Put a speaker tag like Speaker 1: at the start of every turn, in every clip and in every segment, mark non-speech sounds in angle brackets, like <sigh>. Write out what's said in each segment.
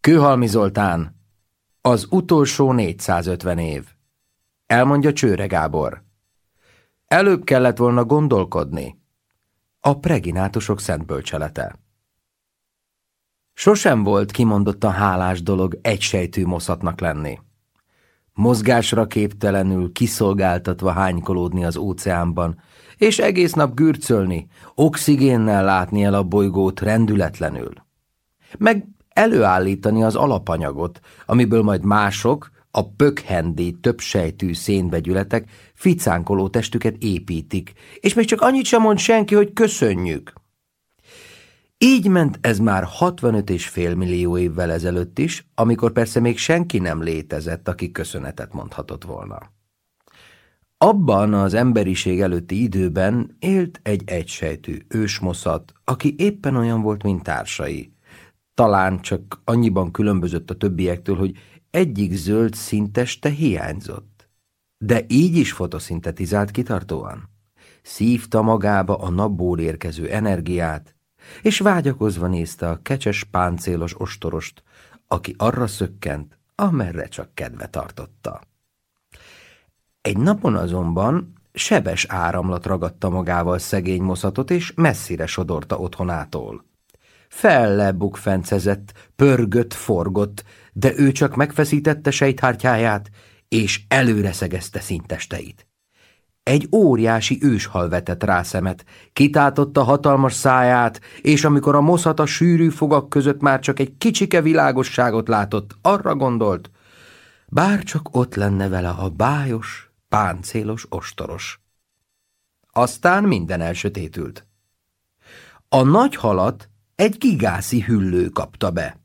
Speaker 1: Kőhalmi Zoltán, az utolsó 450 év. Elmondja Csőre Gábor. Előbb kellett volna gondolkodni. A preginátusok szent bölcselete. Sosem volt kimondottan hálás dolog egysejtű moszatnak lenni. Mozgásra képtelenül, kiszolgáltatva hánykolódni az óceánban, és egész nap gürcölni, oxigénnel látni el a bolygót rendületlenül. Meg előállítani az alapanyagot, amiből majd mások, a pökhendi többsejtű szénvegyületek ficánkoló testüket építik, és még csak annyit sem mond senki, hogy köszönjük. Így ment ez már 65 és fél millió évvel ezelőtt is, amikor persze még senki nem létezett, aki köszönetet mondhatott volna. Abban az emberiség előtti időben élt egy egysejtű ősmoszat, aki éppen olyan volt, mint társai – talán csak annyiban különbözött a többiektől, hogy egyik zöld szinteste hiányzott. De így is fotoszintetizált kitartóan. Szívta magába a napból érkező energiát, és vágyakozva nézte a kecses páncélos ostorost, aki arra szökkent, amerre csak kedve tartotta. Egy napon azonban sebes áramlat ragadta magával szegény moszatot, és messzire sodorta otthonától fellebukfencezett, pörgött, forgott, de ő csak megfeszítette sejthártyáját, és előre szegezte szintesteit. Egy óriási őshal vetett rá szemet, kitátotta hatalmas száját, és amikor a moszhat a sűrű fogak között már csak egy kicsike világosságot látott, arra gondolt, bár csak ott lenne vele a bájos, páncélos ostoros. Aztán minden elsötétült. A nagy halat egy gigászi hüllő kapta be.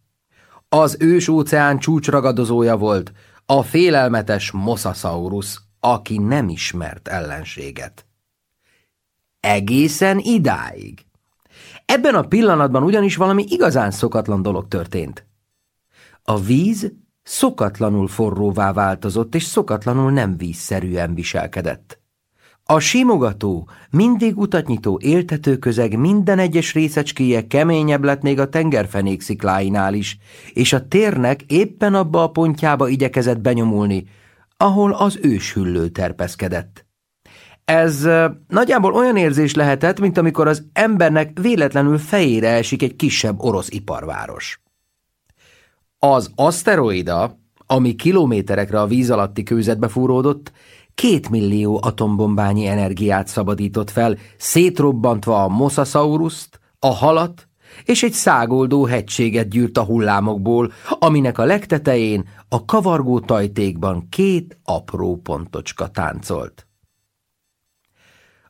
Speaker 1: Az ős-óceán csúcsragadozója volt, a félelmetes Mosasaurus, aki nem ismert ellenséget. Egészen idáig. Ebben a pillanatban ugyanis valami igazán szokatlan dolog történt. A víz szokatlanul forróvá változott, és szokatlanul nem vízszerűen viselkedett. A simogató, mindig utatnyitó éltető közeg minden egyes részecskéje keményebb lett még a tengerfenék szikláinál is, és a térnek éppen abba a pontjába igyekezett benyomulni, ahol az őshüllő terpeszkedett. Ez nagyjából olyan érzés lehetett, mint amikor az embernek véletlenül fejére esik egy kisebb orosz iparváros. Az aszteroida, ami kilométerekre a víz alatti kőzetbe fúródott, két millió atombombányi energiát szabadított fel, szétrobbantva a Mosasauruszt, a halat és egy szágoldó hegységet gyűrt a hullámokból, aminek a legtetején a kavargó tajtékban két apró pontocska táncolt.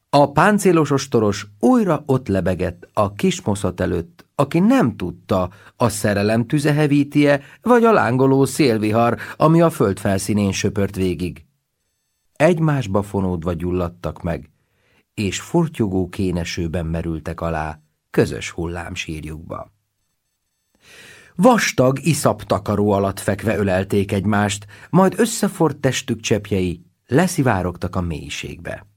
Speaker 1: A páncélos ostoros újra ott lebegett a kis moszat előtt, aki nem tudta, a szerelem tüze hevítie, vagy a lángoló szélvihar, ami a föld felszínén söpört végig egymásba fonódva gyulladtak meg, és fortyogó kénesőben merültek alá, közös hullámsírjukba. Vastag iszaptakaró alatt fekve ölelték egymást, majd összeforrt testük csepjei leszivárogtak a mélységbe.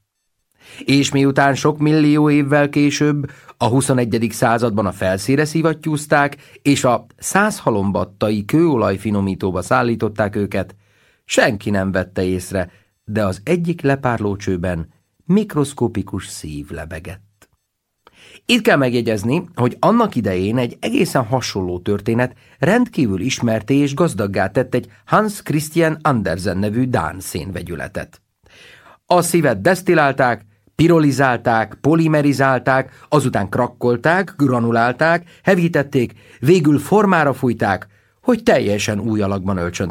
Speaker 1: És miután sok millió évvel később, a 21. században a felszíre szivattyúzták, és a száz halombattai finomítóba szállították őket, senki nem vette észre, de az egyik lepárlócsőben mikroszkopikus szív lebegett. Itt kell megjegyezni, hogy annak idején egy egészen hasonló történet rendkívül ismerté és gazdaggá tett egy Hans Christian Andersen nevű Dán szénvegyületet. A szívet desztilálták, pirolizálták, polimerizálták, azután krakkolták, granulálták, hevítették, végül formára fújták, hogy teljesen új alakban öltsön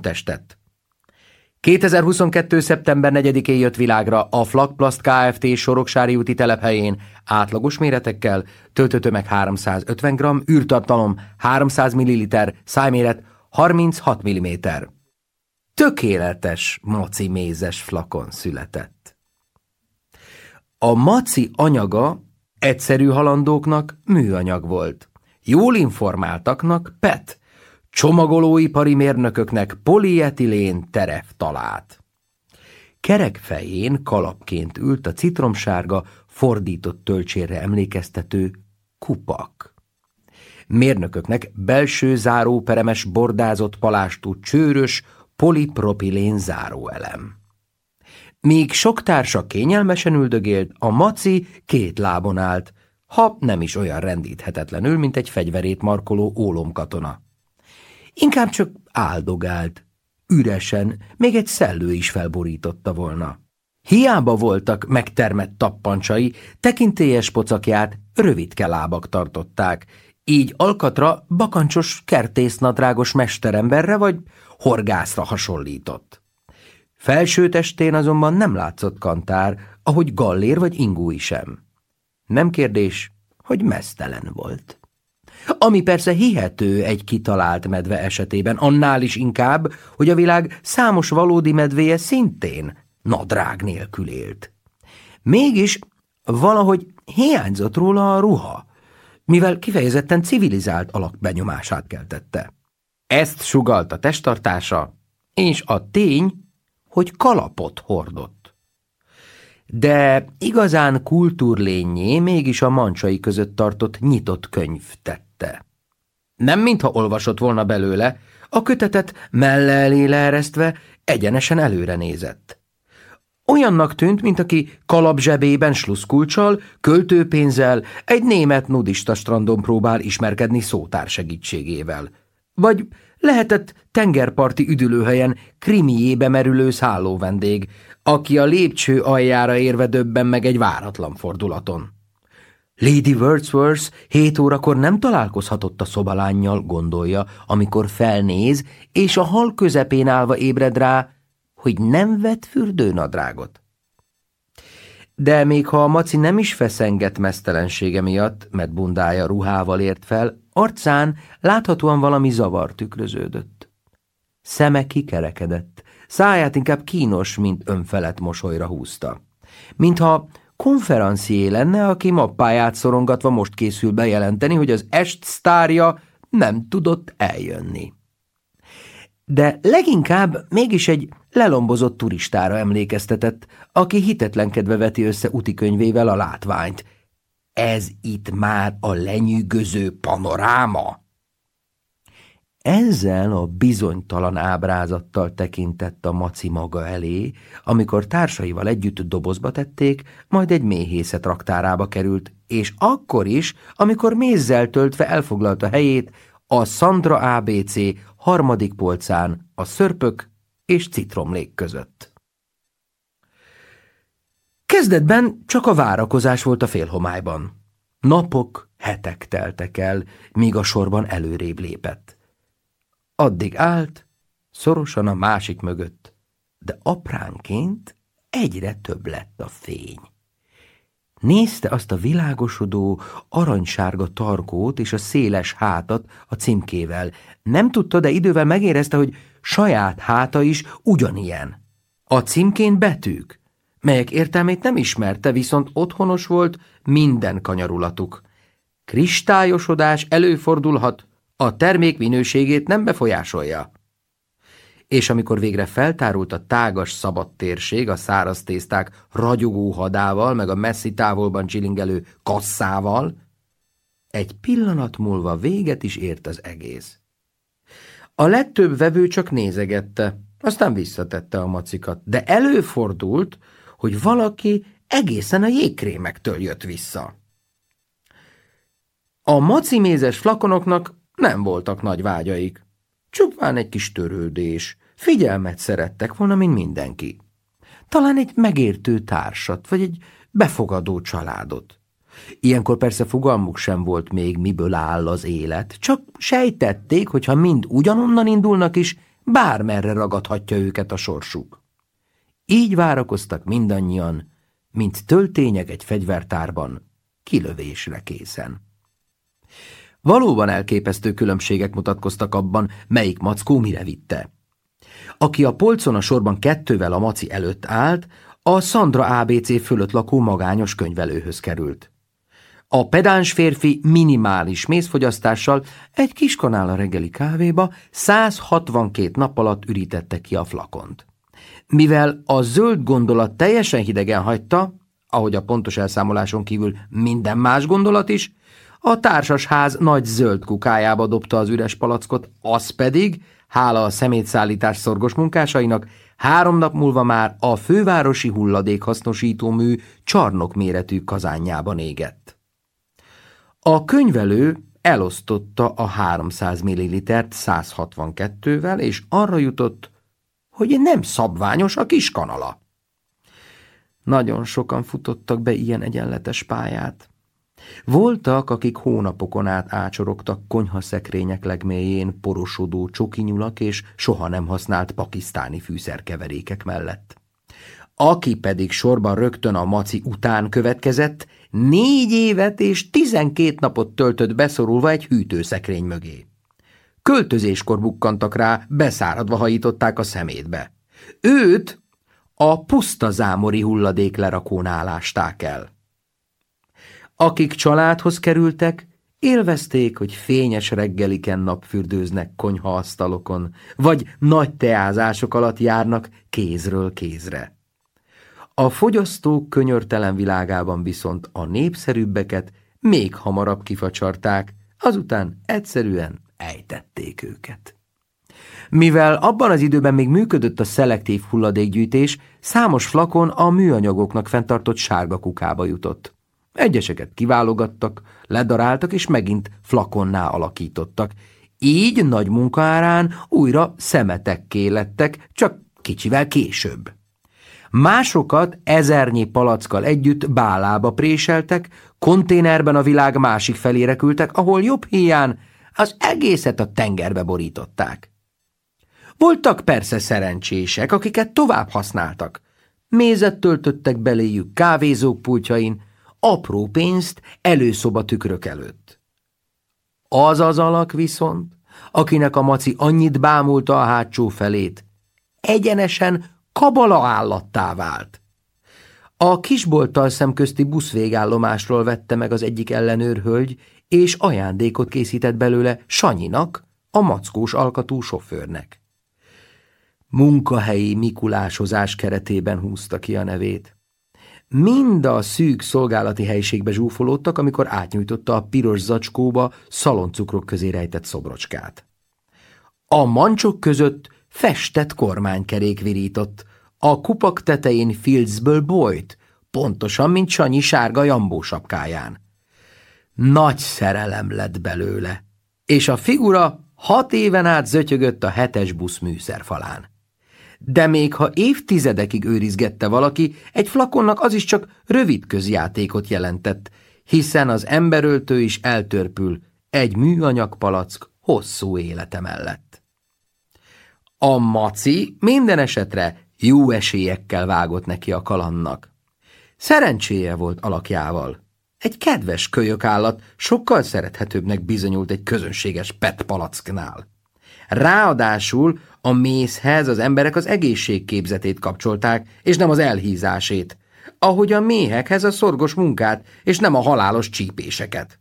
Speaker 1: 2022. szeptember 4-én jött világra a Flakplast Kft. Soroksári úti telephelyén átlagos méretekkel töltőtömeg 350 g, űrtartalom 300 ml, szájméret 36 mm. Tökéletes maci mézes flakon született. A maci anyaga egyszerű halandóknak műanyag volt, jól informáltaknak PET, csomagolóipari mérnököknek polietilén terep talált. Kerekfején kalapként ült a citromsárga, fordított töltsérre emlékeztető kupak. Mérnököknek belső záróperemes bordázott palástú csőrös polipropilén záróelem. Míg sok társa kényelmesen üldögélt, a maci két lábon állt, ha nem is olyan rendíthetetlenül, mint egy fegyverét markoló ólomkatona. Inkább csak áldogált. Üresen, még egy szellő is felborította volna. Hiába voltak megtermett tappancsai, tekintélyes pocakját rövidke lábak tartották, így alkatra bakancsos kertésznadrágos mesteremberre vagy horgászra hasonlított. Felső testén azonban nem látszott kantár, ahogy gallér vagy ingúi sem. Nem kérdés, hogy mesztelen volt. Ami persze hihető egy kitalált medve esetében, annál is inkább, hogy a világ számos valódi medvéje szintén nadrág nélkül élt. Mégis valahogy hiányzott róla a ruha, mivel kifejezetten civilizált alak benyomását keltette. Ezt sugalt a testtartása, és a tény, hogy kalapot hordott de igazán kultúrlényé mégis a mancsai között tartott nyitott könyv tette. Nem mintha olvasott volna belőle, a kötetet melle elé leeresztve egyenesen előre nézett. Olyannak tűnt, mint aki kalapzsebében sluszkulcsal, költőpénzzel egy német nudista strandon próbál ismerkedni szótár segítségével. Vagy lehetett tengerparti üdülőhelyen krimiébe merülő szállóvendég, aki a lépcső aljára érve döbben meg egy váratlan fordulaton. Lady Wordsworth hét órakor nem találkozhatott a szobalányjal, gondolja, amikor felnéz, és a hal közepén állva ébred rá, hogy nem vett fürdőnadrágot. De még ha a maci nem is feszengett mesztelensége miatt, mert bundája ruhával ért fel, arcán láthatóan valami zavar tükröződött. Szeme kikerekedett, Száját inkább kínos, mint önfelett mosolyra húzta. Mintha konferencié lenne, aki mappáját szorongatva most készül bejelenteni, hogy az est sztárja nem tudott eljönni. De leginkább mégis egy lelombozott turistára emlékeztetett, aki hitetlenkedve veti össze utikönyvével a látványt. Ez itt már a lenyűgöző panoráma? Ezzel a bizonytalan ábrázattal tekintett a maci maga elé, amikor társaival együtt dobozba tették, majd egy méhészet raktárába került, és akkor is, amikor mézzel töltve elfoglalta helyét a Sandra ABC harmadik polcán a szörpök és citromlék között. Kezdetben csak a várakozás volt a félhomályban. Napok, hetek teltek el, míg a sorban előrébb lépett. Addig állt, szorosan a másik mögött, de apránként egyre több lett a fény. Nézte azt a világosodó, aranysárga tarkót és a széles hátat a címkével. Nem tudta, de idővel megérezte, hogy saját háta is ugyanilyen. A címkén betűk, melyek értelmét nem ismerte, viszont otthonos volt minden kanyarulatuk. Kristályosodás előfordulhat, a termék minőségét nem befolyásolja. És amikor végre feltárult a tágas szabad térség a száraz tészták ragyogó hadával, meg a messzi távolban csilingelő kasszával, egy pillanat múlva véget is ért az egész. A legtöbb vevő csak nézegette, aztán visszatette a macikat, de előfordult, hogy valaki egészen a jégkrémektől jött vissza. A macimézes flakonoknak nem voltak nagy vágyaik. Csupán egy kis törődés, figyelmet szerettek volna, mint mindenki. Talán egy megértő társat, vagy egy befogadó családot. Ilyenkor persze fogalmuk sem volt még, miből áll az élet, csak sejtették, hogy ha mind ugyanonnan indulnak is, bármerre ragadhatja őket a sorsuk. Így várakoztak mindannyian, mint töltények egy fegyvertárban, kilövésre készen. Valóban elképesztő különbségek mutatkoztak abban, melyik mackó mire vitte. Aki a polcon a sorban kettővel a maci előtt állt, a Szandra ABC fölött lakó magányos könyvelőhöz került. A pedáns férfi minimális mézfogyasztással egy kiskanál a reggeli kávéba 162 nap alatt ürítette ki a flakont. Mivel a zöld gondolat teljesen hidegen hagyta, ahogy a pontos elszámoláson kívül minden más gondolat is, a társasház nagy zöld kukájába dobta az üres palackot, az pedig, hála a szemétszállítás szorgos munkásainak, három nap múlva már a fővárosi hulladékhasznosítómű csarnok méretű kazánjában égett. A könyvelő elosztotta a 300 millilitert 162-vel, és arra jutott, hogy nem szabványos a kiskanala. Nagyon sokan futottak be ilyen egyenletes pályát. Voltak, akik hónapokon át ácsorogtak konyhaszekrények legmélyén porosodó csokinyulak és soha nem használt pakisztáni fűszerkeverékek mellett. Aki pedig sorban rögtön a maci után következett, négy évet és tizenkét napot töltött beszorulva egy hűtőszekrény mögé. Költözéskor bukkantak rá, beszáradva hajították a szemétbe. Őt a zámori hulladék lerakón állásták el. Akik családhoz kerültek, élvezték, hogy fényes reggeliken napfürdőznek konyhaasztalokon, vagy nagy teázások alatt járnak kézről kézre. A fogyasztók könyörtelen világában viszont a népszerűbbeket még hamarabb kifacsarták, azután egyszerűen ejtették őket. Mivel abban az időben még működött a szelektív hulladékgyűjtés, számos flakon a műanyagoknak fenntartott sárga kukába jutott. Egyeseket kiválogattak, ledaráltak és megint flakonná alakítottak. Így nagy munkárán újra szemetekké lettek, csak kicsivel később. Másokat ezernyi palackkal együtt bálába préseltek, konténerben a világ másik felére küldtek, ahol jobb hián az egészet a tengerbe borították. Voltak persze szerencsések, akiket tovább használtak. Mézet töltöttek beléjük kávézók pultjain, apró pénzt előszoba tükrök előtt. Az az alak viszont, akinek a maci annyit bámulta a hátsó felét, egyenesen kabala állattá vált. A kisbolttal szemközti buszvégállomásról vette meg az egyik ellenőrhölgy, és ajándékot készített belőle Sanyinak, a mackós alkatú sofőrnek. Munkahelyi mikulásozás keretében húzta ki a nevét mind a szűk szolgálati helyiségbe zsúfolódtak, amikor átnyújtotta a piros zacskóba szaloncukrok közé rejtett szobrocskát. A mancsok között festett kormánykerék virított, a kupak tetején filcből bolyt, pontosan, mint Sanyi sárga jambó sapkáján. Nagy szerelem lett belőle, és a figura hat éven át zötyögött a hetes busz műszerfalán de még ha évtizedekig őrizgette valaki, egy flakonnak az is csak rövid közjátékot jelentett, hiszen az emberöltő is eltörpül egy műanyag hosszú élete mellett. A maci minden esetre jó esélyekkel vágott neki a kalannak. Szerencséje volt alakjával. Egy kedves kölyök állat sokkal szerethetőbbnek bizonyult egy közönséges pet Ráadásul a mézhez az emberek az egészségképzetét kapcsolták, és nem az elhízásét, ahogy a méhekhez a szorgos munkát, és nem a halálos csípéseket.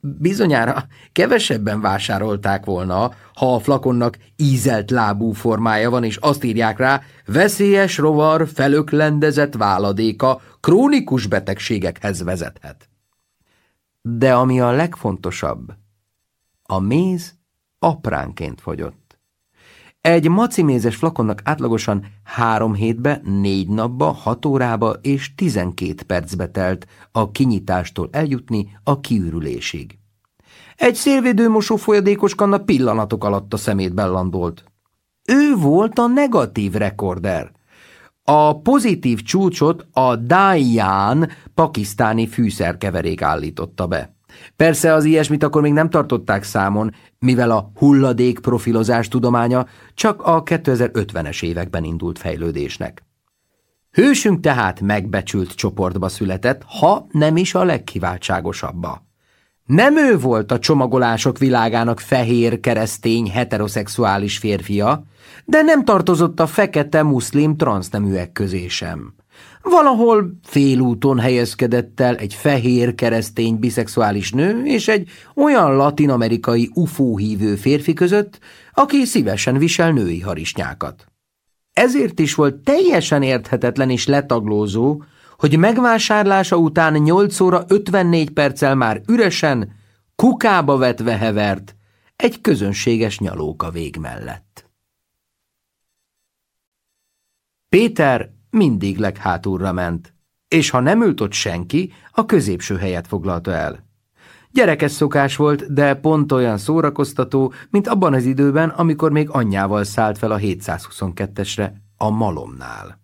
Speaker 1: Bizonyára kevesebben vásárolták volna, ha a flakonnak ízelt lábú formája van, és azt írják rá, veszélyes rovar felöklendezett váladéka krónikus betegségekhez vezethet. De ami a legfontosabb, a méz apránként fogyott. Egy macimézes flakonnak átlagosan három hétbe, négy napba, hat órába és tizenkét percbe telt a kinyitástól eljutni a kiürülésig. Egy szélvédőmosó folyadékos kanna pillanatok alatt a szemét bellandolt. Ő volt a negatív rekorder. A pozitív csúcsot a Dayan pakisztáni fűszerkeverék állította be. Persze az ilyesmit akkor még nem tartották számon, mivel a hulladék profilozás tudománya csak a 2050-es években indult fejlődésnek. Hősünk tehát megbecsült csoportba született, ha nem is a legkiváltságosabbba. Nem ő volt a csomagolások világának fehér, keresztény, heteroszexuális férfia, de nem tartozott a fekete muszlim transzneműek közé sem. Valahol félúton helyezkedett el egy fehér keresztény biszexuális nő és egy olyan latinamerikai UFO hívő férfi között, aki szívesen visel női harisnyákat. Ezért is volt teljesen érthetetlen és letaglózó, hogy megvásárlása után 8 óra 54 perccel már üresen, kukába vetve hevert egy közönséges nyalóka vég mellett. Péter mindig leghátulra ment, és ha nem ült ott senki, a középső helyet foglalta el. Gyerekes szokás volt, de pont olyan szórakoztató, mint abban az időben, amikor még anyjával szállt fel a 722-esre, a malomnál.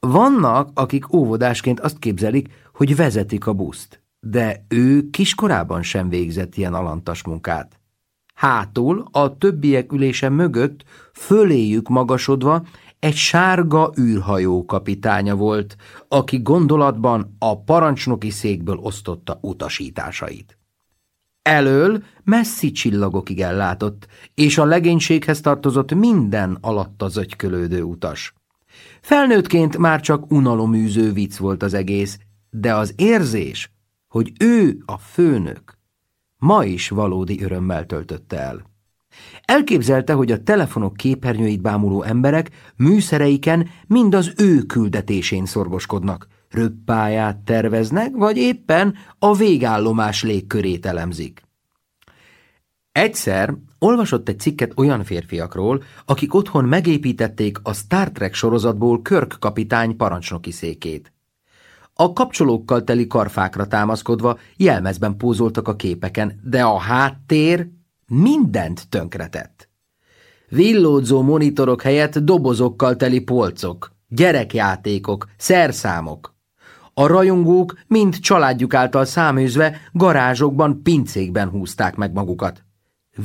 Speaker 1: Vannak, akik óvodásként azt képzelik, hogy vezetik a buszt, de ő kiskorában sem végzett ilyen alantas munkát. Hátul, a többiek ülése mögött, föléjük magasodva, egy sárga űrhajó kapitánya volt, aki gondolatban a parancsnoki székből osztotta utasításait. Elől messzi csillagokig ellátott, és a legénységhez tartozott minden alatt az ögykölődő utas. Felnőttként már csak unaloműző vicc volt az egész, de az érzés, hogy ő a főnök, ma is valódi örömmel töltötte el. Elképzelte, hogy a telefonok képernyőit bámuló emberek műszereiken mind az ő küldetésén szorgoskodnak, röppáját terveznek, vagy éppen a végállomás légkörét elemzik. Egyszer olvasott egy cikket olyan férfiakról, akik otthon megépítették a Star Trek sorozatból Körk kapitány parancsnoki székét. A kapcsolókkal teli karfákra támaszkodva jelmezben pózoltak a képeken, de a háttér Mindent tönkretett. Villódzó monitorok helyett dobozokkal teli polcok, gyerekjátékok, szerszámok. A rajongók mind családjuk által száműzve garázsokban, pincékben húzták meg magukat.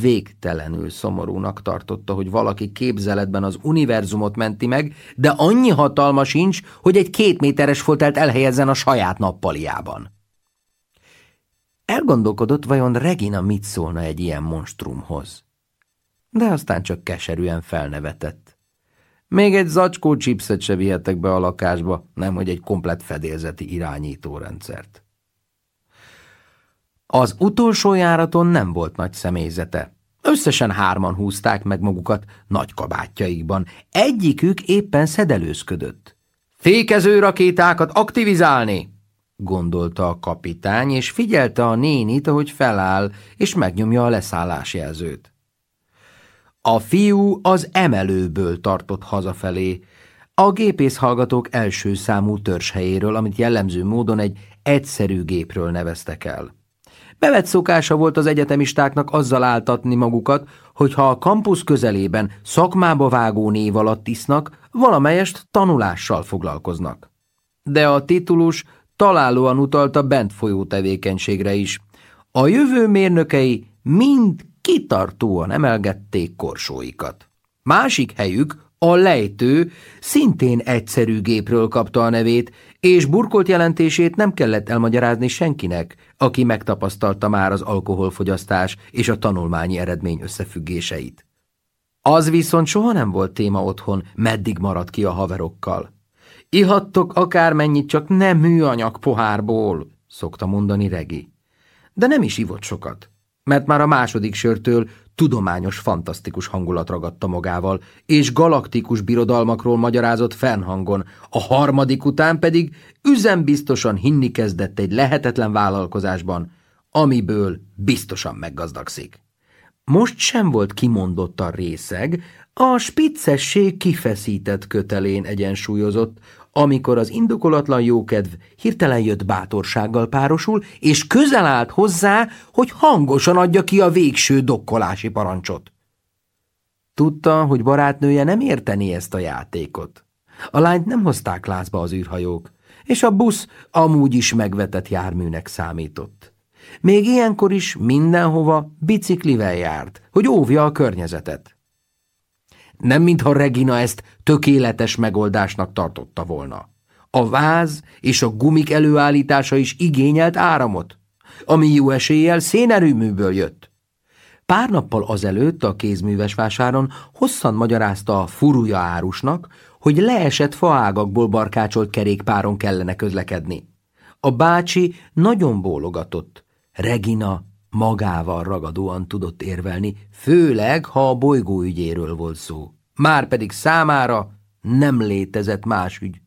Speaker 1: Végtelenül szomorúnak tartotta, hogy valaki képzeletben az univerzumot menti meg, de annyi hatalma sincs, hogy egy kétméteres foltelt elhelyezzen a saját nappaliában. Elgondolkodott, vajon Regina mit szólna egy ilyen monstrumhoz. De aztán csak keserűen felnevetett. Még egy zacskó chipset se vihetek be a lakásba, nemhogy egy komplett fedélzeti irányítórendszert. Az utolsó járaton nem volt nagy személyzete. Összesen hárman húzták meg magukat nagy kabátjaikban. Egyikük éppen szedelőzködött. Fékező rakétákat aktivizálni! gondolta a kapitány, és figyelte a nénit, ahogy feláll, és megnyomja a jelzőt. A fiú az emelőből tartott hazafelé, a gépészhallgatók első számú törzshelyéről, amit jellemző módon egy egyszerű gépről neveztek el. Bevett szokása volt az egyetemistáknak azzal áltatni magukat, hogy ha a kampusz közelében szakmába vágó név alatt isznak, valamelyest tanulással foglalkoznak. De a titulus találóan utalt a bent folyó tevékenységre is. A jövő mérnökei mind kitartóan emelgették korsóikat. Másik helyük a lejtő szintén egyszerű gépről kapta a nevét, és burkolt jelentését nem kellett elmagyarázni senkinek, aki megtapasztalta már az alkoholfogyasztás és a tanulmányi eredmény összefüggéseit. Az viszont soha nem volt téma otthon, meddig maradt ki a haverokkal. Ihattok akármennyit, csak nem műanyag pohárból, szokta mondani Regi. De nem is ivott sokat, mert már a második sörtől tudományos, fantasztikus hangulat ragadta magával, és galaktikus birodalmakról magyarázott fennhangon, a harmadik után pedig üzembiztosan hinni kezdett egy lehetetlen vállalkozásban, amiből biztosan meggazdagszik. Most sem volt kimondottan részeg, a spiccesség kifeszített kötelén egyensúlyozott, amikor az indokolatlan jókedv hirtelen jött bátorsággal párosul, és közel állt hozzá, hogy hangosan adja ki a végső dokkolási parancsot. Tudta, hogy barátnője nem érteni ezt a játékot. A lányt nem hozták lázba az űrhajók, és a busz amúgy is megvetett járműnek számított. Még ilyenkor is mindenhova biciklivel járt, hogy óvja a környezetet. Nem mintha Regina ezt tökéletes megoldásnak tartotta volna. A váz és a gumik előállítása is igényelt áramot, ami jó eséllyel szénerőműből jött. Pár nappal azelőtt a kézműves vásáron hosszan magyarázta a furúja árusnak, hogy leesett faágakból barkácsolt kerékpáron kellene közlekedni. A bácsi nagyon bólogatott. Regina magával ragadóan tudott érvelni, főleg, ha a bolygó ügyéről volt szó. Márpedig számára nem létezett más ügy.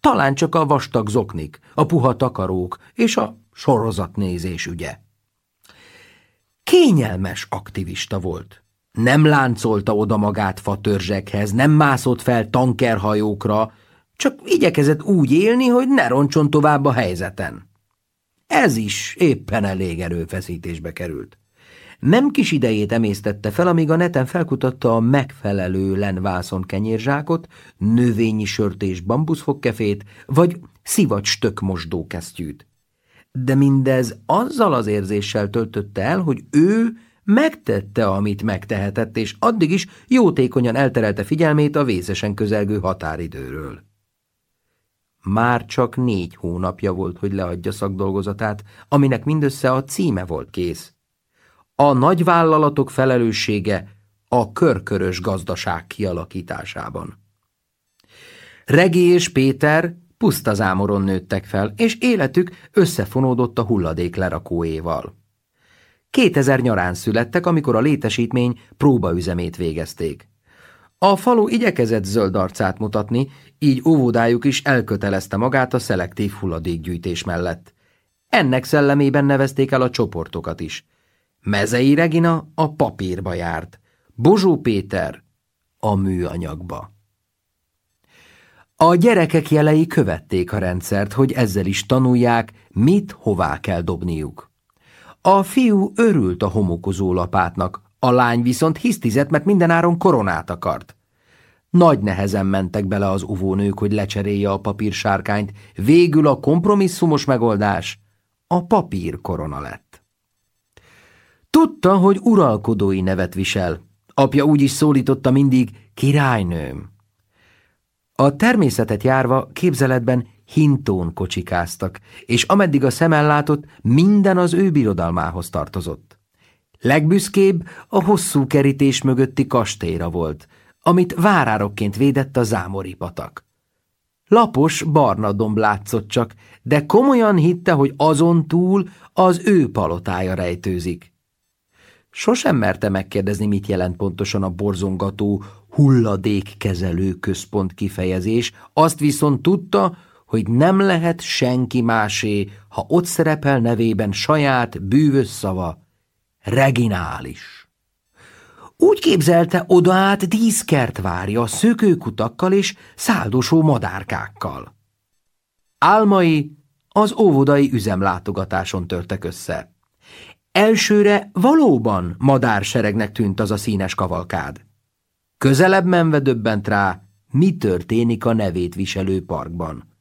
Speaker 1: Talán csak a vastag zoknik, a puha takarók és a sorozatnézés ügye. Kényelmes aktivista volt. Nem láncolta oda magát fatörzsekhez, nem mászott fel tankerhajókra, csak igyekezett úgy élni, hogy ne roncson tovább a helyzeten. Ez is éppen elég erőfeszítésbe került. Nem kis idejét emésztette fel, amíg a neten felkutatta a megfelelő lenvászon kenyérzsákot, növényi sört és bambuszfogkefét, vagy szivacs tökmosdókesztyűt. De mindez azzal az érzéssel töltötte el, hogy ő megtette, amit megtehetett, és addig is jótékonyan elterelte figyelmét a vészesen közelgő határidőről. Már csak négy hónapja volt, hogy leadja szakdolgozatát, aminek mindössze a címe volt kész. A nagyvállalatok felelőssége a körkörös gazdaság kialakításában. Regi és Péter zámoron nőttek fel, és életük összefonódott a hulladék lerakóéval. 2000 nyarán születtek, amikor a létesítmény próbaüzemét végezték. A falu igyekezett zöld arcát mutatni, így óvodájuk is elkötelezte magát a szelektív hulladékgyűjtés mellett. Ennek szellemében nevezték el a csoportokat is. Mezei Regina a papírba járt, Bozsó Péter a műanyagba. A gyerekek jelei követték a rendszert, hogy ezzel is tanulják, mit hová kell dobniuk. A fiú örült a homokozó lapátnak, a lány viszont hisztizett, mert mindenáron koronát akart. Nagy nehezen mentek bele az uvónők, hogy lecserélje a papírsárkányt, végül a kompromisszumos megoldás a papír korona lett. Tudta, hogy uralkodói nevet visel. Apja úgy is szólította mindig királynőm. A természetet járva képzeletben hintón kocsikáztak, és ameddig a szemellátott, minden az ő birodalmához tartozott. Legbüszkébb a hosszú kerítés mögötti kastélyra volt, amit várárokként védett a zámori patak. Lapos, barna domb látszott csak, de komolyan hitte, hogy azon túl az ő palotája rejtőzik. Sosem merte megkérdezni, mit jelent pontosan a borzongató hulladékkezelő központ kifejezés, azt viszont tudta, hogy nem lehet senki másé, ha ott szerepel nevében saját bűvös szava, reginális. Úgy képzelte oda át díszkert várja szökőkutakkal és száldosó madárkákkal. Álmai az óvodai üzemlátogatáson törtek össze. Elsőre valóban madárseregnek tűnt az a színes kavalkád. Közelebb menve döbbent rá, mi történik a nevét viselő parkban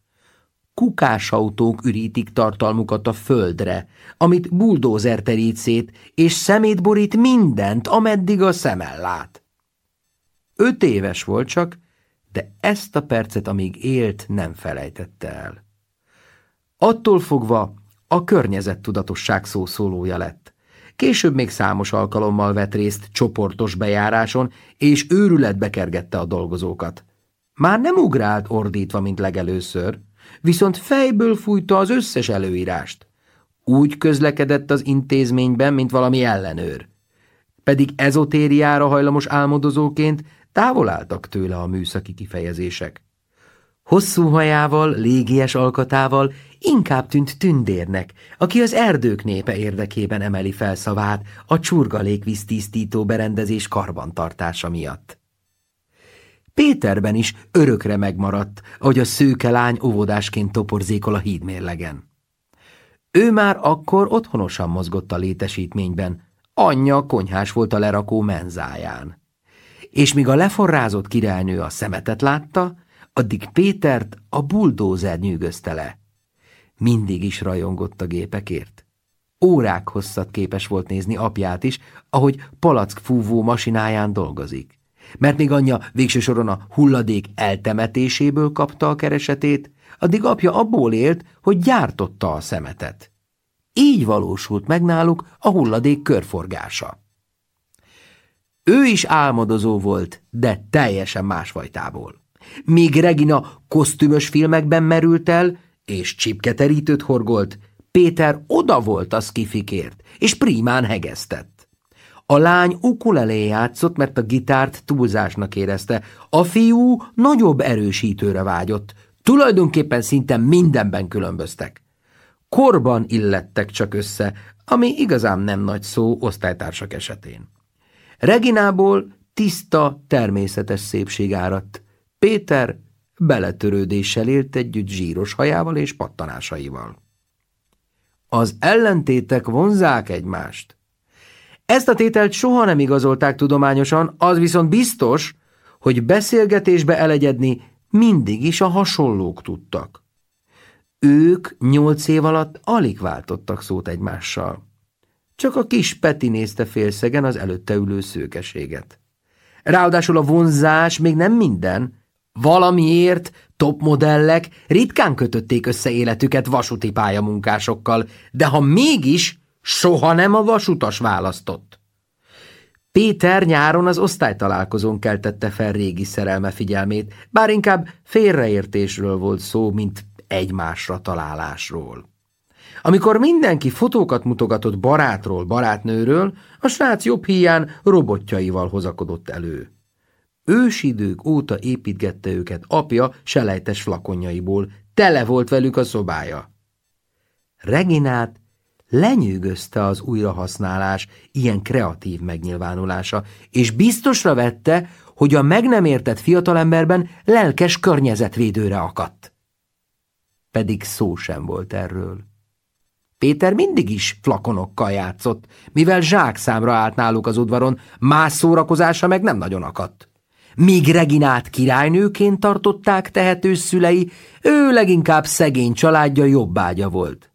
Speaker 1: kukásautók ürítik tartalmukat a földre, amit buldózer terít szét, és szemét borít mindent, ameddig a szemel lát. Öt éves volt csak, de ezt a percet, amíg élt, nem felejtette el. Attól fogva a környezettudatosság szószólója lett. Később még számos alkalommal vett részt csoportos bejáráson, és őrületbe kergette a dolgozókat. Már nem ugrált ordítva, mint legelőször, viszont fejből fújta az összes előírást. Úgy közlekedett az intézményben, mint valami ellenőr. Pedig ezotériára hajlamos álmodozóként távol álltak tőle a műszaki kifejezések. Hosszú hajával, légies alkatával inkább tűnt tündérnek, aki az erdők népe érdekében emeli fel szavát a tisztító berendezés karbantartása miatt. Péterben is örökre megmaradt, ahogy a szőke lány óvodásként toporzékol a hídmérlegen. Ő már akkor otthonosan mozgott a létesítményben, anyja konyhás volt a lerakó menzáján. És míg a leforrázott királynő a szemetet látta, addig Pétert a buldózer nyűgözte le. Mindig is rajongott a gépekért. Órák hosszat képes volt nézni apját is, ahogy palack fúvó masináján dolgozik. Mert még anyja végső soron a hulladék eltemetéséből kapta a keresetét, addig apja abból élt, hogy gyártotta a szemetet. Így valósult meg náluk a hulladék körforgása. Ő is álmodozó volt, de teljesen másfajtából. Míg Regina kosztümös filmekben merült el, és csipketerítőt horgolt, Péter oda volt a skifikért, és primán hegesztett. A lány ukulelé játszott, mert a gitárt túlzásnak érezte. A fiú nagyobb erősítőre vágyott. Tulajdonképpen szinte mindenben különböztek. Korban illettek csak össze, ami igazán nem nagy szó osztálytársak esetén. Reginából tiszta, természetes szépség áradt. Péter beletörődéssel élt együtt zsíros hajával és pattanásaival. Az ellentétek vonzák egymást, ezt a tételt soha nem igazolták tudományosan, az viszont biztos, hogy beszélgetésbe elegyedni mindig is a hasonlók tudtak. Ők nyolc év alatt alig váltottak szót egymással. Csak a kis Peti nézte félszegen az előtte ülő szőkeséget. Ráadásul a vonzás még nem minden. Valamiért topmodellek ritkán kötötték össze életüket vasúti pályamunkásokkal, de ha mégis Soha nem a vasutas választott. Péter nyáron az osztálytalálkozón keltette fel régi szerelme figyelmét, bár inkább félreértésről volt szó, mint egymásra találásról. Amikor mindenki fotókat mutogatott barátról, barátnőről, a srác jobb híján robotjaival hozakodott elő. Ősidők óta építgette őket apja selejtes flakonjaiból, tele volt velük a szobája. Reginát lenyűgözte az újrahasználás ilyen kreatív megnyilvánulása, és biztosra vette, hogy a meg nem értett fiatalemberben lelkes környezetvédőre akadt. Pedig szó sem volt erről. Péter mindig is flakonokkal játszott, mivel zsákszámra állt náluk az udvaron, más szórakozása meg nem nagyon akadt. Míg Reginát királynőként tartották tehetős szülei, ő leginkább szegény családja jobbágya volt.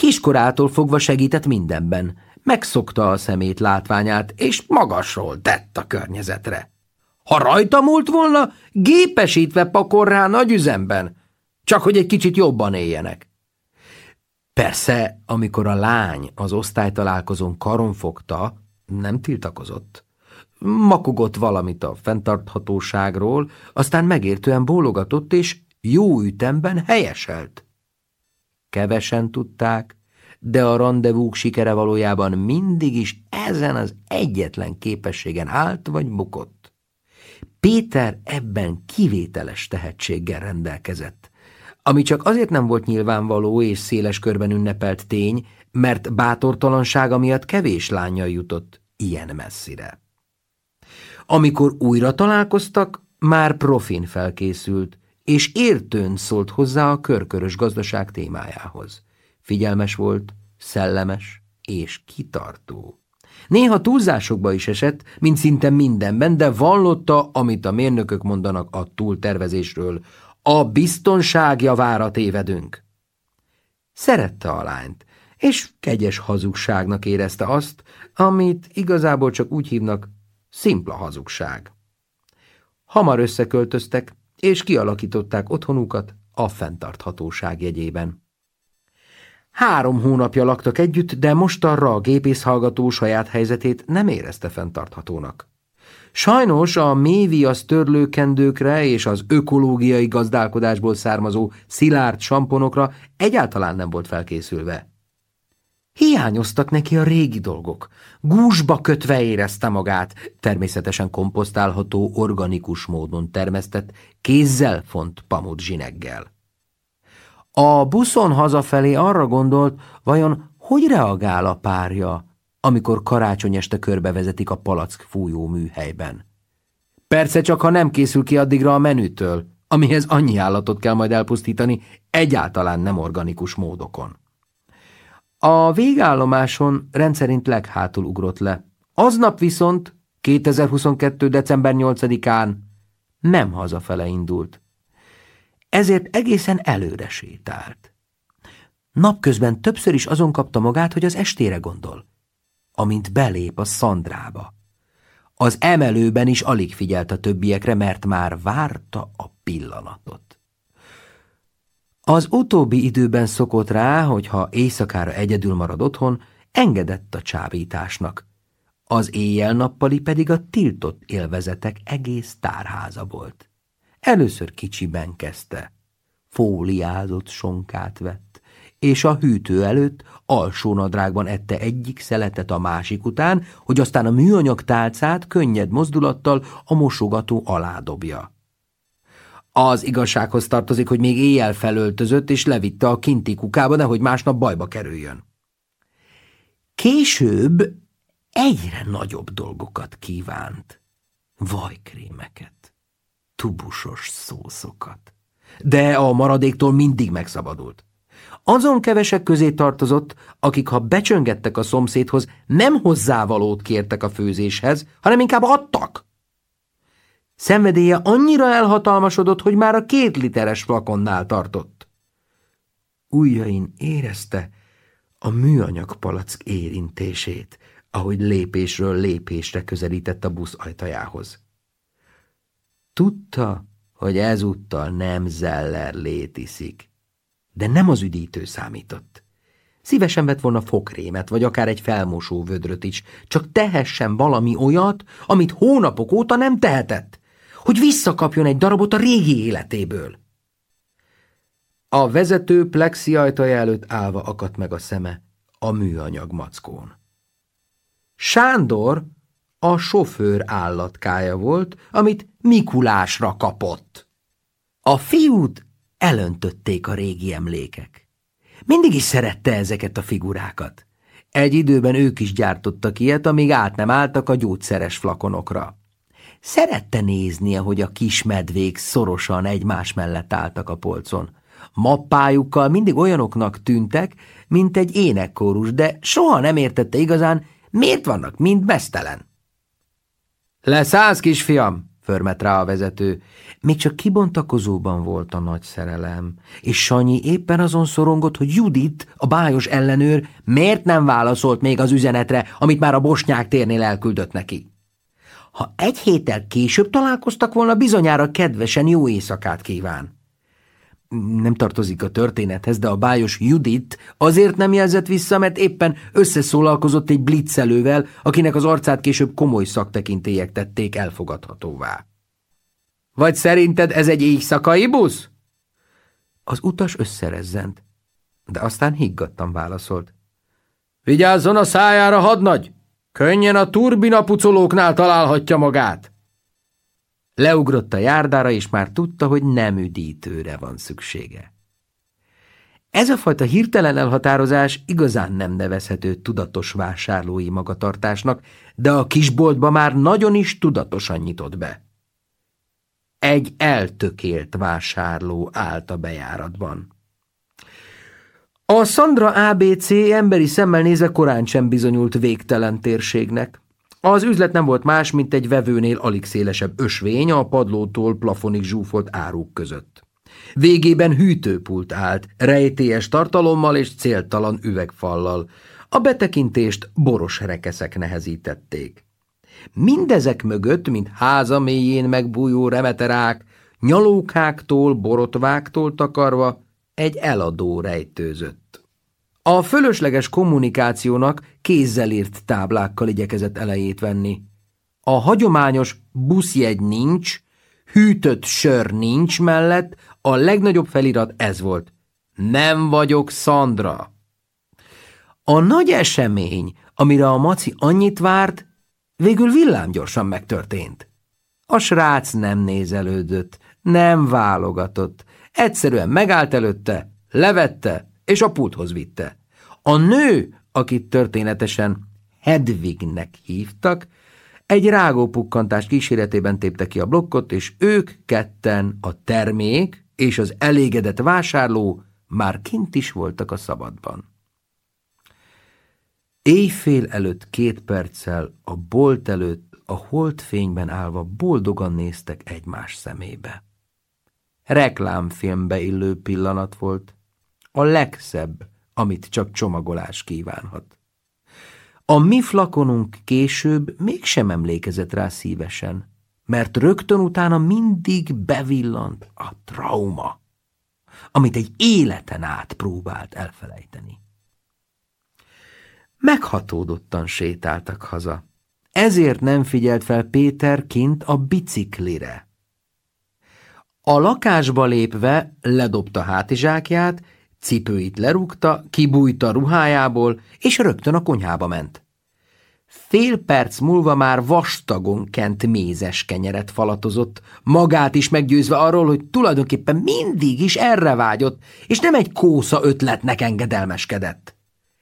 Speaker 1: Kiskorától fogva segített mindenben, megszokta a szemét látványát, és magasról tett a környezetre. Ha rajta múlt volna, gépesítve pakor rá nagy üzemben, csak hogy egy kicsit jobban éljenek. Persze, amikor a lány az osztálytalálkozón karon fogta, nem tiltakozott. Makogott valamit a fenntarthatóságról, aztán megértően bólogatott, és jó ütemben helyeselt kevesen tudták, de a rendezvúk sikere valójában mindig is ezen az egyetlen képességen állt vagy bukott. Péter ebben kivételes tehetséggel rendelkezett, ami csak azért nem volt nyilvánvaló és széles körben ünnepelt tény, mert bátortalansága miatt kevés lánya jutott ilyen messzire. Amikor újra találkoztak, már profin felkészült, és értőn szólt hozzá a körkörös gazdaság témájához. Figyelmes volt, szellemes és kitartó. Néha túlzásokba is esett, mint szinte mindenben, de vallotta, amit a mérnökök mondanak a túltervezésről. A biztonság javára tévedünk. Szerette a lányt, és kegyes hazugságnak érezte azt, amit igazából csak úgy hívnak szimpla hazugság. Hamar összeköltöztek, és kialakították otthonukat a fenntarthatóság jegyében. Három hónapja laktak együtt, de mostanra a gépészhallgató saját helyzetét nem érezte fenntarthatónak. Sajnos a méviasz törlőkendőkre és az ökológiai gazdálkodásból származó szilárd samponokra egyáltalán nem volt felkészülve. Hiányoztak neki a régi dolgok. Gúzsba kötve érezte magát, természetesen komposztálható, organikus módon termesztett, kézzel font pamut zsineggel. A buszon hazafelé arra gondolt, vajon hogy reagál a párja, amikor karácsony este körbevezetik a palack fújó műhelyben. Persze csak, ha nem készül ki addigra a menütől, amihez annyi állatot kell majd elpusztítani, egyáltalán nem organikus módokon. A végállomáson rendszerint leghátul ugrott le. Aznap viszont, 2022. december 8-án nem hazafele indult. Ezért egészen előre sétált. Napközben többször is azon kapta magát, hogy az estére gondol, amint belép a Szandrába. Az emelőben is alig figyelt a többiekre, mert már várta a pillanatot. Az utóbbi időben szokott rá, hogy ha éjszakára egyedül marad otthon, engedett a csábításnak. Az éjjel-nappali pedig a tiltott élvezetek egész tárháza volt. Először kicsiben kezdte. Fóliázott sonkát vett, és a hűtő előtt nadrágban ette egyik szeletet a másik után, hogy aztán a műanyag tálcát könnyed mozdulattal a mosogató alá dobja. Az igazsághoz tartozik, hogy még éjjel felöltözött, és levitte a kinti kukába, nehogy másnap bajba kerüljön. Később egyre nagyobb dolgokat kívánt. Vajkrémeket, tubusos szószokat. De a maradéktól mindig megszabadult. Azon kevesek közé tartozott, akik ha becsöngettek a szomszédhoz, nem hozzávalót kértek a főzéshez, hanem inkább adtak. Szenvedélye annyira elhatalmasodott, hogy már a két literes flakonnál tartott. Újjain érezte a műanyag palack érintését, ahogy lépésről lépésre közelített a busz ajtajához. Tudta, hogy ezúttal nem zeller létiszik, de nem az üdítő számított. Szívesen vett volna fokrémet, vagy akár egy felmosó vödröt is, csak tehessen valami olyat, amit hónapok óta nem tehetett hogy visszakapjon egy darabot a régi életéből. A vezető plexi ajtaja előtt állva akadt meg a szeme a műanyag mackón. Sándor a sofőr állatkája volt, amit Mikulásra kapott. A fiút elöntötték a régi emlékek. Mindig is szerette ezeket a figurákat. Egy időben ők is gyártottak ilyet, amíg át nem álltak a gyógyszeres flakonokra. Szerette nézni, hogy a kis medvék szorosan egymás mellett álltak a polcon. Mappájukkal mindig olyanoknak tűntek, mint egy énekkórus, de soha nem értette igazán, miért vannak mind mesztelen. Leszállsz, kisfiam! förmet rá a vezető. Még csak kibontakozóban volt a nagy szerelem, és Sanyi éppen azon szorongott, hogy Judit, a bájos ellenőr, miért nem válaszolt még az üzenetre, amit már a bosnyák térnél elküldött neki. Ha egy héttel később találkoztak volna, bizonyára kedvesen jó éjszakát kíván. Nem tartozik a történethez, de a bájos Judit azért nem jelzett vissza, mert éppen összeszólalkozott egy blitzelővel, akinek az arcát később komoly szaktekintélyek tették elfogadhatóvá. – Vagy szerinted ez egy éjszakai busz? Az utas összerezzent, de aztán higgadtan válaszolt. – Vigyázzon a szájára, hadnagy! – Könnyen a turbinapucolóknál találhatja magát. Leugrott a járdára, és már tudta, hogy nem üdítőre van szüksége. Ez a fajta hirtelen elhatározás igazán nem nevezhető tudatos vásárlói magatartásnak, de a kisboltba már nagyon is tudatosan nyitott be. Egy eltökélt vásárló állt a bejáratban. A Sandra ABC emberi szemmel nézve korán sem bizonyult végtelen térségnek. Az üzlet nem volt más, mint egy vevőnél alig szélesebb ösvény a padlótól plafonig zsúfolt áruk között. Végében hűtőpult állt, rejtélyes tartalommal és céltalan üvegfallal. A betekintést boros rekeszek nehezítették. Mindezek mögött, mint háza mélyén megbújó remeterák, nyalókáktól, borotváktól takarva, egy eladó rejtőzött. A fölösleges kommunikációnak kézzel írt táblákkal igyekezett elejét venni. A hagyományos buszjegy nincs, hűtött sör nincs mellett, a legnagyobb felirat ez volt. Nem vagyok Szandra. A nagy esemény, amire a maci annyit várt, végül villámgyorsan megtörtént. A srác nem nézelődött, nem válogatott, Egyszerűen megállt előtte, levette, és a pulthoz vitte. A nő, akit történetesen Hedvignek hívtak, egy rágópukkantás kíséretében tépte ki a blokkot, és ők ketten a termék és az elégedett vásárló már kint is voltak a szabadban. Éjfél előtt két perccel a bolt előtt a holdfényben állva boldogan néztek egymás szemébe reklámfilmbe illő pillanat volt. A legszebb, amit csak csomagolás kívánhat. A mi flakonunk később mégsem emlékezett rá szívesen, mert rögtön utána mindig bevillant a trauma, amit egy életen át próbált elfelejteni. Meghatódottan sétáltak haza. Ezért nem figyelt fel Péter kint a biciklire, a lakásba lépve ledobta hátizsákját, cipőit lerúgta, kibújta ruhájából, és rögtön a konyhába ment. Fél perc múlva már vastagon kent mézes kenyeret falatozott, magát is meggyőzve arról, hogy tulajdonképpen mindig is erre vágyott, és nem egy kósza ötletnek engedelmeskedett.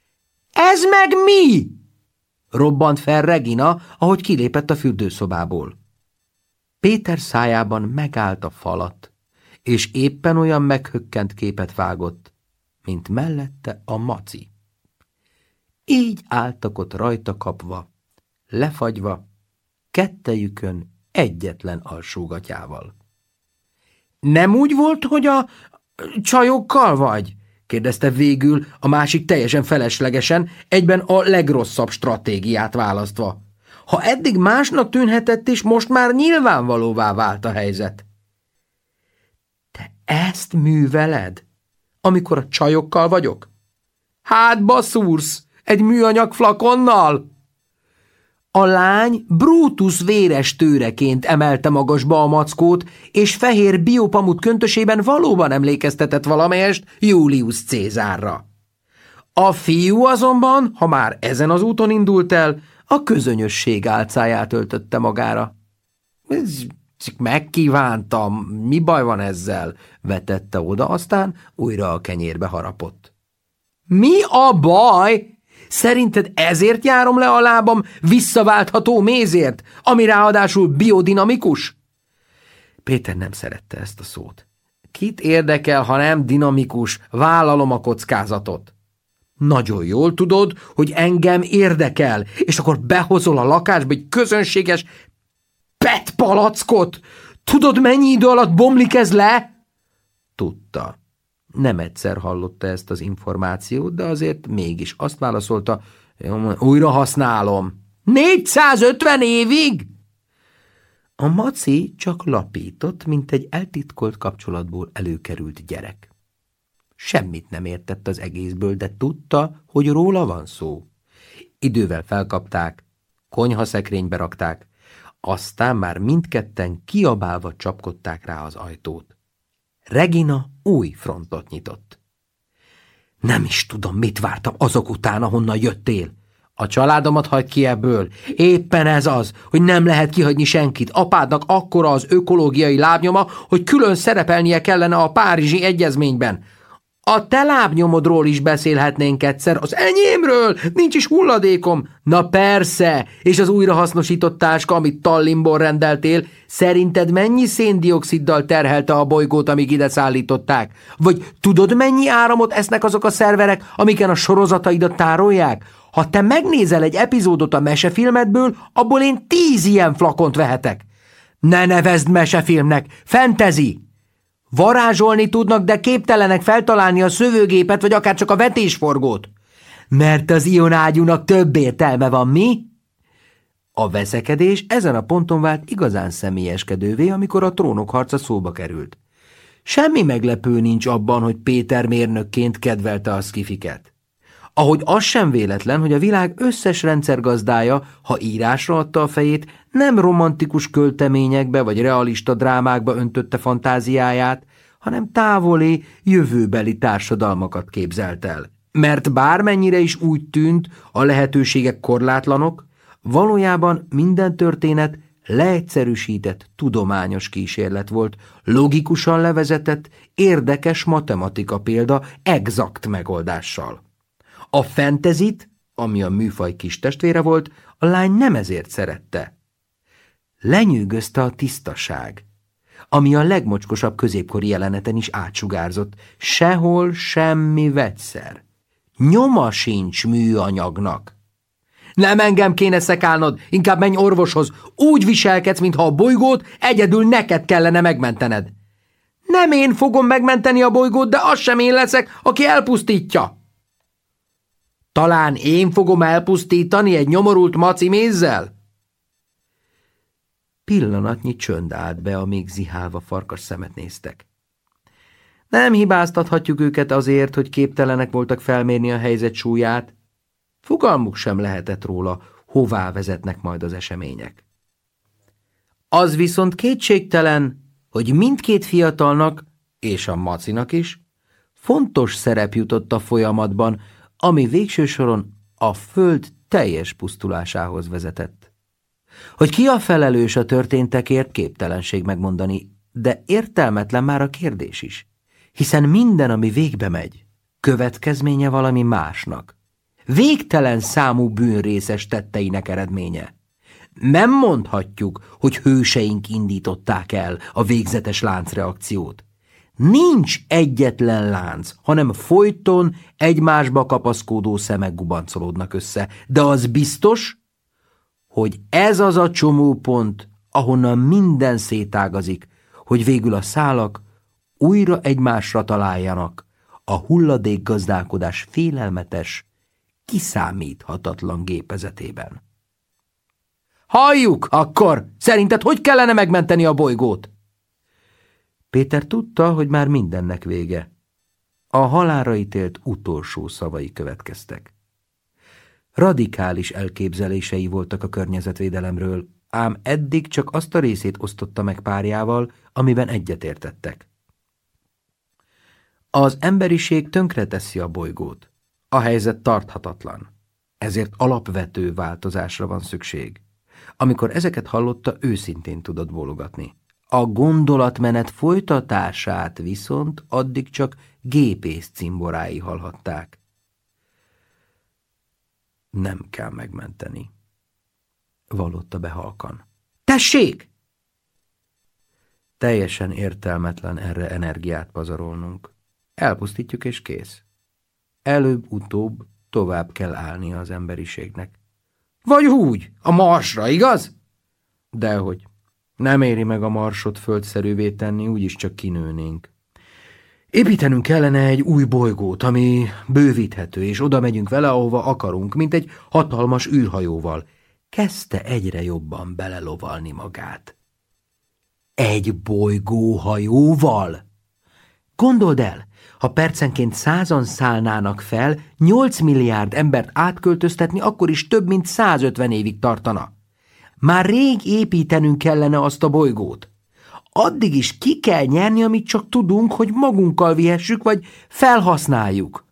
Speaker 1: – Ez meg mi? – robbant fel Regina, ahogy kilépett a fürdőszobából. Péter szájában megállt a falat, és éppen olyan meghökkent képet vágott, mint mellette a maci. Így álltak ott rajta kapva, lefagyva, kettejükön egyetlen alsógatyával. Nem úgy volt, hogy a csajokkal vagy? kérdezte végül a másik teljesen feleslegesen, egyben a legrosszabb stratégiát választva. Ha eddig másnak tűnhetett is, most már nyilvánvalóvá vált a helyzet. Te ezt műveled, amikor a csajokkal vagyok? Hát baszúrsz, egy műanyag flakonnal! A lány Brutus véres tőreként emelte magasba a mackót, és fehér biopamut köntösében valóban emlékeztetett valamelyest Julius Cézárra. A fiú azonban, ha már ezen az úton indult el, a közönösség álcáját öltötte magára. Csak megkívántam, mi baj van ezzel? vetette oda, aztán újra a kenyérbe harapott. Mi a baj? Szerinted ezért járom le a lábam visszaváltható mézért, ami ráadásul biodinamikus? Péter nem szerette ezt a szót. Kit érdekel, ha nem dinamikus, vállalom a kockázatot. Nagyon jól tudod, hogy engem érdekel, és akkor behozol a lakásba egy közönséges petpalackot. Tudod, mennyi idő alatt bomlik ez le? Tudta. Nem egyszer hallotta ezt az információt, de azért mégis azt válaszolta, újra használom. 450 évig? A maci csak lapított, mint egy eltitkolt kapcsolatból előkerült gyerek. Semmit nem értett az egészből, de tudta, hogy róla van szó. Idővel felkapták, konyhaszekrénybe rakták, aztán már mindketten kiabálva csapkodták rá az ajtót. Regina új frontot nyitott. Nem is tudom, mit vártam azok után, ahonnan jöttél. A családomat hagy ki ebből. Éppen ez az, hogy nem lehet kihagyni senkit. Apádnak akkora az ökológiai lábnyoma, hogy külön szerepelnie kellene a Párizsi Egyezményben. A te lábnyomodról is beszélhetnénk egyszer, az enyémről, nincs is hulladékom. Na persze, és az újrahasznosított táska, amit Tallinnból rendeltél, szerinted mennyi széndioksziddal terhelte a bolygót, amíg ide szállították? Vagy tudod, mennyi áramot esznek azok a szerverek, amiken a sorozataidat tárolják? Ha te megnézel egy epizódot a mesefilmedből, abból én tíz ilyen flakont vehetek. Ne nevezd mesefilmnek, fentezi! Varázsolni tudnak, de képtelenek feltalálni a szövőgépet, vagy akár csak a vetésforgót. Mert az ionágyúnak több értelme van, mi? A veszekedés ezen a ponton vált igazán személyeskedővé, amikor a trónok harca szóba került. Semmi meglepő nincs abban, hogy Péter mérnökként kedvelte a szkifiket. Ahogy az sem véletlen, hogy a világ összes rendszergazdája, ha írásra adta a fejét, nem romantikus költeményekbe vagy realista drámákba öntötte fantáziáját, hanem távoli, jövőbeli társadalmakat képzelt el. Mert bármennyire is úgy tűnt, a lehetőségek korlátlanok, valójában minden történet leegyszerűsített, tudományos kísérlet volt, logikusan levezetett, érdekes matematika példa, exakt megoldással. A fentezit, ami a műfaj kis testvére volt, a lány nem ezért szerette. Lenyűgözte a tisztaság, ami a legmocskosabb középkori jeleneten is átsugárzott, sehol semmi vegyszer. Nyoma sincs műanyagnak. Nem engem kéne szekálnod, inkább menj orvoshoz. Úgy viselkedsz, mintha a bolygót egyedül neked kellene megmentened. Nem én fogom megmenteni a bolygót, de az sem én leszek, aki elpusztítja. Talán én fogom elpusztítani egy nyomorult maci mézzel? Pillanatnyi csönd állt be, amíg zihálva farkas szemet néztek. Nem hibáztathatjuk őket azért, hogy képtelenek voltak felmérni a helyzet súlyát. Fogalmuk sem lehetett róla, hová vezetnek majd az események. Az viszont kétségtelen, hogy mindkét fiatalnak, és a macinak is, fontos szerep jutott a folyamatban, ami végső soron a föld teljes pusztulásához vezetett. Hogy ki a felelős a történtekért, képtelenség megmondani, de értelmetlen már a kérdés is, hiszen minden, ami végbe megy, következménye valami másnak. Végtelen számú bűnrészes tetteinek eredménye. Nem mondhatjuk, hogy hőseink indították el a végzetes láncreakciót. Nincs egyetlen lánc, hanem folyton egymásba kapaszkodó szemek gubancolódnak össze, de az biztos, hogy ez az a csomópont, ahonnan minden szétágazik, hogy végül a szálak újra egymásra találjanak a hulladékgazdálkodás félelmetes, kiszámíthatatlan gépezetében. Halljuk akkor! Szerinted hogy kellene megmenteni a bolygót? Péter tudta, hogy már mindennek vége. A halára ítélt utolsó szavai következtek. Radikális elképzelései voltak a környezetvédelemről, ám eddig csak azt a részét osztotta meg párjával, amiben egyetértettek. Az emberiség tönkreteszi a bolygót. A helyzet tarthatatlan. Ezért alapvető változásra van szükség. Amikor ezeket hallotta, őszintén tudott bólogatni. A gondolatmenet folytatását viszont addig csak gépész cimborái hallhatták. Nem kell megmenteni, vallotta be halkan. Tessék! Teljesen értelmetlen erre energiát pazarolnunk. Elpusztítjuk és kész. Előbb-utóbb tovább kell állnia az emberiségnek. Vagy úgy, a marsra, igaz? Dehogy. Nem éri meg a marsot földszerűvé tenni, úgyis csak kinőnénk. Építenünk kellene egy új bolygót, ami bővíthető, és oda megyünk vele, ahova akarunk, mint egy hatalmas űrhajóval. Kezdte egyre jobban belelovalni magát. Egy bolygóhajóval? Gondold el, ha percenként százan szállnának fel, 8 milliárd embert átköltöztetni, akkor is több mint 150 évig tartana. Már rég építenünk kellene azt a bolygót. Addig is ki kell nyerni, amit csak tudunk, hogy magunkkal vihessük, vagy felhasználjuk.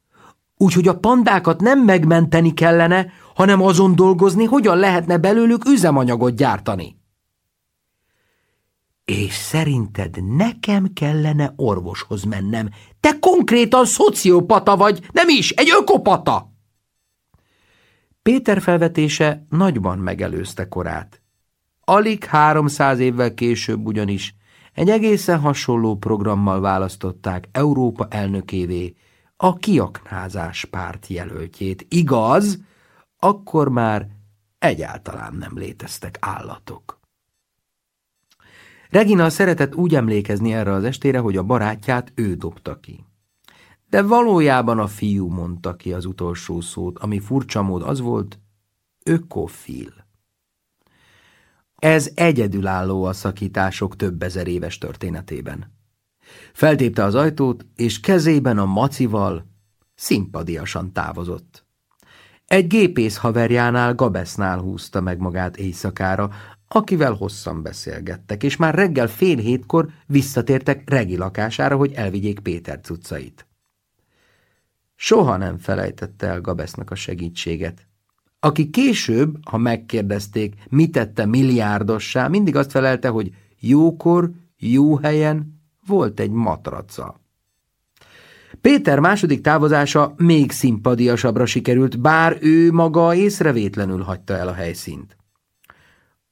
Speaker 1: Úgyhogy a pandákat nem megmenteni kellene, hanem azon dolgozni, hogyan lehetne belőlük üzemanyagot gyártani. És szerinted nekem kellene orvoshoz mennem? Te konkrétan szociopata vagy, nem is, egy ökopata! Péter felvetése nagyban megelőzte korát. Alig 300 évvel később ugyanis egy egészen hasonló programmal választották Európa elnökévé a kiaknázás párt jelöltjét. Igaz, akkor már egyáltalán nem léteztek állatok. Regina szeretett úgy emlékezni erre az estére, hogy a barátját ő dobta ki. De valójában a fiú mondta ki az utolsó szót, ami furcsa mód az volt, ökofil. Ez egyedülálló a szakítások több ezer éves történetében. Feltépte az ajtót, és kezében a macival szimpadiasan távozott. Egy gépész haverjánál Gabesznál húzta meg magát éjszakára, akivel hosszan beszélgettek, és már reggel fél hétkor visszatértek Regi lakására, hogy elvigyék Péter cuccait soha nem felejtette el Gabesznek a segítséget. Aki később, ha megkérdezték, mit tette milliárdossá, mindig azt felelte, hogy jókor, jó helyen volt egy matraca. Péter második távozása még szimpadiasabbra sikerült, bár ő maga észrevétlenül hagyta el a helyszínt.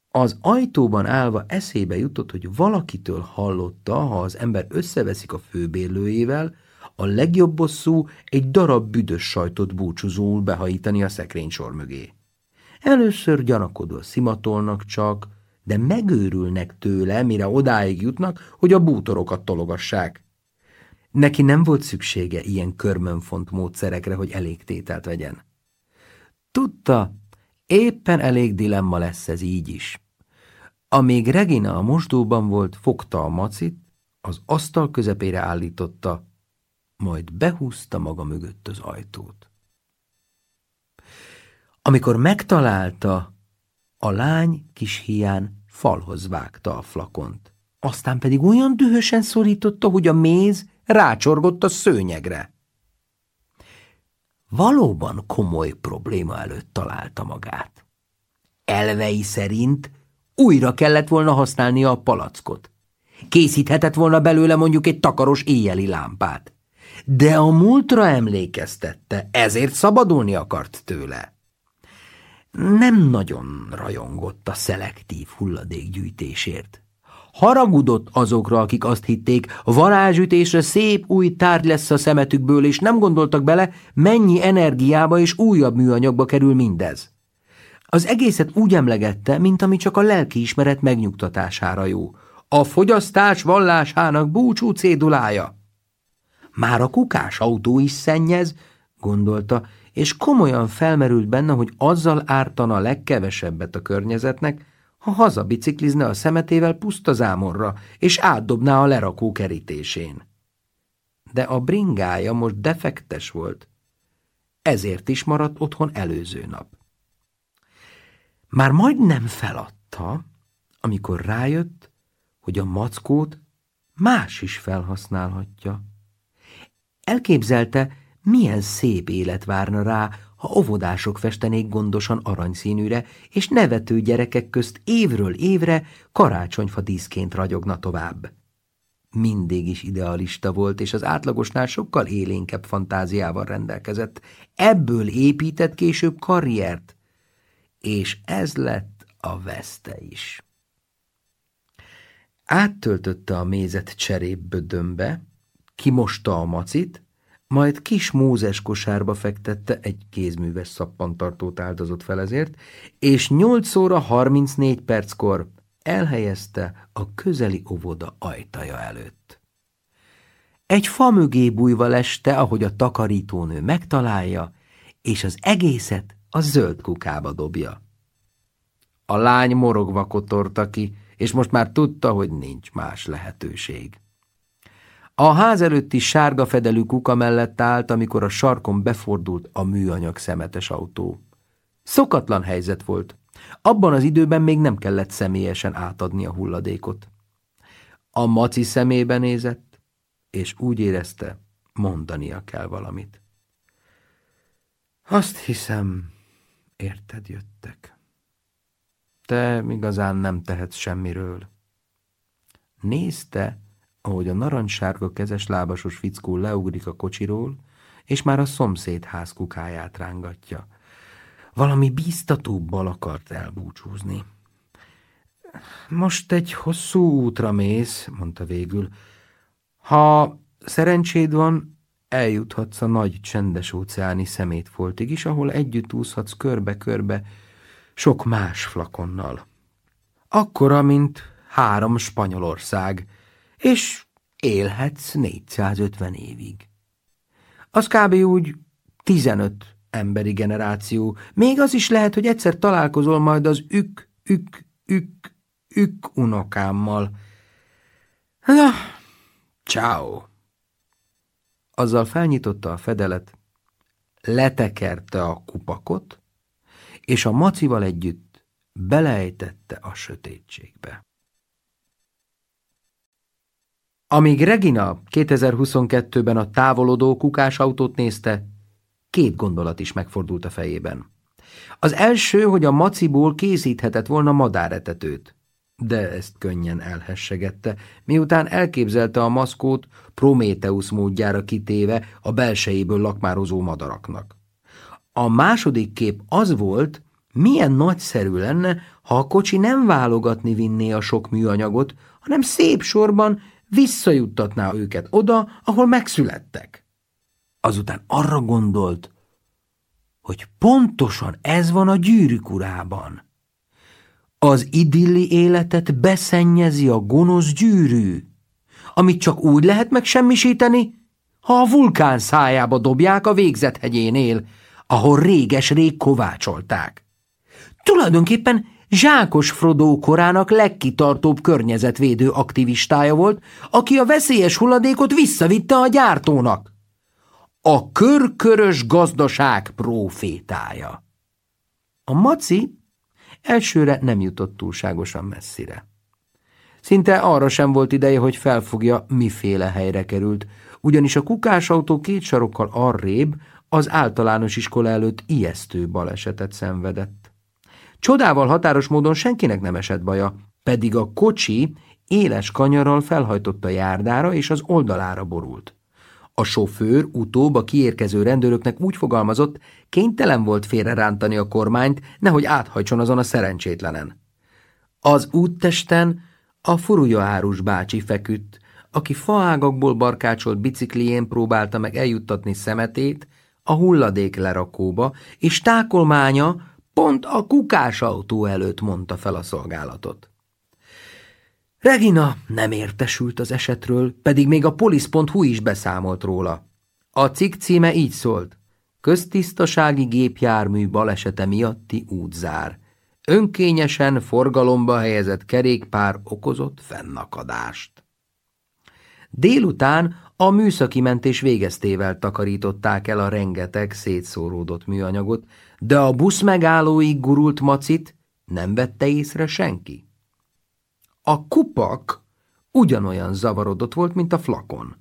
Speaker 1: Az ajtóban állva eszébe jutott, hogy valakitől hallotta, ha az ember összeveszik a főbérlőjével, a legjobb bosszú egy darab büdös sajtot búcsúzóul behajítani a sor mögé. Először gyanakodva szimatolnak csak, de megőrülnek tőle, mire odáig jutnak, hogy a bútorokat tologassák. Neki nem volt szüksége ilyen körmönfont módszerekre, hogy elég tételt vegyen. Tudta, éppen elég dilemma lesz ez így is. Amíg Regina a mosdóban volt, fogta a macit, az asztal közepére állította, majd behúzta maga mögött az ajtót. Amikor megtalálta, a lány kis hián falhoz vágta a flakont, aztán pedig olyan dühösen szorította, hogy a méz rácsorgott a szőnyegre. Valóban komoly probléma előtt találta magát. Elvei szerint újra kellett volna használnia a palackot. Készíthetett volna belőle mondjuk egy takaros éjjeli lámpát de a múltra emlékeztette, ezért szabadulni akart tőle. Nem nagyon rajongott a szelektív hulladékgyűjtésért. Haragudott azokra, akik azt hitték, varázsütésre szép új tárgy lesz a szemetükből, és nem gondoltak bele, mennyi energiába és újabb műanyagba kerül mindez. Az egészet úgy emlegette, mint ami csak a lelkiismeret megnyugtatására jó. A fogyasztás vallásának búcsú cédulája. Már a kukás autó is szennyez, gondolta, és komolyan felmerült benne, hogy azzal ártana a legkevesebbet a környezetnek, ha hazabiciklizne a szemetével puszta zámorra, és átdobná a lerakó kerítésén. De a bringája most defektes volt, ezért is maradt otthon előző nap. Már majdnem feladta, amikor rájött, hogy a mackót más is felhasználhatja. Elképzelte, milyen szép élet várna rá, ha óvodások festenék gondosan aranyszínűre, és nevető gyerekek közt évről évre karácsonyfa díszként ragyogna tovább. Mindig is idealista volt, és az átlagosnál sokkal élénkebb fantáziával rendelkezett. Ebből épített később karriert, és ez lett a veszte is. Áttöltötte a mézet cserép bödömbe, kimosta a macit, majd kis mózes kosárba fektette egy kézműves szappantartót áldozott fel ezért, és 8 óra 34 perckor elhelyezte a közeli óvoda ajtaja előtt. Egy fa mögé bújva leste, ahogy a takarítónő megtalálja, és az egészet a zöld kukába dobja. A lány morogva kotorta ki, és most már tudta, hogy nincs más lehetőség. A ház előtti sárga fedelű kuka mellett állt, amikor a sarkon befordult a műanyag szemetes autó. Szokatlan helyzet volt. Abban az időben még nem kellett személyesen átadni a hulladékot. A maci szemébe nézett, és úgy érezte, mondania kell valamit. Azt hiszem, érted jöttek. Te igazán nem tehetsz semmiről. Nézte, ahogy a narancssárga kezes lábasos fickó leugrik a kocsiról, és már a szomszéd ház kukáját rángatja. Valami bíztatóbbal akart elbúcsúzni. Most egy hosszú útra mész, mondta végül. Ha szerencséd van, eljuthatsz a nagy csendes óceáni szemétfoltig is, ahol együtt úszhatsz körbe-körbe sok más flakonnal. Akkora, mint három Spanyolország – és élhetsz 450 évig. Az kb. úgy 15 emberi generáció. Még az is lehet, hogy egyszer találkozol majd az ük, ük, ük, ük unokámmal. Na, ciao. Azzal felnyitotta a fedelet, letekerte a kupakot, és a macival együtt beleejtette a sötétségbe. Amíg Regina 2022-ben a távolodó kukás autót nézte, két gondolat is megfordult a fejében. Az első, hogy a maciból készíthetett volna madáretetőt, de ezt könnyen elhessegette, miután elképzelte a maszkót Prométeusz módjára kitéve a belsejéből lakmározó madaraknak. A második kép az volt, milyen nagyszerű lenne, ha a kocsi nem válogatni vinné a sok műanyagot, hanem szép sorban visszajuttatná őket oda, ahol megszülettek. Azután arra gondolt, hogy pontosan ez van a gyűrűk urában. Az idilli életet beszennyezi a gonosz gyűrű, amit csak úgy lehet megsemmisíteni, ha a vulkán szájába dobják a végzethegyénél, ahol réges-rég kovácsolták. Tulajdonképpen Zsákos Frodó korának legkitartóbb környezetvédő aktivistája volt, aki a veszélyes hulladékot visszavitte a gyártónak. A körkörös gazdaság prófétája. A maci elsőre nem jutott túlságosan messzire. Szinte arra sem volt ideje, hogy felfogja, miféle helyre került, ugyanis a kukásautó két sarokkal arrébb az általános iskola előtt ijesztő balesetet szenvedett. Csodával határos módon senkinek nem esett baja, pedig a kocsi éles kanyarral felhajtott a járdára és az oldalára borult. A sofőr utóbb a kiérkező rendőröknek úgy fogalmazott, kénytelen volt félrerántani a kormányt, nehogy áthajtson azon a szerencsétlenen. Az úttesten a furuja árus bácsi feküdt, aki faágakból barkácsolt biciklién próbálta meg eljuttatni szemetét a hulladék lerakóba, és tákolmánya Pont a kukás autó előtt mondta fel a szolgálatot. Regina nem értesült az esetről, pedig még a polisz.hu is beszámolt róla. A cikk címe így szólt. Köztisztasági gépjármű balesete miatti útzár. Önkényesen forgalomba helyezett kerékpár okozott fennakadást. Délután a műszaki mentés végeztével takarították el a rengeteg szétszóródott műanyagot, de a busz megállóig gurult macit nem vette észre senki. A kupak ugyanolyan zavarodott volt, mint a flakon,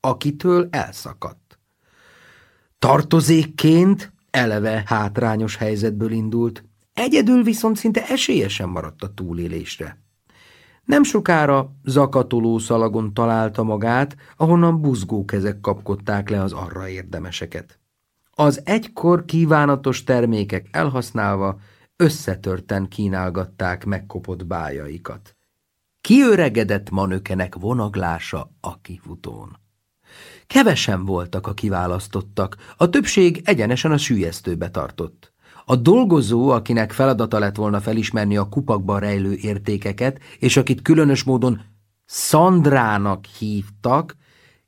Speaker 1: akitől elszakadt. Tartozékként eleve hátrányos helyzetből indult, egyedül viszont szinte esélyesen maradt a túlélésre. Nem sokára zakatoló szalagon találta magát, ahonnan buzgó kezek kapkodták le az arra érdemeseket az egykor kívánatos termékek elhasználva összetörten kínálgatták megkopott bájaikat. Kiöregedett manökenek vonaglása a kifutón. Kevesen voltak a kiválasztottak, a többség egyenesen a sűjesztőbe tartott. A dolgozó, akinek feladata lett volna felismerni a kupakban rejlő értékeket, és akit különös módon Szandrának hívtak,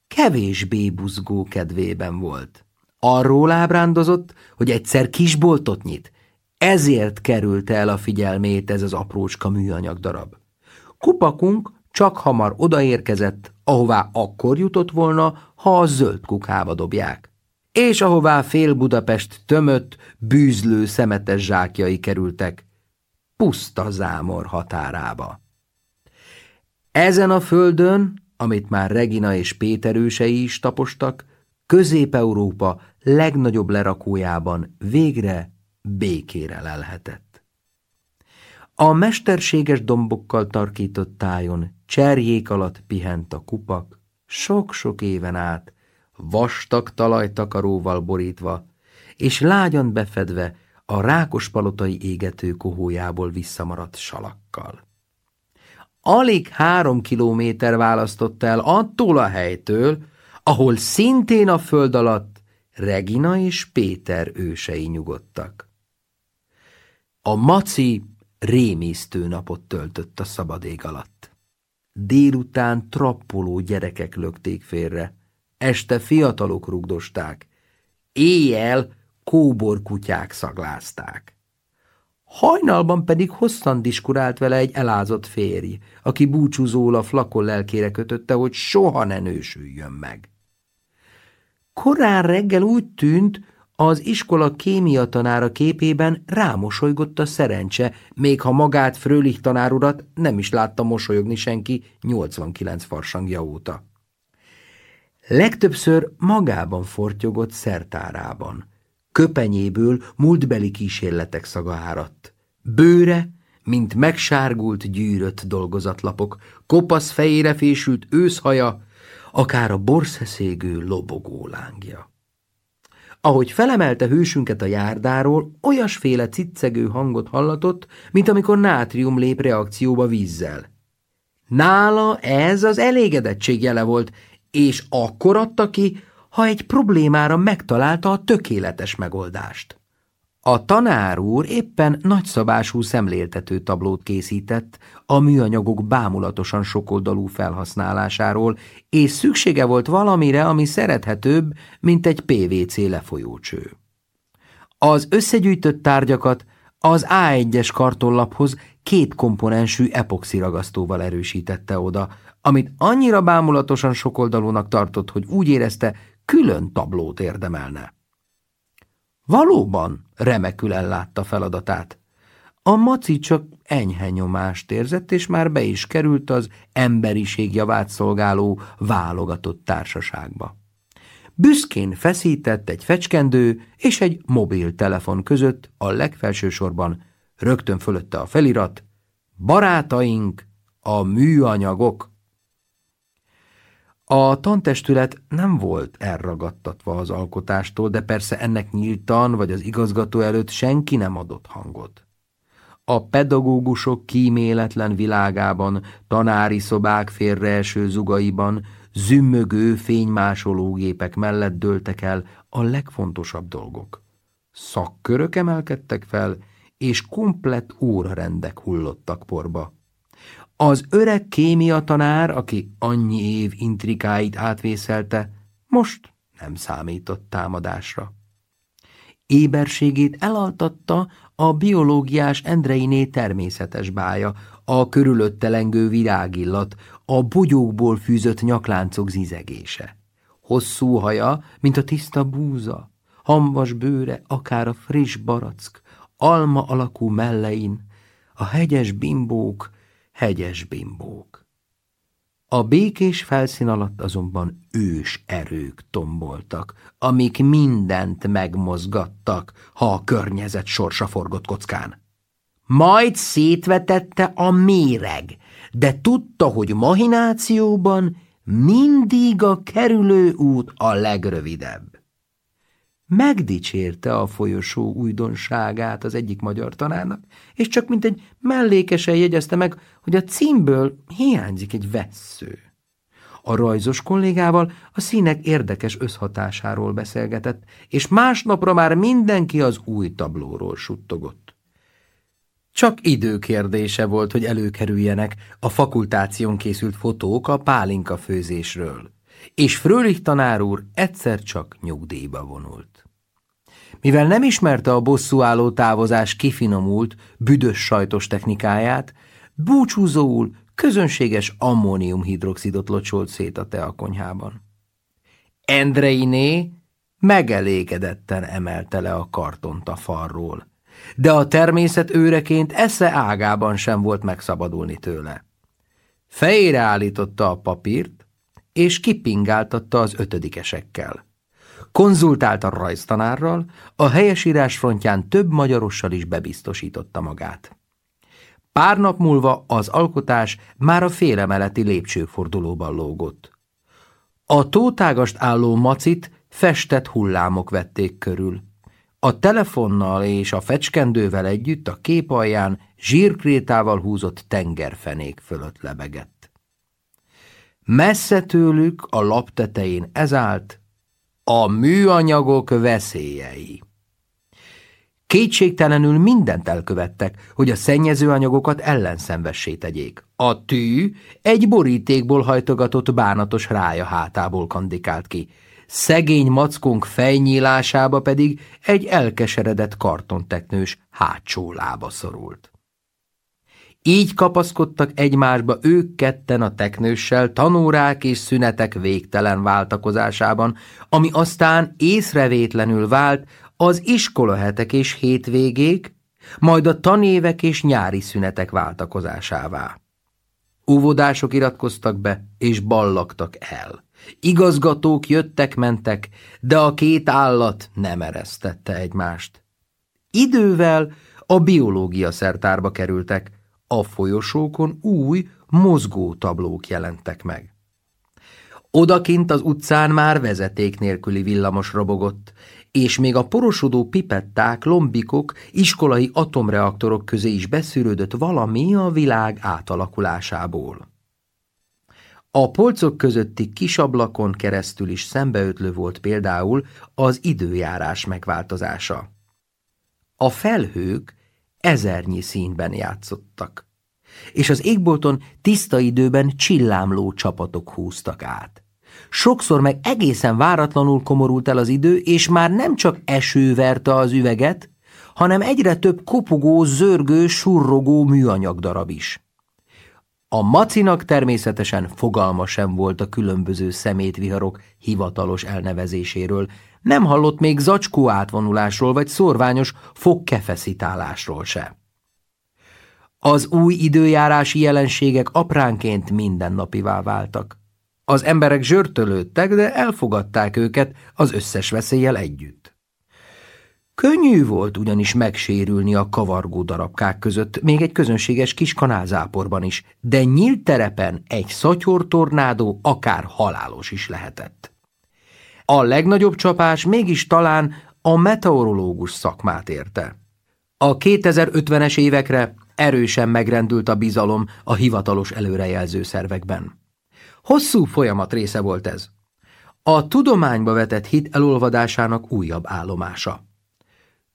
Speaker 1: kevésbé buzgó kedvében volt. Arról ábrándozott, hogy egyszer kisboltot nyit. Ezért került el a figyelmét ez az aprócska műanyag darab. Kupakunk csak hamar odaérkezett, ahová akkor jutott volna, ha a zöld kukába dobják. És ahová fél Budapest tömött, bűzlő szemetes zsákjai kerültek. Puszta zámor határába. Ezen a földön, amit már Regina és Péter ősei is tapostak, Közép-Európa legnagyobb lerakójában végre békére lelhetett. A mesterséges dombokkal tarkított tájon cserjék alatt pihent a kupak, sok-sok éven át, vastag talajtakaróval borítva, és lágyan befedve a rákos palotai égető kohójából visszamaradt salakkal. Alig három kilométer választott el attól a helytől, ahol szintén a föld alatt Regina és Péter ősei nyugodtak. A maci rémisztő napot töltött a szabad ég alatt. Délután trappoló gyerekek lökték félre, este fiatalok rugdosták, éjjel kóbor kutyák szaglázták. Hajnalban pedig hosszan diskurált vele egy elázott férj, aki búcsúzóla flakon lelkére kötötte, hogy soha ne nősüljön meg. Korán reggel úgy tűnt, az iskola kémia tanára képében rámosolygott a szerencse, még ha magát Frölich tanárurat nem is látta mosolyogni senki 89 farsangja óta. Legtöbbször magában fortyogott szertárában. Köpenyéből múltbeli kísérletek szaga áradt. Bőre, mint megsárgult gyűrött dolgozatlapok, kopasz fejére fésült őszhaja, akár a borszeszégő lobogó lángja. Ahogy felemelte hősünket a járdáról, olyasféle ciccegő hangot hallatott, mint amikor nátrium lép reakcióba vízzel. Nála ez az elégedettség jele volt, és akkor adta ki, ha egy problémára megtalálta a tökéletes megoldást. A tanár úr éppen nagyszabású szemléltető tablót készített a műanyagok bámulatosan sokoldalú felhasználásáról, és szüksége volt valamire, ami szerethetőbb, mint egy PVC lefolyócső. Az összegyűjtött tárgyakat az A1-es kartonlaphoz két komponensű ragasztóval erősítette oda, amit annyira bámulatosan sokoldalúnak tartott, hogy úgy érezte, külön tablót érdemelne. Valóban remekül ellátta feladatát. A maci csak enyhe nyomást érzett, és már be is került az emberiség javát szolgáló válogatott társaságba. Büszkén feszített egy fecskendő és egy mobiltelefon között a legfelső sorban, rögtön fölötte a felirat, Barátaink, a műanyagok! A tantestület nem volt elragadtatva az alkotástól, de persze ennek nyíltan vagy az igazgató előtt senki nem adott hangot. A pedagógusok kíméletlen világában, tanári szobák félreeső zugaiban, zümmögő fénymásológépek mellett dőltek el a legfontosabb dolgok. Szakkörök emelkedtek fel, és komplett órarendek hullottak porba. Az öreg kémia tanár, aki annyi év intrikáit átvészelte, most nem számított támadásra. Éberségét elaltatta a biológiás Endreiné természetes bája, a körülötte lengő virágillat, a bogyókból fűzött nyakláncok zizegése. Hosszú haja, mint a tiszta búza, hamvas bőre, akár a friss barack, alma alakú mellein, a hegyes bimbók, hegyes bimbók. A békés felszín alatt azonban ős erők tomboltak, amik mindent megmozgattak, ha a környezet sorsa forgott kockán. Majd szétvetette a méreg, de tudta, hogy mahinációban mindig a kerülő út a legrövidebb megdicsérte a folyosó újdonságát az egyik magyar tanárnak, és csak mint egy mellékesen jegyezte meg, hogy a címből hiányzik egy vessző. A rajzos kollégával a színek érdekes összhatásáról beszélgetett, és másnapra már mindenki az új tablóról suttogott. Csak időkérdése volt, hogy előkerüljenek a fakultáción készült fotók a pálinka főzésről, és Frölich tanár úr egyszer csak nyugdíjba vonult. Mivel nem ismerte a bosszúálló távozás kifinomult, büdös sajtos technikáját, búcsúzóul közönséges ammóniumhidroxidot locsolt szét a teakonyhában. Endreiné megelégedetten emelte le a kartont a falról, de a természet őreként esze ágában sem volt megszabadulni tőle. Fejére állította a papírt, és kipingáltatta az ötödikesekkel. Konzultált a rajztanárral, a helyesírás frontján több magyarossal is bebiztosította magát. Pár nap múlva az alkotás már a félemeleti lépcsőfordulóban lógott. A tótágast álló macit festett hullámok vették körül. A telefonnal és a fecskendővel együtt a kép alján zsírkrétával húzott tengerfenék fölött lebegett. Messze tőlük a lap tetején ez állt, a műanyagok veszélyei Kétségtelenül mindent elkövettek, hogy a szennyezőanyagokat ellenszenvessé tegyék. A tű egy borítékból hajtogatott bánatos rája hátából kandikált ki, szegény mackunk fejnyílásába pedig egy elkeseredett kartonteknős hátsó lába szorult. Így kapaszkodtak egymásba ők ketten a teknőssel tanórák és szünetek végtelen váltakozásában, ami aztán észrevétlenül vált az hetek és hétvégék, majd a tanévek és nyári szünetek váltakozásává. Uvodások iratkoztak be, és ballaktak el. Igazgatók jöttek-mentek, de a két állat nem eresztette egymást. Idővel a biológia szertárba kerültek, a folyosókon új, mozgó tablók jelentek meg. Odakint az utcán már vezeték nélküli villamos robogott, és még a porosodó pipetták, lombikok, iskolai atomreaktorok közé is beszűrődött valami a világ átalakulásából. A polcok közötti kis ablakon keresztül is szembeötlő volt például az időjárás megváltozása. A felhők ezernyi színben játszottak, és az égbolton tiszta időben csillámló csapatok húztak át. Sokszor meg egészen váratlanul komorult el az idő, és már nem csak eső verte az üveget, hanem egyre több kopogó, zörgő, surrogó műanyag darab is. A macinak természetesen fogalma sem volt a különböző szemétviharok hivatalos elnevezéséről, nem hallott még zacskó átvonulásról vagy szorványos fogkefeszítálásról se. Az új időjárási jelenségek apránként mindennapivá váltak. Az emberek zsörtölődtek, de elfogadták őket az összes veszéllyel együtt. Könnyű volt ugyanis megsérülni a kavargó darabkák között, még egy közönséges kis kanálzáporban is, de nyílt terepen egy szatyortornádó akár halálos is lehetett. A legnagyobb csapás mégis talán a meteorológus szakmát érte. A 2050-es évekre erősen megrendült a bizalom a hivatalos előrejelző szervekben. Hosszú folyamat része volt ez. A tudományba vetett hit elolvadásának újabb állomása.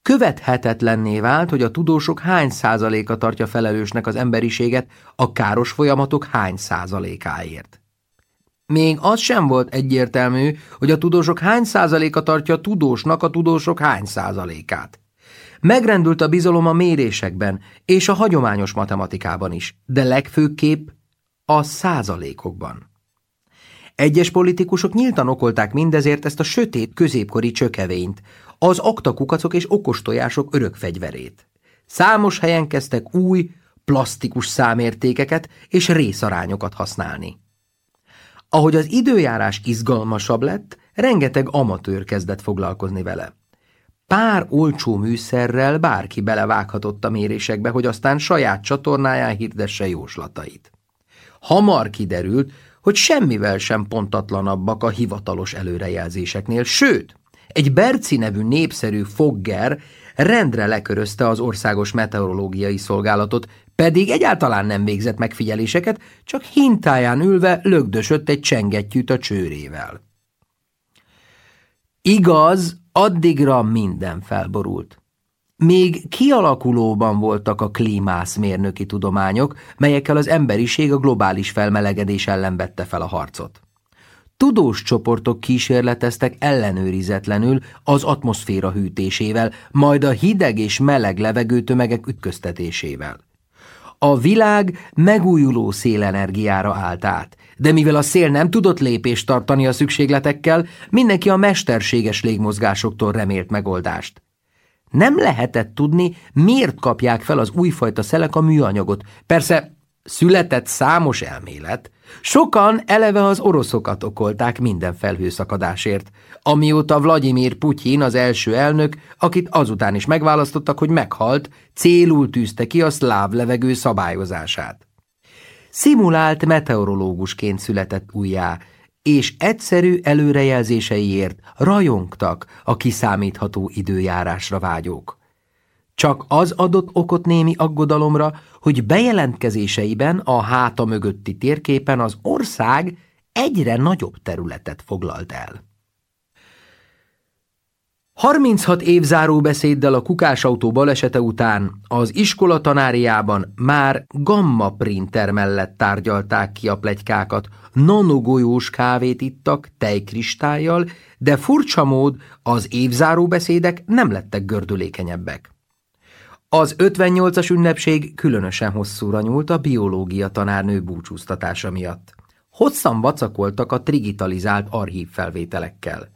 Speaker 1: Követhetetlenné vált, hogy a tudósok hány százaléka tartja felelősnek az emberiséget a káros folyamatok hány százalékáért. Még az sem volt egyértelmű, hogy a tudósok hány százaléka tartja a tudósnak a tudósok hány százalékát. Megrendült a bizalom a mérésekben és a hagyományos matematikában is, de legfőképp a százalékokban. Egyes politikusok nyíltan okolták mindezért ezt a sötét középkori csökevényt, az oktakukacok és okostojások örök fegyverét. Számos helyen kezdtek új, plastikus számértékeket és részarányokat használni. Ahogy az időjárás izgalmasabb lett, rengeteg amatőr kezdett foglalkozni vele. Pár olcsó műszerrel bárki belevághatott a mérésekbe, hogy aztán saját csatornáján hirdesse jóslatait. Hamar kiderült, hogy semmivel sem pontatlanabbak a hivatalos előrejelzéseknél, sőt, egy Berci nevű népszerű fogger rendre lekörözte az Országos Meteorológiai Szolgálatot, pedig egyáltalán nem végzett megfigyeléseket, csak hintáján ülve lögdösött egy csengettyűt a csőrével. Igaz, addigra minden felborult. Még kialakulóban voltak a klímászmérnöki tudományok, melyekkel az emberiség a globális felmelegedés ellen vette fel a harcot. Tudós csoportok kísérleteztek ellenőrizetlenül az atmoszféra hűtésével, majd a hideg és meleg levegő tömegek ütköztetésével. A világ megújuló szélenergiára állt át, de mivel a szél nem tudott lépést tartani a szükségletekkel, mindenki a mesterséges légmozgásoktól remélt megoldást. Nem lehetett tudni, miért kapják fel az újfajta szelek a műanyagot. Persze született számos elmélet, sokan eleve az oroszokat okolták minden felhőszakadásért, amióta Vladimir Putyin az első elnök, akit azután is megválasztottak, hogy meghalt, célul tűzte ki a szláv levegő szabályozását. Szimulált meteorológusként született újjá, és egyszerű előrejelzéseiért rajongtak a kiszámítható időjárásra vágyók. Csak az adott okot némi aggodalomra, hogy bejelentkezéseiben a háta mögötti térképen az ország egyre nagyobb területet foglalt el. 36 év beszéddel a kukásautó balesete után az iskola tanáriában már gamma printer mellett tárgyalták ki a plegykákat, nanogolyós kávét ittak tejkristályjal, de furcsa mód az évzáróbeszédek nem lettek gördülékenyebbek. Az 58-as ünnepség különösen hosszúra nyúlt a biológia tanárnő búcsúztatása miatt. Hosszan vacakoltak a trigitalizált archív felvételekkel.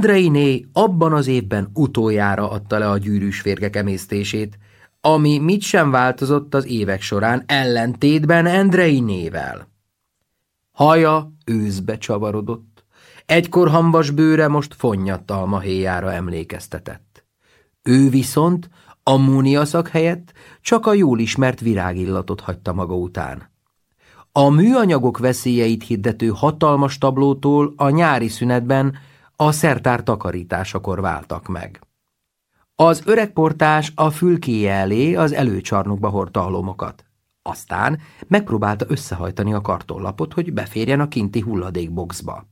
Speaker 1: né abban az évben utoljára adta le a gyűrűs férgek emésztését, ami mit sem változott az évek során ellentétben nével. Haja őzbe csavarodott, egykor hambas bőre most fonnyadt almahéjára emlékeztetett. Ő viszont Ammóniaszak helyett csak a jól ismert virágillatot hagyta maga után. A műanyagok veszélyeit hirdető hatalmas tablótól a nyári szünetben a szertár takarításakor váltak meg. Az öreg portás a fülkéje elé az előcsarnokba hordta a lomokat. Aztán megpróbálta összehajtani a kartonlapot, hogy beférjen a kinti hulladékboxba.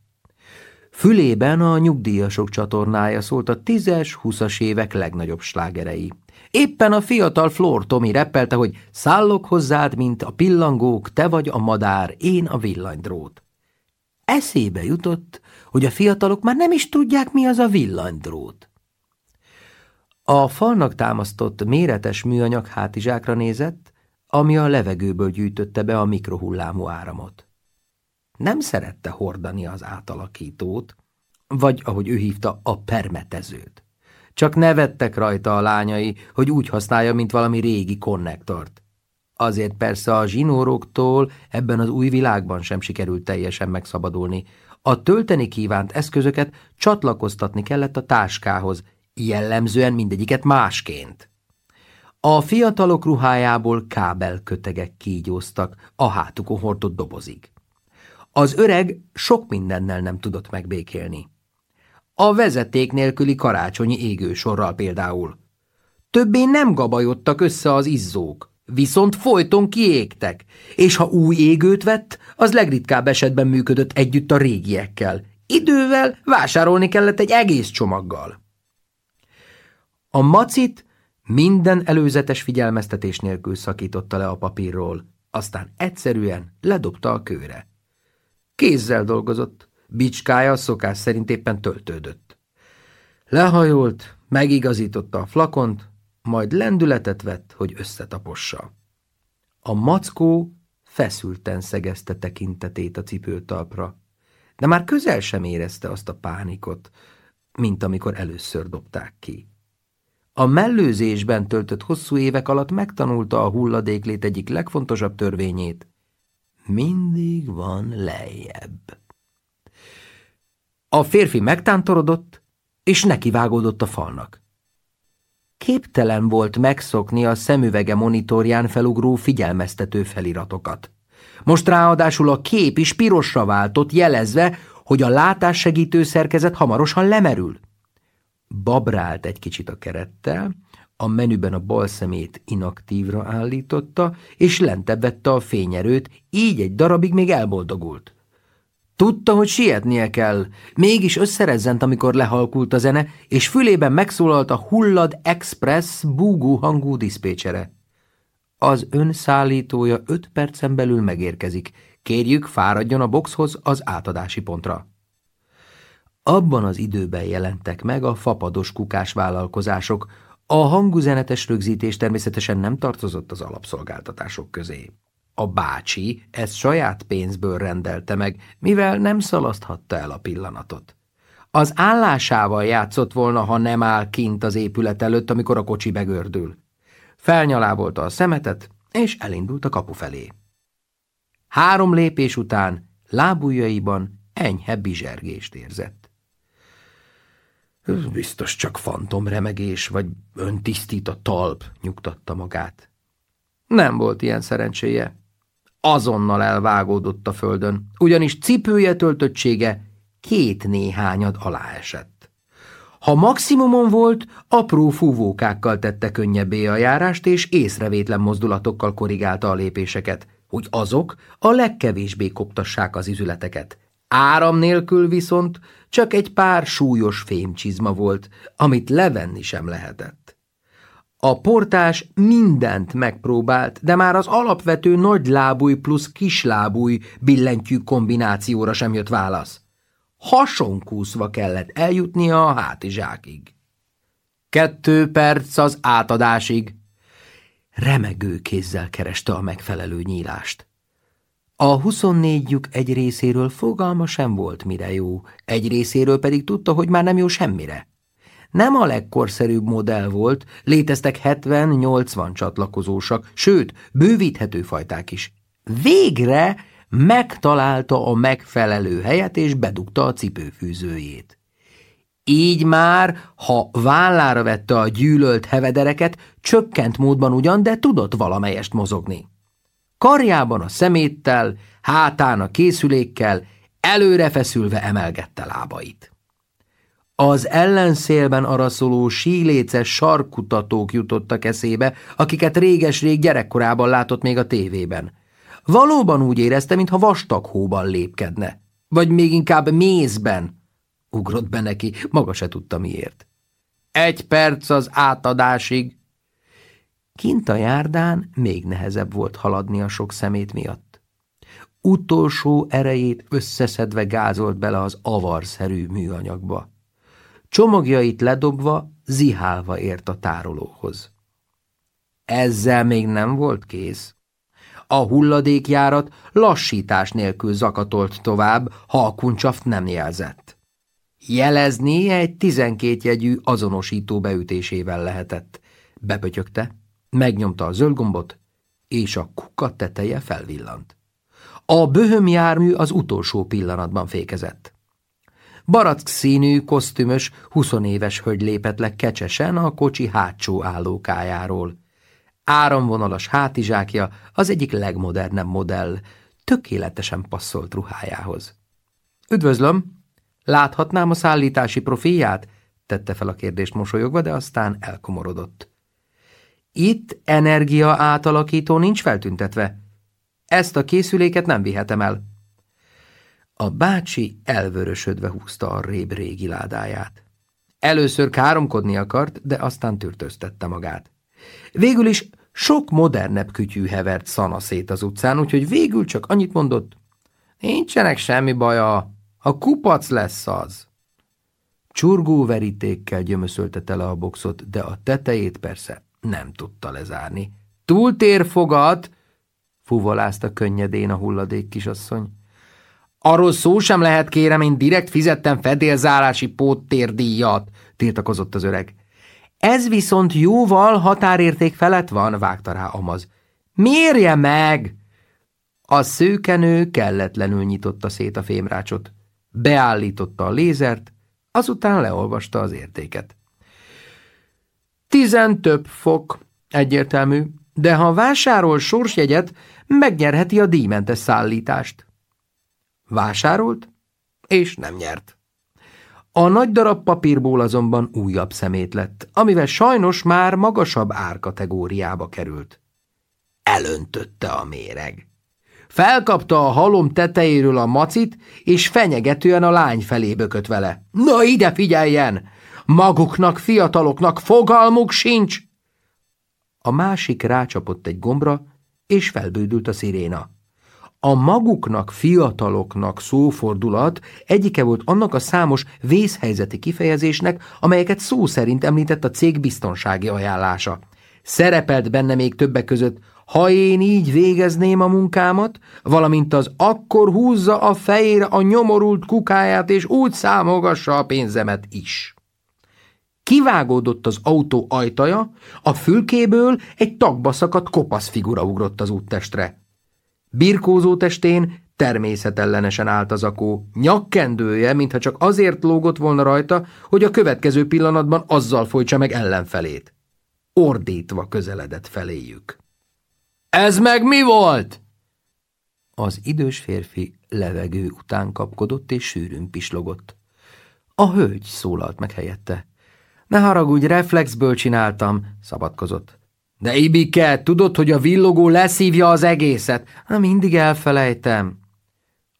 Speaker 1: Fülében a nyugdíjasok csatornája szólt a tízes, es évek legnagyobb slágerei. Éppen a fiatal Flor Tomi reppelte, hogy szállok hozzád, mint a pillangók, te vagy a madár, én a villanydrót. Eszébe jutott, hogy a fiatalok már nem is tudják, mi az a villanydrót. A falnak támasztott méretes műanyag hátizsákra nézett, ami a levegőből gyűjtötte be a mikrohullámú áramot. Nem szerette hordani az átalakítót, vagy ahogy ő hívta, a permetezőt. Csak nevettek rajta a lányai, hogy úgy használja, mint valami régi konnektort. Azért persze a zsinóroktól ebben az új világban sem sikerült teljesen megszabadulni. A tölteni kívánt eszközöket csatlakoztatni kellett a táskához, jellemzően mindegyiket másként. A fiatalok ruhájából kábelkötegek kígyóztak, a hátukon hordott dobozig. Az öreg sok mindennel nem tudott megbékélni. A vezeték nélküli karácsonyi égősorral például. Többé nem gabajodtak össze az izzók, viszont folyton kiégtek, és ha új égőt vett, az legritkább esetben működött együtt a régiekkel. Idővel vásárolni kellett egy egész csomaggal. A macit minden előzetes figyelmeztetés nélkül szakította le a papírról, aztán egyszerűen ledobta a kőre. Kézzel dolgozott, Bicskája szokás szerint éppen töltődött. Lehajolt, megigazította a flakont, majd lendületet vett, hogy összetapossa. A mackó feszülten szegezte tekintetét a cipőtalpra, de már közel sem érezte azt a pánikot, mint amikor először dobták ki. A mellőzésben töltött hosszú évek alatt megtanulta a hulladéklét egyik legfontosabb törvényét. Mindig van lejjebb. A férfi megtántorodott, és nekivágódott a falnak. Képtelen volt megszokni a szemüvege monitorján felugró figyelmeztető feliratokat. Most ráadásul a kép is pirosra váltott, jelezve, hogy a látássegítő szerkezet hamarosan lemerül. Babrált egy kicsit a kerettel, a menüben a bal szemét inaktívra állította, és lentebb vette a fényerőt, így egy darabig még elboldogult. Tudta, hogy sietnie kell, mégis összerezzent, amikor lehalkult a zene, és fülében megszólalt a hullad express búgó hangú diszpécsere. Az önszállítója öt percen belül megérkezik. Kérjük, fáradjon a boxhoz az átadási pontra. Abban az időben jelentek meg a fapados kukás vállalkozások. A hangüzenetes rögzítés természetesen nem tartozott az alapszolgáltatások közé. A bácsi ezt saját pénzből rendelte meg, mivel nem szalaszthatta el a pillanatot. Az állásával játszott volna, ha nem áll kint az épület előtt, amikor a kocsi begördül. Felnyalávolta a szemetet, és elindult a kapu felé. Három lépés után lábujjaiban enyhe bizsergést érzett. Hm, biztos csak fantomremegés, vagy öntisztít a talp, nyugtatta magát. Nem volt ilyen szerencséje azonnal elvágódott a földön, ugyanis cipője töltöttsége két néhányad alá esett. Ha maximumon volt, apró fúvókákkal tette könnyebbé a járást, és észrevétlen mozdulatokkal korrigálta a lépéseket, hogy azok a legkevésbé koptassák az izületeket. Áram nélkül viszont csak egy pár súlyos fémcsizma volt, amit levenni sem lehetett. A portás mindent megpróbált, de már az alapvető nagy lábúj plusz kislábúj billentyű kombinációra sem jött válasz. Hasonkúszva kellett eljutnia a hátizsákig. Kettő perc az átadásig. Remegő kézzel kereste a megfelelő nyílást. A huszonnégyjük egy részéről fogalma sem volt mire jó, egy részéről pedig tudta, hogy már nem jó semmire nem a legkorszerűbb modell volt, léteztek 70-80 csatlakozósak, sőt, bővíthető fajták is. Végre megtalálta a megfelelő helyet és bedugta a cipőfűzőjét. Így már, ha vállára vette a gyűlölt hevedereket, csökkent módban ugyan, de tudott valamelyest mozogni. Karjában a szeméttel, hátán a készülékkel, előre feszülve emelgette lábait. Az ellenszélben araszoló síléces sarkutatók jutottak eszébe, akiket réges-rég gyerekkorában látott még a tévében. Valóban úgy érezte, mintha vastag hóban lépkedne. Vagy még inkább mézben. Ugrott be neki, maga se tudta miért. Egy perc az átadásig. Kint a járdán még nehezebb volt haladni a sok szemét miatt. Utolsó erejét összeszedve gázolt bele az avarszerű műanyagba csomagjait ledobva, zihálva ért a tárolóhoz. Ezzel még nem volt kész. A hulladékjárat lassítás nélkül zakatolt tovább, ha a kuncsaft nem jelzett. Jelezni egy tizenkét jegyű azonosító beütésével lehetett. Bepötyögte, megnyomta a zöld gombot, és a kuka teteje felvillant. A böhöm jármű az utolsó pillanatban fékezett. Barack színű, kosztümös, huszonéves hölgy lépett le kecsesen a kocsi hátsó állókájáról. Áramvonalas hátizsákja az egyik legmodernebb modell, tökéletesen passzolt ruhájához. – Üdvözlöm! Láthatnám a szállítási profilját? – tette fel a kérdést mosolyogva, de aztán elkomorodott. – Itt energia átalakító nincs feltüntetve. Ezt a készüléket nem vihetem el – a bácsi elvörösödve húzta a réb régi ládáját. Először káromkodni akart, de aztán törtöztette magát. Végül is sok modernebb kütyű hevert szanaszét az utcán, úgyhogy végül csak annyit mondott, nincsenek semmi baja, a kupac lesz az. Csurgó verítékkel gyömöszölte tele a boxot, de a tetejét persze nem tudta lezárni. Túltér fogat! fuvolázta könnyedén a hulladék kisasszony. Arról szó sem lehet, kérem, én direkt fizettem fedélzárási póttérdíjat, tiltakozott az öreg. Ez viszont jóval határérték felett van, vágta rá Amaz. Mérje meg! A szőkenő kelletlenül nyitotta szét a fémrácsot. Beállította a lézert, azután leolvasta az értéket. Tizen több fok, egyértelmű, de ha vásárol sorsjegyet, megnyerheti a díjmentes szállítást. Vásárolt, és nem nyert. A nagy darab papírból azonban újabb szemét lett, amivel sajnos már magasabb árkategóriába került. Elöntötte a méreg. Felkapta a halom tetejéről a macit, és fenyegetően a lány felé bökött vele. Na ide figyeljen! Maguknak, fiataloknak fogalmuk sincs! A másik rácsapott egy gombra, és felbődült a sziréna. A maguknak, fiataloknak szófordulat egyike volt annak a számos vészhelyzeti kifejezésnek, amelyeket szó szerint említett a cég biztonsági ajánlása. Szerepelt benne még többek között, ha én így végezném a munkámat, valamint az akkor húzza a fejére a nyomorult kukáját és úgy számolgassa a pénzemet is. Kivágódott az autó ajtaja, a fülkéből egy tagba szakadt kopasz figura ugrott az úttestre. Birkózó testén természetellenesen állt az akó. Nyakkendője, mintha csak azért lógott volna rajta, hogy a következő pillanatban azzal folytsa meg ellenfelét. Ordítva közeledett feléjük. – Ez meg mi volt? Az idős férfi levegő után kapkodott és sűrűn pislogott. A hölgy szólalt meg helyette. – Ne haragudj, reflexből csináltam – szabadkozott. De Ibike, tudod, hogy a villogó leszívja az egészet? Na, mindig elfelejtem.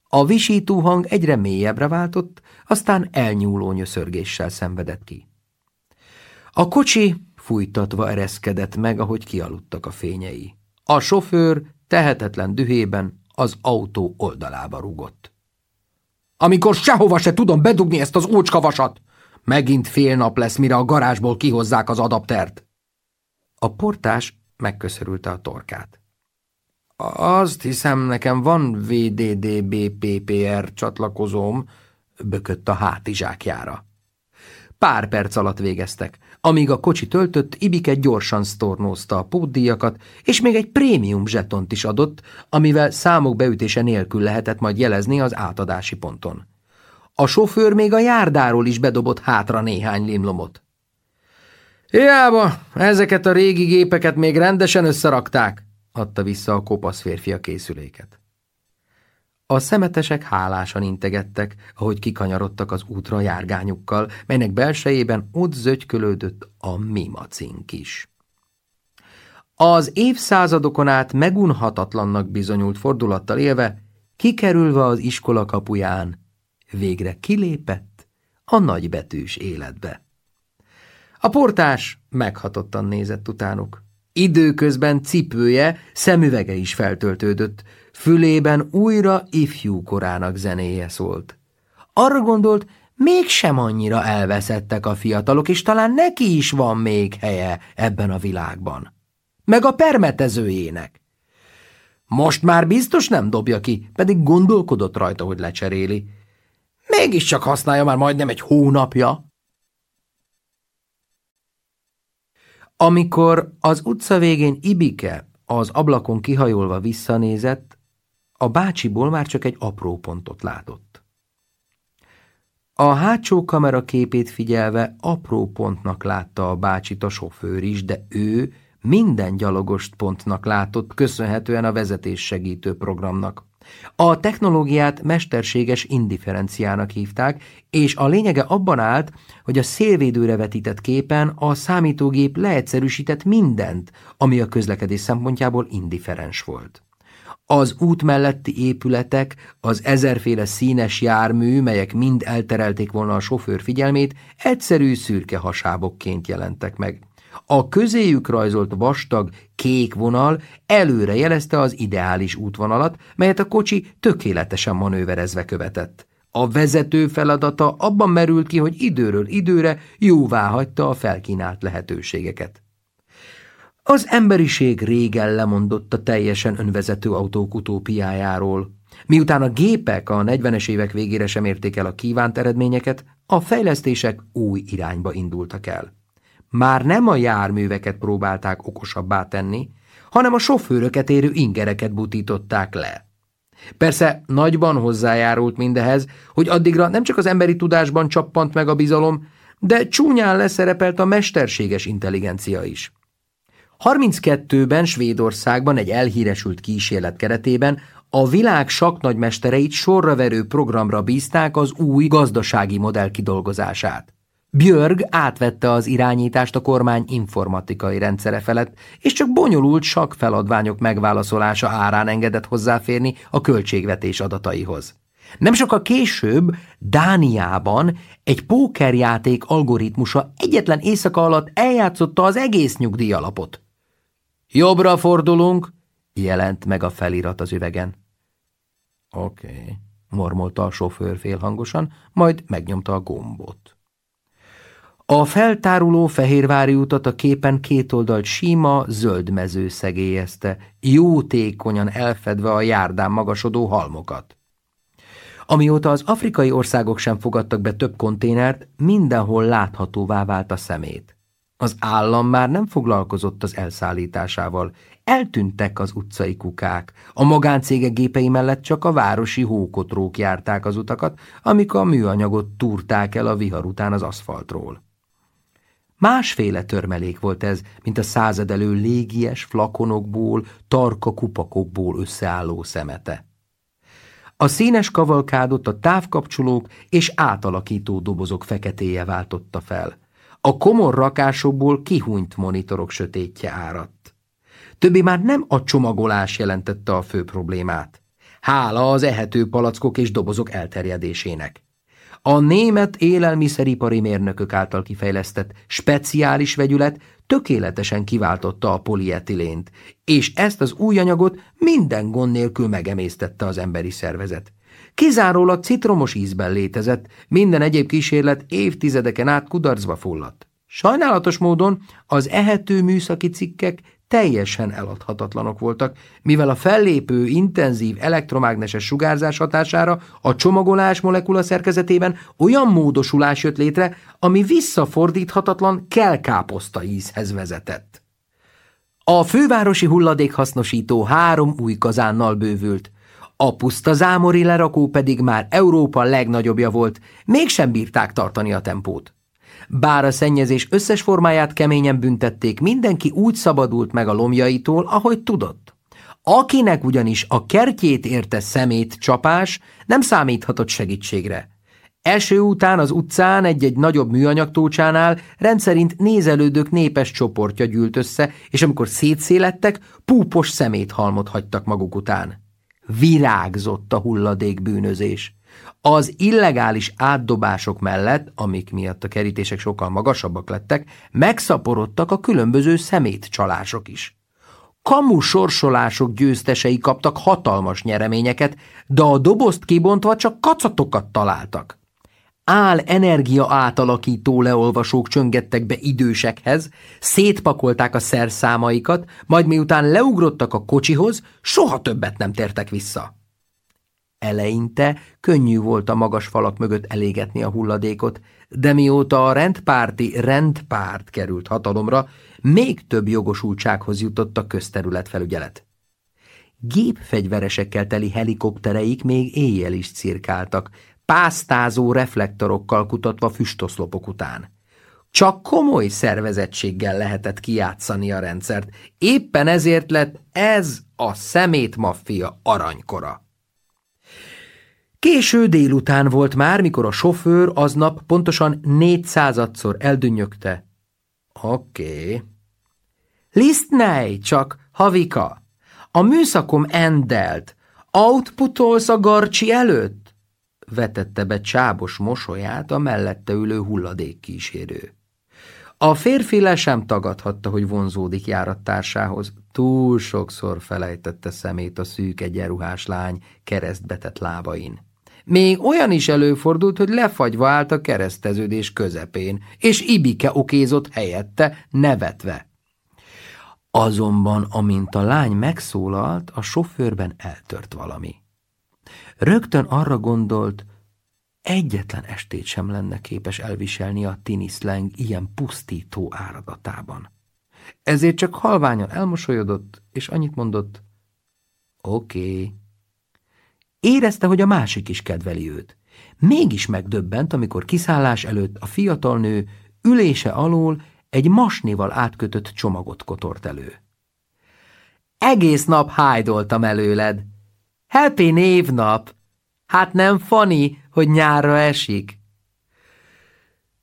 Speaker 1: A visító hang egyre mélyebbre váltott, aztán elnyúló nyöszörgéssel szenvedett ki. A kocsi fújtatva ereszkedett meg, ahogy kialudtak a fényei. A sofőr tehetetlen dühében az autó oldalába rúgott. Amikor sehova se tudom bedugni ezt az ócskavasat! Megint fél nap lesz, mire a garázsból kihozzák az adaptert. A portás megköszörülte a torkát. Azt hiszem, nekem van VDDBPPR csatlakozóm, bökött a hátizsákjára. Pár perc alatt végeztek. Amíg a kocsi töltött, Ibike gyorsan sztornózta a pótdíjakat, és még egy prémium zsetont is adott, amivel számok beütése nélkül lehetett majd jelezni az átadási ponton. A sofőr még a járdáról is bedobott hátra néhány limlomot. Hiába, ezeket a régi gépeket még rendesen összerakták, adta vissza a kopasz férfi a készüléket. A szemetesek hálásan integettek, ahogy kikanyarodtak az útra járgányukkal, melynek belsejében ott zögykölődött a mimacink is. Az évszázadokon át megunhatatlannak bizonyult fordulattal élve, kikerülve az iskola kapuján, végre kilépett a nagybetűs életbe. A portás meghatottan nézett utánuk. Időközben cipője, szemüvege is feltöltődött, fülében újra ifjú korának zenéje szólt. Arra gondolt, mégsem annyira elveszettek a fiatalok, és talán neki is van még helye ebben a világban. Meg a permetezőjének. Most már biztos nem dobja ki, pedig gondolkodott rajta, hogy lecseréli. Mégiscsak használja már majdnem egy hónapja. Amikor az utca végén Ibike az ablakon kihajolva visszanézett, a bácsiból már csak egy apró pontot látott. A hátsó kamera képét figyelve apró pontnak látta a bácsit a sofőr is, de ő minden gyalogost pontnak látott, köszönhetően a vezetés segítő programnak. A technológiát mesterséges indiferenciának hívták, és a lényege abban állt, hogy a szélvédőre vetített képen a számítógép leegyszerűsített mindent, ami a közlekedés szempontjából indiferens volt. Az út melletti épületek, az ezerféle színes jármű, melyek mind elterelték volna a sofőr figyelmét, egyszerű szürke hasábokként jelentek meg – a közéjük rajzolt vastag, kék vonal előre jelezte az ideális útvonalat, melyet a kocsi tökéletesen manőverezve követett. A vezető feladata abban merült ki, hogy időről időre jóvá hagyta a felkínált lehetőségeket. Az emberiség régen lemondott a teljesen önvezető autók utópiájáról. Miután a gépek a 40-es évek végére sem érték el a kívánt eredményeket, a fejlesztések új irányba indultak el. Már nem a járműveket próbálták okosabbá tenni, hanem a sofőröket érő ingereket butították le. Persze nagyban hozzájárult mindehez, hogy addigra nem csak az emberi tudásban csappant meg a bizalom, de csúnyán leszerepelt a mesterséges intelligencia is. 32-ben Svédországban egy elhíresült kísérlet keretében a világ saknagymestereit sorra verő programra bízták az új gazdasági modell kidolgozását. Björg átvette az irányítást a kormány informatikai rendszere felett, és csak bonyolult feladványok megválaszolása árán engedett hozzáférni a költségvetés adataihoz. Nem sokkal később Dániában egy pókerjáték algoritmusa egyetlen éjszaka alatt eljátszotta az egész nyugdíjalapot. Jobbra fordulunk, jelent meg a felirat az üvegen. Oké, okay, mormolta a sofőr félhangosan, majd megnyomta a gombot. A feltáruló fehérvári utat a képen kétoldalt síma, zöld mező szegélyezte, jótékonyan elfedve a járdán magasodó halmokat. Amióta az afrikai országok sem fogadtak be több konténert, mindenhol láthatóvá vált a szemét. Az állam már nem foglalkozott az elszállításával, eltűntek az utcai kukák, a magáncégek gépei mellett csak a városi hókotrók járták az utakat, amik a műanyagot túrták el a vihar után az aszfaltról. Másféle törmelék volt ez, mint a század elő légies flakonokból, tarka kupakokból összeálló szemete. A színes kavalkádot a távkapcsolók és átalakító dobozok feketéje váltotta fel. A komor rakásokból kihúnyt monitorok sötétje áradt. Többi már nem a csomagolás jelentette a fő problémát. Hála az ehető palackok és dobozok elterjedésének. A német élelmiszeripari mérnökök által kifejlesztett speciális vegyület tökéletesen kiváltotta a polietilént, és ezt az új anyagot minden gond nélkül megemésztette az emberi szervezet. Kizárólag citromos ízben létezett, minden egyéb kísérlet évtizedeken át kudarcba fulladt. Sajnálatos módon az ehető műszaki cikkek teljesen eladhatatlanok voltak, mivel a fellépő intenzív elektromágneses sugárzás hatására a csomagolás molekula szerkezetében olyan módosulás jött létre, ami visszafordíthatatlan kelkáposzta ízhez vezetett. A fővárosi hulladékhasznosító három új kazánnal bővült, a puszta zámori lerakó pedig már Európa legnagyobbja volt, mégsem bírták tartani a tempót. Bár a szennyezés összes formáját keményen büntették, mindenki úgy szabadult meg a lomjaitól, ahogy tudott. Akinek ugyanis a kertjét érte szemét csapás, nem számíthatott segítségre. Eső után az utcán egy-egy nagyobb műanyagtócsánál rendszerint nézelődők népes csoportja gyűlt össze, és amikor szétszélettek, púpos szeméthalmot hagytak maguk után. Virágzott a hulladékbűnözés. Az illegális átdobások mellett, amik miatt a kerítések sokkal magasabbak lettek, megszaporodtak a különböző szemétcsalások is. Kamu sorsolások győztesei kaptak hatalmas nyereményeket, de a dobozt kibontva csak kacatokat találtak. Ál energia átalakító leolvasók csöngettek be idősekhez, szétpakolták a szerszámaikat, majd miután leugrottak a kocsihoz, soha többet nem tértek vissza. Eleinte könnyű volt a magas falak mögött elégetni a hulladékot, de mióta a rendpárti rendpárt került hatalomra, még több jogosultsághoz jutott a közterületfelügyelet. Gépfegyveresekkel teli helikoptereik még éjjel is cirkáltak, pásztázó reflektorokkal kutatva füstoszlopok után. Csak komoly szervezettséggel lehetett kijátszani a rendszert, éppen ezért lett ez a szemétmaffia aranykora. Késő délután volt már, mikor a sofőr aznap pontosan négyszázadszor eldünnyögte. Oké. Okay. Lisztnej csak, Havika! A műszakom endelt. Outputolsz a garcsi előtt? Vetette be csábos mosolyát a mellette ülő hulladék kísérő. A férfi le sem tagadhatta, hogy vonzódik járattársához. Túl sokszor felejtette szemét a szűk egyenruhás lány keresztbetett lábain. Még olyan is előfordult, hogy lefagyva állt a kereszteződés közepén, és Ibike okézott helyette, nevetve. Azonban, amint a lány megszólalt, a sofőrben eltört valami. Rögtön arra gondolt, egyetlen estét sem lenne képes elviselni a tiniszleng ilyen pusztító áradatában. Ezért csak halványan elmosolyodott, és annyit mondott, oké. Okay. Érezte, hogy a másik is kedveli őt. Mégis megdöbbent, amikor kiszállás előtt a fiatal nő ülése alól egy masnival átkötött csomagot kotort elő. Egész nap hájdoltam előled. Happy névnap! Hát nem fani, hogy nyárra esik.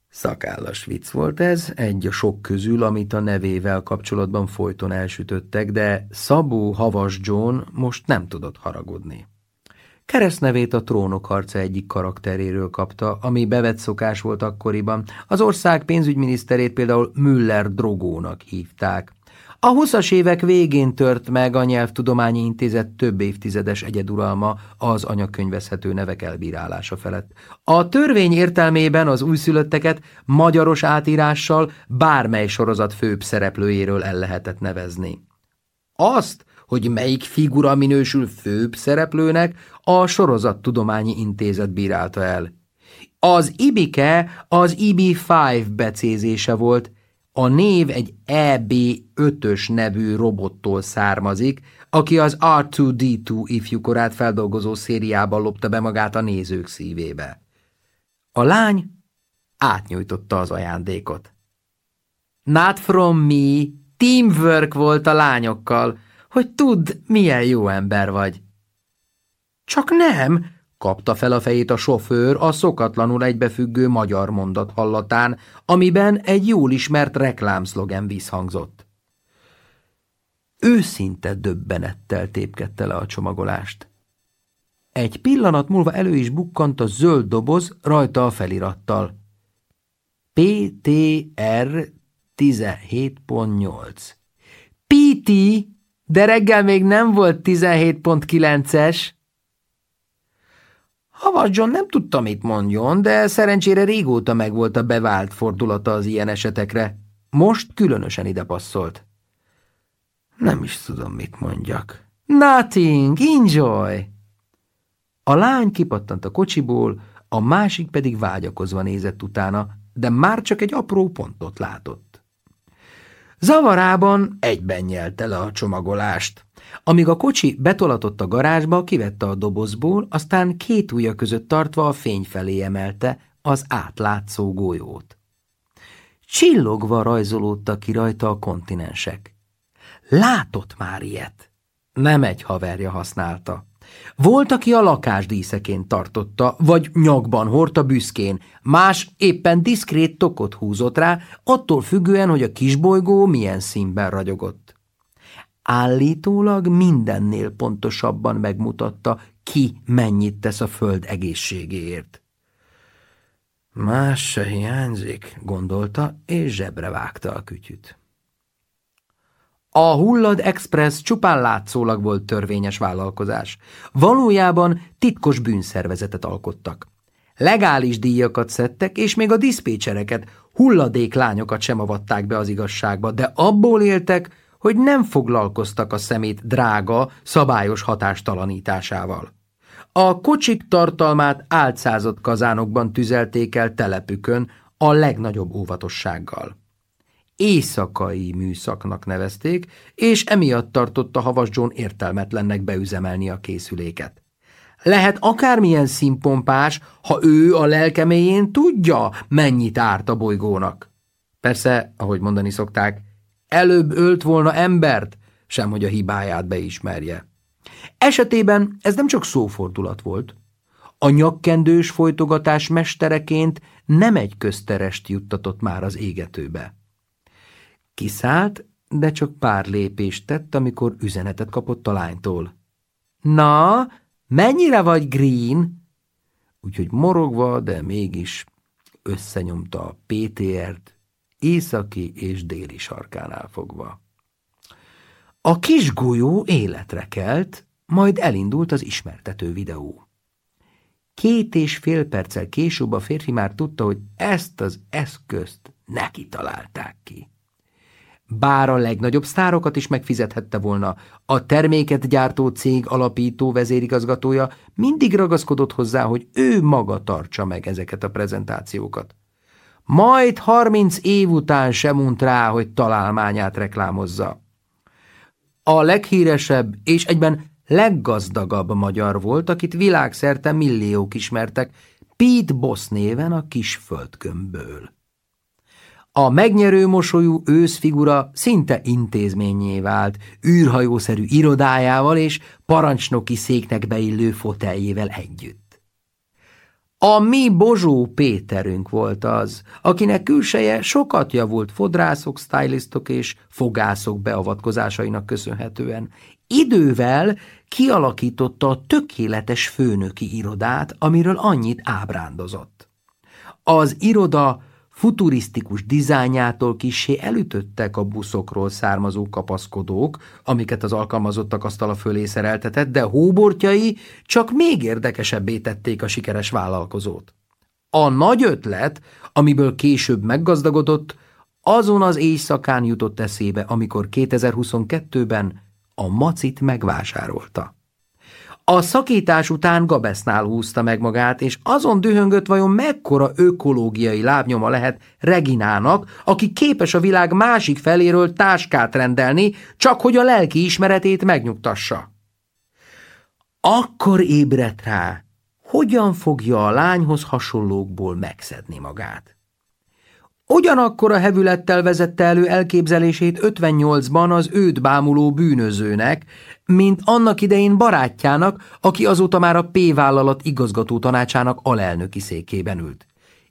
Speaker 1: Szakállas vicc volt ez, egy a sok közül, amit a nevével kapcsolatban folyton elsütöttek, de Szabó Havas John most nem tudott haragudni. Keresztnevét a trónok harca egyik karakteréről kapta, ami bevett szokás volt akkoriban. Az ország pénzügyminiszterét például Müller Drogónak hívták. A 20 évek végén tört meg a Nyelvtudományi Intézet több évtizedes egyeduralma az anyakönyvezhető nevek elbírálása felett. A törvény értelmében az újszülötteket magyaros átírással bármely sorozat főbb szereplőjéről el lehetett nevezni. Azt, hogy melyik figura minősül főbb szereplőnek, a tudományi Intézet bírálta el. Az Ibike az IB5 becézése volt, a név egy EB5-ös nevű robottól származik, aki az R2-D2 ifjúkorát feldolgozó szériában lopta be magát a nézők szívébe. A lány átnyújtotta az ajándékot. Not from me, teamwork volt a lányokkal, hogy tudd, milyen jó ember vagy. Csak nem, kapta fel a fejét a sofőr a szokatlanul egybefüggő magyar mondat hallatán, amiben egy jól ismert reklámszlogen visszhangzott. Őszinte döbbenettel tépkedte le a csomagolást. Egy pillanat múlva elő is bukkant a zöld doboz rajta a felirattal. PTR 17.8 PT de reggel még nem volt 17.9-es. Havas John nem tudta, mit mondjon, de szerencsére régóta megvolt a bevált fordulata az ilyen esetekre. Most különösen ide passzolt. Nem is tudom, mit mondjak. Nothing, enjoy! A lány kipattant a kocsiból, a másik pedig vágyakozva nézett utána, de már csak egy apró pontot látott. Zavarában egyben nyelt el a csomagolást. Amíg a kocsi betolatott a garázsba, kivette a dobozból, aztán két ujja között tartva a fény felé emelte az átlátszó golyót. Csillogva rajzolódtak ki rajta a kontinensek. Látott már ilyet. Nem egy haverja használta. Volt, aki a díszeként tartotta, vagy nyakban hordta büszkén, más éppen diszkrét tokot húzott rá, attól függően, hogy a kisbolygó milyen színben ragyogott. Állítólag mindennél pontosabban megmutatta, ki mennyit tesz a föld egészségéért. Más se hiányzik, gondolta, és zsebre vágta a kütyüt. A Hullad Express csupán látszólag volt törvényes vállalkozás. Valójában titkos bűnszervezetet alkottak. Legális díjakat szedtek, és még a diszpécsereket, hulladék lányokat sem avatták be az igazságba, de abból éltek, hogy nem foglalkoztak a szemét drága, szabályos hatástalanításával. A kocsik tartalmát álcázott kazánokban tüzelték el telepükön a legnagyobb óvatossággal éjszakai műszaknak nevezték, és emiatt tartotta Havas John értelmetlennek beüzemelni a készüléket. Lehet akármilyen színpompás, ha ő a lelkeméjén tudja, mennyit árt a bolygónak. Persze, ahogy mondani szokták, előbb ölt volna embert, sem hogy a hibáját beismerje. Esetében ez nem csak szófordulat volt. A nyakkendős folytogatás mestereként nem egy közterest juttatott már az égetőbe. Kiszállt, de csak pár lépést tett, amikor üzenetet kapott a lánytól. Na, mennyire vagy Green? Úgyhogy morogva, de mégis összenyomta a PTR-t, északi és déli sarkánál fogva. A kis golyó életre kelt, majd elindult az ismertető videó. Két és fél perccel később a férfi már tudta, hogy ezt az eszközt neki találták ki bár a legnagyobb sztárokat is megfizethette volna, a terméket gyártó cég alapító vezérigazgatója mindig ragaszkodott hozzá, hogy ő maga tartsa meg ezeket a prezentációkat. Majd harminc év után sem unt rá, hogy találmányát reklámozza. A leghíresebb és egyben leggazdagabb magyar volt, akit világszerte milliók ismertek, Pete Boss néven a kis földkömből. A megnyerő mosolyú őszfigura szinte intézményé vált, űrhajószerű irodájával és parancsnoki széknek beillő foteljével együtt. A mi Bozsó Péterünk volt az, akinek külseje sokat javult fodrászok, stylistok és fogászok beavatkozásainak köszönhetően. Idővel kialakította a tökéletes főnöki irodát, amiről annyit ábrándozott. Az iroda futurisztikus dizájnjától kisé elütöttek a buszokról származó kapaszkodók, amiket az alkalmazottak asztala fölé szereltetett, de hóbortjai csak még érdekesebbé tették a sikeres vállalkozót. A nagy ötlet, amiből később meggazdagodott, azon az éjszakán jutott eszébe, amikor 2022-ben a macit megvásárolta. A szakítás után Gabesznál húzta meg magát, és azon dühöngött vajon mekkora ökológiai lábnyoma lehet Reginának, aki képes a világ másik feléről táskát rendelni, csak hogy a lelki ismeretét megnyugtassa. Akkor ébredt rá, hogyan fogja a lányhoz hasonlókból megszedni magát ugyanakkor a hevülettel vezette elő elképzelését 58-ban az őt bámuló bűnözőnek, mint annak idején barátjának, aki azóta már a P-vállalat igazgató tanácsának alelnöki székében ült.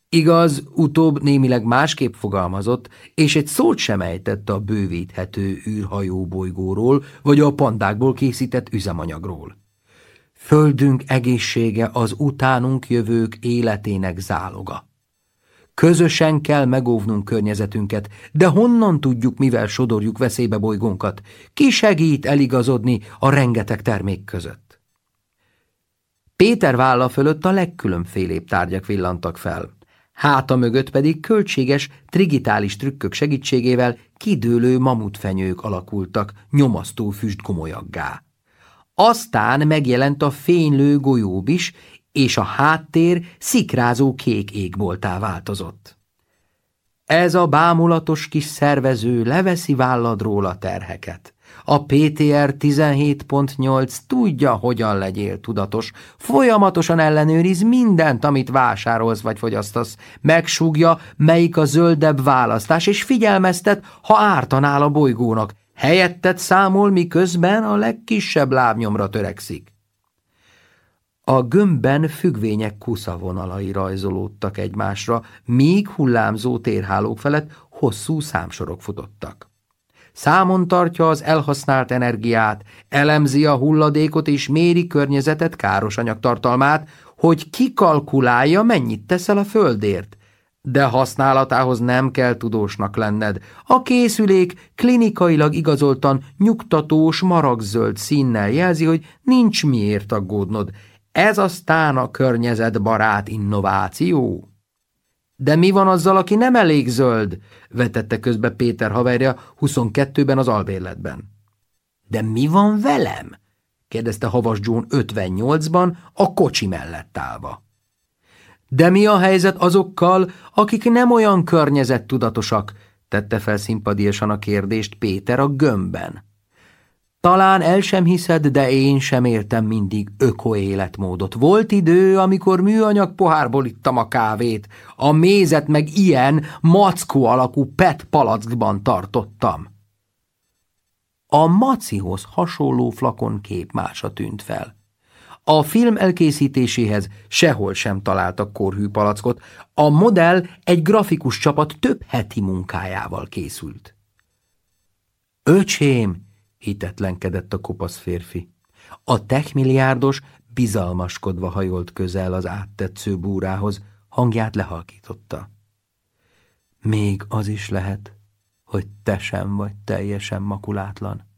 Speaker 1: Igaz, utóbb némileg másképp fogalmazott, és egy szót sem ejtett a bővíthető bolygóról, vagy a pandákból készített üzemanyagról. Földünk egészsége az utánunk jövők életének záloga. Közösen kell megóvnunk környezetünket, de honnan tudjuk, mivel sodorjuk veszélybe bolygónkat? Ki segít eligazodni a rengeteg termék között? Péter válla fölött a legkülönfélébb tárgyak villantak fel. Háta mögött pedig költséges, trigitális trükkök segítségével kidőlő mamutfenyők alakultak nyomasztó füstgomolyaggá. Aztán megjelent a fénylő golyób is, és a háttér szikrázó kék égboltá változott. Ez a bámulatos kis szervező leveszi válladról a terheket. A PTR 17.8 tudja, hogyan legyél tudatos. Folyamatosan ellenőriz mindent, amit vásárolsz vagy fogyasztasz. Megsúgja, melyik a zöldebb választás, és figyelmeztet, ha ártanál a bolygónak. Helyettet számol, miközben a legkisebb lábnyomra törekszik. A gömbben függvények kuszavonalai rajzolódtak egymásra, míg hullámzó térhálók felett hosszú számsorok futottak. Számon tartja az elhasznált energiát, elemzi a hulladékot és méri környezetet káros anyagtartalmát, hogy kikalkulálja, mennyit teszel a földért. De használatához nem kell tudósnak lenned. A készülék klinikailag igazoltan nyugtatós maragzöld színnel jelzi, hogy nincs miért aggódnod, ez aztán a környezetbarát innováció. De mi van azzal, aki nem elég zöld? vetette közbe Péter haverja 22-ben az albérletben. De mi van velem? kérdezte Havas John 58-ban a kocsi mellett állva. De mi a helyzet azokkal, akik nem olyan környezettudatosak? tette fel szimpadiasan a kérdést Péter a gömbben. Talán el sem hiszed, de én sem értem mindig öko életmódot. Volt idő, amikor műanyag pohárból ittam a kávét, a mézet meg ilyen mackó alakú pet palackban tartottam. A macihoz hasonló flakon képmása tűnt fel. A film elkészítéséhez sehol sem találtak korhű palackot, a modell egy grafikus csapat több heti munkájával készült. Öcsém, hitetlenkedett a kopasz férfi. A techmilliárdos bizalmaskodva hajolt közel az áttetsző búrához, hangját lehalkította. Még az is lehet, hogy te sem vagy teljesen makulátlan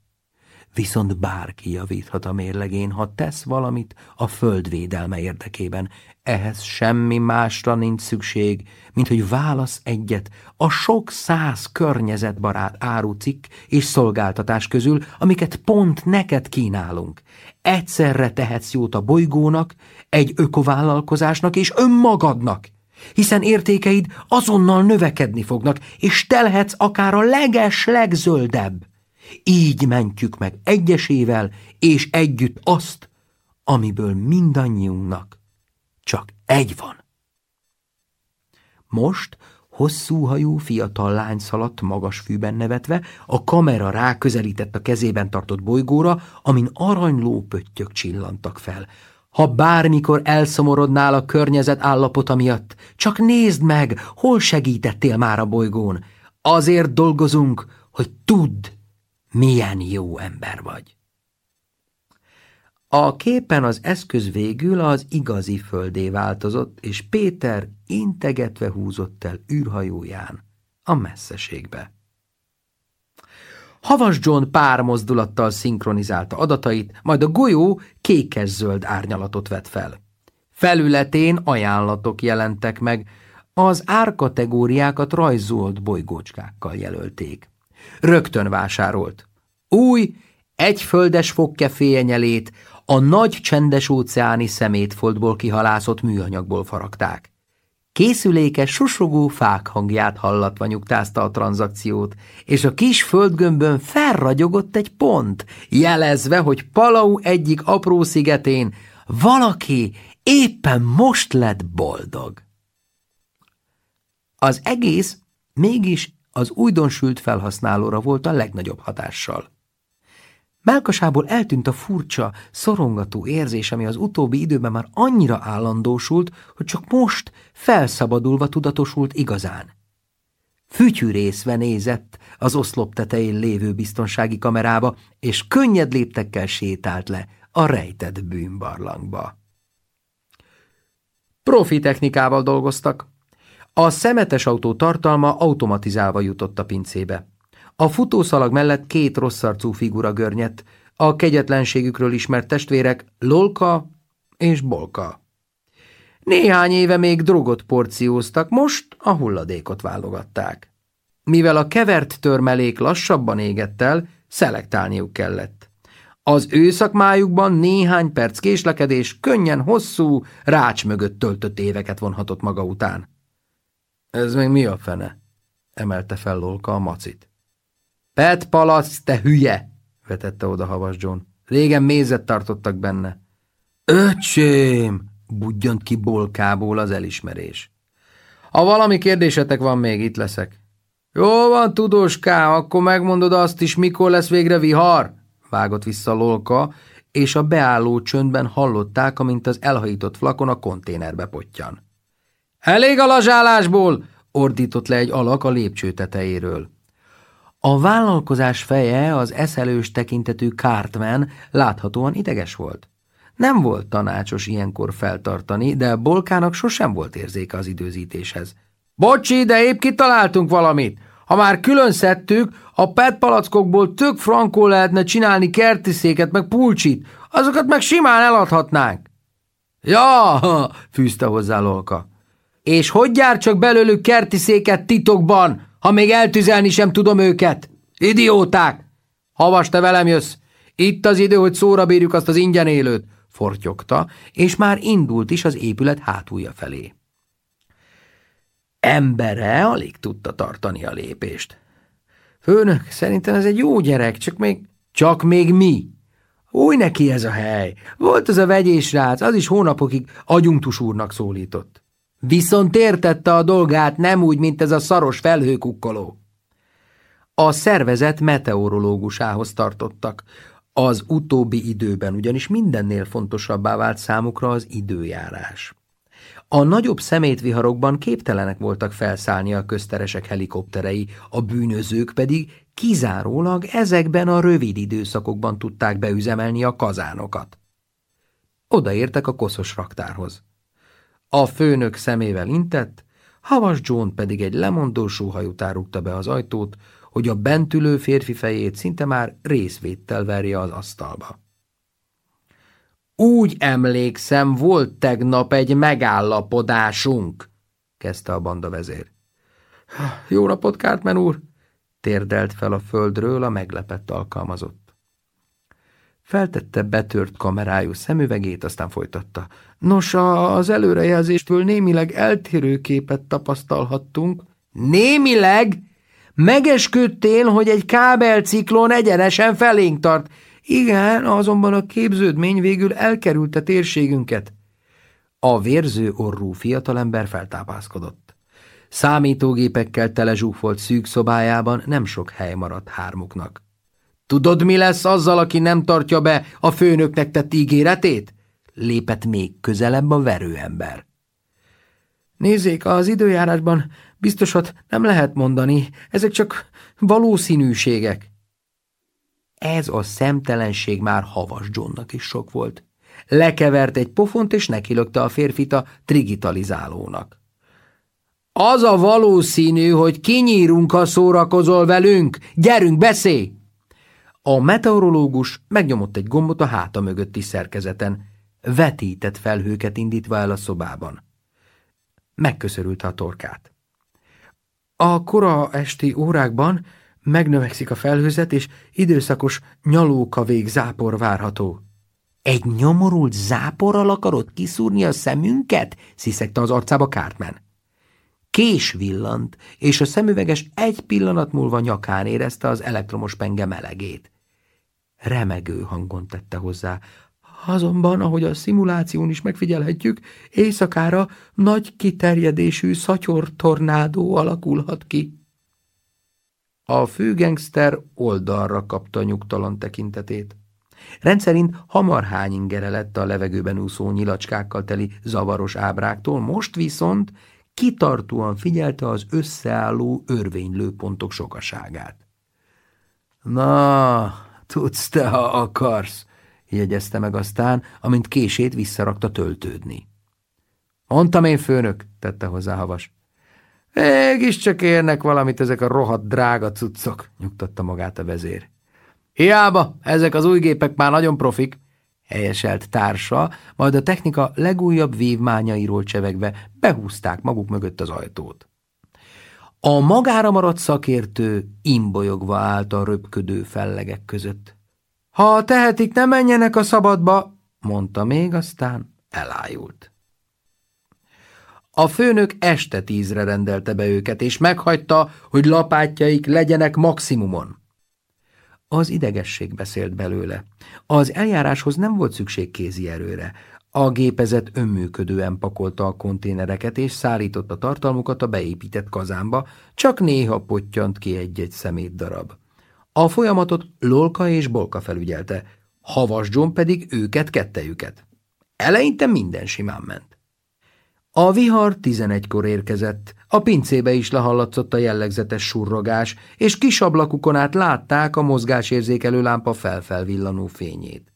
Speaker 1: viszont bárki javíthat a mérlegén, ha tesz valamit a földvédelme érdekében. Ehhez semmi másra nincs szükség, mint hogy válasz egyet a sok száz környezetbarát árucikk és szolgáltatás közül, amiket pont neked kínálunk. Egyszerre tehetsz jót a bolygónak, egy ökovállalkozásnak és önmagadnak hiszen értékeid azonnal növekedni fognak, és telhetsz akár a leges legzöldebb így mentjük meg egyesével és együtt azt, amiből mindannyiunknak csak egy van. Most hosszúhajú fiatal lány szaladt magas fűben nevetve, a kamera ráközelített a kezében tartott bolygóra, amin aranyló pöttyök csillantak fel. Ha bármikor elszomorodnál a környezet állapota miatt, csak nézd meg, hol segítettél már a bolygón. Azért dolgozunk, hogy tudd, milyen jó ember vagy. A képen az eszköz végül az igazi földé változott, és Péter integetve húzott el űrhajóján a messzeségbe. Havas John pár mozdulattal szinkronizálta adatait, majd a golyó kékes-zöld árnyalatot vett fel. Felületén ajánlatok jelentek meg, az árkategóriákat rajzolt bolygócskákkal jelölték rögtön vásárolt. Új, egyföldes fogkeféjenyelét a nagy csendes óceáni szemétfoltból kihalászott műanyagból faragták. Készüléke susogó fák hangját hallatva nyugtázta a tranzakciót, és a kis földgömbön felragyogott egy pont, jelezve, hogy Palau egyik apró szigetén valaki éppen most lett boldog. Az egész mégis az újdonsült felhasználóra volt a legnagyobb hatással. Melkasából eltűnt a furcsa, szorongató érzés, ami az utóbbi időben már annyira állandósult, hogy csak most felszabadulva tudatosult igazán. Fütyűrészve nézett az oszlop tetején lévő biztonsági kamerába, és könnyed léptekkel sétált le a rejtett bűnbarlangba. Profi technikával dolgoztak, a szemetes autó tartalma automatizálva jutott a pincébe. A futószalag mellett két rosszarcú figura görnyett, a kegyetlenségükről ismert testvérek Lolka és Bolka. Néhány éve még drogot porcióztak, most a hulladékot válogatták. Mivel a kevert törmelék lassabban égett el, szelektálniuk kellett. Az ő szakmájukban néhány perc késlekedés könnyen hosszú, rács mögött töltött éveket vonhatott maga után. Ez meg mi a fene? emelte fel Lolka a macit. Pet palac, te hülye! vetette oda havas John. Régen mézet tartottak benne. Öcsém! budjant ki bolkából az elismerés. Ha valami kérdésetek van még, itt leszek. Jó van, tudóská, akkor megmondod azt is, mikor lesz végre vihar? vágott vissza Lolka, és a beálló csöndben hallották, amint az elhajított flakon a konténerbe pottyan. Elég a lazsálásból! ordított le egy alak a lépcső tetejéről. A vállalkozás feje, az eszelős tekintetű Cartman láthatóan ideges volt. Nem volt tanácsos ilyenkor feltartani, de Bolkának sosem volt érzéke az időzítéshez. Bocsi, de épp kitaláltunk valamit! Ha már külön szedtük, a PET palackokból tök frankó lehetne csinálni kertiszéket, meg pulcsit. Azokat meg simán eladhatnánk. Ja, <laughs> fűzte hozzá Lolka és hogy jár csak belőlük kerti széket titokban, ha még eltüzelni sem tudom őket? Idióták! Havas, te velem jössz! Itt az idő, hogy szóra bírjuk azt az ingyen élőt, fortyogta, és már indult is az épület hátulja felé. Embere alig tudta tartani a lépést. Főnök, szerintem ez egy jó gyerek, csak még... Csak még mi? Új neki ez a hely. Volt az a vegyésrác, az is hónapokig agyunktus úrnak szólított. Viszont értette a dolgát nem úgy, mint ez a szaros felhőkukkoló. A szervezet meteorológusához tartottak. Az utóbbi időben ugyanis mindennél fontosabbá vált számukra az időjárás. A nagyobb szemétviharokban képtelenek voltak felszállni a közteresek helikopterei, a bűnözők pedig kizárólag ezekben a rövid időszakokban tudták beüzemelni a kazánokat. Odaértek a koszos raktárhoz. A főnök szemével intett, Havas John pedig egy lemondó sóhajután rúgta be az ajtót, hogy a bentülő férfi fejét szinte már részvéttel verje az asztalba. Úgy emlékszem, volt tegnap egy megállapodásunk, kezdte a banda vezér. Jó napot, Kártmen úr! térdelt fel a földről a meglepett alkalmazott. Feltette betört kamerájú szemüvegét, aztán folytatta. Nos, az előrejelzéstől némileg eltérő képet tapasztalhattunk. Némileg? Megesküdtél, hogy egy kábelciklon egyenesen felénk tart. Igen, azonban a képződmény végül a térségünket. A vérző orrú fiatalember feltápászkodott. Számítógépekkel telezsúfolt szűk szobájában nem sok hely maradt hármuknak. Tudod, mi lesz azzal, aki nem tartja be a főnöknek tett ígéretét? Lépett még közelebb a verőember. Nézzék, az időjárásban biztosat nem lehet mondani, ezek csak valószínűségek. Ez a szemtelenség már havas Johnnak is sok volt. Lekevert egy pofont, és nekilökte a férfit a trigitalizálónak. Az a valószínű, hogy kinyírunk, ha szórakozol velünk. Gyerünk, beszélj! A meteorológus megnyomott egy gombot a háta mögötti szerkezeten, vetített felhőket indítva el a szobában. Megköszörült a torkát. A kora esti órákban megnövekszik a felhőzet, és időszakos nyalókavék zápor várható. Egy nyomorult záporral akarod kiszúrni a szemünket? sziszegte az arcába Cartman. Kés villant, és a szemüveges egy pillanat múlva nyakán érezte az elektromos penge melegét. Remegő hangon tette hozzá. Azonban, ahogy a szimuláción is megfigyelhetjük, éjszakára nagy kiterjedésű szatyortornádó alakulhat ki. A főgengszter oldalra kapta nyugtalan tekintetét. Rendszerint hamar hányingere lett a levegőben úszó nyilacskákkal teli zavaros ábráktól, most viszont kitartóan figyelte az összeálló örvénylőpontok sokaságát. Na, tudsz te, ha akarsz, jegyezte meg aztán, amint kését visszarakta töltődni. Mondtam én, főnök, tette hozzá havas. csak érnek valamit ezek a rohadt drága cuccok, nyugtatta magát a vezér. Hiába, ezek az új gépek már nagyon profik helyeselt társa, majd a technika legújabb vívmányairól csevegve behúzták maguk mögött az ajtót. A magára maradt szakértő imbolyogva állt a röpködő fellegek között. Ha tehetik, ne menjenek a szabadba, mondta még, aztán elájult. A főnök este tízre rendelte be őket, és meghagyta, hogy lapátjaik legyenek maximumon. Az idegesség beszélt belőle. Az eljáráshoz nem volt szükség kézi erőre. A gépezet önműködően pakolta a konténereket és szállította tartalmukat a beépített kazánba, csak néha pottyant ki egy-egy szemét darab. A folyamatot Lolka és Bolka felügyelte, Havas John pedig őket kettejüket. Eleinte minden simán ment. A vihar tizenegykor érkezett, a pincébe is lehallatszott a jellegzetes surrogás, és kis ablakukon át látták a mozgásérzékelő lámpa felfelvillanó fényét.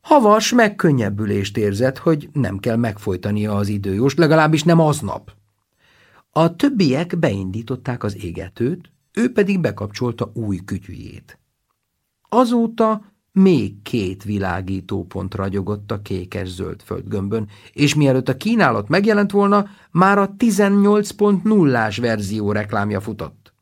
Speaker 1: Havas megkönnyebbülést érzett, hogy nem kell megfojtania az időjós, legalábbis nem aznap. A többiek beindították az égetőt, ő pedig bekapcsolta új kütyüjét. Azóta még két pont ragyogott a kékes-zöld földgömbön, és mielőtt a kínálat megjelent volna, már a 18.0-ás verzió reklámja futott.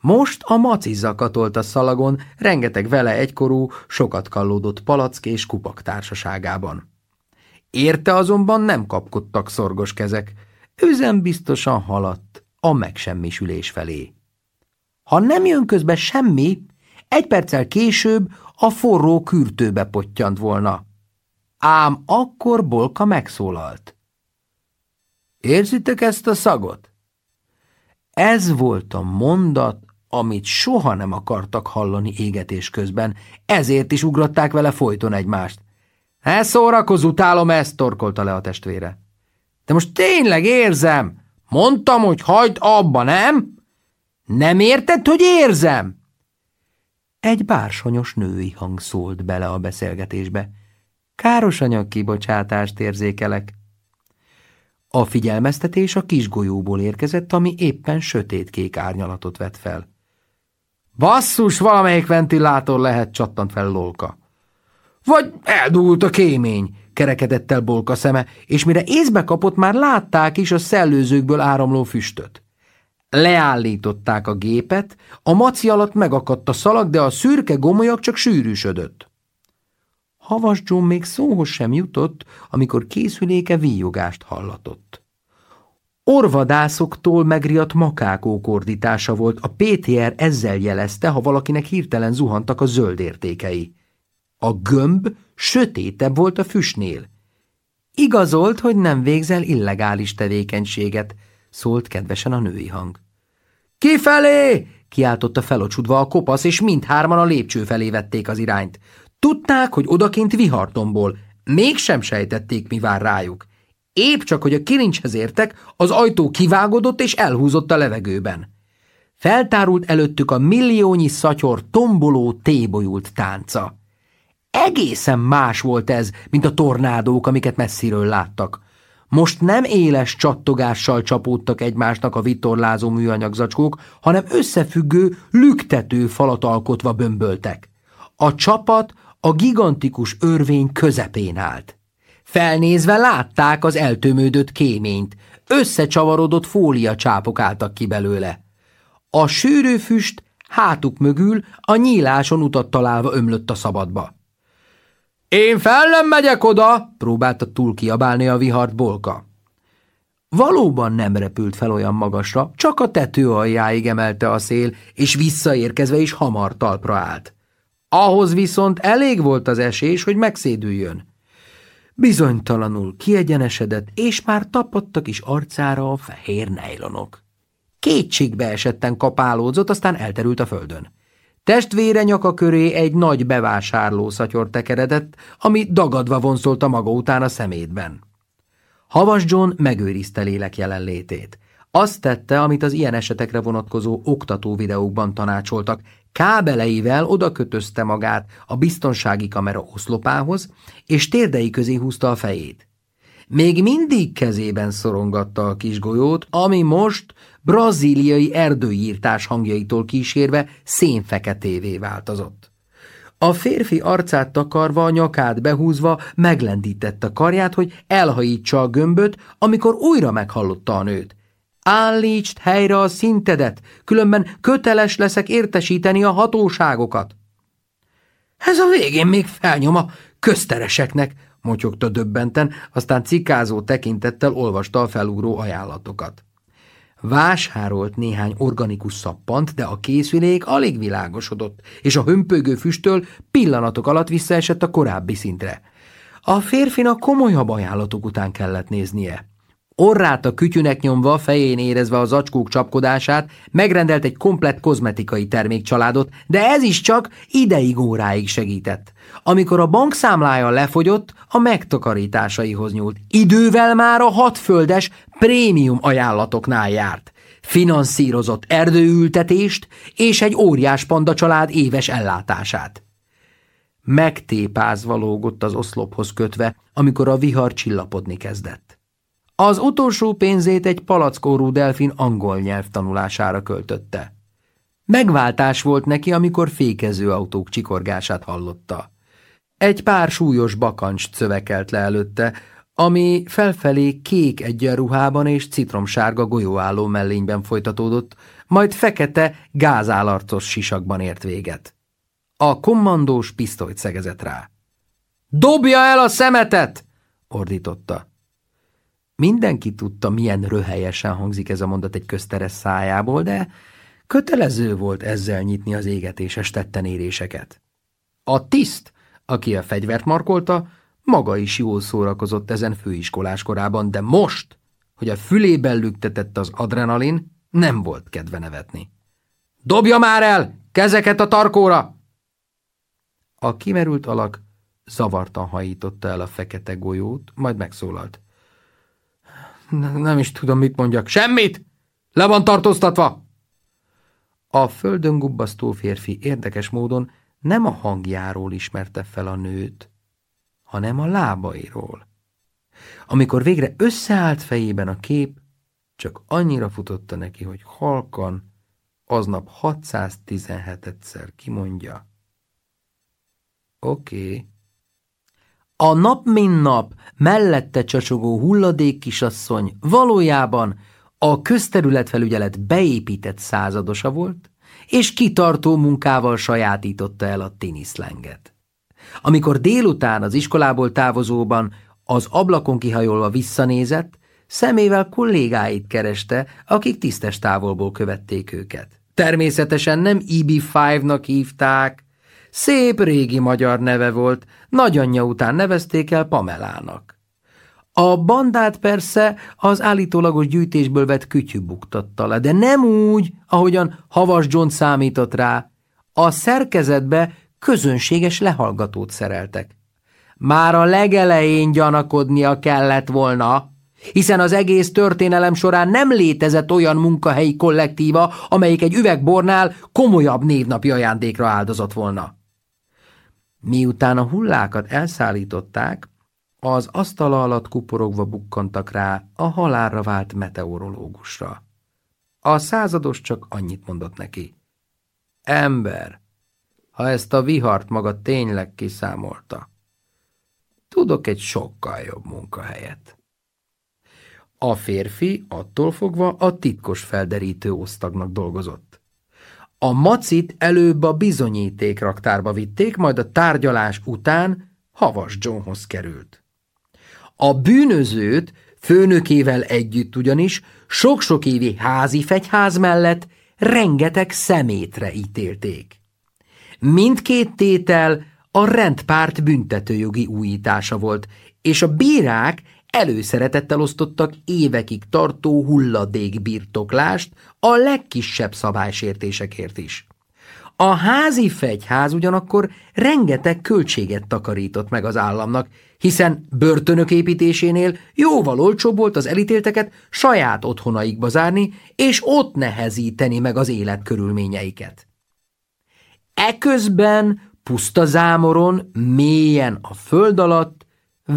Speaker 1: Most a maci zakatolt a szalagon, rengeteg vele egykorú, sokat kallódott palack és kupak társaságában. Érte azonban nem kapkodtak szorgos kezek, üzen biztosan haladt a megsemmisülés felé. Ha nem jön közbe semmi, egy perccel később a forró kürtőbe pottyant volna. Ám akkor Bolka megszólalt. Érzitek ezt a szagot? Ez volt a mondat, amit soha nem akartak hallani égetés közben, ezért is ugratták vele folyton egymást. Ez szórakoz, utálom ezt, torkolta le a testvére. De most tényleg érzem. Mondtam, hogy hagyd abba, nem? Nem érted, hogy érzem? Egy bársonyos női hang szólt bele a beszélgetésbe. Káros anyagkibocsátást érzékelek. A figyelmeztetés a kisgolyóból érkezett, ami éppen sötétkék árnyalatot vett fel. Basszus, valamelyik ventilátor lehet, csattant fel Lolka. Vagy eldúlt a kémény, kerekedett el Bolka szeme, és mire észbe kapott, már látták is a szellőzőkből áramló füstöt. Leállították a gépet, a maci alatt megakadt a szalag, de a szürke gomolyak csak sűrűsödött. Havas John még szóhoz sem jutott, amikor készüléke víjogást hallatott. Orvadászoktól megriadt makákó kordítása volt, a PTR ezzel jelezte, ha valakinek hirtelen zuhantak a zöld értékei. A gömb sötétebb volt a füstnél. Igazolt, hogy nem végzel illegális tevékenységet, szólt kedvesen a női hang. Kifelé! kiáltotta felocsudva a kopasz, és mindhárman a lépcső felé vették az irányt. Tudták, hogy odakint vihartomból, mégsem sejtették, mi vár rájuk. Épp csak, hogy a kilincshez értek, az ajtó kivágodott és elhúzott a levegőben. Feltárult előttük a milliónyi szatyor tomboló, tébolyult tánca. Egészen más volt ez, mint a tornádók, amiket messziről láttak. Most nem éles csattogással csapódtak egymásnak a vitorlázó műanyag zacskók, hanem összefüggő, lüktető falat alkotva bömböltek. A csapat a gigantikus örvény közepén állt. Felnézve látták az eltömődött kéményt, összecsavarodott fóliacsápok álltak ki belőle. A sűrű füst hátuk mögül a nyíláson utat találva ömlött a szabadba. Én fel nem megyek oda, próbálta túl kiabálni a vihart Bolka. Valóban nem repült fel olyan magasra, csak a tető aljáig emelte a szél, és visszaérkezve is hamar talpra állt. Ahhoz viszont elég volt az esés, hogy megszédüljön. Bizonytalanul kiegyenesedett, és már tapadtak is arcára a fehér nejlonok. Kétségbe esetten kapálódzott, aztán elterült a földön. Testvére nyaka köré egy nagy bevásárló szatyor tekeredett, ami dagadva vonszolta maga után a szemétben. Havas John megőrizte lélek jelenlétét. Azt tette, amit az ilyen esetekre vonatkozó oktató videókban tanácsoltak, kábeleivel odakötözte magát a biztonsági kamera oszlopához, és térdei közé húzta a fejét. Még mindig kezében szorongatta a kis golyót, ami most braziliai erdőírtás hangjaitól kísérve szénfeketévé változott. A férfi arcát takarva, a nyakát behúzva meglendítette karját, hogy elhajítsa a gömböt, amikor újra meghallotta a nőt. Állítsd helyre a szintedet, különben köteles leszek értesíteni a hatóságokat. Ez a végén még felnyoma köztereseknek, motyogta döbbenten, aztán cikázó tekintettel olvasta a felugró ajánlatokat. Vásárolt néhány organikus szappant, de a készülék alig világosodott, és a hömpögő füsttől pillanatok alatt visszaesett a korábbi szintre. A férfinak komolyabb ajánlatok után kellett néznie. Orrát a kütyűnek nyomva, fején érezve az acskók csapkodását, megrendelt egy komplett kozmetikai termékcsaládot, de ez is csak ideig óráig segített. Amikor a bankszámlája lefogyott, a megtakarításaihoz nyúlt. Idővel már a hatföldes prémium ajánlatoknál járt. Finanszírozott erdőültetést és egy óriás panda család éves ellátását. Megtépázva lógott az oszlophoz kötve, amikor a vihar csillapodni kezdett. Az utolsó pénzét egy palackórú delfin angol nyelv tanulására költötte. Megváltás volt neki, amikor fékező autók csikorgását hallotta. Egy pár súlyos bakancs szövekelt le előtte, ami felfelé kék egyenruhában és citromsárga golyóálló mellényben folytatódott, majd fekete, gázálarcos sisakban ért véget. A kommandós pisztolyt szegezett rá. – Dobja el a szemetet! – ordította. Mindenki tudta, milyen röhelyesen hangzik ez a mondat egy közteres szájából, de kötelező volt ezzel nyitni az égetéses tettenéréseket. A tiszt aki a fegyvert markolta, maga is jól szórakozott ezen főiskolás korában, de most, hogy a fülében lüktetett az adrenalin, nem volt kedve nevetni. – Dobja már el! Kezeket a tarkóra! A kimerült alak zavartan hajította el a fekete golyót, majd megszólalt. – Nem is tudom, mit mondjak. – Semmit! Le van tartóztatva! A földön gubbasztó férfi érdekes módon nem a hangjáról ismerte fel a nőt, hanem a lábairól. Amikor végre összeállt fejében a kép, csak annyira futotta neki, hogy halkan, aznap 617-szer kimondja. Oké. Okay. A nap mint nap mellette csacsogó hulladék kisasszony valójában a közterületfelügyelet beépített századosa volt, és kitartó munkával sajátította el a tiniszlenget. Amikor délután az iskolából távozóban az ablakon kihajolva visszanézett, szemével kollégáit kereste, akik tisztes távolból követték őket. Természetesen nem EB5-nak hívták. Szép régi magyar neve volt, nagyanyja után nevezték el Pamelának. A bandát persze az állítólagos gyűjtésből vett kütyű buktatta le, de nem úgy, ahogyan Havas John számított rá. A szerkezetbe közönséges lehallgatót szereltek. Már a legelején gyanakodnia kellett volna, hiszen az egész történelem során nem létezett olyan munkahelyi kollektíva, amelyik egy üvegbornál komolyabb névnapi ajándékra áldozott volna. Miután a hullákat elszállították, az asztala alatt kuporogva bukkantak rá a halálra vált meteorológusra. A százados csak annyit mondott neki. Ember, ha ezt a vihart maga tényleg kiszámolta, tudok egy sokkal jobb munkahelyet. A férfi attól fogva a titkos felderítő osztagnak dolgozott. A macit előbb a bizonyíték raktárba vitték, majd a tárgyalás után Havas Johnhoz került. A bűnözőt főnökével együtt ugyanis sok-sok évi házi fegyház mellett rengeteg szemétre ítélték. Mindkét tétel a rendpárt büntetőjogi újítása volt, és a bírák előszeretettel osztottak évekig tartó hulladékbirtoklást a legkisebb szabálysértésekért is. A házi fegyház ugyanakkor rengeteg költséget takarított meg az államnak, hiszen börtönök építésénél jóval olcsóbb volt az elítélteket saját otthonaikba zárni, és ott nehezíteni meg az életkörülményeiket. Eközben puszta zámoron, mélyen a föld alatt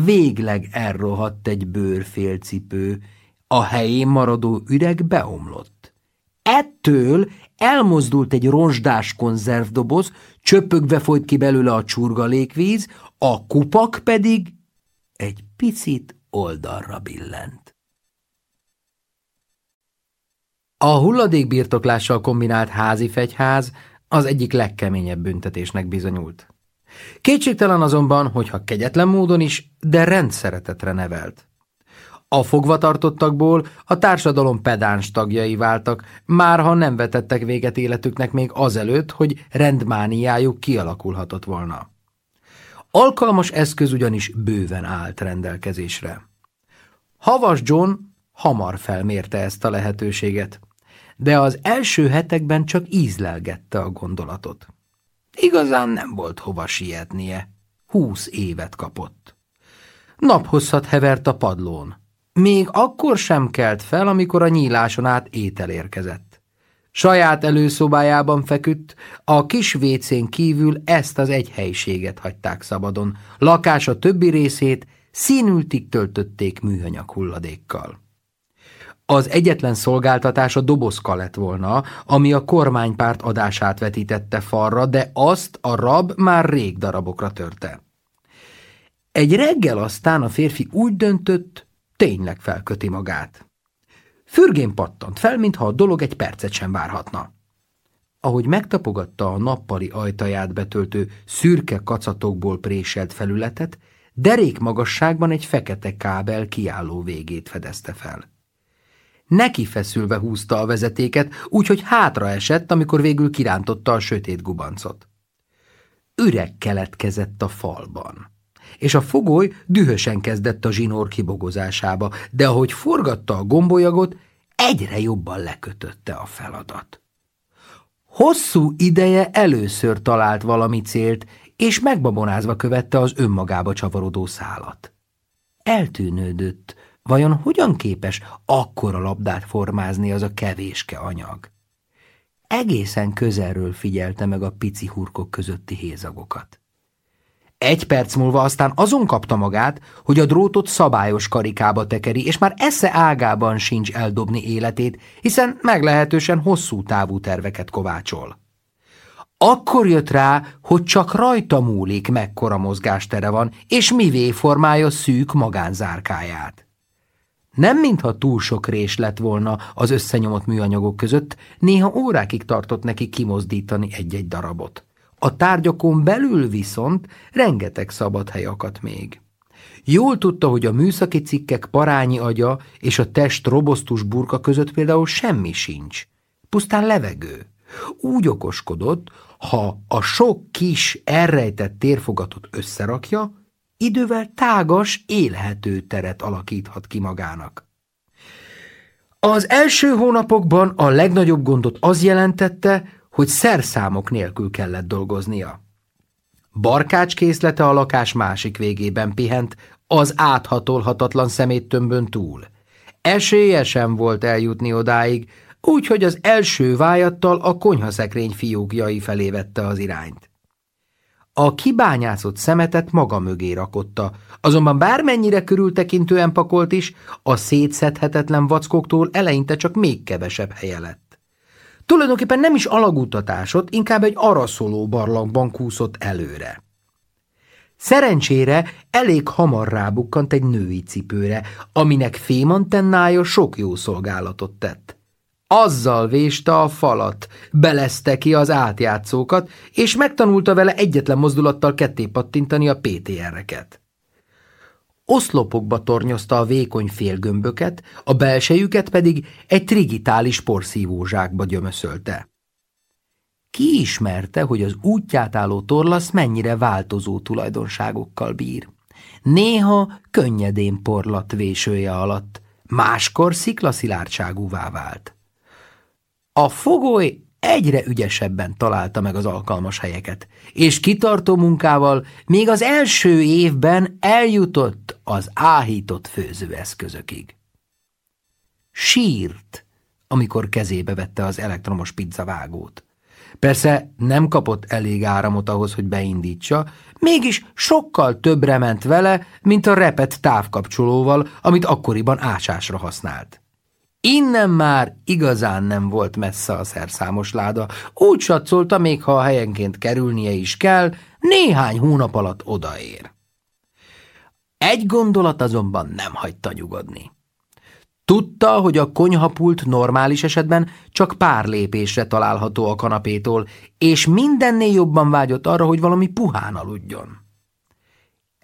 Speaker 1: végleg elrohadt egy bőrfélcipő, a helyén maradó üreg beomlott. Ettől elmozdult egy rozsdás konzervdoboz, csöpögve folyt ki belőle a csurgalékvíz, a kupak pedig egy picit oldalra billent. A hulladékbirtoklással kombinált házi fegyház az egyik legkeményebb büntetésnek bizonyult. Kétségtelen azonban, hogyha kegyetlen módon is, de rendszeretetre nevelt. A fogvatartottakból a társadalom pedáns tagjai váltak, már ha nem vetettek véget életüknek még azelőtt, hogy rendmániájuk kialakulhatott volna. Alkalmas eszköz ugyanis bőven állt rendelkezésre. Havas John hamar felmérte ezt a lehetőséget, de az első hetekben csak ízlelgette a gondolatot. Igazán nem volt hova sietnie. Húsz évet kapott. Naphosszat hevert a padlón. Még akkor sem kelt fel, amikor a nyíláson át étel érkezett. Saját előszobájában feküdt, a kis vécén kívül ezt az egy helyiséget hagyták szabadon, lakása többi részét színültig töltötték műanyag hulladékkal. Az egyetlen szolgáltatás a dobozka lett volna, ami a kormánypárt adását vetítette falra, de azt a rab már rég darabokra törte. Egy reggel aztán a férfi úgy döntött, Tényleg felköti magát. Fürgén pattant fel, mintha a dolog egy percet sem várhatna. Ahogy megtapogatta a nappali ajtaját betöltő szürke kacatokból préselt felületet, derék magasságban egy fekete kábel kiálló végét fedezte fel. Neki feszülve húzta a vezetéket, úgyhogy hátra esett, amikor végül kirántotta a sötét gubancot. Üreg keletkezett a falban és a fogoly dühösen kezdett a zsinór kibogozásába, de ahogy forgatta a gombolyagot, egyre jobban lekötötte a feladat. Hosszú ideje először talált valami célt, és megbabonázva követte az önmagába csavarodó szálat. Eltűnődött, vajon hogyan képes akkora labdát formázni az a kevéske anyag? Egészen közelről figyelte meg a pici hurkok közötti hézagokat. Egy perc múlva aztán azon kapta magát, hogy a drótot szabályos karikába tekeri, és már esze ágában sincs eldobni életét, hiszen meglehetősen hosszú távú terveket kovácsol. Akkor jött rá, hogy csak rajta múlik, mekkora mozgástere van, és mivé formálja szűk magánzárkáját. Nem mintha túl sok rés lett volna az összenyomott műanyagok között, néha órákig tartott neki kimozdítani egy-egy darabot. A tárgyakon belül viszont rengeteg szabad hely akadt még. Jól tudta, hogy a műszaki cikkek parányi agya és a test robosztus burka között például semmi sincs. Pusztán levegő. Úgy okoskodott, ha a sok kis, elrejtett térfogatot összerakja, idővel tágas, élhető teret alakíthat ki magának. Az első hónapokban a legnagyobb gondot az jelentette, hogy szerszámok nélkül kellett dolgoznia. Barkács készlete a lakás másik végében pihent, az áthatolhatatlan szeméttömbön túl. Esélye sem volt eljutni odáig, úgyhogy az első vájattal a konyhaszekrény fiókjai felé vette az irányt. A kibányászott szemetet maga mögé rakotta, azonban bármennyire körültekintően pakolt is, a szétszedhetetlen vackoktól eleinte csak még kevesebb helye lett. Tulajdonképpen nem is alagutatásot, inkább egy araszoló barlangban kúszott előre. Szerencsére elég hamar rábukkant egy női cipőre, aminek fémantennája sok jó szolgálatot tett. Azzal véste a falat, belezte ki az átjátszókat, és megtanulta vele egyetlen mozdulattal ketté pattintani a PTR-eket oszlopokba tornyozta a vékony félgömböket, a belsejüket pedig egy trigitális porszívózsákba gyömöszölte. Ki ismerte, hogy az útját álló torlasz mennyire változó tulajdonságokkal bír? Néha könnyedén porlat vésője alatt, máskor sziklaszilárdságúvá vált. A fogoly egyre ügyesebben találta meg az alkalmas helyeket, és kitartó munkával még az első évben eljutott az áhított főzőeszközökig. Sírt, amikor kezébe vette az elektromos pizzavágót. Persze nem kapott elég áramot ahhoz, hogy beindítsa, mégis sokkal többre ment vele, mint a repet távkapcsolóval, amit akkoriban ásásra használt. Innen már igazán nem volt messze a szerszámos láda, úgy satszolta, még ha a helyenként kerülnie is kell, néhány hónap alatt odaér. Egy gondolat azonban nem hagyta nyugodni. Tudta, hogy a konyhapult normális esetben csak pár lépésre található a kanapétól, és mindennél jobban vágyott arra, hogy valami puhán aludjon.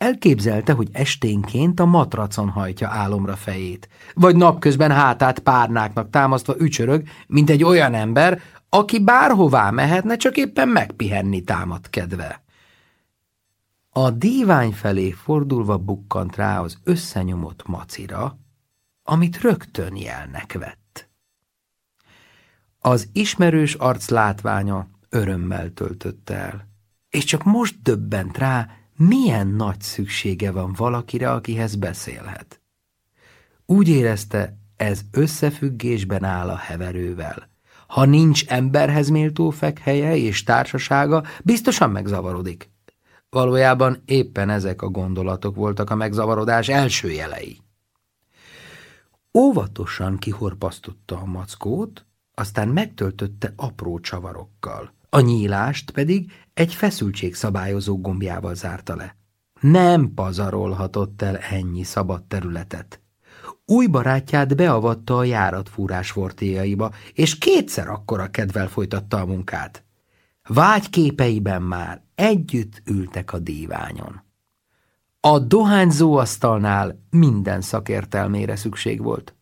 Speaker 1: Elképzelte, hogy esténként a matracon hajtja álomra fejét, vagy napközben hátát párnáknak támasztva ücsörög, mint egy olyan ember, aki bárhová mehetne, csak éppen megpihenni támad kedve. A dívány felé fordulva bukkant rá az összenyomott macira, amit rögtön jelnek vett. Az ismerős arc látványa örömmel töltötte el, és csak most döbbent rá, milyen nagy szüksége van valakire, akihez beszélhet. Úgy érezte, ez összefüggésben áll a heverővel. Ha nincs emberhez méltó fekhelye és társasága, biztosan megzavarodik. Valójában éppen ezek a gondolatok voltak a megzavarodás első jelei. Óvatosan kihorpasztotta a mackót, aztán megtöltötte apró csavarokkal, a nyílást pedig egy feszültség szabályozó gombjával zárta le. Nem pazarolhatott el ennyi szabad területet. Új barátját beavatta a járatfúrás fortéjaiba, és kétszer akkora kedvel folytatta a munkát. Vágyképeiben már együtt ültek a díványon. A Dohányzó asztalnál minden szakértelmére szükség volt.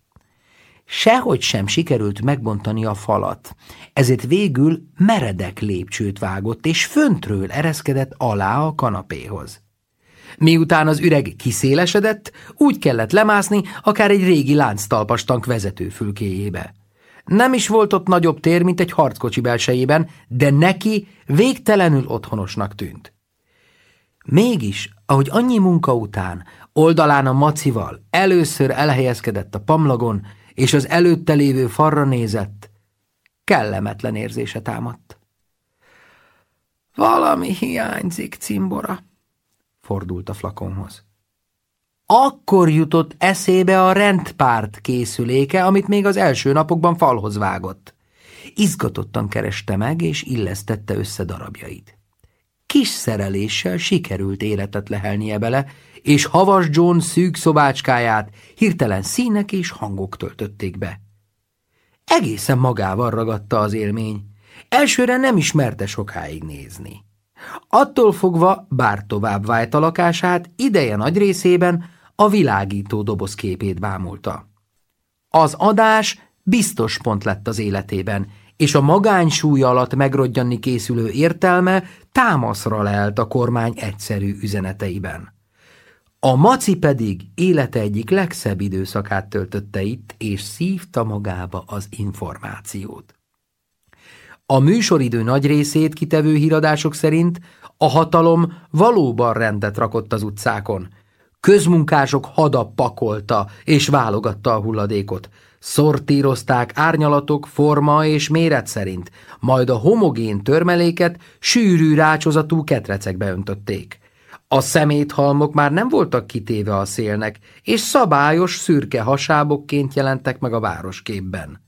Speaker 1: Sehogy sem sikerült megbontani a falat, ezért végül meredek lépcsőt vágott, és föntről ereszkedett alá a kanapéhoz. Miután az üreg kiszélesedett, úgy kellett lemászni akár egy régi lánctalpas tank vezetőfülkéjébe. Nem is volt ott nagyobb tér, mint egy harckocsi belsejében, de neki végtelenül otthonosnak tűnt. Mégis, ahogy annyi munka után, oldalán a macival először elhelyezkedett a pamlagon, és az előtte lévő farra nézett, kellemetlen érzése támadt. Valami hiányzik, cimbora, fordult a flakonhoz. Akkor jutott eszébe a rendpárt készüléke, amit még az első napokban falhoz vágott. Izgatottan kereste meg, és illesztette össze darabjait. Kis szereléssel sikerült életet lehelnie bele, és Havas John szűk szobácskáját hirtelen színek és hangok töltötték be. Egészen magával ragadta az élmény. Elsőre nem ismerte sokáig nézni. Attól fogva, bár tovább vált a lakását, ideje nagy részében a világító doboz képét bámulta. Az adás biztos pont lett az életében, és a magány súlya alatt megrodjanni készülő értelme támaszra lelt a kormány egyszerű üzeneteiben. A maci pedig élete egyik legszebb időszakát töltötte itt, és szívta magába az információt. A műsoridő nagy részét kitevő híradások szerint a hatalom valóban rendet rakott az utcákon. Közmunkások hada pakolta és válogatta a hulladékot. Szortírozták árnyalatok, forma és méret szerint, majd a homogén törmeléket sűrű rácsozatú ketrecekbe öntötték. A szeméthalmok már nem voltak kitéve a szélnek, és szabályos szürke hasábokként jelentek meg a városképben.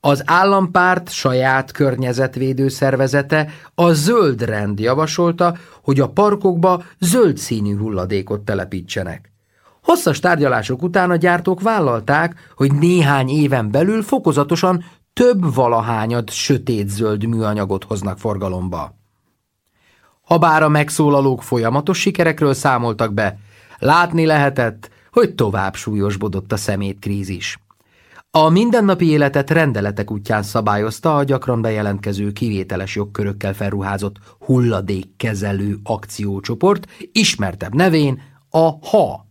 Speaker 1: Az állampárt saját környezetvédő szervezete a zöld rend javasolta, hogy a parkokba zöld színű hulladékot telepítsenek. Hosszas tárgyalások után a gyártók vállalták, hogy néhány éven belül fokozatosan több valahányad sötétzöld műanyagot hoznak forgalomba. Habár a megszólalók folyamatos sikerekről számoltak be, látni lehetett, hogy tovább súlyosbodott a szemétkrízis. A mindennapi életet rendeletek útján szabályozta a gyakran bejelentkező kivételes jogkörökkel felruházott hulladékkezelő akciócsoport, ismertebb nevén a HA.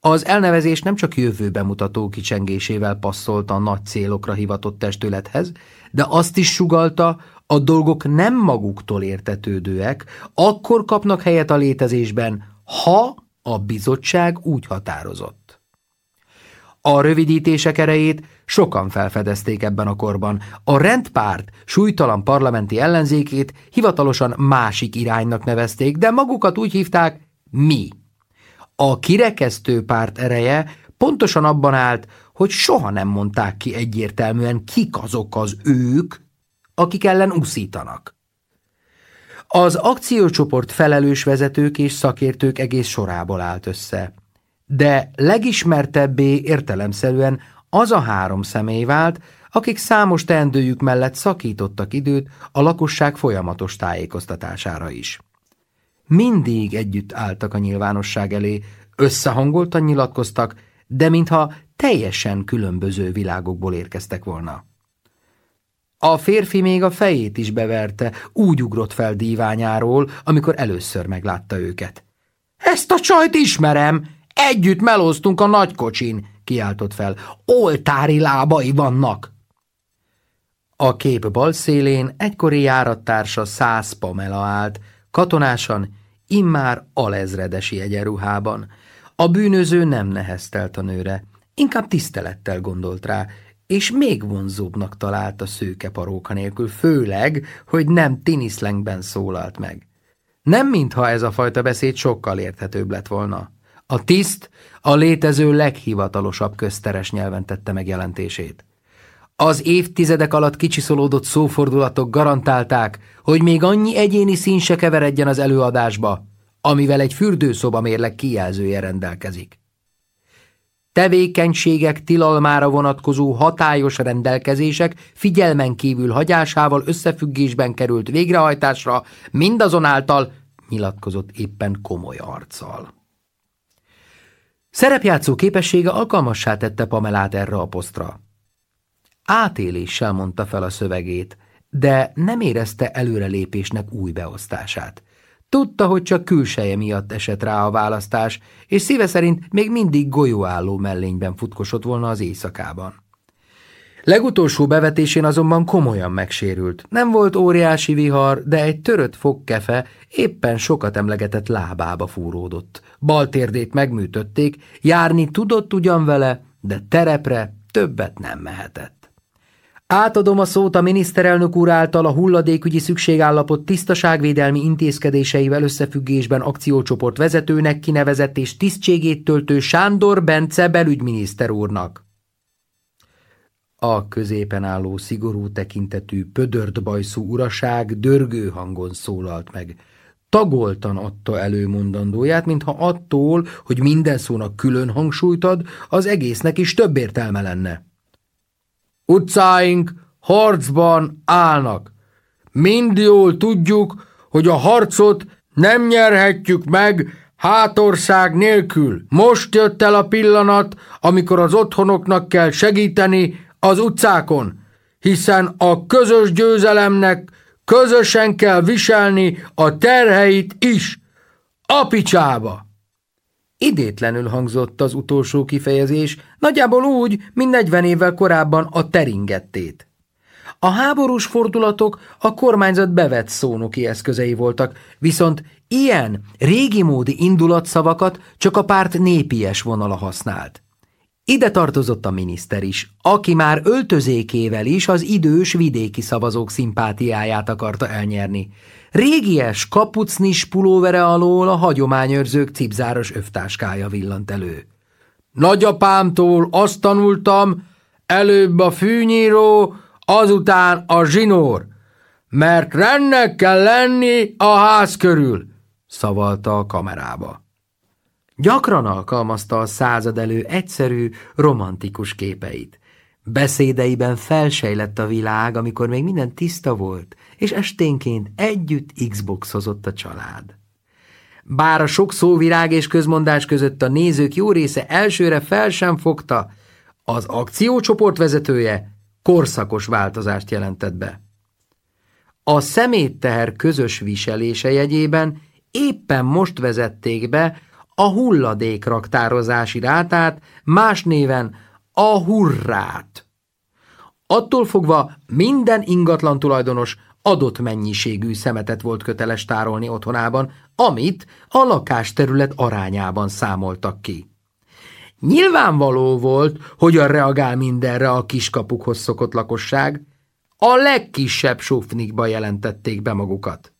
Speaker 1: Az elnevezés nem csak jövőbe mutató kicsengésével passzolt a nagy célokra hivatott testülethez, de azt is sugalta, a dolgok nem maguktól értetődőek, akkor kapnak helyet a létezésben, ha a bizottság úgy határozott. A rövidítések erejét sokan felfedezték ebben a korban. A rendpárt súlytalan parlamenti ellenzékét hivatalosan másik iránynak nevezték, de magukat úgy hívták mi. A kirekesztő párt ereje pontosan abban állt, hogy soha nem mondták ki egyértelműen, kik azok az ők, akik ellen úszítanak. Az akciócsoport felelős vezetők és szakértők egész sorából állt össze. De legismertebbé értelemszerűen az a három személy vált, akik számos teendőjük mellett szakítottak időt a lakosság folyamatos tájékoztatására is. Mindig együtt álltak a nyilvánosság elé, összehangoltan nyilatkoztak, de mintha teljesen különböző világokból érkeztek volna. A férfi még a fejét is beverte, úgy ugrott fel díványáról, amikor először meglátta őket. – Ezt a csajt ismerem! Együtt melóztunk a nagykocsin! – kiáltott fel. – Oltári lábai vannak! A kép bal szélén egykori járattársa száz Pamela állt, katonásan, immár alezredesi egyeruhában. A bűnöző nem neheztelt a nőre, inkább tisztelettel gondolt rá, és még vonzóbbnak találta szőke paróka nélkül, főleg, hogy nem tiniszlengben szólalt meg. Nem mintha ez a fajta beszéd sokkal érthetőbb lett volna. A tiszt a létező leghivatalosabb közteres nyelven tette meg jelentését. Az évtizedek alatt kicsiszolódott szófordulatok garantálták, hogy még annyi egyéni szín se keveredjen az előadásba, amivel egy fürdőszoba mérleg kijelzője rendelkezik tevékenységek tilalmára vonatkozó hatályos rendelkezések figyelmen kívül hagyásával összefüggésben került végrehajtásra, mindazonáltal nyilatkozott éppen komoly arccal. Szerepjátszó képessége alkalmassá tette Pamelát erre a posztra. Átéléssel mondta fel a szövegét, de nem érezte előrelépésnek új beosztását. Tudta, hogy csak külseje miatt esett rá a választás, és szíve szerint még mindig golyóálló mellényben futkosott volna az éjszakában. Legutolsó bevetésén azonban komolyan megsérült. Nem volt óriási vihar, de egy törött fogkefe éppen sokat emlegetett lábába fúródott. Baltérdét megműtötték, járni tudott ugyan vele, de terepre többet nem mehetett. Átadom a szót a miniszterelnök úr által a hulladékügyi szükségállapot tisztaságvédelmi intézkedéseivel összefüggésben akciócsoport vezetőnek kinevezett és tisztségét töltő Sándor Bence belügyminiszter úrnak. A középen álló szigorú tekintetű pödört bajszú uraság dörgő hangon szólalt meg. Tagoltan adta előmondandóját, mintha attól, hogy minden szónak külön hangsúlyt ad, az egésznek is több értelme lenne. Utcáink harcban állnak. Mind jól tudjuk, hogy a harcot nem nyerhetjük meg hátország nélkül. Most jött el a pillanat, amikor az otthonoknak kell segíteni az utcákon, hiszen a közös győzelemnek közösen kell viselni a terheit is. Apicsába! Idétlenül hangzott az utolsó kifejezés, nagyjából úgy, mint 40 évvel korábban a teringettét. A háborús fordulatok a kormányzat bevett szónoki eszközei voltak, viszont ilyen régi módi indulatszavakat csak a párt népies vonala használt. Ide tartozott a miniszter is, aki már öltözékével is az idős vidéki szavazók szimpátiáját akarta elnyerni. Régies, kapucnis pulóvere alól a hagyományőrzők cipzáros övtáskája villant elő. Nagyapámtól azt tanultam, előbb a fűnyíró, azután a zsinór, mert rendnek kell lenni a ház körül, szavalta a kamerába. Gyakran alkalmazta a század elő egyszerű, romantikus képeit. Beszédeiben felsejlett a világ, amikor még minden tiszta volt, és esténként együtt Xboxozott a család. Bár a sok szóvirág és közmondás között a nézők jó része elsőre fel sem fogta, az akciócsoport vezetője korszakos változást jelentett be. A szemétteher közös viselése jegyében éppen most vezették be a raktározási rátát, más néven a hurrát. Attól fogva minden ingatlan tulajdonos adott mennyiségű szemetet volt köteles tárolni otthonában, amit a lakásterület arányában számoltak ki. Nyilvánvaló volt, hogyan reagál mindenre a kiskapukhoz szokott lakosság, a legkisebb sufnikba jelentették be magukat.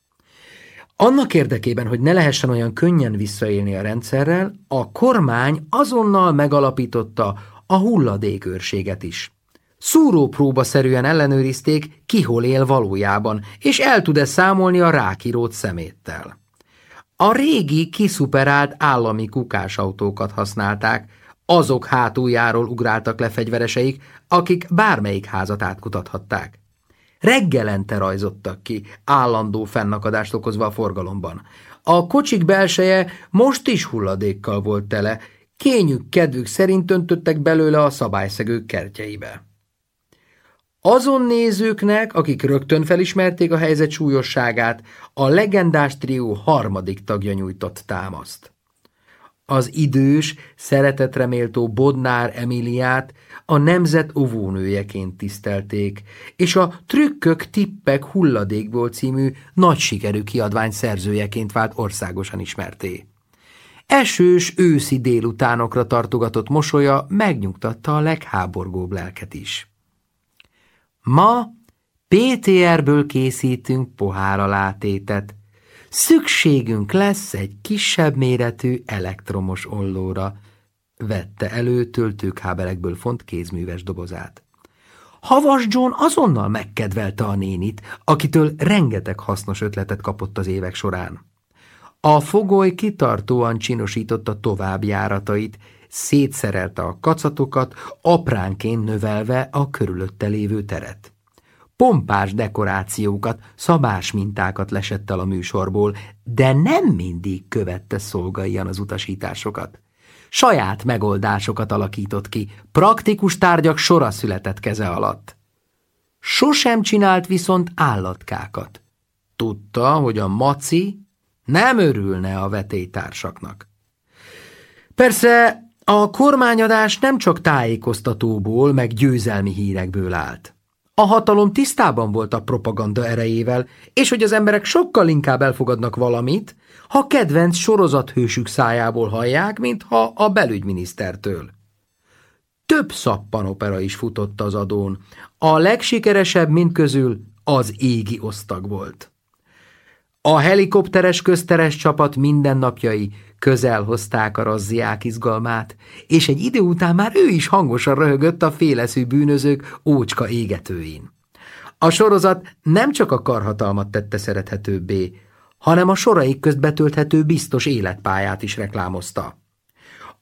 Speaker 1: Annak érdekében, hogy ne lehessen olyan könnyen visszaélni a rendszerrel, a kormány azonnal megalapította a hulladékőrséget is. Szúrópróbaszerűen ellenőrizték, ki hol él valójában, és el tud-e számolni a rákírót szeméttel. A régi, kiszuperált állami kukásautókat használták, azok hátuljáról ugráltak le fegyvereseik, akik bármelyik házat átkutathatták reggelente rajzottak ki, állandó fennakadást okozva a forgalomban. A kocsik belseje most is hulladékkal volt tele, kényük kedvük szerint öntöttek belőle a szabályszegők kertjeibe. Azon nézőknek, akik rögtön felismerték a helyzet súlyosságát, a legendás trió harmadik tagja nyújtott támaszt. Az idős, szeretetreméltó Bodnár Emiliát a nemzet óvónőjeként tisztelték, és a Trükkök tippek hulladékból című nagy sikerű kiadvány szerzőjeként vált országosan ismerté. Esős őszi délutánokra tartogatott mosolya megnyugtatta a legháborgóbb lelket is. Ma PTR-ből készítünk pohára látétet. Szükségünk lesz egy kisebb méretű elektromos ollóra, vette elő töltőkábelekből font kézműves dobozát. Havas John azonnal megkedvelte a nénit, akitől rengeteg hasznos ötletet kapott az évek során. A fogoly kitartóan csinosította tovább járatait, szétszerelte a kacatokat, apránként növelve a körülötte lévő teret. Pompás dekorációkat, szabás mintákat lesett el a műsorból, de nem mindig követte szolgaian az utasításokat saját megoldásokat alakított ki, praktikus tárgyak sora született keze alatt. Sosem csinált viszont állatkákat. Tudta, hogy a maci nem örülne a vetélytársaknak. Persze a kormányadás nem csak tájékoztatóból, meg győzelmi hírekből állt. A hatalom tisztában volt a propaganda erejével, és hogy az emberek sokkal inkább elfogadnak valamit, ha kedvenc sorozathősük szájából hallják, mintha a belügyminisztertől. Több szappanopera is futott az adón. A legsikeresebb mindközül az égi osztag volt. A helikopteres közteres csapat mindennapjai közel hozták a razziák izgalmát, és egy idő után már ő is hangosan röhögött a féleszű bűnözők ócska égetőin. A sorozat nem csak a karhatalmat tette szerethetőbbé, hanem a soraik közt betölthető biztos életpályát is reklámozta.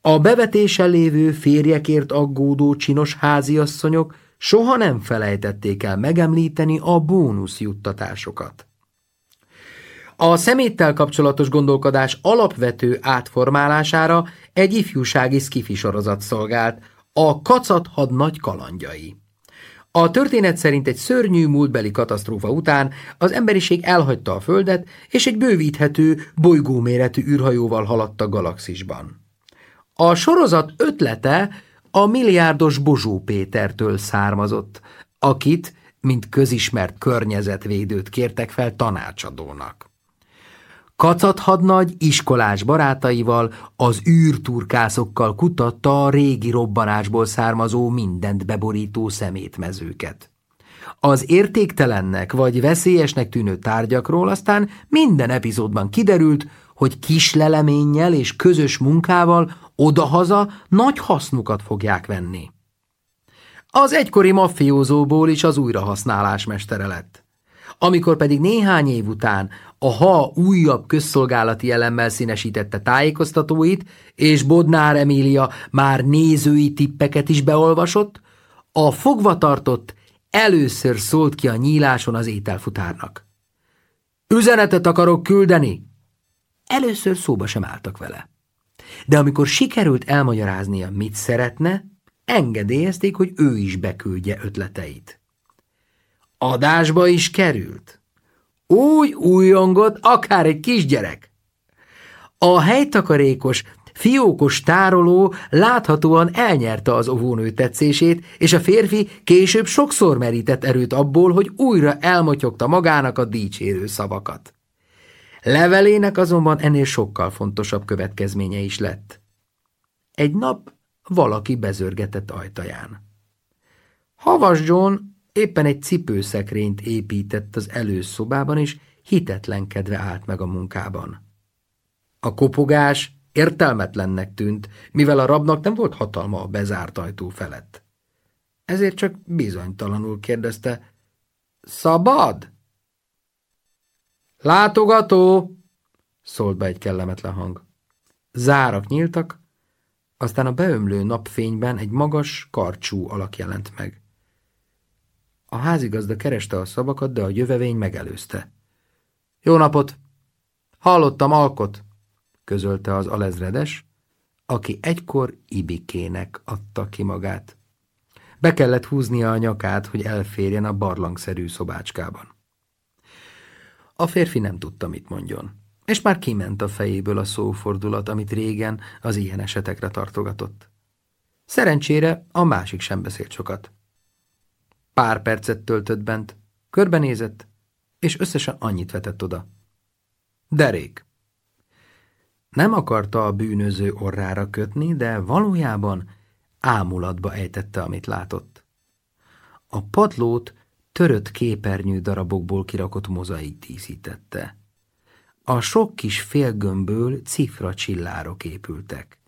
Speaker 1: A bevetése lévő férjekért aggódó csinos háziasszonyok soha nem felejtették el megemlíteni a bónusz juttatásokat. A szeméttel kapcsolatos gondolkodás alapvető átformálására egy ifjúsági skifi sorozat szolgált, a kacat nagy kalandjai. A történet szerint egy szörnyű múltbeli katasztrófa után az emberiség elhagyta a Földet, és egy bővíthető, bolygóméretű űrhajóval haladt a galaxisban. A sorozat ötlete a milliárdos Bozsó Pétertől származott, akit, mint közismert környezetvédőt kértek fel tanácsadónak. Kacathadnagy iskolás barátaival, az űrturkászokkal kutatta a régi robbanásból származó mindent beborító szemétmezőket. Az értéktelennek vagy veszélyesnek tűnő tárgyakról aztán minden epizódban kiderült, hogy leleménnyel és közös munkával odahaza nagy hasznukat fogják venni. Az egykori maffiózóból is az újrahasználás mestere lett. Amikor pedig néhány év után a HA újabb közszolgálati elemmel színesítette tájékoztatóit, és Bodnár Emília már nézői tippeket is beolvasott, a fogvatartott először szólt ki a nyíláson az ételfutárnak. Üzenetet akarok küldeni! Először szóba sem álltak vele. De amikor sikerült elmagyaráznia, mit szeretne, engedélyezték, hogy ő is beküldje ötleteit. Adásba is került. Úgy újongott, akár egy kisgyerek. A helytakarékos, fiókos tároló láthatóan elnyerte az óvónő tetszését, és a férfi később sokszor merített erőt abból, hogy újra elmotyogta magának a dicsérő szavakat. Levelének azonban ennél sokkal fontosabb következménye is lett. Egy nap valaki bezörgetett ajtaján. – Havas John! Éppen egy cipőszekrényt épített az előszobában, és hitetlenkedve állt meg a munkában. A kopogás értelmetlennek tűnt, mivel a rabnak nem volt hatalma a bezárt ajtó felett. Ezért csak bizonytalanul kérdezte, szabad? Látogató! szólt be egy kellemetlen hang. Zárak nyíltak, aztán a beömlő napfényben egy magas, karcsú alak jelent meg. A házigazda kereste a szavakat, de a jövevény megelőzte. Jó napot! Hallottam alkot! közölte az alezredes, aki egykor ibikének adta ki magát. Be kellett húznia a nyakát, hogy elférjen a barlangszerű szobácskában. A férfi nem tudta, mit mondjon, és már kiment a fejéből a szófordulat, amit régen az ilyen esetekre tartogatott. Szerencsére a másik sem beszélt sokat. Pár percet töltött bent, körbenézett, és összesen annyit vetett oda. Derék. Nem akarta a bűnöző orrára kötni, de valójában ámulatba ejtette, amit látott. A padlót törött képernyő darabokból kirakott mozaik díszítette. A sok kis félgömbből cifra csillárok épültek.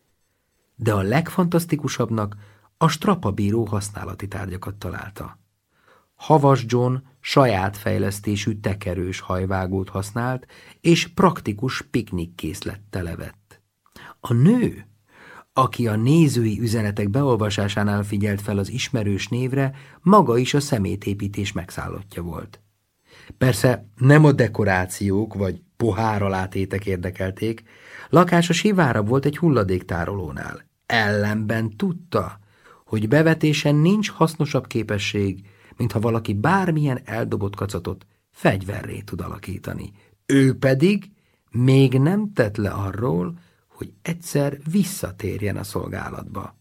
Speaker 1: De a legfantasztikusabbnak a strapabíró használati tárgyakat találta. Havas John saját fejlesztésű tekerős hajvágót használt, és praktikus piknikkészlettel levett. A nő, aki a nézői üzenetek beolvasásánál figyelt fel az ismerős névre, maga is a szemétépítés megszállottja volt. Persze nem a dekorációk vagy poháralátétek érdekelték, lakása sivárabb volt egy hulladéktárolónál. Ellenben tudta, hogy bevetésen nincs hasznosabb képesség, mintha valaki bármilyen eldobott kacatot fegyverré tud alakítani. Ő pedig még nem tett le arról, hogy egyszer visszatérjen a szolgálatba.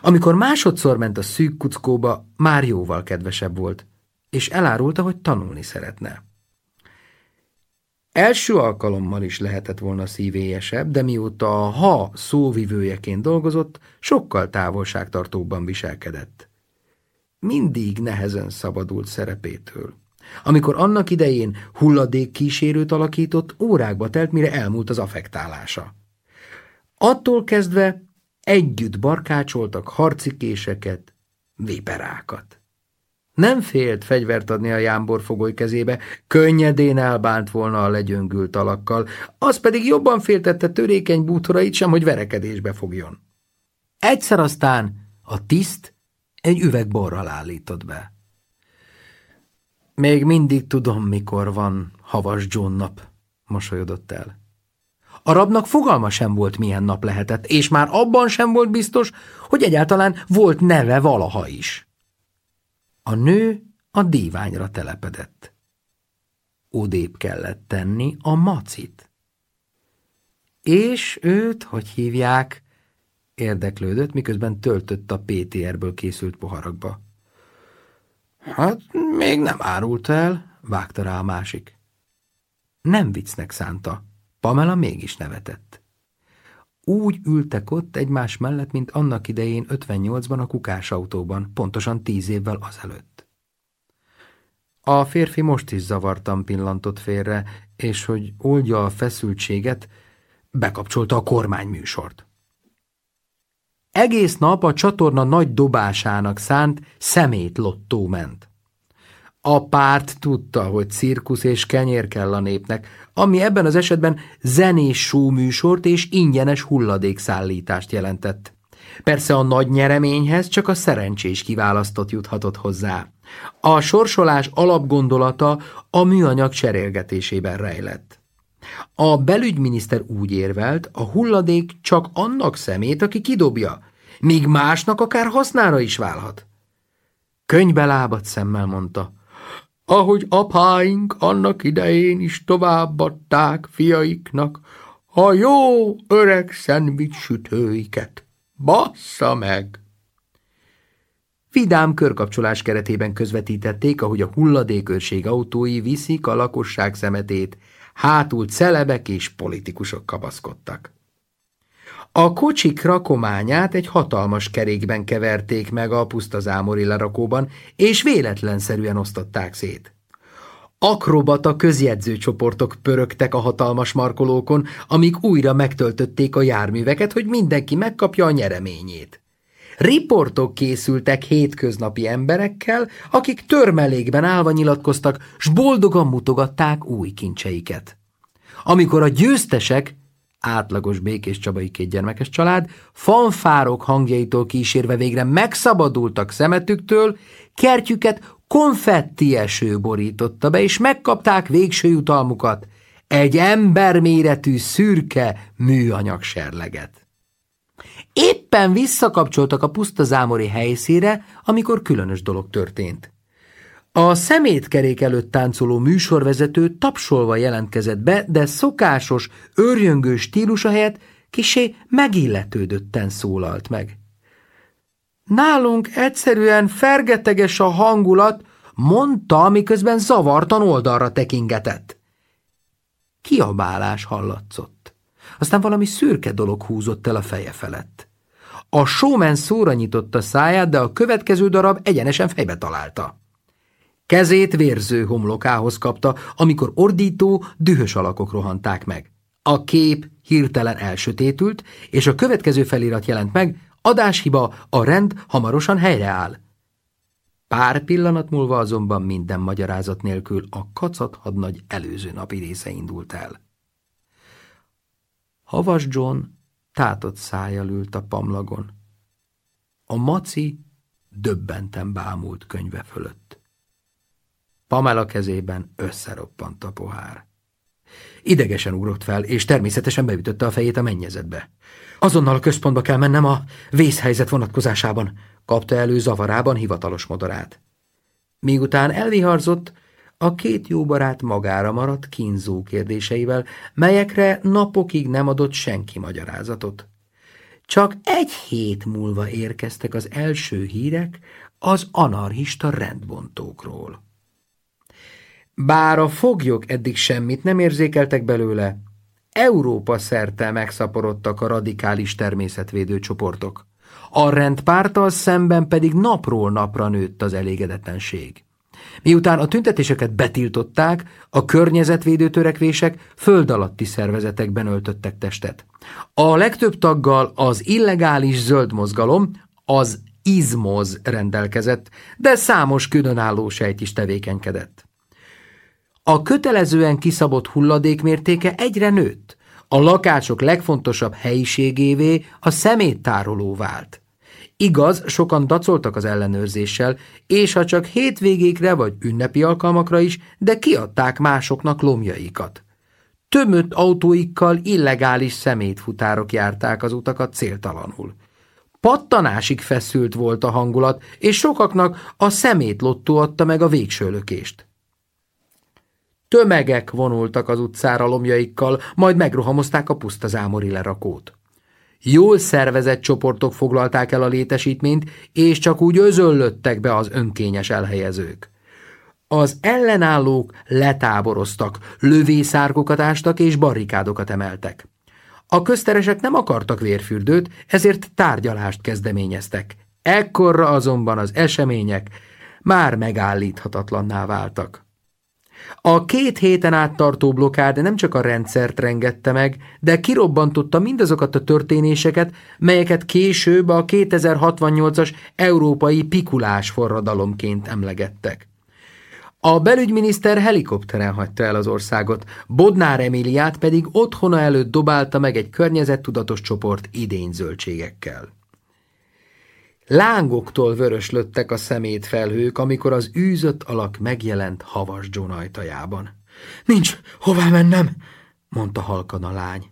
Speaker 1: Amikor másodszor ment a szűk kuckóba, már jóval kedvesebb volt, és elárulta, hogy tanulni szeretne. Első alkalommal is lehetett volna szívélyesebb, de mióta a ha szóvivőjeként dolgozott, sokkal távolságtartóbban viselkedett mindig nehezen szabadult szerepétől. Amikor annak idején hulladék kísérőt alakított, órákba telt, mire elmúlt az affektálása. Attól kezdve együtt barkácsoltak harcikéseket, viperákat. Nem félt fegyvert adni a jámbor fogoly kezébe, könnyedén elbánt volna a legyöngült alakkal, az pedig jobban féltette törékeny bútorait sem, hogy verekedésbe fogjon. Egyszer aztán a tiszt egy üvegborral állított be. Még mindig tudom, mikor van havas John nap, mosolyodott el. A rabnak fogalma sem volt, milyen nap lehetett, és már abban sem volt biztos, hogy egyáltalán volt neve valaha is. A nő a díványra telepedett. Odébb kellett tenni a macit. És őt, hogy hívják, érdeklődött, miközben töltött a PTR-ből készült poharakba. Hát, még nem árult el, vágta rá a másik. Nem viccnek szánta. Pamela mégis nevetett. Úgy ültek ott egymás mellett, mint annak idején 58-ban a kukásautóban, pontosan tíz évvel azelőtt. A férfi most is zavartan pillantott félre, és hogy oldja a feszültséget, bekapcsolta a kormányműsort. Egész nap a csatorna nagy dobásának szánt szemét lottó ment. A párt tudta, hogy cirkusz és kenyér kell a népnek, ami ebben az esetben zenés showműsort és ingyenes hulladékszállítást jelentett. Persze a nagy nyereményhez csak a szerencsés kiválasztott juthatott hozzá. A sorsolás alapgondolata a műanyag cserélgetésében rejlett. A belügyminiszter úgy érvelt, a hulladék csak annak szemét, aki kidobja, míg másnak akár hasznára is válhat. Könybe lábadt szemmel mondta, ahogy apáink annak idején is továbbadták fiaiknak a jó öreg szendvics sütőiket. Bassza meg! Vidám körkapcsolás keretében közvetítették, ahogy a hulladékőrség autói viszik a lakosság szemetét, hátul celebek és politikusok kapaszkodtak. A kocsik rakományát egy hatalmas kerékben keverték meg a pusztazámori lerakóban, és véletlenszerűen osztották szét. Akrobata csoportok pörögtek a hatalmas markolókon, amik újra megtöltötték a járműveket, hogy mindenki megkapja a nyereményét riportok készültek hétköznapi emberekkel, akik törmelékben állva nyilatkoztak, s boldogan mutogatták új kincseiket. Amikor a győztesek átlagos békés csabai gyermekes család, fanfárok hangjaitól kísérve végre megszabadultak szemetüktől, kertjüket konfetti eső borította be, és megkapták végső jutalmukat, egy emberméretű szürke műanyag serleget. Éppen visszakapcsoltak a puszta zámori helyszíre, amikor különös dolog történt. A szemétkerék előtt táncoló műsorvezető tapsolva jelentkezett be, de szokásos, örjöngő stílusa helyett kisé megilletődötten szólalt meg. Nálunk egyszerűen fergeteges a hangulat, mondta, miközben zavartan oldalra tekingetett. Kiabálás hallatszott aztán valami szürke dolog húzott el a feje felett. A showman szóra nyitotta száját, de a következő darab egyenesen fejbe találta. Kezét vérző homlokához kapta, amikor ordító, dühös alakok rohanták meg. A kép hirtelen elsötétült, és a következő felirat jelent meg, adáshiba, a rend hamarosan helyreáll. Pár pillanat múlva azonban minden magyarázat nélkül a kacat hadnagy előző napi része indult el. Havas John tátott szájjal ült a pamlagon. A maci döbbenten bámult könyve fölött. Pamela kezében összeroppant a pohár. Idegesen ugrott fel, és természetesen beütötte a fejét a mennyezetbe. Azonnal a központba kell mennem a vészhelyzet vonatkozásában, kapta elő zavarában hivatalos modorát. Miután elviharzott, a két jó barát magára maradt kínzó kérdéseivel, melyekre napokig nem adott senki magyarázatot. Csak egy hét múlva érkeztek az első hírek az anarchista rendbontókról. Bár a foglyok eddig semmit nem érzékeltek belőle, Európa szerte megszaporodtak a radikális természetvédő csoportok. A rendpárttal szemben pedig napról napra nőtt az elégedetlenség. Miután a tüntetéseket betiltották, a környezetvédő törekvések föld alatti szervezetekben öltöttek testet. A legtöbb taggal az illegális zöld mozgalom, az izmoz rendelkezett, de számos különálló sejt is tevékenykedett. A kötelezően kiszabott hulladékmértéke egyre nőtt, a lakácsok legfontosabb helyiségévé a szeméttároló vált. Igaz, sokan dacoltak az ellenőrzéssel, és ha csak hétvégékre vagy ünnepi alkalmakra is, de kiadták másoknak lomjaikat. Tömött autóikkal illegális szemétfutárok járták az utakat céltalanul. Pattanásig feszült volt a hangulat, és sokaknak a szemétlottó adta meg a végső lökést. Tömegek vonultak az utcára lomjaikkal, majd megrohamozták a puszta zámori lerakót. Jól szervezett csoportok foglalták el a létesítményt, és csak úgy özöllöttek be az önkényes elhelyezők. Az ellenállók letáboroztak, lövészárkokat ástak és barrikádokat emeltek. A közteresek nem akartak vérfürdőt, ezért tárgyalást kezdeményeztek. Ekkorra azonban az események már megállíthatatlanná váltak. A két héten át tartó blokád nem csak a rendszert rengette meg, de kirobbantotta mindazokat a történéseket, melyeket később a 2068-as európai pikulás forradalomként emlegettek. A belügyminiszter helikopteren hagyta el az országot, Bodnár Emiliát pedig otthona előtt dobálta meg egy környezettudatos csoport idényzöldségekkel. Lángoktól vöröslöttek a szemét felhők, amikor az űzött alak megjelent havas John ajtajában. – Nincs hová mennem! – mondta halkan a lány.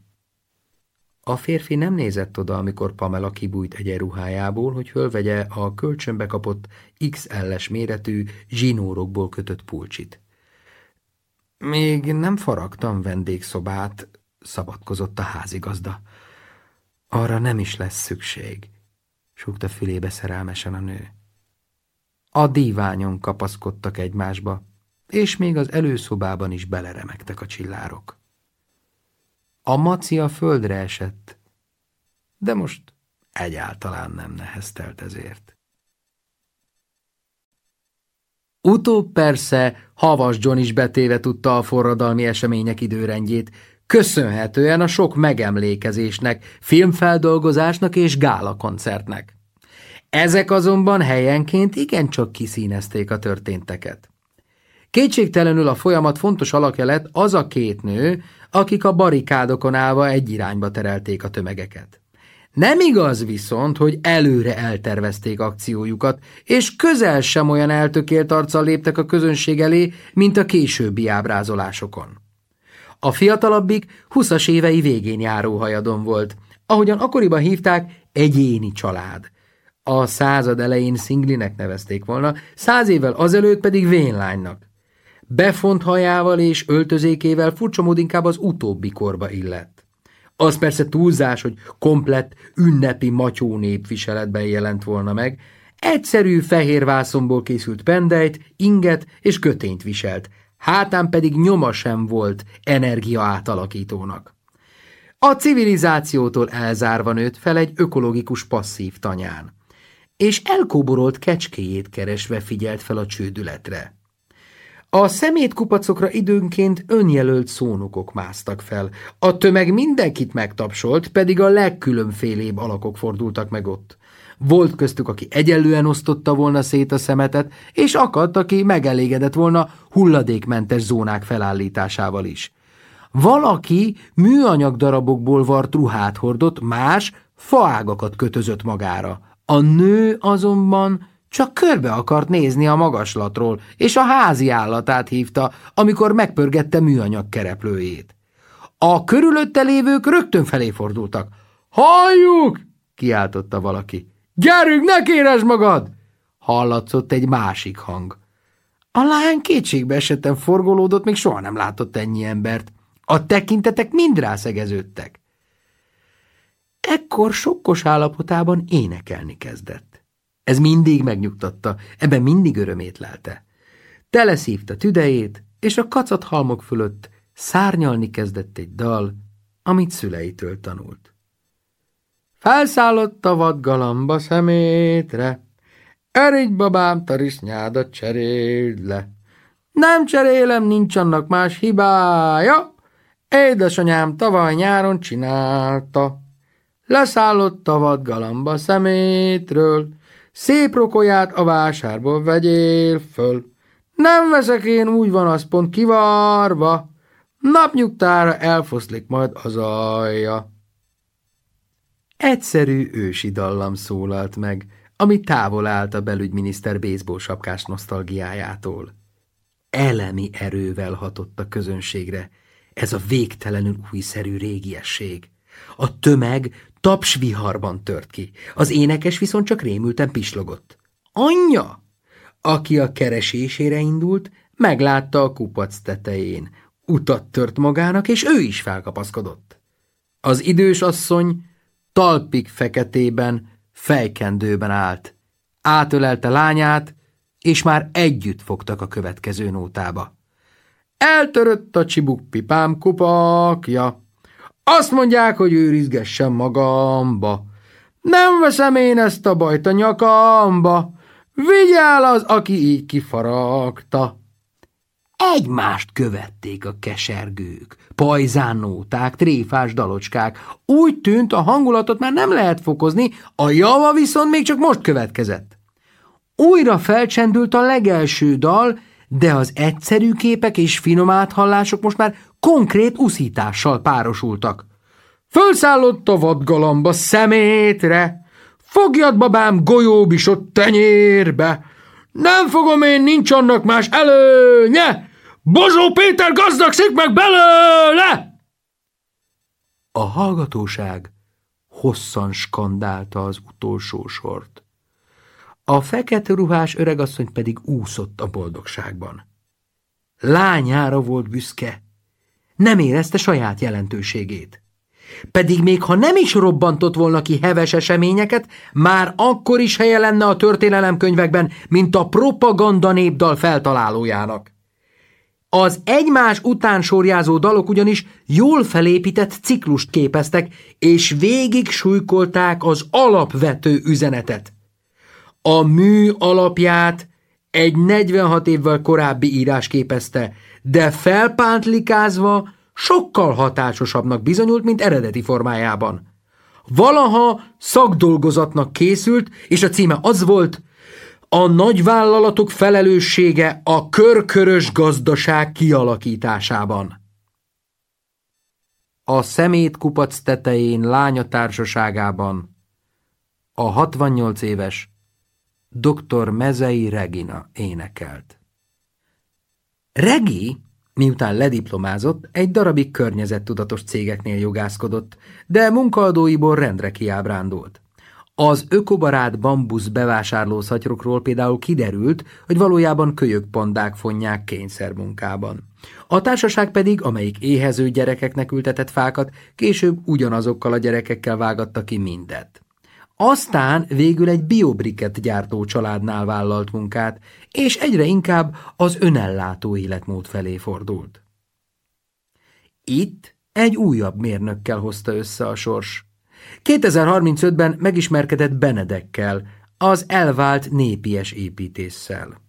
Speaker 1: A férfi nem nézett oda, amikor Pamela kibújt egyenruhájából, hogy hölvegye a kölcsönbe kapott XL-es méretű zsinórokból kötött pulcsit. Még nem faragtam vendégszobát, szabadkozott a házigazda. Arra nem is lesz szükség súgta fülébe szerelmesen a nő. A díványon kapaszkodtak egymásba, és még az előszobában is beleremegtek a csillárok. A a földre esett, de most egyáltalán nem neheztelt ezért. Utóbb persze Havas John is betéve tudta a forradalmi események időrendjét, köszönhetően a sok megemlékezésnek, filmfeldolgozásnak és gálakoncertnek. Ezek azonban helyenként igencsak kiszínezték a történteket. Kétségtelenül a folyamat fontos alakja lett az a két nő, akik a barikádokon állva egy irányba terelték a tömegeket. Nem igaz viszont, hogy előre eltervezték akciójukat, és közel sem olyan eltökélt arccal léptek a közönség elé, mint a későbbi ábrázolásokon. A fiatalabbik 20 évei végén járó hajadon volt. Ahogyan akkoriban hívták, egyéni család. A század elején szinglinek nevezték volna, száz évvel azelőtt pedig vénlánynak. Befont hajával és öltözékével furcsamód inkább az utóbbi korba illett. Az persze túlzás, hogy komplett, ünnepi matyó népviseletben jelent volna meg, egyszerű fehér vászomból készült pendejt, inget és kötényt viselt, hátán pedig nyoma sem volt energia átalakítónak. A civilizációtól elzárva nőtt fel egy ökológikus passzív tanyán, és elkóborolt kecskéjét keresve figyelt fel a csődületre. A szemétkupacokra időnként önjelölt szónokok másztak fel. A tömeg mindenkit megtapsolt, pedig a legkülönfélébb alakok fordultak meg ott volt köztük, aki egyenlően osztotta volna szét a szemetet, és akadt, aki megelégedett volna hulladékmentes zónák felállításával is. Valaki műanyag darabokból vart ruhát hordott, más faágakat kötözött magára. A nő azonban csak körbe akart nézni a magaslatról, és a házi állatát hívta, amikor megpörgette műanyag kereplőjét. A körülötte lévők rögtön felé fordultak. – Halljuk! – kiáltotta valaki. Gyerünk, ne kéresd magad! Hallatszott egy másik hang. A lány kétségbe esetten forgolódott, még soha nem látott ennyi embert. A tekintetek mind rászegeződtek. Ekkor sokkos állapotában énekelni kezdett. Ez mindig megnyugtatta, ebben mindig örömét lelte. Teleszívta tüdejét, és a kacat halmok fölött szárnyalni kezdett egy dal, amit szüleitől tanult. Felszállott a vadgalamba szemétre, Erigy babám, tarisznyádat cseréld le. Nem cserélem, nincs annak más hibája, Édesanyám tavaly nyáron csinálta. Leszállott a vadgalamba szemétről, Szép rokolyát a vásárból vegyél föl. Nem veszek én, úgy van az pont kivarva, Napnyugtára elfoszlik majd az alja. Egyszerű ősi dallam szólalt meg, ami távol állt a belügyminiszter baseball sapkás nosztalgiájától. Elemi erővel hatott a közönségre, ez a végtelenül újszerű régiesség. A tömeg tapsviharban tört ki, az énekes viszont csak rémülten pislogott. Anyja! Aki a keresésére indult, meglátta a kupac tetején, utat tört magának, és ő is felkapaszkodott. Az idős asszony talpig feketében, fejkendőben állt. Átölelte lányát, és már együtt fogtak a következő nótába. Eltörött a csibuk pipám kupakja. Azt mondják, hogy őrizgessem magamba. Nem veszem én ezt a bajt a nyakamba. Vigyál az, aki így kifaragta. Egymást követték a kesergők pajzánóták, tréfás dalocskák. Úgy tűnt, a hangulatot már nem lehet fokozni, a java viszont még csak most következett. Újra felcsendült a legelső dal, de az egyszerű képek és finom áthallások most már konkrét uszítással párosultak. Fölszállott a vadgalamba szemétre, fogjad babám golyóbisott tenyérbe, nem fogom én, nincs annak más előnye, Bozsó Péter gazdagszik meg belőle! A hallgatóság hosszan skandálta az utolsó sort. A fekete ruhás öregasszony pedig úszott a boldogságban. Lányára volt büszke. Nem érezte saját jelentőségét. Pedig még ha nem is robbantott volna ki heves eseményeket, már akkor is helye lenne a történelemkönyvekben, mint a propaganda népdal feltalálójának. Az egymás után sorjázó dalok ugyanis jól felépített ciklust képeztek, és végig súlykolták az alapvető üzenetet. A mű alapját egy 46 évvel korábbi írás képezte, de felpántlikázva sokkal hatásosabbnak bizonyult, mint eredeti formájában. Valaha szakdolgozatnak készült, és a címe az volt – a nagyvállalatok felelőssége a körkörös gazdaság kialakításában. A szemét kupac tetején lánya társaságában a 68 éves dr. Mezei Regina énekelt. Regi, miután lediplomázott, egy darabig környezettudatos cégeknél jogászkodott, de munkaadóiból rendre kiábrándult. Az ökobarát bambusz szatyrokról például kiderült, hogy valójában kölyökpandák fonják kényszermunkában. A társaság pedig, amelyik éhező gyerekeknek ültetett fákat, később ugyanazokkal a gyerekekkel vágatta ki mindet. Aztán végül egy biobriket gyártó családnál vállalt munkát, és egyre inkább az önellátó életmód felé fordult. Itt egy újabb mérnökkel hozta össze a sors – 2035-ben megismerkedett Benedekkel, az elvált népies építéssel.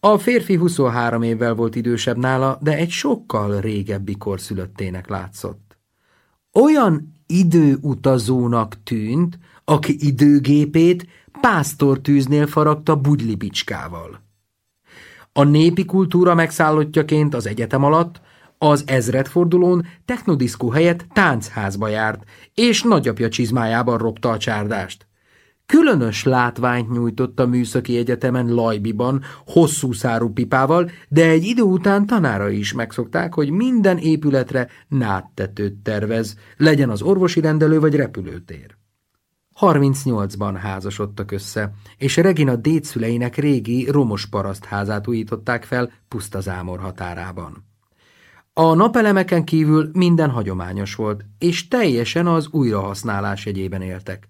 Speaker 1: A férfi 23 évvel volt idősebb nála, de egy sokkal régebbi szülöttének látszott. Olyan időutazónak tűnt, aki időgépét pásztortűznél faragta bugylibicskával. A népi kultúra megszállottjaként az egyetem alatt az ezredfordulón technodiszkó helyett táncházba járt, és nagyapja csizmájában robta a csárdást. Különös látványt nyújtott a műszaki egyetemen Lajbiban, hosszú szárú pipával, de egy idő után tanára is megszokták, hogy minden épületre náttetőt tervez, legyen az orvosi rendelő vagy repülőtér. 38-ban házasodtak össze, és Regina dédszüleinek régi romos parasztházát újították fel puszta zámor határában. A napelemeken kívül minden hagyományos volt, és teljesen az újrahasználás egyében éltek.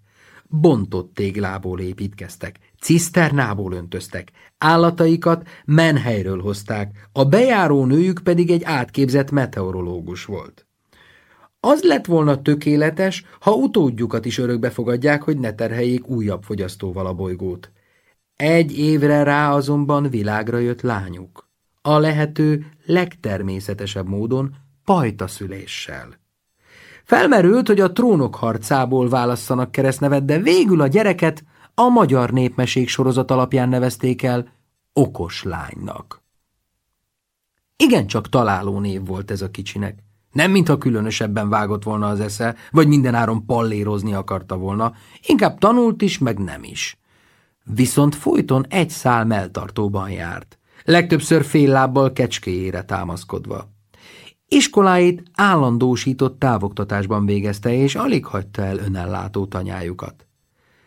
Speaker 1: Bontott téglából építkeztek, ciszternából öntöztek, állataikat menhelyről hozták, a bejáró nőjük pedig egy átképzett meteorológus volt. Az lett volna tökéletes, ha utódjukat is örökbe fogadják, hogy ne terheljék újabb fogyasztóval a bolygót. Egy évre rá azonban világra jött lányuk a lehető legtermészetesebb módon pajtaszüléssel. Felmerült, hogy a trónok harcából válasszanak keresztnevet, de végül a gyereket a magyar népmeség sorozat alapján nevezték el okos lánynak. Igencsak találó név volt ez a kicsinek. Nem mintha különösebben vágott volna az esze, vagy mindenáron pallérozni akarta volna, inkább tanult is, meg nem is. Viszont folyton egy szál melltartóban járt legtöbbször fél lábbal kecskéjére támaszkodva. Iskoláit állandósított távoktatásban végezte, és alig hagyta el önellátó tanyájukat.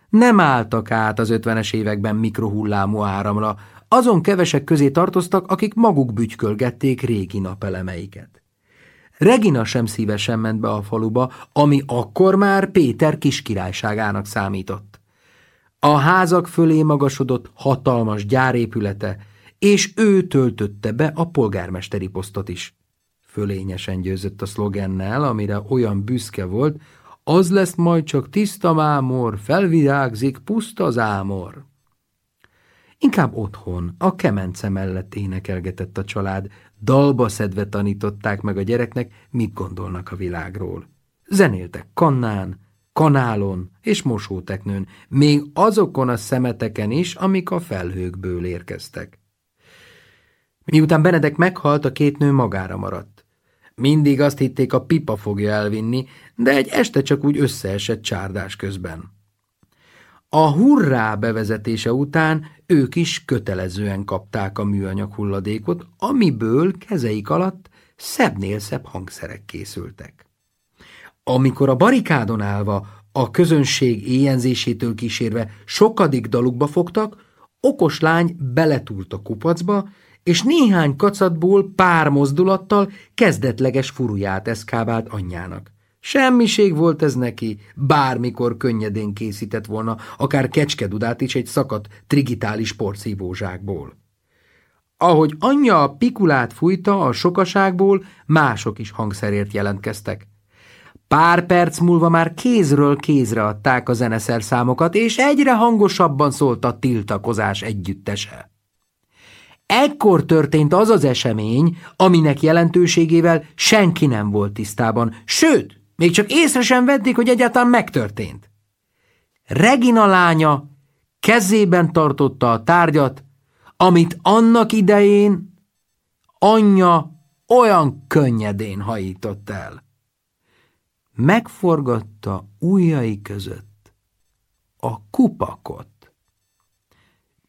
Speaker 1: Nem álltak át az ötvenes években mikrohullámú áramra, azon kevesek közé tartoztak, akik maguk bütykölgették régi napelemeiket. Regina sem szívesen ment be a faluba, ami akkor már Péter kiskirályságának számított. A házak fölé magasodott hatalmas gyárépülete, és ő töltötte be a polgármesteri posztot is. Fölényesen győzött a szlogennel, amire olyan büszke volt, az lesz majd csak tiszta mámor, felvirágzik puszta ámor. Inkább otthon, a kemence mellett énekelgetett a család, dalba szedve tanították meg a gyereknek, mit gondolnak a világról. Zenéltek kannán, kanálon és mosóteknőn, még azokon a szemeteken is, amik a felhőkből érkeztek. Miután Benedek meghalt, a két nő magára maradt. Mindig azt hitték, a pipa fogja elvinni, de egy este csak úgy összeesett csárdás közben. A hurrá bevezetése után ők is kötelezően kapták a műanyag hulladékot, amiből kezeik alatt szebbnél szebb hangszerek készültek. Amikor a barikádon állva, a közönség éjenzésétől kísérve sokadik dalukba fogtak, okos lány beletúlt a kupacba, és néhány kacatból pár mozdulattal kezdetleges furuját eszkábált anyjának. Semmiség volt ez neki, bármikor könnyedén készített volna, akár kecskedudát is egy szakadt trigitális porcívózsákból. Ahogy anyja a pikulát fújta a sokaságból, mások is hangszerért jelentkeztek. Pár perc múlva már kézről kézre adták a zeneszerszámokat, és egyre hangosabban szólt a tiltakozás együttese. Ekkor történt az az esemény, aminek jelentőségével senki nem volt tisztában, sőt, még csak észre sem vették, hogy egyáltalán megtörtént. Regina lánya kezében tartotta a tárgyat, amit annak idején anyja olyan könnyedén hajított el. Megforgatta ujjai között a kupakot.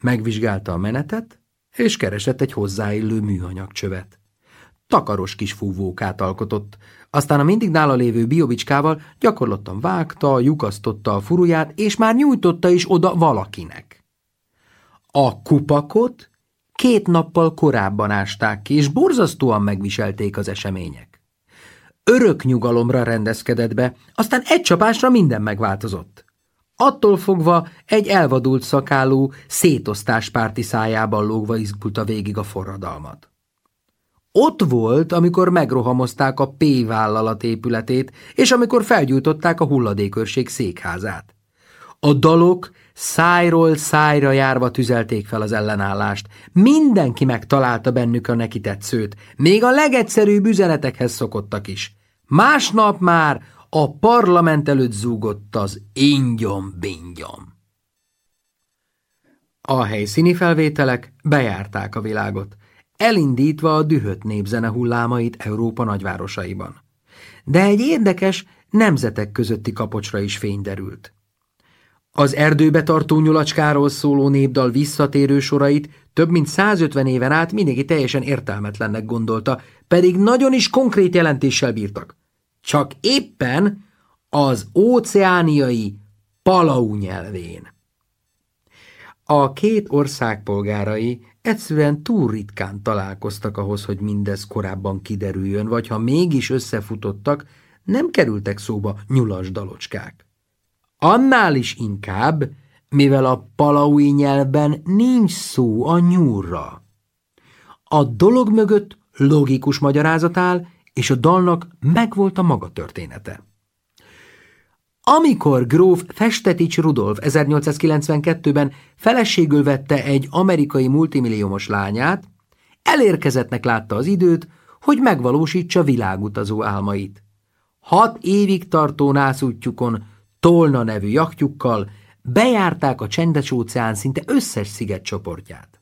Speaker 1: Megvizsgálta a menetet, és keresett egy hozzáillő műanyagcsövet. Takaros kis fúvókát alkotott, aztán a mindig nála lévő biobicskával gyakorlottan vágta, lyukasztotta a furuját, és már nyújtotta is oda valakinek. A kupakot két nappal korábban ásták ki, és borzasztóan megviselték az események. Örök nyugalomra rendezkedett be, aztán egy csapásra minden megváltozott. Attól fogva egy elvadult szakálú, szétosztáspárti szájában lógva izgulta végig a forradalmat. Ott volt, amikor megrohamozták a P vállalat épületét, és amikor felgyújtották a hulladékőrség székházát. A dalok szájról szájra járva tüzelték fel az ellenállást. Mindenki megtalálta bennük a neki tetszőt, még a legegyszerűbb üzenetekhez szokottak is. Másnap már a parlament előtt zúgott az ingyom-bingyom. A helyszíni felvételek bejárták a világot, elindítva a dühött népzene hullámait Európa nagyvárosaiban. De egy érdekes nemzetek közötti kapocsra is fény derült. Az erdőbe tartó nyulacskáról szóló népdal visszatérő sorait több mint 150 éven át mindenki teljesen értelmetlennek gondolta, pedig nagyon is konkrét jelentéssel bírtak csak éppen az óceániai palau nyelvén. A két ország polgárai egyszerűen túl ritkán találkoztak ahhoz, hogy mindez korábban kiderüljön, vagy ha mégis összefutottak, nem kerültek szóba nyulas dalocskák. Annál is inkább, mivel a palaui nyelvben nincs szó a nyúrra. A dolog mögött logikus magyarázat áll, és a dalnak megvolt a maga története. Amikor gróf Festetics Rudolf 1892-ben feleségül vette egy amerikai multimilliómos lányát, elérkezettnek látta az időt, hogy megvalósítsa világutazó álmait. Hat évig tartó nászútjukon, Tolna nevű jaktjukkal bejárták a csendes óceán szinte összes szigetcsoportját.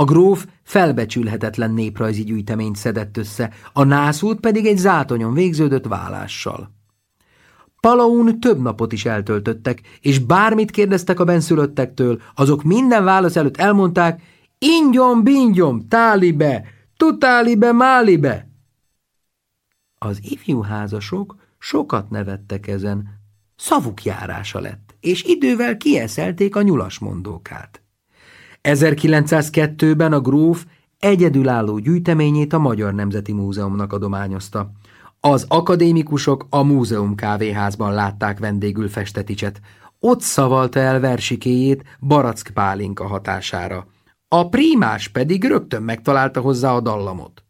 Speaker 1: A gróf felbecsülhetetlen néprajzi gyűjteményt szedett össze, a nászút pedig egy zátonyon végződött vállással. Palaun több napot is eltöltöttek, és bármit kérdeztek a benszülöttektől, azok minden válasz előtt elmondták, ingyom, bingyom, tálibe, tutálibe, málibe. Az ifjú házasok sokat nevettek ezen, szavuk járása lett, és idővel kieszelték a nyulas mondókát. 1902-ben a gróf egyedülálló gyűjteményét a Magyar Nemzeti Múzeumnak adományozta. Az akadémikusok a múzeum kávéházban látták vendégül Festeticset. Ott szavalta el versikéjét Barack Pálinka hatására. A prímás pedig rögtön megtalálta hozzá a dallamot.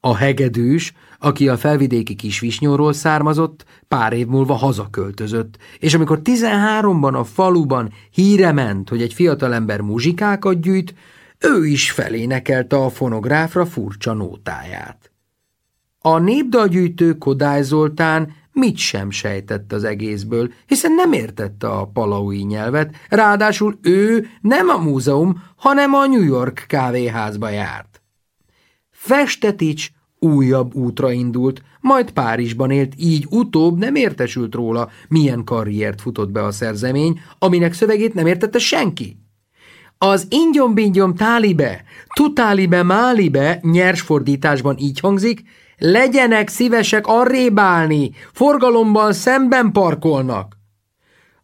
Speaker 1: A hegedűs aki a felvidéki kisvisnyóról származott, pár év múlva hazaköltözött, és amikor 13-ban a faluban híre ment, hogy egy fiatalember muzsikákat gyűjt, ő is felénekelte a fonográfra furcsa nótáját. A népdalgyűjtő Kodály Zoltán mit sem sejtett az egészből, hiszen nem értette a palaui nyelvet, ráadásul ő nem a múzeum, hanem a New York kávéházba járt. Festetics Újabb útra indult, majd Párizsban élt, így utóbb nem értesült róla, milyen karriert futott be a szerzemény, aminek szövegét nem értette senki. Az ingyombingyom tálibe, tutálibe málibe nyers fordításban így hangzik, legyenek szívesek arrébálni, forgalomban szemben parkolnak.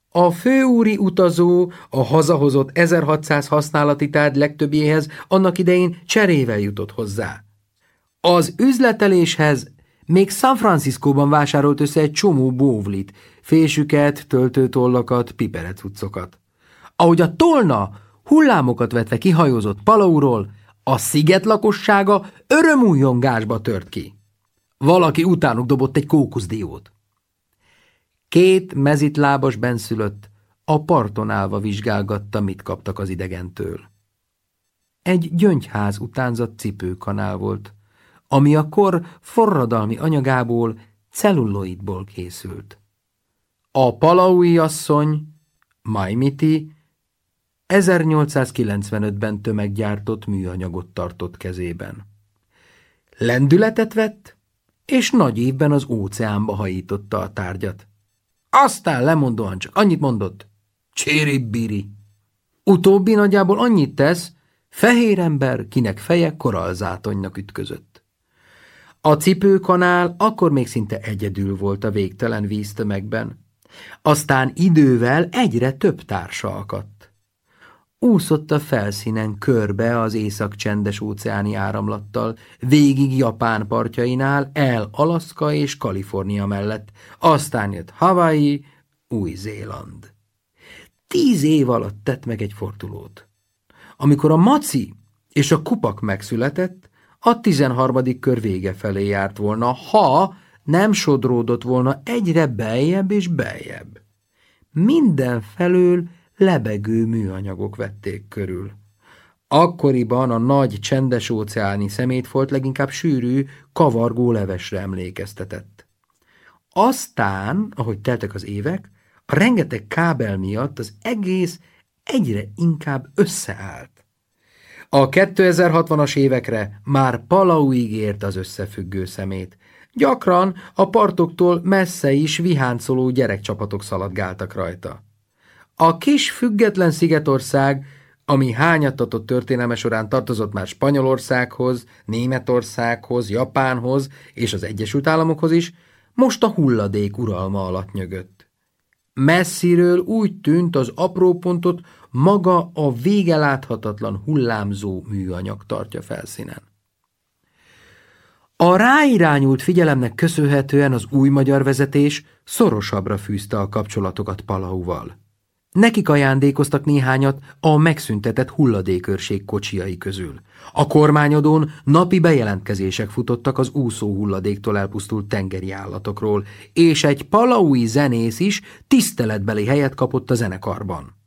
Speaker 1: A főúri utazó a hazahozott 1600 használati tárgy legtöbbjéhez annak idején cserével jutott hozzá. Az üzleteléshez még San Franciscóban vásárolt össze egy csomó bóvlit, fésüket, töltőtollakat, piperecuccokat. Ahogy a tolna hullámokat vetve kihajózott Palauról, a sziget lakossága örömújongásba tört ki. Valaki utánuk dobott egy kókuszdiót. Két mezitlábas benszülött a parton állva vizsgálgatta, mit kaptak az idegentől. Egy gyöngyház utánzat cipőkanál volt – ami a kor forradalmi anyagából, celluloidból készült. A palaui asszony, Maimiti, 1895-ben tömeggyártott műanyagot tartott kezében. Lendületet vett, és nagy évben az óceánba hajította a tárgyat. Aztán lemondóan csak annyit mondott, csiribbiri. Utóbbi nagyjából annyit tesz, fehér ember, kinek feje koralzátonynak ütközött. A cipőkanál akkor még szinte egyedül volt a végtelen víztömegben. Aztán idővel egyre több társa akadt. Úszott a felszínen körbe az észak csendes óceáni áramlattal, végig Japán partjainál, el Alaszka és Kalifornia mellett, aztán jött Hawaii, Új-Zéland. Tíz év alatt tett meg egy fordulót. Amikor a maci és a kupak megszületett, a 13. kör vége felé járt volna, ha nem sodródott volna egyre beljebb és beljebb. Mindenfelől lebegő műanyagok vették körül. Akkoriban a nagy, csendes óceáni szemétfolt leginkább sűrű, kavargó levesre emlékeztetett. Aztán, ahogy teltek az évek, a rengeteg kábel miatt az egész egyre inkább összeállt. A 2060-as évekre már Palauig ígért az összefüggő szemét. Gyakran a partoktól messze is viháncoló gyerekcsapatok szaladgáltak rajta. A kis független szigetország, ami hányattatott történelme során tartozott már Spanyolországhoz, Németországhoz, Japánhoz és az Egyesült Államokhoz is, most a hulladék uralma alatt nyögött. Messziről úgy tűnt az apró pontot maga a vége láthatatlan hullámzó műanyag tartja felszínen. A ráirányult figyelemnek köszönhetően az új magyar vezetés szorosabbra fűzte a kapcsolatokat Palauval. Nekik ajándékoztak néhányat a megszüntetett hulladékőrség kocsiai közül. A kormányodón napi bejelentkezések futottak az úszó hulladéktól elpusztult tengeri állatokról, és egy palaui zenész is tiszteletbeli helyet kapott a zenekarban.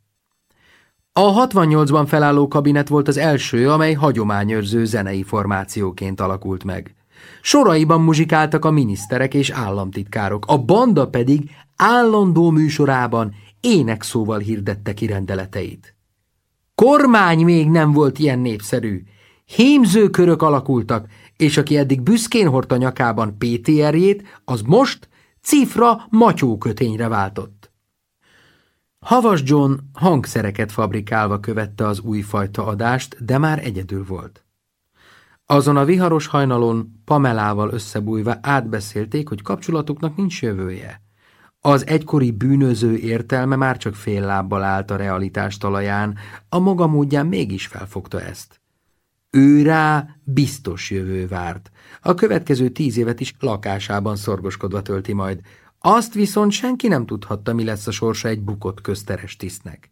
Speaker 1: A 68-ban felálló kabinet volt az első, amely hagyományőrző zenei formációként alakult meg. Soraiban muzsikáltak a miniszterek és államtitkárok, a banda pedig állandó műsorában énekszóval hirdette ki rendeleteit. Kormány még nem volt ilyen népszerű. Hémző körök alakultak, és aki eddig büszkén hordta nyakában PTR-jét, az most cifra matyókötényre váltott. Havas John hangszereket fabrikálva követte az újfajta adást, de már egyedül volt. Azon a viharos hajnalon Pamelával összebújva átbeszélték, hogy kapcsolatuknak nincs jövője. Az egykori bűnöző értelme már csak fél lábbal állt a realitás talaján, a maga módján mégis felfogta ezt. Ő rá biztos jövő várt. A következő tíz évet is lakásában szorgoskodva tölti majd, azt viszont senki nem tudhatta, mi lesz a sorsa egy bukott közteres tisztnek.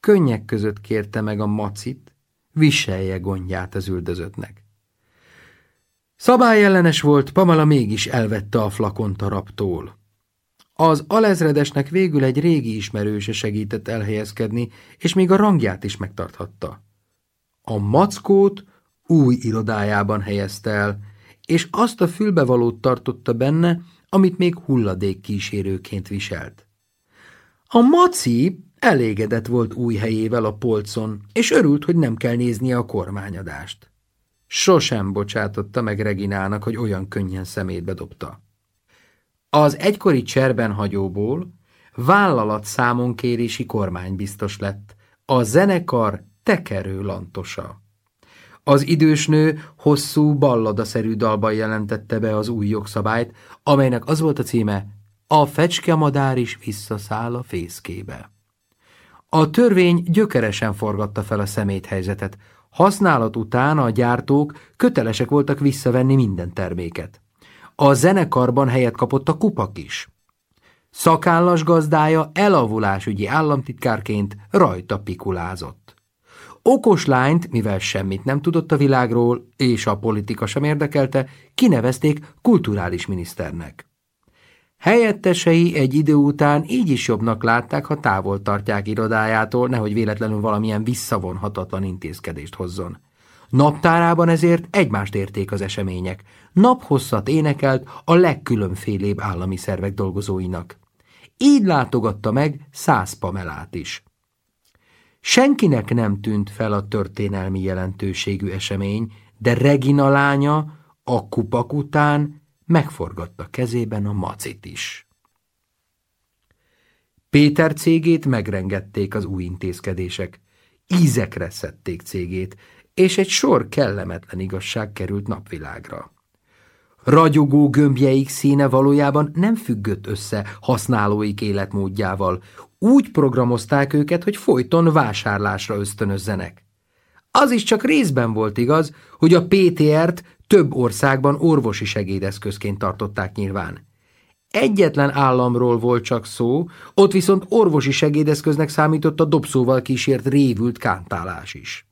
Speaker 1: Könnyek között kérte meg a macit, viselje gondját az üldözöttnek. Szabályellenes volt, Pamela mégis elvette a flakont a raptól. Az alezredesnek végül egy régi ismerőse segített elhelyezkedni, és még a rangját is megtarthatta. A mackót új irodájában helyezte el, és azt a fülbevalót tartotta benne, amit még hulladék kísérőként viselt. A maci elégedett volt új helyével a polcon, és örült, hogy nem kell néznie a kormányadást. Sosem bocsátotta meg Reginának, hogy olyan könnyen szemétbe dobta. Az egykori cserbenhagyóból vállalat számonkérési kormánybiztos lett, a zenekar tekerő lantosa. Az idős nő hosszú, balladaszerű dalban jelentette be az új jogszabályt, amelynek az volt a címe A madár is visszaszáll a fészkébe. A törvény gyökeresen forgatta fel a szeméthelyzetet. Használat után a gyártók kötelesek voltak visszavenni minden terméket. A zenekarban helyet kapott a kupak is. Szakállas gazdája elavulásügyi államtitkárként rajta pikulázott okos lányt, mivel semmit nem tudott a világról, és a politika sem érdekelte, kinevezték kulturális miniszternek. Helyettesei egy idő után így is jobbnak látták, ha távol tartják irodájától, nehogy véletlenül valamilyen visszavonhatatlan intézkedést hozzon. Naptárában ezért egymást érték az események. Naphosszat énekelt a legkülönfélébb állami szervek dolgozóinak. Így látogatta meg száz Pamelát is. Senkinek nem tűnt fel a történelmi jelentőségű esemény, de Regina lánya a kupak után megforgatta kezében a macit is. Péter cégét megrengették az új intézkedések, ízekre szedték cégét, és egy sor kellemetlen igazság került napvilágra. Ragyogó gömbjeik színe valójában nem függött össze használóik életmódjával, úgy programozták őket, hogy folyton vásárlásra ösztönözzenek. Az is csak részben volt igaz, hogy a PTR-t több országban orvosi segédeszközként tartották nyilván. Egyetlen államról volt csak szó, ott viszont orvosi segédeszköznek számított a dobszóval kísért révült kántálás is.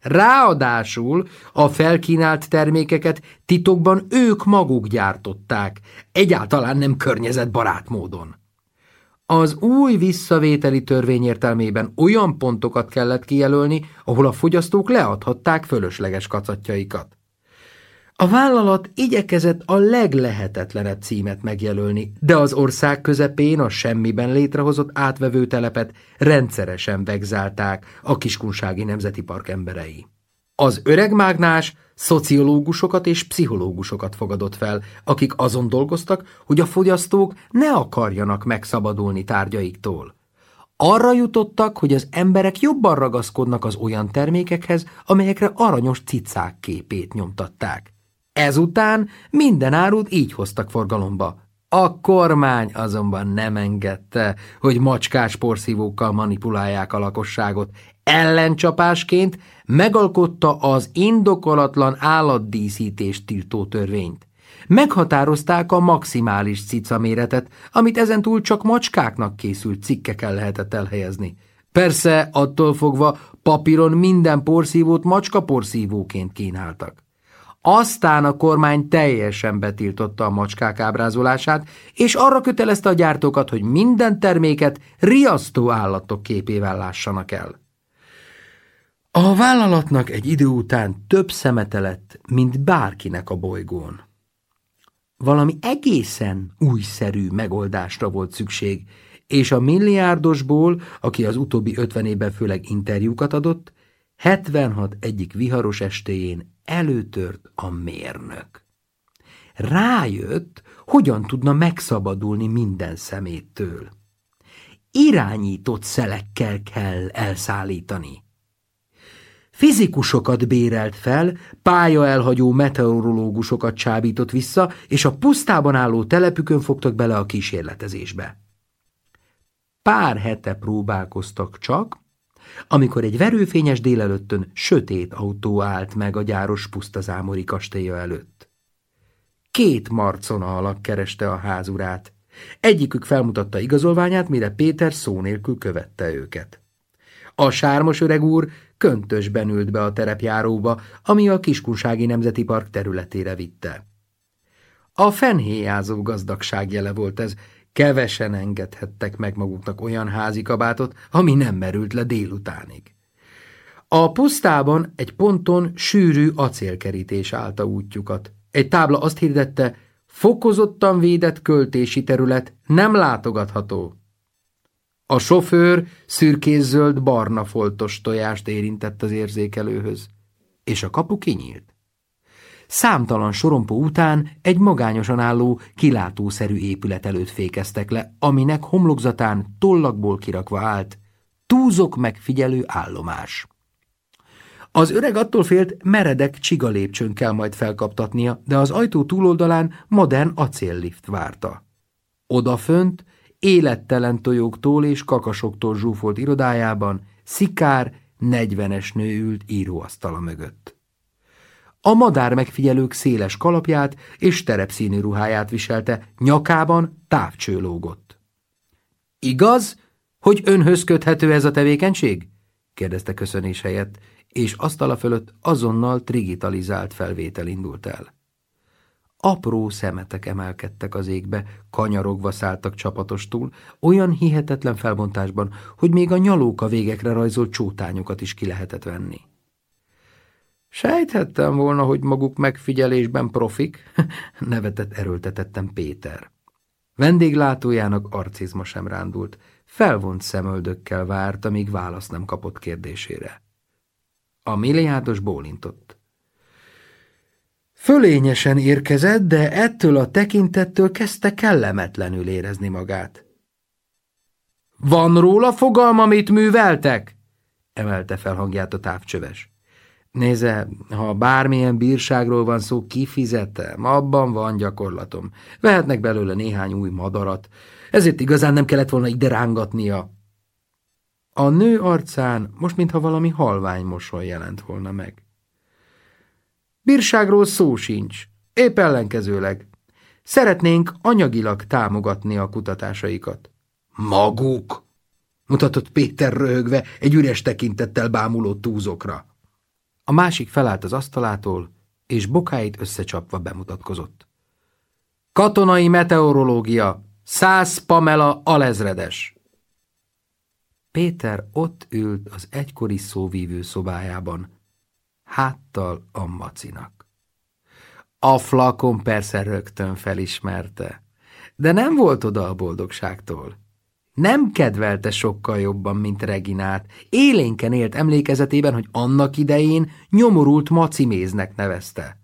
Speaker 1: Ráadásul a felkínált termékeket titokban ők maguk gyártották, egyáltalán nem környezetbarát módon. Az új visszavételi törvény értelmében olyan pontokat kellett kijelölni, ahol a fogyasztók leadhatták fölösleges kacatjaikat. A vállalat igyekezett a leglehetetlenebb címet megjelölni, de az ország közepén a semmiben létrehozott átvevő telepet rendszeresen vegzálták a Kiskunsági Nemzeti Park emberei. Az öreg mágnás Szociológusokat és pszichológusokat fogadott fel, akik azon dolgoztak, hogy a fogyasztók ne akarjanak megszabadulni tárgyaiktól. Arra jutottak, hogy az emberek jobban ragaszkodnak az olyan termékekhez, amelyekre aranyos cicák képét nyomtatták. Ezután minden árut így hoztak forgalomba. A kormány azonban nem engedte, hogy macskás porszívókkal manipulálják a lakosságot, ellencsapásként megalkotta az indokolatlan állatdíszítés tiltó törvényt. Meghatározták a maximális cica méretet, amit ezentúl csak macskáknak készült cikkekkel lehetett elhelyezni. Persze, attól fogva papíron minden porszívót macska porszívóként kínáltak. Aztán a kormány teljesen betiltotta a macskák ábrázolását, és arra kötelezte a gyártókat, hogy minden terméket riasztó állatok képével lássanak el. A vállalatnak egy idő után több szemete lett, mint bárkinek a bolygón. Valami egészen újszerű megoldásra volt szükség, és a milliárdosból, aki az utóbbi ötven évben főleg interjúkat adott, 76 egyik viharos estéjén előtört a mérnök. Rájött, hogyan tudna megszabadulni minden szeméttől. Irányított szelekkel kell elszállítani fizikusokat bérelt fel, pályaelhagyó meteorológusokat csábított vissza, és a pusztában álló telepükön fogtak bele a kísérletezésbe. Pár hete próbálkoztak csak, amikor egy verőfényes délelőttön sötét autó állt meg a gyáros pusztazámori kastélya előtt. Két marcona alak kereste a házurát. Egyikük felmutatta igazolványát, mire Péter szó nélkül követte őket. A sármos öreg úr köntösben ült be a terepjáróba, ami a Kiskunsági Nemzeti Park területére vitte. A fenhéjázó gazdagság jele volt ez, kevesen engedhettek meg maguknak olyan házikabátot, ami nem merült le délutánig. A pusztában egy ponton sűrű acélkerítés állta útjukat. Egy tábla azt hirdette, fokozottan védett költési terület nem látogatható. A sofőr szürkészöld barna foltos tojást érintett az érzékelőhöz, és a kapu kinyílt. Számtalan sorompó után egy magányosan álló, kilátószerű épület előtt fékeztek le, aminek homlokzatán tollakból kirakva állt túzok megfigyelő állomás. Az öreg attól félt, meredek csiga lépcsőn kell majd felkaptatnia, de az ajtó túloldalán modern acéllift várta. Odafönt élettelen tojóktól és kakasoktól zsúfolt irodájában szikár, negyvenes nő ült íróasztala mögött. A madár megfigyelők széles kalapját és terepszínű ruháját viselte, nyakában távcső lógott. – Igaz, hogy önhöz köthető ez a tevékenység? – kérdezte köszönés helyett, és asztala fölött azonnal trigitalizált felvétel indult el. Apró szemetek emelkedtek az égbe, kanyarogva szálltak csapatostól olyan hihetetlen felbontásban, hogy még a nyalóka végekre rajzolt csótányokat is ki lehetett venni. Sejthettem volna, hogy maguk megfigyelésben profik, <laughs> nevetett erőltetettem Péter. Vendéglátójának arcizma sem rándult, felvont szemöldökkel várt, amíg választ nem kapott kérdésére. A milliárdos bólintott. Fölényesen érkezett, de ettől a tekintettől kezdte kellemetlenül érezni magát. Van róla fogalma, mit műveltek? emelte fel hangját a távcsöves. Nézze, ha bármilyen bírságról van szó, kifizetem, abban van gyakorlatom. Vehetnek belőle néhány új madarat, ezért igazán nem kellett volna ide rángatnia. A nő arcán most mintha valami halvány mosoly jelent volna meg. Bírságról szó sincs, épp ellenkezőleg. Szeretnénk anyagilag támogatni a kutatásaikat. Maguk? mutatott Péter röhögve egy üres tekintettel bámuló túzokra. A másik felállt az asztalától, és bokáit összecsapva bemutatkozott. Katonai meteorológia, száz Pamela alezredes. Péter ott ült az egykori szóvívő szobájában, háttal a macinak. A flakon persze rögtön felismerte, de nem volt oda a boldogságtól. Nem kedvelte sokkal jobban, mint Reginát. Élénken élt emlékezetében, hogy annak idején nyomorult maciméznek nevezte.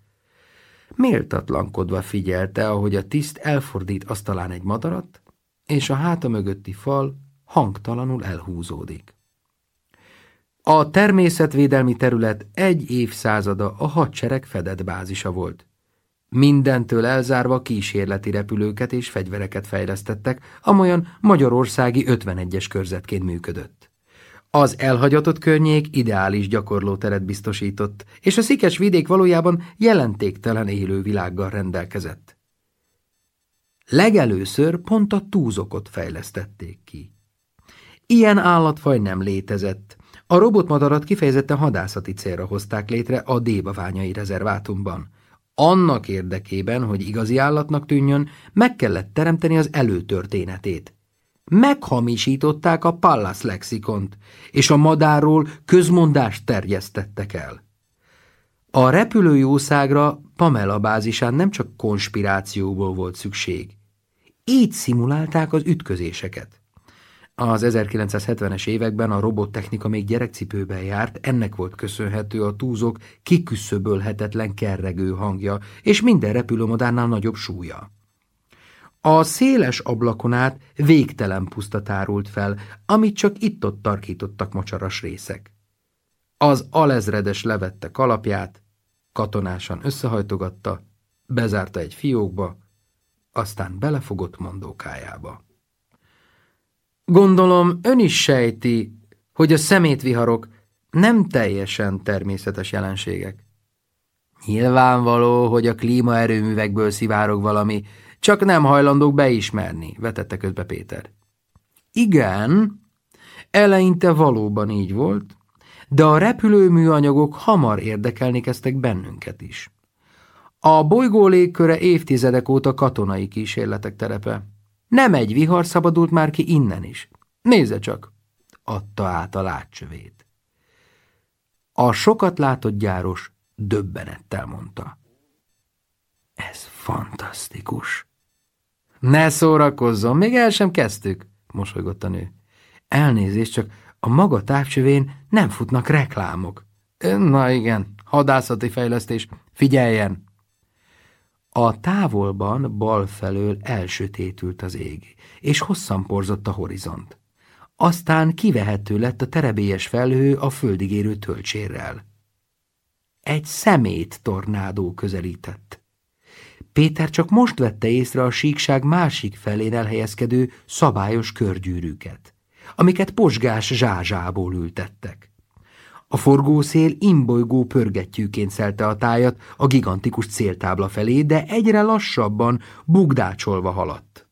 Speaker 1: Méltatlankodva figyelte, ahogy a tiszt elfordít asztalán egy madarat, és a háta mögötti fal hangtalanul elhúzódik. A természetvédelmi terület egy évszázada a hadsereg fedett bázisa volt. Mindentől elzárva kísérleti repülőket és fegyvereket fejlesztettek, amolyan magyarországi 51-es körzetként működött. Az elhagyatott környék ideális gyakorlóteret biztosított, és a szikes vidék valójában jelentéktelen élő világgal rendelkezett. Legelőször pont a túzokot fejlesztették ki. Ilyen állatfaj nem létezett, a robotmadarat kifejezetten hadászati célra hozták létre a Débaványai rezervátumban. Annak érdekében, hogy igazi állatnak tűnjön, meg kellett teremteni az előtörténetét. Meghamisították a Pallas lexikont, és a madárról közmondást terjesztettek el. A repülőjószágra Pamela bázisán nem csak konspirációból volt szükség. Így szimulálták az ütközéseket. Az 1970-es években a robottechnika még gyerekcipőben járt, ennek volt köszönhető a túzok kiküszöbölhetetlen kerregő hangja, és minden repülőmodárnál nagyobb súlya. A széles ablakon át végtelen puszta tárult fel, amit csak itt-ott tarkítottak mocsaras részek. Az alezredes levette kalapját, katonásan összehajtogatta, bezárta egy fiókba, aztán belefogott mondókájába. Gondolom, ön is sejti, hogy a szemétviharok nem teljesen természetes jelenségek. Nyilvánvaló, hogy a klímaerőművekből szivárog valami, csak nem hajlandók beismerni, vetette közbe Péter. Igen, eleinte valóban így volt, de a repülőműanyagok hamar érdekelni kezdtek bennünket is. A bolygó légköre évtizedek óta katonai kísérletek terepe. Nem egy vihar szabadult már ki innen is. Nézze csak! adta át a látcsövét. A sokat látott gyáros döbbenettel mondta. Ez fantasztikus! Ne szórakozzon, még el sem kezdtük, mosolygott a nő. Elnézést, csak a maga távcsövén nem futnak reklámok. Na igen, hadászati fejlesztés, figyeljen! A távolban bal felől elsötétült az ég, és hosszan porzott a horizont. Aztán kivehető lett a terebélyes felhő a földig érő töltsérrel. Egy szemét tornádó közelített. Péter csak most vette észre a síkság másik felén elhelyezkedő szabályos körgyűrűket, amiket posgás zsázsából ültettek. A forgószél imbolygó pörgetjűként szelte a tájat a gigantikus céltábla felé, de egyre lassabban, bugdácsolva haladt.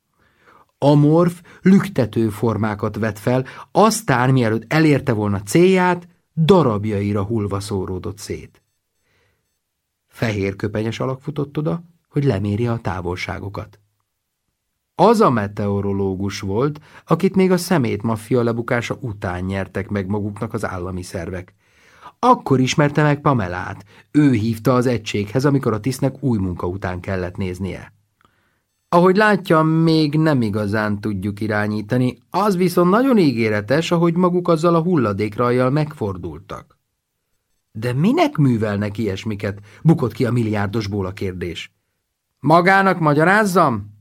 Speaker 1: Amorf lüktető formákat vett fel, aztán mielőtt elérte volna célját, darabjaira hullva szóródott szét. Fehér köpenyes alak futott oda, hogy lemérje a távolságokat. Az a meteorológus volt, akit még a szemétmaffia lebukása után nyertek meg maguknak az állami szervek. Akkor ismerte meg Pamelát. Ő hívta az egységhez, amikor a tisznek új munka után kellett néznie. Ahogy látja, még nem igazán tudjuk irányítani, az viszont nagyon ígéretes, ahogy maguk azzal a hulladékrajjal megfordultak. De minek művelnek ilyesmiket? Bukott ki a milliárdosból a kérdés. Magának magyarázzam?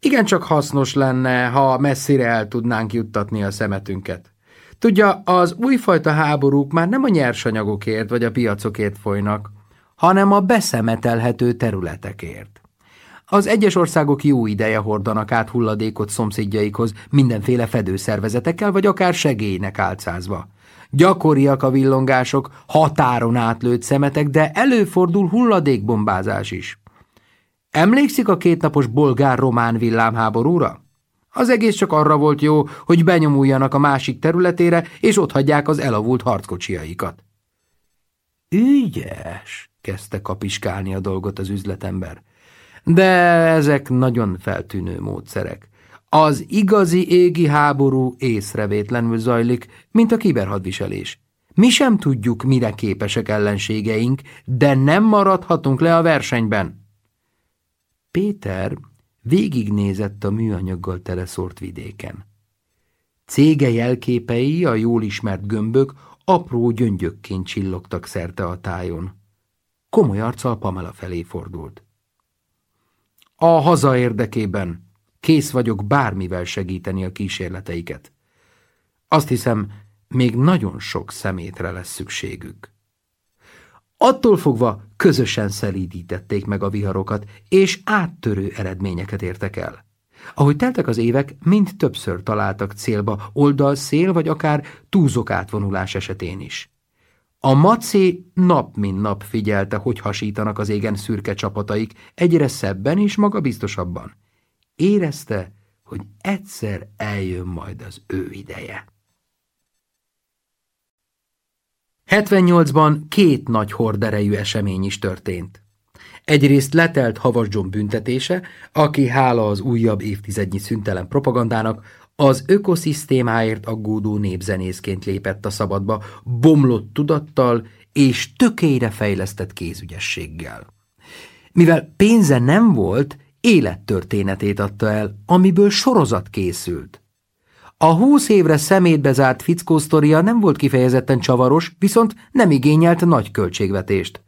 Speaker 1: Igen, csak hasznos lenne, ha messzire el tudnánk juttatni a szemetünket. Tudja, az újfajta háborúk már nem a nyersanyagokért vagy a piacokért folynak, hanem a beszemetelhető területekért. Az egyes országok jó ideje hordanak át hulladékot szomszédjaikhoz, mindenféle fedőszervezetekkel vagy akár segélynek álcázva. Gyakoriak a villongások, határon átlőtt szemetek, de előfordul hulladékbombázás is. Emlékszik a kétnapos bolgár-román villámháborúra? Az egész csak arra volt jó, hogy benyomuljanak a másik területére, és ott hagyják az elavult harckocsiaikat. Ügyes, kezdte kapiskálni a dolgot az üzletember. De ezek nagyon feltűnő módszerek. Az igazi égi háború észrevétlenül zajlik, mint a kiberhadviselés. Mi sem tudjuk, mire képesek ellenségeink, de nem maradhatunk le a versenyben. Péter Végignézett a műanyaggal teleszort vidéken. Cége jelképei, a jól ismert gömbök apró gyöngyökként csillogtak szerte a tájon. Komoly arccal Pamela felé fordult. A haza érdekében kész vagyok bármivel segíteni a kísérleteiket. Azt hiszem, még nagyon sok szemétre lesz szükségük. Attól fogva közösen szelídítették meg a viharokat, és áttörő eredményeket értek el. Ahogy teltek az évek, mind többször találtak célba oldal, szél vagy akár túzok átvonulás esetén is. A macé nap mint nap figyelte, hogy hasítanak az égen szürke csapataik, egyre szebben és magabiztosabban. Érezte, hogy egyszer eljön majd az ő ideje. 78-ban két nagy horderejű esemény is történt. Egyrészt letelt Havas John büntetése, aki hála az újabb évtizednyi szüntelen propagandának az ökoszisztémáért aggódó népzenészként lépett a szabadba, bomlott tudattal és tökélyre fejlesztett kézügyességgel. Mivel pénze nem volt, élettörténetét adta el, amiből sorozat készült. A húsz évre szemétbe zárt fickó sztoria nem volt kifejezetten csavaros, viszont nem igényelt nagy költségvetést.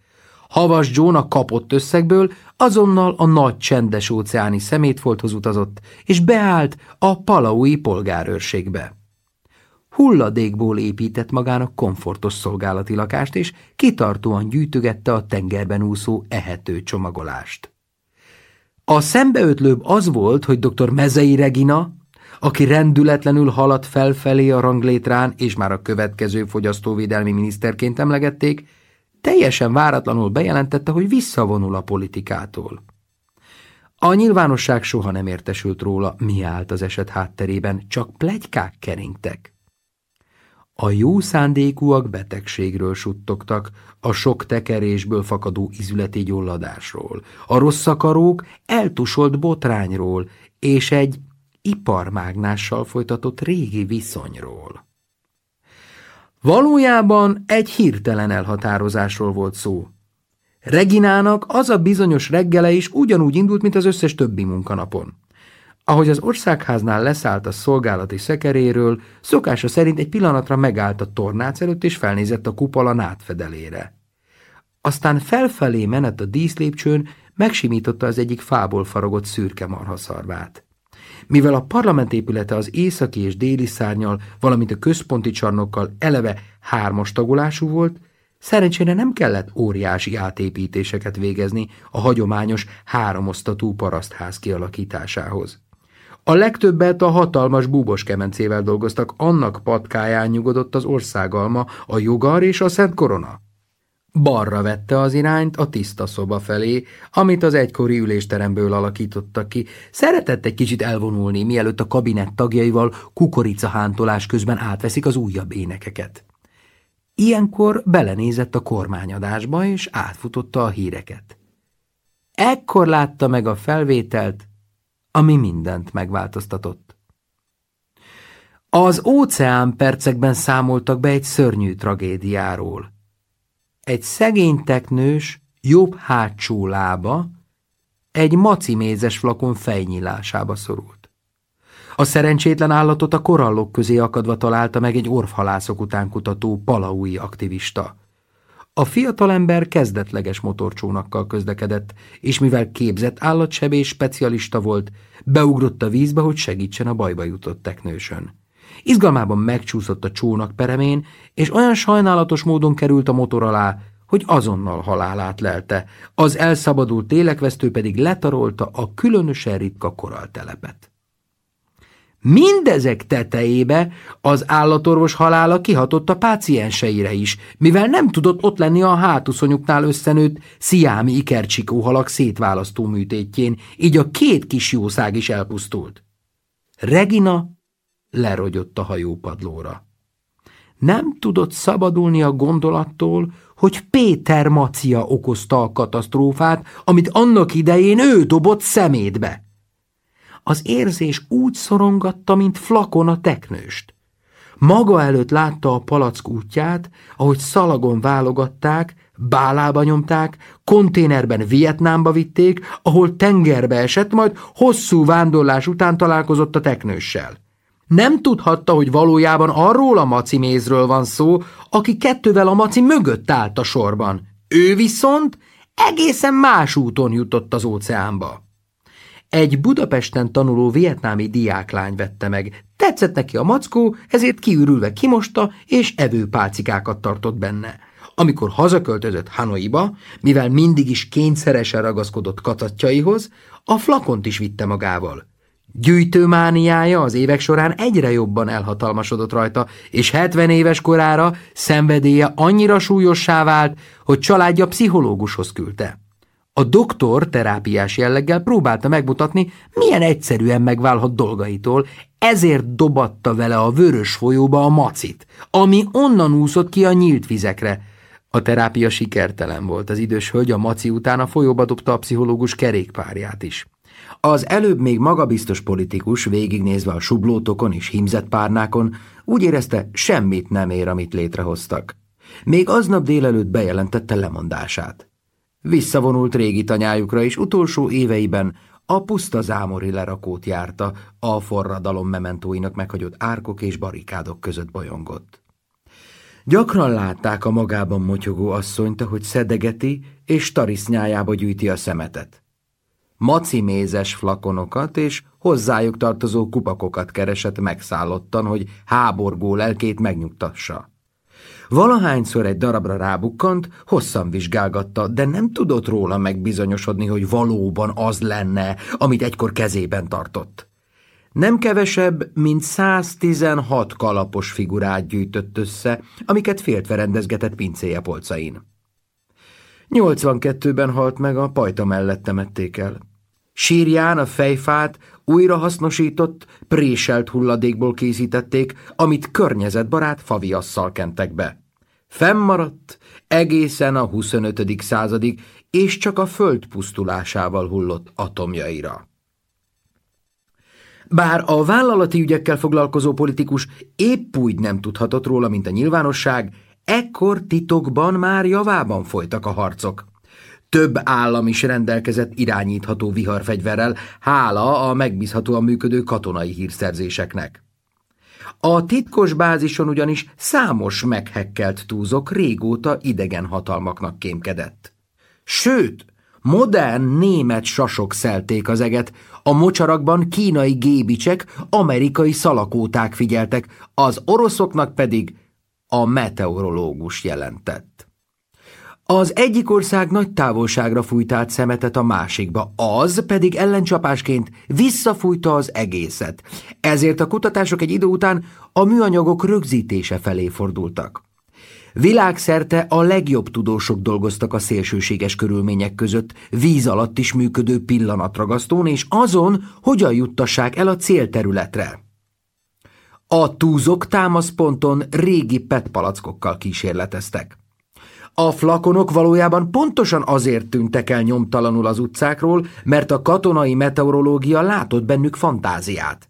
Speaker 1: Havas John a kapott összegből azonnal a nagy csendes óceáni szemétfolthoz utazott, és beállt a palaui polgárőrségbe. Hulladékból épített magának komfortos szolgálati lakást, és kitartóan gyűjtögette a tengerben úszó ehető csomagolást. A szembeötlőbb az volt, hogy dr. Mezei Regina, aki rendületlenül halad felfelé a ranglétrán, és már a következő fogyasztóvédelmi miniszterként emlegették, teljesen váratlanul bejelentette, hogy visszavonul a politikától. A nyilvánosság soha nem értesült róla, mi állt az eset hátterében, csak plegykák keringtek. A jó szándékúak betegségről suttogtak, a sok tekerésből fakadó izületi gyulladásról, a rosszakarók eltusolt botrányról, és egy iparmágnással folytatott régi viszonyról. Valójában egy hirtelen elhatározásról volt szó. Reginának az a bizonyos reggele is ugyanúgy indult, mint az összes többi munkanapon. Ahogy az országháznál leszállt a szolgálati szekeréről, szokása szerint egy pillanatra megállt a tornác előtt, és felnézett a kupola nátfedelére. Aztán felfelé menett a díszlépcsőn megsimította az egyik fából faragott szürke marhaszarvát. Mivel a parlament épülete az északi és déli szárnyal, valamint a központi csarnokkal eleve hármas tagolású volt, szerencsére nem kellett óriási átépítéseket végezni a hagyományos háromosztatú parasztház kialakításához. A legtöbbet a hatalmas búbos kemencével dolgoztak, annak patkáján nyugodott az országalma, a jogar és a szent korona. Balra vette az irányt a tiszta szoba felé, amit az egykori ülésteremből alakítottak ki. Szeretett egy kicsit elvonulni, mielőtt a kabinett tagjaival kukoricahántolás közben átveszik az újabb énekeket. Ilyenkor belenézett a kormányadásba, és átfutotta a híreket. Ekkor látta meg a felvételt, ami mindent megváltoztatott. Az óceán percekben számoltak be egy szörnyű tragédiáról – egy szegény teknős jobb hátsó lába egy macimézes flakon fejnyílásába szorult. A szerencsétlen állatot a korallok közé akadva találta meg egy orvhalászok után kutató palaui aktivista. A fiatalember kezdetleges motorcsónakkal közlekedett, és mivel képzett állatsebés specialista volt, beugrott a vízbe, hogy segítsen a bajba jutott teknősön. Izgalmában megcsúszott a csónak peremén, és olyan sajnálatos módon került a motor alá, hogy azonnal halálát lelte, az elszabadult télekvesztő pedig letarolta a különösen ritka koraltelepet. Mindezek tetejébe az állatorvos halála kihatott a pácienseire is, mivel nem tudott ott lenni a hátuszonyuknál összenőtt sziámi ikercsikó halak szétválasztó műtétjén, így a két kis jószág is elpusztult. Regina lerogyott a hajópadlóra. Nem tudott szabadulni a gondolattól, hogy Péter Macia okozta a katasztrófát, amit annak idején ő dobott szemétbe. Az érzés úgy szorongatta, mint flakon a teknőst. Maga előtt látta a palack útját, ahogy szalagon válogatták, bálába nyomták, konténerben Vietnámba vitték, ahol tengerbe esett, majd hosszú vándorlás után találkozott a teknőssel. Nem tudhatta, hogy valójában arról a maci mézről van szó, aki kettővel a maci mögött állt a sorban. Ő viszont egészen más úton jutott az óceánba. Egy Budapesten tanuló vietnámi diáklány vette meg. Tetszett neki a mackó, ezért kiürülve kimosta, és evőpálcikákat tartott benne. Amikor hazaköltözött Hanoiba, mivel mindig is kényszeresen ragaszkodott Katatjaihoz, a flakont is vitte magával. Gyűjtőmániája az évek során egyre jobban elhatalmasodott rajta, és 70 éves korára szenvedélye annyira súlyossá vált, hogy családja pszichológushoz küldte. A doktor terápiás jelleggel próbálta megmutatni, milyen egyszerűen megválhat dolgaitól, ezért dobatta vele a vörös folyóba a macit, ami onnan úszott ki a nyílt vizekre. A terápia sikertelen volt, az idős hölgy a maci után a folyóba dobta a pszichológus kerékpárját is. Az előbb még magabiztos politikus végignézve a sublótokon és himzett párnákon úgy érezte, semmit nem ér, amit létrehoztak. Még aznap délelőtt bejelentette lemondását. Visszavonult régi tanyájukra, és utolsó éveiben a puszta zámori lerakót járta, a forradalom mementóinak meghagyott árkok és barikádok között bolyongott. Gyakran látták a magában motyogó asszonyt, hogy szedegeti és tarisznyájába gyűjti a szemetet macimézes flakonokat és hozzájuk tartozó kupakokat keresett megszállottan, hogy háborgó lelkét megnyugtassa. Valahányszor egy darabra rábukkant, hosszan vizsgálgatta, de nem tudott róla megbizonyosodni, hogy valóban az lenne, amit egykor kezében tartott. Nem kevesebb, mint 116 kalapos figurát gyűjtött össze, amiket féltve rendezgetett pincéje polcain. 82-ben halt meg, a pajta mellett temették el. Sírján a fejfát újrahasznosított, préselt hulladékból készítették, amit környezetbarát faviasszal kentek be. Fennmaradt egészen a 25. századig, és csak a föld pusztulásával hullott atomjaira. Bár a vállalati ügyekkel foglalkozó politikus épp úgy nem tudhatott róla, mint a nyilvánosság, ekkor titokban már javában folytak a harcok. Több állam is rendelkezett irányítható viharfegyverrel, hála a megbízhatóan működő katonai hírszerzéseknek. A titkos bázison ugyanis számos meghekkelt túzok régóta idegen hatalmaknak kémkedett. Sőt, modern német sasok szelték az eget, a mocsarakban kínai gébicsek, amerikai szalakóták figyeltek, az oroszoknak pedig a meteorológus jelentett. Az egyik ország nagy távolságra fújt át szemetet a másikba, az pedig ellencsapásként visszafújta az egészet. Ezért a kutatások egy idő után a műanyagok rögzítése felé fordultak. Világszerte a legjobb tudósok dolgoztak a szélsőséges körülmények között, víz alatt is működő pillanatragasztón, és azon, hogyan juttassák el a célterületre. A túzok támaszponton régi petpalackokkal kísérleteztek. A flakonok valójában pontosan azért tűntek el nyomtalanul az utcákról, mert a katonai meteorológia látott bennük fantáziát.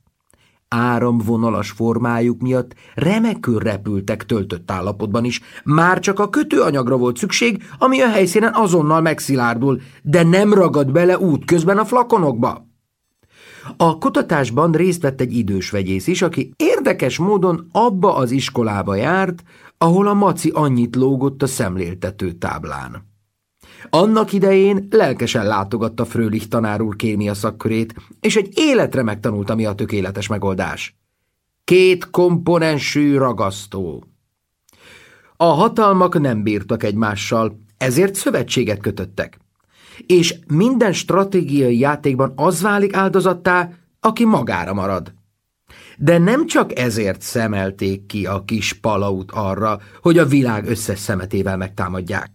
Speaker 1: Áramvonalas formájuk miatt remekül repültek töltött állapotban is, már csak a kötőanyagra volt szükség, ami a helyszínen azonnal megszilárdul, de nem ragad bele útközben a flakonokba. A kutatásban részt vett egy idős vegyész is, aki érdekes módon abba az iskolába járt, ahol a maci annyit lógott a szemléltető táblán. Annak idején lelkesen látogatta Frölich tanár úr kémia szakkörét, és egy életre megtanulta, mi a tökéletes megoldás. Két komponensű ragasztó. A hatalmak nem bírtak egymással, ezért szövetséget kötöttek. És minden stratégiai játékban az válik áldozattá, aki magára marad. De nem csak ezért szemelték ki a kis palaut arra, hogy a világ összes szemetével megtámadják.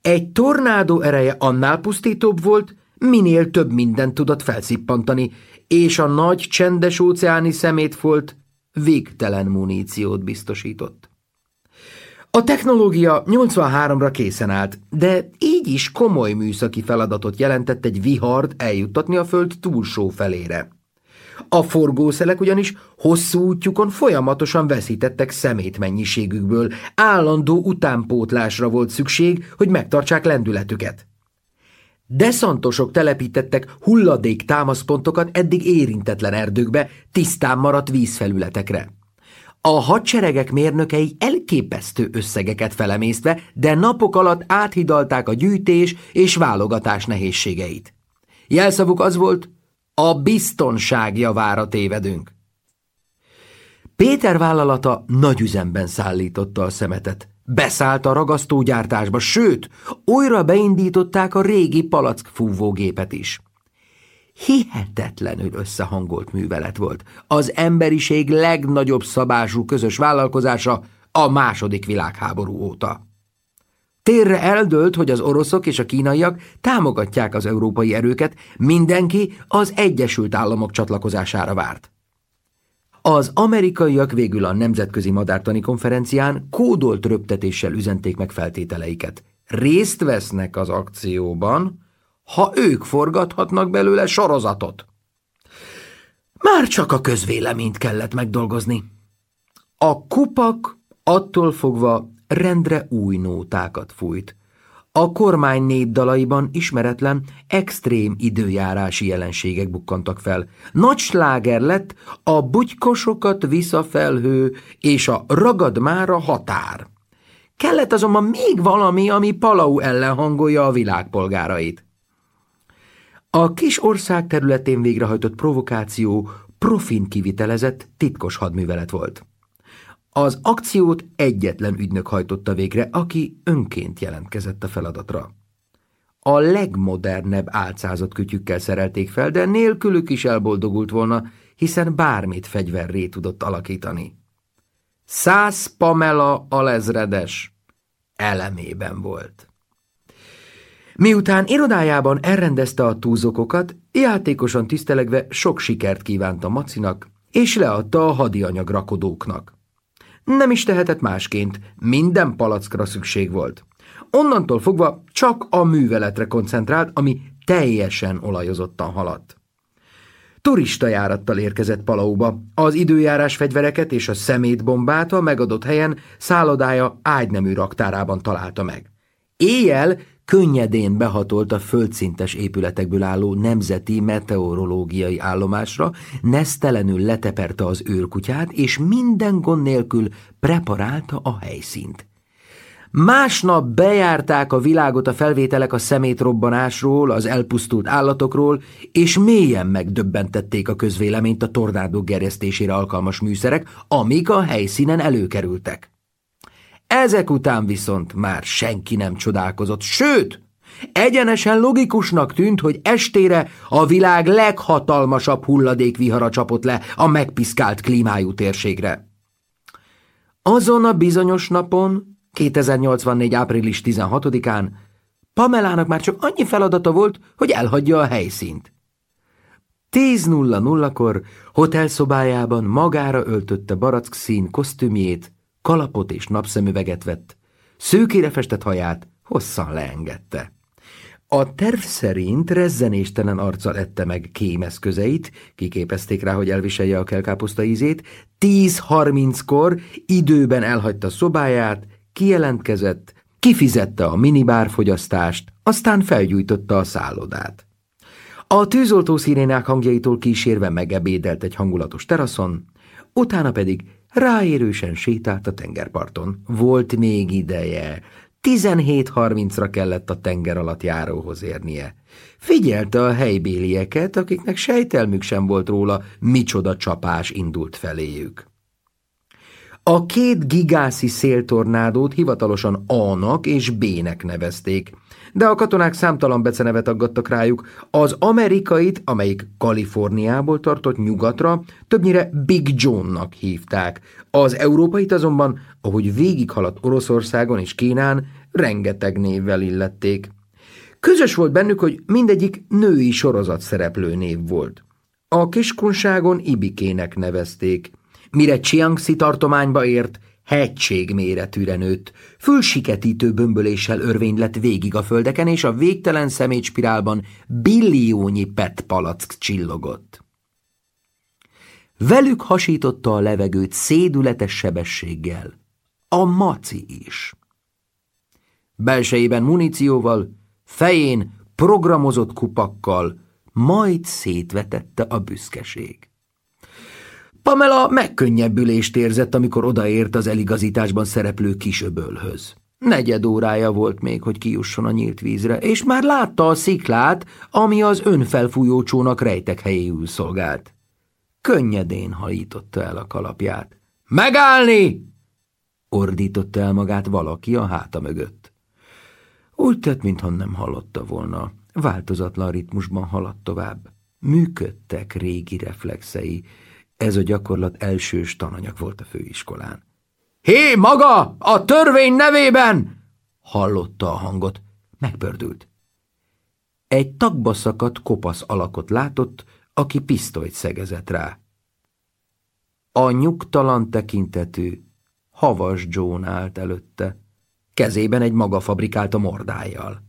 Speaker 1: Egy tornádó ereje annál pusztítóbb volt, minél több mindent tudott felszippantani, és a nagy csendes óceáni szemét volt végtelen muníciót biztosított. A technológia 83-ra készen állt, de így is komoly műszaki feladatot jelentett egy vihart eljuttatni a föld túlsó felére. A forgószelek ugyanis hosszú útjukon folyamatosan veszítettek szemét mennyiségükből, állandó utánpótlásra volt szükség, hogy megtartsák lendületüket. Deszantosok telepítettek hulladék támaszpontokat eddig érintetlen erdőkbe, tisztán maradt vízfelületekre. A hadseregek mérnökei elképesztő összegeket felemésztve, de napok alatt áthidalták a gyűjtés és válogatás nehézségeit. Jelszavuk az volt, a biztonság javára tévedünk. Péter vállalata nagy üzemben szállította a szemetet. Beszállt a ragasztógyártásba, sőt, újra beindították a régi palackfúvógépet is. Hihetetlenül összehangolt művelet volt. Az emberiség legnagyobb szabású közös vállalkozása a második világháború óta. Térre eldőlt, hogy az oroszok és a kínaiak támogatják az európai erőket, mindenki az Egyesült Államok csatlakozására várt. Az amerikaiak végül a Nemzetközi Madártani Konferencián kódolt röptetéssel üzenték meg feltételeiket. Részt vesznek az akcióban, ha ők forgathatnak belőle sorozatot. Már csak a közvéleményt kellett megdolgozni. A kupak attól fogva rendre új nótákat fújt. A kormány népdalaiban ismeretlen, extrém időjárási jelenségek bukkantak fel. Nagy sláger lett a bugykosokat visszafelhő és a ragad már a határ. Kellett azonban még valami, ami Palau ellen hangolja a világpolgárait. A kis ország területén végrehajtott provokáció profin kivitelezett titkos hadművelet volt. Az akciót egyetlen ügynök hajtotta végre, aki önként jelentkezett a feladatra. A legmodernebb álcázott kütyükkel szerelték fel, de nélkülük is elboldogult volna, hiszen bármit fegyverré tudott alakítani. Száz Pamela alezredes elemében volt. Miután irodájában elrendezte a túzokokat, játékosan tisztelegve sok sikert kívánt a macinak, és leadta a hadianyag rakodóknak. Nem is tehetett másként, minden palackra szükség volt. Onnantól fogva csak a műveletre koncentrált, ami teljesen olajozottan haladt. Turista járattal érkezett Palauba, az időjárás fegyvereket és a szemétbombát a megadott helyen szállodája ágynemű raktárában találta meg. Éjjel könnyedén behatolt a földszintes épületekből álló nemzeti meteorológiai állomásra, nesztelenül leteperte az őrkutyát, és minden gond nélkül preparálta a helyszínt. Másnap bejárták a világot a felvételek a szemétrobbanásról, az elpusztult állatokról, és mélyen megdöbbentették a közvéleményt a tornádok gerjesztésére alkalmas műszerek, amik a helyszínen előkerültek. Ezek után viszont már senki nem csodálkozott, sőt, egyenesen logikusnak tűnt, hogy estére a világ leghatalmasabb hulladékvihara csapott le a megpiszkált klímájú térségre. Azon a bizonyos napon, 2084. április 16-án, Pamelának már csak annyi feladata volt, hogy elhagyja a helyszínt. 10.00-kor hotelszobájában magára öltötte barack szín kosztümjét, kalapot és napszemüveget vett, szőkére festett haját hosszan leengedte. A terv szerint rezzenéstelen arccal ette meg kémeszközeit, kiképezték rá, hogy elviselje a kelkáposzta ízét, 10.30-kor időben elhagyta szobáját, kijelentkezett, kifizette a minibár fogyasztást, aztán felgyújtotta a szállodát. A tűzoltó szirénák hangjaitól kísérve megebédelt egy hangulatos teraszon, utána pedig Ráérősen sétált a tengerparton. Volt még ideje. 17.30-ra kellett a tenger alatt járóhoz érnie. Figyelte a helybélieket, akiknek sejtelmük sem volt róla, micsoda csapás indult feléjük. A két gigászi széltornádót hivatalosan A-nak és B-nek nevezték – de a katonák számtalan becenevet aggattak rájuk. Az amerikait, amelyik Kaliforniából tartott nyugatra, többnyire Big Johnnak hívták. Az európait azonban, ahogy végighaladt Oroszországon és Kínán, rengeteg névvel illették. Közös volt bennük, hogy mindegyik női sorozat szereplő név volt. A kiskunságon Ibikének nevezték. Mire Chiangxi tartományba ért, hegység méretűre nőtt, fülsiketítő bömböléssel örvény lett végig a földeken, és a végtelen szemétspirálban billiónyi PET palack csillogott. Velük hasította a levegőt szédületes sebességgel. A maci is. Belsejében munícióval, fején programozott kupakkal, majd szétvetette a büszkeség. Pamela megkönnyebbülést érzett, amikor odaért az eligazításban szereplő kisöbölhöz. Negyed órája volt még, hogy kijusson a nyílt vízre, és már látta a sziklát, ami az önfelfújó csónak rejtek helyéül szolgált. Könnyedén hajította el a kalapját. – Megállni! – ordította el magát valaki a háta mögött. Úgy tett, mintha nem hallotta volna. Változatlan ritmusban haladt tovább. Működtek régi reflexei, ez a gyakorlat elsős tananyag volt a főiskolán. Hé, maga! A törvény nevében! Hallotta a hangot. Megpördült. Egy tagba szakadt kopasz alakot látott, aki pisztolyt szegezett rá. A nyugtalan tekintetű, havas John állt előtte, kezében egy maga a mordájjal.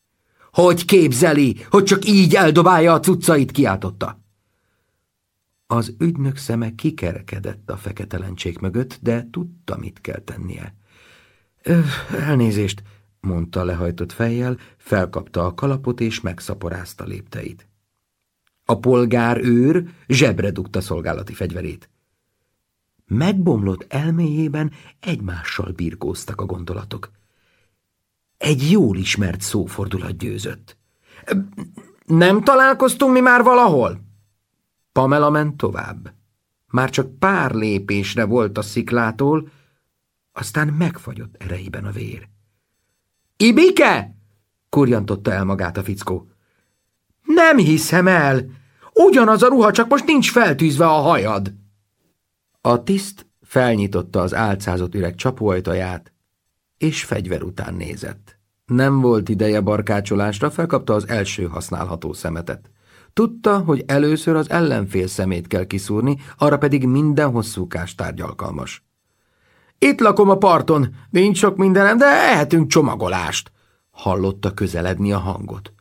Speaker 1: – Hogy képzeli, hogy csak így eldobálja a cuccait? – kiáltotta. Az ügynök szeme kikerekedett a fekete mögött, de tudta, mit kell tennie. elnézést, mondta lehajtott fejjel, felkapta a kalapot és megszaporázta lépteit. A polgár őr zsebre dugta szolgálati fegyverét. Megbomlott elméjében egymással birkóztak a gondolatok. Egy jól ismert szófordulat győzött. Nem találkoztunk mi már valahol? Pamela ment tovább. Már csak pár lépésre volt a sziklától, aztán megfagyott ereiben a vér. – Ibike! – kurjantotta el magát a fickó. – Nem hiszem el! Ugyanaz a ruha, csak most nincs feltűzve a hajad! A tiszt felnyitotta az álcázott üreg csapóajtaját, és fegyver után nézett. Nem volt ideje barkácsolásra, felkapta az első használható szemetet. Tudta, hogy először az ellenfél szemét kell kiszúrni, arra pedig minden hosszúkás tárgy alkalmas. Itt lakom a parton, nincs sok mindenem, de ehetünk csomagolást, hallotta közeledni a hangot.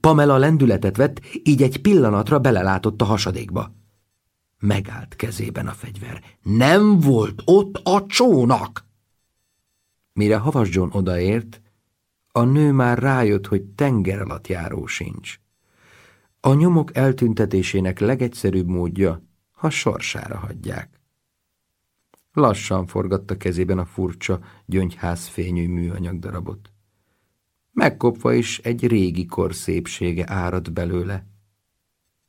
Speaker 1: Pamela lendületet vett, így egy pillanatra belelátott a hasadékba. Megállt kezében a fegyver. Nem volt ott a csónak! Mire Havas John odaért, a nő már rájött, hogy tenger alatt járó sincs. A nyomok eltüntetésének legegyszerűbb módja, ha sorsára hagyják. Lassan forgatta kezében a furcsa, gyöngyházfényű műanyag darabot. Megkopva is egy régi kor szépsége árad belőle.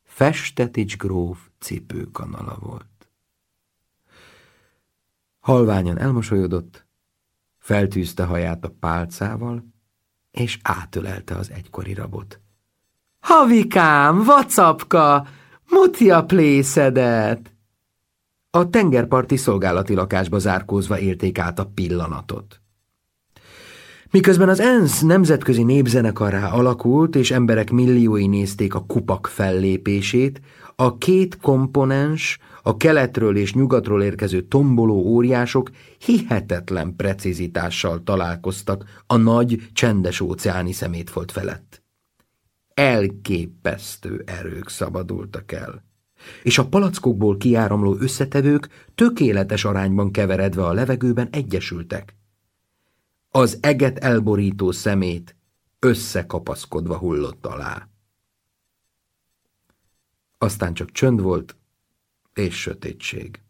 Speaker 1: Festetics gróf cipőkanala volt. Halványan elmosolyodott, feltűzte haját a pálcával, és átölelte az egykori rabot. Havikám, vacapka, muti a plészedet! A tengerparti szolgálati lakásba zárkózva élték át a pillanatot. Miközben az ENSZ nemzetközi népzenekará alakult, és emberek milliói nézték a kupak fellépését, a két komponens, a keletről és nyugatról érkező tomboló óriások hihetetlen precizitással találkoztak a nagy, csendes óceáni szemétfolt felett elképesztő erők szabadultak el, és a palackokból kiáramló összetevők tökéletes arányban keveredve a levegőben egyesültek. Az eget elborító szemét összekapaszkodva hullott alá. Aztán csak csönd volt és sötétség.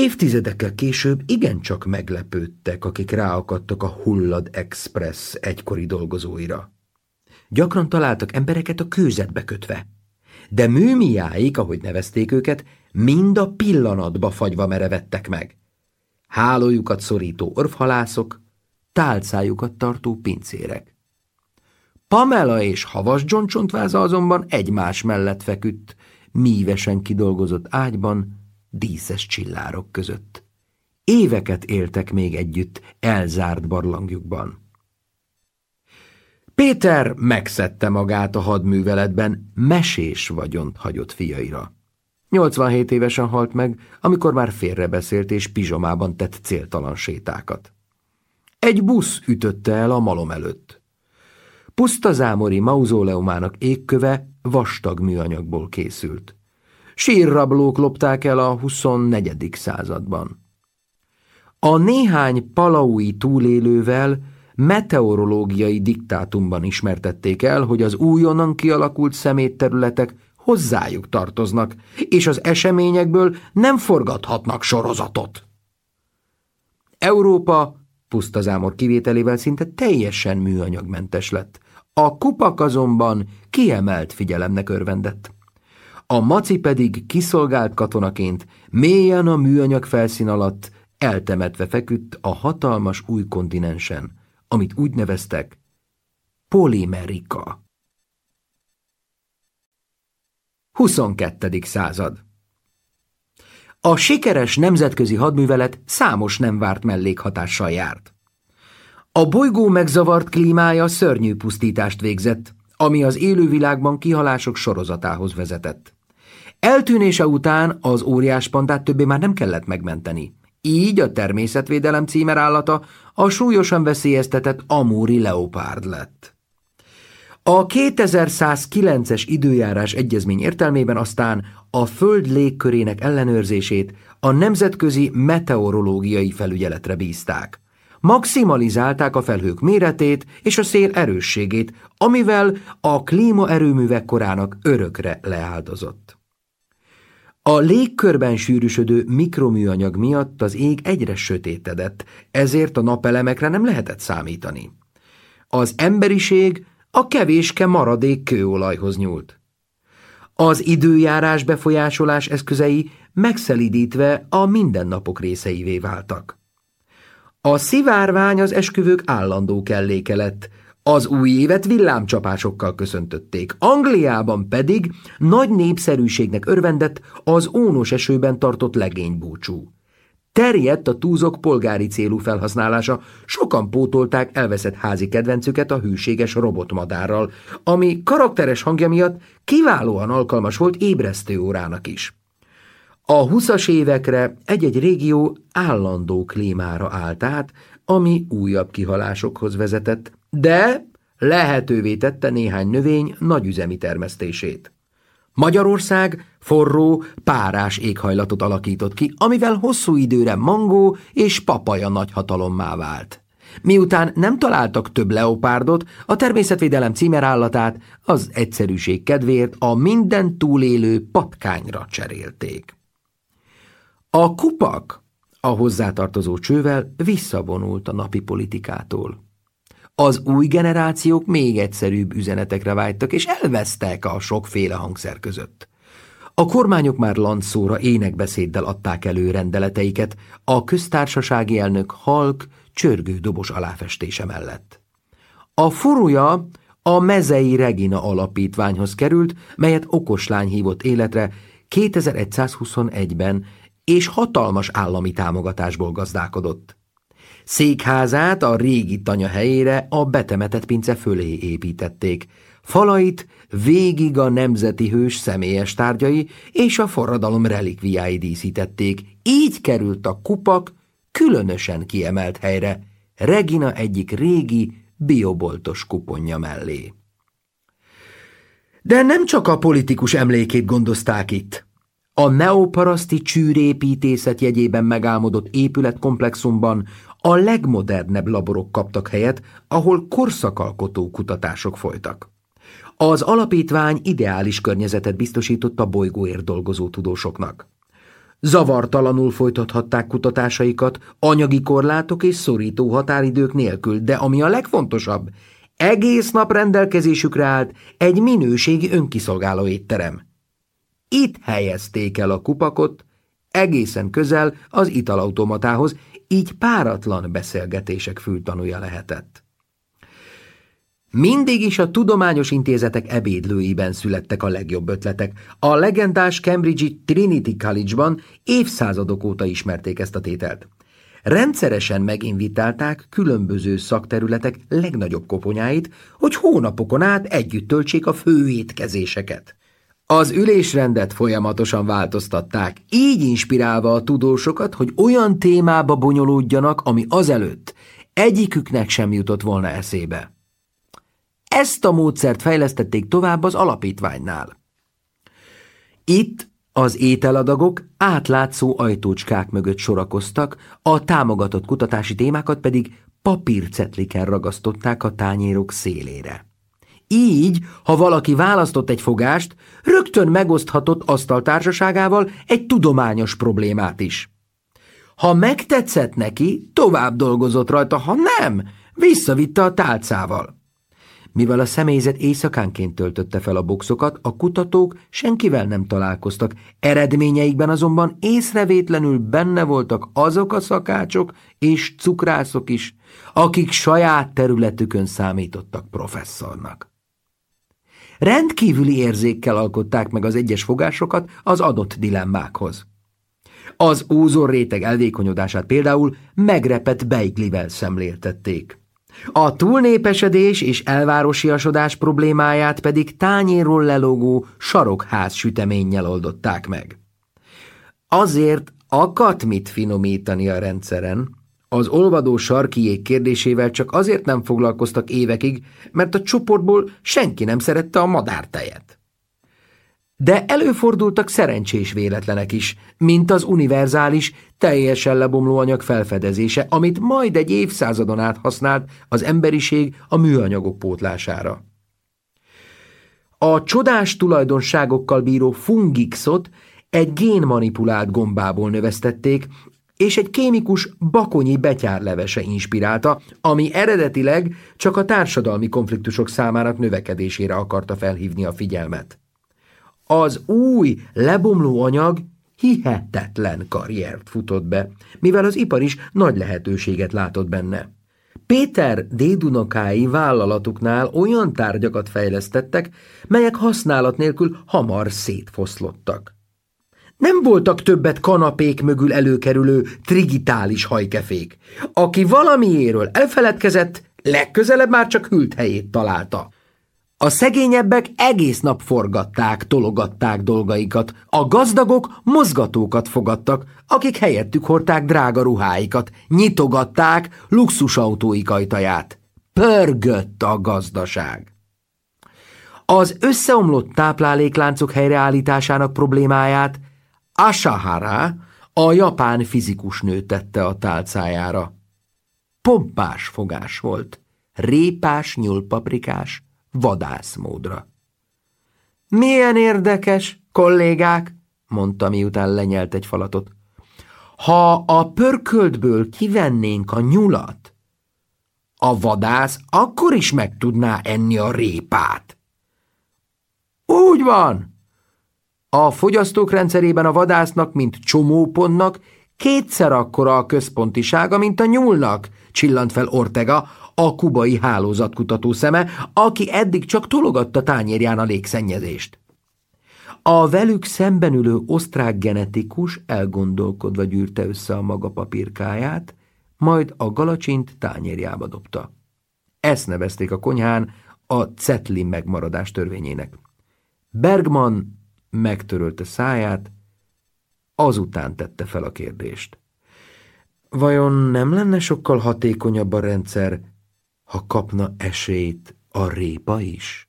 Speaker 1: Évtizedekkel később igencsak meglepődtek, akik ráakadtak a Hullad Express egykori dolgozóira. Gyakran találtak embereket a kőzetbe kötve, de műmiáik, ahogy nevezték őket, mind a pillanatba fagyva merevettek meg. Hálójukat szorító orvhalászok, tálcájukat tartó pincérek. Pamela és havas John csontváza azonban egymás mellett feküdt, mívesen kidolgozott ágyban, díszes csillárok között. Éveket éltek még együtt elzárt barlangjukban. Péter megszedte magát a hadműveletben, mesés vagyont hagyott fiaira. 87 évesen halt meg, amikor már félrebeszélt és pizsamában tett céltalan sétákat. Egy busz ütötte el a malom előtt. Puszta zámori mauzóleumának égköve vastag műanyagból készült sírrablók lopták el a 24. században. A néhány palaui túlélővel meteorológiai diktátumban ismertették el, hogy az újonnan kialakult szemétterületek hozzájuk tartoznak, és az eseményekből nem forgathatnak sorozatot. Európa puszta zámor kivételével szinte teljesen műanyagmentes lett. A kupak azonban kiemelt figyelemnek örvendett a maci pedig kiszolgált katonaként mélyen a műanyag felszín alatt eltemetve feküdt a hatalmas új kontinensen, amit úgy neveztek Polimerika. 22. század A sikeres nemzetközi hadművelet számos nem várt mellékhatással járt. A bolygó megzavart klímája szörnyű pusztítást végzett, ami az élővilágban kihalások sorozatához vezetett. Eltűnése után az óriás pandát többé már nem kellett megmenteni. Így a természetvédelem címerállata a súlyosan veszélyeztetett amúri leopárd lett. A 2109-es időjárás egyezmény értelmében aztán a Föld légkörének ellenőrzését a Nemzetközi Meteorológiai Felügyeletre bízták. Maximalizálták a felhők méretét és a szél erősségét, amivel a klímaerőművek korának örökre leáldozott. A légkörben sűrűsödő mikroműanyag miatt az ég egyre sötétedett, ezért a napelemekre nem lehetett számítani. Az emberiség a kevéske maradék kőolajhoz nyúlt. Az időjárás befolyásolás eszközei megszelidítve a mindennapok részeivé váltak. A szivárvány az esküvők állandó kelléke lett, az új évet villámcsapásokkal köszöntötték, Angliában pedig nagy népszerűségnek örvendett az ónos esőben tartott legénybúcsú. Terjedt a túzok polgári célú felhasználása, sokan pótolták elveszett házi kedvencüket a hűséges robotmadárral, ami karakteres hangja miatt kiválóan alkalmas volt ébresztő órának is. A huszas évekre egy-egy régió állandó klímára állt át, ami újabb kihalásokhoz vezetett de lehetővé tette néhány növény nagyüzemi termesztését. Magyarország forró, párás éghajlatot alakított ki, amivel hosszú időre mangó és papaja nagyhatalommá vált. Miután nem találtak több leopárdot, a természetvédelem címerállatát az egyszerűség kedvéért a minden túlélő patkányra cserélték. A kupak a hozzátartozó csővel visszavonult a napi politikától. Az új generációk még egyszerűbb üzenetekre vágytak, és elvesztek a sokféle hangszer között. A kormányok már lancóra énekbeszéddel adták elő rendeleteiket a köztársasági elnök halk, csörgő dobos aláfestése mellett. A furuja a Mezei Regina alapítványhoz került, melyet okoslány hívott életre 2121-ben, és hatalmas állami támogatásból gazdálkodott. Székházát a régi tanya helyére a betemetett pince fölé építették. Falait végig a nemzeti hős személyes tárgyai és a forradalom relikviái díszítették. Így került a kupak különösen kiemelt helyre, Regina egyik régi, bioboltos kuponja mellé. De nem csak a politikus emlékét gondozták itt. A neoparaszti csűrépítészet jegyében megálmodott épületkomplexumban a legmodernebb laborok kaptak helyet, ahol korszakalkotó kutatások folytak. Az alapítvány ideális környezetet biztosított a bolygóért dolgozó tudósoknak. Zavartalanul folytathatták kutatásaikat anyagi korlátok és szorító határidők nélkül, de ami a legfontosabb, egész nap rendelkezésükre állt egy minőségi önkiszolgáló étterem. Itt helyezték el a kupakot, egészen közel az italautomatához, így páratlan beszélgetések fültanúja lehetett. Mindig is a tudományos intézetek ebédlőiben születtek a legjobb ötletek. A legendás Cambridge-i Trinity College-ban évszázadok óta ismerték ezt a tételt. Rendszeresen meginvitálták különböző szakterületek legnagyobb koponyáit, hogy hónapokon át együtt töltsék a főétkezéseket. Az ülésrendet folyamatosan változtatták, így inspirálva a tudósokat, hogy olyan témába bonyolódjanak, ami azelőtt egyiküknek sem jutott volna eszébe. Ezt a módszert fejlesztették tovább az alapítványnál. Itt az ételadagok átlátszó ajtócskák mögött sorakoztak, a támogatott kutatási témákat pedig papírcetliken ragasztották a tányérok szélére. Így, ha valaki választott egy fogást, rögtön megoszthatott asztaltársaságával egy tudományos problémát is. Ha megtetszett neki, tovább dolgozott rajta, ha nem, visszavitte a tálcával. Mivel a személyzet éjszakánként töltötte fel a boxokat, a kutatók senkivel nem találkoztak, eredményeikben azonban észrevétlenül benne voltak azok a szakácsok és cukrászok is, akik saját területükön számítottak professzornak rendkívüli érzékkel alkották meg az egyes fogásokat az adott dilemmákhoz. Az réteg elvékonyodását például megrepett beiglivel szemléltették. A túlnépesedés és elvárosiasodás problémáját pedig tányéról lelógó sarokház süteménnyel oldották meg. Azért akadt mit finomítani a rendszeren, az olvadó sarkijég kérdésével csak azért nem foglalkoztak évekig, mert a csoportból senki nem szerette a madártejet. De előfordultak szerencsés véletlenek is, mint az univerzális, teljesen lebomló anyag felfedezése, amit majd egy évszázadon át használt az emberiség a műanyagok pótlására. A csodás tulajdonságokkal bíró fungixot egy génmanipulált gombából növesztették, és egy kémikus bakonyi betyárlevese inspirálta, ami eredetileg csak a társadalmi konfliktusok számának növekedésére akarta felhívni a figyelmet. Az új, lebomló anyag hihetetlen karriert futott be, mivel az ipar is nagy lehetőséget látott benne. Péter dédunokái vállalatuknál olyan tárgyakat fejlesztettek, melyek használat nélkül hamar szétfoszlottak. Nem voltak többet kanapék mögül előkerülő trigitális hajkefék. Aki valamiéről elfeledkezett, legközelebb már csak hült helyét találta. A szegényebbek egész nap forgatták, tologatták dolgaikat, a gazdagok mozgatókat fogadtak, akik helyettük hordták drága ruháikat, nyitogatták luxusautóik ajtaját. Pörgött a gazdaság. Az összeomlott táplálékláncok helyreállításának problémáját Asahara, a japán nő tette a tálcájára. Pompás fogás volt, répás, nyúlpaprikás, vadászmódra. Milyen érdekes, kollégák, mondta miután lenyelt egy falatot. Ha a pörköltből kivennénk a nyulat, a vadász akkor is meg tudná enni a répát. Úgy van, a fogyasztók rendszerében a vadásznak, mint csomópontnak, kétszer akkora a központisága, mint a nyúlnak, csillant fel Ortega, a kubai hálózatkutató szeme, aki eddig csak tologatta tányérján a légszennyezést. A velük szemben ülő osztrák genetikus elgondolkodva gyűrte össze a maga papírkáját, majd a galacsint tányérjába dobta. Ezt nevezték a konyhán a Cetlin megmaradás törvényének. Bergman megtörölte száját, azután tette fel a kérdést. Vajon nem lenne sokkal hatékonyabb a rendszer, ha kapna esélyt a répa is?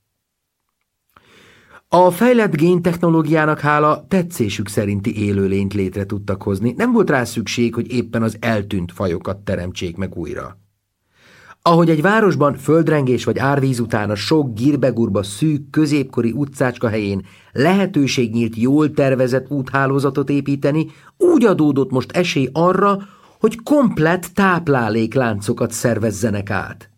Speaker 1: A fejlett géntechnológiának hála tetszésük szerinti élőlényt létre tudtak hozni, nem volt rá szükség, hogy éppen az eltűnt fajokat teremtsék meg újra. Ahogy egy városban földrengés vagy árvíz után a sok gírbegurba szűk középkori utcácska helyén lehetőség nyílt jól tervezett úthálózatot építeni, úgy adódott most esély arra, hogy komplett táplálékláncokat szervezzenek át.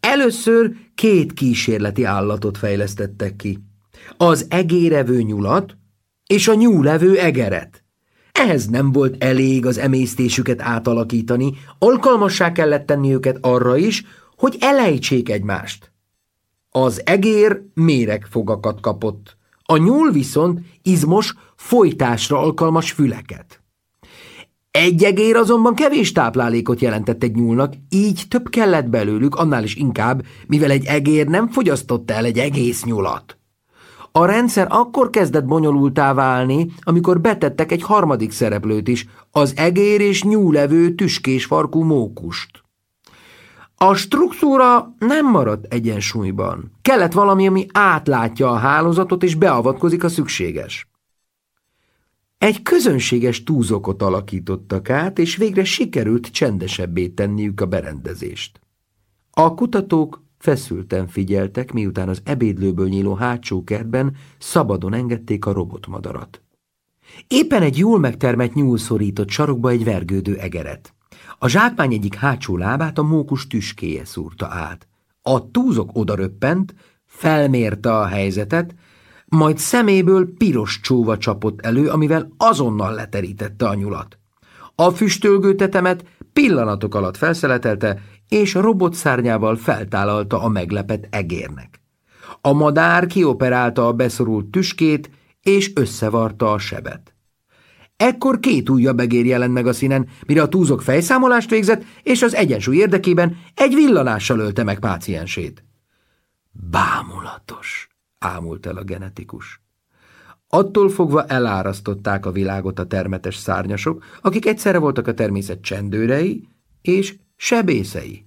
Speaker 1: Először két kísérleti állatot fejlesztettek ki. Az egérevő nyulat és a nyúlevő egeret. Ehhez nem volt elég az emésztésüket átalakítani, alkalmassá kellett tenni őket arra is, hogy elejtsék egymást. Az egér méregfogakat kapott, a nyúl viszont izmos, folytásra alkalmas füleket. Egy egér azonban kevés táplálékot jelentett egy nyúlnak, így több kellett belőlük, annál is inkább, mivel egy egér nem fogyasztotta el egy egész nyulat. A rendszer akkor kezdett bonyolultá válni, amikor betettek egy harmadik szereplőt is, az egér és nyúlevő tüskés farkú mókust. A struktúra nem maradt egyensúlyban. Kellett valami, ami átlátja a hálózatot és beavatkozik a szükséges. Egy közönséges túzokot alakítottak át, és végre sikerült csendesebbé tenniük a berendezést. A kutatók feszülten figyeltek, miután az ebédlőből nyíló hátsó kertben szabadon engedték a robotmadarat. Éppen egy jól megtermett nyúl szorított sarokba egy vergődő egeret. A zsákmány egyik hátsó lábát a mókus tüskéje szúrta át. A túzok odaröppent, felmérte a helyzetet, majd szeméből piros csóva csapott elő, amivel azonnal leterítette a nyulat. A füstölgő tetemet pillanatok alatt felszeletelte, és robotszárnyával feltállalta a meglepet egérnek. A madár kioperálta a beszorult tüskét, és összevarta a sebet. Ekkor két újabb egér jelent meg a színen, mire a túzok fejszámolást végzett, és az egyensúly érdekében egy villanással ölte meg páciensét. Bámulatos, ámult el a genetikus. Attól fogva elárasztották a világot a termetes szárnyasok, akik egyszerre voltak a természet csendőrei és sebészei.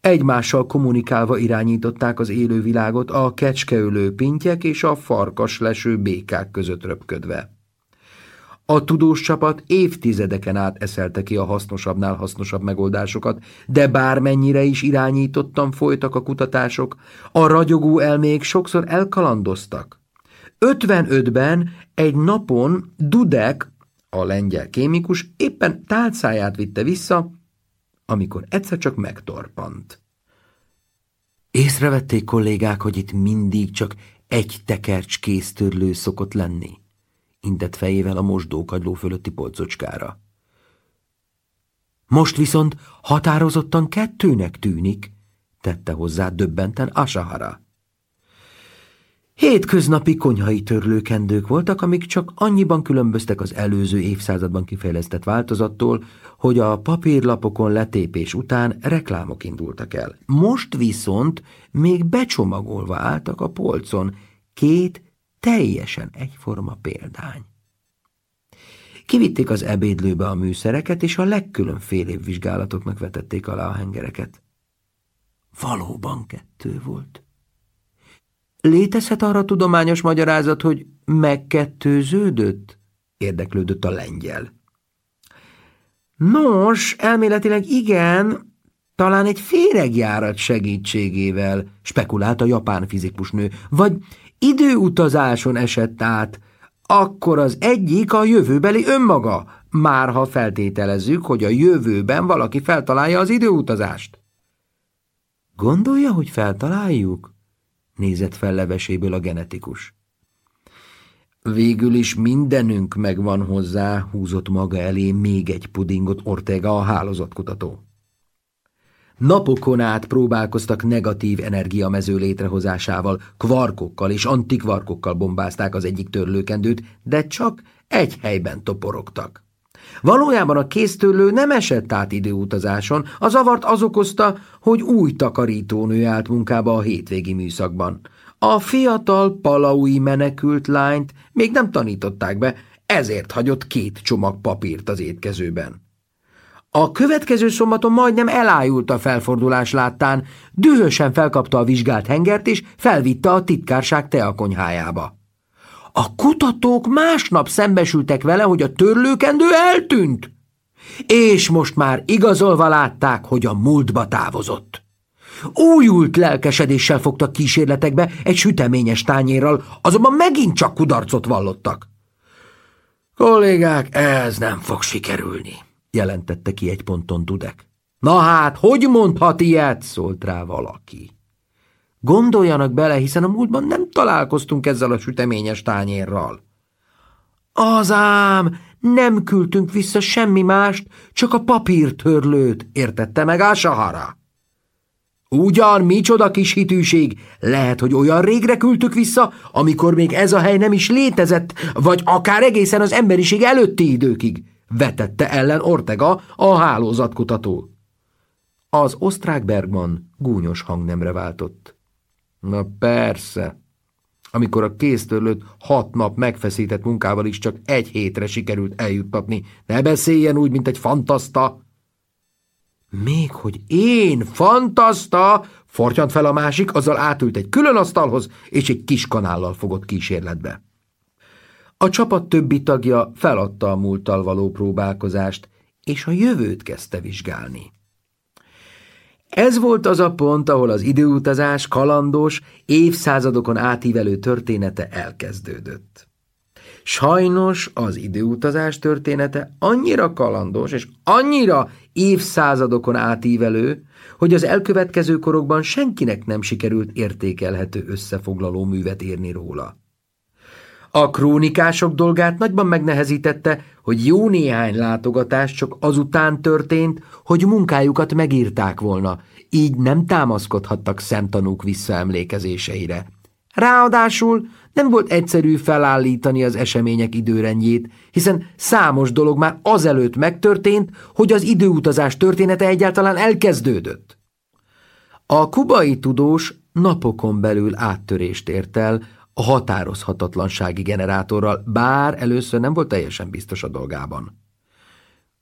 Speaker 1: Egymással kommunikálva irányították az élővilágot a kecskeülő pintyek és a farkasleső békák között röpködve. A tudós csapat évtizedeken át eszelte ki a hasznosabbnál hasznosabb megoldásokat, de bármennyire is irányítottan folytak a kutatások, a ragyogó elmék sokszor elkalandoztak. 55-ben egy napon Dudek, a lengyel kémikus, éppen tálcáját vitte vissza, amikor egyszer csak megtorpant. Észrevették kollégák, hogy itt mindig csak egy tekercs kéztörlő szokott lenni, intett fejével a mosdókagyló fölötti polcocskára. Most viszont határozottan kettőnek tűnik, tette hozzá döbbenten Asahara. Hétköznapi konyhai törlőkendők voltak, amik csak annyiban különböztek az előző évszázadban kifejlesztett változattól, hogy a papírlapokon letépés után reklámok indultak el. Most viszont még becsomagolva álltak a polcon két teljesen egyforma példány. Kivitték az ebédlőbe a műszereket, és a legkülönfélébb vizsgálatoknak vetették alá a hengereket. Valóban kettő volt. Létezhet arra tudományos magyarázat, hogy megkettőződött? Érdeklődött a lengyel. Nos, elméletileg igen, talán egy féregjárat segítségével, spekulált a japán fizikusnő, vagy időutazáson esett át, akkor az egyik a jövőbeli önmaga, már ha feltételezzük, hogy a jövőben valaki feltalálja az időutazást. Gondolja, hogy feltaláljuk? nézett fel leveséből a genetikus. Végül is mindenünk megvan hozzá, húzott maga elé még egy pudingot Ortega a hálózatkutató. Napokon át próbálkoztak negatív energiamező létrehozásával, kvarkokkal és antikvarkokkal bombázták az egyik törlőkendőt, de csak egy helyben toporogtak. Valójában a kéztőlő nem esett át időutazáson, az avart az okozta, hogy új takarítónő állt munkába a hétvégi műszakban. A fiatal palaui menekült lányt még nem tanították be, ezért hagyott két csomag papírt az étkezőben. A következő szombaton majdnem elájult a felfordulás láttán, dühösen felkapta a vizsgált hengert és felvitte a titkárság teakonyhájába. A kutatók másnap szembesültek vele, hogy a törlőkendő eltűnt, és most már igazolva látták, hogy a múltba távozott. Újult lelkesedéssel fogtak kísérletekbe egy süteményes tányérral, azonban megint csak kudarcot vallottak. Kollégák, ez nem fog sikerülni, jelentette ki egy ponton Dudek. Na hát, hogy mondhat ilyet? szólt rá valaki. Gondoljanak bele, hiszen a múltban nem találkoztunk ezzel a süteményes tányérral. Az ám, nem küldtünk vissza semmi mást, csak a papírtörlőt, értette meg Ásahara? Ugyan, micsoda kis hitűség! Lehet, hogy olyan régre küldtük vissza, amikor még ez a hely nem is létezett, vagy akár egészen az emberiség előtti időkig, vetette ellen Ortega a hálózatkutató. Az osztrák Bergman gúnyos hangnemre váltott. Na persze. Amikor a kéztörlőt hat nap megfeszített munkával is csak egy hétre sikerült eljuttatni. Ne beszéljen úgy, mint egy fantaszta! Még hogy én, fantaszta! Fortyant fel a másik, azzal átült egy külön asztalhoz, és egy kis kanállal fogott kísérletbe. A csapat többi tagja feladta a múlttal való próbálkozást, és a jövőt kezdte vizsgálni. Ez volt az a pont, ahol az időutazás kalandos, évszázadokon átívelő története elkezdődött. Sajnos az időutazás története annyira kalandos és annyira évszázadokon átívelő, hogy az elkövetkező korokban senkinek nem sikerült értékelhető összefoglaló művet írni róla. A krónikások dolgát nagyban megnehezítette, hogy jó néhány látogatás csak azután történt, hogy munkájukat megírták volna, így nem támaszkodhattak szemtanúk visszaemlékezéseire. Ráadásul nem volt egyszerű felállítani az események időrendjét, hiszen számos dolog már azelőtt megtörtént, hogy az időutazás története egyáltalán elkezdődött. A kubai tudós napokon belül áttörést ért el a határozhatatlansági generátorral, bár először nem volt teljesen biztos a dolgában.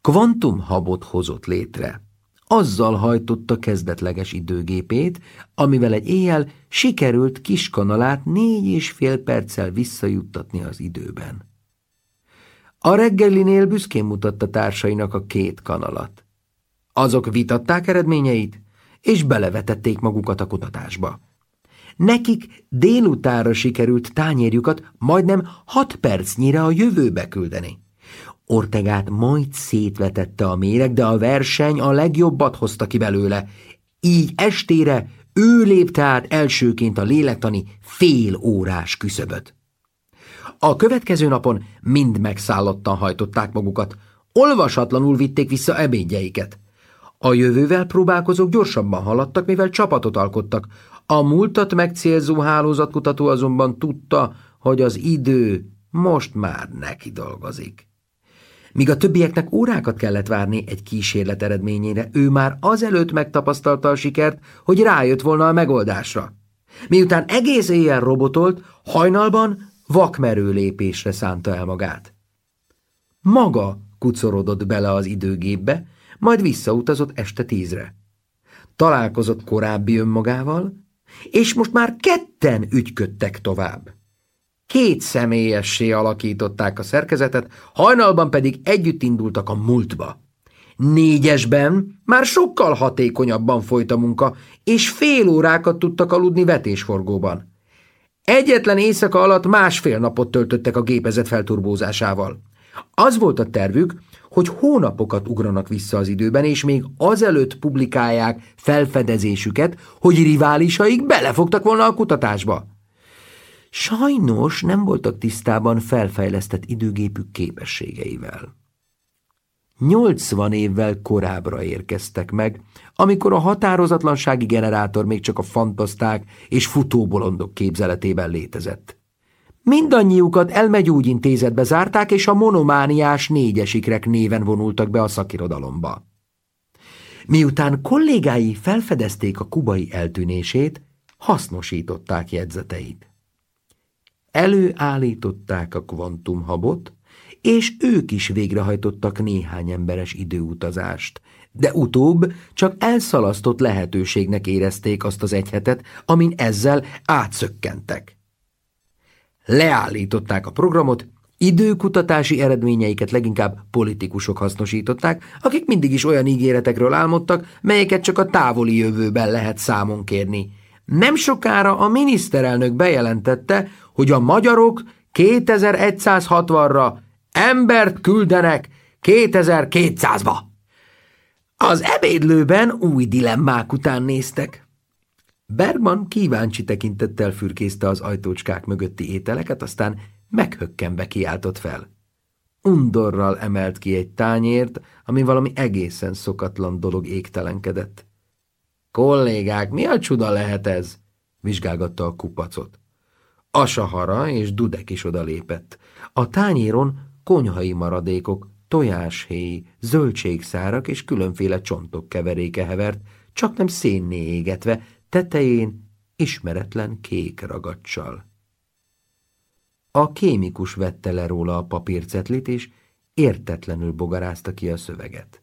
Speaker 1: Kvantumhabot hozott létre. Azzal hajtotta kezdetleges időgépét, amivel egy éjjel sikerült kiskanalát négy és fél perccel visszajuttatni az időben. A reggelinél büszkén mutatta társainak a két kanalat. Azok vitatták eredményeit, és belevetették magukat a kutatásba. Nekik délutára sikerült tányérjukat majdnem hat percnyire a jövőbe küldeni. Ortegát majd szétvetette a méreg, de a verseny a legjobbat hozta ki belőle. Így estére ő lépte át elsőként a lélektani fél órás küszöböt. A következő napon mind megszállottan hajtották magukat, olvasatlanul vitték vissza ebédjeiket. A jövővel próbálkozók gyorsabban haladtak, mivel csapatot alkottak, a múltat megcélzó hálózatkutató azonban tudta, hogy az idő most már neki dolgozik. Míg a többieknek órákat kellett várni egy kísérlet eredményére, ő már azelőtt megtapasztalta a sikert, hogy rájött volna a megoldásra. Miután egész éjjel robotolt, hajnalban vakmerő lépésre szánta el magát. Maga kucorodott bele az időgépbe, majd visszautazott este tízre. Találkozott korábbi önmagával, és most már ketten ügyködtek tovább. Két személyessé alakították a szerkezetet, hajnalban pedig együtt indultak a múltba. Négyesben már sokkal hatékonyabban folyt a munka, és fél órákat tudtak aludni vetésforgóban. Egyetlen éjszaka alatt másfél napot töltöttek a gépezet felturbózásával. Az volt a tervük, hogy hónapokat ugranak vissza az időben, és még azelőtt publikálják felfedezésüket, hogy riválisaik belefogtak volna a kutatásba. Sajnos nem voltak tisztában felfejlesztett időgépük képességeivel. 80 évvel korábbra érkeztek meg, amikor a határozatlansági generátor még csak a fantaszták és futóbolondok képzeletében létezett. Mindannyiukat elmegyógyintézetbe zárták, és a monomániás négyesikrek néven vonultak be a szakirodalomba. Miután kollégái felfedezték a kubai eltűnését, hasznosították jegyzeteit. Előállították a kvantumhabot, és ők is végrehajtottak néhány emberes időutazást, de utóbb csak elszalasztott lehetőségnek érezték azt az egyhetet, amin ezzel átszökkentek. Leállították a programot, időkutatási eredményeiket leginkább politikusok hasznosították, akik mindig is olyan ígéretekről álmodtak, melyeket csak a távoli jövőben lehet számon kérni. Nem sokára a miniszterelnök bejelentette, hogy a magyarok 2160-ra embert küldenek 2200-ba. Az ebédlőben új dilemmák után néztek. Bergman kíváncsi tekintettel fürkészte az ajtócskák mögötti ételeket, aztán meghökkenve kiáltott fel. Undorral emelt ki egy tányért, ami valami egészen szokatlan dolog égtelenkedett. – Kollégák, mi a csuda lehet ez? – vizsgálgatta a kupacot. Asahara és Dudek is odalépett. A tányéron konyhai maradékok, tojáshéj, zöldségszárak és különféle csontok keveréke hevert, csak nem szénné égetve, tetején ismeretlen kék ragacsal. A kémikus vette le róla a papírcetlit, és értetlenül bogarázta ki a szöveget.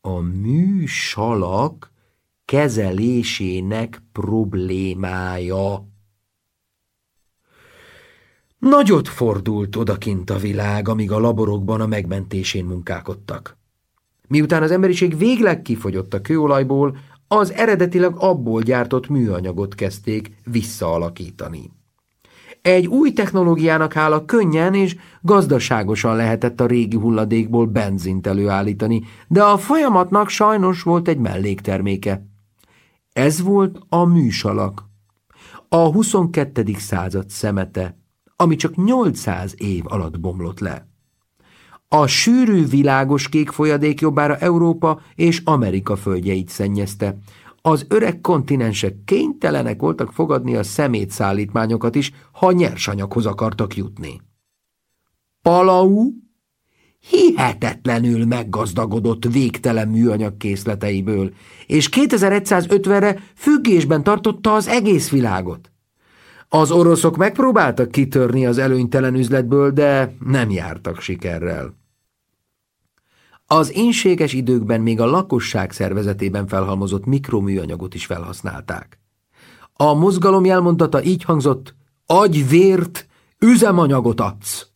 Speaker 1: A műsalak kezelésének problémája. Nagyot fordult odakint a világ, amíg a laborokban a megmentésén munkálkodtak. Miután az emberiség végleg kifogyott a kőolajból, az eredetileg abból gyártott műanyagot kezdték visszaalakítani. Egy új technológiának hála könnyen és gazdaságosan lehetett a régi hulladékból benzint előállítani, de a folyamatnak sajnos volt egy mellékterméke. Ez volt a műsalak, a 22. század szemete, ami csak 800 év alatt bomlott le. A sűrű világos kék folyadék jobbára Európa és Amerika földjeit szennyezte. Az öreg kontinensek kénytelenek voltak fogadni a szemétszállítmányokat is, ha nyersanyaghoz akartak jutni. Palau hihetetlenül meggazdagodott végtelen műanyag készleteiből, és 2150-re függésben tartotta az egész világot. Az oroszok megpróbáltak kitörni az előnytelen üzletből, de nem jártak sikerrel. Az énséges időkben még a lakosság szervezetében felhalmozott mikroműanyagot is felhasználták. A mozgalom jelmondata így hangzott, „Agyvért vért, üzemanyagot adsz!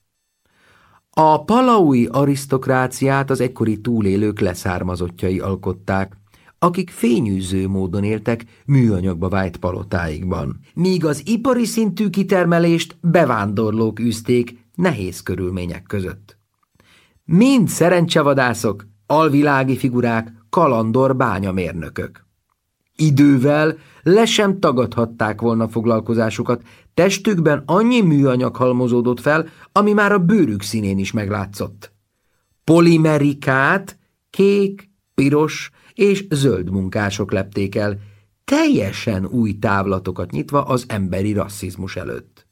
Speaker 1: A palaui arisztokráciát az egykori túlélők leszármazottjai alkották, akik fényűző módon éltek műanyagba vájt palotáikban, míg az ipari szintű kitermelést bevándorlók űzték nehéz körülmények között. Mind szerencsevadászok, alvilági figurák, kalandor bányamérnökök. Idővel le sem tagadhatták volna foglalkozásukat, testükben annyi műanyag halmozódott fel, ami már a bőrük színén is meglátszott. Polimerikát, kék, piros, és zöld munkások lepték el, teljesen új távlatokat nyitva az emberi rasszizmus előtt.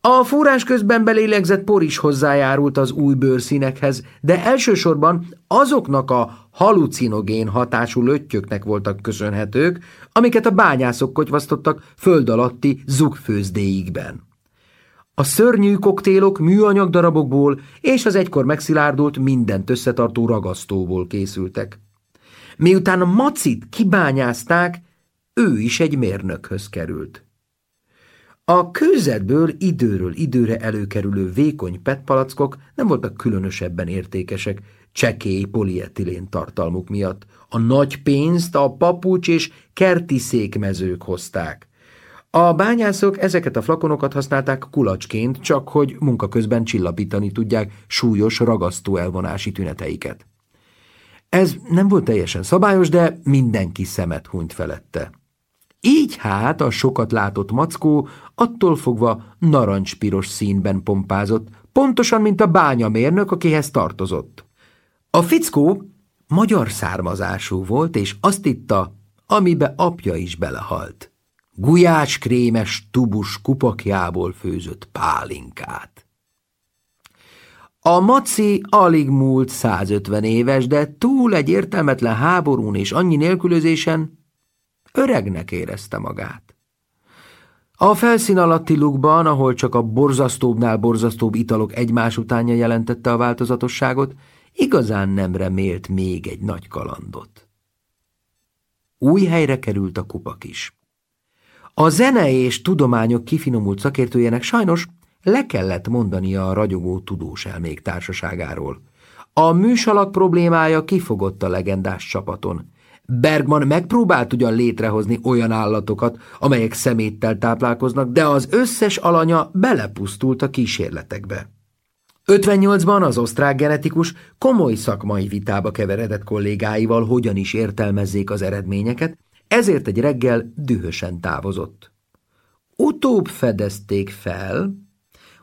Speaker 1: A fúrás közben belélegzett por is hozzájárult az új bőrszínekhez, de elsősorban azoknak a halucinogén hatású löttyöknek voltak köszönhetők, amiket a bányászok kogyvasztottak föld alatti zugfőzdéikben. A szörnyű koktélok műanyag darabokból és az egykor megszilárdult mindent összetartó ragasztóból készültek. Miután a macit kibányázták, ő is egy mérnökhöz került. A kőzetből időről időre előkerülő vékony petpalackok nem voltak különösebben értékesek, csekély polietilén tartalmuk miatt. A nagy pénzt a papucs és kerti székmezők hozták. A bányászok ezeket a flakonokat használták kulacsként, csak hogy munka közben csillapítani tudják súlyos ragasztó elvonási tüneteiket. Ez nem volt teljesen szabályos, de mindenki szemet hunyt felette. Így hát a sokat látott mackó attól fogva narancspiros színben pompázott, pontosan, mint a bányamérnök, akihez tartozott. A fickó magyar származású volt, és azt itta, amibe apja is belehalt. krémes tubus kupakjából főzött pálinkát. A maci alig múlt 150 éves, de túl egy értelmetlen háborún és annyi nélkülözésen öregnek érezte magát. A felszín alatti lukban, ahol csak a borzasztóbbnál borzasztóbb italok egymás utánja jelentette a változatosságot, igazán nem remélt még egy nagy kalandot. Új helyre került a kupak is. A zene és tudományok kifinomult szakértőjének sajnos le kellett mondania a ragyogó tudós elmék társaságáról. A műsalak problémája kifogott a legendás csapaton. Bergman megpróbált ugyan létrehozni olyan állatokat, amelyek szeméttel táplálkoznak, de az összes alanya belepusztult a kísérletekbe. 58-ban az osztrák genetikus komoly szakmai vitába keveredett kollégáival, hogyan is értelmezzék az eredményeket, ezért egy reggel dühösen távozott. Utóbb fedezték fel,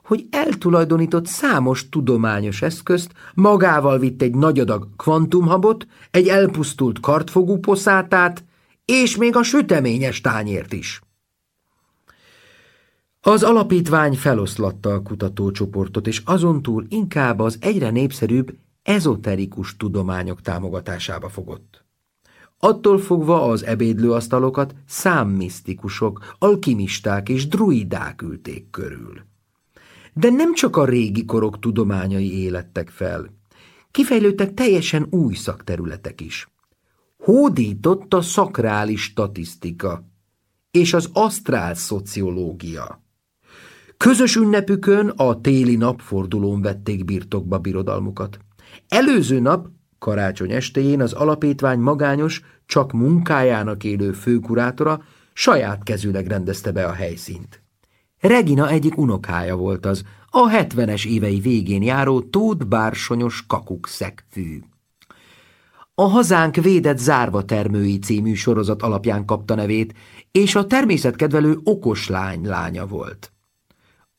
Speaker 1: hogy eltulajdonított számos tudományos eszközt, magával vitt egy nagy adag kvantumhabot, egy elpusztult kartfogú poszátát, és még a süteményes tányért is. Az alapítvány feloszlatta a kutatócsoportot, és azon túl inkább az egyre népszerűbb ezoterikus tudományok támogatásába fogott. Attól fogva az ebédlőasztalokat számmisztikusok, alkimisták és druidák ülték körül. De nem csak a régi korok tudományai élettek fel. Kifejlődtek teljesen új szakterületek is. Hódított a szakrális statisztika és az asztrál szociológia. Közös ünnepükön a téli napfordulón vették birtokba birodalmukat. Előző nap, karácsony estején az alapítvány magányos, csak munkájának élő főkurátora saját kezűleg rendezte be a helyszínt. Regina egyik unokája volt az, a hetvenes évei végén járó tódbársonyos kakukszegfű. A Hazánk védett zárva termői című sorozat alapján kapta nevét, és a természetkedvelő okos lány lánya volt.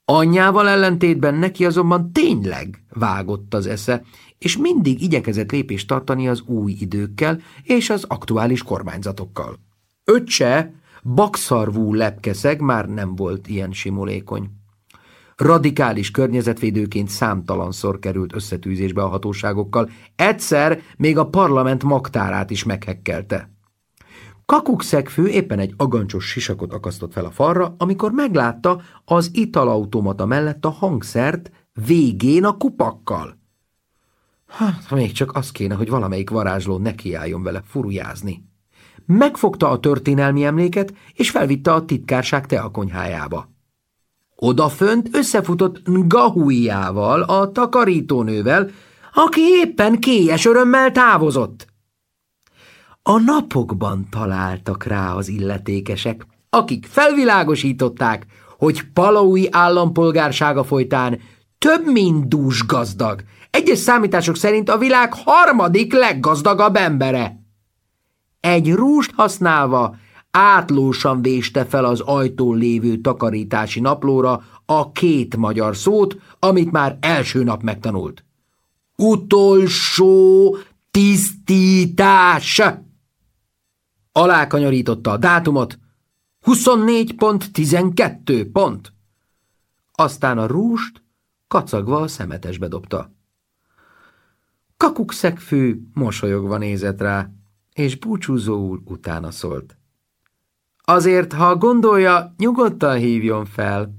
Speaker 1: Anyjával ellentétben neki azonban tényleg vágott az esze, és mindig igyekezett lépést tartani az új időkkel és az aktuális kormányzatokkal. Öccse, Bakszarvú lepkeszeg már nem volt ilyen simulékony. Radikális környezetvédőként számtalanszor került összetűzésbe a hatóságokkal, egyszer még a parlament magtárát is meghekkelte. Kakukszegfő éppen egy agancsos sisakot akasztott fel a falra, amikor meglátta az italautomata mellett a hangszert végén a kupakkal. Hát, még csak az kéne, hogy valamelyik varázsló nekiálljon vele furujázni megfogta a történelmi emléket, és felvitte a titkárság teakonyhájába. Odafönt összefutott Ngahuiával, a takarítónővel, aki éppen kéjes örömmel távozott. A napokban találtak rá az illetékesek, akik felvilágosították, hogy palaui állampolgársága folytán több mint dús gazdag, egyes számítások szerint a világ harmadik leggazdagabb embere. Egy rúst használva átlósan véste fel az ajtón lévő takarítási naplóra a két magyar szót, amit már első nap megtanult. Utolsó tisztítás! Alákanyarította a dátumot, 24.12 pont. Aztán a rúst kacagva a szemetesbe dobta. Kakukszegfű mosolyogva nézett rá és búcsúzóul utána szólt. Azért, ha gondolja, nyugodtan hívjon fel.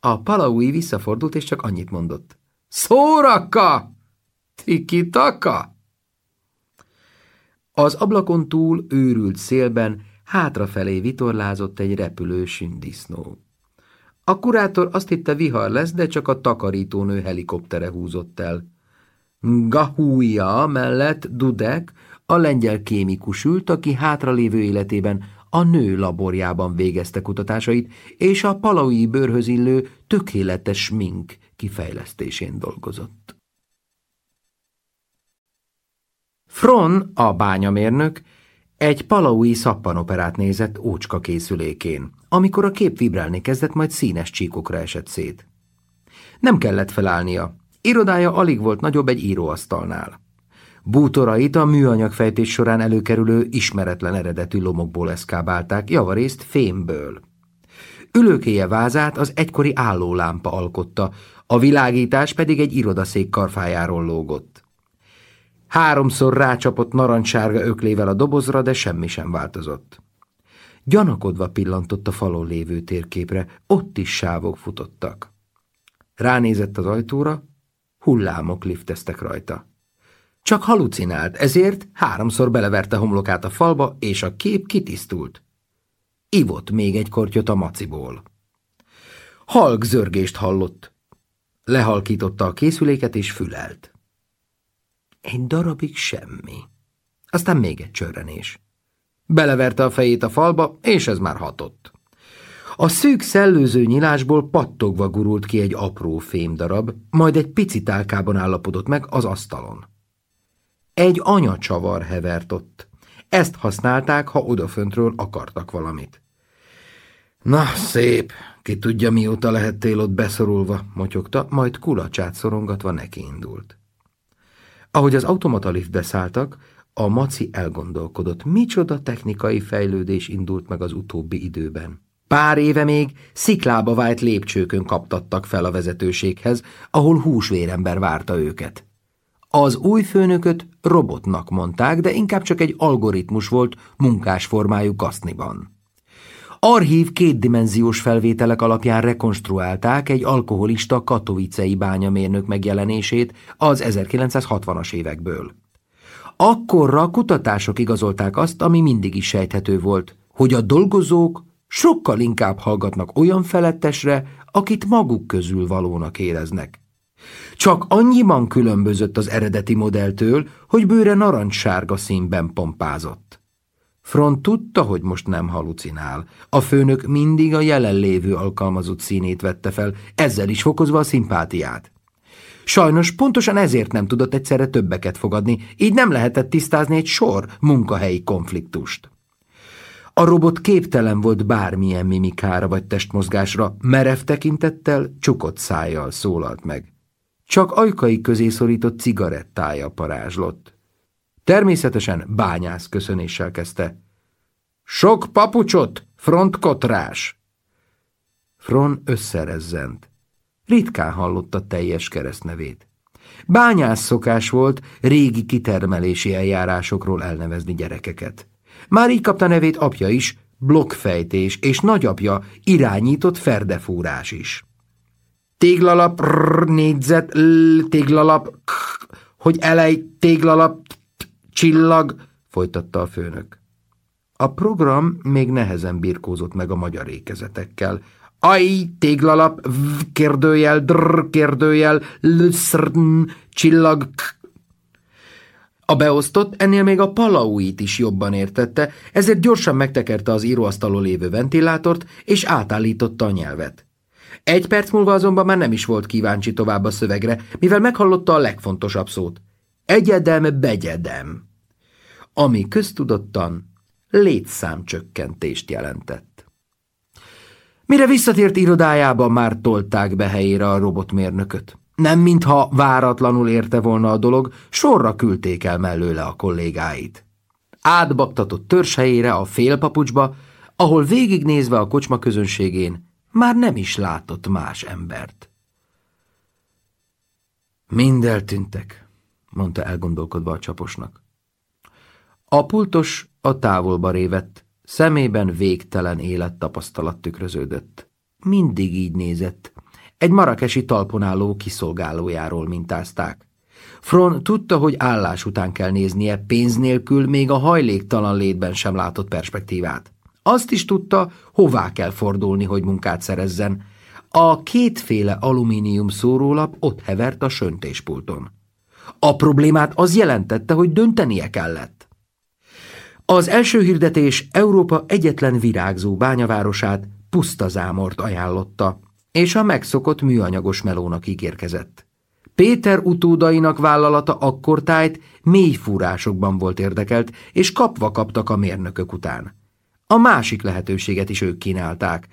Speaker 1: A palaui visszafordult, és csak annyit mondott. Szóraka! Tikitaka! Az ablakon túl őrült szélben hátrafelé vitorlázott egy repülő sündisznó. A kurátor azt hitte vihar lesz, de csak a takarítónő helikoptere húzott el. Gahúja mellett Dudek a lengyel kémikus ült, aki hátralévő életében a nő laborjában végezte kutatásait, és a palaui bőrhöz illő tökéletes smink kifejlesztésén dolgozott. Fron, a bányamérnök, egy palaui szappanoperát nézett ócska készülékén, amikor a kép vibrálni kezdett, majd színes csíkokra esett szét. Nem kellett felállnia. Irodája alig volt nagyobb egy íróasztalnál. Bútorait a műanyagfejtés során előkerülő ismeretlen eredetű lomokból eszkábálták, javarészt fémből. Ülőkéje vázát az egykori állólámpa alkotta, a világítás pedig egy irodaszék karfájáról lógott. Háromszor rácsapott narancssárga öklével a dobozra, de semmi sem változott. Gyanakodva pillantott a falon lévő térképre, ott is sávok futottak. Ránézett az ajtóra, hullámok lifteztek rajta. Csak halucinált, ezért háromszor beleverte homlokát a falba, és a kép kitisztult. Ivott még egy kortyot a maciból. Halk zörgést hallott. Lehalkította a készüléket, és fülelt. Egy darabig semmi. Aztán még egy csörrenés. Beleverte a fejét a falba, és ez már hatott. A szűk szellőző nyilásból pattogva gurult ki egy apró fémdarab, majd egy pici tálkában állapodott meg az asztalon. Egy anyacsavar hevert ott. Ezt használták, ha odaföntről akartak valamit. Na, szép! Ki tudja, mióta lehettél ott beszorulva, motyogta, majd kulacsát szorongatva nekiindult. Ahogy az automata liftbe szálltak, a maci elgondolkodott, micsoda technikai fejlődés indult meg az utóbbi időben. Pár éve még sziklába vált lépcsőkön kaptattak fel a vezetőséghez, ahol húsvérember várta őket. Az új főnököt robotnak mondták, de inkább csak egy algoritmus volt munkásformájú kaszniban. Archív kétdimenziós felvételek alapján rekonstruálták egy alkoholista katovicei bányamérnök megjelenését az 1960-as évekből. Akkorra kutatások igazolták azt, ami mindig is sejthető volt, hogy a dolgozók sokkal inkább hallgatnak olyan felettesre, akit maguk közül valónak éreznek. Csak annyiban különbözött az eredeti modelltől, hogy bőre narancssárga színben pompázott. Front tudta, hogy most nem halucinál. A főnök mindig a jelenlévő alkalmazott színét vette fel, ezzel is fokozva a szimpátiát. Sajnos pontosan ezért nem tudott egyszerre többeket fogadni, így nem lehetett tisztázni egy sor munkahelyi konfliktust. A robot képtelen volt bármilyen mimikára vagy testmozgásra, merev tekintettel, csukott szájjal szólalt meg. Csak ajkai közé szorított cigarettája parázslott. Természetesen bányász köszönéssel kezdte. Sok papucsot, frontkotrás! Fron összerezzent. Ritkán hallotta teljes keresztnevét. Bányász szokás volt régi kitermelési eljárásokról elnevezni gyerekeket. Már így kapta nevét apja is, blokkfejtés és nagyapja irányított ferdefúrás is téglalap, rrr, négyzet, l, téglalap, k, hogy elej, téglalap, t, csillag, folytatta a főnök. A program még nehezen birkózott meg a magyar ékezetekkel. Aj, téglalap, v, kérdőjel, dr, kérdőjel, l, n, csillag, k. A beosztott ennél még a palauit is jobban értette, ezért gyorsan megtekerte az íróasztalon lévő ventilátort, és átállította a nyelvet. Egy perc múlva azonban már nem is volt kíváncsi tovább a szövegre, mivel meghallotta a legfontosabb szót. Egyedem, begyedem. Ami köztudottan létszámcsökkentést jelentett. Mire visszatért irodájába, már tolták be helyére a robotmérnököt. Nem mintha váratlanul érte volna a dolog, sorra küldték el mellőle a kollégáit. Átbaktatott helyére a félpapucsba, ahol végignézve a kocsma közönségén már nem is látott más embert. Mind eltűntek, mondta elgondolkodva a csaposnak. A pultos a távolba révett, szemében végtelen élettapasztalat tükröződött. Mindig így nézett. Egy marakesi talpon álló kiszolgálójáról mintázták. Fron tudta, hogy állás után kell néznie, pénz nélkül még a hajléktalan létben sem látott perspektívát. Azt is tudta, hová kell fordulni, hogy munkát szerezzen. A kétféle alumínium szórólap ott hevert a söntéspulton. A problémát az jelentette, hogy döntenie kellett. Az első hirdetés Európa egyetlen virágzó bányavárosát, puszta zámort ajánlotta, és a megszokott műanyagos melónak ígérkezett. Péter utódainak vállalata akkortájt mélyfúrásokban volt érdekelt, és kapva kaptak a mérnökök után. A másik lehetőséget is ők kínálták.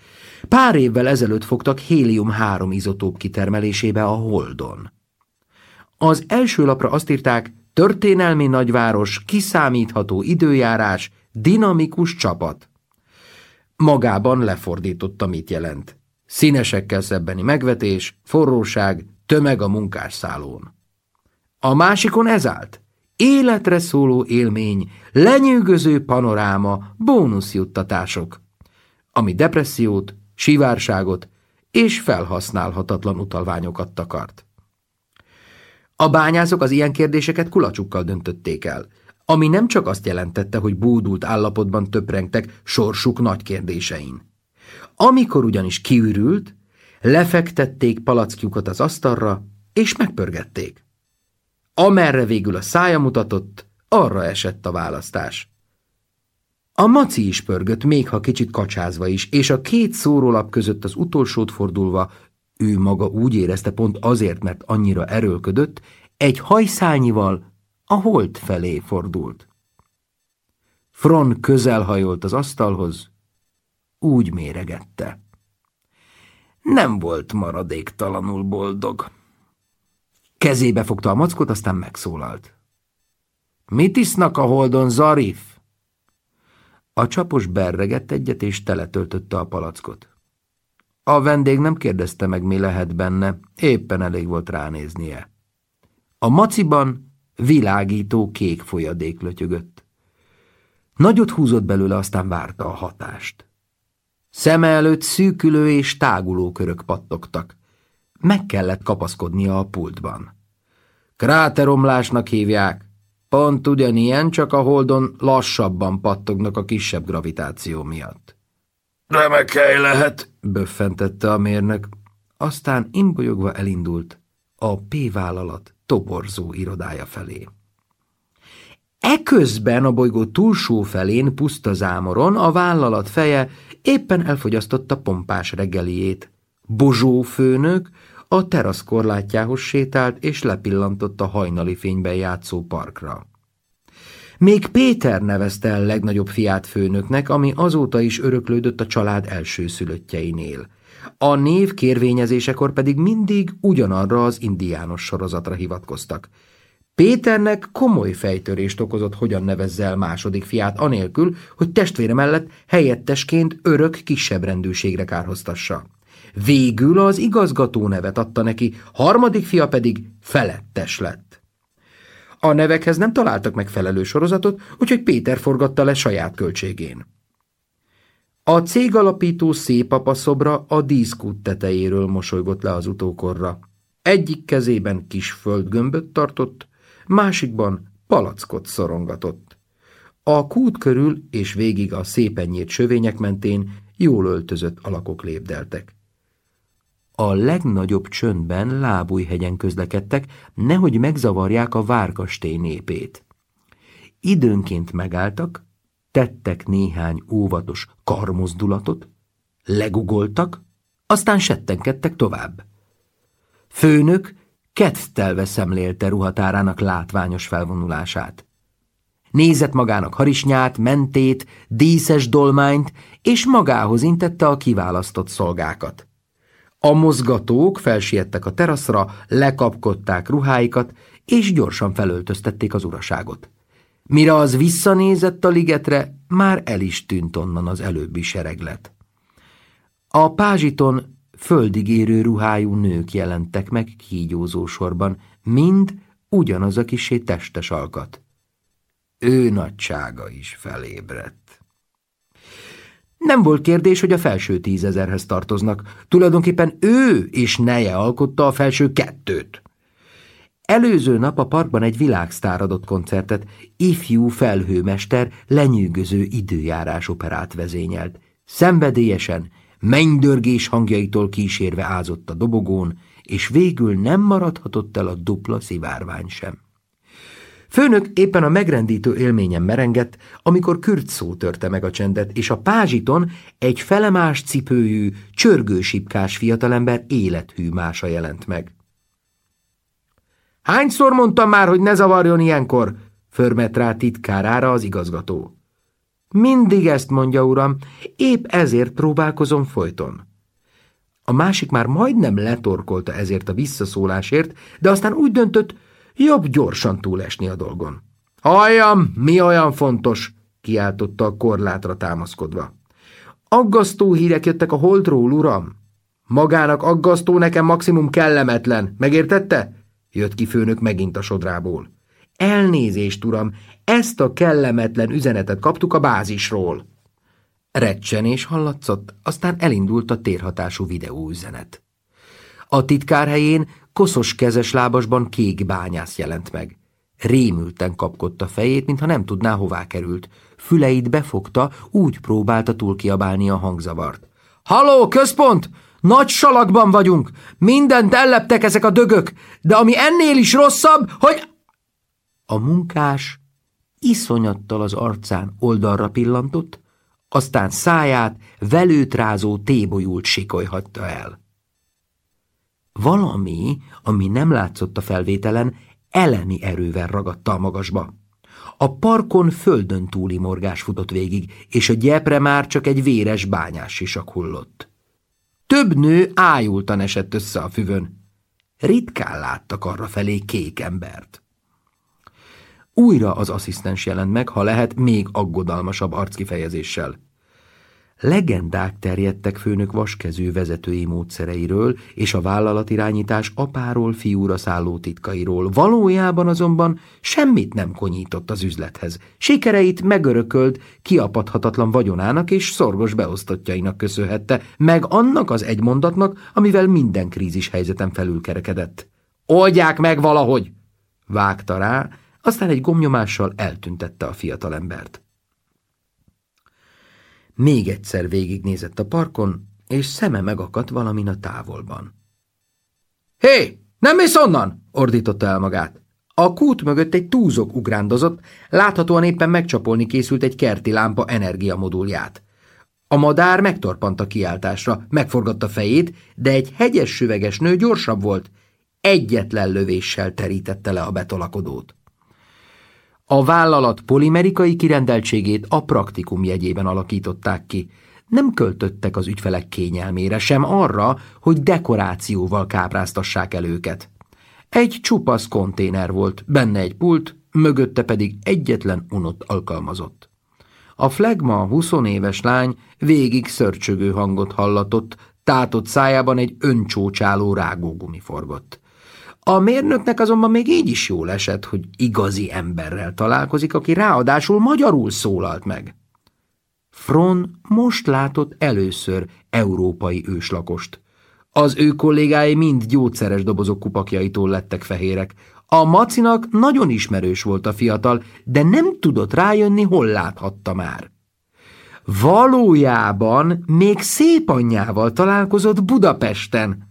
Speaker 1: Pár évvel ezelőtt fogtak hélium-3 izotóp kitermelésébe a Holdon. Az első lapra azt írták, történelmi nagyváros, kiszámítható időjárás, dinamikus csapat. Magában lefordította, mit jelent. Színesekkel szebbeni megvetés, forróság, tömeg a munkásszálón. A másikon ez állt életre szóló élmény, lenyűgöző panoráma, bónuszjuttatások, ami depressziót, sivárságot és felhasználhatatlan utalványokat takart. A bányászok az ilyen kérdéseket kulacsukkal döntötték el, ami nem csak azt jelentette, hogy búdult állapotban töprengtek sorsuk nagy kérdésein. Amikor ugyanis kiürült, lefektették palackjukat az asztalra, és megpörgették. Amerre végül a szája mutatott, arra esett a választás. A maci is pörgött, még ha kicsit kacsázva is, és a két szórólap között az utolsót fordulva, ő maga úgy érezte pont azért, mert annyira erőlködött, egy hajszányival a hold felé fordult. Fron hajolt az asztalhoz, úgy méregette. Nem volt maradéktalanul boldog. Kezébe fogta a mackot, aztán megszólalt. Mit isznak a holdon, Zarif? A csapos berregett egyet, és teletöltötte a palackot. A vendég nem kérdezte meg, mi lehet benne, éppen elég volt ránéznie. A maciban világító kék folyadék lötyögött. Nagyot húzott belőle, aztán várta a hatást. Szeme előtt szűkülő és táguló körök pattogtak meg kellett kapaszkodnia a pultban. Kráteromlásnak hívják. Pont ugyanilyen, csak a holdon lassabban pattognak a kisebb gravitáció miatt.
Speaker 2: Remek lehet,
Speaker 1: böffentette a mérnök. Aztán imbolyogva elindult a P-vállalat toborzó irodája felé. Eközben a bolygó túlsó felén puszta zámoron a vállalat feje éppen elfogyasztotta pompás reggeliét, Bozsó főnök a terasz korlátjához sétált és lepillantott a hajnali fényben játszó parkra. Még Péter nevezte el legnagyobb fiát főnöknek, ami azóta is öröklődött a család első szülöttjeinél. A név kérvényezésekor pedig mindig ugyanarra az indiános sorozatra hivatkoztak. Péternek komoly fejtörést okozott, hogyan nevezze el második fiát, anélkül, hogy testvére mellett helyettesként örök rendőségre kárhoztassa. Végül az igazgató nevet adta neki, harmadik fia pedig felettes lett. A nevekhez nem találtak megfelelő sorozatot, úgyhogy Péter forgatta le saját költségén. A cég alapító szépapa szobra a díszkút tetejéről mosolygott le az utókorra. Egyik kezében kis földgömböt tartott, másikban palackot szorongatott. A kút körül és végig a szépennyét sövények mentén jól öltözött alakok lépdeltek. A legnagyobb csöndben lábújhegyen közlekedtek, nehogy megzavarják a várkastély népét. Időnként megálltak, tettek néhány óvatos karmozdulatot, legugoltak, aztán settenkedtek tovább. Főnök kettelve szemlélte ruhatárának látványos felvonulását. Nézett magának harisnyát, mentét, díszes dolmányt, és magához intette a kiválasztott szolgákat. A mozgatók felsiettek a teraszra, lekapkodták ruháikat, és gyorsan felöltöztették az uraságot. Mire az visszanézett a ligetre, már el is tűnt onnan az előbbi sereglet. A pázsiton földig érő ruhájú nők jelentek meg kígyózó sorban, mind ugyanaz a kisé testes alkat. Ő nagysága is felébredt. Nem volt kérdés, hogy a felső tízezerhez tartoznak. Tulajdonképpen ő és neje alkotta a felső kettőt. Előző nap a parkban egy világsztár adott koncertet, ifjú felhőmester lenyűgöző időjárás operát vezényelt. Szenvedélyesen, mennydörgés hangjaitól kísérve ázott a dobogón, és végül nem maradhatott el a dupla szivárvány sem. Főnök éppen a megrendítő élményen merengett, amikor kürt szó törte meg a csendet, és a pázsiton egy felemás cipőjű, csörgősipkás fiatalember élethű mása jelent meg. Hányszor mondtam már, hogy ne zavarjon ilyenkor? Förmet rá titkárára az igazgató. Mindig ezt mondja, uram, épp ezért próbálkozom folyton. A másik már majdnem letorkolta ezért a visszaszólásért, de aztán úgy döntött, Jobb gyorsan túlesni a dolgon. Halljam, mi olyan fontos? kiáltotta a korlátra támaszkodva. Aggasztó hírek jöttek a holdról, uram. Magának aggasztó, nekem maximum kellemetlen. Megértette? Jött ki főnök megint a sodrából. Elnézést, uram, ezt a kellemetlen üzenetet kaptuk a bázisról. Recsenés hallatszott, aztán elindult a térhatású videóüzenet. A titkár helyén koszos kezes lábasban kék bányász jelent meg. Rémülten kapkodta fejét, mintha nem tudná, hová került. Füleit befogta, úgy próbálta túlkiabálni a hangzavart. – Haló, központ! Nagy salakban vagyunk! Mindent elleptek ezek a dögök, de ami ennél is rosszabb, hogy... A munkás iszonyattal az arcán oldalra pillantott, aztán száját velőtrázó tébolyult sikolyhatta el. Valami, ami nem látszott a felvételen, elemi erővel ragadta a magasba. A parkon földön túli morgás futott végig, és a gyepre már csak egy véres bányás sisak hullott. Több nő ájultan esett össze a füvön. Ritkán láttak arra felé kék embert. Újra az asszisztens jelent meg, ha lehet, még aggodalmasabb arckifejezéssel. Legendák terjedtek főnök vaskező vezetői módszereiről és a vállalatirányítás apáról fiúra szálló titkairól. Valójában azonban semmit nem konyított az üzlethez. Sikereit megörökölt, kiapadhatatlan vagyonának és szorgos beosztottjainak köszönhette, meg annak az egy mondatnak, amivel minden krízis helyzeten felülkerekedett. Oldják meg valahogy! Vágta rá, aztán egy gomnyomással eltüntette a fiatalembert. Még egyszer végignézett a parkon, és szeme megakadt valamin a távolban. Hé, nem mész onnan! ordította el magát. A kút mögött egy túzok ugrándozott, láthatóan éppen megcsapolni készült egy kerti lámpa energiamodulját. A madár megtorpant a kiáltásra, megforgatta fejét, de egy hegyes süveges nő gyorsabb volt, egyetlen lövéssel terítette le a betolakodót. A vállalat polimerikai kirendeltségét a praktikum jegyében alakították ki. Nem költöttek az ügyfelek kényelmére, sem arra, hogy dekorációval kápráztassák el őket. Egy csupasz konténer volt, benne egy pult, mögötte pedig egyetlen unott alkalmazott. A flegma, 20 éves lány végig szörcsögő hangot hallatott, tátott szájában egy öncsócsáló rágógumi forgott. A mérnöknek azonban még így is jól esett, hogy igazi emberrel találkozik, aki ráadásul magyarul szólalt meg. Fron most látott először európai őslakost. Az ő kollégái mind gyógyszeres dobozok kupakjaitól lettek fehérek. A macinak nagyon ismerős volt a fiatal, de nem tudott rájönni, hol láthatta már. Valójában még szép anyjával találkozott Budapesten –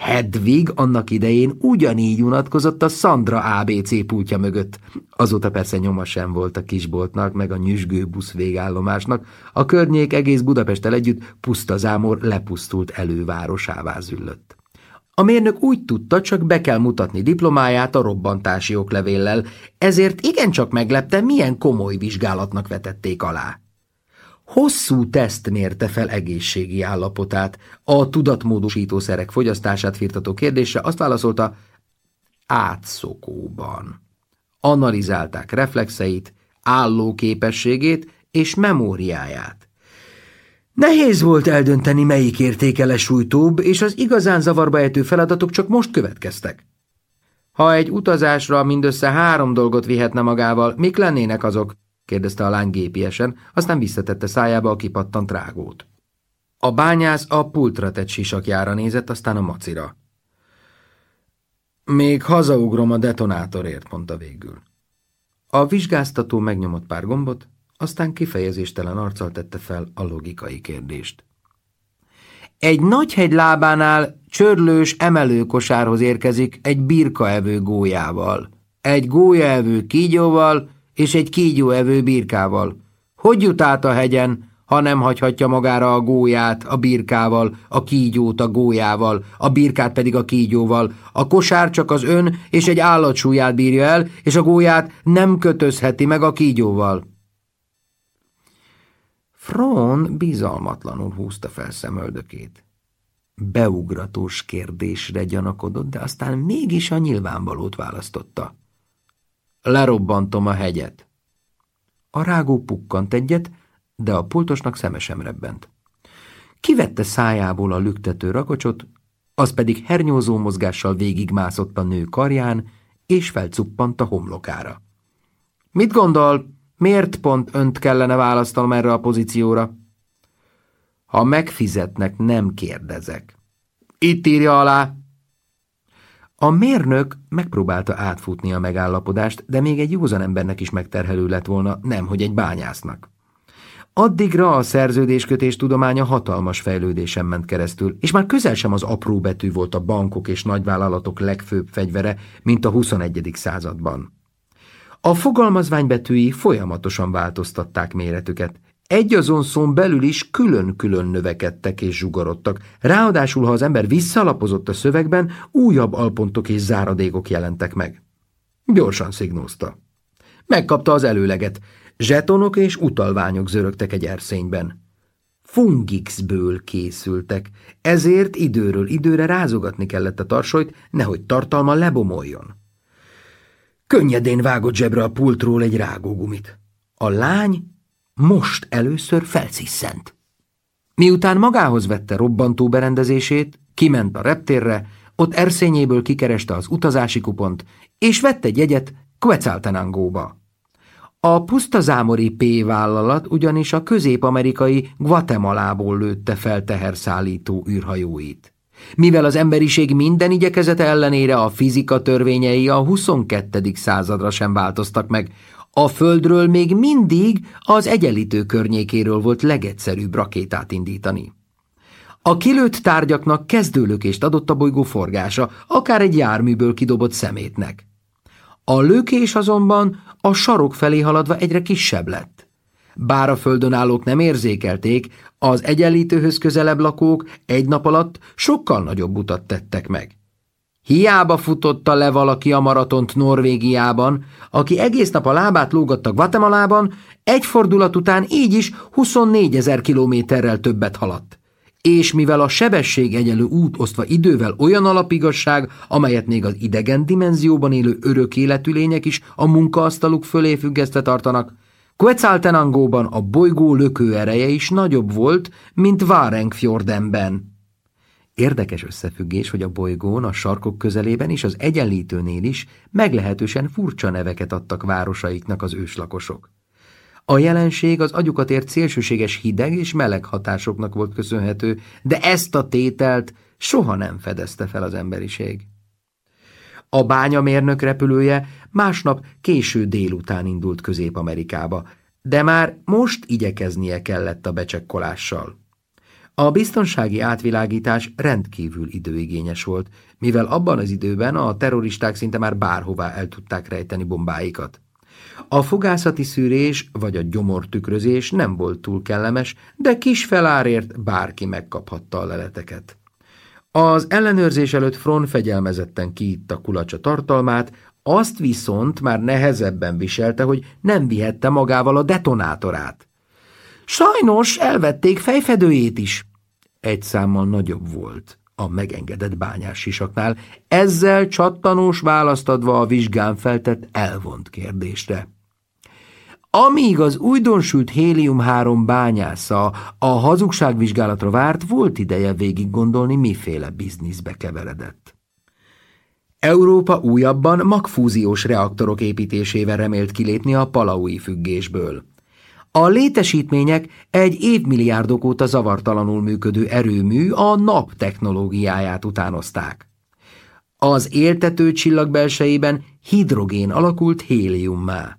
Speaker 1: Hedvig annak idején ugyanígy unatkozott a Sandra ABC pultja mögött. Azóta persze nyoma sem volt a kisboltnak, meg a nyüzsgő busz végállomásnak, a környék egész Budapesttel együtt puszta zámor lepusztult elővárosává züllött. A mérnök úgy tudta, csak be kell mutatni diplomáját a robbantási oklevéllel, ezért igencsak meglepte, milyen komoly vizsgálatnak vetették alá. Hosszú teszt mérte fel egészségi állapotát. A tudatmódosítószerek fogyasztását firtató kérdésre azt válaszolta, átszokóban. Analizálták reflexeit, állóképességét és memóriáját. Nehéz volt eldönteni, melyik értékele sújtóbb, és az igazán zavarba ejtő feladatok csak most következtek. Ha egy utazásra mindössze három dolgot vihetne magával, mik lennének azok? kérdezte a lány gépiesen, aztán visszatette szájába a kipattant rágót. A bányász a pultra tett sisakjára nézett, aztán a macira. Még hazaugrom a detonátorért, mondta végül. A vizsgáztató megnyomott pár gombot, aztán kifejezéstelen arccal tette fel a logikai kérdést. Egy nagy hegy lábánál csörlős emelőkosárhoz érkezik egy birkaevő gólyával, egy gólyaevő kígyóval, és egy kígyóevő birkával. Hogy jut át a hegyen, ha nem hagyhatja magára a gólyát a birkával, a kígyót a gólyával, a birkát pedig a kígyóval. A kosár csak az ön és egy állatsúlyát bírja el, és a gólyát nem kötözheti meg a kígyóval. Frón bizalmatlanul húzta fel szemöldökét. Beugratós kérdésre gyanakodott, de aztán mégis a nyilvánvalót választotta. Lerobbantom a hegyet. A rágó pukkant egyet, de a pultosnak szemesem rebbent. Kivette szájából a lüktető rakocsot, az pedig hernyózó mozgással végigmászott a nő karján, és felcuppant a homlokára. – Mit gondol, miért pont önt kellene választanom erre a pozícióra? – Ha megfizetnek, nem kérdezek. – Itt írja alá! – a mérnök megpróbálta átfutni a megállapodást, de még egy józan embernek is megterhelő lett volna, nem, hogy egy bányásznak. Addigra a szerződéskötés tudománya hatalmas fejlődésen ment keresztül, és már közel sem az apró betű volt a bankok és nagyvállalatok legfőbb fegyvere, mint a 21. században. A fogalmazványbetűi folyamatosan változtatták méretüket, egyazon szón belül is külön-külön növekedtek és zsugorodtak. Ráadásul, ha az ember visszalapozott a szövegben, újabb alpontok és záradékok jelentek meg. Gyorsan szignózta. Megkapta az előleget. Zsetonok és utalványok zörögtek egy erszényben. Fungixből készültek, ezért időről időre rázogatni kellett a tarsolyt, nehogy tartalma lebomoljon. Könnyedén vágott zsebre a pultról egy rágógumit. A lány most először felcisszent. Miután magához vette robbantó berendezését, kiment a reptérre, ott erszényéből kikereste az utazási kupont, és vette egy jegyet Quetzaltenangóba. A pusztazámori P vállalat ugyanis a közép-amerikai Guatemalából lőtte fel teherszállító űrhajóit. Mivel az emberiség minden igyekezete ellenére a fizika törvényei a 22. századra sem változtak meg, a földről még mindig az egyenlítő környékéről volt legegyszerűbb rakétát indítani. A kilőtt tárgyaknak kezdőlökést adott a bolygó forgása, akár egy járműből kidobott szemétnek. A lökés azonban a sarok felé haladva egyre kisebb lett. Bár a földön állók nem érzékelték, az egyenlítőhöz közelebb lakók egy nap alatt sokkal nagyobb utat tettek meg. Hiába futotta le valaki a maratont Norvégiában, aki egész nap a lábát lógatta Guatemalában, egy fordulat után így is 24 ezer kilométerrel többet haladt. És mivel a sebesség egyenlő út osztva idővel olyan alapigasság, amelyet még az idegen dimenzióban élő örök életű lények is a munkaasztaluk fölé függesztve tartanak, Quetzaltenangóban a bolygó lökő ereje is nagyobb volt, mint Várenkfjordenben. Érdekes összefüggés, hogy a bolygón, a sarkok közelében és az egyenlítőnél is meglehetősen furcsa neveket adtak városaiknak az őslakosok. A jelenség az agyukat ért szélsőséges hideg és meleg hatásoknak volt köszönhető, de ezt a tételt soha nem fedezte fel az emberiség. A bányamérnök repülője másnap késő délután indult Közép-Amerikába, de már most igyekeznie kellett a becsekkolással. A biztonsági átvilágítás rendkívül időigényes volt, mivel abban az időben a terroristák szinte már bárhová el tudták rejteni bombáikat. A fogászati szűrés vagy a gyomortükrözés nem volt túl kellemes, de kis felárért bárki megkaphatta a leleteket. Az ellenőrzés előtt Fron fegyelmezetten kiitta kulacsa tartalmát, azt viszont már nehezebben viselte, hogy nem vihette magával a detonátorát. Sajnos elvették fejfedőjét is. Egy számmal nagyobb volt a megengedett bányás sisaknál, ezzel csattanós választ adva a vizsgán feltett elvont kérdésre. Amíg az újdonsült hélium-3 bányásza a hazugságvizsgálatra várt, volt ideje végig gondolni, miféle bizniszbe keveredett. Európa újabban magfúziós reaktorok építésével remélt kilépni a palaui függésből. A létesítmények egy évmilliárdok óta zavartalanul működő erőmű a nap technológiáját utánozták. Az éltető csillag belsejében hidrogén alakult héliummá.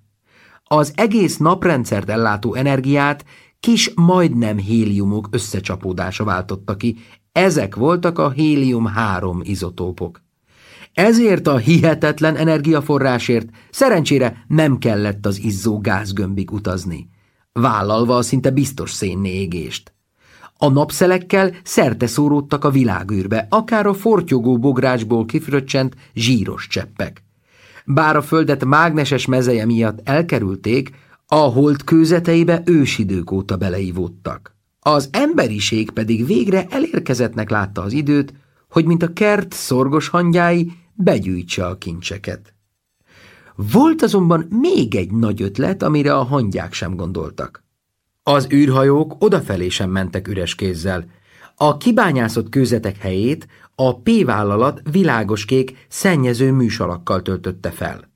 Speaker 1: Az egész naprendszert ellátó energiát kis majdnem héliumok összecsapódása váltotta ki, ezek voltak a hélium-3 izotópok. Ezért a hihetetlen energiaforrásért szerencsére nem kellett az izzó gázgömbig utazni vállalva a szinte biztos szénnégést. A napszelekkel szerte szóródtak a világűrbe, akár a fortyogó bográcsból kifröccsent zsíros cseppek. Bár a földet mágneses mezeje miatt elkerülték, a hold kőzeteibe ősidők óta beleívódtak. Az emberiség pedig végre elérkezettnek látta az időt, hogy mint a kert szorgos hangyái begyűjtse a kincseket. Volt azonban még egy nagy ötlet, amire a hangyák sem gondoltak. Az űrhajók odafelé sem mentek üres kézzel. A kibányászott kőzetek helyét a P-vállalat világos kék, szennyező műsalakkal töltötte fel.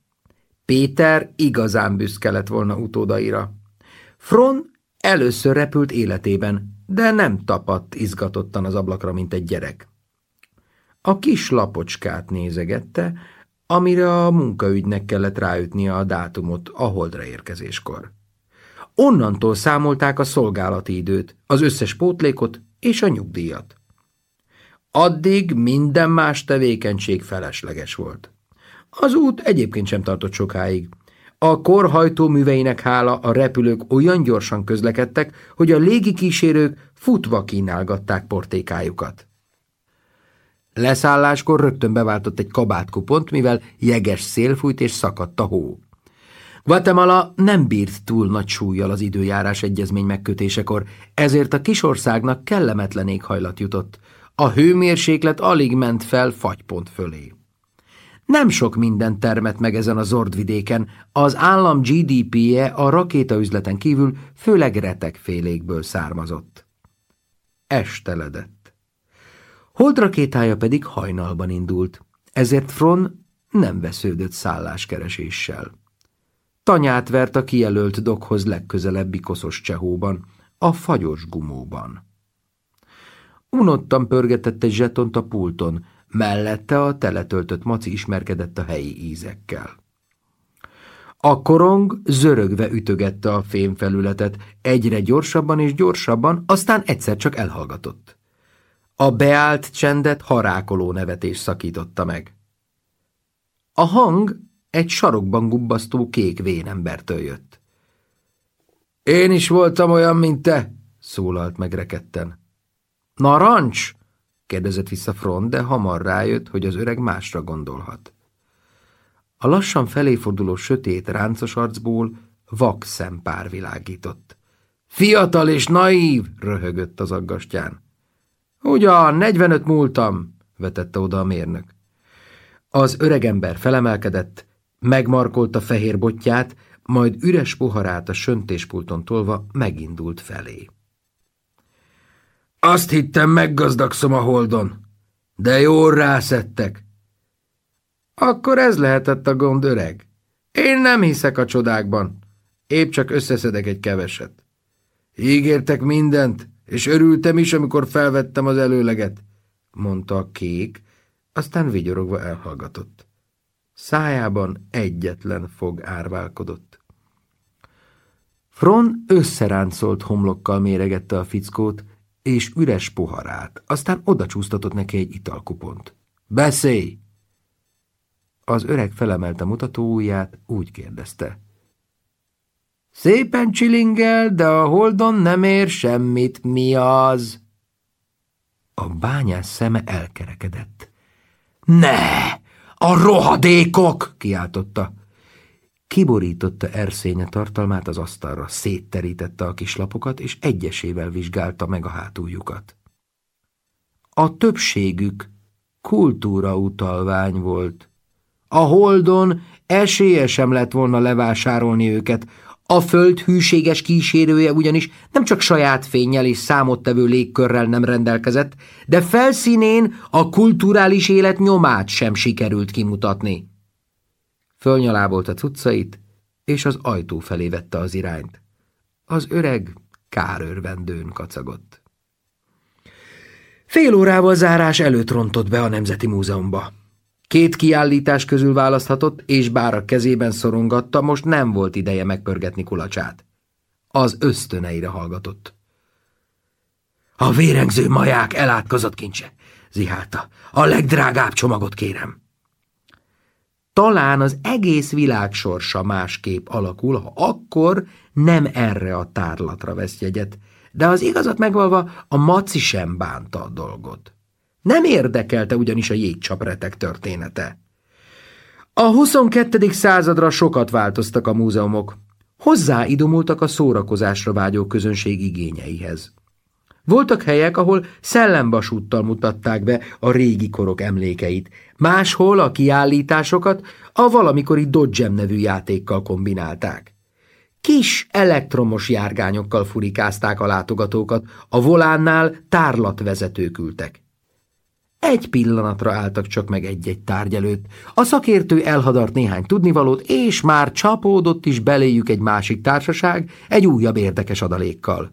Speaker 1: Péter igazán büszke lett volna utódaira. Fron először repült életében, de nem tapadt izgatottan az ablakra, mint egy gyerek. A kis lapocskát nézegette, amire a munkaügynek kellett ráütnie a dátumot a holdra érkezéskor. Onnantól számolták a szolgálati időt, az összes pótlékot és a nyugdíjat. Addig minden más tevékenység felesleges volt. Az út egyébként sem tartott sokáig. A korhajtó műveinek hála a repülők olyan gyorsan közlekedtek, hogy a légikísérők futva kínálgatták portékájukat. Leszálláskor rögtön beváltott egy kabátkupont, mivel jeges szél fújt és szakadt a hó. Guatemala nem bírt túl nagy súlyjal az időjárás egyezmény megkötésekor, ezért a kisországnak kellemetlen éghajlat jutott. A hőmérséklet alig ment fel fagypont fölé. Nem sok minden termet meg ezen a zordvidéken, az állam GDP-je a rakétaüzleten kívül főleg retekfélékből származott. Esteledett. Holdrakétája pedig hajnalban indult, ezért Fron nem vesződött szálláskereséssel. Tanyát vert a kijelölt dokhoz legközelebbi koszos csehóban, a fagyos gumóban. Unottan pörgetett egy zsetont a pulton, mellette a teletöltött maci ismerkedett a helyi ízekkel. A korong zörögve ütögette a fémfelületet, egyre gyorsabban és gyorsabban, aztán egyszer csak elhallgatott. A beállt csendet harákoló nevetés szakította meg. A hang egy sarokban gubbasztó kék vénembertől jött. – Én is voltam olyan, mint te! – szólalt meg rekedten. – Narancs! – kérdezett vissza Front, de hamar rájött, hogy az öreg másra gondolhat. A lassan feléforduló sötét ráncos arcból vak szempár világított. – Fiatal és naív! – röhögött az aggastyán. Ugyan, 45 múltam, vetette oda a mérnök. Az öregember felemelkedett, megmarkolta fehér botját, majd üres poharát a söntéspulton tolva megindult felé. Azt hittem, meggazdagszom a holdon, de jól rászettek. Akkor ez lehetett a gond, öreg. Én nem hiszek a csodákban. Épp csak összeszedek egy keveset. Ígértek mindent, és örültem is, amikor felvettem az előleget, mondta a kék, aztán vigyorogva elhallgatott. Szájában egyetlen fog árválkodott. Fron összeráncolt homlokkal méregette a fickót, és üres poharát, aztán odacsúsztatott neki egy italkupont. – Beszélj! Az öreg felemelte mutatóujját, úgy kérdezte – Szépen csilingel, de a holdon nem ér semmit, mi az? A bányás szeme elkerekedett. Ne!
Speaker 2: A rohadékok!
Speaker 1: kiáltotta. Kiborította erszénye tartalmát az asztalra, szétterítette a kislapokat, és egyesével vizsgálta meg a hátuljukat. A többségük kultúra utalvány volt. A holdon esélye sem lett volna levásárolni őket, a föld hűséges kísérője ugyanis nem csak saját fényjel és számottevő légkörrel nem rendelkezett, de felszínén a kulturális élet nyomát sem sikerült kimutatni. volt a cuccait, és az ajtó felé vette az irányt. Az öreg kárőrvendőn kacagott. Fél órával zárás előtt rontott be a Nemzeti Múzeumba. Két kiállítás közül választhatott, és bár a kezében szorongatta, most nem volt ideje megpörgetni kulacsát. Az ösztöneire hallgatott. A vérengző maják elátkozott kincse, zihálta. A legdrágább csomagot kérem. Talán az egész világ sorsa másképp alakul, ha akkor nem erre a tárlatra vesz jegyet, de az igazat megvalva a maci sem bánta a dolgot. Nem érdekelte ugyanis a jégcsapretek története. A 22. századra sokat változtak a múzeumok. Hozzáidomultak a szórakozásra vágyó közönség igényeihez. Voltak helyek, ahol szellembasúttal mutatták be a régi korok emlékeit, máshol a kiállításokat a valamikori Dodgem nevű játékkal kombinálták. Kis elektromos járgányokkal furikázták a látogatókat, a volánnál tárlatvezetők ültek. Egy pillanatra álltak csak meg egy-egy tárgy előtt. A szakértő elhadart néhány tudnivalót, és már csapódott is beléjük egy másik társaság, egy újabb érdekes adalékkal.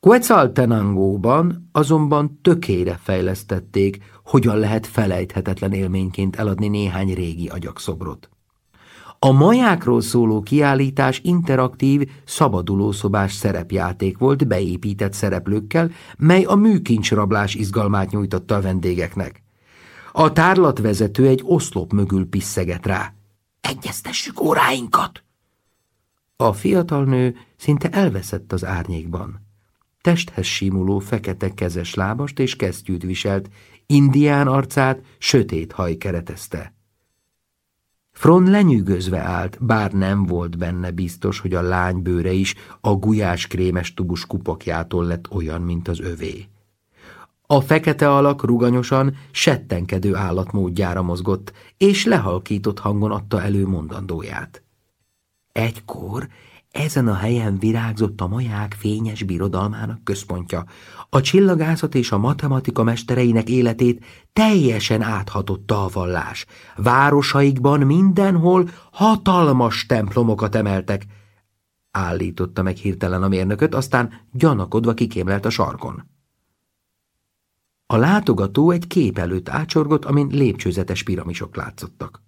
Speaker 1: Quetzaltenangóban azonban tökére fejlesztették, hogyan lehet felejthetetlen élményként eladni néhány régi agyakszobrot. A majákról szóló kiállítás interaktív, szabadulószobás szerepjáték volt beépített szereplőkkel, mely a műkincsrablás izgalmát nyújtotta a vendégeknek. A tárlatvezető egy oszlop mögül pisszeget rá. Egyeztessük óráinkat! A fiatal nő szinte elveszett az árnyékban. Testhez simuló fekete kezes lábast és kesztyűt viselt, indián arcát sötét haj keretezte. Fron lenyűgözve állt, bár nem volt benne biztos, hogy a lány bőre is a krémes tubus kupakjától lett olyan, mint az övé. A fekete alak ruganyosan, settenkedő állatmódjára mozgott, és lehalkított hangon adta elő mondandóját. Egykor ezen a helyen virágzott a maják fényes birodalmának központja, a csillagászat és a matematika mestereinek életét teljesen áthatotta a vallás. Városaikban mindenhol hatalmas templomokat emeltek, állította meg hirtelen a mérnököt, aztán gyanakodva kikémlelt a sarkon. A látogató egy kép előtt ácsorgott, amin lépcsőzetes piramisok látszottak.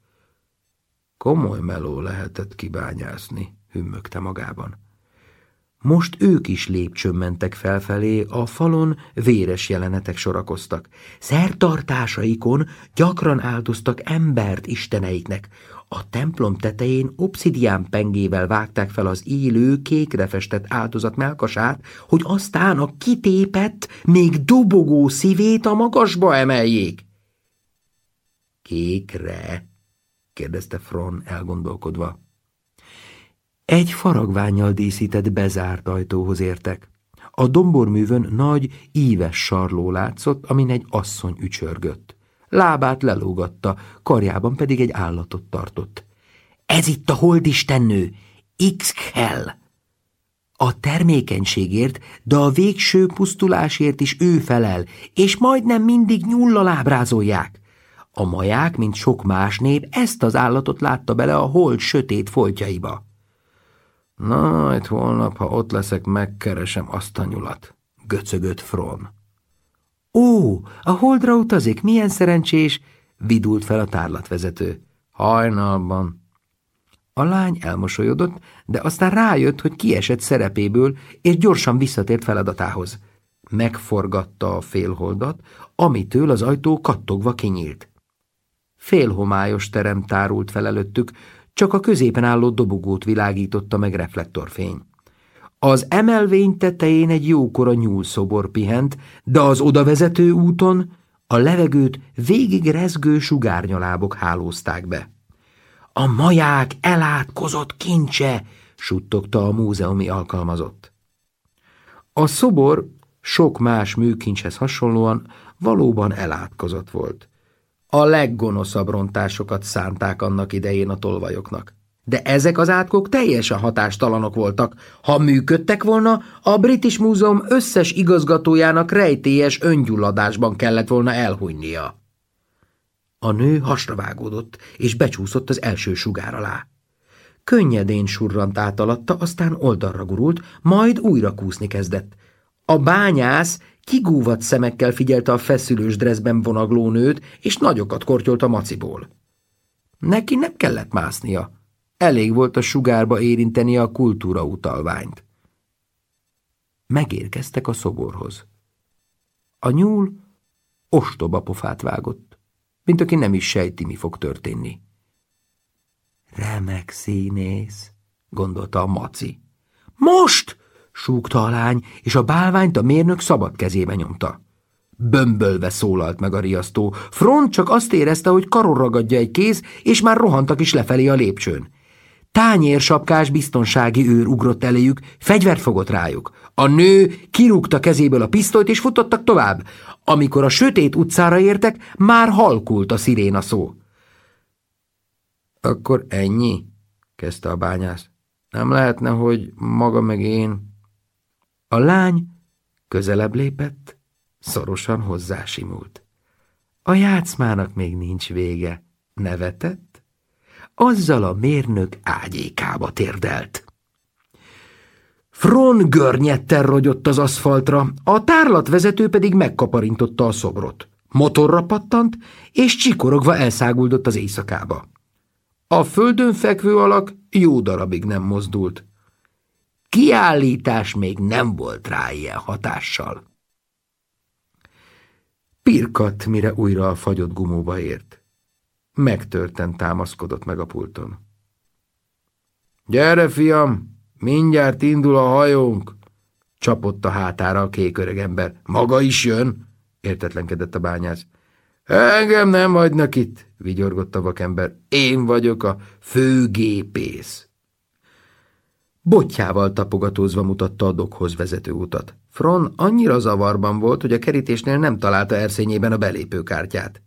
Speaker 1: Komoly meló lehetett kibányászni, hümmögte magában. Most ők is lépcsőn mentek felfelé, a falon véres jelenetek sorakoztak. Szertartásaikon gyakran áldoztak embert isteneiknek. A templom tetején obszidián pengével vágták fel az élő, kékre festett áldozat melkasát, hogy aztán a kitépett, még dobogó szívét a magasba emeljék. Kékre? kérdezte Fron elgondolkodva. Egy faragványjal díszített bezárt ajtóhoz értek. A domborművön nagy, íves sarló látszott, amin egy asszony ücsörgött. Lábát lelógatta, karjában pedig egy állatot tartott. Ez itt a holdistennő, X-Kell! A termékenységért, de a végső pusztulásért is ő felel, és majdnem mindig nyullal ábrázolják. A maják, mint sok más nép, ezt az állatot látta bele a hold sötét foltjaiba. Na, majd holnap, ha ott leszek, megkeresem azt a nyulat, göcögött Fron. Ó, a holdra utazik, milyen szerencsés, vidult fel a tárlatvezető. Hajnalban. A lány elmosolyodott, de aztán rájött, hogy kiesett szerepéből, és gyorsan visszatért feladatához. Megforgatta a félholdat, amitől az ajtó kattogva kinyílt. Félhomályos terem tárult fel előttük, csak a középen álló dobogót világította meg reflektorfény. Az emelvény tetején egy jókora nyúlszobor pihent, de az odavezető úton a levegőt végig rezgő sugárnyalábok hálózták be. A maják elátkozott kincse, suttogta a múzeumi alkalmazott. A szobor sok más műkincshez hasonlóan valóban elátkozott volt. A leggonoszabb rontásokat szánták annak idején a tolvajoknak. De ezek az átkok teljesen hatástalanok voltak. Ha működtek volna, a British Múzeum összes igazgatójának rejtélyes öngyulladásban kellett volna elhunynia. A nő hasra vágódott, és becsúszott az első sugár alá. Könnyedén surrant át alatta, aztán oldalra gurult, majd újra kúszni kezdett. A bányász kigúvat szemekkel figyelte a feszülős dreszben vonagló nőt, és nagyokat kortyolt a maciból. Neki nem kellett másznia. Elég volt a sugárba érinteni a kultúra utalványt. Megérkeztek a szoborhoz. A nyúl ostoba pofát vágott, mint aki nem is sejti, mi fog történni. Remek színész, gondolta a maci. Most! súgta a lány, és a bálványt a mérnök szabad kezébe nyomta. Bömbölve szólalt meg a riasztó. Front csak azt érezte, hogy karon ragadja egy kéz, és már rohantak is lefelé a lépcsőn. Tányérsapkás biztonsági őr ugrott eléjük, fegyvert fogott rájuk. A nő kirúgta kezéből a pisztolyt, és futottak tovább. Amikor a sötét utcára értek, már halkult a sziréna szó. Akkor ennyi? kezdte a bányász. Nem lehetne, hogy maga meg én... A lány közelebb lépett, szorosan hozzásimult. A játszmának még nincs vége, nevetett, azzal a mérnök ágyékába térdelt. Fron görnyetten rogyott az aszfaltra, a tárlatvezető pedig megkaparintotta a szobrot. Motorra pattant, és csikorogva elszáguldott az éjszakába. A földön fekvő alak jó darabig nem mozdult kiállítás még nem volt rá ilyen hatással. Pirkat, mire újra a fagyott gumóba ért. Megtörten támaszkodott meg a pulton. Gyere, fiam, mindjárt indul a hajónk, csapott a hátára a kék ember. Maga is jön, értetlenkedett a bányász. Engem nem hagynak itt, vigyorgott a vakember. Én vagyok a főgépész. Botjával tapogatózva mutatta a dokhoz vezető utat. Fron annyira zavarban volt, hogy a kerítésnél nem találta erszényében a belépőkártyát.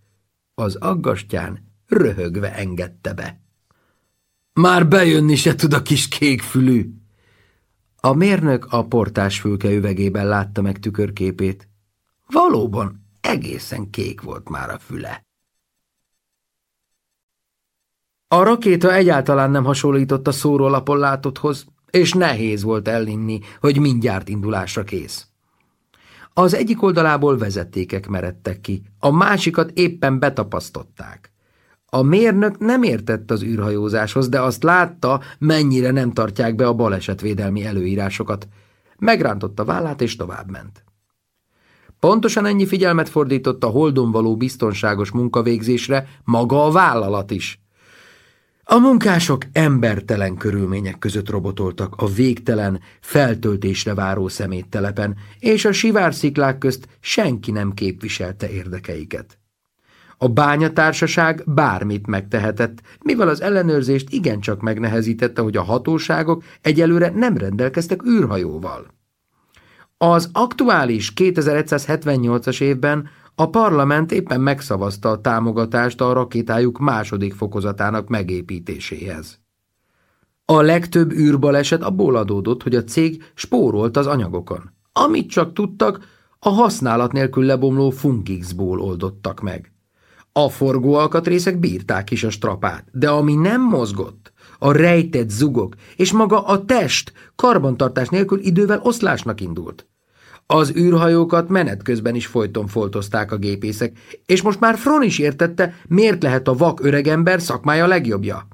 Speaker 1: Az aggastyán röhögve engedte be. Már bejönni se tud a kis kékfülű! A mérnök a portás fülke üvegében látta meg tükörképét. Valóban egészen kék volt már a füle. A rakéta egyáltalán nem hasonlított a szórólapon látotthoz, és nehéz volt elinni, hogy mindjárt indulásra kész. Az egyik oldalából vezetékek meredtek ki, a másikat éppen betapasztották. A mérnök nem értett az űrhajózáshoz, de azt látta, mennyire nem tartják be a balesetvédelmi előírásokat. Megrántotta vállát és továbbment. Pontosan ennyi figyelmet fordított a holdon való biztonságos munkavégzésre maga a vállalat is – a munkások embertelen körülmények között robotoltak a végtelen, feltöltésre váró szeméttelepen, és a sivár sziklák közt senki nem képviselte érdekeiket. A bányatársaság bármit megtehetett, mivel az ellenőrzést igencsak megnehezítette, hogy a hatóságok egyelőre nem rendelkeztek űrhajóval. Az aktuális 2178-as évben a parlament éppen megszavazta a támogatást a rakétájuk második fokozatának megépítéséhez. A legtöbb űrbaleset abból adódott, hogy a cég spórolt az anyagokon. Amit csak tudtak, a használat nélkül lebomló fungixból oldottak meg. A forgó alkatrészek bírták is a strapát, de ami nem mozgott, a rejtett zugok és maga a test karbantartás nélkül idővel oszlásnak indult. Az űrhajókat menet közben is folyton foltozták a gépészek, és most már Fron is értette, miért lehet a vak öregember szakmája legjobbja.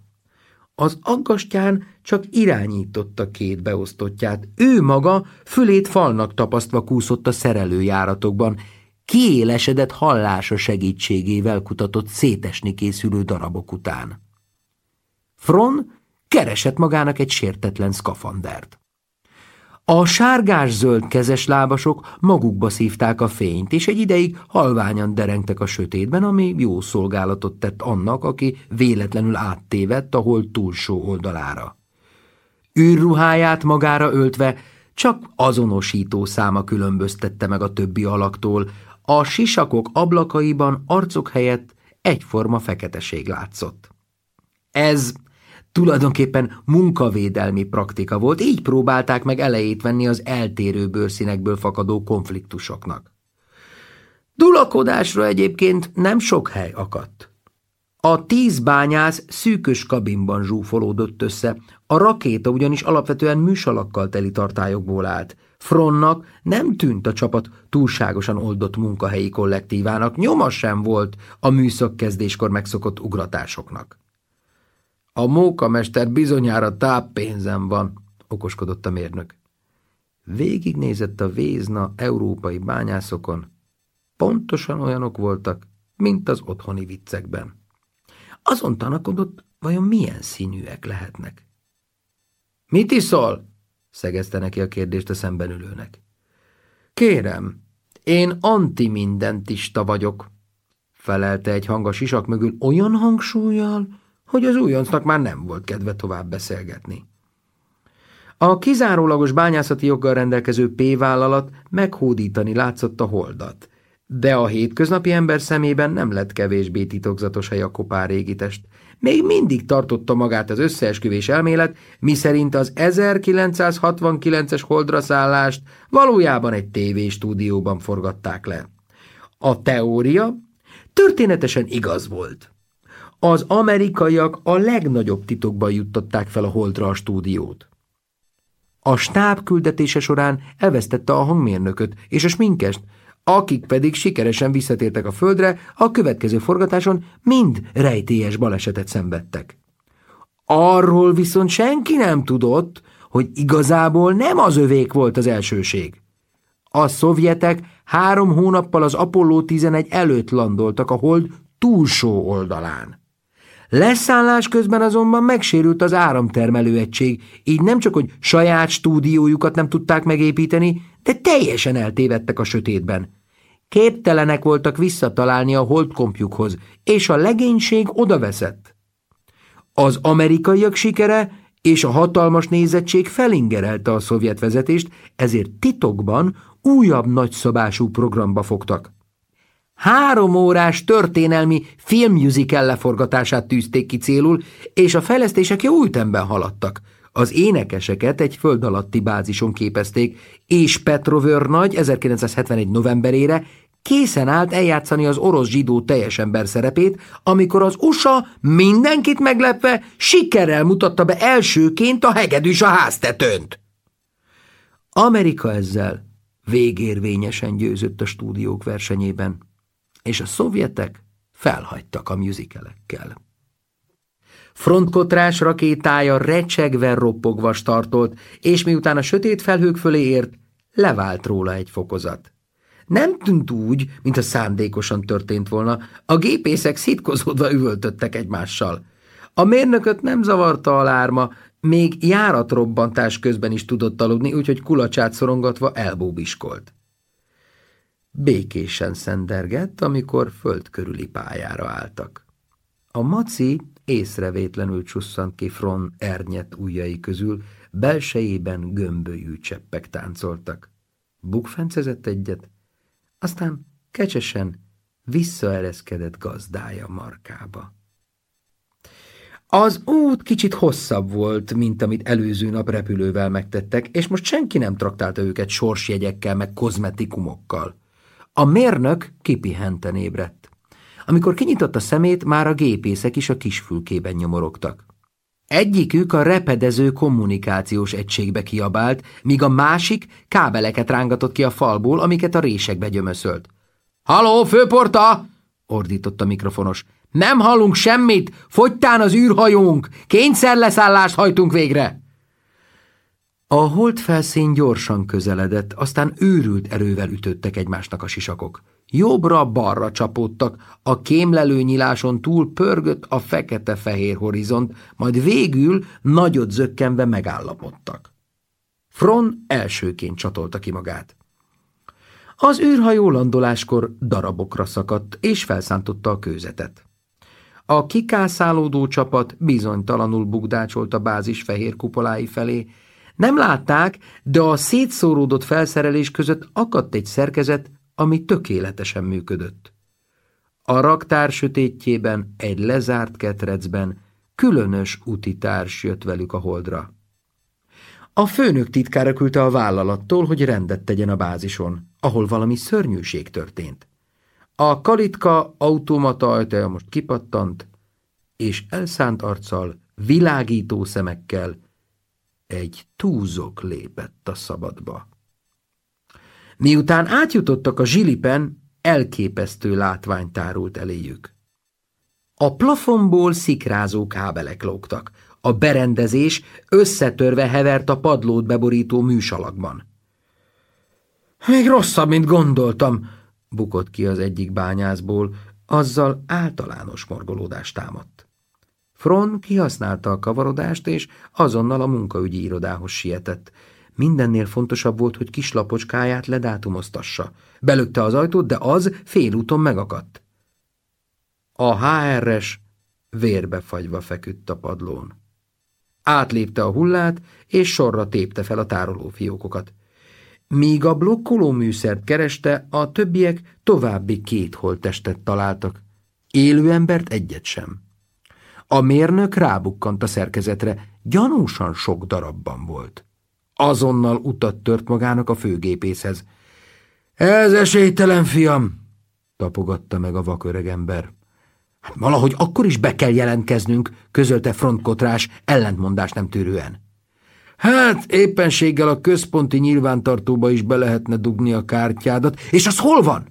Speaker 1: Az aggastyán csak irányította két beosztottját. Ő maga fülét falnak tapasztva kúszott a szerelőjáratokban, kiélesedett hallása segítségével kutatott szétesni készülő darabok után. Fron keresett magának egy sértetlen szkafandert. A sárgás-zöld kezes lábasok magukba szívták a fényt, és egy ideig halványan derengtek a sötétben, ami jó szolgálatot tett annak, aki véletlenül áttévedt, ahol túlsó oldalára. Őrruháját magára öltve csak azonosító száma különböztette meg a többi alaktól, a sisakok ablakaiban arcok helyett egyforma feketeség látszott. Ez Tulajdonképpen munkavédelmi praktika volt, így próbálták meg elejét venni az eltérő bőrszínekből fakadó konfliktusoknak. Dulakodásra egyébként nem sok hely akadt. A tíz bányász szűkös kabinban zsúfolódott össze, a rakéta ugyanis alapvetően műsalakkal teli tartályokból állt. Fronnak nem tűnt a csapat túlságosan oldott munkahelyi kollektívának, nyoma sem volt a műszakkezdéskor megszokott ugratásoknak. A mókamester bizonyára táppénzem van, okoskodott a mérnök. Végignézett a Vézna európai bányászokon. Pontosan olyanok voltak, mint az otthoni viccekben. Azon tanakodott, vajon milyen színűek lehetnek. – Mit iszol? – szegezte neki a kérdést a szembenülőnek. – Kérem, én anti-mindentista vagyok – felelte egy hang a sisak mögül olyan hangsúlyjal, hogy az újoncnak már nem volt kedve tovább beszélgetni. A kizárólagos bányászati joggal rendelkező P-vállalat meghódítani látszott a holdat, de a hétköznapi ember szemében nem lett kevésbé titokzatos hely a kopár régitest. Még mindig tartotta magát az összeesküvés elmélet, miszerint az 1969-es holdra szállást valójában egy tévéstúdióban forgatták le. A teória történetesen igaz volt az amerikaiak a legnagyobb titokban juttatták fel a holdra a stúdiót. A stáb küldetése során elvesztette a hangmérnököt és a sminkest, akik pedig sikeresen visszatértek a földre, a következő forgatáson mind rejtélyes balesetet szenvedtek. Arról viszont senki nem tudott, hogy igazából nem az övék volt az elsőség. A szovjetek három hónappal az Apollo 11 előtt landoltak a hold túlsó oldalán. Leszállás közben azonban megsérült az áramtermelő egység, így nemcsak hogy saját stúdiójukat nem tudták megépíteni, de teljesen eltévedtek a sötétben. Képtelenek voltak visszatalálni a holdkompjukhoz, és a legénység odaveszett. Az amerikaiak sikere és a hatalmas nézettség felingerelte a szovjet vezetést, ezért titokban újabb nagyszabású programba fogtak három órás történelmi filmmusical leforgatását tűzték ki célul, és a fejlesztések jó ütemben haladtak. Az énekeseket egy föld alatti bázison képezték, és Petrovör nagy 1971 novemberére készen állt eljátszani az orosz zsidó teljes ember szerepét, amikor az USA mindenkit meglepve sikerrel mutatta be elsőként a hegedűs a háztetőnt. Amerika ezzel végérvényesen győzött a stúdiók versenyében és a szovjetek felhagytak a műzikelekkel. Frontkotrás rakétája recsegve roppogva startolt, és miután a sötét felhők fölé ért, levált róla egy fokozat. Nem tűnt úgy, mint a szándékosan történt volna, a gépészek szitkozódva üvöltöttek egymással. A mérnököt nem zavarta a lárma, még járatrobbantás közben is tudott aludni, úgyhogy kulacsát szorongatva elbóbiskolt békésen szendergett, amikor föld körüli pályára álltak. A maci észrevétlenül csusszant ki Fron ernyet ujjai közül, belsejében gömbölyű cseppek táncoltak. Bukfencezett egyet, aztán kecsesen visszaereszkedett gazdája markába. Az út kicsit hosszabb volt, mint amit előző nap repülővel megtettek, és most senki nem traktálta őket sorsjegyekkel meg kozmetikumokkal. A mérnök kipihenten ébredt. Amikor kinyitott a szemét, már a gépészek is a kisfülkében nyomorogtak. Egyikük a repedező kommunikációs egységbe kiabált, míg a másik kábeleket rángatott ki a falból, amiket a résekbe gyömöszölt. – Haló, főporta! – ordított a mikrofonos. – Nem hallunk semmit! Fogytán az űrhajónk! Kényszerleszállást hajtunk végre! – a felszín gyorsan közeledett, aztán őrült erővel ütöttek egymásnak a sisakok. Jobbra-balra csapódtak, a kémlelő nyiláson túl pörgött a fekete-fehér horizont, majd végül nagyot zökkenve megállapodtak. Fron elsőként csatolta ki magát. Az űrhajó landoláskor darabokra szakadt, és felszántotta a kőzetet. A kikászálódó csapat bizonytalanul bugdácsolt a bázis fehér kupolái felé, nem látták, de a szétszóródott felszerelés között akadt egy szerkezet, ami tökéletesen működött. A raktár sötétjében, egy lezárt ketrecben különös utitárs jött velük a holdra. A főnök titkára küldte a vállalattól, hogy rendet tegyen a bázison, ahol valami szörnyűség történt. A kalitka automata ajtaja most kipattant, és elszánt arccal, világító szemekkel, egy túzok lépett a szabadba. Miután átjutottak a zsilipen, elképesztő látvány tárult eléjük. A plafonból szikrázó kábelek lógtak, a berendezés összetörve hevert a padlót beborító műsalagban. Még rosszabb, mint gondoltam, bukott ki az egyik bányászból, azzal általános morgolódást támadt. Fron kihasználta a kavarodást, és azonnal a munkaügyi irodához sietett. Mindennél fontosabb volt, hogy lapocskáját ledátumoztassa. Belökte az ajtót, de az félúton megakadt. A HR-es vérbefagyva feküdt a padlón. Átlépte a hullát, és sorra tépte fel a tárolófiókokat. Míg a blokkoló műszert kereste, a többiek további két holttestet találtak. Élő embert egyet sem. A mérnök rábukkant a szerkezetre, gyanúsan sok darabban volt. Azonnal utat tört magának a főgépészhez. Ez esélytelen, fiam! tapogatta meg a vaköreg ember. Hát valahogy akkor is be kell jelentkeznünk, közölte frontkotrás, ellentmondás nem tűrően. Hát éppenséggel a központi nyilvántartóba is be lehetne dugni a kártyádat, és az hol van?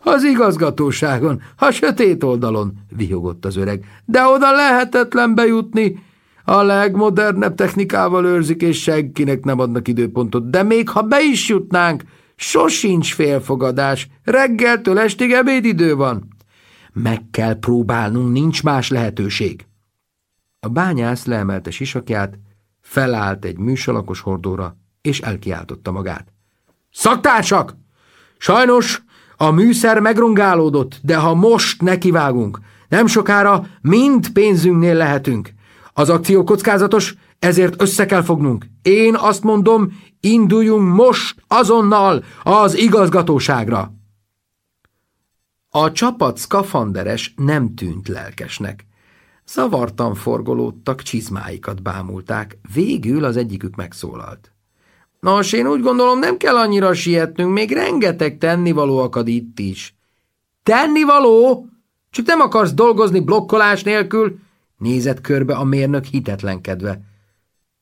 Speaker 1: Az igazgatóságon, a sötét oldalon, vihogott az öreg, de oda lehetetlen bejutni. A legmodernebb technikával őrzik, és senkinek nem adnak időpontot, de még ha be is jutnánk, sosincs félfogadás, reggeltől estig ebédidő van. Meg kell próbálnunk, nincs más lehetőség. A bányász leemelte sisakját, felállt egy műsalakos hordóra, és elkiáltotta magát. Szaktársak! Sajnos a műszer megrongálódott, de ha most nekivágunk, nem sokára mind pénzünknél lehetünk. Az akció kockázatos, ezért össze kell fognunk. Én azt mondom, induljunk most azonnal az igazgatóságra. A csapat szkafanderes nem tűnt lelkesnek. Zavartan forgolódtak, csizmáikat bámulták, végül az egyikük megszólalt. Nos, én úgy gondolom, nem kell annyira sietnünk, még rengeteg tennivaló akad itt is. Tennivaló? Csak nem akarsz dolgozni blokkolás nélkül? Nézett körbe a mérnök hitetlenkedve.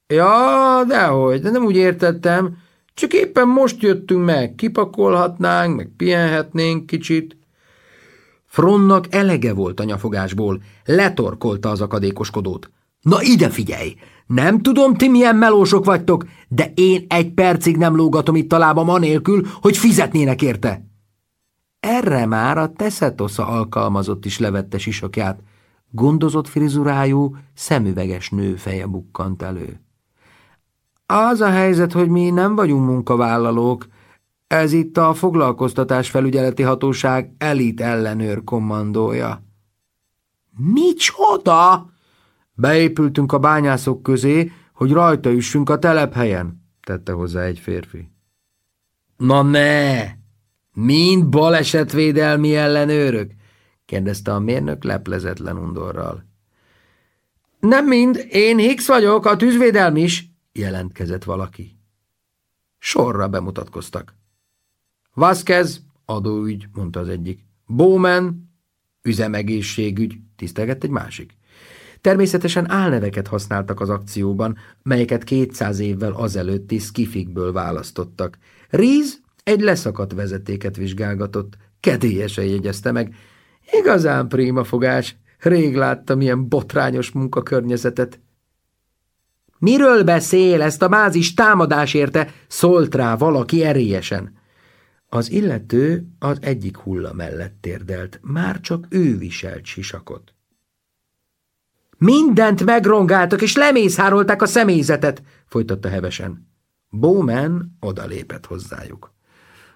Speaker 1: Ja, dehogy, de nem úgy értettem. Csak éppen most jöttünk meg, kipakolhatnánk, meg pihenhetnénk kicsit. Fronnak elege volt a nyafogásból, letorkolta az akadékoskodót. Na ide figyelj! Nem tudom, ti milyen melósok vagytok, de én egy percig nem lógatom itt a lábam anélkül, hogy fizetnének érte. Erre már a Teszetosza alkalmazott is levette sisakját. Gondozott frizurájú, szemüveges nő feje bukkant elő. Az a helyzet, hogy mi nem vagyunk munkavállalók. Ez itt a foglalkoztatás felügyeleti hatóság elit ellenőr kommandója. Micsoda? Beépültünk a bányászok közé, hogy rajta üssünk a telephelyen, tette hozzá egy férfi. Na ne! Mind balesetvédelmi ellenőrök? kérdezte a mérnök leplezetlen undorral. Nem mind, én Hicks vagyok, a tűzvédelm is, jelentkezett valaki. Sorra bemutatkoztak. Vázquez, adóügy, mondta az egyik. Bowman, üzemegészségügy, tisztelgett egy másik. Természetesen álneveket használtak az akcióban, melyeket 200 évvel azelőtti skifikből választottak. Ríz egy leszakadt vezetéket vizsgálgatott, kedélyesen jegyezte meg. Igazán prima fogás, rég láttam ilyen botrányos munkakörnyezetet. Miről beszél, ezt a mázis támadás érte, szólt rá valaki erélyesen. Az illető az egyik hulla mellett térdelt, már csak ő viselt sisakot. Mindent megrongáltak és lemészárolták a személyzetet, folytatta hevesen. Bowman odalépett hozzájuk.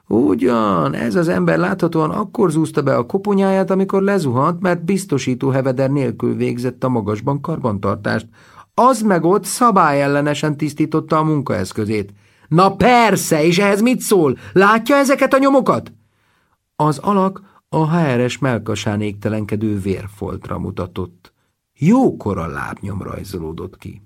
Speaker 1: Ugyan, ez az ember láthatóan akkor zúzta be a koponyáját, amikor lezuhant, mert biztosító heveder nélkül végzett a magasban karbantartást. Az meg ott szabályellenesen tisztította a munkaeszközét. Na persze, és ehhez mit szól? Látja ezeket a nyomokat? Az alak a HRS melkasán égtelenkedő vérfoltra mutatott jókora lábnyom rajzolódott ki.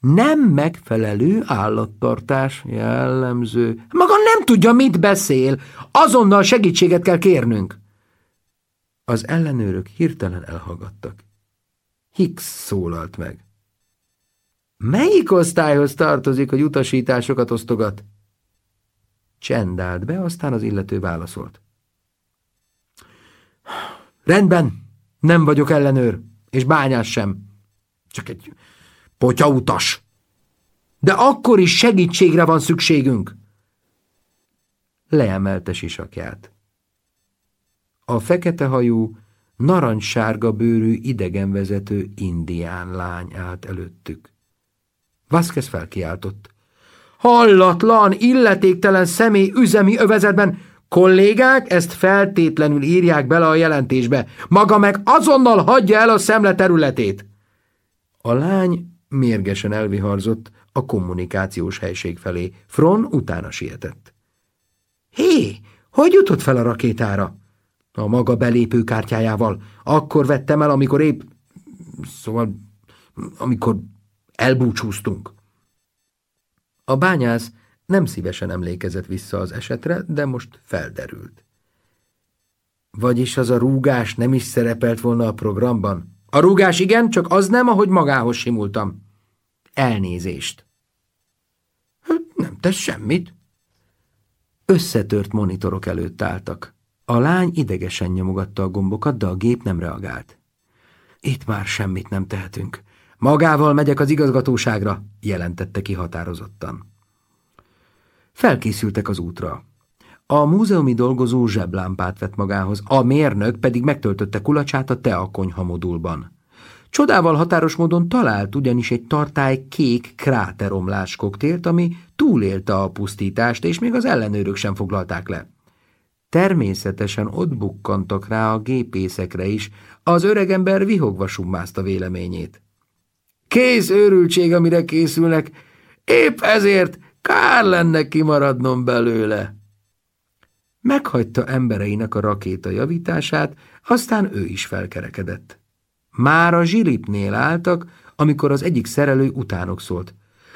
Speaker 1: Nem megfelelő állattartás jellemző. Maga nem tudja, mit beszél. Azonnal segítséget kell kérnünk. Az ellenőrök hirtelen elhallgattak. Hicks szólalt meg. Melyik osztályhoz tartozik, hogy utasításokat osztogat? Csendált be, aztán az illető válaszolt. Rendben, nem vagyok ellenőr, és bányás sem. Csak egy potyautas. De akkor is segítségre van szükségünk. Leemelte sisakját. A fekete hajú, narancssárga bőrű idegenvezető indián lány állt előttük. Vázquez felkiáltott. Hallatlan, illetéktelen személy üzemi övezetben Kollégák ezt feltétlenül írják bele a jelentésbe. Maga meg azonnal hagyja el a szemle területét. A lány mérgesen elviharzott a kommunikációs helység felé. Fron utána sietett. Hé, hogy jutott fel a rakétára? A maga belépő kártyájával? Akkor vettem el, amikor épp... Szóval, amikor elbúcsúztunk. A bányász nem szívesen emlékezett vissza az esetre, de most felderült. Vagyis az a rúgás nem is szerepelt volna a programban? A rúgás igen, csak az nem, ahogy magához simultam. Elnézést. Hát nem tesz semmit. Összetört monitorok előtt álltak. A lány idegesen nyomogatta a gombokat, de a gép nem reagált. Itt már semmit nem tehetünk. Magával megyek az igazgatóságra, jelentette ki határozottan. Felkészültek az útra. A múzeumi dolgozó zseblámpát vett magához, a mérnök pedig megtöltötte kulacsát a teakonyha modulban. Csodával határos módon talált ugyanis egy tartály kék kráteromlás koktélt, ami túlélte a pusztítást, és még az ellenőrök sem foglalták le. Természetesen ott bukkantak rá a gépészekre is, az öregember vihogva summázta véleményét. Kész őrültség, amire készülnek! Épp ezért Kár lenne kimaradnom belőle. Meghagyta embereinek a rakéta javítását, aztán ő is felkerekedett. Már a zsilipnél álltak, amikor az egyik szerelő utánok szólt.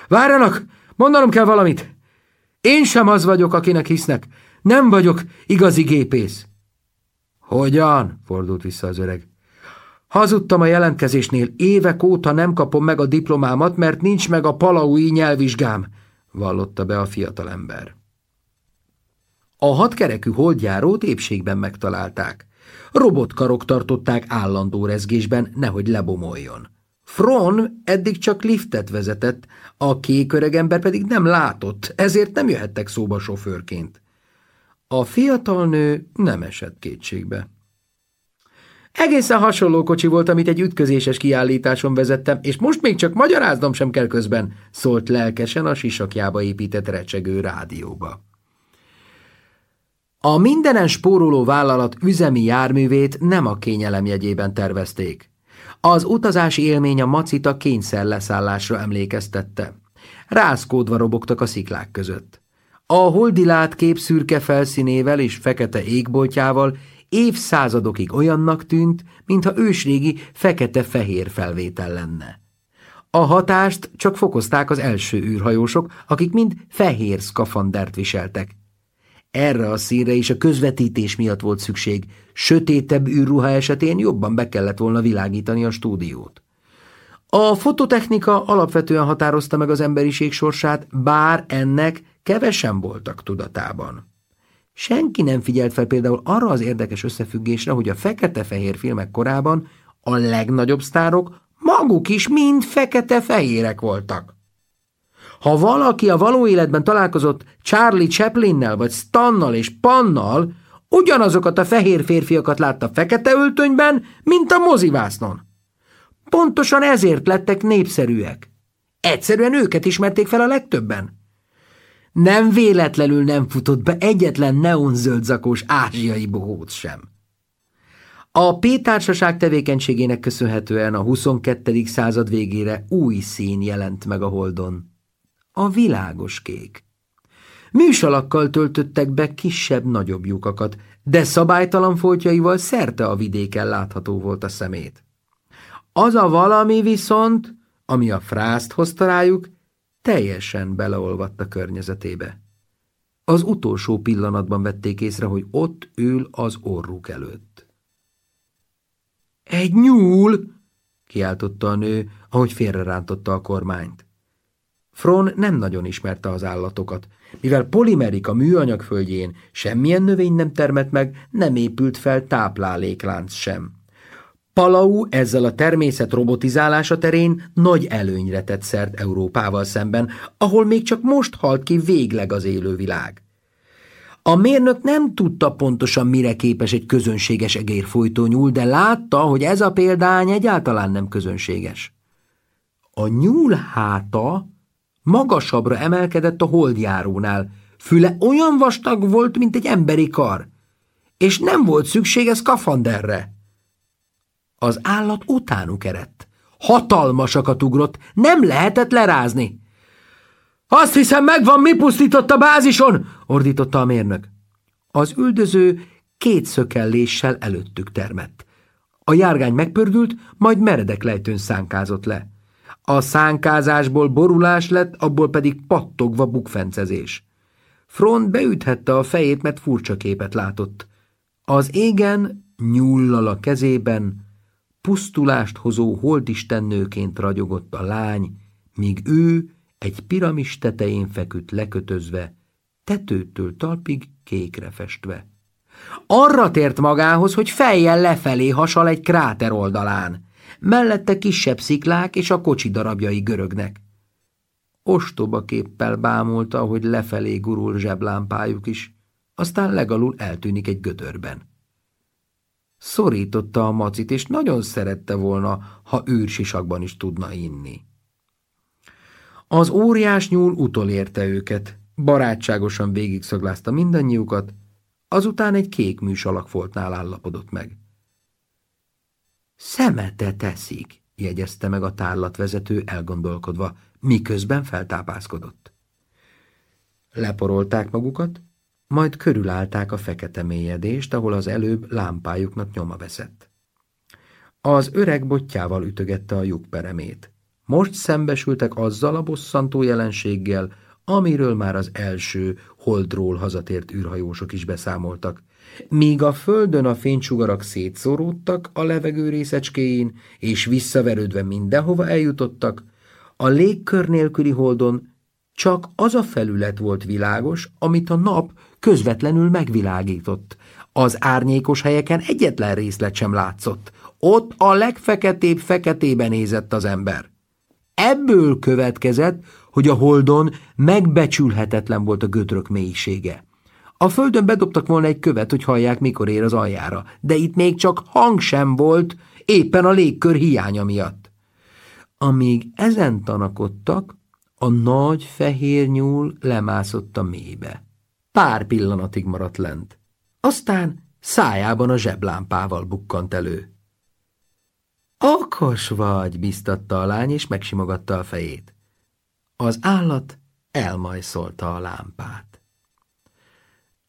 Speaker 1: Várjanak! Mondanom kell valamit! Én sem az vagyok, akinek hisznek. Nem vagyok igazi gépész. Hogyan? fordult vissza az öreg. Hazudtam a jelentkezésnél, évek óta nem kapom meg a diplomámat, mert nincs meg a palaui nyelvvizsgám vallotta be a fiatalember. A hatkerekű holdjárót épségben megtalálták. Robotkarok tartották állandó rezgésben, nehogy lebomoljon. Fron eddig csak liftet vezetett, a kék öregember pedig nem látott, ezért nem jöhettek szóba sofőrként. A fiatal nő nem esett kétségbe. Egészen hasonló kocsi volt, amit egy ütközéses kiállításon vezettem, és most még csak magyaráznom sem kell közben, szólt lelkesen a sisakjába épített recsegő rádióba. A mindenen spóroló vállalat üzemi járművét nem a kényelem jegyében tervezték. Az utazási élmény a macita kényszerleszállásra emlékeztette. Rázkódva robogtak a sziklák között. A holdilát kép szürke felszínével és fekete égboltjával évszázadokig olyannak tűnt, mintha ősrégi fekete-fehér felvétel lenne. A hatást csak fokozták az első űrhajósok, akik mind fehér szkafandert viseltek. Erre a színre is a közvetítés miatt volt szükség, sötétebb űrruha esetén jobban be kellett volna világítani a stúdiót. A fototechnika alapvetően határozta meg az emberiség sorsát, bár ennek kevesen voltak tudatában. Senki nem figyelt fel például arra az érdekes összefüggésre, hogy a fekete-fehér filmek korában a legnagyobb sztárok maguk is mind fekete-fehérek voltak. Ha valaki a való életben találkozott Charlie Chaplinnel, vagy Stannal és Pannal, ugyanazokat a fehér férfiakat látta fekete öltönyben, mint a mozivásznon. Pontosan ezért lettek népszerűek. Egyszerűen őket ismerték fel a legtöbben. Nem véletlenül nem futott be egyetlen neonzöld zakós ázsiai bohót sem. A P-társaság tevékenységének köszönhetően a 22. század végére új szín jelent meg a holdon. A világos kék. Műsalakkal töltöttek be kisebb-nagyobb lyukakat, de szabálytalan foltjaival szerte a vidéken látható volt a szemét. Az a valami viszont, ami a frászt hozta rájuk, teljesen beleolvadt a környezetébe. Az utolsó pillanatban vették észre, hogy ott ül az orruk előtt. – Egy nyúl! – kiáltotta a nő, ahogy félrerántotta a kormányt. Fron nem nagyon ismerte az állatokat. Mivel polimerik a műanyagföldjén semmilyen növény nem termett meg, nem épült fel tápláléklánc sem. Palau ezzel a természet robotizálása terén nagy előnyre tett szert Európával szemben, ahol még csak most halt ki végleg az élővilág. A mérnök nem tudta pontosan, mire képes egy közönséges egérfolytó nyúl, de látta, hogy ez a példány egyáltalán nem közönséges. A nyúl háta magasabbra emelkedett a holdjárónál, füle olyan vastag volt, mint egy emberi kar, és nem volt szükség ez kafanderre. Az állat utánuk erett. Hatalmasakat ugrott, nem lehetett lerázni. Azt hiszem, megvan, mi pusztított a bázison, ordította a mérnök. Az üldöző két szökelléssel előttük termett. A járgány megpördült, majd meredek lejtőn szánkázott le. A szánkázásból borulás lett, abból pedig pattogva bukfencezés. Front beüthette a fejét, mert furcsa képet látott. Az égen, nyullal a kezében, pusztulást hozó holdistennőként ragyogott a lány, míg ő egy piramis tetején feküdt lekötözve, tetőtől talpig kékre festve. Arra tért magához, hogy fejjel lefelé hasal egy kráter oldalán, mellette kisebb sziklák és a kocsi darabjai görögnek. Ostoba képpel bámulta, hogy lefelé gurul zseblámpájuk is, aztán legalul eltűnik egy gödörben szorította a macit, és nagyon szerette volna, ha űrsisakban is tudna inni. Az óriás nyúl utolérte őket, barátságosan végigszöglázta mindannyiukat, azután egy kék műs alakfoltnál állapodott meg. Szemete teszik, jegyezte meg a tárlatvezető elgondolkodva, miközben feltápászkodott. Leporolták magukat, majd körülállták a fekete mélyedést, ahol az előbb lámpájuknak nyoma veszett. Az öreg botjával ütögette a lyuk peremét. Most szembesültek azzal a bosszantó jelenséggel, amiről már az első holdról hazatért űrhajósok is beszámoltak. Míg a földön a fénysugarak szétszóródtak a levegő részecskéjén, és visszaverődve mindenhova eljutottak, a légkör nélküli holdon csak az a felület volt világos, amit a nap közvetlenül megvilágított. Az árnyékos helyeken egyetlen részlet sem látszott. Ott a legfeketébb feketébe nézett az ember. Ebből következett, hogy a holdon megbecsülhetetlen volt a gödrök mélysége. A földön bedobtak volna egy követ, hogy hallják, mikor ér az aljára, de itt még csak hang sem volt, éppen a légkör hiánya miatt. Amíg ezen tanakodtak, a nagy fehér nyúl lemászott a mélybe. Pár pillanatig maradt lent. Aztán szájában a zseblámpával bukkant elő. Okos vagy, biztatta a lány, és megsimogatta a fejét. Az állat elmajszolta a lámpát.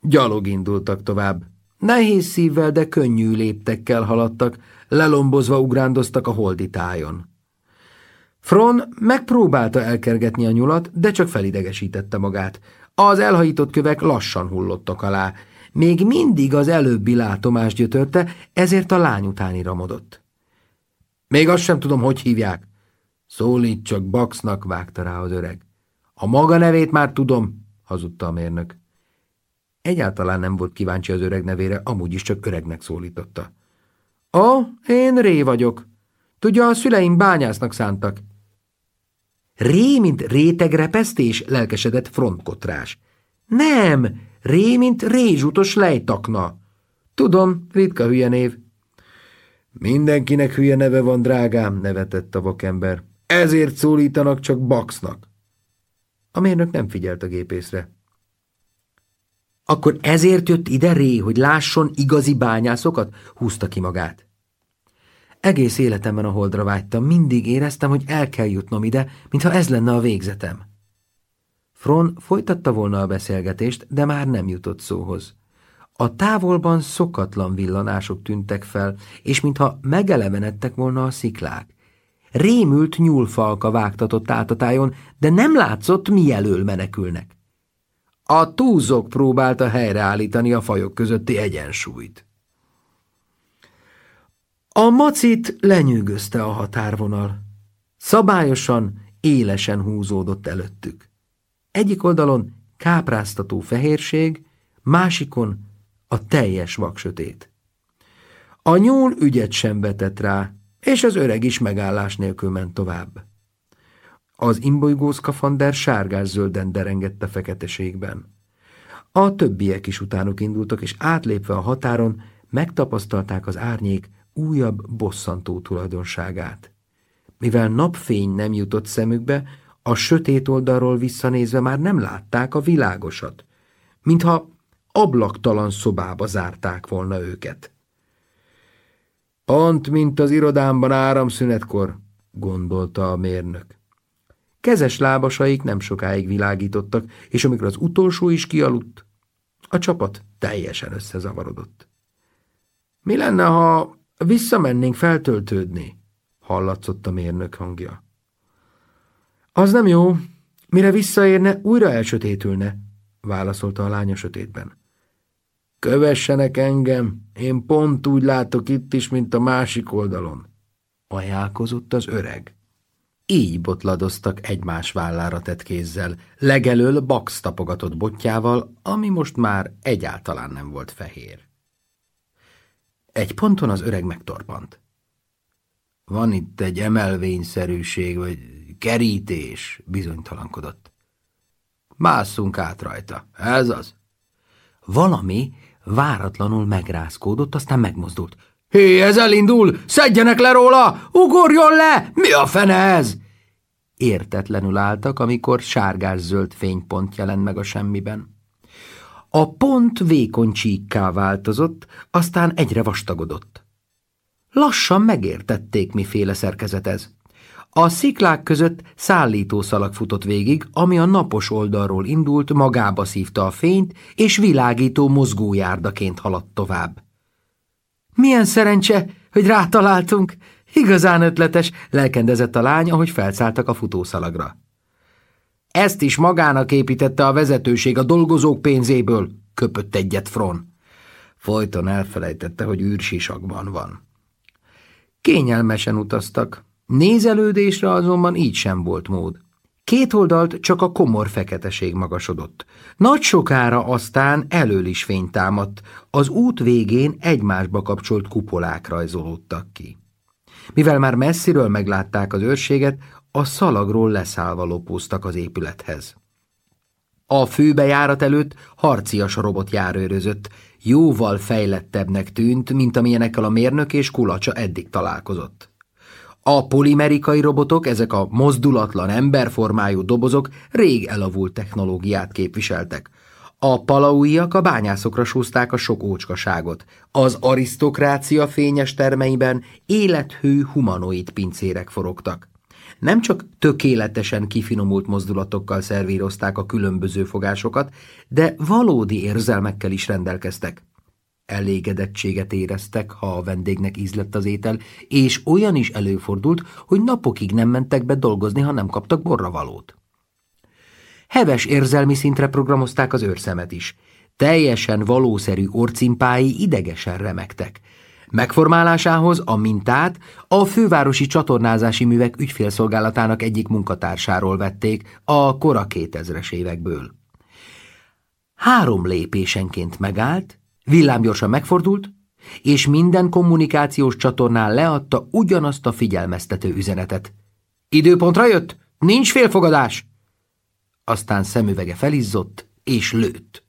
Speaker 1: Gyalog indultak tovább. Nehéz szívvel, de könnyű léptekkel haladtak, lelombozva ugrándoztak a holditájon. Fron megpróbálta elkergetni a nyulat, de csak felidegesítette magát. Az elhajított kövek lassan hullottak alá. Még mindig az előbbi látomás gyötörte, ezért a lány után iramodott. Még azt sem tudom, hogy hívják. Szólít csak Baxnak, vágta rá az öreg. A maga nevét már tudom, hazudta a mérnök. Egyáltalán nem volt kíváncsi az öreg nevére, amúgy is csak öregnek szólította. Ó, én Ré vagyok. Tudja, a szüleim bányásznak szántak. Ré, mint rétegrepesztés, lelkesedett frontkotrás. Nem, ré, mint rézsutos lejtakna. Tudom, ritka hülye név. Mindenkinek hülye neve van, drágám, nevetett a vakember. Ezért szólítanak csak baksnak. A mérnök nem figyelt a gépészre. Akkor ezért jött ide Ré, hogy lásson igazi bányászokat? Húzta ki magát. Egész életemben a holdra vágytam, mindig éreztem, hogy el kell jutnom ide, mintha ez lenne a végzetem. Fron folytatta volna a beszélgetést, de már nem jutott szóhoz. A távolban szokatlan villanások tűntek fel, és mintha megelevenedtek volna a sziklák. Rémült nyúlfalka vágtatott át a tájon, de nem látszott, mi elől menekülnek. A túzok próbálta helyreállítani a fajok közötti egyensúlyt. A macit lenyűgözte a határvonal. Szabályosan, élesen húzódott előttük. Egyik oldalon kápráztató fehérség, másikon a teljes vaksötét. A nyúl ügyet sem vetett rá, és az öreg is megállás nélkül ment tovább. Az imbolygó szkafander sárgás-zölden derengett a feketeségben. A többiek is utánuk indultak, és átlépve a határon megtapasztalták az árnyék újabb bosszantó tulajdonságát. Mivel napfény nem jutott szemükbe, a sötét oldalról visszanézve már nem látták a világosat, mintha ablaktalan szobába zárták volna őket. Pont, mint az irodámban áramszünetkor, gondolta a mérnök. Kezes lábasaik nem sokáig világítottak, és amikor az utolsó is kialudt, a csapat teljesen összezavarodott. Mi lenne, ha Visszamennénk feltöltődni, hallatszott a mérnök hangja. Az nem jó, mire visszaérne, újra elsötétülne, válaszolta a lánya sötétben. Kövessenek engem, én pont úgy látok itt is, mint a másik oldalon, ajánlkozott az öreg. Így botladoztak egymás vállára tett kézzel, legelől bakstapogatott botjával, ami most már egyáltalán nem volt fehér. Egy ponton az öreg megtorpant. Van itt egy emelvényszerűség, vagy kerítés, bizonytalankodott. Másszunk át rajta, ez az. Valami váratlanul megrázkódott, aztán megmozdult. Hé, ez elindul! Szedjenek le róla! Ugorjon le! Mi a fene ez? Értetlenül álltak, amikor sárgás-zöld fénypont jelent meg a semmiben. A pont vékony csíkká változott, aztán egyre vastagodott. Lassan megértették, miféle szerkezet ez. A sziklák között szállítószalag futott végig, ami a napos oldalról indult, magába szívta a fényt, és világító mozgójárdaként haladt tovább. Milyen szerencse, hogy rátaláltunk! Igazán ötletes, lelkendezett a lány, ahogy felszálltak a futószalagra. Ezt is magának építette a vezetőség a dolgozók pénzéből, köpött egyet Fron. Folyton elfelejtette, hogy űrsisakban van. Kényelmesen utaztak. Nézelődésre azonban így sem volt mód. Két oldalt csak a komor feketeség magasodott. Nagy sokára aztán elől is fény támadt, az út végén egymásba kapcsolt kupolák rajzolódtak ki. Mivel már messziről meglátták az őrséget, a szalagról leszállva lopóztak az épülethez. A főbejárat előtt harcias robot járőrözött, jóval fejlettebbnek tűnt, mint amilyenekkel a mérnök és kulacsa eddig találkozott. A polimerikai robotok, ezek a mozdulatlan emberformájú dobozok rég elavult technológiát képviseltek. A palauiak a bányászokra súzták a sok ócskaságot. Az arisztokrácia fényes termeiben élethű humanoid pincérek forogtak nem csak tökéletesen kifinomult mozdulatokkal szervírozták a különböző fogásokat, de valódi érzelmekkel is rendelkeztek. Elégedettséget éreztek, ha a vendégnek ízlett az étel, és olyan is előfordult, hogy napokig nem mentek be dolgozni, ha nem kaptak borravalót. Heves érzelmi szintre programozták az őrszemet is. Teljesen valószerű orcimpái idegesen remektek – Megformálásához a mintát a fővárosi csatornázási művek ügyfélszolgálatának egyik munkatársáról vették a kora 2000-es évekből. Három lépésenként megállt, villámgyorsan megfordult, és minden kommunikációs csatornán leadta ugyanazt a figyelmeztető üzenetet. Időpontra jött? Nincs félfogadás! Aztán szemüvege felizzott és lőtt.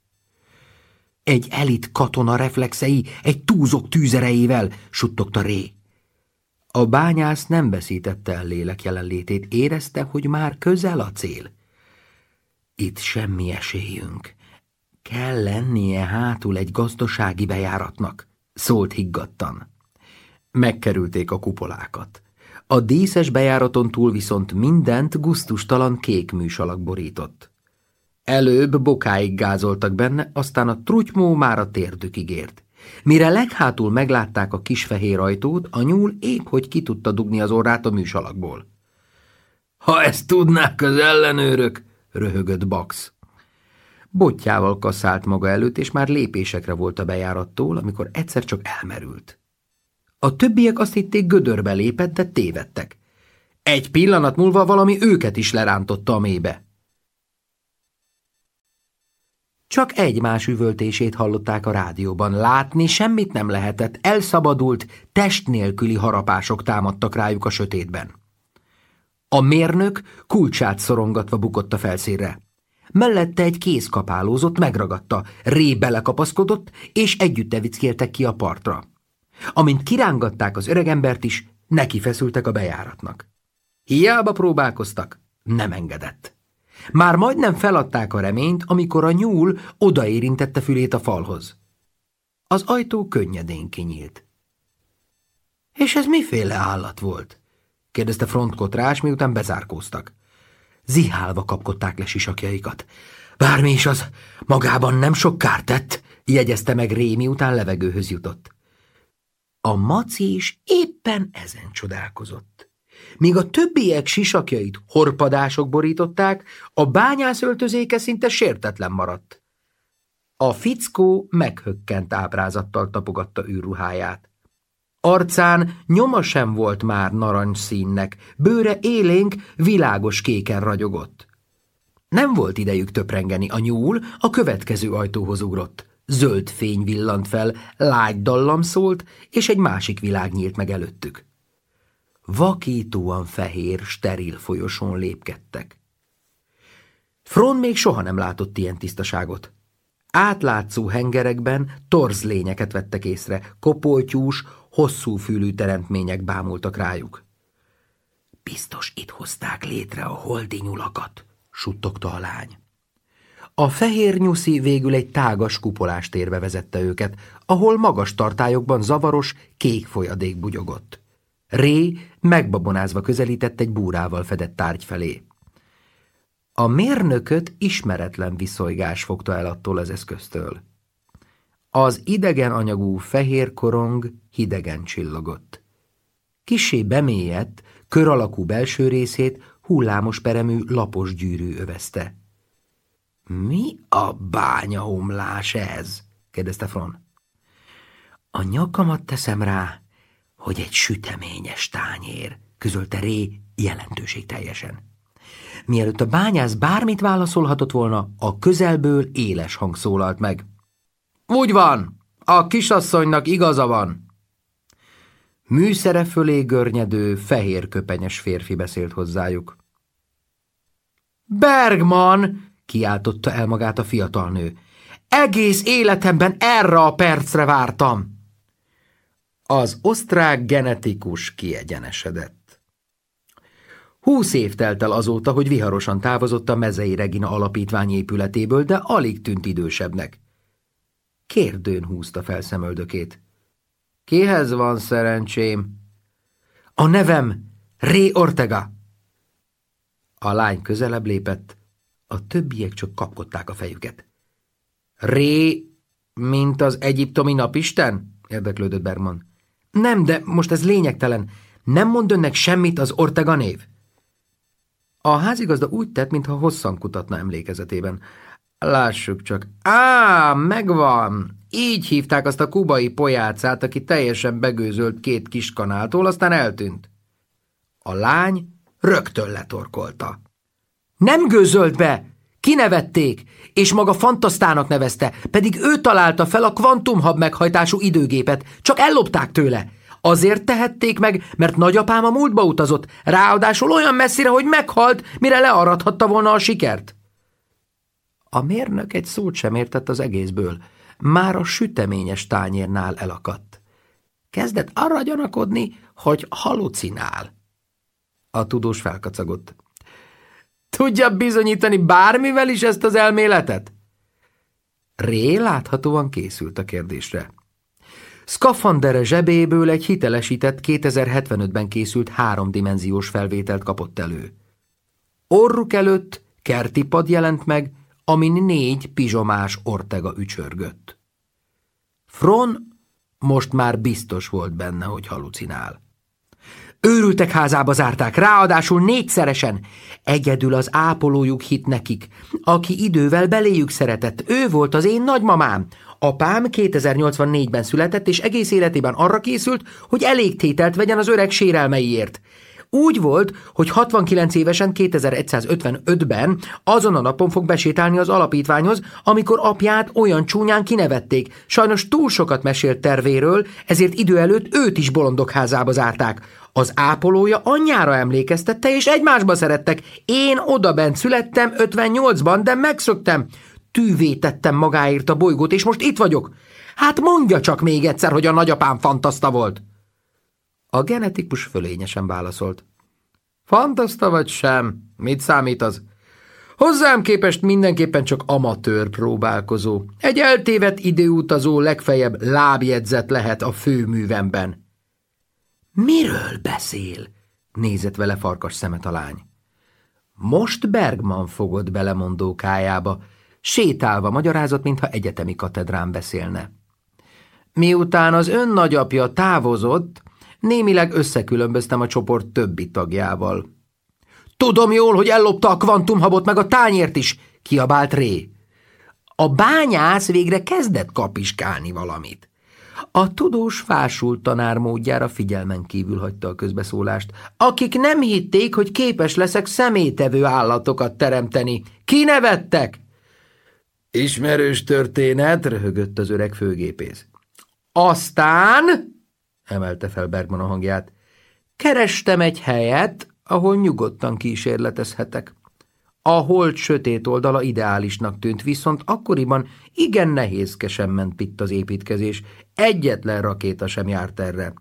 Speaker 1: Egy elit katona reflexei, egy túzok tűzerejével, suttogta Ré. A bányász nem veszítette el lélek jelenlétét, érezte, hogy már közel a cél. Itt semmi esélyünk. Kell lennie hátul egy gazdasági bejáratnak, szólt higgadtan. Megkerülték a kupolákat. A díszes bejáraton túl viszont mindent guztustalan kék műsalak borított. Előbb bokáig gázoltak benne, aztán a trutymó már a térdükig ért. Mire leghátul meglátták a kis fehér ajtót, a nyúl épp hogy ki tudta dugni az orrát a műsalakból. – Ha ezt tudnák az ellenőrök! – röhögött Bax. Botjával kaszált maga előtt, és már lépésekre volt a bejárattól, amikor egyszer csak elmerült. A többiek azt hitték gödörbe lépett, de tévedtek. Egy pillanat múlva valami őket is lerántotta a mélybe. Csak egymás üvöltését hallották a rádióban. Látni semmit nem lehetett, elszabadult, test nélküli harapások támadtak rájuk a sötétben. A mérnök kulcsát szorongatva bukott a felszínre. Mellette egy kéz kapálózott, megragadta, ré belekapaszkodott, és együtt evickéltek ki a partra. Amint kirángatták az öregembert is, neki feszültek a bejáratnak. Hiába próbálkoztak, nem engedett. Már majdnem feladták a reményt, amikor a nyúl odaérintette fülét a falhoz. Az ajtó könnyedén kinyílt. – És ez miféle állat volt? – kérdezte frontkotrás, miután bezárkóztak. Zihálva kapkodták le sisakjaikat. – Bármi is az, magában nem sok kár tett – jegyezte meg Rémi, után levegőhöz jutott. A maci is éppen ezen csodálkozott. Míg a többiek sisakjait horpadások borították, a bányász öltözéke szinte sértetlen maradt. A fickó meghökkent ábrázattal tapogatta űrruháját. Arcán nyoma sem volt már narancsszínnek, bőre élénk, világos kéken ragyogott. Nem volt idejük töprengeni, a nyúl a következő ajtóhoz ugrott. Zöld fény villant fel, lágy dallam szólt, és egy másik világ nyílt meg előttük vakítóan fehér, steril folyosón lépkedtek. Fron még soha nem látott ilyen tisztaságot. Átlátszó hengerekben torz lényeket vettek észre, kopoltyús, hosszú fülű teremtmények bámultak rájuk. Biztos itt hozták létre a holdi nyulakat, suttogta a lány. A fehér nyuszi végül egy tágas kupolás térbe vezette őket, ahol magas tartályokban zavaros, kék folyadék bugyogott. Ré megbabonázva közelített egy búrával fedett tárgy felé. A mérnököt ismeretlen viszolygás fogta el attól az eszköztől. Az idegen anyagú fehér korong hidegen csillogott. Kisé bemélyedt, kör alakú belső részét hullámos peremű lapos gyűrű övezte. – Mi a bányahomlás ez? – kérdezte Fron. – A nyakamat teszem rá hogy egy süteményes tányér, közölte Ré teljesen. Mielőtt a bányász bármit válaszolhatott volna, a közelből éles hang szólalt meg. Úgy van, a kisasszonynak igaza van. Műszere fölé görnyedő, fehér köpenyes férfi beszélt hozzájuk. Bergman! kiáltotta el magát a fiatal nő. Egész életemben erre a percre vártam! Az osztrák genetikus kiegyenesedett. Húsz év telt el azóta, hogy viharosan távozott a Mezei Regina alapítvány épületéből, de alig tűnt idősebbnek. Kérdőn húzta fel szemöldökét. Kihez van szerencsém? A nevem Ré Ortega. A lány közelebb lépett, a többiek csak kapkodták a fejüket. Ré, mint az egyiptomi napisten? érdeklődött Bergman. Nem, de most ez lényegtelen. Nem mond önnek semmit az Ortega név? A házigazda úgy tett, mintha hosszan kutatna emlékezetében. Lássuk csak. Á, megvan! Így hívták azt a kubai pojácát, aki teljesen begőzölt két kiskanáltól, aztán eltűnt. A lány rögtön letorkolta. Nem gőzölt be! Kinevették! és maga fantasztának nevezte, pedig ő találta fel a kvantumhab meghajtású időgépet, csak ellopták tőle. Azért tehették meg, mert nagyapám a múltba utazott, ráadásul olyan messzire, hogy meghalt, mire learadhatta volna a sikert. A mérnök egy szót sem értett az egészből. Már a süteményes tányérnál elakadt. Kezdett arra gyanakodni, hogy halucinál. A tudós felkacagott. Tudja bizonyítani bármivel is ezt az elméletet? Ré láthatóan készült a kérdésre. Skafandere zsebéből egy hitelesített 2075-ben készült háromdimenziós felvételt kapott elő. Orruk előtt kertipad jelent meg, amin négy pizsomás ortega ücsörgött. Fron most már biztos volt benne, hogy halucinál. Őrültek házába zárták, ráadásul négyszeresen. Egyedül az ápolójuk hit nekik, aki idővel beléjük szeretett. Ő volt az én nagymamám. Apám 2084-ben született, és egész életében arra készült, hogy elég tételt vegyen az öreg sérelmeiért. Úgy volt, hogy 69 évesen 2155-ben azon a napon fog besétálni az alapítványhoz, amikor apját olyan csúnyán kinevették. Sajnos túl sokat mesélt tervéről, ezért idő előtt őt is bolondok házába zárták. Az ápolója anyjára emlékeztette, és egymásba szerettek. Én odabent születtem 58-ban, de megszöktem. Tűvé tettem magáért a bolygót, és most itt vagyok. Hát mondja csak még egyszer, hogy a nagyapám fantaszta volt. A genetikus fölényesen válaszolt. Fantaszta vagy sem? Mit számít az? Hozzám képest mindenképpen csak amatőr próbálkozó. Egy eltévedt időutazó legfejebb lábjegyzet lehet a főművemben. Miről beszél? nézett vele farkas szemet a lány. Most Bergman fogott belemondókájába, Sétálva magyarázott, mintha egyetemi katedrán beszélne. Miután az ön nagyapja távozott, Némileg összekülönböztem a csoport többi tagjával. Tudom jól, hogy ellopta a kvantumhabot meg a tányért is, kiabált Ré. A bányász végre kezdett kapiskálni valamit. A tudós fásult tanár módjára figyelmen kívül hagyta a közbeszólást. Akik nem hitték, hogy képes leszek szemétevő állatokat teremteni. Kinevettek! Ismerős történet, röhögött az öreg főgépész. Aztán emelte fel Bergman a hangját. Kerestem egy helyet, ahol nyugodtan kísérletezhetek. A hold sötét oldala ideálisnak tűnt, viszont akkoriban igen nehézkesen ment itt az építkezés, egyetlen rakéta sem járt erre.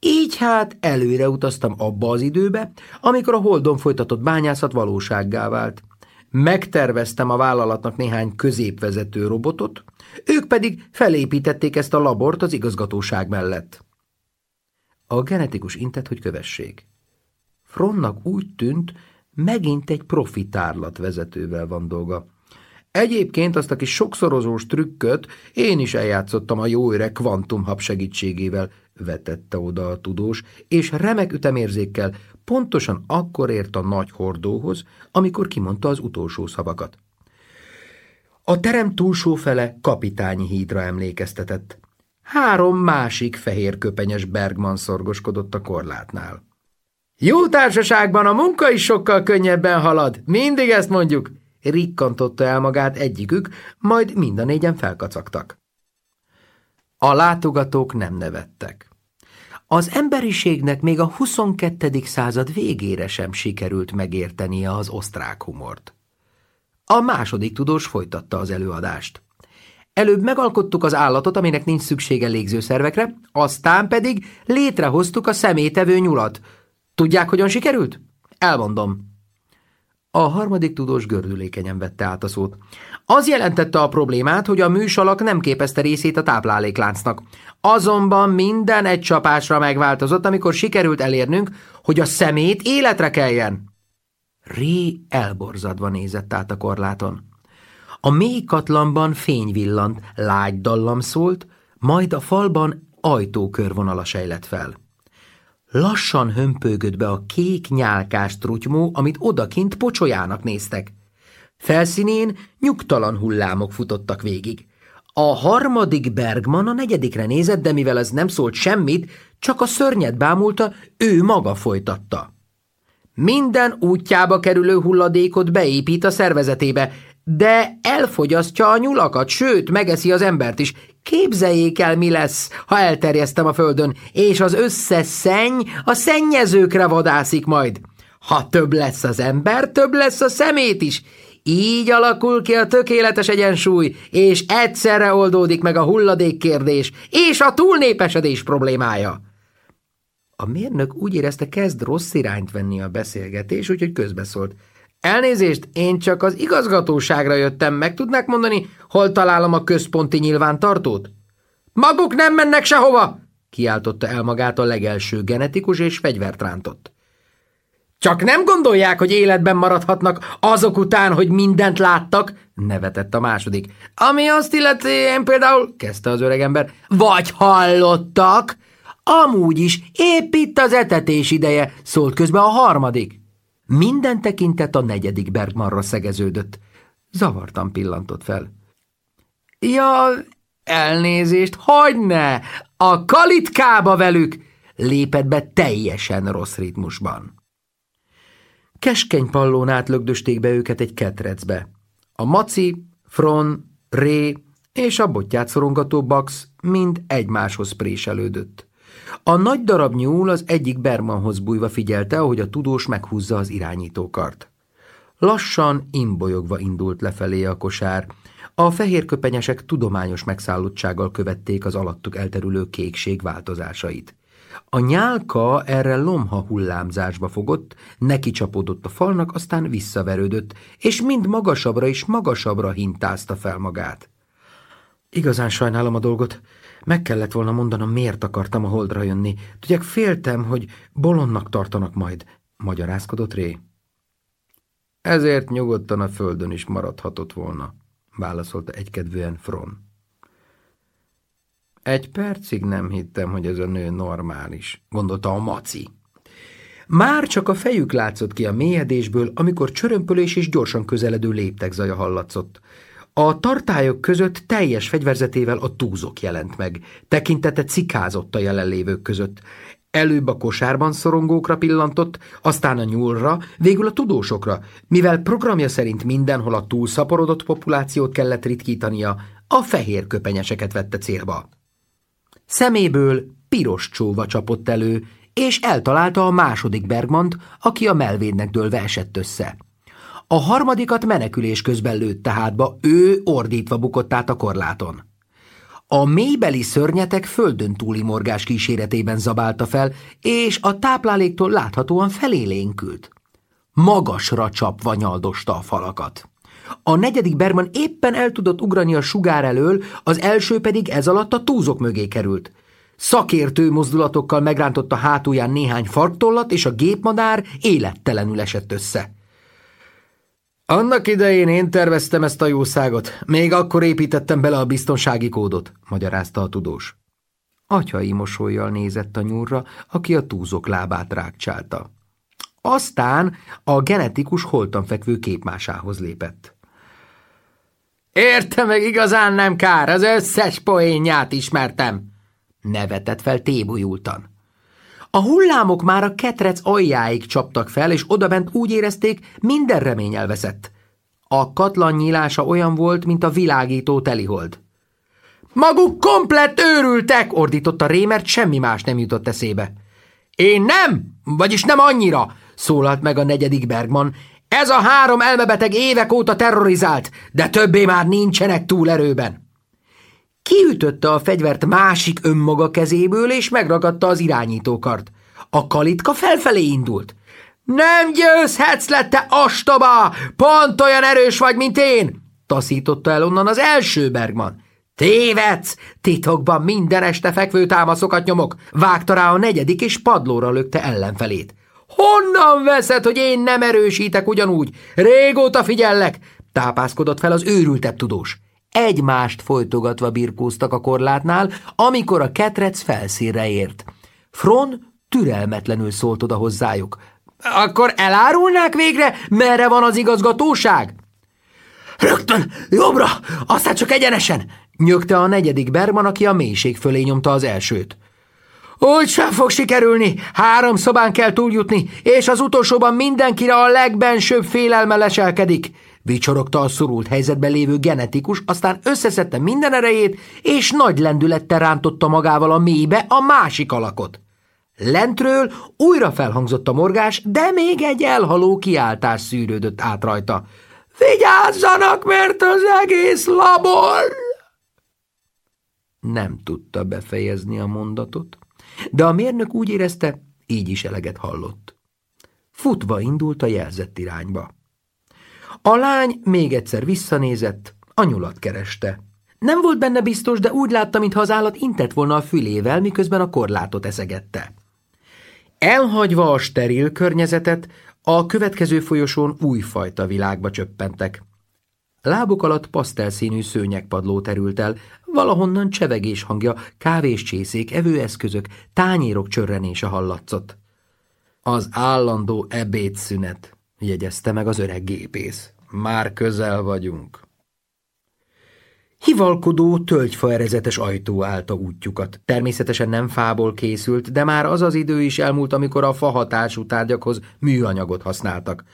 Speaker 1: Így hát előre utaztam abba az időbe, amikor a holdon folytatott bányászat valósággá vált. Megterveztem a vállalatnak néhány középvezető robotot, ők pedig felépítették ezt a labort az igazgatóság mellett. A genetikus intet, hogy kövessék. Fronnak úgy tűnt, megint egy profitárlat vezetővel van dolga. Egyébként azt a kis sokszorozós trükköt én is eljátszottam a jó öreg kvantumhab segítségével, vetette oda a tudós, és remek ütemérzékkel pontosan akkor ért a nagy hordóhoz, amikor kimondta az utolsó szavakat. A terem túlsó fele kapitányi hídra emlékeztetett. Három másik fehérköpenyes Bergman szorgoskodott a korlátnál. Jó társaságban a munka is sokkal könnyebben halad, mindig ezt mondjuk, rikkantotta el magát egyikük, majd mind a négyen felkacagtak. A látogatók nem nevettek. Az emberiségnek még a 22. század végére sem sikerült megértenie az osztrák humort. A második tudós folytatta az előadást. Előbb megalkottuk az állatot, aminek nincs szüksége légzőszervekre, aztán pedig létrehoztuk a szemétevő nyulat. Tudják, hogyan sikerült? Elmondom. A harmadik tudós gördülékenyen vette át a szót. Az jelentette a problémát, hogy a műsalak nem képezte részét a táplálékláncnak. Azonban minden egy csapásra megváltozott, amikor sikerült elérnünk, hogy a szemét életre keljen. Ré elborzadva nézett át a korláton. A méhkatlanban fény villant, lágy dallam szólt, majd a falban ajtókörvonala sejlett fel. Lassan hömpögött be a kék nyálkás trutymó, amit odakint pocsolyának néztek. Felszínén nyugtalan hullámok futottak végig. A harmadik Bergman a negyedikre nézett, de mivel ez nem szólt semmit, csak a szörnyet bámulta, ő maga folytatta. Minden útjába kerülő hulladékot beépít a szervezetébe, de elfogyasztja a nyulakat, sőt, megeszi az embert is. Képzeljék el, mi lesz, ha elterjesztem a földön, és az összes szenny a szennyezőkre vadászik majd. Ha több lesz az ember, több lesz a szemét is. Így alakul ki a tökéletes egyensúly, és egyszerre oldódik meg a hulladék kérdés és a túlnépesedés problémája. A mérnök úgy érezte, kezd rossz irányt venni a beszélgetés, úgyhogy közbeszólt. Elnézést, én csak az igazgatóságra jöttem, meg tudnák mondani, hol találom a központi nyilvántartót? Maguk nem mennek sehova! kiáltotta el magát a legelső genetikus és fegyvert rántott. Csak nem gondolják, hogy életben maradhatnak azok után, hogy mindent láttak, nevetett a második. Ami azt illeti, én például, kezdte az öregember, vagy hallottak. Amúgy is, épp itt az etetés ideje, szólt közben a harmadik. Minden tekintet a negyedik Bergmanra szegeződött. Zavartan pillantott fel. Ja, elnézést, hogy ne! A kalitkába velük! Lépett be teljesen rossz ritmusban. Keskeny pallón átlögdösték be őket egy ketrecbe. A maci, fron, ré és a botját szorongató bax mind egymáshoz préselődött. A nagy darab nyúl az egyik Bermanhoz bújva figyelte, ahogy a tudós meghúzza az irányítókart. Lassan, imbolyogva indult lefelé a kosár. A fehér köpenyesek tudományos megszállottsággal követték az alattuk elterülő kékség változásait. A nyálka erre lomha hullámzásba fogott, neki csapódott a falnak, aztán visszaverődött, és mind magasabbra és magasabbra hintázta fel magát. Igazán sajnálom a dolgot, meg kellett volna mondanom, miért akartam a holdra jönni. Tudják, féltem, hogy bolondnak tartanak majd, magyarázkodott Ré. Ezért nyugodtan a földön is maradhatott volna, válaszolta egykedvűen Fron. Egy percig nem hittem, hogy ez a nő normális, gondolta a maci. Már csak a fejük látszott ki a mélyedésből, amikor csörömpölés és gyorsan közeledő léptek zaja hallatszott. A tartályok között teljes fegyverzetével a túzok jelent meg. Tekintete cikázott a jelenlévők között. Előbb a kosárban szorongókra pillantott, aztán a nyúlra, végül a tudósokra, mivel programja szerint mindenhol a túlszaporodott populációt kellett ritkítania, a fehér köpenyeseket vette célba. Szeméből piros csóva csapott elő, és eltalálta a második Bergmant, aki a melvédnek dőlve esett össze. A harmadikat menekülés közben lőtte hátba, ő ordítva bukott át a korláton. A mélybeli szörnyetek földön túli morgás kíséretében zabálta fel, és a tápláléktól láthatóan felélénkült. Magasra csapva nyaldosta a falakat. A negyedik Berman éppen el tudott ugrani a sugár elől, az első pedig ez alatt a túzok mögé került. Szakértő mozdulatokkal megrántotta hátulján néhány farktollat, és a gépmadár élettelenül esett össze. Annak idején én terveztem ezt a jószágot, még akkor építettem bele a biztonsági kódot, magyarázta a tudós. Atyai mosolyjal nézett a nyúrra, aki a túzok lábát rákcsálta. Aztán a genetikus holtan fekvő képmásához lépett. Érte meg igazán nem kár, az összes poénját ismertem, nevetett fel tébolyultan. A hullámok már a ketrec aljáig csaptak fel, és odabent úgy érezték, minden remény elveszett. A katlan nyílása olyan volt, mint a világító telihold. Maguk komplett őrültek, ordította Ré, mert semmi más nem jutott eszébe. Én nem, vagyis nem annyira, szólalt meg a negyedik Bergman. Ez a három elmebeteg évek óta terrorizált, de többé már nincsenek túl erőben. Kiütötte a fegyvert másik önmaga kezéből, és megragadta az irányítókart. A kalitka felfelé indult. Nem győzhetsz le, te Pont olyan erős vagy, mint én! Taszította el onnan az első Bergman. Tévedsz! Titokban minden este fekvő támaszokat nyomok. Vágta rá a negyedik, és padlóra lökte ellenfelét. Honnan veszed, hogy én nem erősítek ugyanúgy? Régóta figyellek! Tápászkodott fel az őrültebb tudós egymást folytogatva birkóztak a korlátnál, amikor a ketrec felszínre ért. Fron türelmetlenül szólt oda hozzájuk. – Akkor elárulnák végre, merre van az igazgatóság? – Rögtön, jobbra, aztán csak egyenesen! – nyögte a negyedik Berman, aki a mélység fölé nyomta az elsőt. – Úgy sem fog sikerülni, három szobán kell túljutni, és az utolsóban mindenkire a legbensőbb félelme leselkedik – Vicsorogta a szorult helyzetben lévő genetikus, aztán összeszedte minden erejét, és nagy lendülettel rántotta magával a mélybe a másik alakot. Lentről újra felhangzott a morgás, de még egy elhaló kiáltás szűrődött át rajta. Vigyázzanak, mert az egész labor! Nem tudta befejezni a mondatot, de a mérnök úgy érezte, így is eleget hallott. Futva indult a jelzett irányba. A lány még egyszer visszanézett, anyulat kereste. Nem volt benne biztos, de úgy látta, mintha az állat intett volna a fülével, miközben a korlátot eszegette. Elhagyva a steril környezetet, a következő folyosón újfajta világba csöppentek. Lábuk alatt pasztelszínű szőnyegpadló terült el, valahonnan csevegés hangja, csészék, evőeszközök, tányérok csörrenése hallatszott. Az állandó ebédszünet, jegyezte meg az öreg gépész már közel vagyunk. Hivalkodó, tölgyfaerezetes ajtó állta útjukat. Természetesen nem fából készült, de már az az idő is elmúlt, amikor a fahatású tárgyakhoz műanyagot használtak.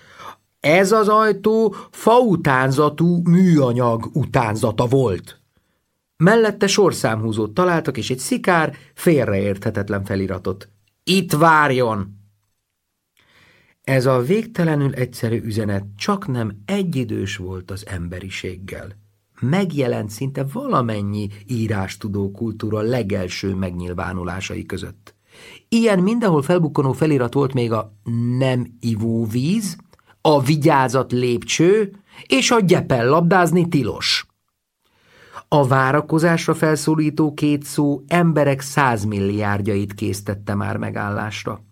Speaker 1: Ez az ajtó fautánzatú műanyag utánzata volt. Mellette sorszámhúzót találtak, és egy szikár félreérthetetlen feliratot. Itt várjon! Ez a végtelenül egyszerű üzenet csak nem egyidős volt az emberiséggel. Megjelent szinte valamennyi írástudó kultúra legelső megnyilvánulásai között. Ilyen mindenhol felbukkanó felirat volt még a nem ivó víz", a vigyázat lépcső és a gyepel labdázni tilos. A várakozásra felszólító két szó emberek százmilliárdjait késztette már megállásra.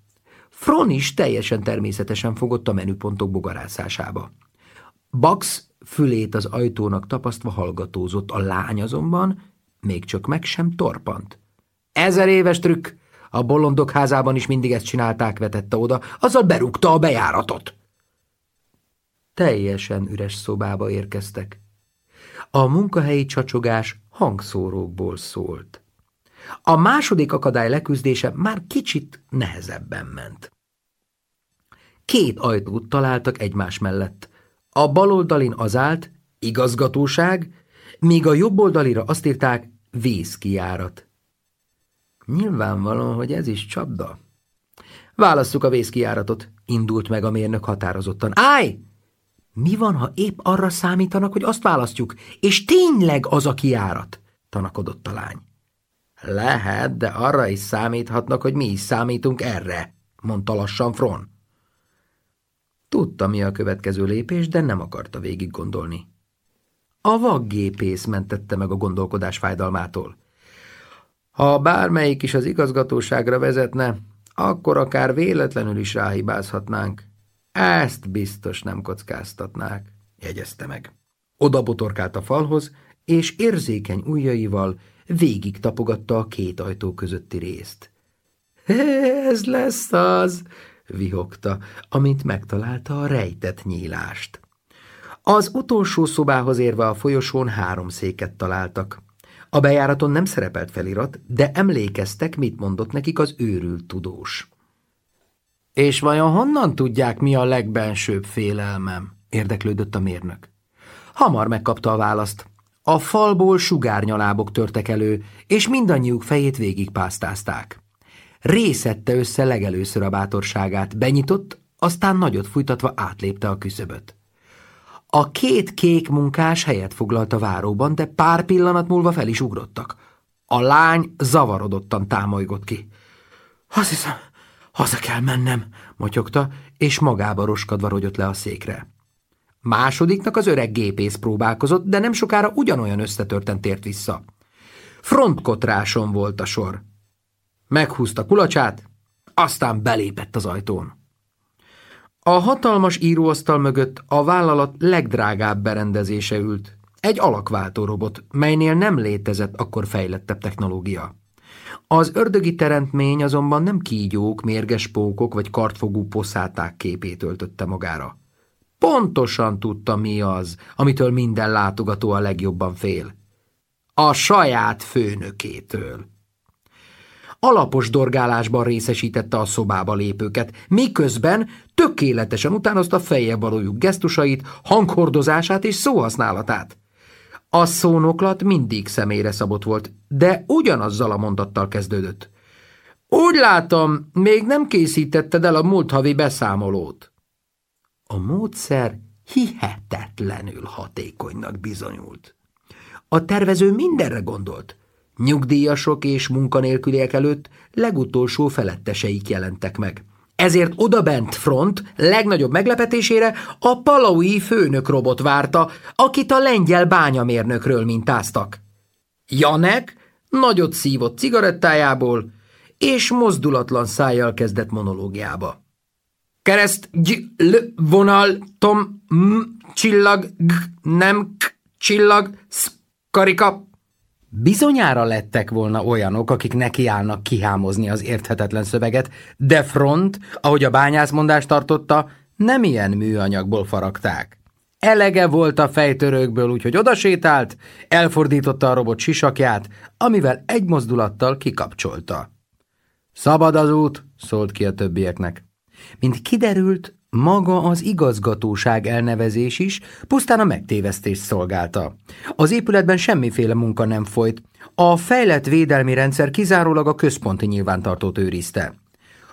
Speaker 1: Fron is teljesen természetesen fogott a menüpontok bogarászásába. Bax fülét az ajtónak tapasztva hallgatózott, a lány azonban még csak meg sem torpant. Ezer éves trükk! A bolondok házában is mindig ezt csinálták, vetette oda, azzal berúgta a bejáratot. Teljesen üres szobába érkeztek. A munkahelyi csacsogás hangszórókból szólt. A második akadály leküzdése már kicsit nehezebben ment. Két ajtót találtak egymás mellett. A baloldalin az állt, igazgatóság, míg a jobb oldalira azt írták, vészkijárat. Nyilvánvalóan, hogy ez is csapda. Válasszuk a vészkijáratot, indult meg a mérnök határozottan. Állj! Mi van, ha épp arra számítanak, hogy azt választjuk, és tényleg az a kiárat? tanakodott a lány. Lehet, de arra is számíthatnak, hogy mi is számítunk erre, mondta lassan Fron. Tudta, mi a következő lépés, de nem akarta végig gondolni. A vaggépész mentette meg a gondolkodás fájdalmától. Ha bármelyik is az igazgatóságra vezetne, akkor akár véletlenül is ráhibázhatnánk. Ezt biztos nem kockáztatnák, jegyezte meg. Oda botorkált a falhoz, és érzékeny ujjaival végig tapogatta a két ajtó közötti részt. – Ez lesz az! – vihogta, amint megtalálta a rejtett nyílást. Az utolsó szobához érve a folyosón három széket találtak. A bejáraton nem szerepelt felirat, de emlékeztek, mit mondott nekik az őrült tudós. – És vajon honnan tudják, mi a legbensőbb félelmem? – érdeklődött a mérnök. Hamar megkapta a választ. A falból sugárnyalábok törtek elő, és mindannyiuk fejét végigpásztázták. Részette össze legelőször a bátorságát, benyitott, aztán nagyot fújtatva átlépte a küszöböt. A két kék munkás helyet foglalt a váróban, de pár pillanat múlva fel is ugrottak. A lány zavarodottan támolygott ki. – Azt hiszem, haza kell mennem – motyogta, és magába roskadva rogyott le a székre. Másodiknak az öreg gépész próbálkozott, de nem sokára ugyanolyan összetörten tért vissza. Frontkotráson volt a sor. Meghúzta kulacsát, aztán belépett az ajtón. A hatalmas íróasztal mögött a vállalat legdrágább berendezése ült. Egy alakváltó robot, melynél nem létezett akkor fejlettebb technológia. Az ördögi teremtmény azonban nem kígyók, mérges pókok vagy kartfogú poszáták képét öltötte magára pontosan tudta, mi az, amitől minden látogató a legjobban fél. A saját főnökétől. Alapos dorgálásban részesítette a szobába lépőket, miközben tökéletesen utánozta fejjebb valójuk gesztusait, hanghordozását és szóhasználatát. A szónoklat mindig személyre szabott volt, de ugyanazzal a mondattal kezdődött. Úgy látom, még nem készítetted el a múlt havi beszámolót. A módszer hihetetlenül hatékonynak bizonyult. A tervező mindenre gondolt. Nyugdíjasok és munkanélküliek előtt legutolsó feletteseik jelentek meg. Ezért odabent front legnagyobb meglepetésére a palaui főnök robot várta, akit a lengyel bányamérnökről mintáztak. Janek nagyot szívott cigarettájából, és mozdulatlan szájjal kezdett monológiába kereszt, gy, l, vonal, tom, m, csillag, g, nem, k, csillag, sz, karika. Bizonyára lettek volna olyanok, akik nekiállnak kihámozni az érthetetlen szöveget, de front, ahogy a bányászmondást tartotta, nem ilyen műanyagból faragták. Elege volt a fejtörőkből, úgyhogy odasétált, elfordította a robot sisakját, amivel egy mozdulattal kikapcsolta. Szabad az út, szólt ki a többieknek. Mint kiderült, maga az igazgatóság elnevezés is pusztán a megtévesztést szolgálta. Az épületben semmiféle munka nem folyt, a fejlett védelmi rendszer kizárólag a központi nyilvántartót őrizte.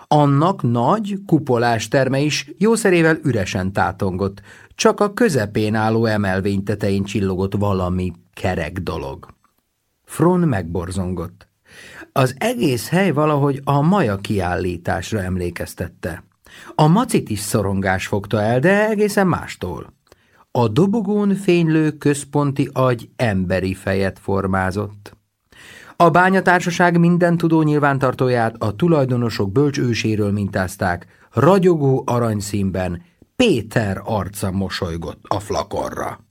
Speaker 1: Annak nagy, kupolás terme is jószerével üresen tátongott, csak a közepén álló emelvény tetején csillogott valami kerek dolog. Fron megborzongott. Az egész hely valahogy a maja kiállításra emlékeztette. A macit is szorongás fogta el, de egészen mástól. A dobogón fénylő központi agy emberi fejet formázott. A bányatársaság minden tudó nyilvántartóját a tulajdonosok bölcs őséről mintázták, ragyogó aranyszínben Péter arca mosolygott a flakorra. –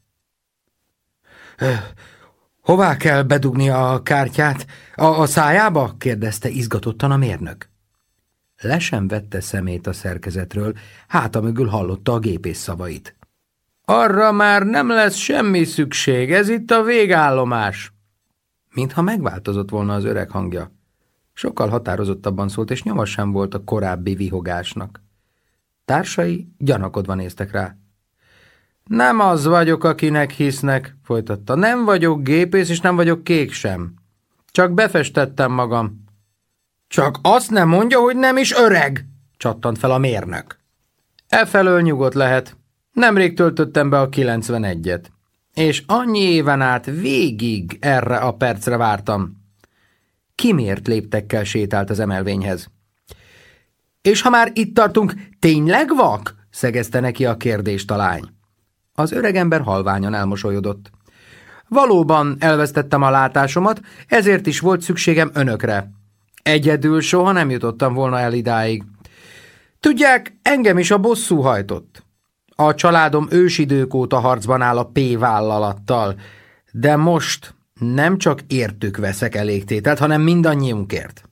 Speaker 1: Hová kell bedugni a kártyát? A, a szájába? – kérdezte izgatottan a mérnök. Le sem vette szemét a szerkezetről, háta mögül hallotta a gépész szavait. Arra már nem lesz semmi szükség, ez itt a végállomás. Mintha megváltozott volna az öreg hangja. Sokkal határozottabban szólt, és nyoma sem volt a korábbi vihogásnak. Társai gyanakodva néztek rá. Nem az vagyok, akinek hisznek, folytatta. Nem vagyok gépész, és nem vagyok kék sem. Csak befestettem magam. Csak azt nem mondja, hogy nem is öreg, csattant fel a mérnök. Efelől nyugodt lehet. Nemrég töltöttem be a 91-et. És annyi éven át végig erre a percre vártam. Kimért léptekkel sétált az emelvényhez. És ha már itt tartunk, tényleg vak? szegezte neki a kérdést a lány. Az öregember halványan elmosolyodott. Valóban elvesztettem a látásomat, ezért is volt szükségem önökre. Egyedül soha nem jutottam volna el idáig. Tudják, engem is a bosszú hajtott. A családom ősidők óta harcban áll a P vállalattal, de most nem csak értük veszek elégtételt, hanem mindannyiunkért.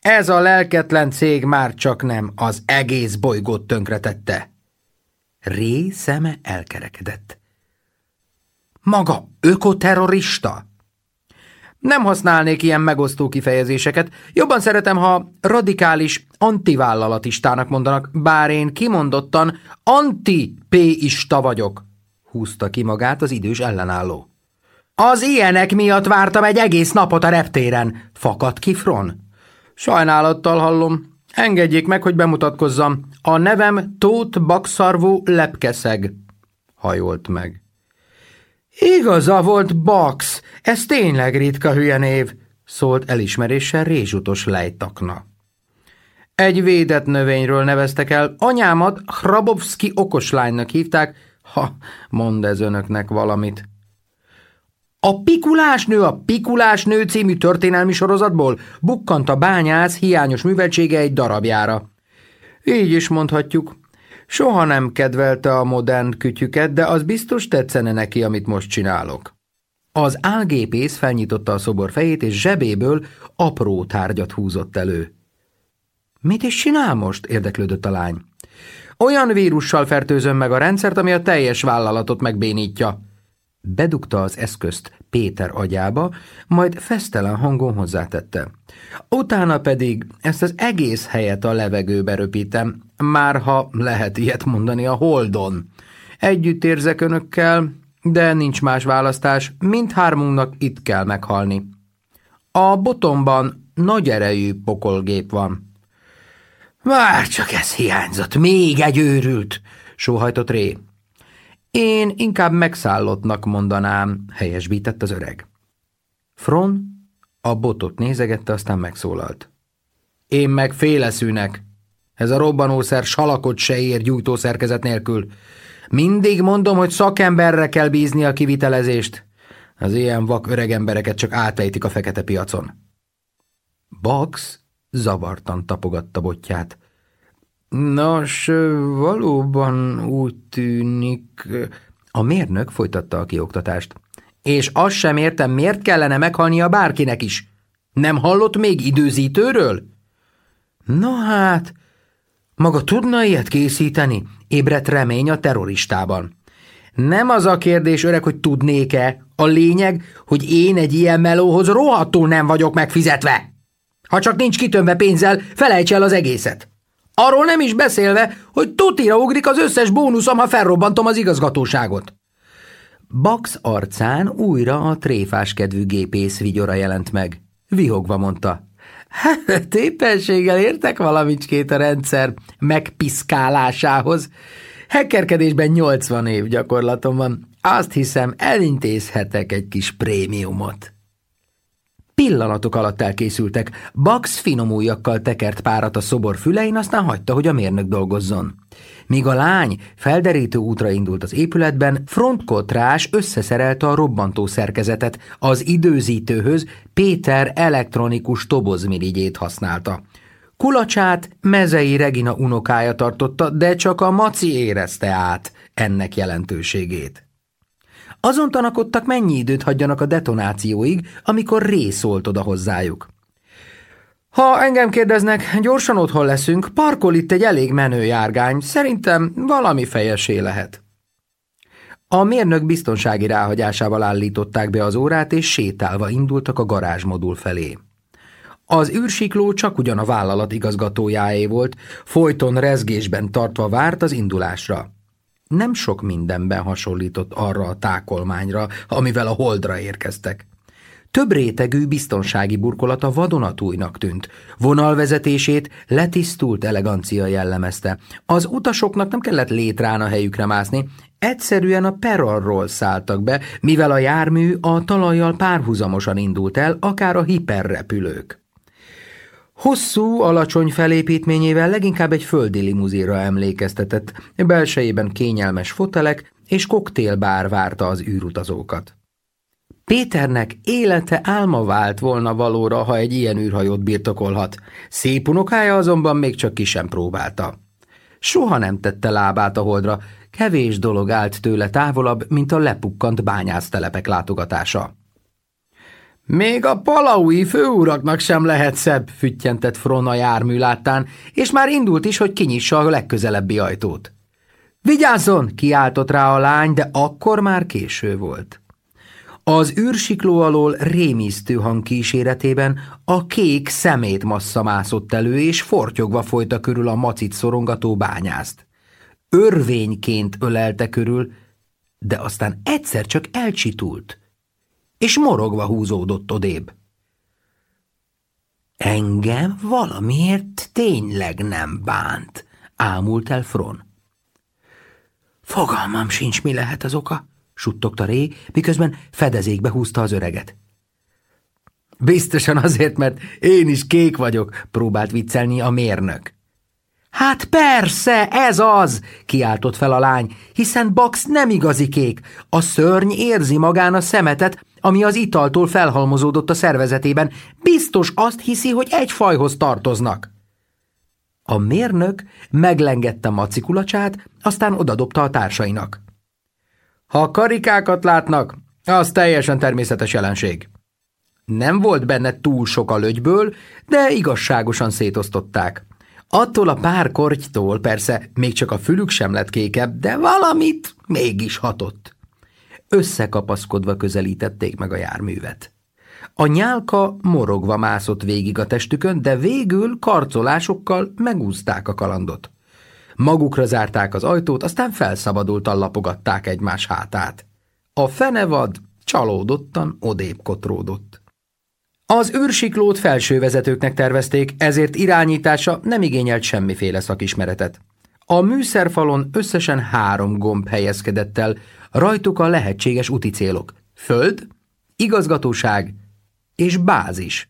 Speaker 1: Ez a lelketlen cég már csak nem az egész bolygót tönkretette. Ré szeme elkerekedett. Maga ökoterrorista? Nem használnék ilyen megosztó kifejezéseket. Jobban szeretem, ha radikális antivállalatistának mondanak, bár én kimondottan anti ista vagyok, húzta ki magát az idős ellenálló. Az ilyenek miatt vártam egy egész napot a reptéren, fakadt ki Fron. Sajnálattal hallom. Engedjék meg, hogy bemutatkozzam. A nevem Tóth Bakszarvú Lepkeszeg, hajolt meg. Igaza volt Bax, ez tényleg ritka hülye név, szólt elismeréssel rézsutos lejtakna. Egy védett növényről neveztek el, anyámat Hrabovszki okoslánynak hívták, ha, mond ez önöknek valamit. A pikulás nő a pikulás nő című történelmi sorozatból bukkant a bányász hiányos műveltsége egy darabjára. Így is mondhatjuk, Soha nem kedvelte a modern kütyüket, de az biztos tetszene neki, amit most csinálok. Az álgépész felnyitotta a szobor fejét, és zsebéből apró tárgyat húzott elő. Mit is csinál most? érdeklődött a lány. Olyan vírussal fertőzöm meg a rendszert, ami a teljes vállalatot megbénítja. Bedugta az eszközt Péter agyába, majd fesztelen hangon hozzátette. Utána pedig ezt az egész helyet a levegőbe röpítem, már ha lehet ilyet mondani a holdon. Együtt érzek önökkel, de nincs más választás, mindhármunknak itt kell meghalni. A botomban nagy erejű pokolgép van. Már csak ez hiányzott, még egy őrült, sóhajtott Ré. Én inkább megszállottnak mondanám, helyesbített az öreg. Fron a botot nézegette, aztán megszólalt. Én meg féleszűnek. Ez a robbanószer salakot se ér gyújtószerkezet nélkül. Mindig mondom, hogy szakemberre kell bízni a kivitelezést. Az ilyen vak öreg embereket csak átejtik a fekete piacon. Bax zavartan tapogatta botját. Nos, valóban úgy tűnik... A mérnök folytatta a kioktatást. És azt sem értem, miért kellene meghalnia bárkinek is. Nem hallott még időzítőről? Na hát, maga tudna ilyet készíteni? Ébredt remény a terroristában. Nem az a kérdés, öreg, hogy tudnék-e. A lényeg, hogy én egy ilyen melóhoz rohadtul nem vagyok megfizetve. Ha csak nincs kitömve pénzzel, felejts el az egészet. Arról nem is beszélve, hogy tutira ugrik az összes bónuszom, ha felrobbantom az igazgatóságot. Bax arcán újra a tréfás kedvű gépész vigyora jelent meg. Vihogva mondta. Hát, <laughs> értek valamicskét a rendszer megpiszkálásához. Hekkerkedésben 80 év gyakorlatom van. Azt hiszem, elintézhetek egy kis prémiumot. Pillanatok alatt elkészültek. Bax finom ujjakkal tekert párat a szobor fülein, aztán hagyta, hogy a mérnök dolgozzon. Míg a lány felderítő útra indult az épületben, frontkotrás összeszerelte a robbantó szerkezetet, az időzítőhöz Péter elektronikus tobozmirigyét használta. Kulacsát mezei Regina unokája tartotta, de csak a maci érezte át ennek jelentőségét. Azon tanakodtak, mennyi időt hagyjanak a detonációig, amikor Ré szólt oda hozzájuk. Ha engem kérdeznek, gyorsan otthon leszünk, parkol itt egy elég menő járgány, szerintem valami fejesé lehet. A mérnök biztonsági ráhagyásával állították be az órát, és sétálva indultak a garázsmodul felé. Az űrsikló csak ugyan a vállalat igazgatójáé volt, folyton rezgésben tartva várt az indulásra nem sok mindenben hasonlított arra a tákolmányra, amivel a holdra érkeztek. Több rétegű biztonsági burkolata vadonatújnak tűnt. Vonalvezetését letisztult elegancia jellemezte. Az utasoknak nem kellett létrán a helyükre mászni, egyszerűen a peronról szálltak be, mivel a jármű a talajjal párhuzamosan indult el, akár a hiperrepülők. Hosszú, alacsony felépítményével leginkább egy földi limuzíra emlékeztetett, belsejében kényelmes fotelek és koktélbár várta az űrutazókat. Péternek élete álma vált volna valóra, ha egy ilyen űrhajót birtokolhat. Szép unokája azonban még csak ki sem próbálta. Soha nem tette lábát a holdra, kevés dolog állt tőle távolabb, mint a lepukkant bányásztelepek látogatása. Még a palaui főuraknak sem lehet szebb, füttyentett Frona jármű láttán, és már indult is, hogy kinyissa a legközelebbi ajtót. Vigyázzon! kiáltott rá a lány, de akkor már késő volt. Az űrsikló alól rémisztő hang kíséretében a kék szemét massza mászott elő, és fortyogva folyta körül a macit szorongató bányászt. Örvényként ölelte körül, de aztán egyszer csak elcsitult és morogva húzódott odébb. Engem valamiért tényleg nem bánt, ámult el Fron. Fogalmam sincs, mi lehet az oka, suttogta Ré, miközben fedezékbe húzta az öreget. Biztosan azért, mert én is kék vagyok, próbált viccelni a mérnök. Hát persze, ez az, kiáltott fel a lány, hiszen Bax nem igazi kék. A szörny érzi magán a szemetet, ami az italtól felhalmozódott a szervezetében, biztos azt hiszi, hogy egy fajhoz tartoznak. A mérnök meglengette macikulacsát, aztán odadobta a társainak. Ha karikákat látnak, az teljesen természetes jelenség. Nem volt benne túl sok a lögyből, de igazságosan szétosztották. Attól a pár kortytól persze még csak a fülük sem lett kékebb, de valamit mégis hatott. Összekapaszkodva közelítették meg a járművet. A nyálka morogva mászott végig a testükön, de végül karcolásokkal megúzták a kalandot. Magukra zárták az ajtót, aztán felszabadultan lapogatták egymás hátát. A fenevad csalódottan odébb kotródott. Az űrsiklót felsővezetőknek tervezték, ezért irányítása nem igényelt semmiféle szakismeretet. A műszerfalon összesen három gomb helyezkedett el, Rajtuk a lehetséges uticélok. Föld, igazgatóság és bázis.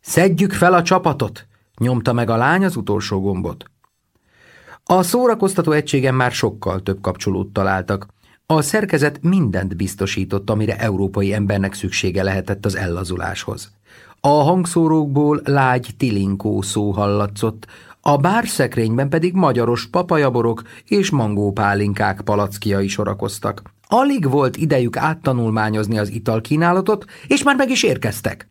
Speaker 1: Szedjük fel a csapatot, nyomta meg a lány az utolsó gombot. A szórakoztató egységen már sokkal több kapcsolót találtak. A szerkezet mindent biztosított, amire európai embernek szüksége lehetett az ellazuláshoz. A hangszórókból lágy tilinkó szó hallatszott, a bárszekrényben pedig magyaros papajaborok és mangópálinkák palackiai sorakoztak. Alig volt idejük áttanulmányozni az italkínálatot, és már meg is érkeztek.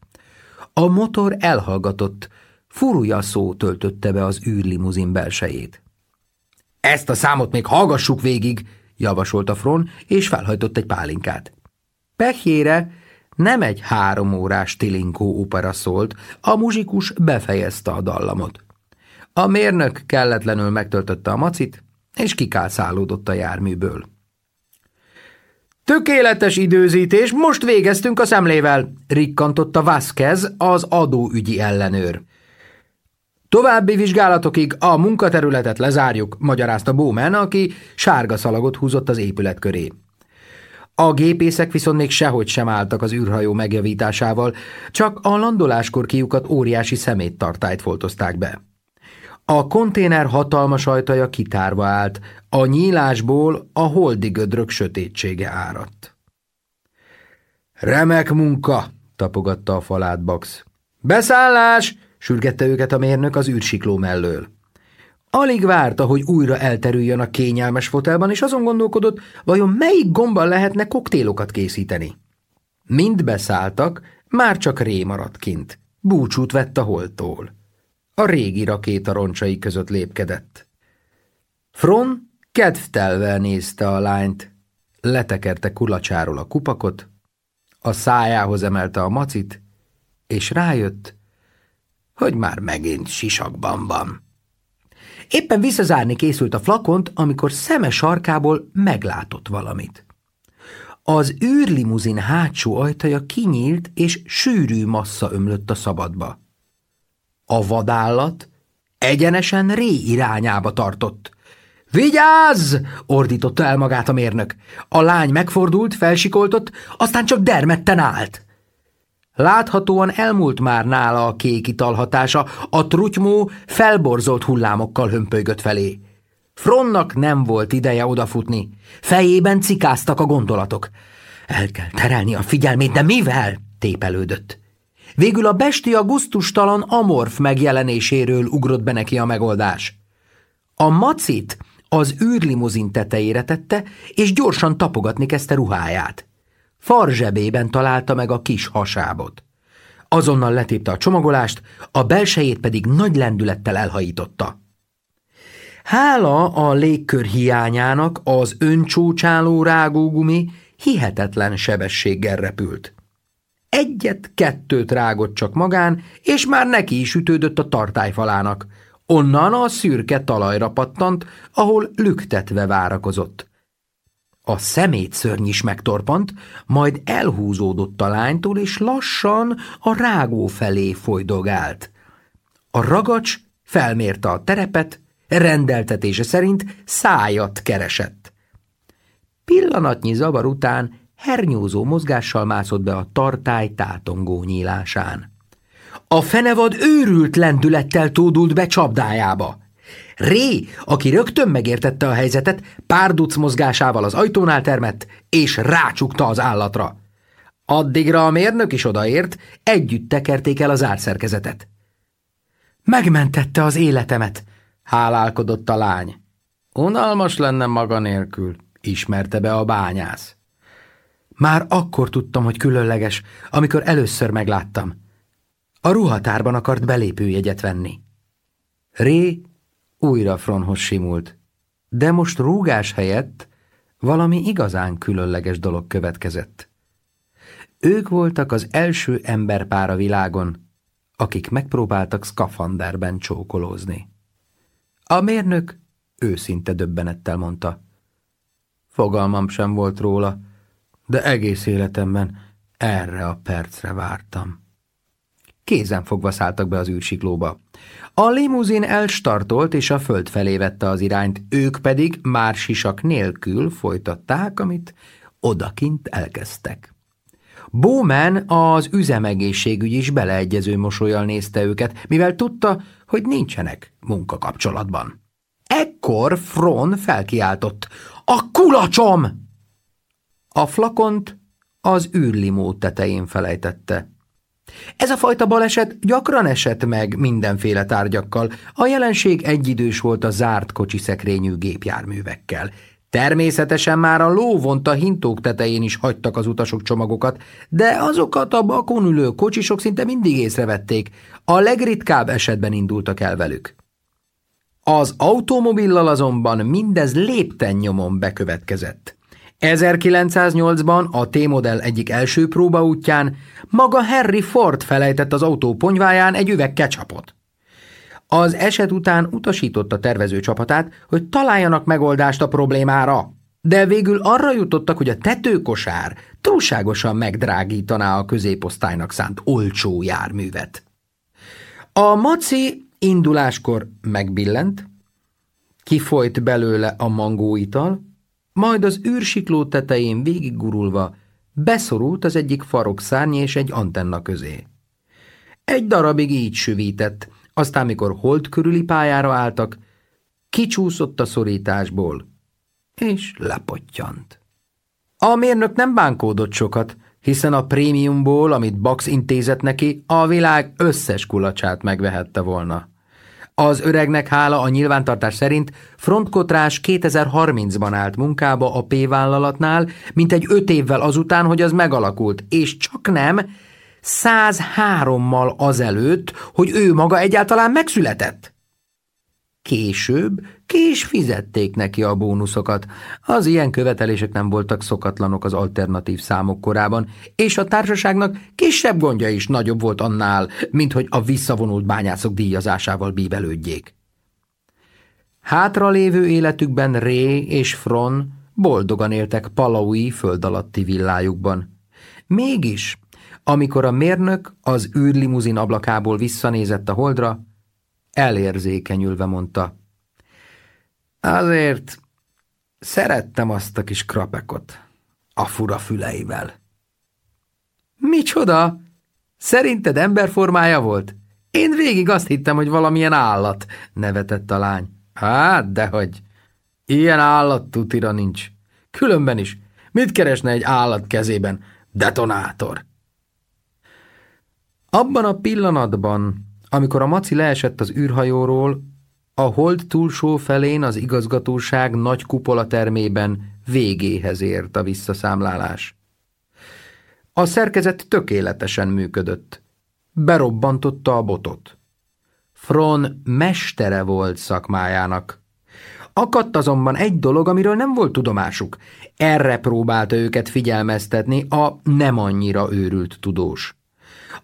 Speaker 1: A motor elhallgatott, furúja szó töltötte be az űrlimuzin belsejét. Ezt a számot még hallgassuk végig, javasolta Fron, és felhajtott egy pálinkát. Pehjére nem egy háromórás tilinkó opera szólt, a muzsikus befejezte a dallamot. A mérnök kelletlenül megtöltötte a macit, és kikászálódott a járműből. Tökéletes időzítés, most végeztünk a szemlével, rikkantotta Vázquez, az adóügyi ellenőr. További vizsgálatokig a munkaterületet lezárjuk, magyarázta Bowman, aki sárga szalagot húzott az épület köré. A gépészek viszont még sehogy sem álltak az űrhajó megjavításával, csak a landoláskor kiukat óriási szeméttartályt foltozták be. A konténer hatalmas ajtaja kitárva állt, a nyílásból a holdi gödrök sötétsége áradt. Remek munka, tapogatta a falát Bax. Beszállás! sürgette őket a mérnök az űrsikló mellől. Alig várta, hogy újra elterüljön a kényelmes fotelban, és azon gondolkodott, vajon melyik gomban lehetne koktélokat készíteni. Mind beszálltak, már csak ré maradt kint. Búcsút vett a holtól a régi roncsai között lépkedett. Fron kedvtelvel nézte a lányt, letekerte kulacsáról a kupakot, a szájához emelte a macit, és rájött, hogy már megint sisakban van. Éppen visszazárni készült a flakont, amikor szeme sarkából meglátott valamit. Az űrlimuzin hátsó ajtaja kinyílt, és sűrű massza ömlött a szabadba. A vadállat egyenesen ré irányába tartott. Vigyázz! ordította el magát a mérnök. A lány megfordult, felsikoltott, aztán csak dermedten állt. Láthatóan elmúlt már nála a kék italhatása, a trutymó felborzolt hullámokkal hömpölygött felé. Fronnak nem volt ideje odafutni. Fejében cikáztak a gondolatok. El kell terelni a figyelmét, de mivel? tépelődött. Végül a bestia guztustalan amorf megjelenéséről ugrott be neki a megoldás. A macit az űrlimuzin tetejére tette, és gyorsan tapogatni kezdte ruháját. Farzsebében találta meg a kis hasábot. Azonnal letépte a csomagolást, a belsejét pedig nagy lendülettel elhajította. Hála a légkör hiányának az öncsócsáló rágógumi hihetetlen sebességgel repült. Egyet-kettőt rágott csak magán, és már neki is ütődött a tartályfalának. Onnan a szürke talajra pattant, ahol lüktetve várakozott. A szemét szörny is megtorpant, majd elhúzódott a lánytól, és lassan a rágó felé folydogált. A ragacs felmérte a terepet, rendeltetése szerint szájat keresett. Pillanatnyi zavar után hernyózó mozgással mászott be a tartály tátongó nyílásán. A fenevad őrült lendülettel tódult be csapdájába. Ré, aki rögtön megértette a helyzetet, párduc mozgásával az ajtónál termett, és rácsukta az állatra. Addigra a mérnök is odaért, együtt tekerték el az árszerkezetet. Megmentette az életemet, hálálkodott a lány. Unalmas lenne maga nélkül, ismerte be a bányász. Már akkor tudtam, hogy különleges, amikor először megláttam. A ruhatárban akart belépőjegyet venni. Ré újra fronhoz simult, de most rúgás helyett valami igazán különleges dolog következett. Ők voltak az első emberpár a világon, akik megpróbáltak szkafanderben csókolózni. A mérnök őszinte döbbenettel mondta. Fogalmam sem volt róla, de egész életemben erre a percre vártam. Kézen fogva szálltak be az űrsiklóba. A limuzin elstartolt, és a föld felé vette az irányt, ők pedig már sisak nélkül folytatták, amit odakint elkezdtek. Bowman az üzemegészségügy is beleegyező mosolyal nézte őket, mivel tudta, hogy nincsenek munkakapcsolatban. Ekkor Fron felkiáltott. A kulacsom! A flakont az űrlimó tetején felejtette. Ez a fajta baleset gyakran esett meg mindenféle tárgyakkal, a jelenség egyidős volt a zárt kocsiszekrény gépjárművekkel. Természetesen már a lóvonta hintók tetején is hagytak az utasok csomagokat, de azokat a bakon ülő kocsisok szinte mindig észrevették, a legritkább esetben indultak el velük. Az automobillal azonban mindez lépten nyomon bekövetkezett. 1908-ban a T-modell egyik első próbaútján maga Harry Ford felejtett az autó ponyváján egy üveg kecsapot. Az eset után utasította tervező csapatát, hogy találjanak megoldást a problémára, de végül arra jutottak, hogy a tetőkosár túlságosan megdrágítaná a középosztálynak szánt olcsó járművet. A maci induláskor megbillent, kifolyt belőle a mangóital, majd az űrsikló tetején végiggurulva beszorult az egyik farok szárnya és egy antenna közé. Egy darabig így süvített, aztán mikor hold körüli pályára álltak, kicsúszott a szorításból, és lepottyant. A mérnök nem bánkódott sokat, hiszen a prémiumból, amit Bax intézett neki, a világ összes kulacsát megvehette volna. Az öregnek hála a nyilvántartás szerint frontkotrás 2030-ban állt munkába a P-vállalatnál, mint egy öt évvel azután, hogy az megalakult, és csak nem 103-mal azelőtt, hogy ő maga egyáltalán megszületett. Később ki is fizették neki a bónuszokat. Az ilyen követelések nem voltak szokatlanok az alternatív számok korában, és a társaságnak kisebb gondja is nagyobb volt annál, mint hogy a visszavonult bányászok díjazásával bíbelődjék. Hátralévő életükben Ré és Fron boldogan éltek palaui föld alatti villájukban. Mégis, amikor a mérnök az űrlimuzin ablakából visszanézett a holdra, elérzékenyülve mondta – Azért szerettem azt a kis krapekot, a fura füleivel. Micsoda? Szerinted emberformája volt? Én végig azt hittem, hogy valamilyen állat, nevetett a lány. Hát, dehogy. Ilyen állat tutira nincs. Különben is. Mit keresne egy állat kezében? Detonátor. Abban a pillanatban, amikor a maci leesett az űrhajóról, a hold túlsó felén az igazgatóság nagy kupola termében végéhez ért a visszaszámlálás. A szerkezet tökéletesen működött. Berobbantotta a botot. Fron mestere volt szakmájának. Akadt azonban egy dolog, amiről nem volt tudomásuk. Erre próbálta őket figyelmeztetni a nem annyira őrült tudós.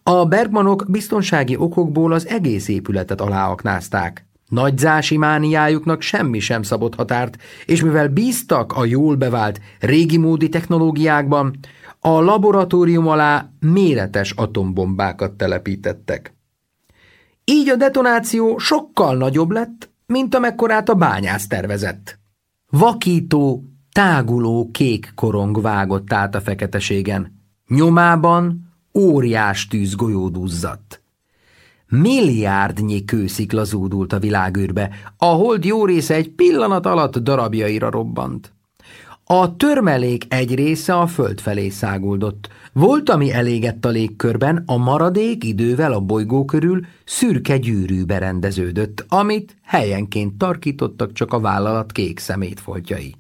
Speaker 1: A Bergmanok biztonsági okokból az egész épületet aláaknázták. Nagyzási mániájuknak semmi sem szabott határt, és mivel bíztak a jól bevált régi módi technológiákban, a laboratórium alá méretes atombombákat telepítettek. Így a detonáció sokkal nagyobb lett, mint amekkorát a bányász tervezett. Vakító, táguló kék korong vágott át a feketeségen. Nyomában óriás tűz golyó duzzadt. Milliárdnyi kőszikla zúdult a világűrbe, a hold jó része egy pillanat alatt darabjaira robbant. A törmelék egy része a föld felé száguldott. Volt, ami elégett a légkörben, a maradék idővel a bolygó körül szürke gyűrűbe rendeződött, amit helyenként tarkítottak csak a vállalat kék szemétfoltjai.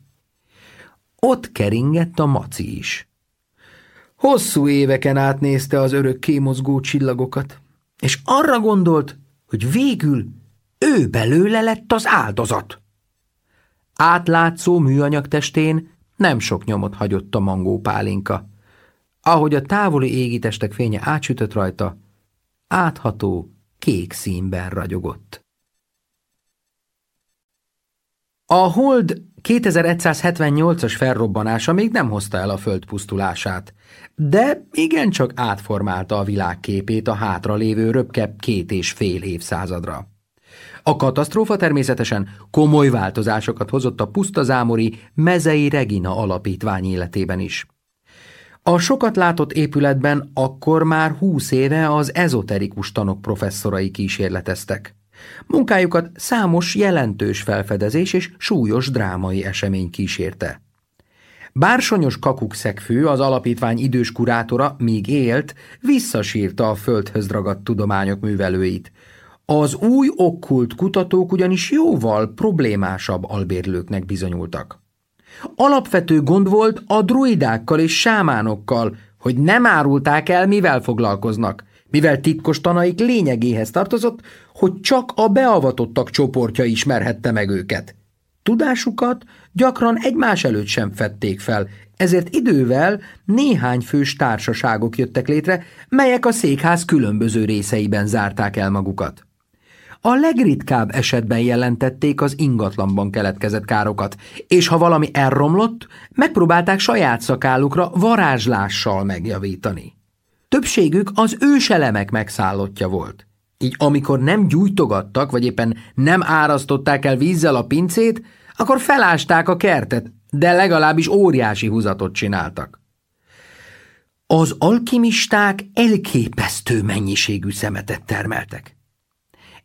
Speaker 1: Ott keringett a maci is. Hosszú éveken átnézte az örök kémozgó csillagokat és arra gondolt, hogy végül ő belőle lett az áldozat. Átlátszó műanyag testén nem sok nyomot hagyott a mangó pálinka. Ahogy a távoli égitestek fénye átsütött rajta, átható, kék színben ragyogott. A hold 2178-as felrobbanása még nem hozta el a föld pusztulását, de igencsak átformálta a világképét a hátralévő röpke két és fél évszázadra. A katasztrófa természetesen komoly változásokat hozott a pusztazámori Mezei Regina alapítvány életében is. A sokat látott épületben akkor már húsz éve az ezoterikus tanok professzorai kísérleteztek. Munkájukat számos jelentős felfedezés és súlyos drámai esemény kísérte. Bársonyos kakukszegfő, az alapítvány idős kurátora még élt, visszasírta a földhöz ragadt tudományok művelőit. Az új okkult kutatók ugyanis jóval problémásabb albérlőknek bizonyultak. Alapvető gond volt a druidákkal és sámánokkal, hogy nem árulták el, mivel foglalkoznak – mivel titkos tanaik lényegéhez tartozott, hogy csak a beavatottak csoportja ismerhette meg őket. Tudásukat gyakran egymás előtt sem fették fel, ezért idővel néhány fős társaságok jöttek létre, melyek a székház különböző részeiben zárták el magukat. A legritkább esetben jelentették az ingatlanban keletkezett károkat, és ha valami elromlott, megpróbálták saját szakállukra varázslással megjavítani. Többségük az őselemek megszállottja volt. Így amikor nem gyújtogattak, vagy éppen nem árasztották el vízzel a pincét, akkor felásták a kertet, de legalábbis óriási húzatot csináltak. Az alkimisták elképesztő mennyiségű szemetet termeltek.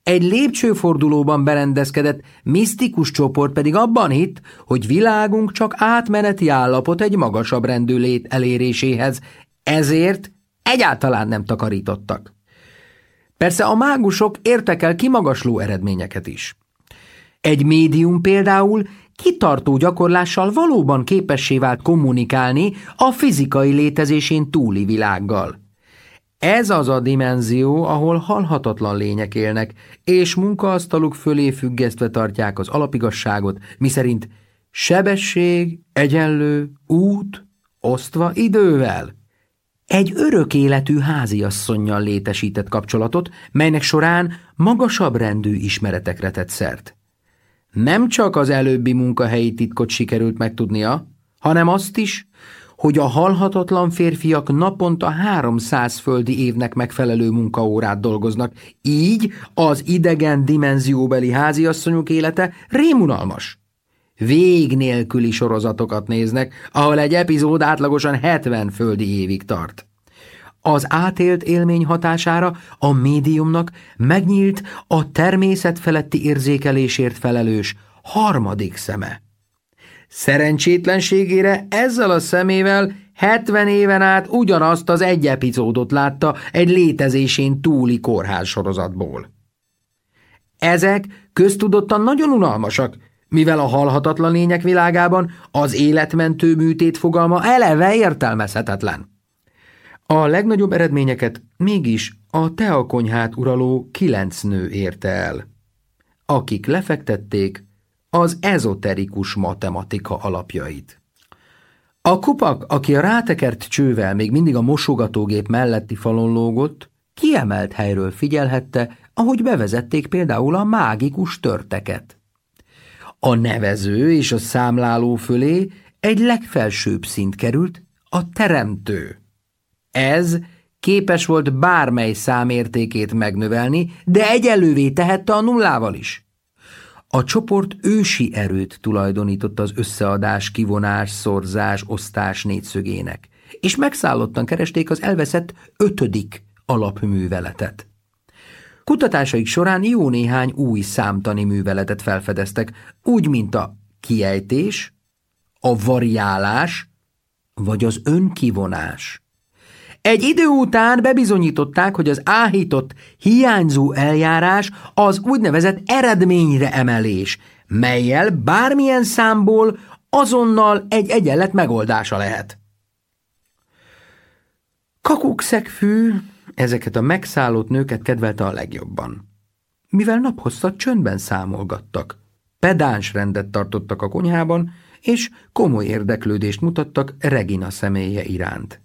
Speaker 1: Egy lépcsőfordulóban berendezkedett misztikus csoport pedig abban hitt, hogy világunk csak átmeneti állapot egy magasabb lét eléréséhez, ezért Egyáltalán nem takarítottak. Persze a mágusok értek el kimagasló eredményeket is. Egy médium például kitartó gyakorlással valóban képessé vált kommunikálni a fizikai létezésén túli világgal. Ez az a dimenzió, ahol halhatatlan lények élnek, és munkaasztaluk fölé függesztve tartják az alapigasságot, miszerint sebesség, egyenlő, út, osztva idővel egy örök életű háziasszonynal létesített kapcsolatot, melynek során magasabb rendű ismeretekre tett szert. Nem csak az előbbi munkahelyi titkot sikerült megtudnia, hanem azt is, hogy a halhatatlan férfiak naponta 300 földi évnek megfelelő munkaórát dolgoznak, így az idegen dimenzióbeli háziasszonyok élete rémunalmas vég nélküli sorozatokat néznek, ahol egy epizód átlagosan 70 földi évig tart. Az átélt élmény hatására a médiumnak megnyílt a természet feletti érzékelésért felelős harmadik szeme. Szerencsétlenségére ezzel a szemével 70 éven át ugyanazt az egy epizódot látta egy létezésén túli kórház sorozatból. Ezek köztudottan nagyon unalmasak, mivel a halhatatlan lények világában az életmentő műtét fogalma eleve értelmezhetetlen. A legnagyobb eredményeket mégis a teakonyhát uraló kilenc nő érte el, akik lefektették az ezoterikus matematika alapjait. A kupak, aki a rátekert csővel még mindig a mosogatógép melletti falon lógott, kiemelt helyről figyelhette, ahogy bevezették például a mágikus törteket. A nevező és a számláló fölé egy legfelsőbb szint került, a teremtő. Ez képes volt bármely számértékét megnövelni, de egyelővé tehette a nullával is. A csoport ősi erőt tulajdonított az összeadás, kivonás, szorzás, osztás négyszögének, és megszállottan keresték az elveszett ötödik alapműveletet. Kutatásaik során jó néhány új számtani műveletet felfedeztek, úgy, mint a kiejtés, a variálás vagy az önkivonás. Egy idő után bebizonyították, hogy az áhított, hiányzó eljárás az úgynevezett eredményre emelés, melyel bármilyen számból azonnal egy egyenlet megoldása lehet. Kakukszegfű Ezeket a megszállott nőket kedvelte a legjobban. Mivel naphosszat csöndben számolgattak, pedáns rendet tartottak a konyhában, és komoly érdeklődést mutattak Regina személye iránt.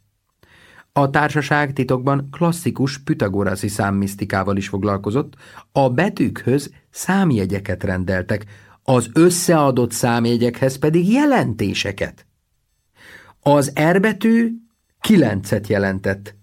Speaker 1: A társaság titokban klasszikus pitagoraszi számmisztikával is foglalkozott, a betűkhöz számjegyeket rendeltek, az összeadott számjegyekhez pedig jelentéseket. Az erbetű kilencet jelentett,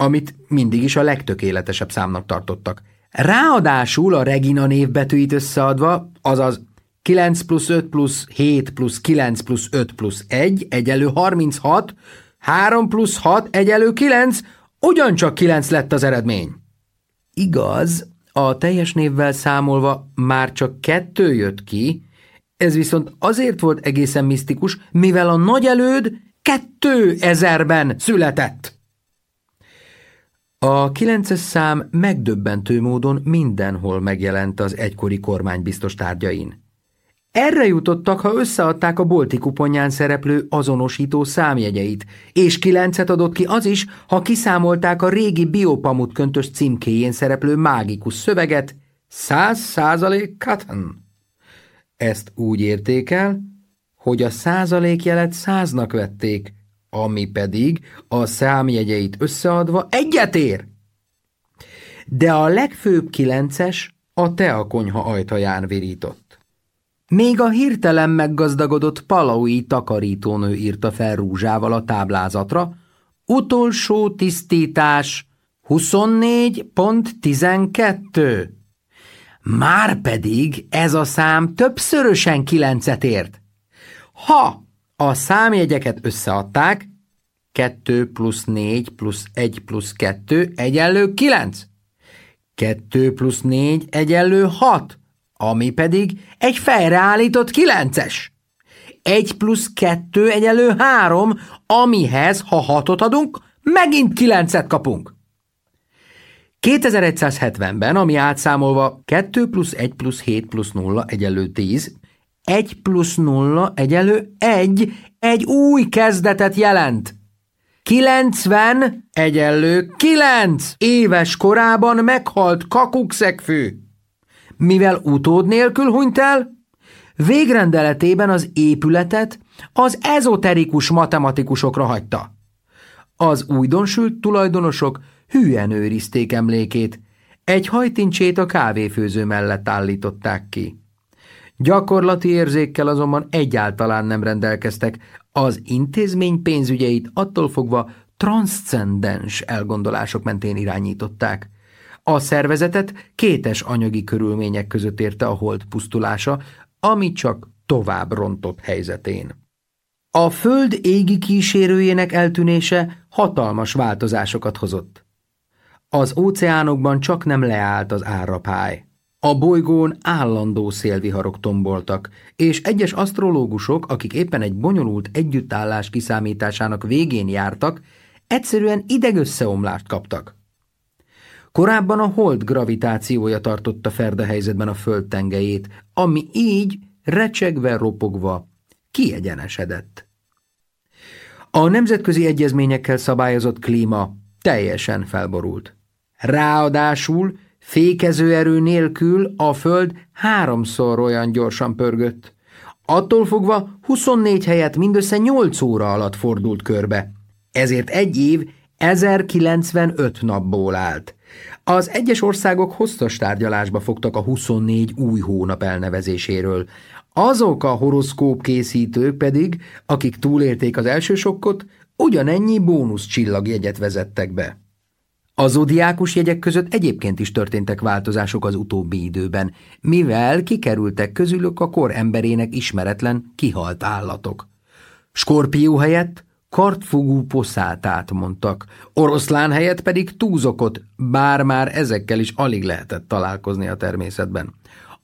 Speaker 1: amit mindig is a legtökéletesebb számnak tartottak. Ráadásul a Regina névbetűit összeadva, azaz 9 plusz 5 plusz 7 plusz 9 plusz 5 plusz 1 egyelő 36, 3 plusz 6 egyelő 9, ugyancsak 9 lett az eredmény. Igaz, a teljes névvel számolva már csak kettő jött ki, ez viszont azért volt egészen misztikus, mivel a nagy előd 2000-ben született. A kilences szám megdöbbentő módon mindenhol megjelent az egykori kormánybiztos tárgyain. Erre jutottak, ha összeadták a bolti kuponján szereplő azonosító számjegyeit, és kilencet adott ki az is, ha kiszámolták a régi biopamut köntös címkéjén szereplő mágikus szöveget száz százalék katon. Ezt úgy értékel, hogy a százalékjelet száznak vették, ami pedig a számjegyeit összeadva egyetér. De a legfőbb kilences a teakonyha ajtaján virított. Még a hirtelen meggazdagodott palaui takarítónő írta fel rúzsával a táblázatra, utolsó tisztítás 24.12. Márpedig ez a szám többszörösen kilencet ért. Ha a számjegyeket összeadták, 2 plusz 4 plusz 1 plusz 2 egyenlő 9. 2 plusz 4 egyenlő 6, ami pedig egy felreállított 9-es. 1 plusz 2 egyenlő 3, amihez, ha 6-ot adunk, megint 9-et kapunk. 2170-ben, ami átszámolva 2 plusz 1 plusz 7 plusz 0 egyenlő 10, egy plusz nulla egyelő egy egy új kezdetet jelent. 90 egyenlő 9 éves korában meghalt kakukszegfő. Mivel utód nélkül hunyt el, végrendeletében az épületet az ezoterikus matematikusokra hagyta. Az újdonsült tulajdonosok hűen őrizték emlékét, egy hajtincsét a kávéfőző mellett állították ki. Gyakorlati érzékkel azonban egyáltalán nem rendelkeztek, az intézmény pénzügyeit attól fogva transzcendens elgondolások mentén irányították. A szervezetet kétes anyagi körülmények között érte a hold pusztulása, ami csak tovább rontott helyzetén. A föld égi kísérőjének eltűnése hatalmas változásokat hozott. Az óceánokban csak nem leállt az árapály. A bolygón állandó szélviharok tomboltak, és egyes asztrológusok, akik éppen egy bonyolult együttállás kiszámításának végén jártak, egyszerűen idegösszeomlást kaptak. Korábban a hold gravitációja tartotta ferde helyzetben a föld tengelyét, ami így, recsegve, ropogva, kiegyenesedett. A nemzetközi egyezményekkel szabályozott klíma teljesen felborult. Ráadásul Fékezőerő nélkül a föld háromszor olyan gyorsan pörgött. Attól fogva 24 helyet mindössze 8 óra alatt fordult körbe. Ezért egy év 1095 napból állt. Az egyes országok hosszas tárgyalásba fogtak a 24 új hónap elnevezéséről. Azok a horoszkóp készítők pedig, akik túlélték az első sokkot, ugyanennyi bónusz csillagjegyet vezettek be. A zodiákus jegyek között egyébként is történtek változások az utóbbi időben, mivel kikerültek közülük a kor emberének ismeretlen, kihalt állatok. Skorpió helyett kartfogú poszátát mondtak, oroszlán helyett pedig túzokot, bár már ezekkel is alig lehetett találkozni a természetben.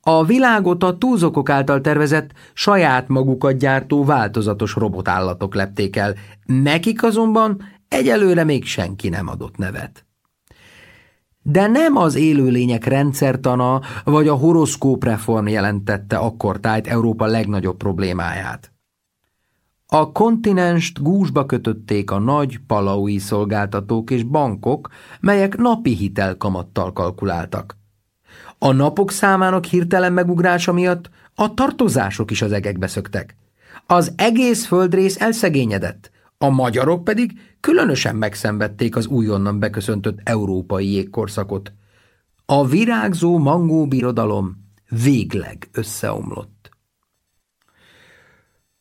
Speaker 1: A világot a túzokok által tervezett, saját magukat gyártó változatos robotállatok lepték el, nekik azonban egyelőre még senki nem adott nevet de nem az élőlények rendszertana vagy a horoszkóp reform jelentette akkortájt Európa legnagyobb problémáját. A kontinenst gúzsba kötötték a nagy palaui szolgáltatók és bankok, melyek napi hitelkamattal kalkuláltak. A napok számának hirtelen megugrása miatt a tartozások is az egekbe szöktek. Az egész földrész elszegényedett, a magyarok pedig különösen megszenvedték az újonnan beköszöntött európai jégkorszakot. A virágzó mangó birodalom végleg összeomlott.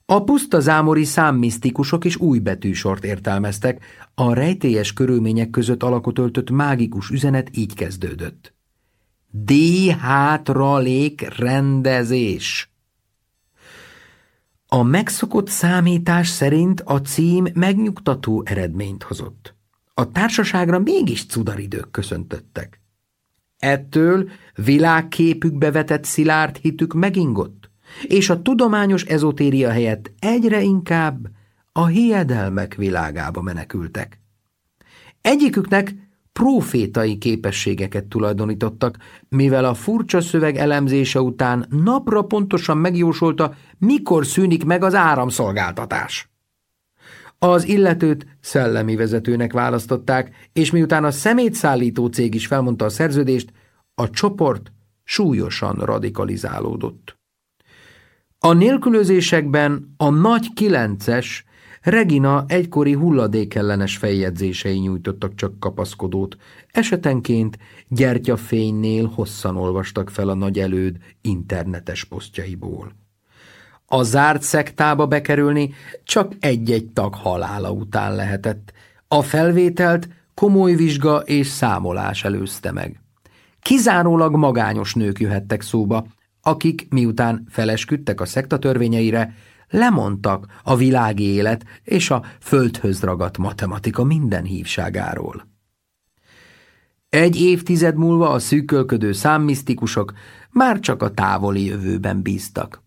Speaker 1: A puszta zámori számmisztikusok is új betűsort értelmeztek, a rejtélyes körülmények között alakot öltött mágikus üzenet így kezdődött. D hátralék rendezés! A megszokott számítás szerint a cím megnyugtató eredményt hozott. A társaságra mégis cudaridők köszöntöttek. Ettől világképükbe vetett szilárd hitük megingott, és a tudományos ezotéria helyett egyre inkább a hiedelmek világába menekültek. Egyiküknek prófétai képességeket tulajdonítottak, mivel a furcsa szöveg elemzése után napra pontosan megjósolta, mikor szűnik meg az áramszolgáltatás. Az illetőt szellemi vezetőnek választották, és miután a szemétszállító cég is felmondta a szerződést, a csoport súlyosan radikalizálódott. A nélkülözésekben a nagy kilences Regina egykori hulladékellenes feljegyzései nyújtottak csak kapaszkodót. Esetenként gyertyafénynél hosszan olvastak fel a nagy előd internetes posztjaiból. A zárt szektába bekerülni csak egy-egy tag halála után lehetett. A felvételt komoly vizsga és számolás előzte meg. Kizárólag magányos nők jöhettek szóba, akik miután felesküdtek a szektatörvényeire, lemondtak a világi élet és a földhöz ragadt matematika minden hívságáról. Egy évtized múlva a szűkölködő számmisztikusok már csak a távoli jövőben bíztak.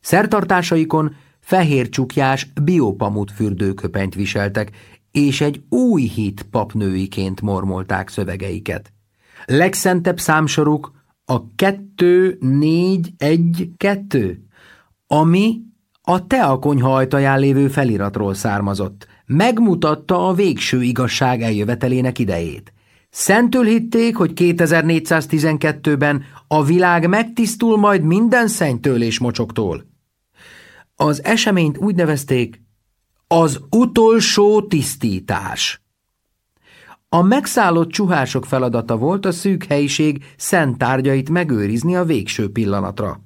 Speaker 1: Szertartásaikon fehér csukjás biopamut fürdőköpenyt viseltek, és egy új hit papnőiként mormolták szövegeiket. Legszentebb számsoruk a 2-4-1-2, ami a a konyha ajtaján lévő feliratról származott. Megmutatta a végső igazság eljövetelének idejét. Szentül hitték, hogy 2412-ben a világ megtisztul majd minden szentől és mocsoktól. Az eseményt úgy nevezték az utolsó tisztítás. A megszállott csuhások feladata volt a szűk helyiség szent tárgyait megőrizni a végső pillanatra.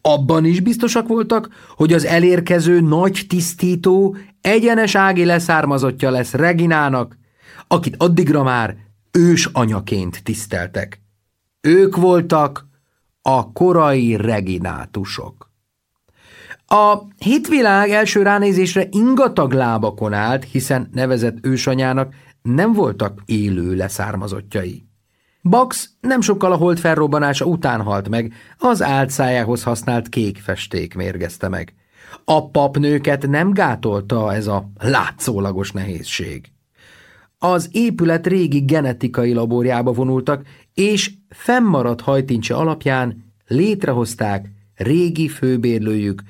Speaker 1: Abban is biztosak voltak, hogy az elérkező nagy tisztító egyenes ági leszármazottja lesz Reginának, akit addigra már ős anyaként tiszteltek. Ők voltak a korai reginátusok. A hitvilág első ránézésre ingatag lábakon állt, hiszen nevezett ősanyának nem voltak élő leszármazottjai. Bax nem sokkal a hold felrobbanása után halt meg, az álcájához használt kék festék mérgezte meg. A papnőket nem gátolta ez a látszólagos nehézség. Az épület régi genetikai laborjába vonultak, és fennmaradt hajtincse alapján létrehozták régi főbérlőjük,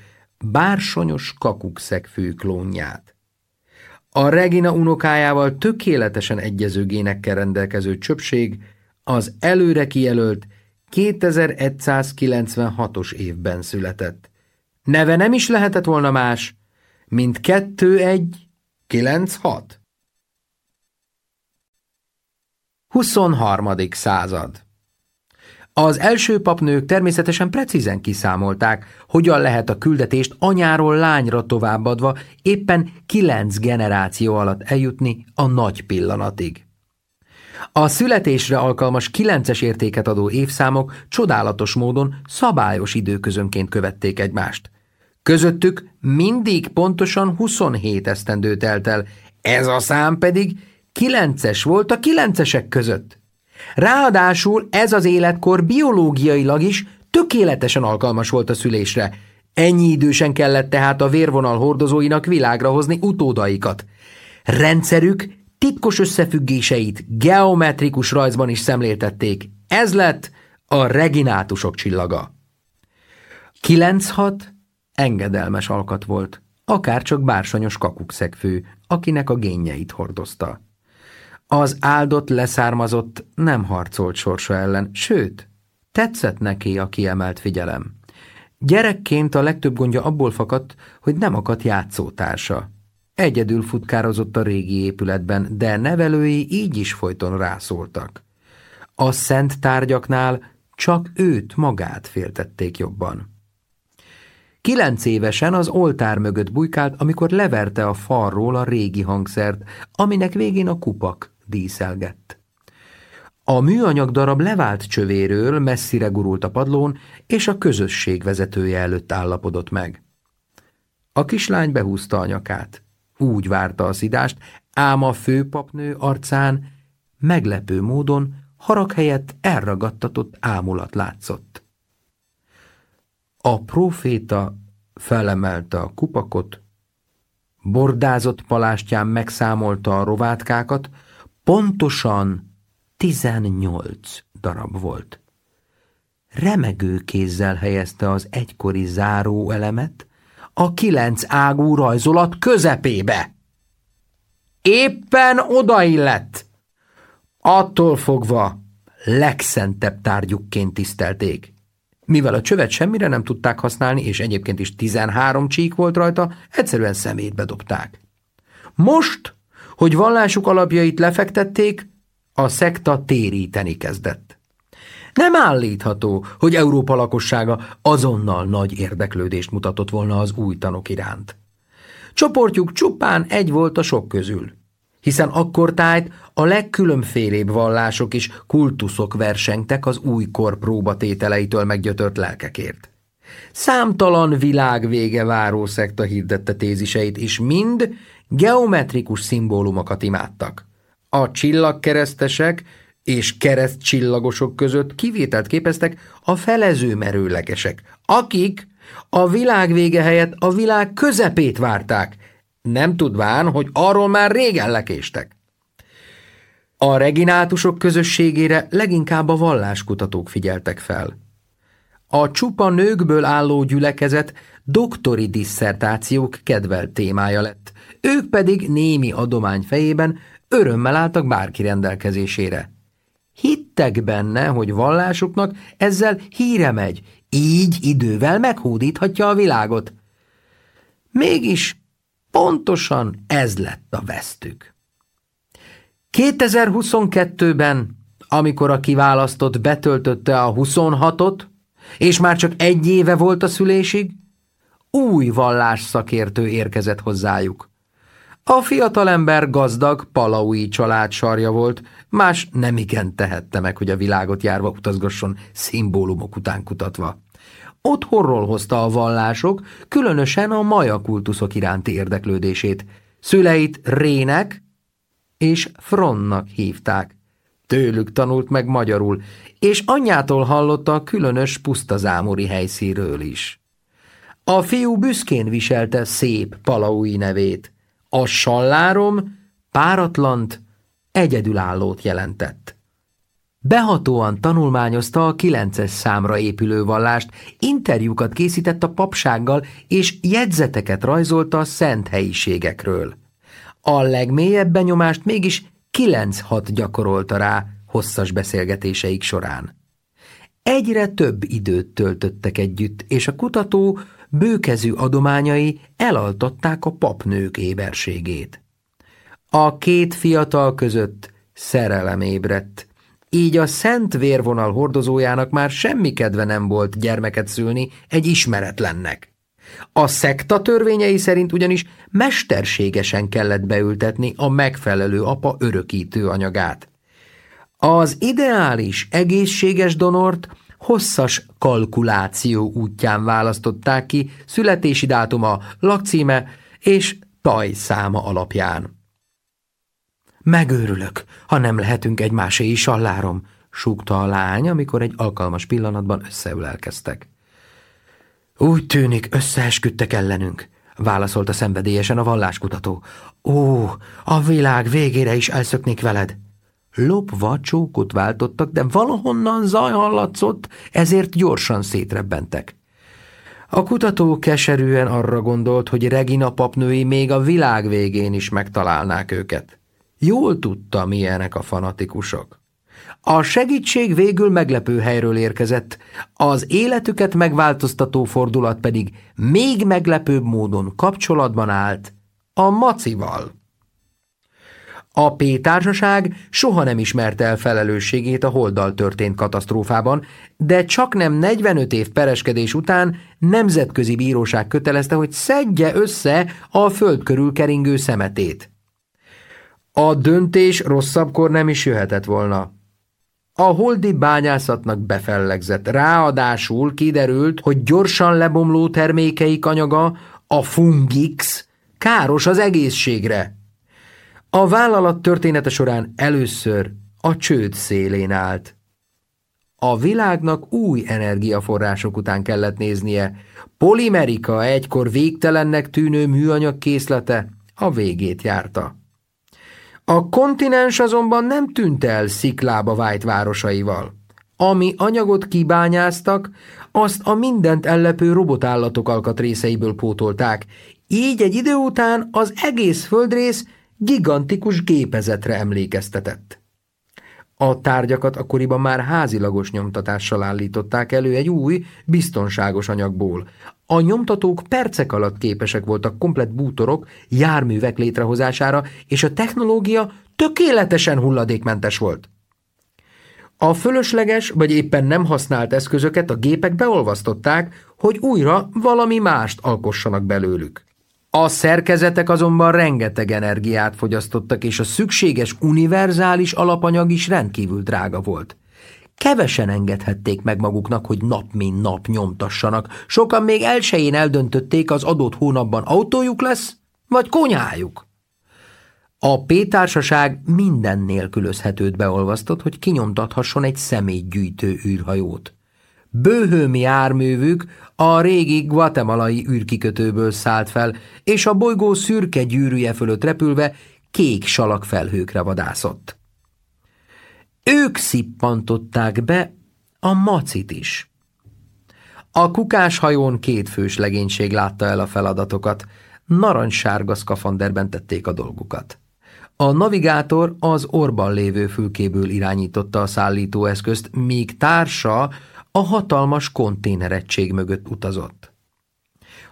Speaker 1: bársonyos kakukszegfő klónját. A Regina unokájával tökéletesen egyező génekkel rendelkező csöpség az előre kijelölt 2196-os évben született. Neve nem is lehetett volna más, mint 2196. 23. század az első papnők természetesen precízen kiszámolták, hogyan lehet a küldetést anyáról lányra továbbadva éppen kilenc generáció alatt eljutni a nagy pillanatig. A születésre alkalmas kilences értéket adó évszámok csodálatos módon szabályos időközönként követték egymást. Közöttük mindig pontosan 27 esztendő telt el, ez a szám pedig kilences volt a kilencesek között. Ráadásul ez az életkor biológiailag is tökéletesen alkalmas volt a szülésre. Ennyi idősen kellett tehát a vérvonal hordozóinak világra hozni utódaikat. Rendszerük titkos összefüggéseit geometrikus rajzban is szemléltették. Ez lett a reginátusok csillaga. 96 engedelmes alkat volt, akárcsak bársonyos kakukszegfő, akinek a génjeit hordozta. Az áldott leszármazott nem harcolt sorsa ellen, sőt, tetszett neki a kiemelt figyelem. Gyerekként a legtöbb gondja abból fakadt, hogy nem akadt játszótársa. Egyedül futkározott a régi épületben, de nevelői így is folyton rászóltak. A szent tárgyaknál csak őt magát féltették jobban. Kilenc évesen az oltár mögött bujkált, amikor leverte a falról a régi hangszert, aminek végén a kupak díszelgett. A műanyag darab levált csövéről messzire gurult a padlón, és a közösség vezetője előtt állapodott meg. A kislány behúzta a nyakát. Úgy várta a szidást, ám a főpapnő arcán meglepő módon harag helyett elragadtatott ámulat látszott. A proféta felemelte a kupakot, bordázott palástján megszámolta a rovátkákat, pontosan tizennyolc darab volt. Remegő kézzel helyezte az egykori záró elemet, a kilenc ágú rajzolat közepébe. Éppen odaillett. Attól fogva legszentebb tárgyukként tisztelték. Mivel a csövet semmire nem tudták használni, és egyébként is 13 csík volt rajta, egyszerűen szemétbe dobták. Most, hogy vallásuk alapjait lefektették, a szekta téríteni kezdett. Nem állítható, hogy Európa lakossága azonnal nagy érdeklődést mutatott volna az új tanok iránt. Csoportjuk csupán egy volt a sok közül, hiszen akkortájt a legkülönfélébb vallások és kultuszok versengtek az új kor próbatételeitől meggyötört lelkekért. Számtalan világvége váró szekta hirdette téziseit, és mind geometrikus szimbólumokat imádtak. A csillagkeresztesek és keresztcsillagosok között kivételt képeztek a merőlegesek, akik a világ vége helyett a világ közepét várták, nem tudván, hogy arról már régen lekéstek. A reginátusok közösségére leginkább a valláskutatók figyeltek fel. A csupa nőkből álló gyülekezet doktori disszertációk kedvelt témája lett, ők pedig némi adomány fejében örömmel álltak bárki rendelkezésére – hittek benne, hogy vallásuknak ezzel híre megy, így idővel meghódíthatja a világot. Mégis pontosan ez lett a vesztük. 2022-ben, amikor a kiválasztott betöltötte a 26-ot, és már csak egy éve volt a szülésig, új vallásszakértő érkezett hozzájuk. A fiatalember gazdag palaui család sarja volt, más nemigen tehette meg, hogy a világot járva utazgasson szimbólumok után kutatva. Otthonról hozta a vallások, különösen a maja kultuszok iránti érdeklődését. Szüleit Rének és Fronnak hívták. Tőlük tanult meg magyarul, és anyjától hallotta a különös pusztazámori helyszíről is. A fiú büszkén viselte szép palaui nevét. A sallárom páratlant, egyedülállót jelentett. Behatóan tanulmányozta a kilences számra épülő vallást, interjúkat készített a papsággal, és jegyzeteket rajzolta a szent helyiségekről. A legmélyebb benyomást mégis kilenc-hat gyakorolta rá hosszas beszélgetéseik során. Egyre több időt töltöttek együtt, és a kutató bőkezű adományai elaltatták a papnők éberségét. A két fiatal között szerelem ébredt, így a szent vérvonal hordozójának már semmi kedve nem volt gyermeket szülni egy ismeretlennek. A szekta törvényei szerint ugyanis mesterségesen kellett beültetni a megfelelő apa örökítő anyagát. Az ideális, egészséges donort hosszas kalkuláció útján választották ki születési dátuma, lakcíme és tajszáma alapján. Megőrülök, ha nem lehetünk is allárom, súgta a lány, amikor egy alkalmas pillanatban összeülelkeztek. Úgy tűnik, összeesküdtek ellenünk, válaszolta szenvedélyesen a valláskutató. Ó, a világ végére is elszöknék veled! lopva csókot váltottak, de valahonnan zaj hallatszott, ezért gyorsan szétrebbentek. A kutató keserűen arra gondolt, hogy Regina papnői még a világ végén is megtalálnák őket. Jól tudta, milyenek a fanatikusok. A segítség végül meglepő helyről érkezett, az életüket megváltoztató fordulat pedig még meglepőbb módon kapcsolatban állt a macival. A P társaság soha nem ismerte el felelősségét a holddal történt katasztrófában, de csak nem 45 év pereskedés után nemzetközi bíróság kötelezte, hogy szedje össze a föld körül keringő szemetét. A döntés rosszabbkor nem is jöhetett volna. A holdi bányászatnak befellegzett, ráadásul kiderült, hogy gyorsan lebomló termékeik anyaga, a fungix, káros az egészségre. A vállalat története során először a csőd szélén állt. A világnak új energiaforrások után kellett néznie. Polimerika egykor végtelennek tűnő műanyag készlete a végét járta. A kontinens azonban nem tűnt el sziklába vájt városaival. Ami anyagot kibányáztak, azt a mindent ellepő robotállatok alkatrészeiből pótolták. Így egy idő után az egész földrész gigantikus gépezetre emlékeztetett. A tárgyakat akkoriban már házilagos nyomtatással állították elő egy új, biztonságos anyagból. A nyomtatók percek alatt képesek voltak komplet bútorok, járművek létrehozására, és a technológia tökéletesen hulladékmentes volt. A fölösleges vagy éppen nem használt eszközöket a gépek beolvasztották, hogy újra valami mást alkossanak belőlük. A szerkezetek azonban rengeteg energiát fogyasztottak, és a szükséges univerzális alapanyag is rendkívül drága volt. Kevesen engedhették meg maguknak, hogy nap mint nap nyomtassanak, sokan még elsején eldöntötték, az adott hónapban autójuk lesz, vagy konyhájuk. A P-társaság minden nélkülözhetőt beolvasztott, hogy kinyomtathasson egy szemétgyűjtő űrhajót bőhőmi járművük a régi guatemalai űrkikötőből szállt fel, és a bolygó szürke gyűrűje fölött repülve kék salakfelhőkre vadászott. Ők szippantották be a macit is. A kukás két kétfős legénység látta el a feladatokat, narancssárga szkafanderben tették a dolgukat. A navigátor az orban lévő fülkéből irányította a szállítóeszközt, míg társa a hatalmas konténeregység mögött utazott.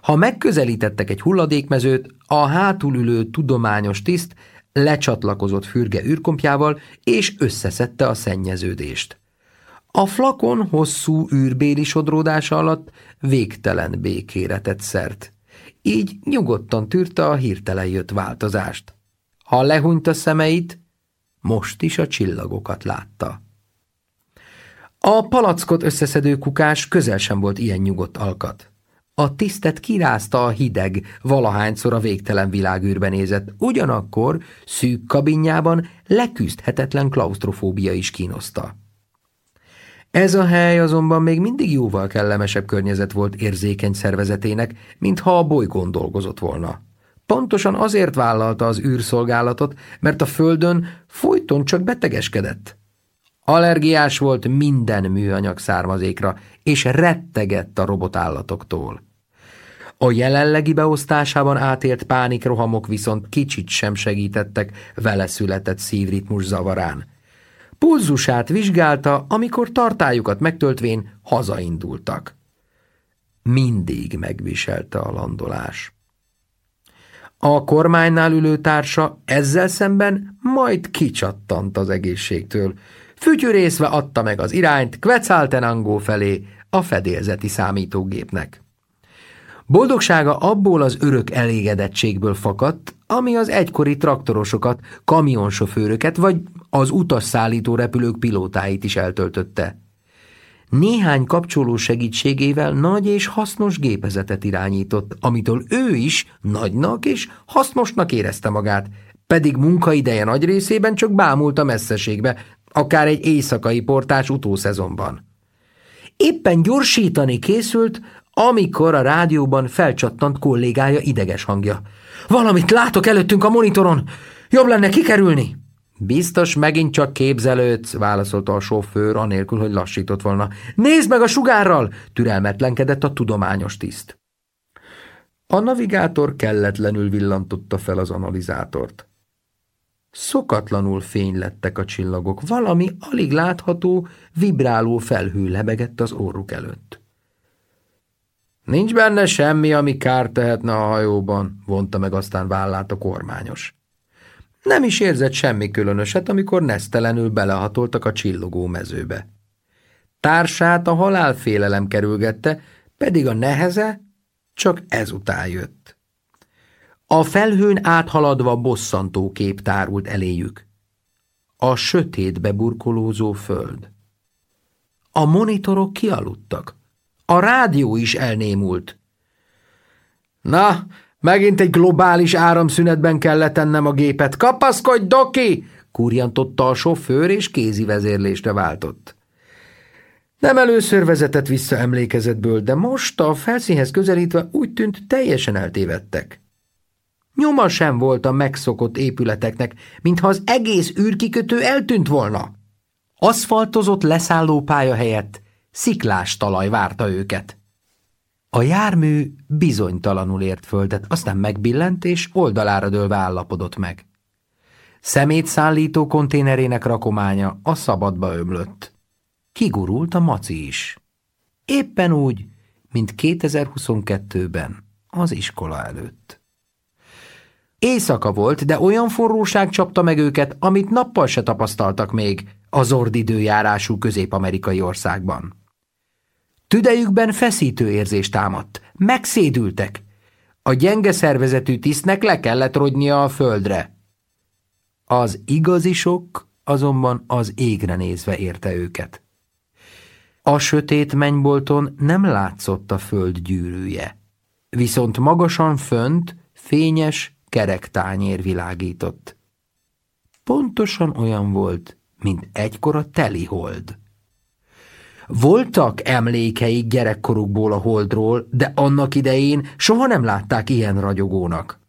Speaker 1: Ha megközelítettek egy hulladékmezőt, a hátul ülő tudományos tiszt lecsatlakozott fürge űrkompjával, és összeszedte a szennyeződést. A flakon hosszú űrbéli sodródása alatt végtelen békére tett szert. Így nyugodtan tűrte a hirtelen jött változást. Ha lehúnyt a szemeit, most is a csillagokat látta. A palackot összeszedő kukás közel sem volt ilyen nyugodt alkat. A tisztet kirázta a hideg, valahányszor a végtelen világűrbe nézett, ugyanakkor szűk kabinjában leküzdhetetlen klaustrofóbia is kínoszta. Ez a hely azonban még mindig jóval kellemesebb környezet volt érzékeny szervezetének, mintha a bolygón dolgozott volna. Pontosan azért vállalta az űrszolgálatot, mert a Földön folyton csak betegeskedett – Allergiás volt minden műanyag származékra, és rettegett a robotállatoktól. A jelenlegi beosztásában átélt pánikrohamok viszont kicsit sem segítettek vele született szívritmus zavarán. Pulzusát vizsgálta, amikor tartályukat megtöltvén hazaindultak. Mindig megviselte a landolás. A kormánynál ülő társa ezzel szemben majd kicsattant az egészségtől, Fütyűrészve adta meg az irányt Kvecáltenangó felé a fedélzeti számítógépnek. Boldogsága abból az örök elégedettségből fakadt, ami az egykori traktorosokat, kamionsofőröket vagy az utasszállító repülők pilótáit is eltöltötte. Néhány kapcsoló segítségével nagy és hasznos gépezetet irányított, amitől ő is nagynak és hasznosnak érezte magát, pedig munkaideje nagy részében csak bámult a messzeségbe, akár egy éjszakai portás utószezonban. Éppen gyorsítani készült, amikor a rádióban felcsattant kollégája ideges hangja. Valamit látok előttünk a monitoron! Jobb lenne kikerülni! Biztos megint csak képzelődsz, válaszolta a sofőr, anélkül, hogy lassított volna. Nézd meg a sugárral! türelmetlenkedett a tudományos tiszt. A navigátor kelletlenül villantotta fel az analizátort. Szokatlanul fény lettek a csillagok, valami alig látható, vibráló felhő lebegett az orruk előtt. Nincs benne semmi, ami kár tehetne a hajóban, vonta meg aztán vállát a kormányos. Nem is érzett semmi különöset, amikor nesztelenül belehatoltak a csillogó mezőbe. Társát a halálfélelem kerülgette, pedig a neheze csak ezután jött. A felhőn áthaladva bosszantó kép tárult eléjük. A sötétbe burkolózó föld. A monitorok kialudtak. A rádió is elnémult. Na, megint egy globális áramszünetben kell letennem a gépet. Kapaszkodj, Doki! kurjantotta a sofőr, és kézi vezérlésre váltott. Nem először vezetett vissza emlékezetből, de most a felszínhez közelítve úgy tűnt teljesen eltévedtek. Nyoma sem volt a megszokott épületeknek, mintha az egész űrkikötő eltűnt volna. Aszfaltozott leszálló pálya helyett sziklás talaj várta őket. A jármű bizonytalanul ért földet, aztán megbillent és oldalára dőlve állapodott meg. Szemétszállító konténerének rakománya a szabadba ömlött. Kigurult a maci is. Éppen úgy, mint 2022-ben az iskola előtt. Éjszaka volt, de olyan forróság csapta meg őket, amit nappal se tapasztaltak még az ord időjárású közép-amerikai országban. Tüdejükben feszítő érzés támadt. Megszédültek. A gyenge szervezetű tisztnek le kellett rogynia a földre. Az igazi sok azonban az égre nézve érte őket. A sötét mennybolton nem látszott a föld gyűrűje, viszont magasan fönt, fényes, kerek tányér világított. Pontosan olyan volt, mint egykor a teli hold. Voltak emlékeik gyerekkorukból a holdról, de annak idején soha nem látták ilyen ragyogónak.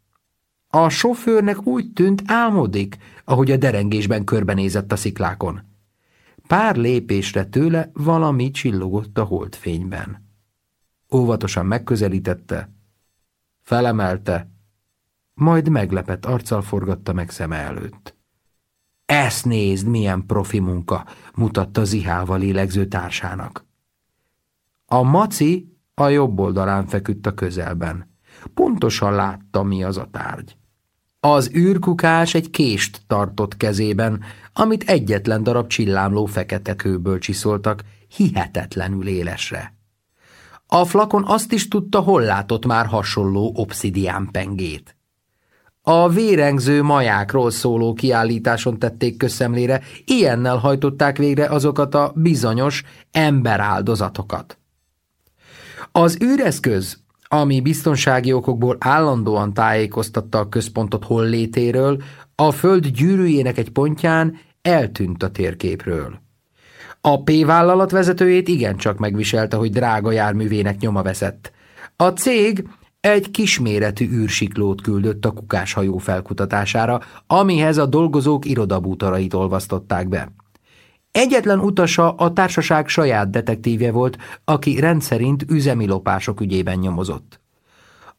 Speaker 1: A sofőrnek úgy tűnt álmodik, ahogy a derengésben körbenézett a sziklákon. Pár lépésre tőle valami csillogott a holdfényben. Óvatosan megközelítette, felemelte, majd meglepett arccal forgatta meg szeme előtt. Ezt nézd, milyen profi munka, mutatta zihával lélegző társának. A maci a jobb oldalán feküdt a közelben. Pontosan látta, mi az a tárgy. Az űrkukás egy kést tartott kezében, amit egyetlen darab csillámló fekete kőből csiszoltak, hihetetlenül élesre. A flakon azt is tudta, hol látott már hasonló obszidián pengét. A vérengző majákról szóló kiállításon tették köszemlére, ilyennel hajtották végre azokat a bizonyos emberáldozatokat. Az űreszköz, ami biztonsági okokból állandóan tájékoztatta a központot hollétéről, a föld gyűrűjének egy pontján eltűnt a térképről. A P-vállalat vezetőjét igencsak megviselte, hogy drága járművének nyoma veszett. A cég egy kisméretű űrsiklót küldött a kukáshajó felkutatására, amihez a dolgozók irodabútorait olvasztották be. Egyetlen utasa a társaság saját detektívje volt, aki rendszerint üzemi lopások ügyében nyomozott.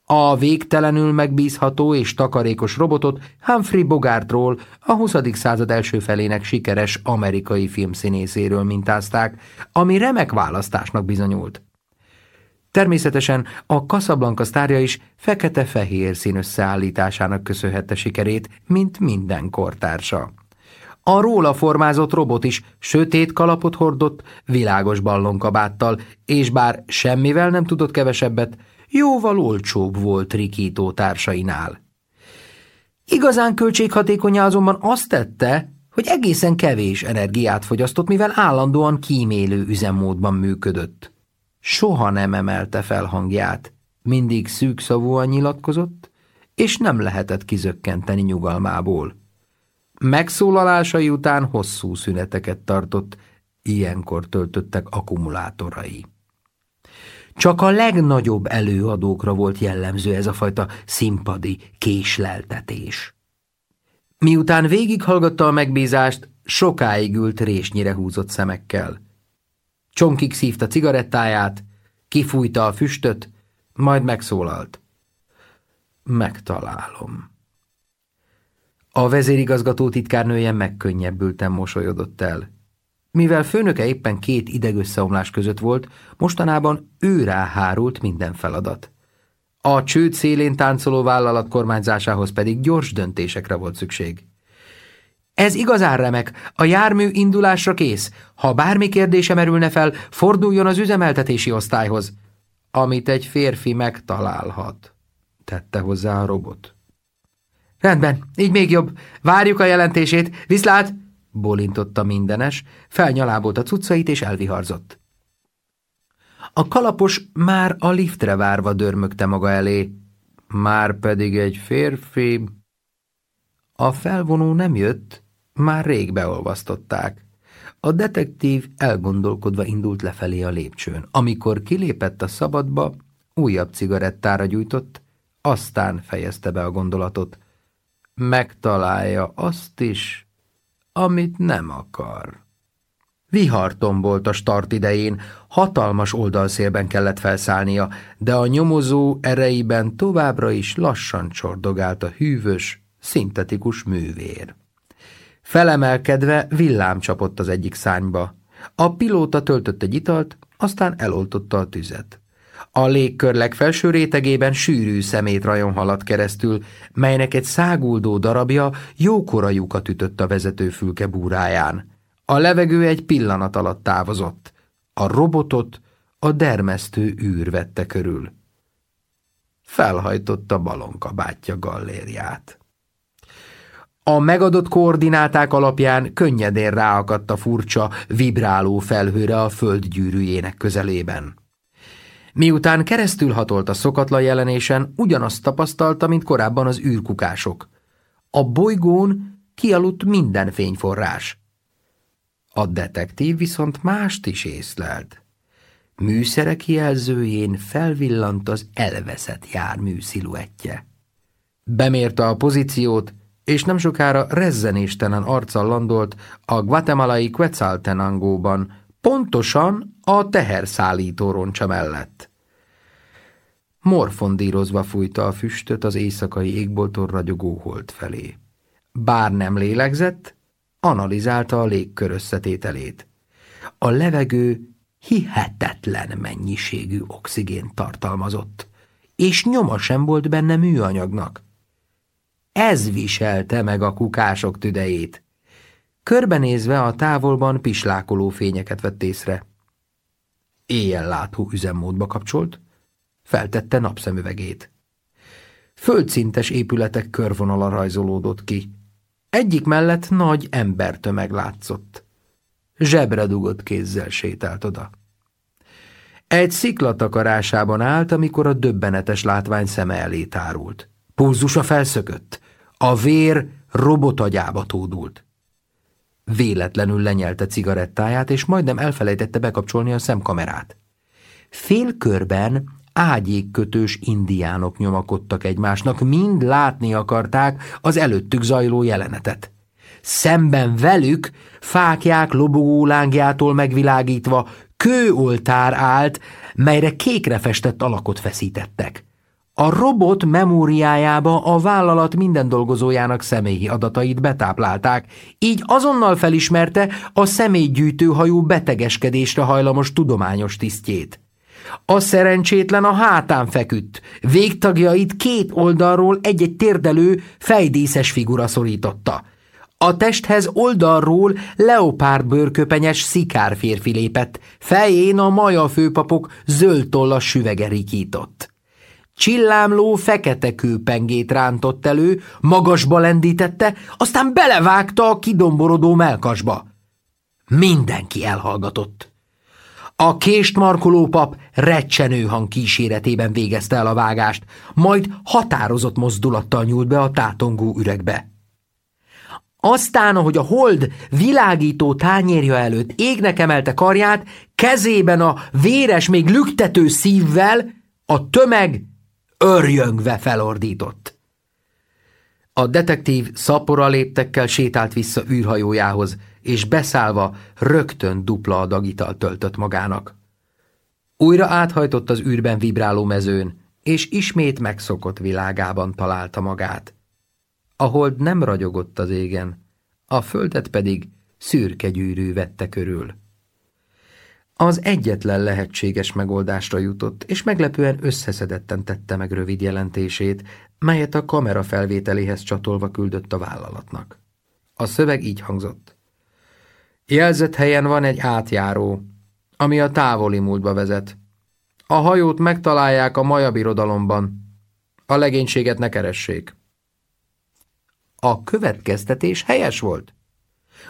Speaker 1: A végtelenül megbízható és takarékos robotot Humphrey Bogartról, a 20. század első felének sikeres amerikai filmszínészéről mintázták, ami remek választásnak bizonyult. Természetesen a Casablanca sztárja is fekete-fehér szín összeállításának köszönhette sikerét, mint minden kortársa. A róla formázott robot is sötét kalapot hordott, világos ballonkabáttal, és bár semmivel nem tudott kevesebbet, jóval olcsóbb volt rikító társainál. Igazán költséghatékonyá azonban azt tette, hogy egészen kevés energiát fogyasztott, mivel állandóan kímélő üzemmódban működött soha nem emelte fel hangját, mindig szűkszavúan nyilatkozott, és nem lehetett kizökkenteni nyugalmából. Megszólalásai után hosszú szüneteket tartott, ilyenkor töltöttek akkumulátorai. Csak a legnagyobb előadókra volt jellemző ez a fajta színpadi késleltetés. Miután végighallgatta a megbízást, sokáig ült résnyire húzott szemekkel. Csonkig szívta cigarettáját, kifújta a füstöt, majd megszólalt. Megtalálom. A vezérigazgató titkárnője megkönnyebbülten mosolyodott el. Mivel főnöke éppen két idegösszeomlás között volt, mostanában ő ráhárult minden feladat. A csőd szélén táncoló vállalat kormányzásához pedig gyors döntésekre volt szükség. Ez igazán remek, a jármű indulásra kész. Ha bármi kérdése merülne fel, forduljon az üzemeltetési osztályhoz. Amit egy férfi megtalálhat, tette hozzá a robot. Rendben, így még jobb. Várjuk a jelentését. Viszlát! Bólintotta mindenes, felnyalábolt a cuccait és elviharzott. A kalapos már a liftre várva dörmögte maga elé. Már pedig egy férfi... A felvonó nem jött, már rég beolvasztották. A detektív elgondolkodva indult lefelé a lépcsőn. Amikor kilépett a szabadba, újabb cigarettára gyújtott, aztán fejezte be a gondolatot. Megtalálja azt is, amit nem akar. Vihar volt a start idején, hatalmas oldalszélben kellett felszállnia, de a nyomozó ereiben továbbra is lassan csordogált a hűvös, szintetikus művér. Felemelkedve villám csapott az egyik szányba. A pilóta töltött egy italt, aztán eloltotta a tüzet. A légkör legfelső rétegében sűrű szemét rajon haladt keresztül, melynek egy száguldó darabja jókora lyukat ütött a vezetőfülke búráján. A levegő egy pillanat alatt távozott. A robotot a dermesztő űr vette körül. Felhajtotta balonkabátja gallériát. A megadott koordináták alapján könnyedén ráakadt a furcsa, vibráló felhőre a föld gyűrűjének közelében. Miután keresztül hatolt a szokatlan jelenésen, ugyanazt tapasztalta, mint korábban az űrkukások. A bolygón kialudt minden fényforrás. A detektív viszont mást is észlelt. Műszerek jelzőjén felvillant az elveszett jármű sziluettje. Bemérte a pozíciót, és nem sokára rezzenéstelen arccal landolt a guatemalai Quetzaltenangóban, pontosan a teherszállító roncsa mellett. Morfondírozva fújta a füstöt az éjszakai égbolton ragyogó hold felé. Bár nem lélegzett, analizálta a légkör összetételét. A levegő hihetetlen mennyiségű oxigént tartalmazott, és nyoma sem volt benne műanyagnak. Ez viselte meg a kukások tüdejét. Körbenézve a távolban pislákoló fényeket vett észre. Éjjel látó üzemmódba kapcsolt, feltette napszemüvegét. Földszintes épületek körvonala rajzolódott ki. Egyik mellett nagy embertömeg látszott. Zsebre dugott kézzel sétált oda. Egy szikla takarásában állt, amikor a döbbenetes látvány szeme elé tárult. Pulzusa felszökött. A vér robotagyába tódult. Véletlenül lenyelte cigarettáját, és majdnem elfelejtette bekapcsolni a szemkamerát. Félkörben ágyékkötős indiánok nyomakodtak egymásnak, mind látni akarták az előttük zajló jelenetet. Szemben velük, fákják lobogó lángjától megvilágítva, kőoltár állt, melyre kékre festett alakot feszítettek. A robot memóriájába a vállalat minden dolgozójának személyi adatait betáplálták, így azonnal felismerte a személygyűjtőhajó betegeskedésre hajlamos tudományos tisztjét. A szerencsétlen a hátán feküdt, végtagjait két oldalról egy-egy térdelő, fejdíszes figura szorította. A testhez oldalról bőrköpenyes szikár férfi lépett, fején a maja főpapok zöld tollas süvege rikított. Csillámló fekete kőpengét rántott elő, magasba lendítette, aztán belevágta a kidomborodó melkasba. Mindenki elhallgatott. A kést markoló pap recsenő hang kíséretében végezte el a vágást, majd határozott mozdulattal nyúlt be a tátongó üregbe. Aztán, ahogy a hold világító tányérja előtt égnek emelte karját, kezében a véres, még lüktető szívvel a tömeg Örjöngve felordított. A detektív szapora léptekkel sétált vissza űrhajójához, és beszállva rögtön dupla adagital töltött magának. Újra áthajtott az űrben vibráló mezőn, és ismét megszokott világában találta magát. A hold nem ragyogott az égen, a földet pedig szürke gyűrű vette körül. Az egyetlen lehetséges megoldásra jutott, és meglepően összeszedetten tette meg rövid jelentését, melyet a kamera felvételéhez csatolva küldött a vállalatnak. A szöveg így hangzott. Jelzett helyen van egy átjáró, ami a távoli múltba vezet. A hajót megtalálják a maja birodalomban. A legénységet ne keressék. A következtetés helyes volt.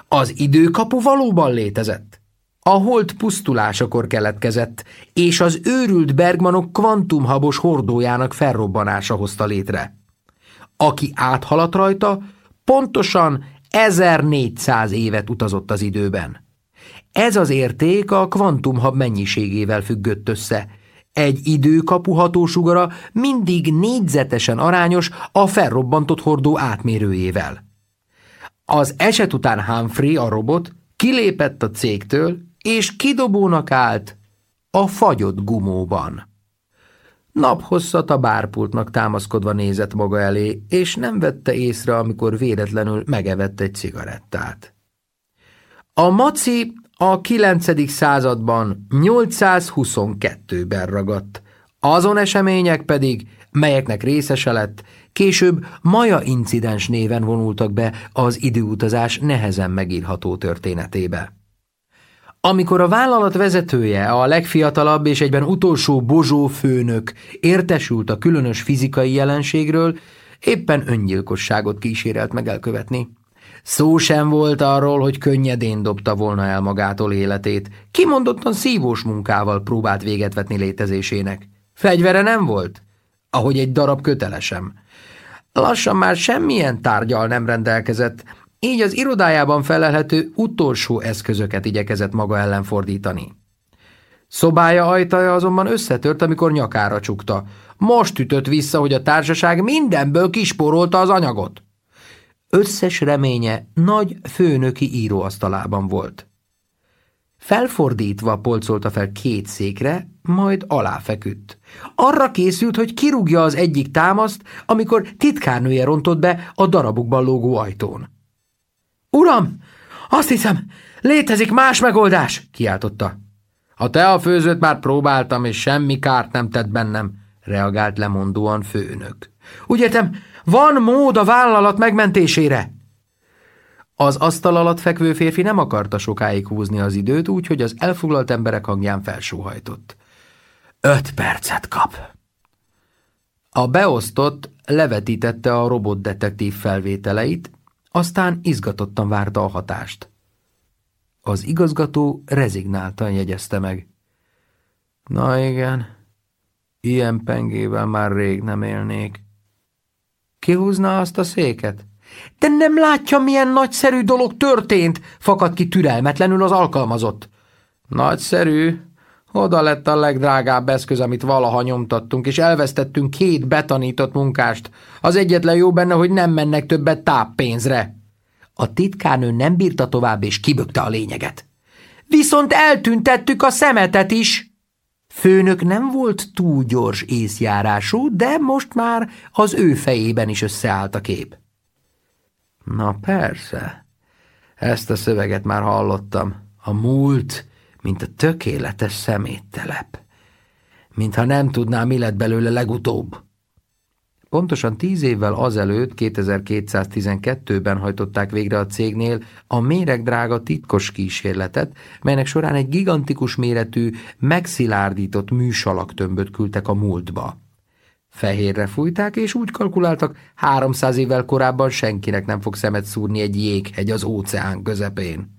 Speaker 1: Az időkapu valóban létezett. A hold pusztulásakor keletkezett, és az őrült Bergmanok kvantumhabos hordójának felrobbanása hozta létre. Aki áthaladt rajta, pontosan 1400 évet utazott az időben. Ez az érték a kvantumhab mennyiségével függött össze. Egy időkapu hatósugara mindig négyzetesen arányos a felrobbantott hordó átmérőjével. Az eset után Humphrey, a robot, kilépett a cégtől, és kidobónak állt a fagyott gumóban. Naphosszat a bárpultnak támaszkodva nézett maga elé, és nem vette észre, amikor véletlenül megevett egy cigarettát. A maci a 9. században 822-ben ragadt, azon események pedig, melyeknek részese lett, később maja incidens néven vonultak be az időutazás nehezen megírható történetébe. Amikor a vállalat vezetője, a legfiatalabb és egyben utolsó Bozsó főnök értesült a különös fizikai jelenségről, éppen öngyilkosságot kísérelt meg elkövetni. Szó sem volt arról, hogy könnyedén dobta volna el magától életét. Kimondottan szívós munkával próbált véget vetni létezésének. Fegyvere nem volt? Ahogy egy darab kötelesem. Lassan már semmilyen tárgyal nem rendelkezett, így az irodájában felelhető utolsó eszközöket igyekezett maga ellen fordítani. Szobája ajtaja azonban összetört, amikor nyakára csukta. Most ütött vissza, hogy a társaság mindenből kisporolta az anyagot. Összes reménye nagy főnöki íróasztalában volt. Felfordítva polcolta fel két székre, majd aláfeküdt. Arra készült, hogy kirúgja az egyik támaszt, amikor titkárnője rontott be a darabokban lógó ajtón. Uram, azt hiszem, létezik más megoldás, kiáltotta. A teafőzőt már próbáltam, és semmi kárt nem tett bennem, reagált lemondóan főnök. Úgy értem, van mód a vállalat megmentésére. Az asztal alatt fekvő férfi nem akarta sokáig húzni az időt, úgyhogy az elfoglalt emberek hangján felsóhajtott. Öt percet kap. A beosztott levetítette a robotdetektív felvételeit, aztán izgatottan várta a hatást. Az igazgató rezignáltan jegyezte meg. Na igen, ilyen pengével már rég nem élnék. Kihúzná azt a széket? De nem látja, milyen nagyszerű dolog történt, fakad ki türelmetlenül az alkalmazott. Nagyszerű, oda lett a legdrágább eszköz, amit valaha nyomtattunk, és elvesztettünk két betanított munkást. Az egyetlen jó benne, hogy nem mennek többet táppénzre. A titkárnő nem bírta tovább, és kibökte a lényeget. Viszont eltüntettük a szemetet is! Főnök nem volt túl gyors észjárású, de most már az ő fejében is összeállt a kép. Na persze, ezt a szöveget már hallottam. A múlt mint a tökéletes szeméttelep. Mintha nem tudná, mi lett belőle legutóbb. Pontosan tíz évvel azelőtt, 2212-ben hajtották végre a cégnél a méregdrága titkos kísérletet, melynek során egy gigantikus méretű, megszilárdított műsalaktömböt küldtek a múltba. Fehérre fújták, és úgy kalkuláltak, 300 évvel korábban senkinek nem fog szemet szúrni egy jéghegy az óceán közepén.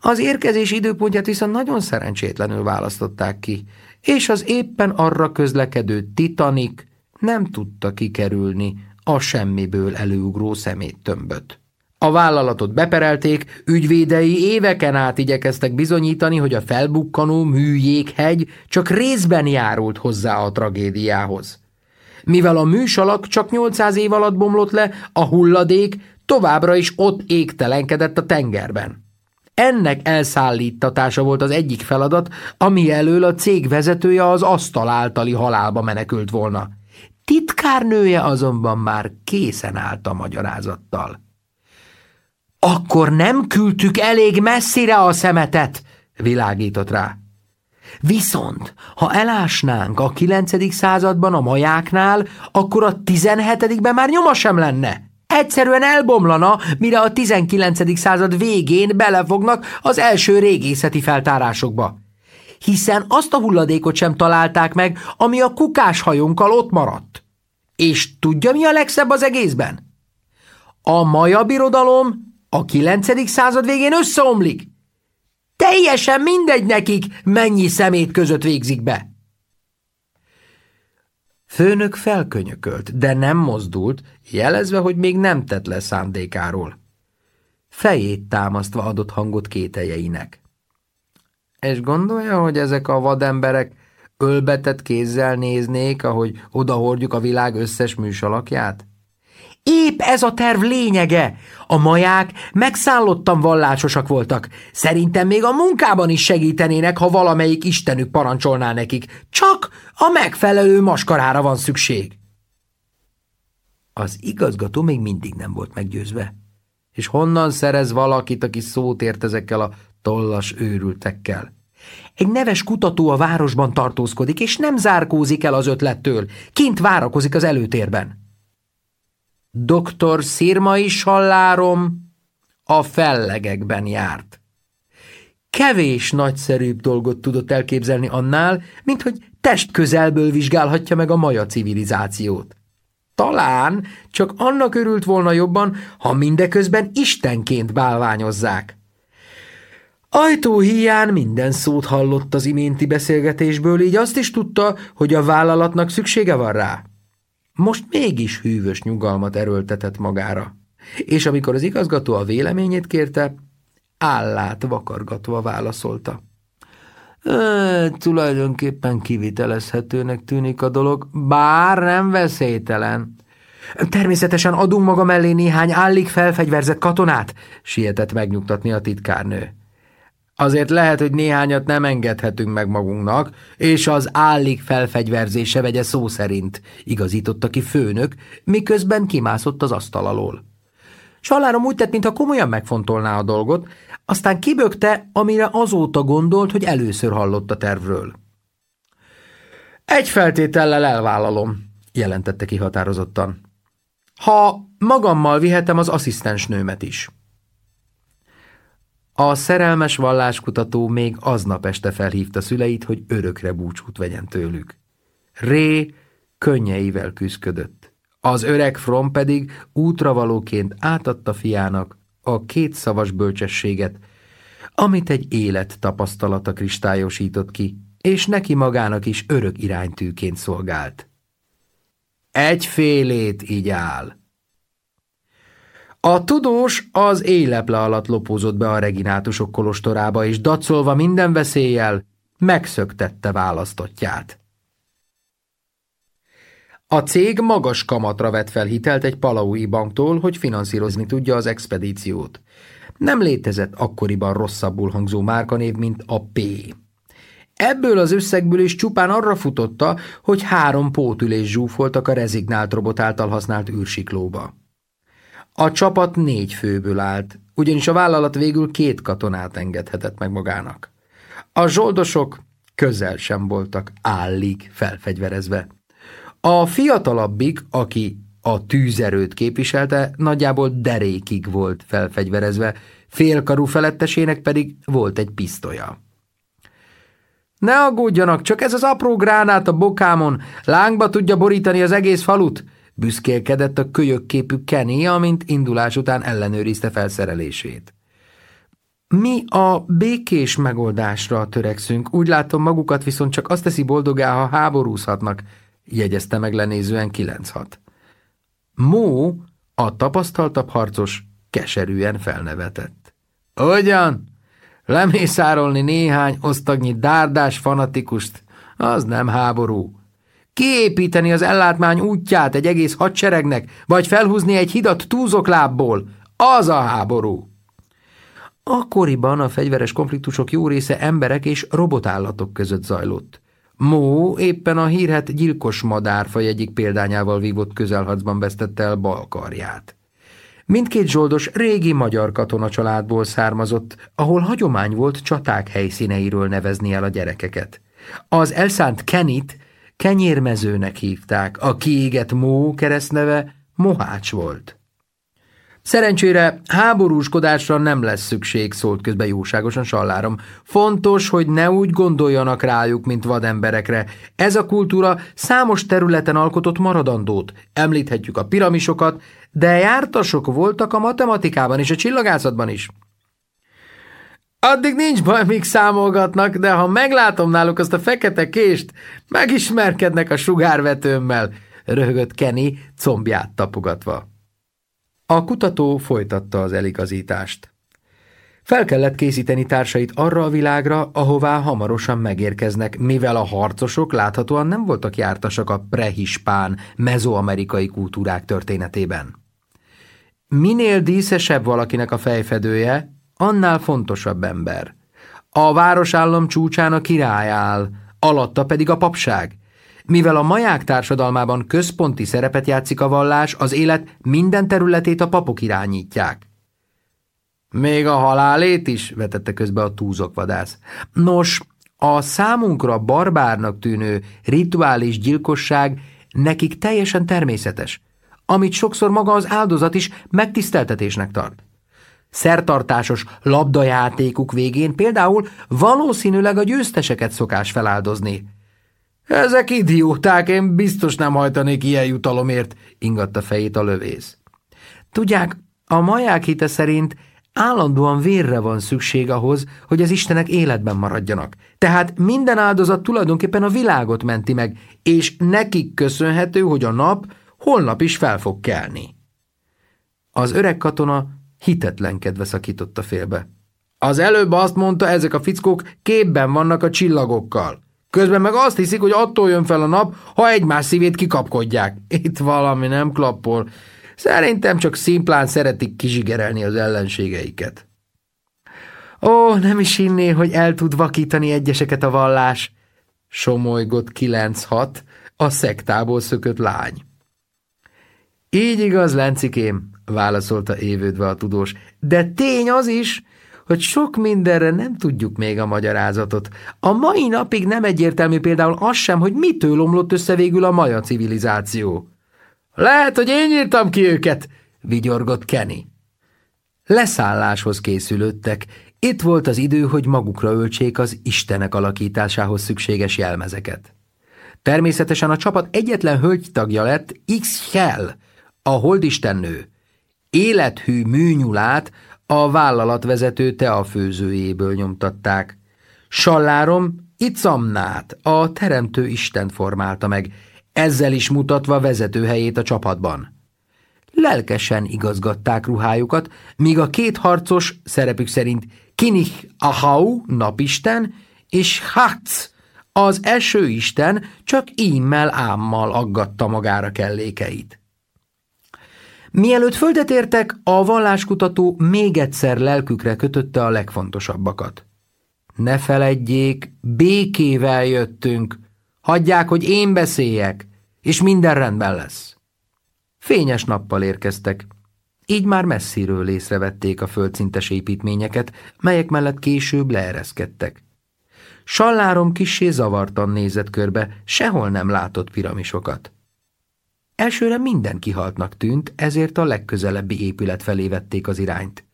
Speaker 1: Az érkezés időpontját viszont nagyon szerencsétlenül választották ki, és az éppen arra közlekedő Titanic nem tudta kikerülni a semmiből előugró szeméttömböt. A vállalatot beperelték, ügyvédei éveken át igyekeztek bizonyítani, hogy a felbukkanó műjéghegy csak részben járult hozzá a tragédiához. Mivel a műsalak csak 800 év alatt bomlott le, a hulladék továbbra is ott égtelenkedett a tengerben. Ennek elszállítatása volt az egyik feladat, ami elől a cég vezetője az asztal általi halálba menekült volna. Titkárnője azonban már készen állt a magyarázattal. Akkor nem küldtük elég messzire a szemetet, világított rá. Viszont, ha elásnánk a 9. században a majáknál, akkor a 17. már nyoma sem lenne egyszerűen elbomlana, mire a 19. század végén belefognak az első régészeti feltárásokba. Hiszen azt a hulladékot sem találták meg, ami a kukáshajónkkal ott maradt. És tudja, mi a legszebb az egészben? A maja birodalom a 9. század végén összeomlik. Teljesen mindegy nekik, mennyi szemét között végzik be. Főnök felkönyökölt, de nem mozdult, jelezve, hogy még nem tett le szándékáról. Fejét támasztva adott hangot kételjeinek. És gondolja, hogy ezek a vademberek ölbetett kézzel néznék, ahogy odahordjuk a világ összes műsalakját? Épp ez a terv lényege. A maják megszállottan vallásosak voltak. Szerintem még a munkában is segítenének, ha valamelyik istenük parancsolná nekik. Csak a megfelelő maskarára van szükség. Az igazgató még mindig nem volt meggyőzve. És honnan szerez valakit, aki szót ért ezekkel a tollas őrültekkel? Egy neves kutató a városban tartózkodik, és nem zárkózik el az ötlettől. Kint várakozik az előtérben. Dr. Szirmai Sallárom a fellegekben járt. Kevés nagyszerűbb dolgot tudott elképzelni annál, mint hogy test közelből vizsgálhatja meg a maja civilizációt. Talán csak annak örült volna jobban, ha mindeközben istenként bálványozzák. Ajtó hiány minden szót hallott az iménti beszélgetésből, így azt is tudta, hogy a vállalatnak szüksége van rá. Most mégis hűvös nyugalmat erőltetett magára, és amikor az igazgató a véleményét kérte, állát vakargatva válaszolta. E, tulajdonképpen kivitelezhetőnek tűnik a dolog, bár nem veszélytelen. Természetesen adunk maga mellé néhány állig felfegyverzett katonát, sietett megnyugtatni a titkárnő. Azért lehet, hogy néhányat nem engedhetünk meg magunknak, és az állik felfegyverzése vegye szó szerint, igazította ki főnök, miközben kimászott az asztal alól. Salárom úgy tett, mintha komolyan megfontolná a dolgot, aztán kibökte, amire azóta gondolt, hogy először hallott a tervről. Egy feltétellel elvállalom, jelentette ki határozottan. Ha magammal vihetem az asszisztensnőmet is. A szerelmes valláskutató még aznap este felhívta szüleit, hogy örökre búcsút vegyen tőlük. Ré könnyeivel küzdködött. Az öreg From pedig útravalóként átadta fiának a két szavas bölcsességet, amit egy élet tapasztalata kristályosított ki, és neki magának is örök iránytűként szolgált. félét így áll, a tudós az éleple alatt lopózott be a reginátusok kolostorába, és dacolva minden veszéllyel megszöktette választottját. A cég magas kamatra vett fel hitelt egy palaui banktól, hogy finanszírozni tudja az expedíciót. Nem létezett akkoriban rosszabbul hangzó márkanév, mint a P. Ebből az összegből is csupán arra futotta, hogy három pótülés zsúfoltak a rezignált robot által használt űrsiklóba. A csapat négy főből állt, ugyanis a vállalat végül két katonát engedhetett meg magának. A zsoldosok közel sem voltak állig felfegyverezve. A fiatalabbik, aki a tűzerőt képviselte, nagyjából derékig volt felfegyverezve, félkarú felettesének pedig volt egy pisztolya. Ne aggódjanak, csak ez az apró gránát a bokámon lángba tudja borítani az egész falut – Büszkélkedett a kölyök képű Kenny, amint indulás után ellenőrizte felszerelését. Mi a békés megoldásra törekszünk, úgy látom magukat viszont csak azt teszi boldogá, ha háborúzhatnak, jegyezte meg lenézően 9-6. Mó, a tapasztaltabb harcos, keserűen felnevetett. Ugyan? Lemészárolni néhány osztagnyi dárdás fanatikust? Az nem háború kiépíteni az ellátmány útját egy egész hadseregnek, vagy felhúzni egy hidat túzoklábból. Az a háború! Akkoriban a fegyveres konfliktusok jó része emberek és robotállatok között zajlott. Mó éppen a hírhet gyilkos madárfaj egyik példányával vívott közelharcban vesztette el bal karját. Mindkét zsoldos régi magyar katona családból származott, ahol hagyomány volt csaták helyszíneiről nevezni el a gyerekeket. Az elszánt Kenit kenyérmezőnek hívták, a kiégett Mó keresztneve Mohács volt. Szerencsére háborúskodásra nem lesz szükség, szólt közben jóságosan Sallárom. Fontos, hogy ne úgy gondoljanak rájuk, mint vademberekre. Ez a kultúra számos területen alkotott maradandót. Említhetjük a piramisokat, de jártasok voltak a matematikában és a csillagászatban is. Addig nincs baj, míg számolgatnak, de ha meglátom náluk azt a fekete kést, megismerkednek a sugárvetőmmel, röhögött Kenny combját tapogatva. A kutató folytatta az eligazítást. Fel kellett készíteni társait arra a világra, ahová hamarosan megérkeznek, mivel a harcosok láthatóan nem voltak jártasak a prehispán, mezoamerikai kultúrák történetében. Minél díszesebb valakinek a fejfedője, annál fontosabb ember. A városállam csúcsán a király áll, alatta pedig a papság. Mivel a maják társadalmában központi szerepet játszik a vallás, az élet minden területét a papok irányítják. Még a halálét is, vetette közbe a túzokvadász. Nos, a számunkra barbárnak tűnő rituális gyilkosság nekik teljesen természetes, amit sokszor maga az áldozat is megtiszteltetésnek tart szertartásos labdajátékuk végén például valószínűleg a győzteseket szokás feláldozni. Ezek idióták, én biztos nem hajtanék ilyen jutalomért, ingatta fejét a lövész. Tudják, a maják hite szerint állandóan vérre van szükség ahhoz, hogy az istenek életben maradjanak. Tehát minden áldozat tulajdonképpen a világot menti meg, és nekik köszönhető, hogy a nap holnap is fel fog kelni. Az öreg katona Hitetlenkedve szakította félbe. Az előbb azt mondta, ezek a fickók képben vannak a csillagokkal. Közben meg azt hiszik, hogy attól jön fel a nap, ha egymás szívét kikapkodják. Itt valami nem klappol. Szerintem csak szimplán szeretik kizsigerelni az ellenségeiket. Ó, nem is hinné, hogy el tud vakítani egyeseket a vallás, somolygott kilenc hat, a szektából szökött lány. Így igaz, Lencikém, válaszolta évődve a tudós. De tény az is, hogy sok mindenre nem tudjuk még a magyarázatot. A mai napig nem egyértelmű például az sem, hogy mitől omlott össze végül a maja civilizáció. Lehet, hogy én írtam ki őket, vigyorgott Kenny. Leszálláshoz készülődtek, itt volt az idő, hogy magukra öltsék az Istenek alakításához szükséges jelmezeket. Természetesen a csapat egyetlen hölgytagja lett X-Hell, a holdistennő, élethű műnyulát a vállalatvezető teafőzőjéből nyomtatták. Sallárom Icamnát, a teremtő Isten formálta meg, ezzel is mutatva vezetőhelyét a csapatban. Lelkesen igazgatták ruhájukat, míg a két harcos szerepük szerint Kinich Ahau, napisten, és Hatz, az esőisten csak ímmel ámmal aggatta magára kellékeit. Mielőtt földet értek, a valláskutató még egyszer lelkükre kötötte a legfontosabbakat. Ne feledjék, békével jöttünk, hagyják, hogy én beszéljek, és minden rendben lesz. Fényes nappal érkeztek. Így már messziről észrevették a földszintes építményeket, melyek mellett később leereszkedtek. Sallárom kissé zavartan nézett körbe, sehol nem látott piramisokat. Elsőre minden kihaltnak tűnt, ezért a legközelebbi épület felé vették az irányt.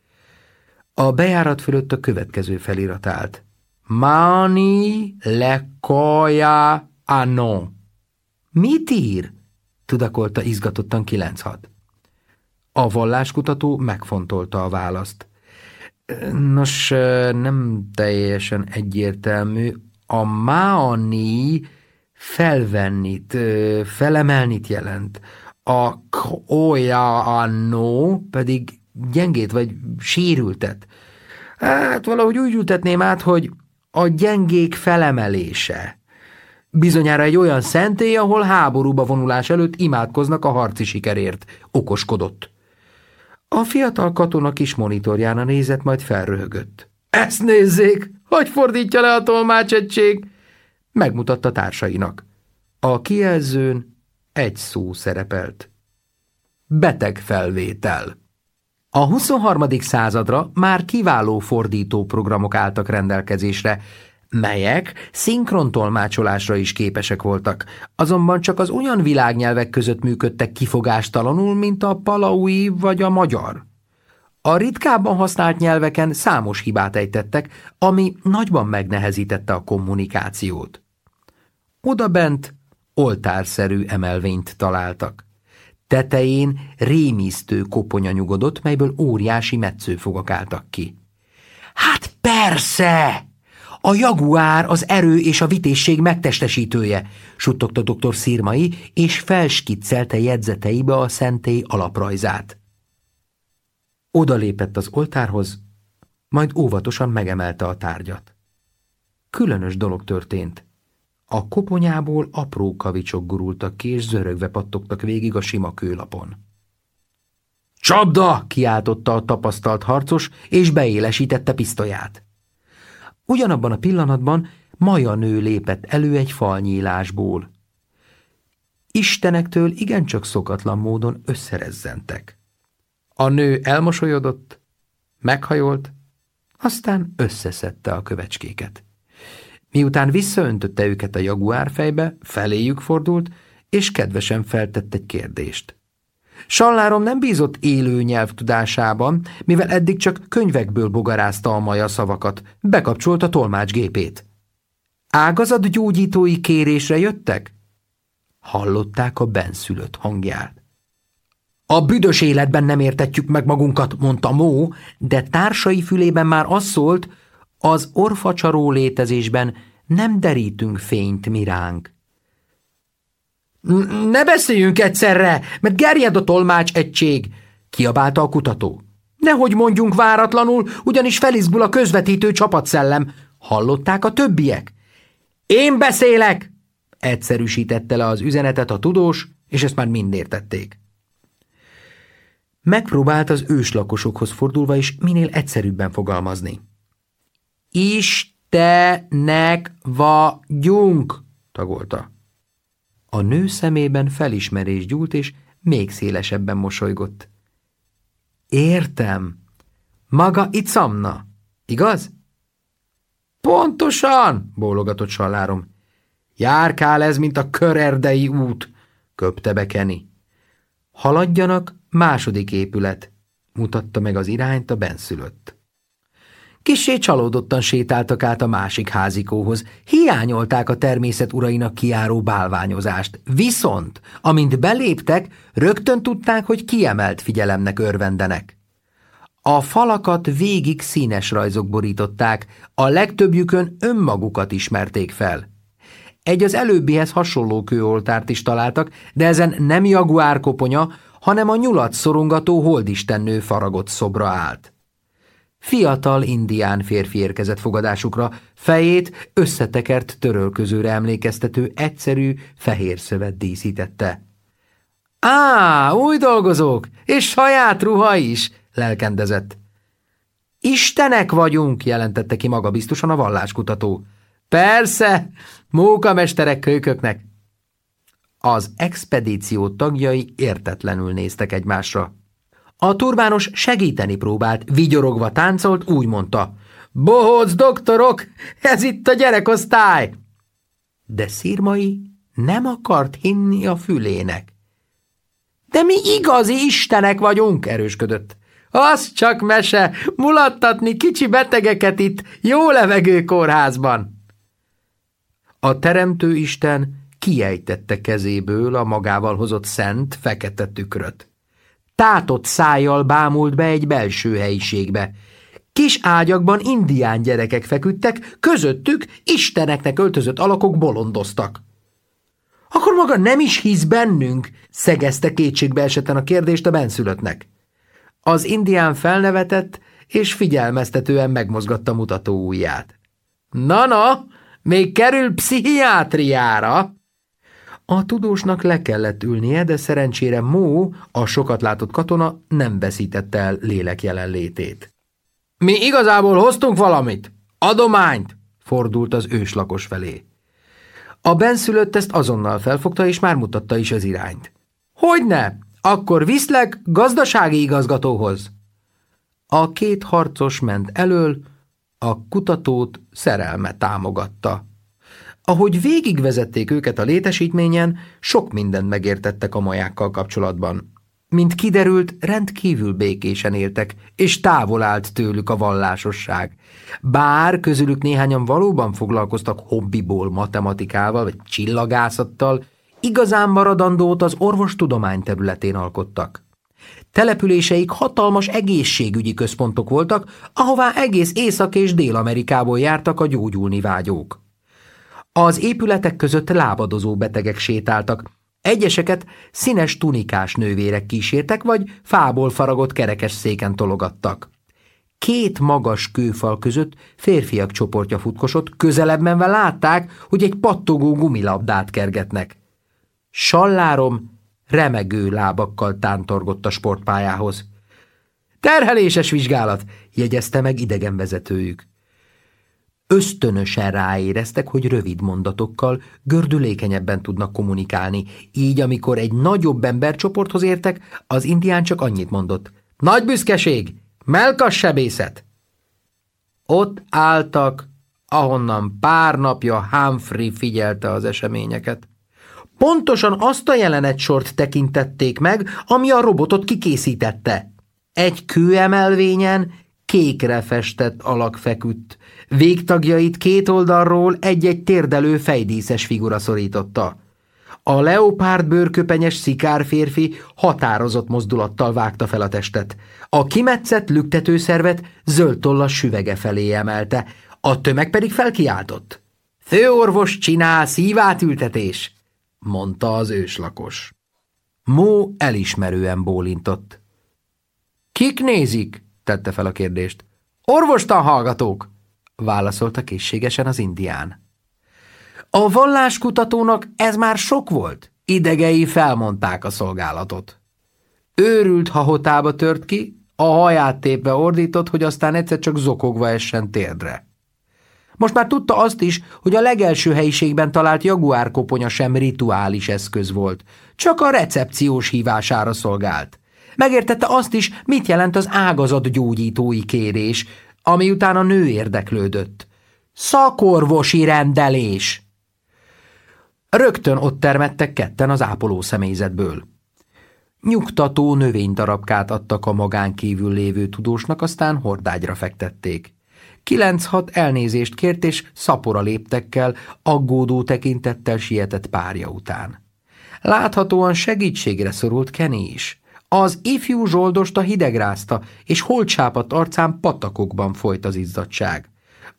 Speaker 1: A bejárat fölött a következő felirat állt. Mani le koja anon. Mit ír? tudakolta izgatottan 96. A valláskutató megfontolta a választ. Nos, nem teljesen egyértelmű. A máni felvennit, felemelnit jelent. A kója no pedig gyengét vagy sérültet. Hát valahogy úgy ültetném át, hogy a gyengék felemelése. Bizonyára egy olyan szentély, ahol háborúba vonulás előtt imádkoznak a harci sikerért, okoskodott. A fiatal katona kis a nézett, majd felröhögött. Ezt nézzék! Hogy fordítja le a tolmácsegység? Megmutatta társainak. A kijelzőn egy szó szerepelt. Beteg felvétel. A 23. századra már kiváló fordító programok álltak rendelkezésre, melyek szinkrontolmácsolásra is képesek voltak, azonban csak az olyan világnyelvek között működtek kifogástalanul, mint a palaui vagy a magyar. A ritkábban használt nyelveken számos hibát ejtettek, ami nagyban megnehezítette a kommunikációt. Odabent oltárszerű emelvényt találtak. Tetején rémisztő koponya nyugodott, melyből óriási metszőfogak álltak ki. Hát persze! A jaguár az erő és a vitésség megtestesítője, suttogta dr. Szirmai, és felskiccelte jegyzeteibe a szentély alaprajzát. Oda lépett az oltárhoz, majd óvatosan megemelte a tárgyat. Különös dolog történt. A koponyából apró kavicsok gurultak ki, és zörögve pattogtak végig a sima kőlapon. Csapda! kiáltotta a tapasztalt harcos, és beélesítette pisztolyát. Ugyanabban a pillanatban maja nő lépett elő egy falnyílásból. Istenektől igencsak szokatlan módon összerezzentek. A nő elmosolyodott, meghajolt, aztán összeszedte a kövecskéket. Miután visszaöntötte őket a jaguár fejbe, feléjük fordult, és kedvesen feltett egy kérdést. Sallárom nem bízott élő nyelvtudásában, mivel eddig csak könyvekből bogarázta a maja szavakat, bekapcsolt a tolmácsgépét. gyógyítói kérésre jöttek? Hallották a benszülött hangját. A büdös életben nem értetjük meg magunkat, mondta Mó, de társai fülében már az szólt, az orfacsaró létezésben nem derítünk fényt miránk. – Ne beszéljünk egyszerre, mert gerjed a tolmács egység! – kiabálta a kutató. – Nehogy mondjunk váratlanul, ugyanis felizgul a közvetítő csapatszellem. Hallották a többiek? – Én beszélek! – egyszerűsítette le az üzenetet a tudós, és ezt már mind értették. Megpróbált az őslakosokhoz fordulva is minél egyszerűbben fogalmazni. Istenek vagyunk, tagolta. A nő szemében felismerés gyúlt, és még szélesebben mosolygott. Értem. Maga itt szamna, igaz? Pontosan, bólogatott sallárom. Járkál ez, mint a körerdei út, köpte be Kenny. Haladjanak, második épület, mutatta meg az irányt a benszülött. Kissé csalódottan sétáltak át a másik házikóhoz. Hiányolták a természet urainak kiáró bálványozást. Viszont, amint beléptek, rögtön tudták, hogy kiemelt figyelemnek örvendenek. A falakat végig színes rajzok borították, a legtöbbjükön önmagukat ismerték fel. Egy az előbbihez hasonló kőoltárt is találtak, de ezen nem jaguár koponya, hanem a nyulat szorongató holdistennő faragott szobra állt. Fiatal indián férfi érkezett fogadásukra, fejét összetekert törölközőre emlékeztető egyszerű fehér szövet díszítette. – Á, új dolgozók, és saját ruha is! – lelkendezett. – Istenek vagyunk! – jelentette ki maga biztosan a valláskutató. – Persze, mókamesterek kölyköknek! Az expedíció tagjai értetlenül néztek egymásra. A turbános segíteni próbált, vigyorogva táncolt, úgy mondta, Bohóc, doktorok, ez itt a gyerekosztály! De szírmai nem akart hinni a fülének. De mi igazi istenek vagyunk, erősködött. Az csak mese, mulattatni kicsi betegeket itt, jó levegő kórházban. A teremtő isten kiejtette kezéből a magával hozott szent, fekete tükröt tátott szájjal bámult be egy belső helyiségbe. Kis ágyakban indián gyerekek feküdtek, közöttük isteneknek öltözött alakok bolondoztak. Akkor maga nem is hisz bennünk, szegezte kétségbe esetten a kérdést a benszülöttnek. Az indián felnevetett, és figyelmeztetően megmozgatta mutató ujját. Na-na, még kerül pszichiátriára! A tudósnak le kellett ülnie, de szerencsére Mó, a sokat látott katona nem veszítette el lélek jelenlétét. Mi igazából hoztunk valamit? Adományt! fordult az őslakos felé. A benszülött ezt azonnal felfogta, és már mutatta is az irányt. Hogyne? Akkor viszlek gazdasági igazgatóhoz. A két harcos ment elől, a kutatót szerelme támogatta. Ahogy végigvezették őket a létesítményen, sok mindent megértettek a majákkal kapcsolatban. Mint kiderült, rendkívül békésen éltek, és távol állt tőlük a vallásosság. Bár közülük néhányan valóban foglalkoztak hobbiból matematikával vagy csillagászattal, igazán maradandót az orvostudomány területén alkottak. Településeik hatalmas egészségügyi központok voltak, ahová egész Észak- és Dél-Amerikából jártak a gyógyulni vágyók. Az épületek között lábadozó betegek sétáltak, egyeseket színes tunikás nővérek kísértek, vagy fából faragott kerekes széken tologattak. Két magas kőfal között férfiak csoportja futkosott, közelebb menve látták, hogy egy pattogó gumilabdát kergetnek. Sallárom remegő lábakkal tántorgott a sportpályához. Terheléses vizsgálat, jegyezte meg idegenvezetőjük. Ösztönösen ráéreztek, hogy rövid mondatokkal gördülékenyebben tudnak kommunikálni, így amikor egy nagyobb embercsoporthoz értek, az indián csak annyit mondott. Nagy büszkeség! Melkas sebészet! Ott álltak, ahonnan pár napja Humphrey figyelte az eseményeket. Pontosan azt a jelenetsort tekintették meg, ami a robotot kikészítette. Egy kőemelvényen kékre festett alak feküdt, Végtagjait két oldalról egy-egy térdelő fejdíszes figura szorította. A leopárd bőrköpenyes szikár férfi határozott mozdulattal vágta fel a testet. A kimetszett lüktetőszervet zöld tollas süvege felé emelte, a tömeg pedig felkiáltott. – Főorvos csinál szívátültetés! – mondta az őslakos. Mó elismerően bólintott. – Kik nézik? – tette fel a kérdést. – Orvostan hallgatók! – válaszolta készségesen az indián. A valláskutatónak ez már sok volt, idegei felmondták a szolgálatot. Őrült hotába tört ki, a haját tépve ordított, hogy aztán egyszer csak zokogva essen térdre. Most már tudta azt is, hogy a legelső helyiségben talált jaguárkoponya sem rituális eszköz volt, csak a recepciós hívására szolgált. Megértette azt is, mit jelent az gyógyítói kérés, ami után a nő érdeklődött. Szakorvosi rendelés! Rögtön ott termettek ketten az ápoló személyzetből. Nyugtató növénydarabkát adtak a magán kívül lévő tudósnak, aztán hordágyra fektették. Kilenc-hat elnézést kért, és szapora léptekkel, aggódó tekintettel sietett párja után. Láthatóan segítségre szorult Kenny is. Az ifjú zsoldost a hideg és holcsápat arcán patakokban folyt az izzadság.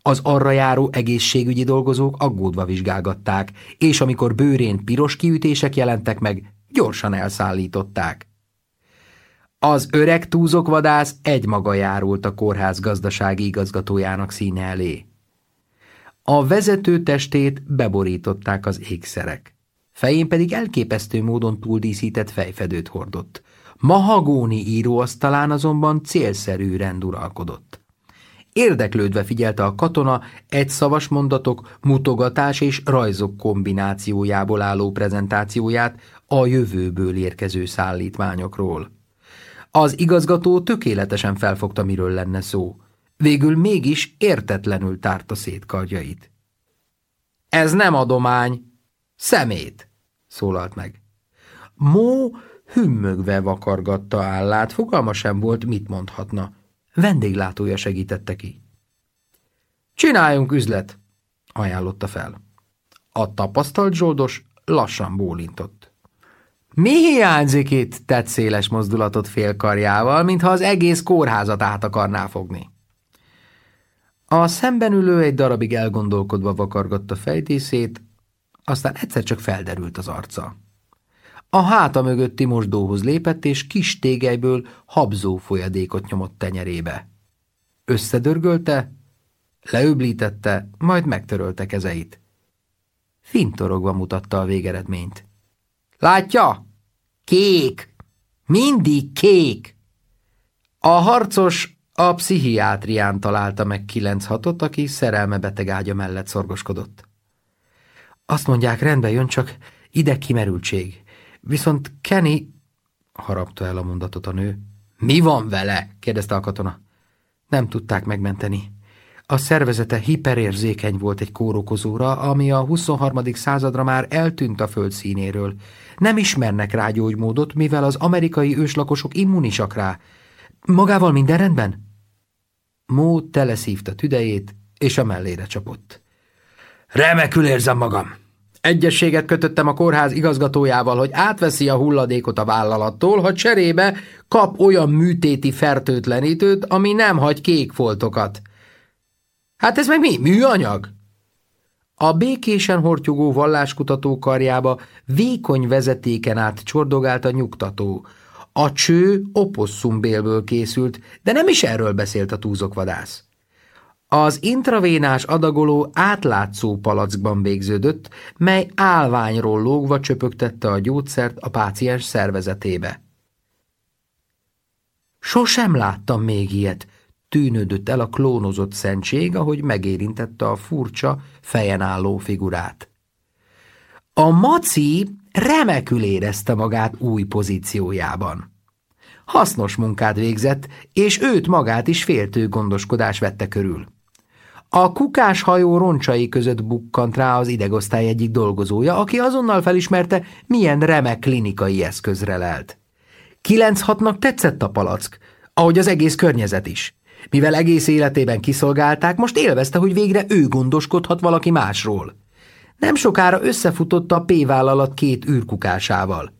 Speaker 1: Az arra járó egészségügyi dolgozók aggódva vizsgálgatták, és amikor bőrén piros kiütések jelentek meg, gyorsan elszállították. Az öreg túzokvadász egymaga járult a kórház gazdasági igazgatójának színe elé. A vezető testét beborították az ékszerek. Fején pedig elképesztő módon túldíszített fejfedőt hordott – Mahagóni íróasztalán azonban célszerű rend uralkodott. Érdeklődve figyelte a katona egyszavas mondatok, mutogatás és rajzok kombinációjából álló prezentációját a jövőből érkező szállítmányokról. Az igazgató tökéletesen felfogta, miről lenne szó. Végül mégis értetlenül tárta szét kardjait. – Ez nem adomány, szemét, szólalt meg. Mó hümmögve vakargatta állát, fogalma sem volt, mit mondhatna. Vendéglátója segítette ki. Csináljunk üzlet, ajánlotta fel. A tapasztalt zsoldos lassan bólintott. Mi hiányzik itt? tett széles mozdulatot félkarjával, mintha az egész kórházat át akarná fogni. A szemben ülő egy darabig elgondolkodva vakargatta fejtészét, aztán egyszer csak felderült az arca. A háta mögötti mosdóhoz lépett, és kis tégelyből habzó folyadékot nyomott tenyerébe. Összedörgölte, leöblítette, majd megtörölte kezeit. Fintorogva mutatta a végeredményt. Látja? Kék! Mindig kék! A harcos a pszichiátrián találta meg kilenc hatot, aki szerelme beteg ágya mellett szorgoskodott. Azt mondják, rendben, jön, csak ide kimerültség. Viszont Kenny, harapta el a mondatot a nő. Mi van vele? kérdezte a katona. Nem tudták megmenteni. A szervezete hiperérzékeny volt egy kórokozóra, ami a 23. századra már eltűnt a föld színéről. Nem ismernek rá gyógymódot, mivel az amerikai őslakosok immunisak rá. Magával minden rendben? Mó teleszívta tüdejét, és a mellére csapott. Remekül érzem magam! Egyességet kötöttem a kórház igazgatójával, hogy átveszi a hulladékot a vállalattól, ha cserébe kap olyan műtéti fertőtlenítőt, ami nem hagy kékfoltokat. Hát ez meg mi? Műanyag? A békésen hortyogó valláskutató karjába vékony vezetéken át csordogált a nyugtató. A cső oposszumbélből készült, de nem is erről beszélt a túzokvadász. Az intravénás adagoló átlátszó palackban végződött, mely állványról lógva csöpögtette a gyógyszert a páciens szervezetébe. Sosem láttam még ilyet, tűnődött el a klónozott szentség, ahogy megérintette a furcsa, fejen álló figurát. A maci remekül érezte magát új pozíciójában. Hasznos munkát végzett, és őt magát is féltő gondoskodás vette körül. A kukás hajó roncsai között bukkant rá az idegosztály egyik dolgozója, aki azonnal felismerte, milyen remek klinikai eszközre lelt. Kilenc hatnak tetszett a palack, ahogy az egész környezet is. Mivel egész életében kiszolgálták, most élvezte, hogy végre ő gondoskodhat valaki másról. Nem sokára összefutott a P-vállalat két űrkukásával.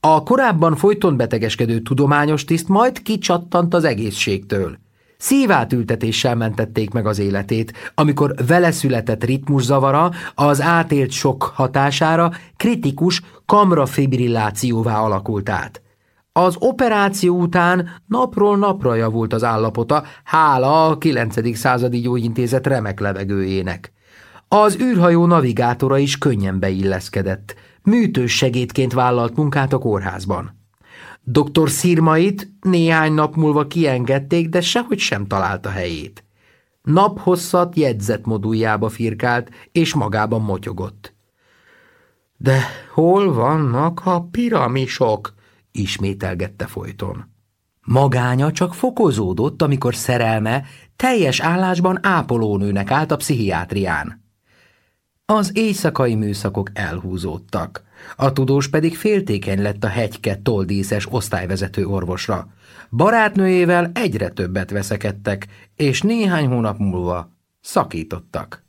Speaker 1: A korábban folyton betegeskedő tudományos tiszt majd kicsattant az egészségtől – szívátültetéssel mentették meg az életét, amikor vele született ritmuszavara az átélt sok hatására kritikus kamrafibrillációvá alakult át. Az operáció után napról napra javult az állapota, hála a 9. századi gyógyintézet remek levegőjének. Az űrhajó navigátora is könnyen beilleszkedett. Műtős segédként vállalt munkát a kórházban. Doktor szírmait néhány nap múlva kiengedték, de sehogy sem találta helyét. Naphosszat jegyzett moduljába firkált, és magában motyogott. De hol vannak a piramisok? ismételgette folyton. Magánya csak fokozódott, amikor szerelme teljes állásban ápolónőnek állt a pszichiátrián. Az éjszakai műszakok elhúzódtak. A tudós pedig féltékeny lett a hegyke toldíszes osztályvezető orvosra. Barátnőjével egyre többet veszekedtek, és néhány hónap múlva szakítottak.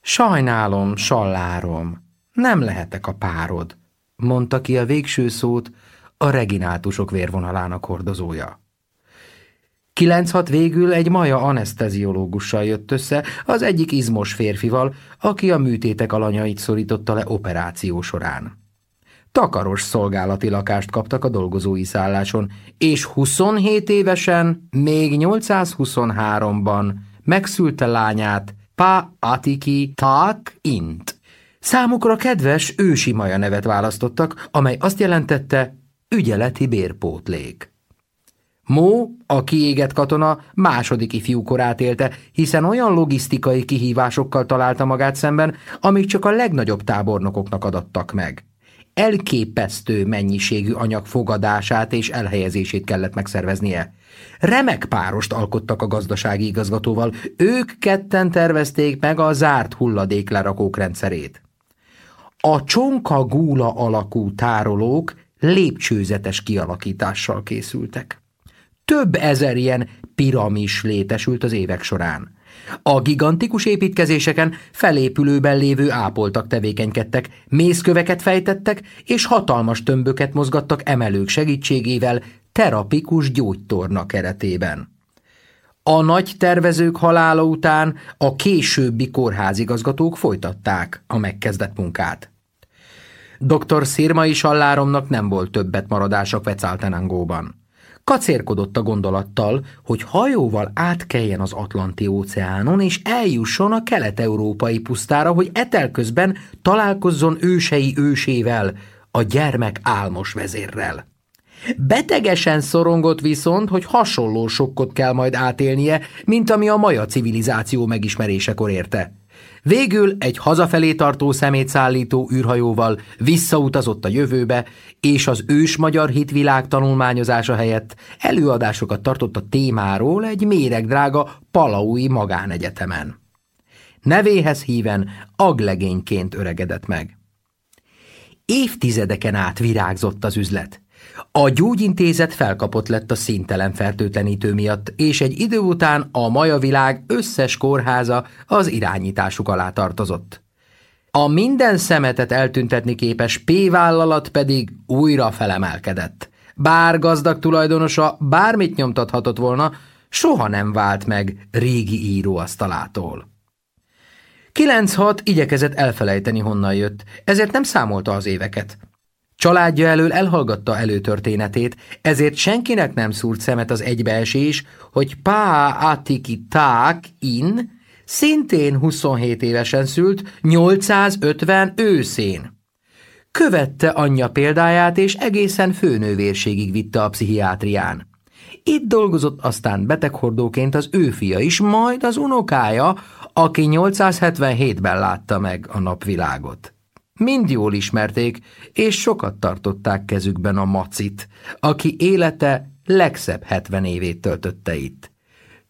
Speaker 1: Sajnálom, sallárom, nem lehetek a párod, mondta ki a végső szót a reginátusok vérvonalának hordozója. 96 végül egy maja anesteziológussal jött össze, az egyik izmos férfival, aki a műtétek alanyait szorította le operáció során. Takaros szolgálati lakást kaptak a dolgozói szálláson, és 27 évesen, még 823-ban megszülte lányát Pa Atiki Tak Int. Számukra kedves ősi maja nevet választottak, amely azt jelentette ügyeleti bérpótlék. Mó, a kiégett katona második ifjúkorát élte, hiszen olyan logisztikai kihívásokkal találta magát szemben, amik csak a legnagyobb tábornokoknak adattak meg. Elképesztő mennyiségű anyag fogadását és elhelyezését kellett megszerveznie. Remek párost alkottak a gazdasági igazgatóval, ők ketten tervezték meg a zárt hulladéklerakók rendszerét. A csonka gúla alakú tárolók lépcsőzetes kialakítással készültek több ezer ilyen piramis létesült az évek során. A gigantikus építkezéseken felépülőben lévő ápoltak tevékenykedtek, mészköveket fejtettek, és hatalmas tömböket mozgattak emelők segítségével terapikus gyógytorna keretében. A nagy tervezők halála után a későbbi kórházigazgatók folytatták a megkezdett munkát. Dr. Szirmai Salláromnak nem volt többet maradása Kvecáltenangóban. Kacérkodott a gondolattal, hogy hajóval átkeljen az Atlanti-óceánon, és eljusson a kelet-európai pusztára, hogy etel közben találkozzon ősei ősével, a gyermek álmos vezérrel. Betegesen szorongott viszont, hogy hasonló sokkot kell majd átélnie, mint ami a maja civilizáció megismerésekor érte. Végül egy hazafelé tartó szemétszállító űrhajóval visszautazott a jövőbe, és az ős magyar hitvilág tanulmányozása helyett előadásokat tartott a témáról egy méregdrága palaui magánegyetemen. Nevéhez híven aglegényként öregedett meg. Évtizedeken át virágzott az üzlet – a gyógyintézet felkapott lett a szintelen fertőtlenítő miatt, és egy idő után a maja világ összes kórháza az irányításuk alá tartozott. A minden szemetet eltüntetni képes P-vállalat pedig újra felemelkedett. Bár gazdag tulajdonosa bármit nyomtathatott volna, soha nem vált meg régi íróasztalától. 96 igyekezett elfelejteni honnan jött, ezért nem számolta az éveket. Családja elől elhallgatta előtörténetét, ezért senkinek nem szúrt szemet az egybeesés, hogy Pá Atiki Ták In szintén 27 évesen szült, 850 őszén. Követte anyja példáját, és egészen főnővérségig vitte a pszichiátrián. Itt dolgozott aztán beteghordóként az ő fia is, majd az unokája, aki 877-ben látta meg a napvilágot. Mind jól ismerték, és sokat tartották kezükben a macit, aki élete legszebb hetven évét töltötte itt.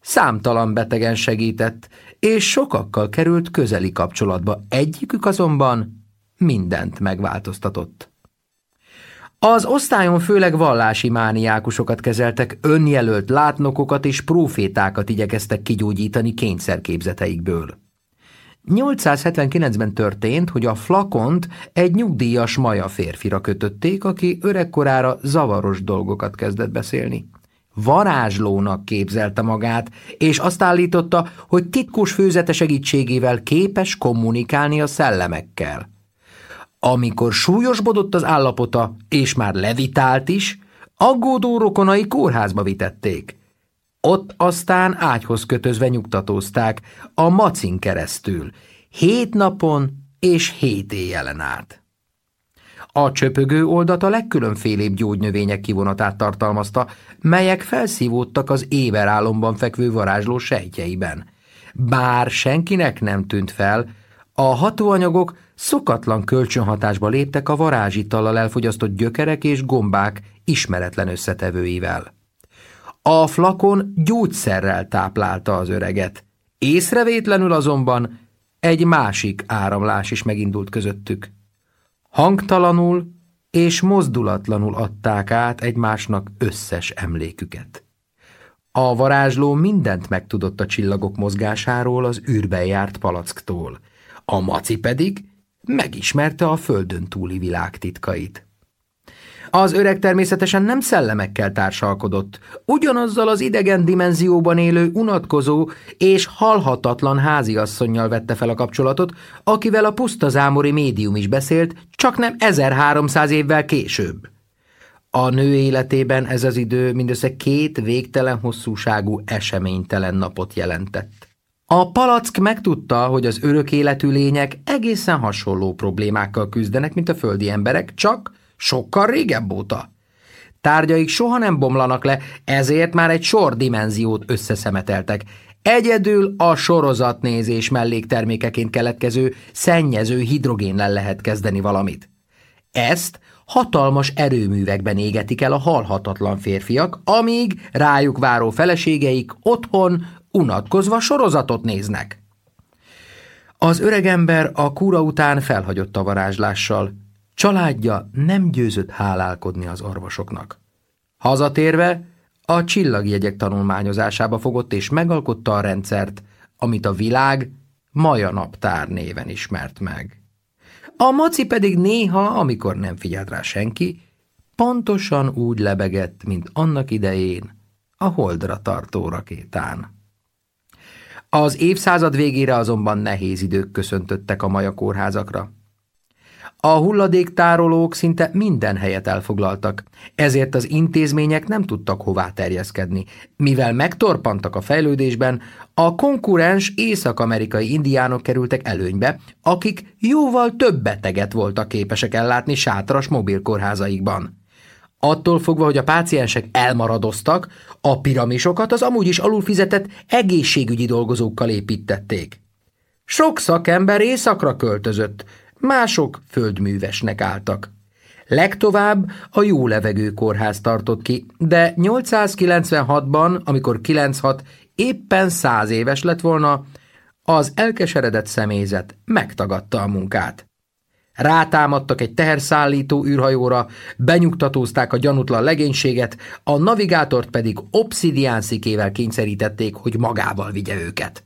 Speaker 1: Számtalan betegen segített, és sokakkal került közeli kapcsolatba, egyikük azonban mindent megváltoztatott. Az osztályon főleg vallási mániákusokat kezeltek, önjelölt látnokokat és prófétákat igyekeztek kigyógyítani kényszerképzeteikből. 879-ben történt, hogy a flakont egy nyugdíjas maja férfira kötötték, aki öregkorára zavaros dolgokat kezdett beszélni. Varázslónak képzelte magát, és azt állította, hogy titkos főzete segítségével képes kommunikálni a szellemekkel. Amikor súlyosbodott az állapota, és már levitált is, aggódó rokonai kórházba vitették – ott aztán ágyhoz kötözve nyugtatózták, a macin keresztül, hét napon és hét éjjelen át. A csöpögő oldat a legkülönfélébb gyógynövények kivonatát tartalmazta, melyek felszívódtak az éberállomban fekvő varázsló sejtjeiben. Bár senkinek nem tűnt fel, a hatóanyagok szokatlan kölcsönhatásba léptek a varázsitallal elfogyasztott gyökerek és gombák ismeretlen összetevőivel. A flakon gyógyszerrel táplálta az öreget. Észrevétlenül azonban egy másik áramlás is megindult közöttük. Hangtalanul és mozdulatlanul adták át egymásnak összes emléküket. A varázsló mindent megtudott a csillagok mozgásáról az űrben járt palacktól, a maci pedig megismerte a földön túli világ titkait. Az öreg természetesen nem szellemekkel társalkodott, ugyanazzal az idegen dimenzióban élő, unatkozó és halhatatlan háziasszonynal vette fel a kapcsolatot, akivel a puszta zámori médium is beszélt, csak nem 1300 évvel később. A nő életében ez az idő mindössze két végtelen hosszúságú eseménytelen napot jelentett. A palack megtudta, hogy az örök életű lények egészen hasonló problémákkal küzdenek, mint a földi emberek, csak Sokkal régebb óta. Tárgyaik soha nem bomlanak le, ezért már egy sor dimenziót összeszemeteltek. Egyedül a sorozatnézés melléktermékeként keletkező szennyező hidrogénnel lehet kezdeni valamit. Ezt hatalmas erőművekben égetik el a halhatatlan férfiak, amíg rájuk váró feleségeik otthon unatkozva sorozatot néznek. Az öregember a kúra után felhagyott a varázslással, Családja nem győzött hálálkodni az orvosoknak. Hazatérve a csillagjegyek tanulmányozásába fogott és megalkotta a rendszert, amit a világ Maja naptár néven ismert meg. A maci pedig néha, amikor nem figyelt rá senki, pontosan úgy lebegett, mint annak idején a holdra tartó rakétán. Az évszázad végére azonban nehéz idők köszöntöttek a maja kórházakra. A hulladéktárolók szinte minden helyet elfoglaltak, ezért az intézmények nem tudtak hová terjeszkedni. Mivel megtorpantak a fejlődésben, a konkurens észak-amerikai indiánok kerültek előnybe, akik jóval több beteget voltak képesek ellátni sátras mobilkórházaikban. Attól fogva, hogy a páciensek elmaradoztak, a piramisokat az amúgy is alulfizetett egészségügyi dolgozókkal építették. Sok szakember éjszakra költözött, mások földművesnek álltak. Legtovább a jó levegő kórház tartott ki, de 896-ban, amikor 96 éppen 100 éves lett volna, az elkeseredett személyzet megtagadta a munkát. Rátámadtak egy teherszállító űrhajóra, benyugtatózták a gyanútlan legénységet, a navigátort pedig obszidián szikével kényszerítették, hogy magával vigye őket.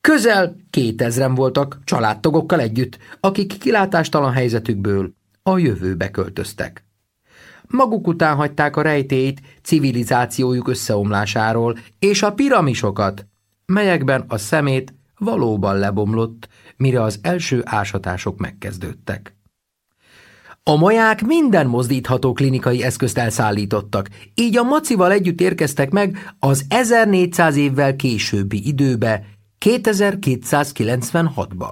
Speaker 1: Közel 2000 voltak családtagokkal együtt, akik kilátástalan helyzetükből a jövőbe költöztek. Maguk után hagyták a rejtélyt civilizációjuk összeomlásáról és a piramisokat, melyekben a szemét valóban lebomlott, mire az első ásatások megkezdődtek. A maják minden mozdítható klinikai eszközt elszállítottak, így a macival együtt érkeztek meg az 1400 évvel későbbi időbe, 2296-ba.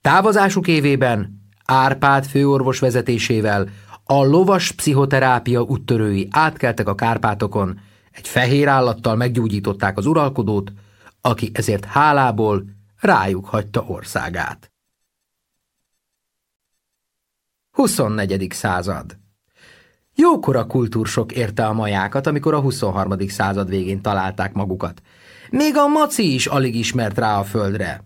Speaker 1: Távozásuk évében Árpád főorvos vezetésével a lovas pszichoterápia úttörői átkeltek a Kárpátokon, egy fehér állattal meggyógyították az uralkodót, aki ezért hálából rájuk hagyta országát. 24. század Jókora kultúrsok érte a majákat, amikor a 23. század végén találták magukat – még a maci is alig ismert rá a földre.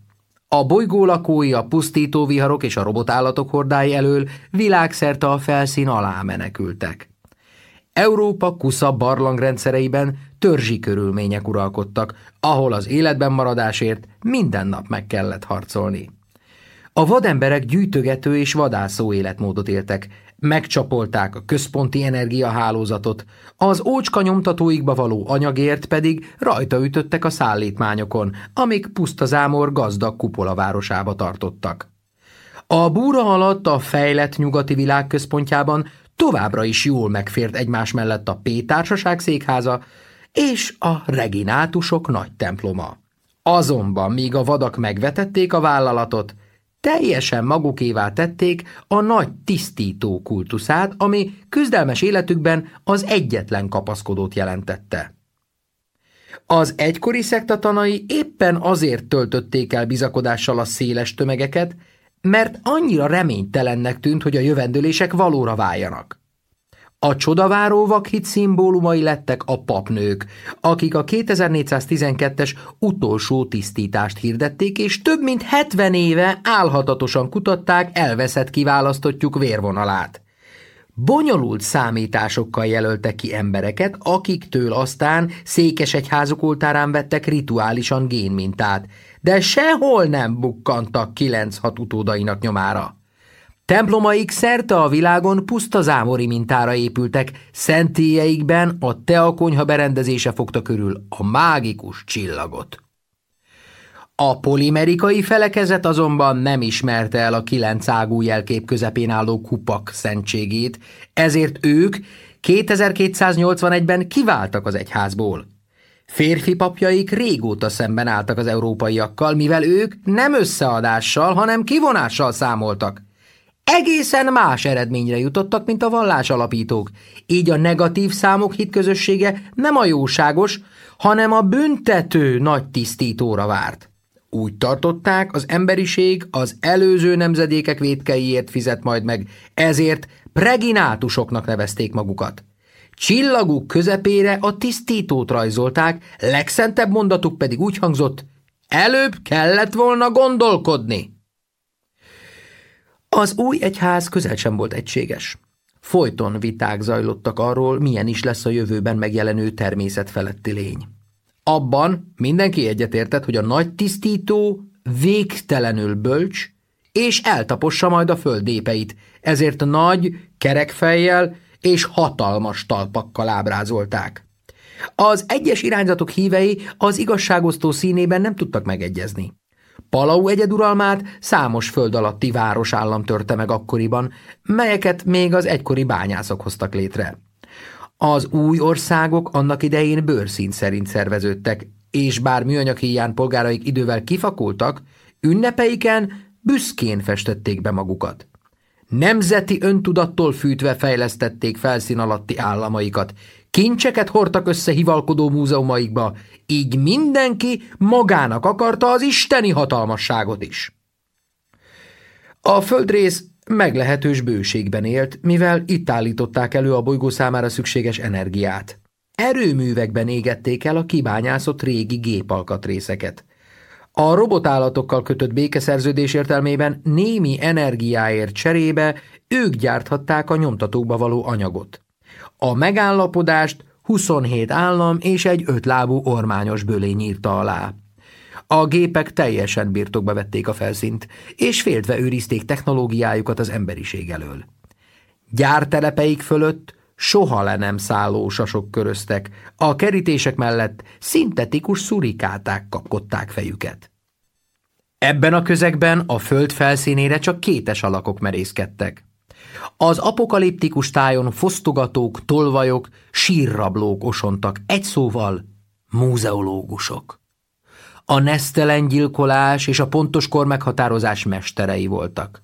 Speaker 1: A bolygó lakói, a pusztító viharok és a robotállatok hordái elől világszerte a felszín alá menekültek. Európa kusza barlangrendszereiben törzsi körülmények uralkodtak, ahol az életben maradásért minden nap meg kellett harcolni. A vademberek gyűjtögető és vadászó életmódot éltek, Megcsapolták a központi energiahálózatot, az ócska nyomtatóikba való anyagért pedig rajta ütöttek a szállítmányokon, amik pusztazámor gazdag kupola városába tartottak. A búra alatt a fejlett nyugati világ központjában továbbra is jól megfért egymás mellett a P társaság székháza és a reginátusok nagy temploma. Azonban, míg a vadak megvetették a vállalatot, Teljesen magukévá tették a nagy tisztító kultuszát, ami küzdelmes életükben az egyetlen kapaszkodót jelentette. Az egykori szektatanai éppen azért töltötték el bizakodással a széles tömegeket, mert annyira reménytelennek tűnt, hogy a jövendőlések valóra váljanak. A csodaváró vakhit szimbólumai lettek a papnők, akik a 2412-es utolsó tisztítást hirdették, és több mint 70 éve álhatatosan kutatták elveszett kiválasztottjuk vérvonalát. Bonyolult számításokkal jelöltek ki embereket, akiktől aztán székesegyházuk oltárán vettek rituálisan génmintát, de sehol nem bukkantak kilenc hat utódainak nyomára. Templomaik szerte a világon puszta zámori mintára épültek, szentélyeikben a teakonyha berendezése fogta körül a mágikus csillagot. A polimerikai felekezet azonban nem ismerte el a kilenc ágú jelkép közepén álló kupak szentségét, ezért ők 2281-ben kiváltak az egyházból. Férfi papjaik régóta szemben álltak az európaiakkal, mivel ők nem összeadással, hanem kivonással számoltak – egészen más eredményre jutottak, mint a vallás alapítók. Így a negatív számok hitközössége nem a jóságos, hanem a büntető nagy tisztítóra várt. Úgy tartották, az emberiség az előző nemzedékek vétkeiért fizet majd meg, ezért preginátusoknak nevezték magukat. Csillaguk közepére a tisztítót rajzolták, legszentebb mondatuk pedig úgy hangzott, előbb kellett volna gondolkodni. Az új egyház közel sem volt egységes. Folyton viták zajlottak arról, milyen is lesz a jövőben megjelenő természetfeletti lény. Abban mindenki egyetértett, hogy a nagy tisztító végtelenül bölcs, és eltapossa majd a földépeit, ezért nagy, kerekfejjel és hatalmas talpakkal ábrázolták. Az egyes irányzatok hívei az igazságosztó színében nem tudtak megegyezni. Palau egyeduralmát számos föld alatti városállam törte meg akkoriban, melyeket még az egykori bányászok hoztak létre. Az új országok annak idején bőrszín szerint szerveződtek, és bár műanyag híján polgáraik idővel kifakultak, ünnepeiken büszkén festették be magukat. Nemzeti öntudattól fűtve fejlesztették felszín alatti államaikat, Kincseket hordtak össze hivalkodó múzeumaikba, így mindenki magának akarta az isteni hatalmasságot is. A földrész meglehetős bőségben élt, mivel itt állították elő a bolygó számára szükséges energiát. Erőművekben égették el a kibányászott régi gépalkatrészeket. A robotállatokkal kötött békeszerződés értelmében némi energiáért cserébe ők gyárthatták a nyomtatókba való anyagot. A megállapodást 27 állam és egy ötlábú ormányos bölény írta alá. A gépek teljesen birtokba vették a felszínt, és féltve őrizték technológiájukat az emberiség elől. Gyártelepeik fölött soha le nem szálló sasok köröztek, a kerítések mellett szintetikus szurikáták kapkodták fejüket. Ebben a közegben a föld felszínére csak kétes alakok merészkedtek. Az apokaliptikus tájon fosztogatók, tolvajok, sírrablók osontak, egy szóval múzeológusok. A nesztelen gyilkolás és a pontos kor meghatározás mesterei voltak.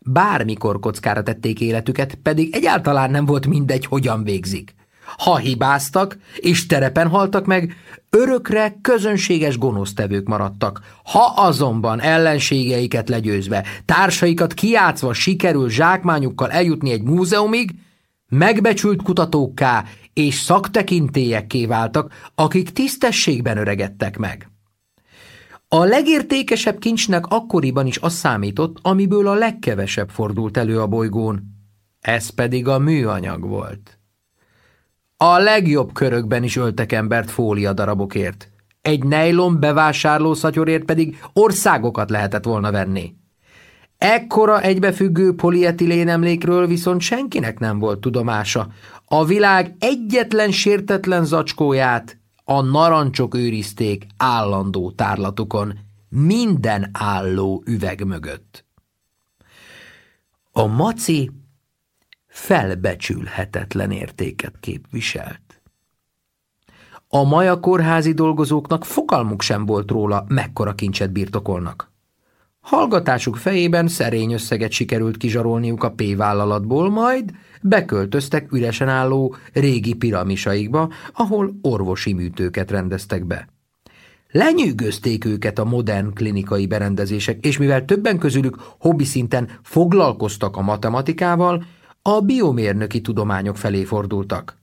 Speaker 1: Bármikor kockára tették életüket, pedig egyáltalán nem volt mindegy, hogyan végzik – ha hibáztak, és terepen haltak meg, örökre közönséges gonosztevők maradtak. Ha azonban ellenségeiket legyőzve, társaikat kiátszva sikerül zsákmányukkal eljutni egy múzeumig, megbecsült kutatókká és szaktekintélyekké váltak, akik tisztességben öregedtek meg. A legértékesebb kincsnek akkoriban is az számított, amiből a legkevesebb fordult elő a bolygón. Ez pedig a műanyag volt. A legjobb körökben is öltek embert fólia darabokért. Egy nejlon bevásárló szatyorért pedig országokat lehetett volna venni. Ekkora egybefüggő polietilén emlékről viszont senkinek nem volt tudomása. A világ egyetlen sértetlen zacskóját a narancsok őrizték állandó tárlatukon, minden álló üveg mögött. A maci felbecsülhetetlen értéket képviselt. A maja kórházi dolgozóknak fogalmuk sem volt róla, mekkora kincset birtokolnak. Hallgatásuk fejében szerény összeget sikerült kizsarolniuk a P-vállalatból, majd beköltöztek üresen álló régi piramisaikba, ahol orvosi műtőket rendeztek be. Lenyűgözték őket a modern klinikai berendezések, és mivel többen közülük hobbi szinten foglalkoztak a matematikával, a biomérnöki tudományok felé fordultak.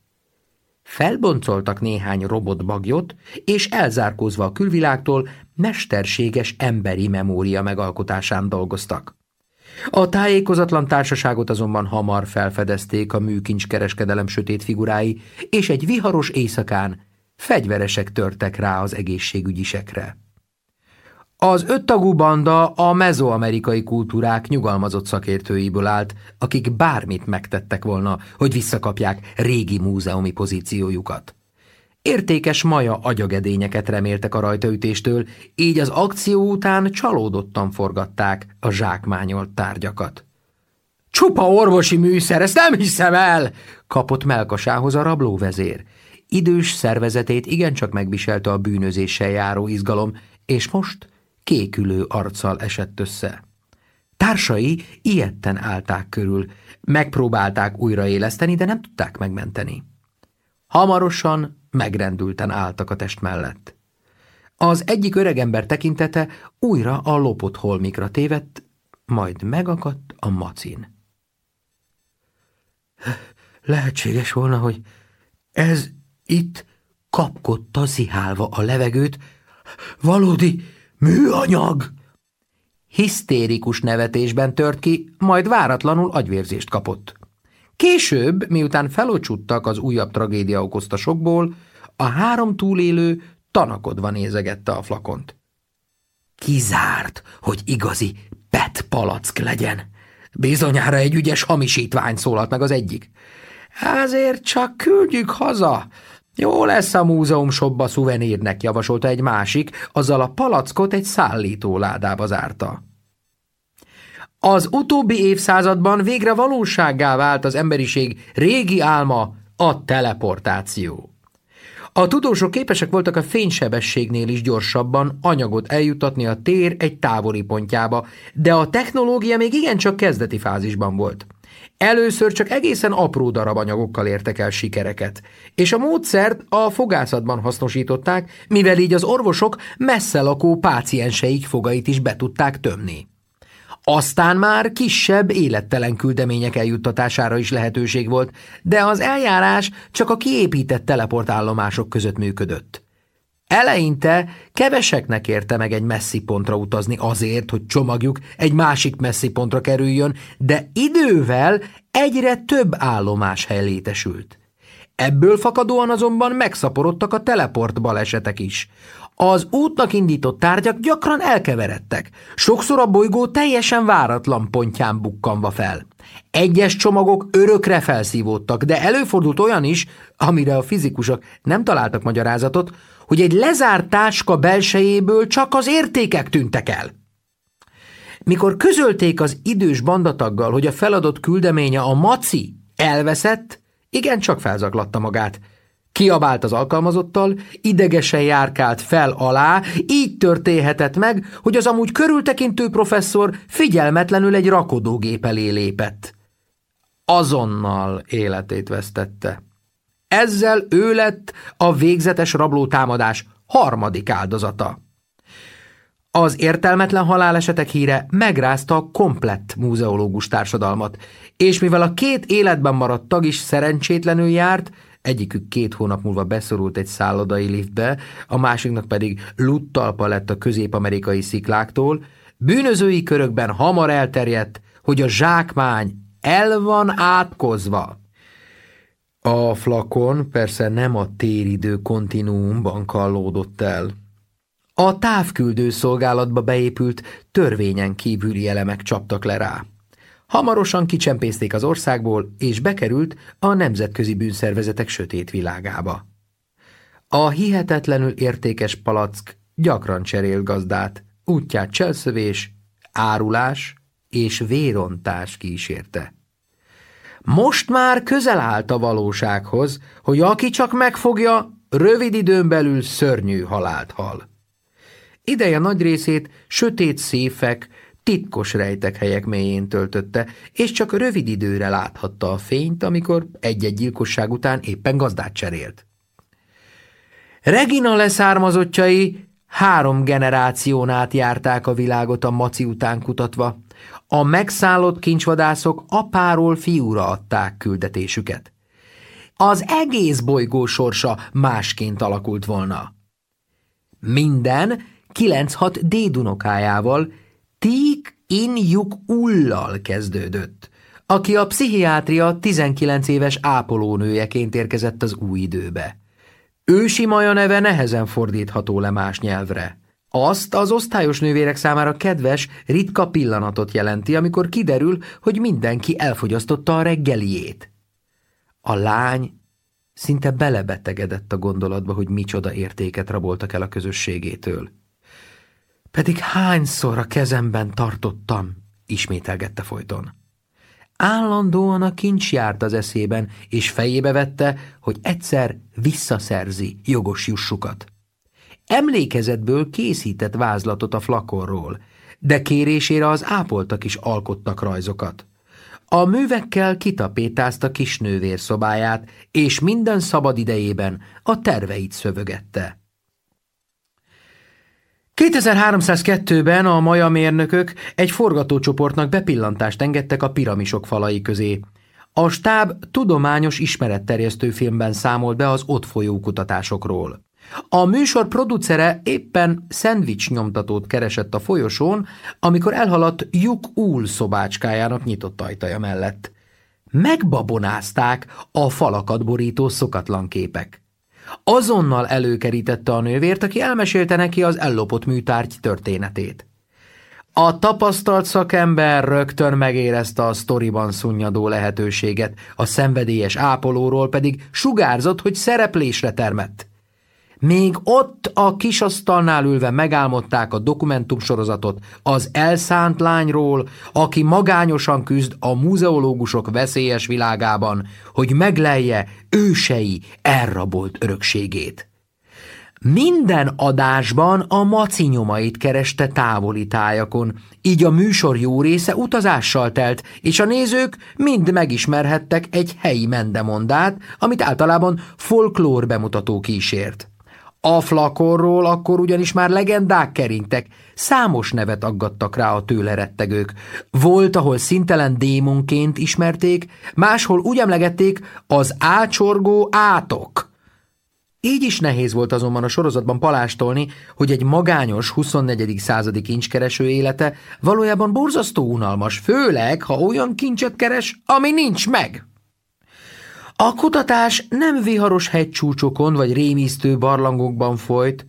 Speaker 1: Felboncoltak néhány robotbagyot, és elzárkózva a külvilágtól mesterséges emberi memória megalkotásán dolgoztak. A tájékozatlan társaságot azonban hamar felfedezték a műkincskereskedelem sötét figurái, és egy viharos éjszakán fegyveresek törtek rá az egészségügyisekre. Az öttagú banda a mezoamerikai kultúrák nyugalmazott szakértőiből állt, akik bármit megtettek volna, hogy visszakapják régi múzeumi pozíciójukat. Értékes maja agyagedényeket reméltek a rajtaütéstől, így az akció után csalódottan forgatták a zsákmányolt tárgyakat. Csupa orvosi műszer, ezt nem hiszem el! kapott melkasához a rablóvezér. Idős szervezetét igencsak megviselte a bűnözéssel járó izgalom, és most kékülő arccal esett össze. Társai ilyetten állták körül, megpróbálták újraéleszteni, de nem tudták megmenteni. Hamarosan megrendülten álltak a test mellett. Az egyik öregember tekintete újra a lopott holmikra tévedt, majd megakadt a macin. Lehetséges volna, hogy ez itt kapkodta zihálva a levegőt, valódi Műanyag! Hisztérikus nevetésben tört ki, majd váratlanul agyvérzést kapott. Később, miután felocsuttak az újabb tragédia okozta sokból, a három túlélő tanakodva nézegette a flakont. Kizárt, hogy igazi pet palack legyen. Bizonyára egy ügyes hamisítvány szólalt meg az egyik. Ezért csak küldjük haza, jó lesz a múzeum sobba szuvenírnek, javasolta egy másik, azzal a palackot egy szállítóládába zárta. Az utóbbi évszázadban végre valósággá vált az emberiség régi álma, a teleportáció. A tudósok képesek voltak a fénysebességnél is gyorsabban anyagot eljutatni a tér egy távoli pontjába, de a technológia még igencsak kezdeti fázisban volt. Először csak egészen apró darabanyagokkal értek el sikereket, és a módszert a fogászatban hasznosították, mivel így az orvosok messze lakó pácienseik fogait is be tudták tömni. Aztán már kisebb, élettelen küldemények eljuttatására is lehetőség volt, de az eljárás csak a kiépített teleportállomások között működött. Eleinte keveseknek érte meg egy messzi pontra utazni azért, hogy csomagjuk egy másik messzi pontra kerüljön, de idővel egyre több állomás hely létesült. Ebből fakadóan azonban megszaporodtak a teleport balesetek is. Az útnak indított tárgyak gyakran elkeveredtek, sokszor a bolygó teljesen váratlan pontján bukkanva fel. Egyes csomagok örökre felszívódtak, de előfordult olyan is, amire a fizikusok nem találtak magyarázatot, hogy egy lezárt táska belsejéből csak az értékek tűntek el. Mikor közölték az idős bandataggal, hogy a feladott küldeménye a maci elveszett, csak felzaklatta magát. Kiabált az alkalmazottal, idegesen járkált fel-alá, így történhetett meg, hogy az amúgy körültekintő professzor figyelmetlenül egy rakodógép elé lépett. Azonnal életét vesztette. Ezzel ő lett a végzetes rablótámadás harmadik áldozata. Az értelmetlen halálesetek híre megrázta a komplett múzeológus társadalmat, és mivel a két életben maradt tag is szerencsétlenül járt, egyikük két hónap múlva beszorult egy szállodai liftbe, a másiknak pedig luttalpa lett a közép-amerikai szikláktól, bűnözői körökben hamar elterjedt, hogy a zsákmány el van átkozva. A flakon persze nem a téridő kontinuumban kallódott el. A távküldő szolgálatba beépült törvényen kívüli elemek csaptak le rá. Hamarosan kicsempészték az országból, és bekerült a nemzetközi bűnszervezetek sötét világába. A hihetetlenül értékes palack gyakran cserél gazdát, útját cselszövés, árulás és vérontás kísérte. Most már közel állt a valósághoz, hogy aki csak megfogja, rövid időn belül szörnyű halált hal. Ideje nagy részét sötét széfek, titkos rejtek helyek mélyén töltötte, és csak rövid időre láthatta a fényt, amikor egy-egy gyilkosság után éppen gazdát cserélt. Regina leszármazottjai három generáción át járták a világot a maci után kutatva a megszállott kincsvadászok apáról fiúra adták küldetésüket. Az egész bolygó sorsa másként alakult volna. Minden 96 dédunokájával, Tík Injuk Ullal kezdődött, aki a pszichiátria 19 éves ápolónőjeként érkezett az új időbe. Ősi maja neve nehezen fordítható le más nyelvre. Azt az osztályos nővérek számára kedves, ritka pillanatot jelenti, amikor kiderül, hogy mindenki elfogyasztotta a reggeliét. A lány szinte belebetegedett a gondolatba, hogy micsoda értéket raboltak el a közösségétől. Pedig hányszor a kezemben tartottam, ismételgette folyton. Állandóan a kincs járt az eszében, és fejébe vette, hogy egyszer visszaszerzi jogos jussukat. Emlékezetből készített vázlatot a flakorról, de kérésére az ápoltak is alkottak rajzokat. A művekkel kitapétázta kisnővér szobáját, és minden szabad idejében a terveit szövögette. 2302-ben a maja mérnökök egy forgatócsoportnak bepillantást engedtek a piramisok falai közé. A stáb tudományos ismeretterjesztő filmben számolt be az ott folyó kutatásokról. A műsor producere éppen szendvics nyomtatót keresett a folyosón, amikor elhaladt Juk Úl szobácskájának nyitott ajtaja mellett. Megbabonázták a falakat borító szokatlan képek. Azonnal előkerítette a nővért, aki elmesélte neki az ellopott műtárgy történetét. A tapasztalt szakember rögtön megérezte a sztoriban szunnyadó lehetőséget, a szenvedélyes ápolóról pedig sugárzott, hogy szereplésre termett. Még ott a kisasztalnál ülve megálmodták a dokumentumsorozatot az elszánt lányról, aki magányosan küzd a múzeológusok veszélyes világában, hogy meglelje ősei elrabolt örökségét. Minden adásban a maci nyomait kereste távoli tájakon, így a műsor jó része utazással telt, és a nézők mind megismerhettek egy helyi mendemondát, amit általában folklór bemutató kísért. A flakorról akkor ugyanis már legendák kerintek, számos nevet aggattak rá a tőle rettegők. Volt, ahol szintelen démonként ismerték, máshol úgy emlegették az ácsorgó átok. Így is nehéz volt azonban a sorozatban palástolni, hogy egy magányos 24. századi kincskereső élete valójában borzasztó unalmas, főleg, ha olyan kincset keres, ami nincs meg. A kutatás nem viharos hegycsúcsokon vagy rémisztő barlangokban folyt,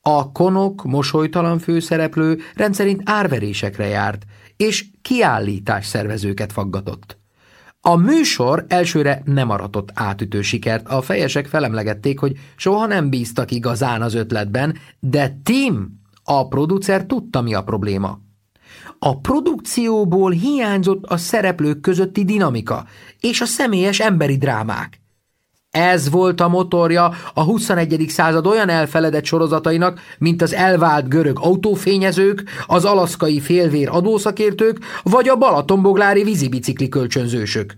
Speaker 1: a konok mosolytalan főszereplő rendszerint árverésekre járt, és kiállítás szervezőket faggatott. A műsor elsőre nem aratott átütő sikert, a fejesek felemlegették, hogy soha nem bíztak igazán az ötletben, de Tim, a producer tudta mi a probléma. A produkcióból hiányzott a szereplők közötti dinamika és a személyes emberi drámák. Ez volt a motorja a 21. század olyan elfeledett sorozatainak, mint az elvált görög autófényezők, az alaszkai félvér adószakértők, vagy a balatonboglári vízibicikli kölcsönzősök.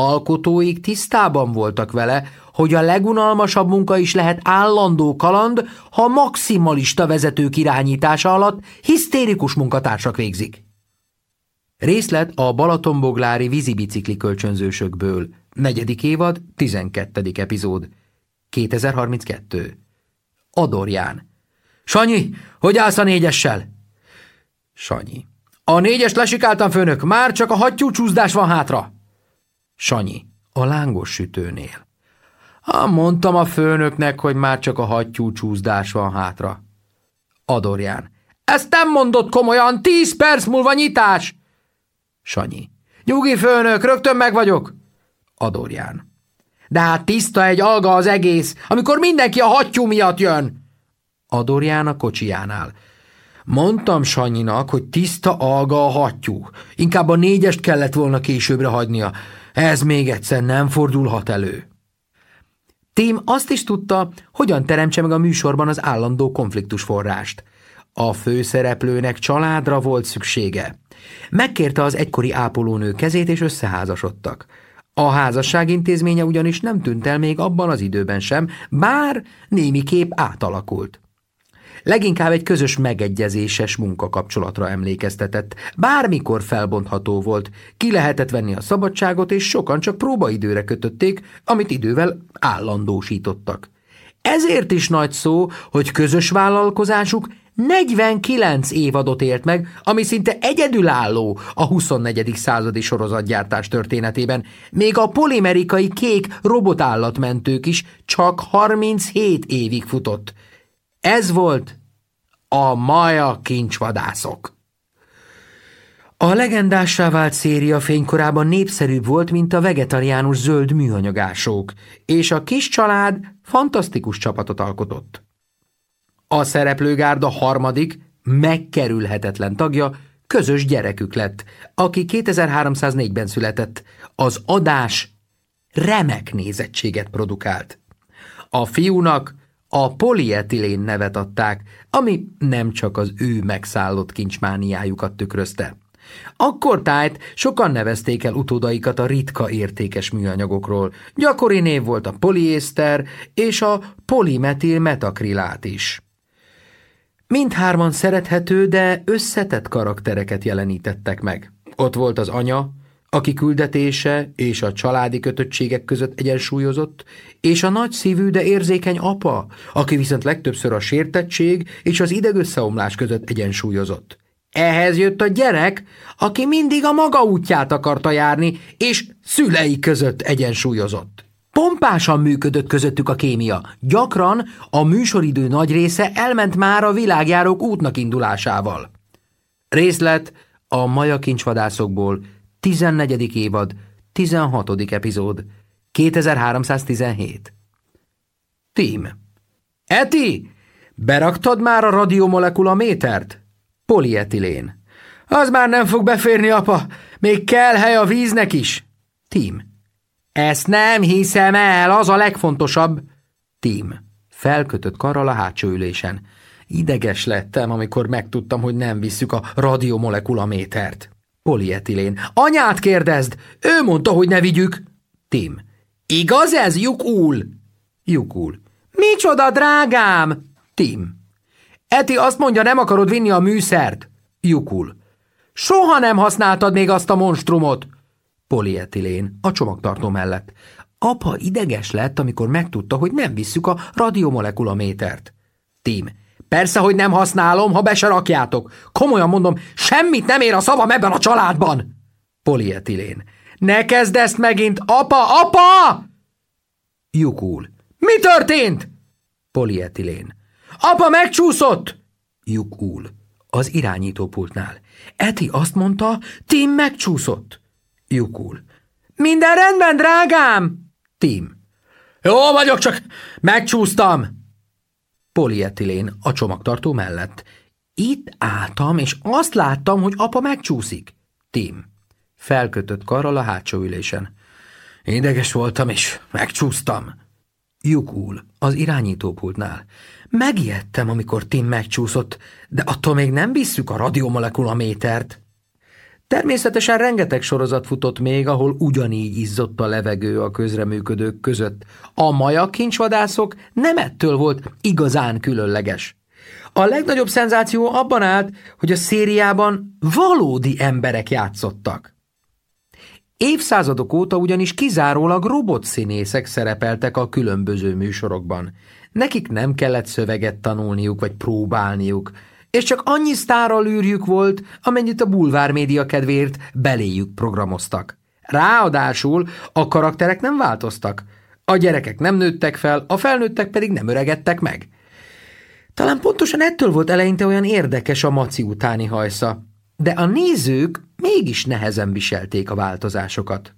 Speaker 1: Alkotóik tisztában voltak vele, hogy a legunalmasabb munka is lehet állandó kaland, ha maximalista vezetők irányítása alatt hisztérikus munkatársak végzik. Részlet a Balatonboglári vízibicikli kölcsönzősökből, negyedik évad, 12. epizód, 2032. Adorján. Sanyi, hogy állsz a négyessel? Sanyi. A négyest lesikáltam, főnök, már csak a hattyú csúzdás van hátra. Sanyi, a lángos sütőnél. Ha mondtam a főnöknek, hogy már csak a hattyú csúszdás van hátra. Adorján. Ezt nem mondott komolyan, tíz perc múlva nyitás! Sanyi. Nyugi főnök, rögtön meg vagyok. Adorján. De hát tiszta egy alga az egész, amikor mindenki a hattyú miatt jön. Adorján a kocsijánál. Mondtam Sanyinak, hogy tiszta alga a hattyú. Inkább a négyest kellett volna későbbre hagynia. Ez még egyszer nem fordulhat elő. Tim azt is tudta, hogyan teremtse meg a műsorban az állandó konfliktus forrást. A főszereplőnek családra volt szüksége. Megkérte az egykori ápolónő kezét, és összeházasodtak. A házasság intézménye ugyanis nem tűnt el még abban az időben sem, bár némiképp átalakult. Leginkább egy közös megegyezéses munkakapcsolatra emlékeztetett. Bármikor felbontható volt, ki lehetett venni a szabadságot, és sokan csak próbaidőre kötötték, amit idővel állandósítottak. Ezért is nagy szó, hogy közös vállalkozásuk 49 évadot élt meg, ami szinte egyedülálló a 24. századi sorozatgyártás történetében. Még a polimerikai kék robotállatmentők is csak 37 évig futott. Ez volt a maja kincsvadászok. A legendássá vált széria fénykorában népszerűbb volt, mint a vegetariánus zöld műanyagások, és a kis család fantasztikus csapatot alkotott. A szereplőgárda harmadik, megkerülhetetlen tagja közös gyerekük lett, aki 2304-ben született. Az adás remek nézettséget produkált. A fiúnak a polietilén nevet adták, ami nem csak az ő megszállott kincsmániájukat tükrözte. Akkor tájt sokan nevezték el utódaikat a ritka értékes műanyagokról. Gyakori név volt a poliészter és a polimetil metakrilát is. Mindhárman szerethető, de összetett karaktereket jelenítettek meg. Ott volt az anya, aki küldetése és a családi kötöttségek között egyensúlyozott, és a nagy szívű, de érzékeny apa, aki viszont legtöbbször a sértettség és az idegösszeomlás között egyensúlyozott. Ehhez jött a gyerek, aki mindig a maga útját akarta járni, és szülei között egyensúlyozott. Pompásan működött közöttük a kémia. Gyakran a műsoridő nagy része elment már a világjárók útnak indulásával. Részlet a maja kincsvadászokból 14. évad, 16. epizód, 2317. Tím. Eti, beraktad már a radiomolekula métert? Polietilén. Az már nem fog beférni, apa. Még kell hely a víznek is. Tím. Ezt nem hiszem el, az a legfontosabb. Tím. Felkötött karral a hátsó ülésen. Ideges lettem, amikor megtudtam, hogy nem visszük a radiomolekula métert. Polietilén. Anyát kérdezd! Ő mondta, hogy ne vigyük! Tim. Igaz ez, Jukul? Jukul. Micsoda, drágám? Tim. Eti azt mondja, nem akarod vinni a műszert? Jukul. Soha nem használtad még azt a monstrumot! Polietilén, a csomagtartó mellett. Apa ideges lett, amikor megtudta, hogy nem visszük a radiomolekulamétert. Tim. Persze, hogy nem használom, ha be se rakjátok. Komolyan mondom, semmit nem ér a szavam ebben a családban! Polietilén. Ne kezd ezt megint! Apa, apa! Jukul. Mi történt? Polietilén. Apa megcsúszott! Jukul. Az irányítópultnál. Eti azt mondta, Tim megcsúszott. Jukul. Minden rendben, drágám! Tim. Jó vagyok, csak megcsúsztam polietilén a csomagtartó mellett. Itt álltam, és azt láttam, hogy apa megcsúszik. Tim. Felkötött karral a hátsó ülésen. Ideges voltam, és megcsúsztam. Jukul, az irányítópultnál. Megijedtem, amikor Tim megcsúszott, de attól még nem visszük a radiomolekulamétert. Természetesen rengeteg sorozat futott még, ahol ugyanígy izzott a levegő a közreműködők között. A maja kincsvadászok nem ettől volt igazán különleges. A legnagyobb szenzáció abban állt, hogy a szériában valódi emberek játszottak. Évszázadok óta ugyanis kizárólag robotszínészek szerepeltek a különböző műsorokban. Nekik nem kellett szöveget tanulniuk vagy próbálniuk – és csak annyi sztárral űrjük volt, amennyit a bulvár média kedvéért beléjük programoztak. Ráadásul a karakterek nem változtak. A gyerekek nem nőttek fel, a felnőttek pedig nem öregedtek meg. Talán pontosan ettől volt eleinte olyan érdekes a maci utáni hajsza, de a nézők mégis nehezen viselték a változásokat.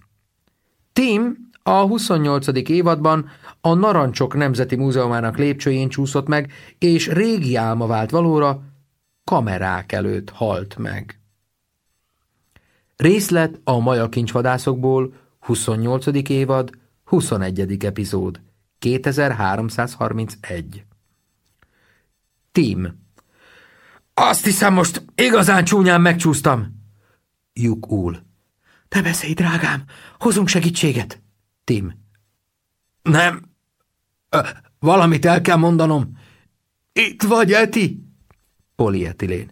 Speaker 1: Tim a 28. évadban a Narancsok Nemzeti Múzeumának lépcsőjén csúszott meg, és régi álma vált valóra, kamerák előtt halt meg. Részlet a Maja kincsvadászokból 28. évad 21. epizód 2331 Tim Azt hiszem, most igazán csúnyán megcsúsztam! Juk úl. Te beszélj, drágám! Hozunk segítséget! Tim Nem! Ö, valamit el kell mondanom! Itt vagy, Eti! Polietilén.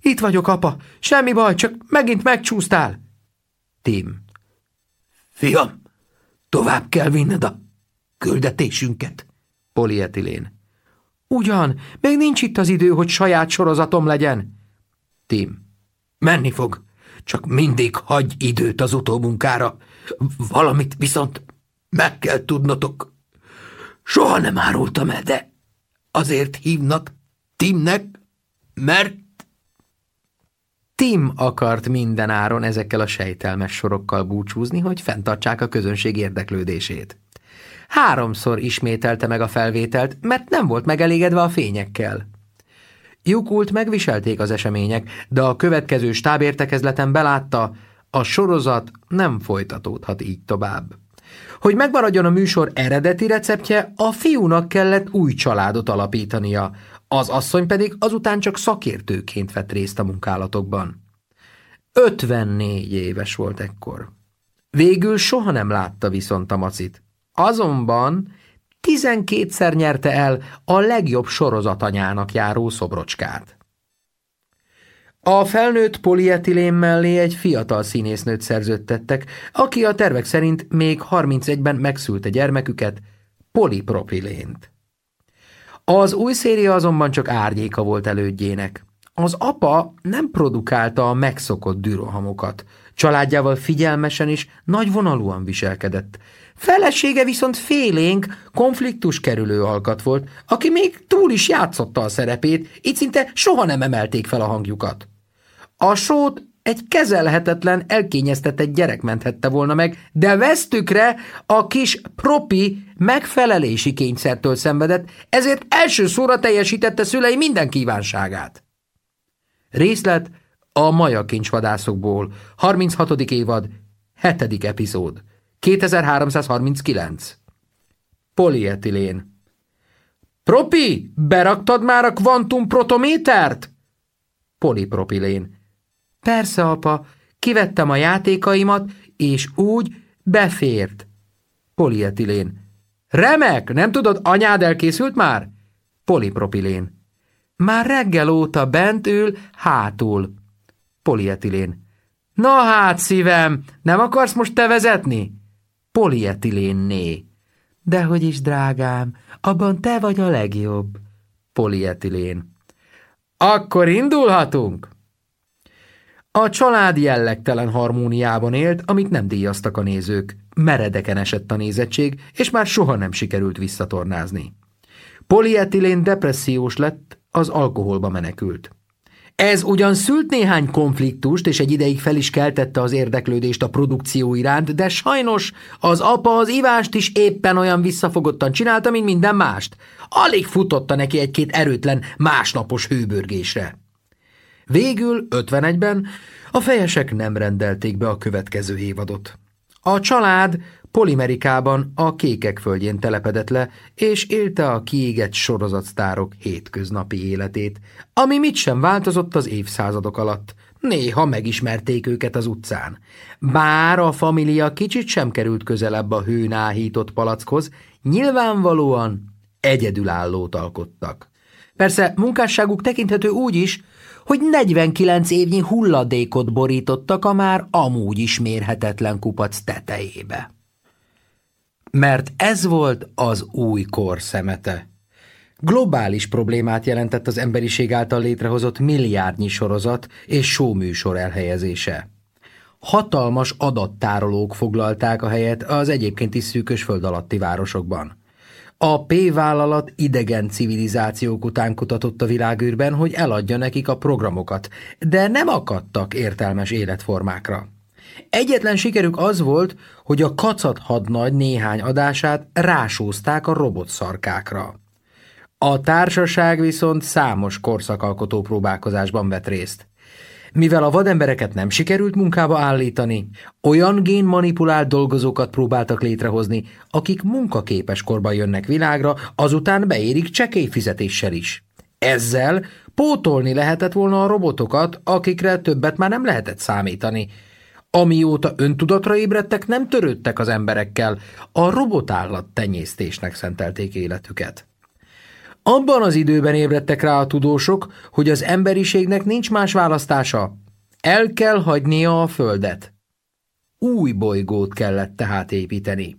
Speaker 1: Itt vagyok, apa. Semmi baj, csak megint megcsúsztál. Tim. Fiam, tovább kell vinned a küldetésünket. Polietilén. Ugyan, még nincs itt az idő, hogy saját sorozatom legyen. Tim. Menni fog, csak mindig hagy időt az utómunkára. Valamit viszont meg kell tudnotok. Soha nem árultam el, de azért hívnak Timnek, mert Tim akart minden áron ezekkel a sejtelmes sorokkal búcsúzni, hogy fenntartsák a közönség érdeklődését. Háromszor ismételte meg a felvételt, mert nem volt megelégedve a fényekkel. Jukult megviselték az események, de a következő stábértekezleten belátta, a sorozat nem folytatódhat így tovább. Hogy megmaradjon a műsor eredeti receptje, a fiúnak kellett új családot alapítania, az asszony pedig azután csak szakértőként vett részt a munkálatokban. 54 éves volt ekkor. Végül soha nem látta viszont a macit. Azonban 12-szer nyerte el a legjobb sorozatanyának járó szobrocskát. A felnőtt polietilén mellé egy fiatal színésznőt szerződtettek, aki a tervek szerint még 31-ben a gyermeküket, polipropilént. Az új széria azonban csak árnyéka volt elődjének. Az apa nem produkálta a megszokott dürohamokat. Családjával figyelmesen és nagyvonalúan viselkedett. Felesége viszont félénk, konfliktus kerülő alkat volt, aki még túl is játszotta a szerepét, így szinte soha nem emelték fel a hangjukat. A sót egy kezelhetetlen, elkényeztetett gyerek menthette volna meg, de vesztükre a kis propi megfelelési kényszertől szenvedett, ezért első szóra teljesítette szülei minden kívánságát. Részlet a Maja kincsvadászokból, 36. évad, 7. epizód, 2339. Polietilén. Propi, beraktad már a kvantum protométert? Polipropilén. Persze, apa, kivettem a játékaimat, és úgy befért. Polietilén. Remek, nem tudod, anyád elkészült már? Polipropilén. Már reggel óta bent ül, hátul. Polietilén. Na hát, szívem, nem akarsz most te vezetni? Polietilénné. Dehogy is, drágám, abban te vagy a legjobb. Polietilén. Akkor indulhatunk! A család jellegtelen harmóniában élt, amit nem díjaztak a nézők. Meredeken esett a nézettség, és már soha nem sikerült visszatornázni. Polietilén depressziós lett, az alkoholba menekült. Ez ugyan szült néhány konfliktust, és egy ideig fel is keltette az érdeklődést a produkció iránt, de sajnos az apa az ivást is éppen olyan visszafogottan csinálta, mint minden mást. Alig futotta neki egy-két erőtlen másnapos hőbörgésre. Végül 51-ben a fejesek nem rendelték be a következő évadot. A család Polimerikában a Kékek földjén telepedett le, és élte a kiégett sorozatsztárok hétköznapi életét, ami mit sem változott az évszázadok alatt. Néha megismerték őket az utcán. Bár a família kicsit sem került közelebb a hőn áhított palackhoz, nyilvánvalóan egyedülállót alkottak. Persze munkásságuk tekinthető úgy is, hogy 49 évnyi hulladékot borítottak a már amúgy is mérhetetlen kupac tetejébe. Mert ez volt az új kor szemete. Globális problémát jelentett az emberiség által létrehozott milliárdnyi sorozat és sóműsor elhelyezése. Hatalmas adattárolók foglalták a helyet az egyébként is szűkös föld alatti városokban. A P vállalat idegen civilizációk után kutatott a világűrben, hogy eladja nekik a programokat, de nem akadtak értelmes életformákra. Egyetlen sikerük az volt, hogy a kacat hadnagy néhány adását rásózták a robotszarkákra. A társaság viszont számos korszakalkotó próbálkozásban vett részt. Mivel a vadembereket nem sikerült munkába állítani, olyan génmanipulált dolgozókat próbáltak létrehozni, akik munkaképes korban jönnek világra, azután beérik csekély fizetéssel is. Ezzel pótolni lehetett volna a robotokat, akikre többet már nem lehetett számítani. Amióta öntudatra ébredtek, nem törődtek az emberekkel, a robotállat tenyésztésnek szentelték életüket. Abban az időben ébredtek rá a tudósok, hogy az emberiségnek nincs más választása. El kell hagynia a Földet. Új bolygót kellett tehát építeni.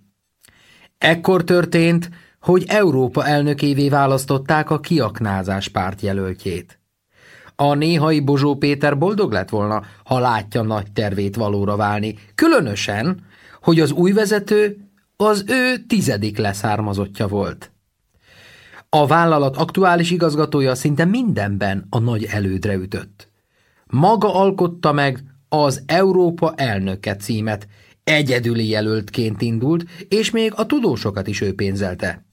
Speaker 1: Ekkor történt, hogy Európa elnökévé választották a kiaknázás párt jelöltjét. A néhai Bozsó Péter boldog lett volna, ha látja nagy tervét valóra válni, különösen, hogy az új vezető az ő tizedik leszármazottja volt. A vállalat aktuális igazgatója szinte mindenben a nagy elődre ütött. Maga alkotta meg az Európa elnöke címet, egyedüli jelöltként indult, és még a tudósokat is ő pénzelte.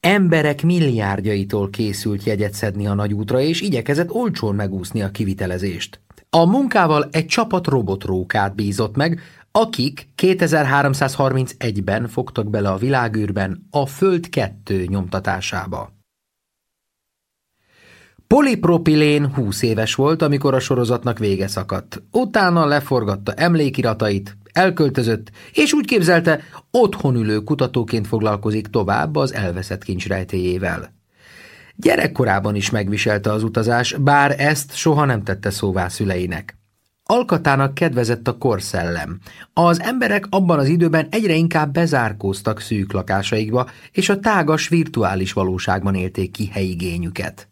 Speaker 1: Emberek milliárdjaitól készült jegyet szedni a nagyútra, és igyekezett olcsón megúszni a kivitelezést. A munkával egy csapat robotrókát bízott meg, akik 2331-ben fogtak bele a világűrben a Föld 2 nyomtatásába. Polipropilén 20 éves volt, amikor a sorozatnak vége szakadt. Utána leforgatta emlékiratait, elköltözött, és úgy képzelte, otthon ülő kutatóként foglalkozik tovább az elveszett kincs rejtéjével. Gyerekkorában is megviselte az utazás, bár ezt soha nem tette szóvá szüleinek. Alkatának kedvezett a korszellem. Az emberek abban az időben egyre inkább bezárkóztak szűk lakásaikba, és a tágas virtuális valóságban élték ki helyigényüket.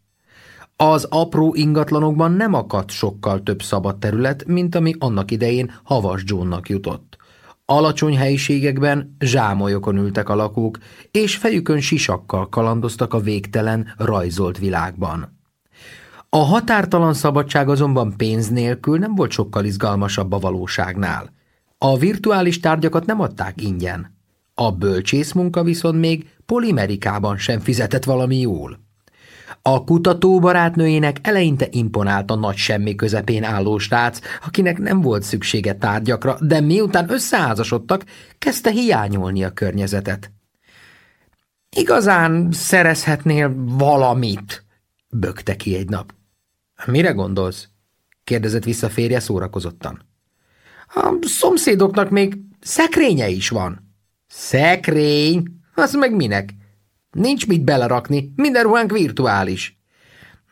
Speaker 1: Az apró ingatlanokban nem akadt sokkal több szabad terület, mint ami annak idején Havas Johnnak jutott. Alacsony helyiségekben zsámolyokon ültek a lakók, és fejükön sisakkal kalandoztak a végtelen, rajzolt világban. A határtalan szabadság azonban pénz nélkül nem volt sokkal izgalmasabb a valóságnál. A virtuális tárgyakat nem adták ingyen. A bölcsész munka viszont még Polimerikában sem fizetett valami jól. A kutató barátnőjének eleinte imponált a nagy semmi közepén álló srác, akinek nem volt szüksége tárgyakra, de miután összeházasodtak, kezdte hiányolni a környezetet. Igazán szerezhetnél valamit, bökte ki egy nap. Hát mire gondolsz? kérdezett vissza férje szórakozottan. A szomszédoknak még szekrénye is van. Szekrény? Az meg minek? Nincs mit belerakni, minden ruhánk virtuális.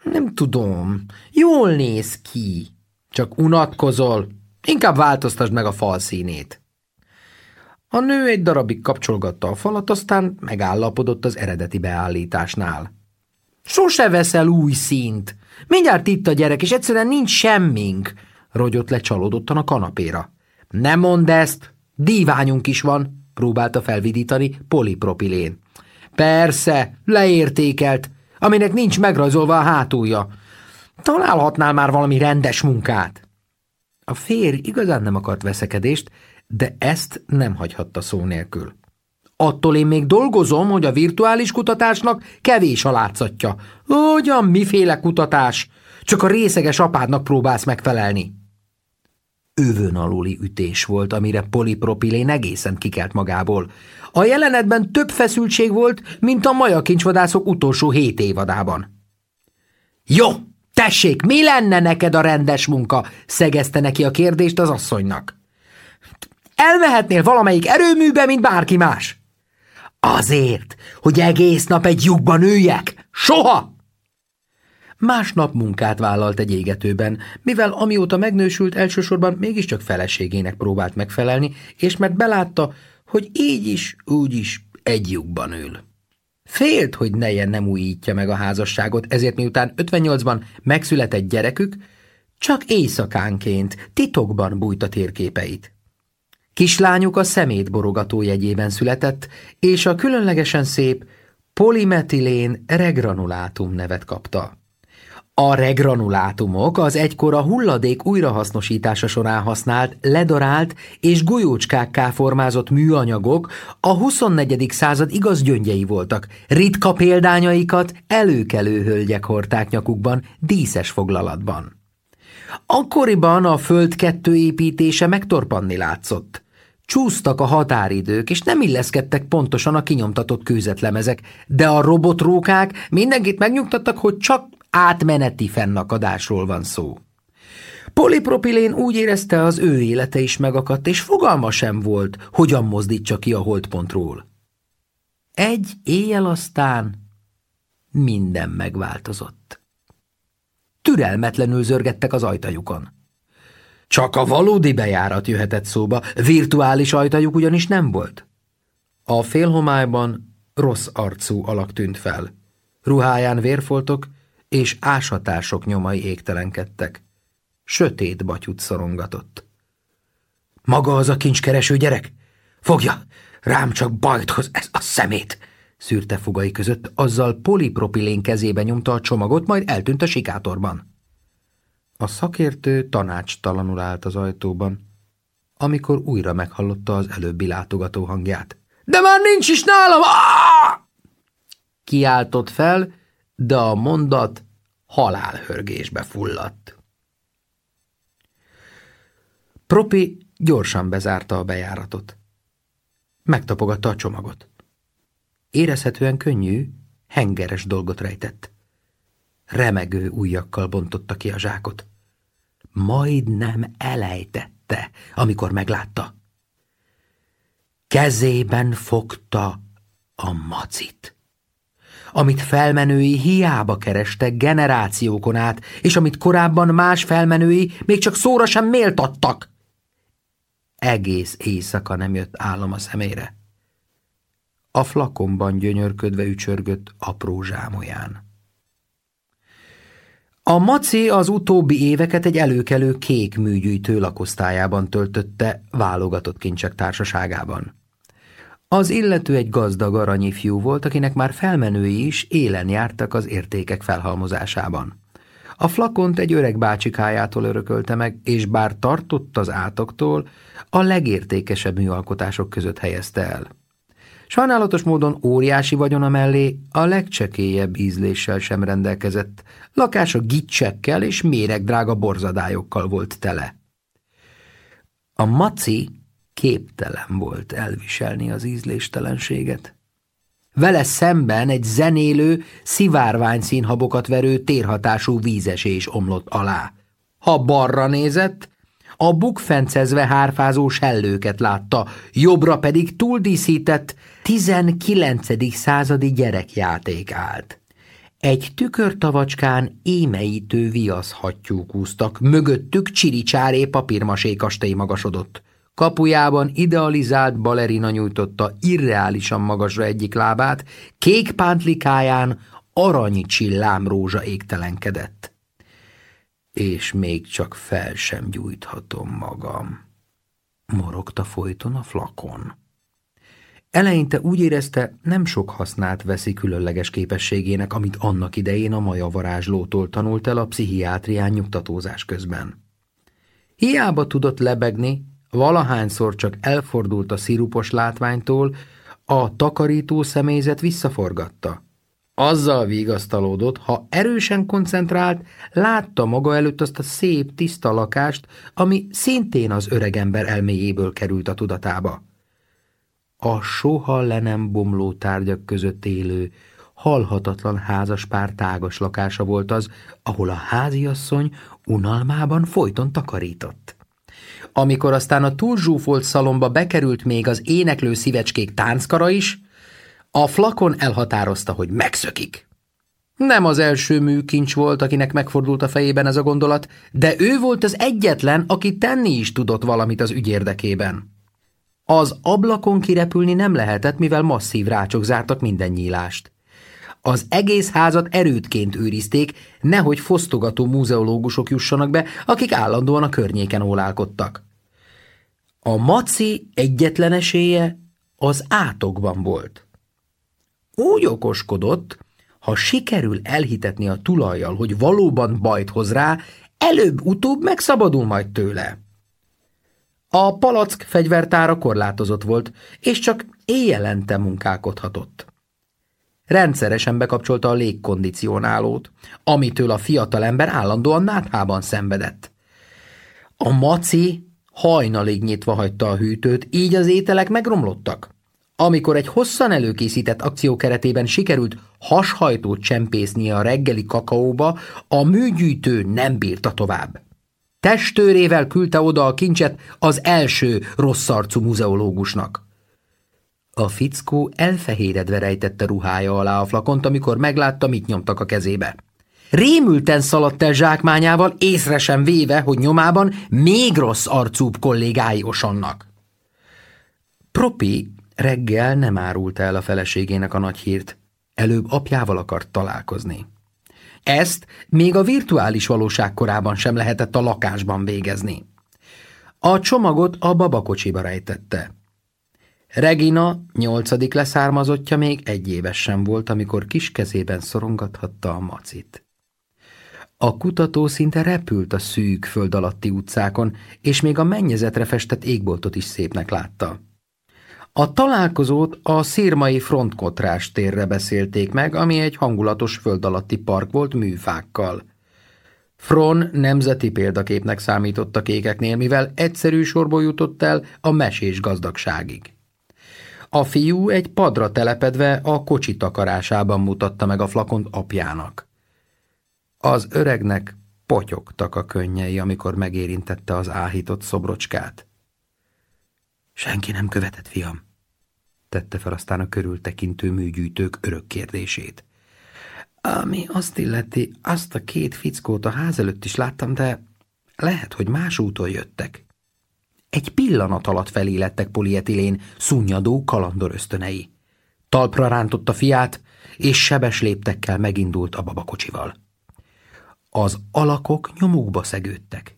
Speaker 1: Nem tudom, jól néz ki. Csak unatkozol, inkább változtasd meg a fal színét. A nő egy darabig kapcsolgatta a falat, aztán megállapodott az eredeti beállításnál. Sose veszel új színt, Mindjárt itt a gyerek, és egyszerűen nincs semmink, rogyott le csalódottan a kanapéra. Nem mondd ezt, díványunk is van, próbálta felvidítani polipropilén. Persze, leértékelt, aminek nincs megrajzolva a hátulja. Találhatnál már valami rendes munkát. A férj igazán nem akart veszekedést, de ezt nem hagyhatta szó nélkül. Attól én még dolgozom, hogy a virtuális kutatásnak kevés a látszatja. Ugyan miféle kutatás? Csak a részeges apádnak próbálsz megfelelni. Övön aluli ütés volt, amire polipropilén egészen kikelt magából. A jelenetben több feszültség volt, mint a maja kincsvadászok utolsó hét évadában. Jó, tessék, mi lenne neked a rendes munka? szegezte neki a kérdést az asszonynak. Elmehetnél valamelyik erőműbe, mint bárki más? Azért, hogy egész nap egy lyukban üljek? Soha! Másnap munkát vállalt egy égetőben, mivel amióta megnősült elsősorban mégiscsak feleségének próbált megfelelni, és mert belátta, hogy így is, úgy is egy lyukban ül. Félt, hogy neje nem újítja meg a házasságot, ezért miután 58-ban megszületett gyerekük, csak éjszakánként titokban bújt a térképeit. Kislányuk a szemétborogató jegyében született, és a különlegesen szép polimetilén regranulátum nevet kapta. A regranulátumok az egykor a hulladék újrahasznosítása során használt, ledarált és golyócskákká formázott műanyagok a 24. század igaz gyöngyei voltak. Ritka példányaikat előkelő hölgyek hordták nyakukban, díszes foglalatban. Akkoriban a föld kettő építése megtorpanni látszott. Csúsztak a határidők, és nem illeszkedtek pontosan a kinyomtatott kőzetlemezek, de a robotrókák mindenkit megnyugtattak, hogy csak átmeneti fennakadásról van szó. Polipropilén úgy érezte, az ő élete is megakadt, és fogalma sem volt, hogyan mozdítsa ki a holdpontról. Egy éjjel aztán minden megváltozott. Türelmetlenül zörgettek az ajtajukon. Csak a valódi bejárat jöhetett szóba, virtuális ajtajuk ugyanis nem volt. A félhomályban rossz arcú alak tűnt fel. Ruháján vérfoltok és ásatások nyomai égtelenkedtek. Sötét batyut szorongatott. Maga az a kincskereső gyerek? Fogja! Rám csak bajt hoz. ez a szemét! szűrte fogai között, azzal polipropilén kezébe nyomta a csomagot, majd eltűnt a sikátorban. A szakértő tanácstalanul állt az ajtóban, amikor újra meghallotta az előbbi látogató hangját. – De már nincs is nálam! Kiáltott fel, de a mondat halálhörgésbe fulladt. Propi gyorsan bezárta a bejáratot. Megtapogatta a csomagot. Érezhetően könnyű, hengeres dolgot rejtett remegő ujjakkal bontotta ki a zsákot. Majdnem elejtette, amikor meglátta. Kezében fogta a macit amit felmenői hiába kerestek generációkon át, és amit korábban más felmenői még csak szóra sem méltattak. Egész éjszaka nem jött állam a szemére. A flakonban gyönyörködve ücsörgött apró zsámolyán. A maci az utóbbi éveket egy előkelő kék műgyűjtő lakosztályában töltötte, válogatott kincsek társaságában. Az illető egy gazdag fiú volt, akinek már felmenői is élen jártak az értékek felhalmozásában. A flakont egy öreg bácsikájától örökölte meg, és bár tartott az átoktól, a legértékesebb műalkotások között helyezte el. Sajnálatos módon óriási vagyona mellé a legcsekélyebb ízléssel sem rendelkezett. Lakása gicsekkel és méregdrága borzadályokkal volt tele. A maci képtelen volt elviselni az ízléstelenséget. Vele szemben egy zenélő, szivárvány színhabokat verő térhatású vízesés omlott alá. Ha barra nézett, a bukfencezve hárfázó sellőket látta, jobbra pedig túldíszített 19. századi gyerekjáték állt. Egy tükörtavacskán émeítő viaszhattyúk úsztak, mögöttük csiricsáré papírmasé kastély magasodott. Kapujában idealizált balerina nyújtotta irreálisan magasra egyik lábát, kék pántlikáján aranyi rózsa égtelenkedett és még csak fel sem gyújthatom magam. Morogta folyton a flakon. Eleinte úgy érezte, nem sok hasznát veszi különleges képességének, amit annak idején a maja varázslótól tanult el a pszichiátrián nyugtatózás közben. Hiába tudott lebegni, valahányszor csak elfordult a szirupos látványtól, a takarító személyzet visszaforgatta – azzal vigasztalódott, ha erősen koncentrált, látta maga előtt azt a szép, tiszta lakást, ami szintén az öregember elméjéből került a tudatába. A soha le nem bomló tárgyak között élő, halhatatlan házas pár tágas lakása volt az, ahol a háziasszony unalmában folyton takarított. Amikor aztán a túlzsúfolt szalomba bekerült még az éneklő szívecskék tánckara is, a flakon elhatározta, hogy megszökik. Nem az első műkincs volt, akinek megfordult a fejében ez a gondolat, de ő volt az egyetlen, aki tenni is tudott valamit az ügy érdekében. Az ablakon kirepülni nem lehetett, mivel masszív rácsok zártak minden nyílást. Az egész házat erőtként őrizték, nehogy fosztogató múzeológusok jussanak be, akik állandóan a környéken ólálkodtak. A maci egyetlen esélye az átokban volt úgy okoskodott, ha sikerül elhitetni a tulajjal, hogy valóban bajt hoz rá, előbb-utóbb megszabadul majd tőle. A palack fegyvertára korlátozott volt, és csak éjjelente munkálkodhatott. Rendszeresen bekapcsolta a légkondicionálót, amitől a fiatalember állandóan náthában szenvedett. A maci hajnalig nyitva hagyta a hűtőt, így az ételek megromlottak. Amikor egy hosszan előkészített akció keretében sikerült hashajtót csempésznie a reggeli kakaóba, a műgyűjtő nem bírta tovább. Testőrével küldte oda a kincset az első rosszarcú muzeológusnak. A fickó elfehéredve rejtette ruhája alá a flakont, amikor meglátta, mit nyomtak a kezébe. Rémülten szaladt el zsákmányával, észre sem véve, hogy nyomában még rossz arcúbb kollégái osannak. Propi Reggel nem árulta el a feleségének a nagy hírt, előbb apjával akart találkozni. Ezt még a virtuális valóság korában sem lehetett a lakásban végezni. A csomagot a babakocsiba rejtette. Regina, nyolcadik leszármazottja még egy éves sem volt, amikor kis kezében szorongathatta a macit. A kutató szinte repült a szűk föld alatti utcákon, és még a mennyezetre festett égboltot is szépnek látta. A találkozót a Szírmai Frontkotrás térre beszélték meg, ami egy hangulatos föld alatti park volt műfákkal. Fron nemzeti példaképnek számított a kékeknél, mivel egyszerű sorból jutott el a mesés gazdagságig. A fiú egy padra telepedve a kocsi takarásában mutatta meg a flakont apjának. Az öregnek potyogtak a könnyei, amikor megérintette az áhított szobrocskát. Senki nem követett, fiam, tette fel aztán a körültekintő műgyűjtők örök kérdését. Ami azt illeti, azt a két fickót a ház előtt is láttam, de lehet, hogy más úton jöttek. Egy pillanat alatt lettek polietilén szunnyadó kalandor ösztönei. Talpra rántotta fiát, és sebes léptekkel megindult a babakocsival. Az alakok nyomukba szegődtek.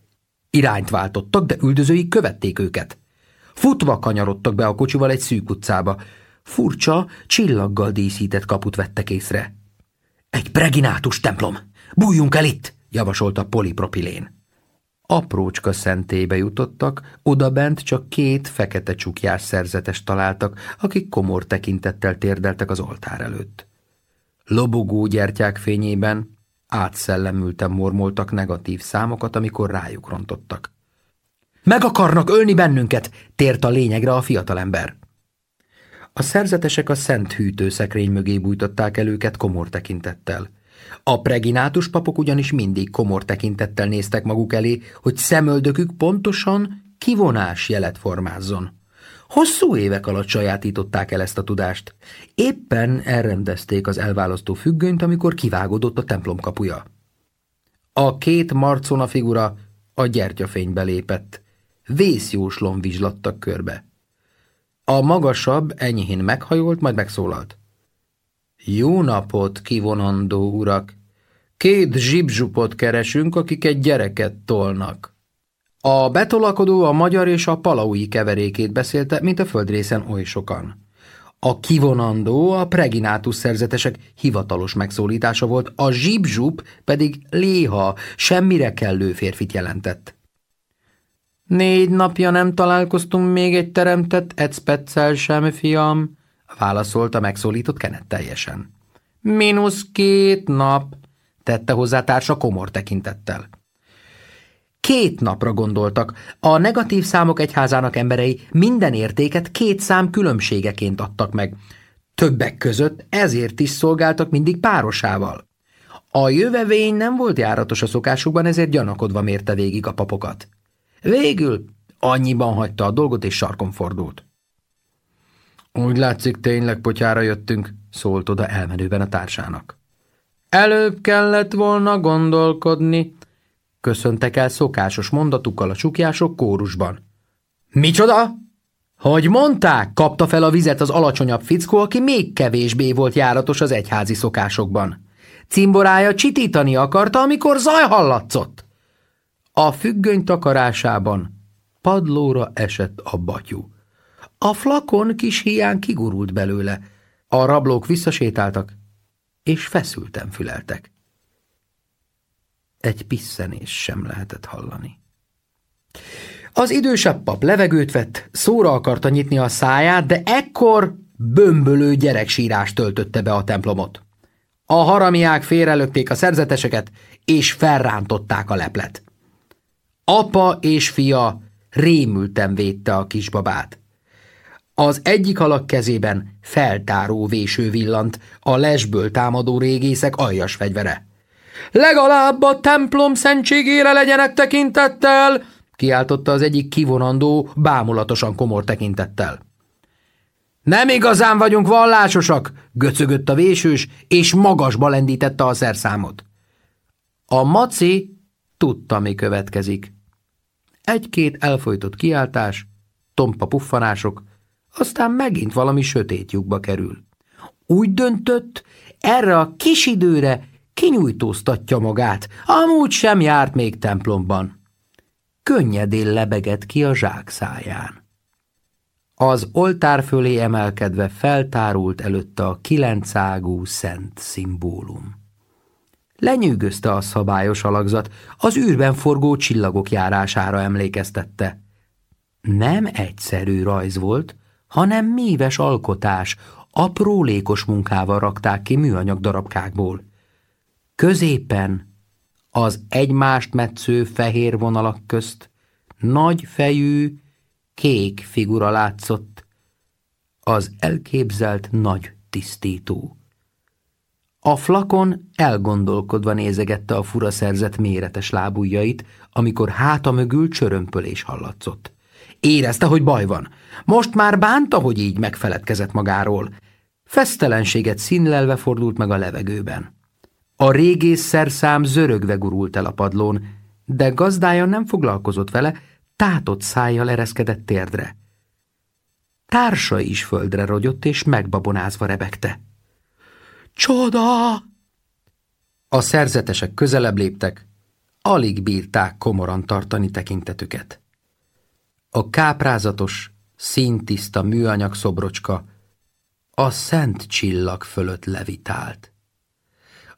Speaker 1: Irányt váltottak, de üldözői követték őket. Futva kanyarodtak be a kocsival egy szűk utcába. Furcsa, csillaggal díszített kaput vettek észre. Egy preginátus templom! Bújjunk el itt! javasolta polipropilén. Aprócska szentébe jutottak, odabent csak két fekete csukjás szerzetes találtak, akik komor tekintettel térdeltek az oltár előtt. Lobogó gyertyák fényében átszellemülten mormoltak negatív számokat, amikor rájuk rontottak. Meg akarnak ölni bennünket, tért a lényegre a fiatalember. A szerzetesek a szent hűtőszekrény mögé bújtották el őket komor tekintettel. A preginátus papok ugyanis mindig komor tekintettel néztek maguk elé, hogy szemöldökük pontosan kivonás jelet formázzon. Hosszú évek alatt sajátították el ezt a tudást. Éppen elrendezték az elválasztó függönyt, amikor kivágódott a templom kapuja. A két marcona figura a gyertyafénybe lépett vészjóslom vizslattak körbe. A magasabb enyhén meghajolt, majd megszólalt. Jó napot, kivonandó urak! Két zsibzsupot keresünk, akik egy gyereket tolnak. A betolakodó a magyar és a palaui keverékét beszélte, mint a földrészen oly sokan. A kivonandó a preginátus szerzetesek hivatalos megszólítása volt, a zsibzsup pedig léha, semmire kellő férfit jelentett. Négy napja nem találkoztunk még egy teremtett ecpetszel sem, fiam, válaszolta megszólított Kenneth teljesen. Minusz két nap, tette hozzá társa komor tekintettel. Két napra gondoltak. A negatív számok egyházának emberei minden értéket két szám különbségeként adtak meg. Többek között ezért is szolgáltak mindig párosával. A jövevény nem volt járatos a szokásukban, ezért gyanakodva mérte végig a papokat. Végül annyiban hagyta a dolgot, és sarkon fordult. Úgy látszik, tényleg potyára jöttünk, szólt oda elmenőben a társának. Előbb kellett volna gondolkodni, köszöntek el szokásos mondatukkal a csukjások kórusban. Micsoda? Hogy mondták, kapta fel a vizet az alacsonyabb fickó, aki még kevésbé volt járatos az egyházi szokásokban. Cimborája csitítani akarta, amikor zaj hallatszott. A függöny takarásában padlóra esett a batyú. A flakon kis hián kigurult belőle, a rablók visszasétáltak, és feszülten füleltek. Egy pisszenés sem lehetett hallani. Az idősebb pap levegőt vett, szóra akarta nyitni a száját, de ekkor bömbölő gyereksírás töltötte be a templomot. A haramiák félrelökték a szerzeteseket, és felrántották a leplet. Apa és fia rémülten védte a kisbabát. Az egyik alak kezében feltáró véső villant, a lesből támadó régészek aljas fegyvere. Legalább a templom szentségére legyenek tekintettel, kiáltotta az egyik kivonandó, bámulatosan komor tekintettel. Nem igazán vagyunk vallásosak, göcögött a vésős, és magasba lendítette a szerszámot. A maci tudta, mi következik. Egy-két elfolytott kiáltás, tompa puffanások, aztán megint valami sötét lyukba kerül. Úgy döntött, erre a kis időre kinyújtóztatja magát, amúgy sem járt még templomban. Könnyedén lebegett ki a zsák száján. Az oltár fölé emelkedve feltárult előtte a kilencágú szent szimbólum. Lenyűgözte a szabályos alakzat, az űrben forgó csillagok járására emlékeztette. Nem egyszerű rajz volt, hanem méves alkotás, apró lékos munkával rakták ki műanyag darabkákból. Középen, az egymást metsző fehér vonalak közt, nagy fejű, kék figura látszott, az elképzelt nagy tisztító. A flakon elgondolkodva nézegette a fura szerzett méretes lábujjait, amikor háta mögül csörömpölés hallatszott. Érezte, hogy baj van. Most már bánta, hogy így megfeledkezett magáról. Fesztelenséget színlelve fordult meg a levegőben. A régész szerszám zörögve gurult el a padlón, de gazdája nem foglalkozott vele, tátott szájjal ereszkedett térdre. Társa is földre rogyott és megbabonázva rebegte. Csoda! A szerzetesek közelebb léptek, alig bírták komoran tartani tekintetüket. A káprázatos, színtiszta műanyag szobrocska a szent csillag fölött levitált.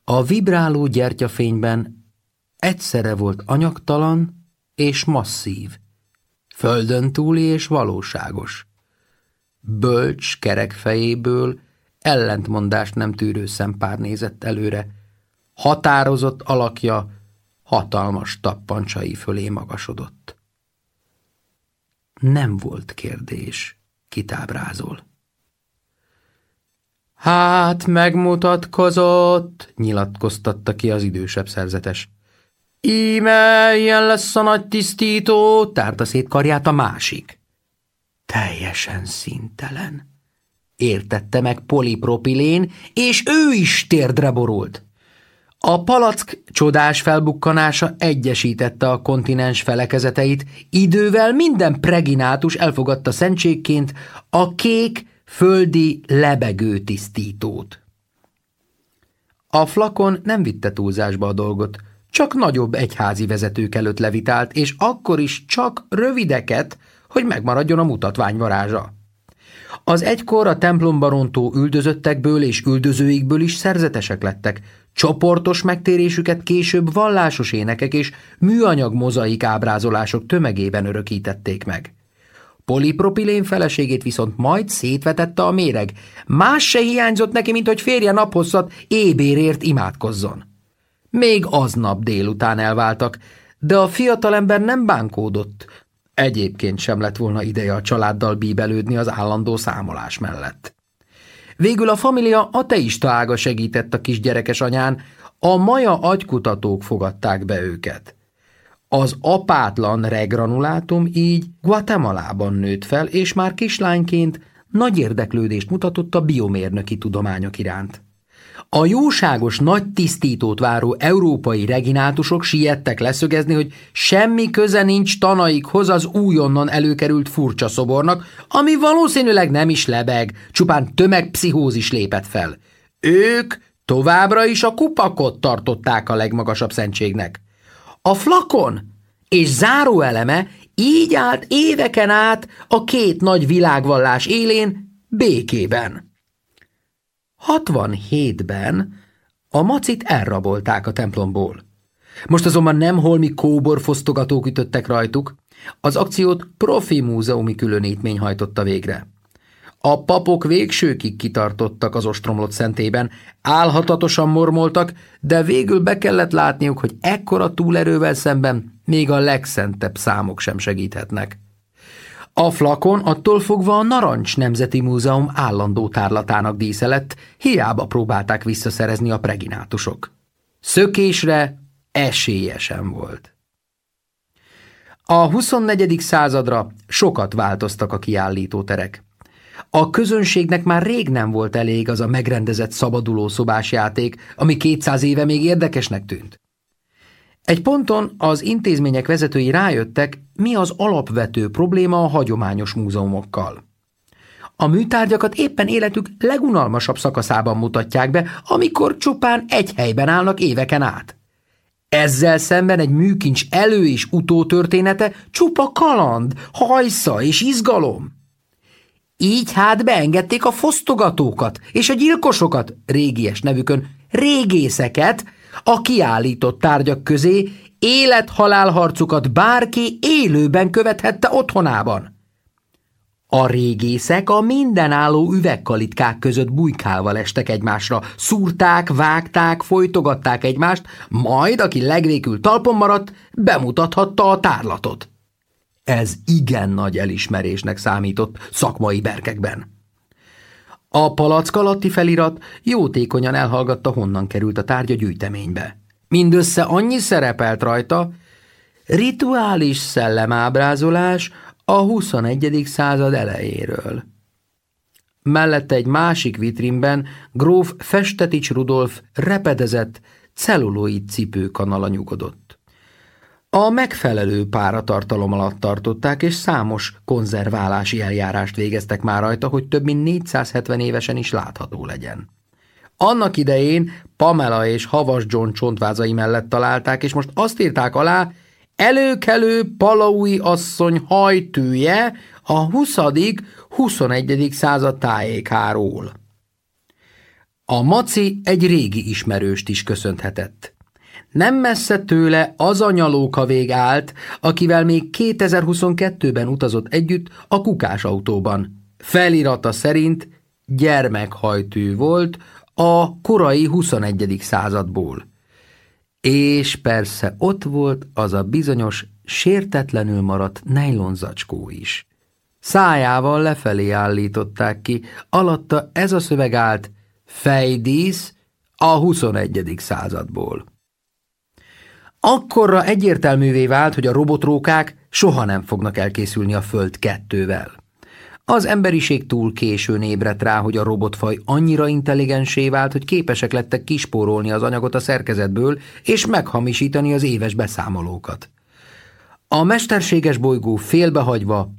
Speaker 1: A vibráló gyertyafényben egyszerre volt anyagtalan és masszív, földön túli és valóságos. Bölcs kerekfejéből ellentmondást nem tűrő szempár nézett előre. Határozott alakja hatalmas tappancsai fölé magasodott. Nem volt kérdés, kitábrázol. Hát megmutatkozott, nyilatkoztatta ki az idősebb szerzetes. Íme, ilyen lesz a nagy tisztító, tárta szét karját a másik. Teljesen szintelen értette meg polipropilén, és ő is térdre borult. A palack csodás felbukkanása egyesítette a kontinens felekezeteit, idővel minden preginátus elfogadta szentségként a kék földi lebegő tisztítót. A flakon nem vitte túlzásba a dolgot, csak nagyobb egyházi vezetők előtt levitált, és akkor is csak rövideket, hogy megmaradjon a mutatvány varázsa. Az egykor a templomba rontó üldözöttekből és üldözőikből is szerzetesek lettek. Csoportos megtérésüket később vallásos énekek és műanyag mozaik ábrázolások tömegében örökítették meg. Polipropilén feleségét viszont majd szétvetette a méreg. Más se hiányzott neki, mint hogy férje naphosszat ébérért imádkozzon. Még aznap délután elváltak, de a fiatalember nem bánkódott, Egyébként sem lett volna ideje a családdal bíbelődni az állandó számolás mellett. Végül a família ateista ága segített a kisgyerekes anyán, a maja agykutatók fogadták be őket. Az apátlan regranulátum így Guatemalában nőtt fel, és már kislányként nagy érdeklődést mutatott a biomérnöki tudományok iránt. A jóságos nagy tisztítót váró európai reginátusok siettek leszögezni, hogy semmi köze nincs tanaikhoz az újonnan előkerült furcsa szobornak, ami valószínűleg nem is lebeg, csupán tömegpszichózis lépett fel. Ők továbbra is a kupakot tartották a legmagasabb szentségnek. A flakon és záróeleme így állt éveken át a két nagy világvallás élén békében. 67-ben a macit elrabolták a templomból. Most azonban nem holmi kóborfosztogatók ütöttek rajtuk, az akciót profi múzeumi különítmény hajtotta végre. A papok végsőkig kitartottak az ostromlott szentében, álhatatosan mormoltak, de végül be kellett látniuk, hogy ekkora túlerővel szemben még a legszentebb számok sem segíthetnek. A flakon attól fogva a Narancs Nemzeti Múzeum állandó tárlatának dísze lett, hiába próbálták visszaszerezni a preginátusok. Szökésre esélyesen volt. A 24. századra sokat változtak a kiállítóterek. A közönségnek már rég nem volt elég az a megrendezett szabaduló szobás játék, ami 200 éve még érdekesnek tűnt. Egy ponton az intézmények vezetői rájöttek, mi az alapvető probléma a hagyományos múzeumokkal. A műtárgyakat éppen életük legunalmasabb szakaszában mutatják be, amikor csupán egy helyben állnak éveken át. Ezzel szemben egy műkincs elő- és utótörténete csupa kaland, hajsza és izgalom. Így hát beengedték a fosztogatókat és a gyilkosokat, régies nevükön, régészeket, a kiállított tárgyak közé élet-halál harcukat bárki élőben követhette otthonában. A régészek a mindenálló üvegkalitkák között bujkálva estek egymásra, szúrták, vágták, folytogatták egymást, majd, aki legvékül talpon maradt, bemutathatta a tárlatot. Ez igen nagy elismerésnek számított szakmai berkekben. A palack alatti felirat jótékonyan elhallgatta, honnan került a tárgya gyűjteménybe. Mindössze annyi szerepelt rajta, rituális szellemábrázolás a 21. század elejéről. Mellette egy másik vitrinben gróf Festetics Rudolf repedezett celluloid cipőkanala nyugodott. A megfelelő páratartalom alatt tartották, és számos konzerválási eljárást végeztek már rajta, hogy több mint 470 évesen is látható legyen. Annak idején Pamela és Havas John csontvázai mellett találták, és most azt írták alá, előkelő palaui asszony hajtűje a 20. 21. század tájékáról. A maci egy régi ismerőst is köszönhetett. Nem messze tőle az a nyalóka vég állt, akivel még 2022-ben utazott együtt a kukás autóban. Felirata szerint gyermekhajtű volt a korai 21. századból. És persze ott volt az a bizonyos, sértetlenül maradt nejlonzacskó is. Szájával lefelé állították ki, alatta ez a szöveg állt, fejdísz a 21. századból. Akkorra egyértelművé vált, hogy a robotrókák soha nem fognak elkészülni a Föld kettővel. Az emberiség túl későn ébredt rá, hogy a robotfaj annyira intelligensé vált, hogy képesek lettek kispórolni az anyagot a szerkezetből és meghamisítani az éves beszámolókat. A mesterséges bolygó félbehagyva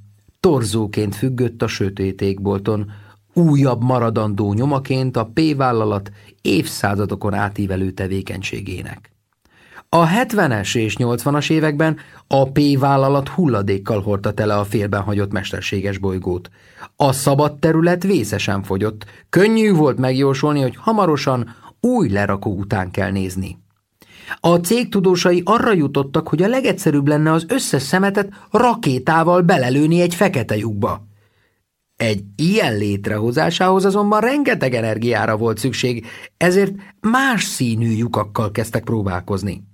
Speaker 1: torzóként függött a sötét égbolton, újabb maradandó nyomaként a P-vállalat évszázadokon átívelő tevékenységének. A 70-es és 80-as években a P vállalat hulladékkal hordta tele a félben hagyott mesterséges bolygót. A szabad terület vészesen fogyott, könnyű volt megjósolni, hogy hamarosan új lerakó után kell nézni. A cég tudósai arra jutottak, hogy a legegyszerűbb lenne az összes szemetet rakétával belelőni egy fekete lyukba. Egy ilyen létrehozásához azonban rengeteg energiára volt szükség, ezért más színű lyukakkal kezdtek próbálkozni.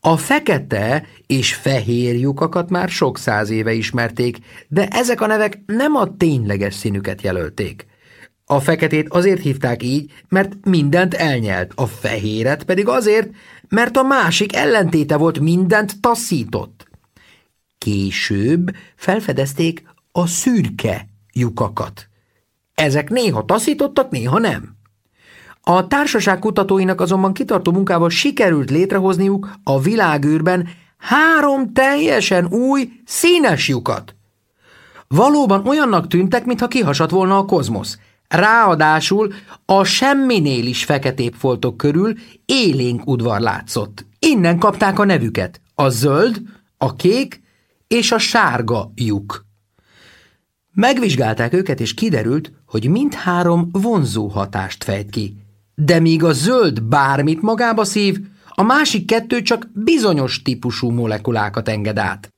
Speaker 1: A fekete és fehér lyukakat már sok száz éve ismerték, de ezek a nevek nem a tényleges színüket jelölték. A feketét azért hívták így, mert mindent elnyelt, a fehéret pedig azért, mert a másik ellentéte volt, mindent taszított. Később felfedezték a szürke lyukakat. Ezek néha taszítottak, néha nem. A társaság kutatóinak azonban kitartó munkával sikerült létrehozniuk a világűrben három teljesen új, színes lyukat. Valóban olyannak tűntek, mintha kihasadt volna a kozmosz. Ráadásul a semminél is feketébb foltok körül élénk udvar látszott. Innen kapták a nevüket. A zöld, a kék és a sárga lyuk. Megvizsgálták őket, és kiderült, hogy mindhárom vonzó hatást fejt ki – de míg a zöld bármit magába szív, a másik kettő csak bizonyos típusú molekulákat enged át.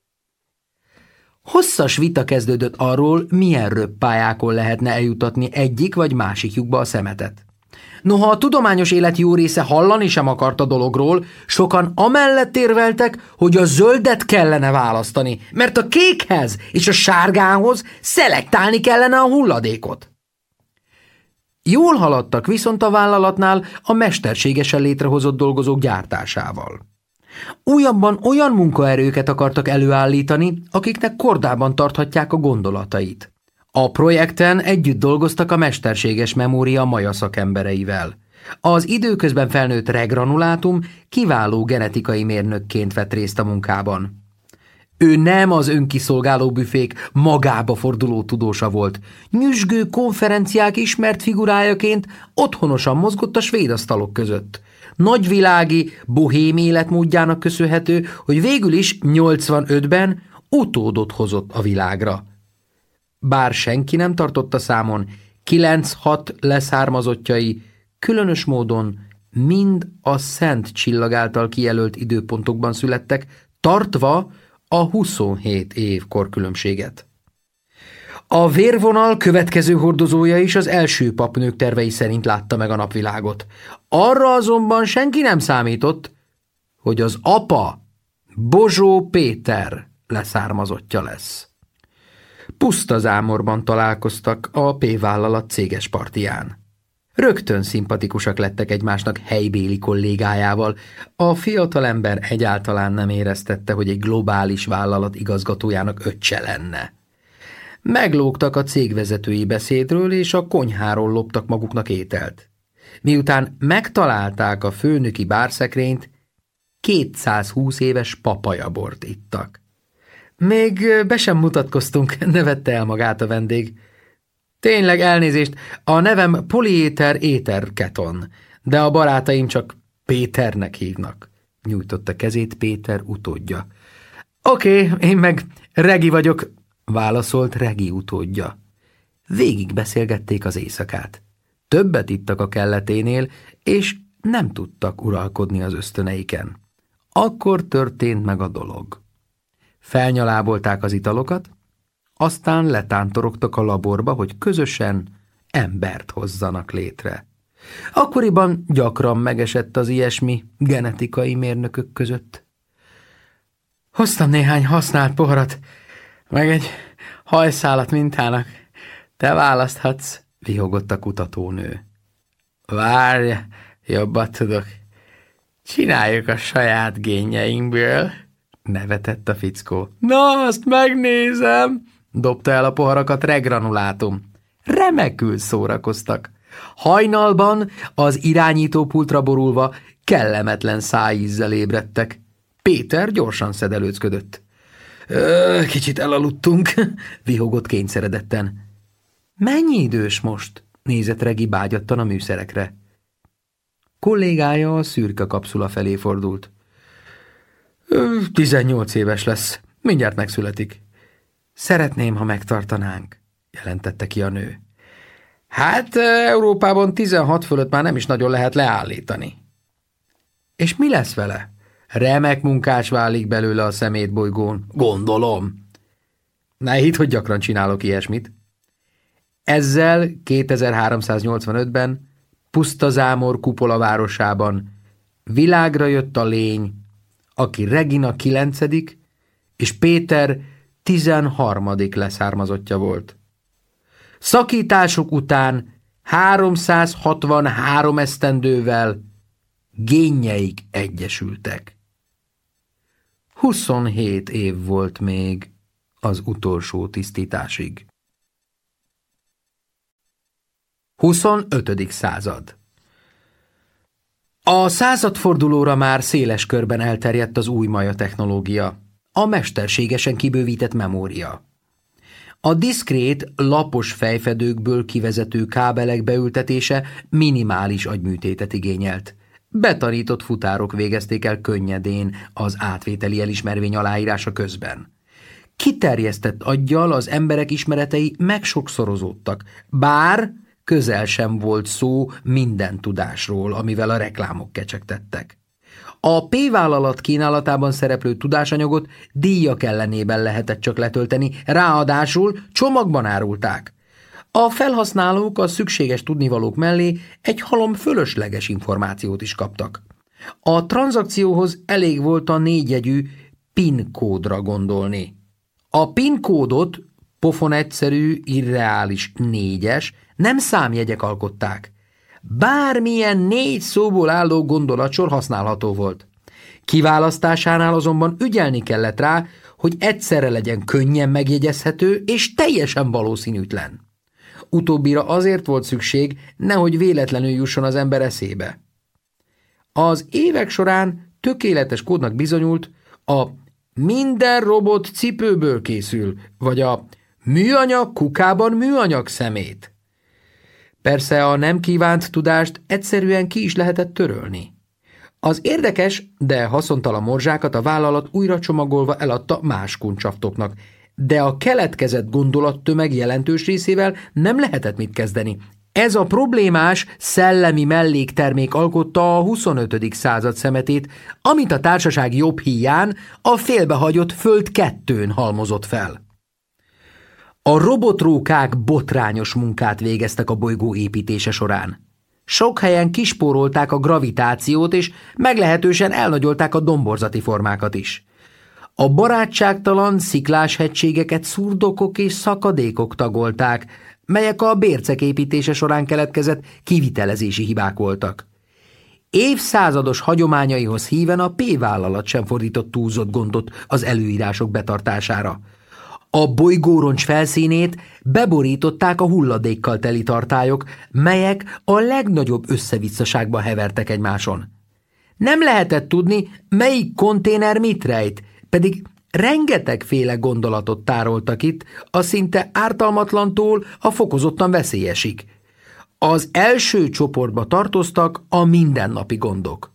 Speaker 1: Hosszas vita kezdődött arról, milyen röppályákon lehetne eljutatni egyik vagy másik lyukba a szemetet. Noha a tudományos élet jó része hallani sem akart a dologról, sokan amellett érveltek, hogy a zöldet kellene választani, mert a kékhez és a sárgához szelektálni kellene a hulladékot. Jól haladtak viszont a vállalatnál a mesterségesen létrehozott dolgozók gyártásával. Újabban olyan munkaerőket akartak előállítani, akiknek kordában tarthatják a gondolatait. A projekten együtt dolgoztak a mesterséges memória maja szakembereivel. Az időközben felnőtt regranulátum kiváló genetikai mérnökként vett részt a munkában. Ő nem az önkiszolgáló büfék magába forduló tudósa volt. Nyüzsgő konferenciák ismert figurájaként otthonosan mozgott a svéd asztalok között. Nagyvilági, bohém életmódjának köszönhető, hogy végül is 85-ben utódot hozott a világra. Bár senki nem tartotta számon, 9-6 leszármazottjai különös módon mind a szent csillag által kijelölt időpontokban születtek, tartva, a 27 év korkülönbséget. A vérvonal következő hordozója is az első papnők tervei szerint látta meg a napvilágot. Arra azonban senki nem számított, hogy az apa Bozsó Péter leszármazottja lesz. Puszta zámorban találkoztak a P-vállalat céges partiján. Rögtön szimpatikusak lettek egymásnak helybéli kollégájával. A fiatalember egyáltalán nem éreztette, hogy egy globális vállalat igazgatójának öccse lenne. Meglógtak a cégvezetői beszédről, és a konyháról loptak maguknak ételt. Miután megtalálták a főnöki bárszekrényt, 220 éves papajabort ittak. Még be sem mutatkoztunk, <laughs> nevette el magát a vendég – Tényleg elnézést, a nevem poliéter éter keton, de a barátaim csak Péternek hívnak. Nyújtotta kezét Péter utódja. Oké, okay, én meg Regi vagyok, válaszolt Regi utódja. Végig beszélgették az éjszakát. Többet ittak a kelleténél, és nem tudtak uralkodni az ösztöneiken. Akkor történt meg a dolog. Felnyalábolták az italokat, aztán letántorogtak a laborba, hogy közösen embert hozzanak létre. Akkoriban gyakran megesett az ilyesmi genetikai mérnökök között. Hoztam néhány használt poharat, meg egy hajszálat mintának. Te választhatsz, vihogott a kutatónő. Várj, jobbat tudok. Csináljuk a saját génjeinkből, nevetett a fickó. Na, azt megnézem, dobta el a poharakat regranulátum. Remekül szórakoztak. Hajnalban az irányítópultra borulva kellemetlen szájízzel ébredtek. Péter gyorsan szedelőzködött. Kicsit elaludtunk <laughs> – vihogott kényszeredetten. – Mennyi idős most? – nézett Regi bágyattan a műszerekre. Kollégája a szürke kapszula felé fordult. – 18 éves lesz. Mindjárt megszületik. Szeretném, ha megtartanánk, jelentette ki a nő. Hát Európában 16 fölött már nem is nagyon lehet leállítani. És mi lesz vele? Remek munkás válik belőle a bolygón. gondolom. Ne hidd, hogy gyakran csinálok ilyesmit. Ezzel 2385-ben zámor kupola városában világra jött a lény, aki Regina 9. és Péter 13. leszármazottja volt. Szakításuk után 363 esztendővel génjeik egyesültek. 27 év volt még az utolsó tisztításig. 25. század A századfordulóra már széles körben elterjedt az új maja technológia a mesterségesen kibővített memória. A diszkrét, lapos fejfedőkből kivezető kábelek beültetése minimális agyműtétet igényelt. Betarított futárok végezték el könnyedén az átvételi elismervény aláírása közben. Kiterjesztett aggyal az emberek ismeretei megsokszorozódtak, bár közel sem volt szó minden tudásról, amivel a reklámok kecsegtettek. A P vállalat kínálatában szereplő tudásanyagot díjak ellenében lehetett csak letölteni, ráadásul csomagban árulták. A felhasználók a szükséges tudnivalók mellé egy halom fölösleges információt is kaptak. A tranzakcióhoz elég volt a négyjegyű PIN kódra gondolni. A PIN kódot pofon egyszerű, irreális négyes nem számjegyek alkották – Bármilyen négy szóból álló gondolatsor használható volt. Kiválasztásánál azonban ügyelni kellett rá, hogy egyszerre legyen könnyen megjegyezhető és teljesen valószínűtlen. Utóbbira azért volt szükség, nehogy véletlenül jusson az ember eszébe. Az évek során tökéletes kódnak bizonyult a minden robot cipőből készül, vagy a műanyag kukában műanyag szemét. Persze a nem kívánt tudást egyszerűen ki is lehetett törölni. Az érdekes, de haszontalan morzsákat a vállalat újra csomagolva eladta más kuncsaftoknak, de a keletkezett gondolattömeg jelentős részével nem lehetett mit kezdeni. Ez a problémás szellemi melléktermék alkotta a 25. század szemetét, amit a társaság jobb híján a félbehagyott föld kettőn halmozott fel. A robotrókák botrányos munkát végeztek a bolygó építése során. Sok helyen kispórolták a gravitációt, és meglehetősen elnagyolták a domborzati formákat is. A barátságtalan sziklás hegységeket szurdokok és szakadékok tagolták, melyek a bércek építése során keletkezett kivitelezési hibák voltak. Évszázados hagyományaihoz híven a P-vállalat sem fordított túlzott gondot az előírások betartására – a bolygóroncs felszínét beborították a hulladékkal teli tartályok, melyek a legnagyobb összevisszaságba hevertek egymáson. Nem lehetett tudni, melyik konténer mit rejt, pedig rengetegféle gondolatot tároltak itt, a szinte ártalmatlantól a fokozottan veszélyesik. Az első csoportba tartoztak a mindennapi gondok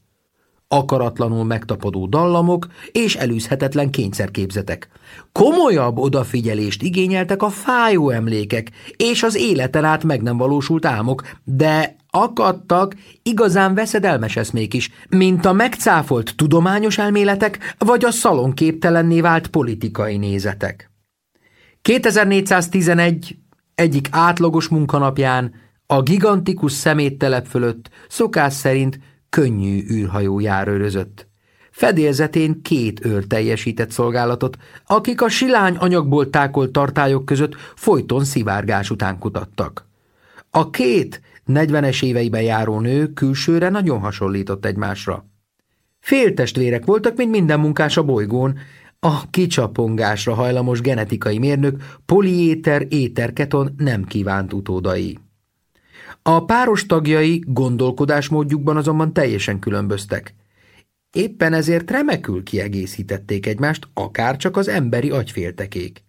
Speaker 1: akaratlanul megtapadó dallamok és elűzhetetlen kényszerképzetek. Komolyabb odafigyelést igényeltek a fájó emlékek és az életen át meg nem valósult álmok, de akadtak igazán veszedelmes eszmék is, mint a megcáfolt tudományos elméletek vagy a szalonképtelenné vált politikai nézetek. 2411 egyik átlagos munkanapján a gigantikus szeméttelep fölött szokás szerint könnyű űrhajó járőrözött. Fedélzetén két őr teljesített szolgálatot, akik a silány anyagból tákolt tartályok között folyton szivárgás után kutattak. A két 40-es éveiben járó nő külsőre nagyon hasonlított egymásra. Féltestvérek voltak, mint minden munkás a bolygón, a kicsapongásra hajlamos genetikai mérnök poliéter éterketon nem kívánt utódai. A páros tagjai gondolkodásmódjukban azonban teljesen különböztek. Éppen ezért remekül kiegészítették egymást, akár csak az emberi agyféltekék.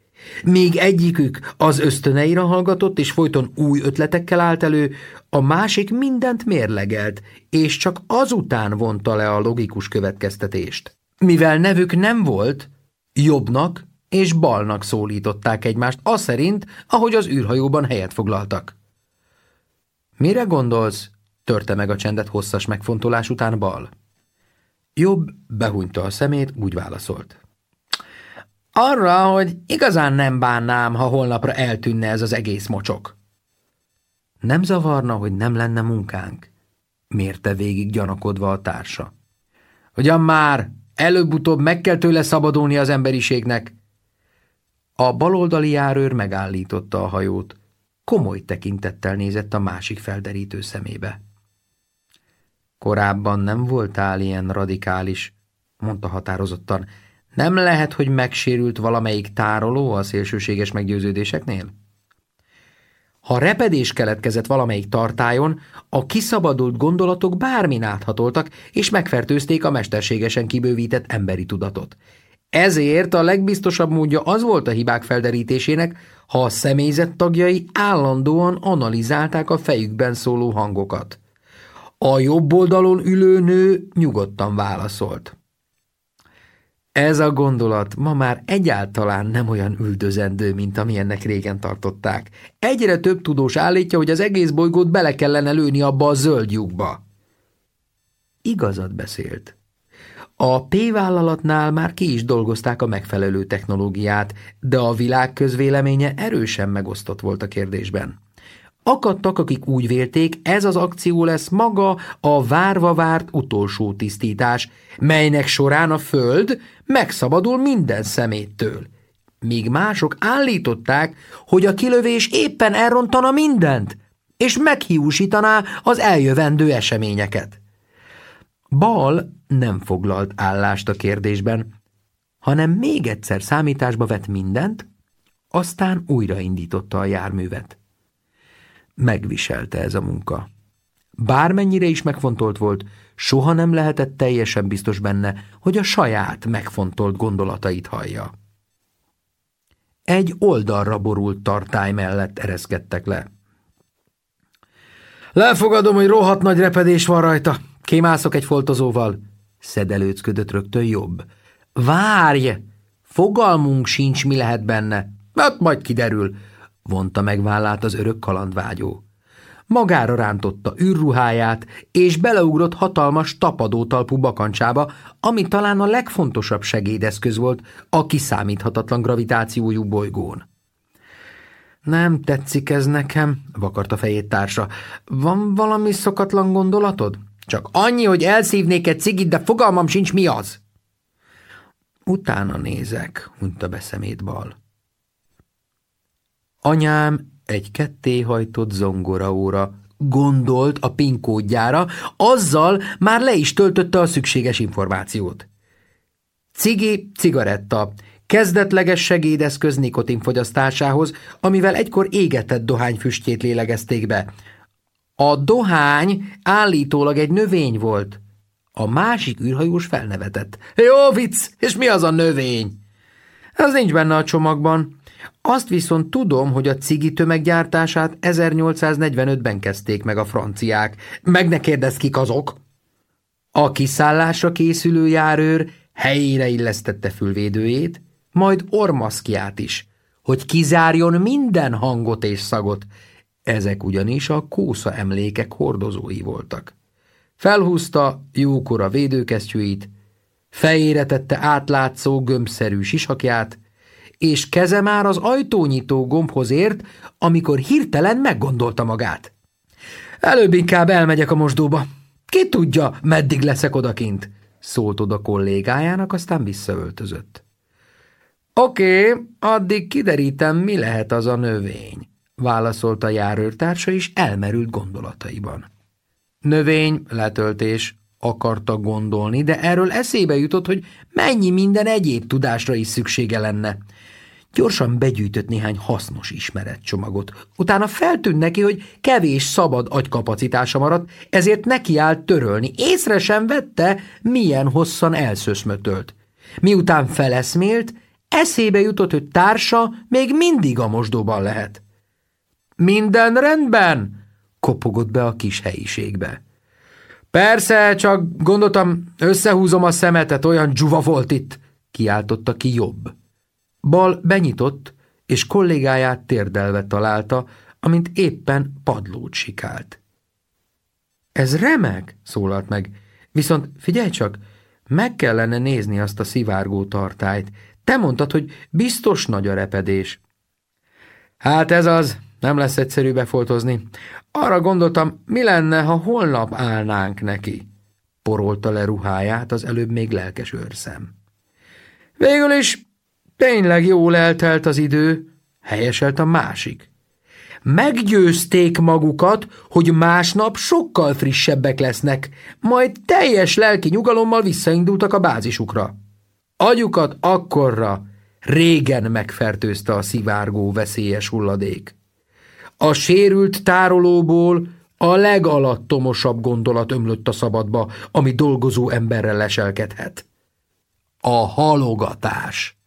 Speaker 1: Míg egyikük az ösztöneire hallgatott és folyton új ötletekkel állt elő, a másik mindent mérlegelt, és csak azután vonta le a logikus következtetést. Mivel nevük nem volt, jobbnak és balnak szólították egymást, aszerint, ahogy az űrhajóban helyet foglaltak. Mire gondolsz? Törte meg a csendet hosszas megfontolás után bal. Jobb behunyta a szemét, úgy válaszolt. Arra, hogy igazán nem bánnám, ha holnapra eltűnne ez az egész mocsok. Nem zavarna, hogy nem lenne munkánk? Mérte végig gyanakodva a társa. Ugyan már, előbb-utóbb meg kell tőle szabadulni az emberiségnek. A baloldali járőr megállította a hajót komoly tekintettel nézett a másik felderítő szemébe. Korábban nem voltál ilyen radikális, mondta határozottan. Nem lehet, hogy megsérült valamelyik tároló a szélsőséges meggyőződéseknél? Ha repedés keletkezett valamelyik tartályon, a kiszabadult gondolatok bármin áthatoltak, és megfertőzték a mesterségesen kibővített emberi tudatot. Ezért a legbiztosabb módja az volt a hibák felderítésének, ha a személyzet tagjai állandóan analizálták a fejükben szóló hangokat. A jobb oldalon ülő nő nyugodtan válaszolt. Ez a gondolat ma már egyáltalán nem olyan üldözendő, mint amilyennek régen tartották. Egyre több tudós állítja, hogy az egész bolygót bele kellene lőni abba a zöld lyukba. Igazat beszélt. A P-vállalatnál már ki is dolgozták a megfelelő technológiát, de a világ közvéleménye erősen megosztott volt a kérdésben. Akadtak, akik úgy vélték, ez az akció lesz maga a várva várt utolsó tisztítás, melynek során a Föld megszabadul minden szeméttől. Míg mások állították, hogy a kilövés éppen elrontana mindent, és meghiúsítaná az eljövendő eseményeket. Bal nem foglalt állást a kérdésben, hanem még egyszer számításba vett mindent, aztán újraindította a járművet. Megviselte ez a munka. Bármennyire is megfontolt volt, soha nem lehetett teljesen biztos benne, hogy a saját megfontolt gondolatait hallja. Egy oldalra borult tartály mellett ereszkedtek le. Lefogadom, hogy rohadt nagy repedés van rajta, Kémászok egy foltozóval. Szedelőcködött rögtön jobb. Várj! Fogalmunk sincs, mi lehet benne. Hát majd kiderül, vonta meg vállát az örök kalandvágyó. Magára rántotta űrruháját, és beleugrott hatalmas tapadótalpú bakancsába, ami talán a legfontosabb segédeszköz volt a kiszámíthatatlan gravitációjú bolygón. Nem tetszik ez nekem, vakarta fejét társa. Van valami szokatlan gondolatod? Csak annyi, hogy elszívnék egy cigit, de fogalmam sincs, mi az. Utána nézek, mondta be bal. Anyám egy kettéhajtott zongora óra gondolt a pinkódjára, azzal már le is töltötte a szükséges információt. Cigi, cigaretta, kezdetleges segédeszköz nikotinfogyasztásához, amivel egykor égetett dohányfüstjét lélegezték be – a dohány állítólag egy növény volt. A másik űrhajós felnevetett. Jó vicc, és mi az a növény? Ez nincs benne a csomagban. Azt viszont tudom, hogy a cigi tömeggyártását 1845-ben kezdték meg a franciák. Meg ne kérdezz, kik azok! A kiszállásra készülő járőr helyére illesztette fülvédőjét, majd ormaszkiát is, hogy kizárjon minden hangot és szagot, ezek ugyanis a kósza emlékek hordozói voltak. Felhúzta jókora védőkesztyűit, fejére tette átlátszó gömbszerű sisakját, és keze már az ajtónyitó gombhoz ért, amikor hirtelen meggondolta magát. Előbb inkább elmegyek a mosdóba. Ki tudja, meddig leszek odakint? Szólt oda kollégájának, aztán visszaöltözött. Oké, okay, addig kiderítem, mi lehet az a növény válaszolta járőrtársa is elmerült gondolataiban. Növény, letöltés, akarta gondolni, de erről eszébe jutott, hogy mennyi minden egyéb tudásra is szüksége lenne. Gyorsan begyűjtött néhány hasznos ismeretcsomagot. Utána feltűnt neki, hogy kevés szabad agykapacitása maradt, ezért nekiállt törölni. Észre sem vette, milyen hosszan elszöszmötölt. Miután feleszmélt, eszébe jutott, hogy társa még mindig a mosdóban lehet. Minden rendben? kopogott be a kis helyiségbe. Persze, csak gondoltam, összehúzom a szemetet, olyan dzsuva volt itt, kiáltotta ki jobb. Bal benyitott, és kollégáját térdelve találta, amint éppen padlót sikált. Ez remek, szólalt meg, viszont figyelj csak, meg kellene nézni azt a szivárgó tartályt. Te mondtad, hogy biztos nagy a repedés. Hát ez az, nem lesz egyszerű befoltozni. Arra gondoltam, mi lenne, ha holnap állnánk neki? Porolta le ruháját az előbb még lelkes őrszem. Végül is tényleg jól eltelt az idő, helyeselt a másik. Meggyőzték magukat, hogy másnap sokkal frissebbek lesznek, majd teljes lelki nyugalommal visszaindultak a bázisukra. Agyukat akkorra régen megfertőzte a szivárgó veszélyes hulladék. A sérült tárolóból a legalattomosabb gondolat ömlött a szabadba, ami dolgozó emberrel leselkedhet. A halogatás.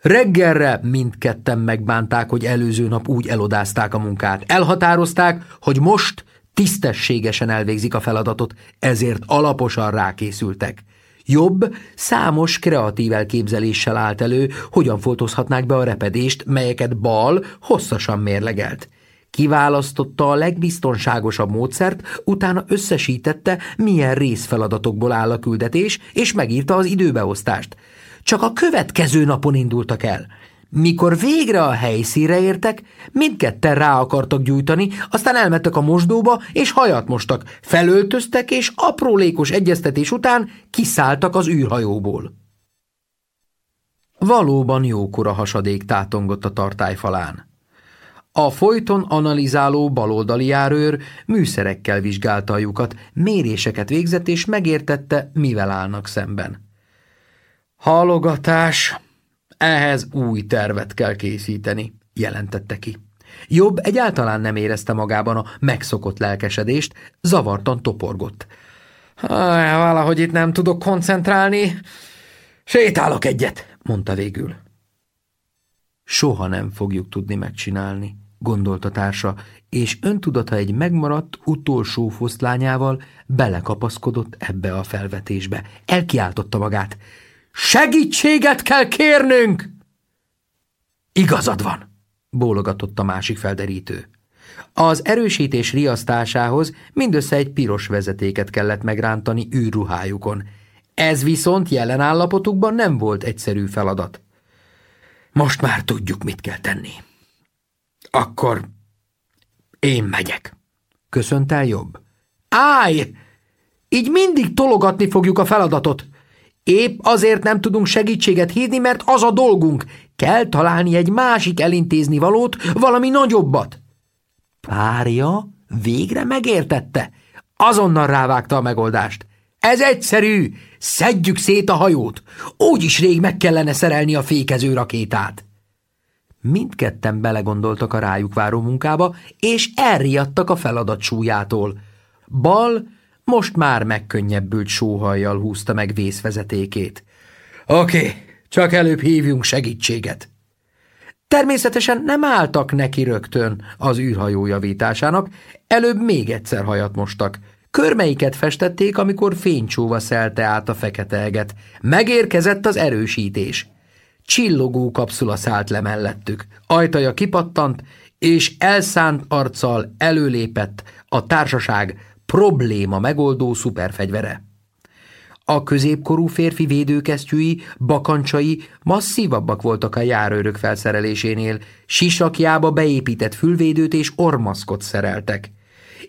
Speaker 1: Reggelre mindketten megbánták, hogy előző nap úgy elodázták a munkát. Elhatározták, hogy most tisztességesen elvégzik a feladatot, ezért alaposan rákészültek. Jobb számos kreatív elképzeléssel állt elő, hogyan foltozhatnák be a repedést, melyeket Bal hosszasan mérlegelt. Kiválasztotta a legbiztonságosabb módszert, utána összesítette, milyen részfeladatokból áll a küldetés, és megírta az időbeosztást. Csak a következő napon indultak el – mikor végre a helyszíre értek, mindketten rá akartak gyújtani, aztán elmettek a mosdóba, és hajat mostak, felöltöztek, és aprólékos egyeztetés után kiszálltak az űrhajóból. Valóban jókora hasadék tátongott a tartályfalán. A folyton analizáló baloldali járőr műszerekkel vizsgálta a lyukat, méréseket végzett és megértette, mivel állnak szemben. Halogatás! Ehhez új tervet kell készíteni, jelentette ki. Jobb egyáltalán nem érezte magában a megszokott lelkesedést, zavartan toporgott. Valahogy itt nem tudok koncentrálni. Sétálok egyet, mondta végül. Soha nem fogjuk tudni megcsinálni, gondolta társa, és öntudata egy megmaradt utolsó foszlányával belekapaszkodott ebbe a felvetésbe. Elkiáltotta magát. Segítséget kell kérnünk! Igazad van, bólogatott a másik felderítő. Az erősítés riasztásához mindössze egy piros vezetéket kellett megrántani űrruhájukon. Ez viszont jelen állapotukban nem volt egyszerű feladat. Most már tudjuk, mit kell tenni. Akkor én megyek. Köszönt el jobb. Állj! Így mindig tologatni fogjuk a feladatot. Épp azért nem tudunk segítséget hívni, mert az a dolgunk. Kell találni egy másik elintézni valót, valami nagyobbat. Párja végre megértette. Azonnal rávágta a megoldást. Ez egyszerű, szedjük szét a hajót. Úgy is rég meg kellene szerelni a fékező rakétát. Mindketten belegondoltak a rájuk váró munkába, és elriadtak a feladat súlyától. Bal, most már megkönnyebbült sóhajjal húzta meg vészvezetékét. Oké, okay, csak előbb hívjunk segítséget. Természetesen nem álltak neki rögtön az űrhajó javításának, előbb még egyszer hajat mostak. Körmeiket festették, amikor fénycsóva szelte át a fekete eget. Megérkezett az erősítés. Csillogó kapszula szállt le mellettük. Ajtaja kipattant, és elszánt arccal előlépett a társaság probléma megoldó szuperfegyvere. A középkorú férfi védőkesztyűi, bakancsai masszívabbak voltak a járőrök felszerelésénél, sisakjába beépített fülvédőt és ormaszkot szereltek.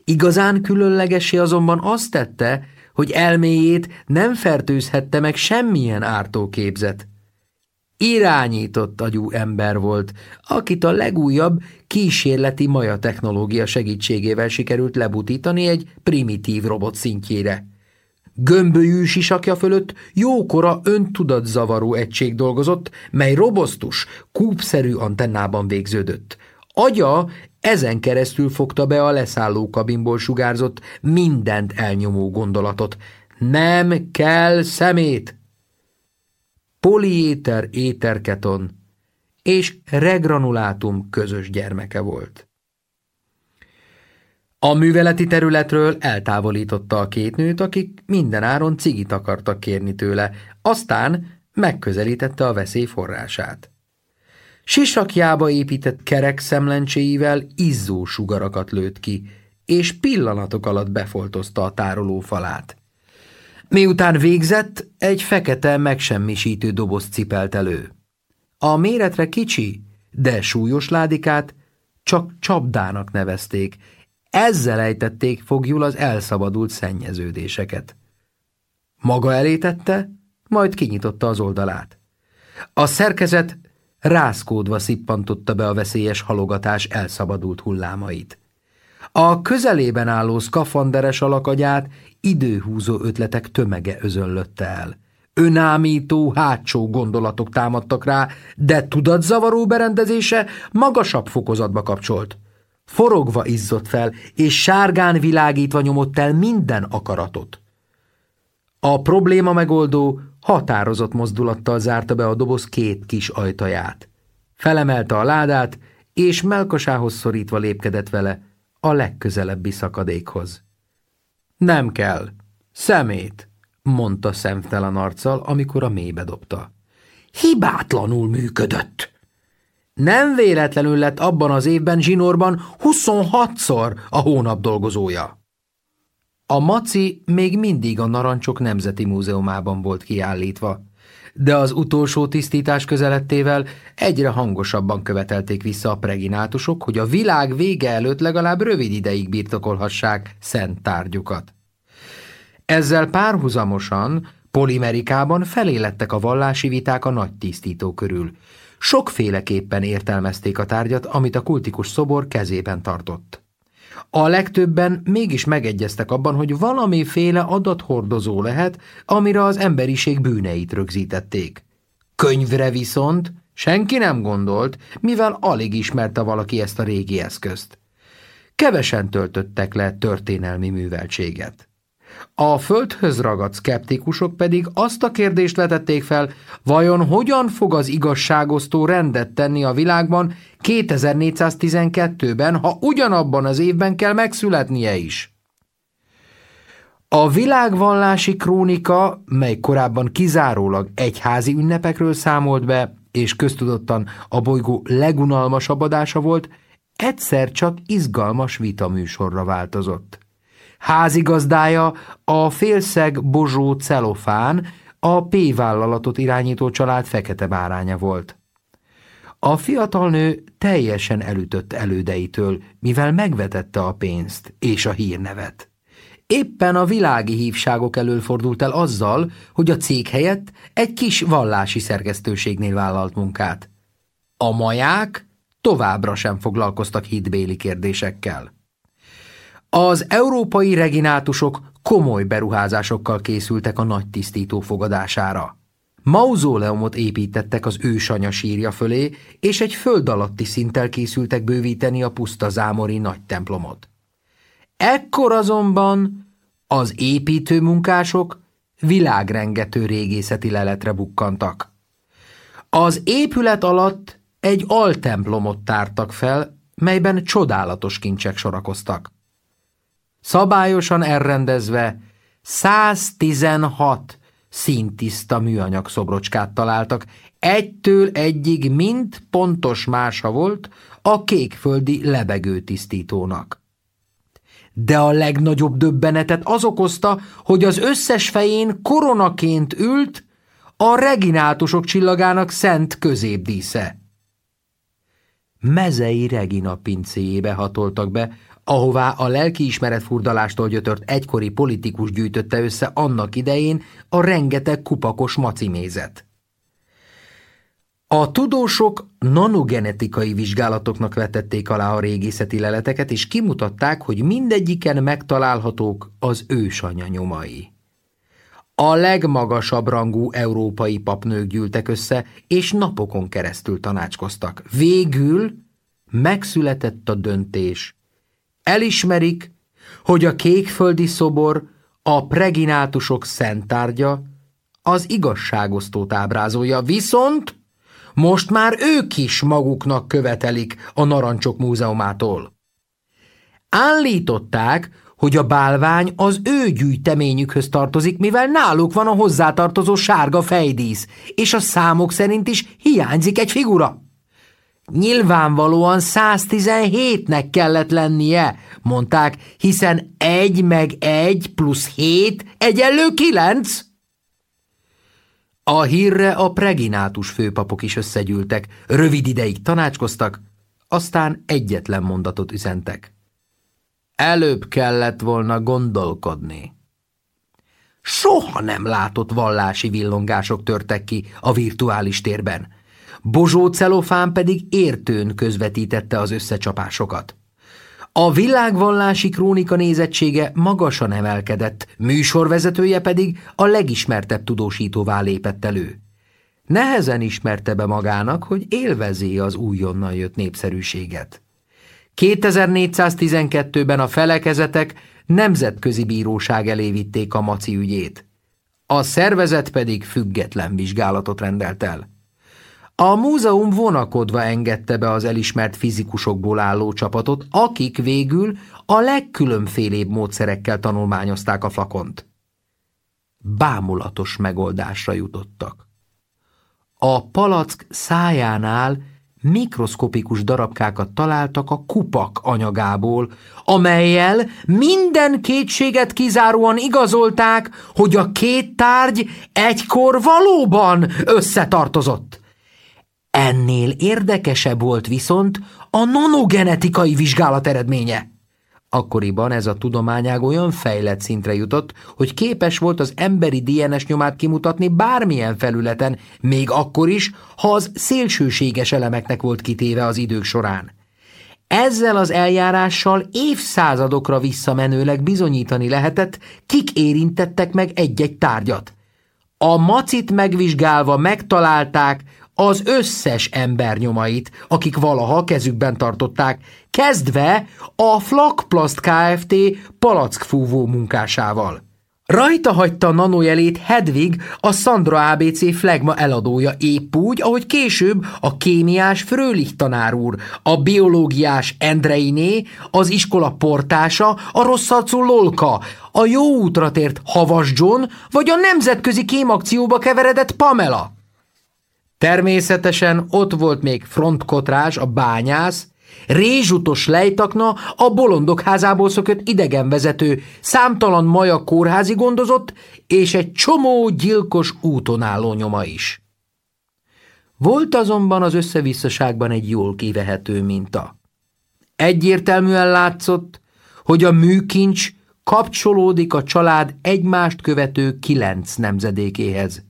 Speaker 1: Igazán különlegesé azonban azt tette, hogy elméjét nem fertőzhette meg semmilyen ártóképzet irányított agyú ember volt, akit a legújabb kísérleti maja technológia segítségével sikerült lebutítani egy primitív robot szintjére. Gömbölyű sisakja fölött jókora öntudatzavaró egység dolgozott, mely robosztus, kúpszerű antennában végződött. Agya ezen keresztül fogta be a leszálló kabinból sugárzott mindent elnyomó gondolatot. Nem kell szemét! poliéter éterketon és regranulátum közös gyermeke volt. A műveleti területről eltávolította a két nőt, akik mindenáron cigit akartak kérni tőle, aztán megközelítette a veszély forrását. Sisakjába épített kerek szemlencséivel izzó sugarakat lőtt ki, és pillanatok alatt befoltozta a tároló falát. Miután végzett, egy fekete, megsemmisítő doboz cipelt elő. A méretre kicsi, de súlyos ládikát csak csapdának nevezték, ezzel ejtették fogjul az elszabadult szennyeződéseket. Maga elétette, majd kinyitotta az oldalát. A szerkezet rázkódva szippantotta be a veszélyes halogatás elszabadult hullámait. A közelében álló szkafanderes alakagyát időhúzó ötletek tömege özönlötte el. Önámító, hátsó gondolatok támadtak rá, de tudatzavaró berendezése magasabb fokozatba kapcsolt. Forogva izzott fel, és sárgán világítva nyomott el minden akaratot. A probléma megoldó határozott mozdulattal zárta be a doboz két kis ajtaját. Felemelte a ládát, és melkasához szorítva lépkedett vele a legközelebbi szakadékhoz. Nem kell. Szemét, mondta szemtelen arccal, amikor a mélybe dobta. Hibátlanul működött. Nem véletlenül lett abban az évben zsinórban 26-szor a hónap dolgozója. A maci még mindig a Narancsok Nemzeti Múzeumában volt kiállítva, de az utolsó tisztítás közelettével egyre hangosabban követelték vissza a preginátusok, hogy a világ vége előtt legalább rövid ideig birtokolhassák szent tárgyukat. Ezzel párhuzamosan Polimerikában felélettek a vallási viták a nagy tisztító körül. Sokféleképpen értelmezték a tárgyat, amit a kultikus szobor kezében tartott. A legtöbben mégis megegyeztek abban, hogy valamiféle adathordozó lehet, amire az emberiség bűneit rögzítették. Könyvre viszont senki nem gondolt, mivel alig ismerte valaki ezt a régi eszközt. Kevesen töltöttek le történelmi műveltséget. A földhöz ragadt szkeptikusok pedig azt a kérdést vetették fel, vajon hogyan fog az igazságosztó rendet tenni a világban 2412-ben, ha ugyanabban az évben kell megszületnie is. A világvallási krónika, mely korábban kizárólag egyházi ünnepekről számolt be, és köztudottan a bolygó legunalmasabb adása volt, egyszer csak izgalmas vitaműsorra változott. Házigazdája a félszeg Bozsó Celofán, a P vállalatot irányító család fekete báránya volt. A fiatal nő teljesen elütött elődeitől, mivel megvetette a pénzt és a hírnevet. Éppen a világi hívságok elől fordult el azzal, hogy a cég helyett egy kis vallási szerkesztőségnél vállalt munkát. A maják továbbra sem foglalkoztak hitbéli kérdésekkel. Az európai reginátusok komoly beruházásokkal készültek a nagy tisztító fogadására. Mauzóleumot építettek az ősanya sírja fölé, és egy föld alatti szinttel készültek bővíteni a puszta zámori nagy templomot. Ekkor azonban az építőmunkások világrengető régészeti leletre bukkantak. Az épület alatt egy altemplomot tártak fel, melyben csodálatos kincsek sorakoztak szabályosan elrendezve 116 színtiszta műanyag szobrocskát találtak. Egytől egyig mind pontos mása volt a kékföldi lebegőtisztítónak. De a legnagyobb döbbenetet az okozta, hogy az összes fején koronaként ült a reginátusok csillagának szent középdísze. Mezei Regina pincéjébe hatoltak be, ahová a lelkiismeret furdalástól gyötört egykori politikus gyűjtötte össze annak idején a rengeteg kupakos macimézet. A tudósok nanogenetikai vizsgálatoknak vetették alá a régészeti leleteket, és kimutatták, hogy mindegyiken megtalálhatók az ősanya nyomai. A legmagasabb rangú európai papnők gyűltek össze, és napokon keresztül tanácskoztak. Végül megszületett a döntés – Elismerik, hogy a kékföldi szobor a preginátusok szentárgya, az igazságosztót ábrázolja, viszont most már ők is maguknak követelik a Narancsok Múzeumától. Állították, hogy a bálvány az ő gyűjteményükhöz tartozik, mivel náluk van a hozzátartozó sárga fejdísz, és a számok szerint is hiányzik egy figura. Nyilvánvalóan 117-nek kellett lennie, mondták, hiszen egy meg egy plusz hét egyenlő kilenc. A hírre a preginátus főpapok is összegyűltek, rövid ideig tanácskoztak, aztán egyetlen mondatot üzentek. Előbb kellett volna gondolkodni. Soha nem látott vallási villongások törtek ki a virtuális térben – Bozsó celofán pedig értőn közvetítette az összecsapásokat. A világvallási krónika nézettsége magasan emelkedett, műsorvezetője pedig a legismertebb tudósítóvá lépett elő. Nehezen ismerte be magának, hogy élvezi az újonnan jött népszerűséget. 2412-ben a felekezetek nemzetközi bíróság elé vitték a maci ügyét. A szervezet pedig független vizsgálatot rendelt el. A múzeum vonakodva engedte be az elismert fizikusokból álló csapatot, akik végül a legkülönfélébb módszerekkel tanulmányozták a flakont. Bámulatos megoldásra jutottak. A palack szájánál mikroszkopikus darabkákat találtak a kupak anyagából, amelyel minden kétséget kizáróan igazolták, hogy a két tárgy egykor valóban összetartozott. Ennél érdekesebb volt viszont a nanogenetikai vizsgálat eredménye. Akkoriban ez a tudományág olyan fejlett szintre jutott, hogy képes volt az emberi DNS nyomát kimutatni bármilyen felületen, még akkor is, ha az szélsőséges elemeknek volt kitéve az idők során. Ezzel az eljárással évszázadokra visszamenőleg bizonyítani lehetett, kik érintettek meg egy-egy tárgyat. A macit megvizsgálva megtalálták, az összes ember nyomait, akik valaha kezükben tartották, kezdve a Flakplast Kft. palackfúvó munkásával. Rajta hagyta a nanojelét Hedvig, a Sandra ABC flagma eladója épp úgy, ahogy később a kémiás Frölich tanár úr, a biológiás Endreiné, az iskola portása, a rosszarcú Lolka, a jó útra tért Havas John, vagy a nemzetközi kémakcióba keveredett Pamela. Természetesen ott volt még frontkotrás, a bányász, rézsutos lejtakna, a bolondok házából szökött idegenvezető, számtalan maja kórházi gondozott, és egy csomó gyilkos úton álló nyoma is. Volt azonban az összevisszaságban egy jól kivehető minta. Egyértelműen látszott, hogy a műkincs kapcsolódik a család egymást követő kilenc nemzedékéhez –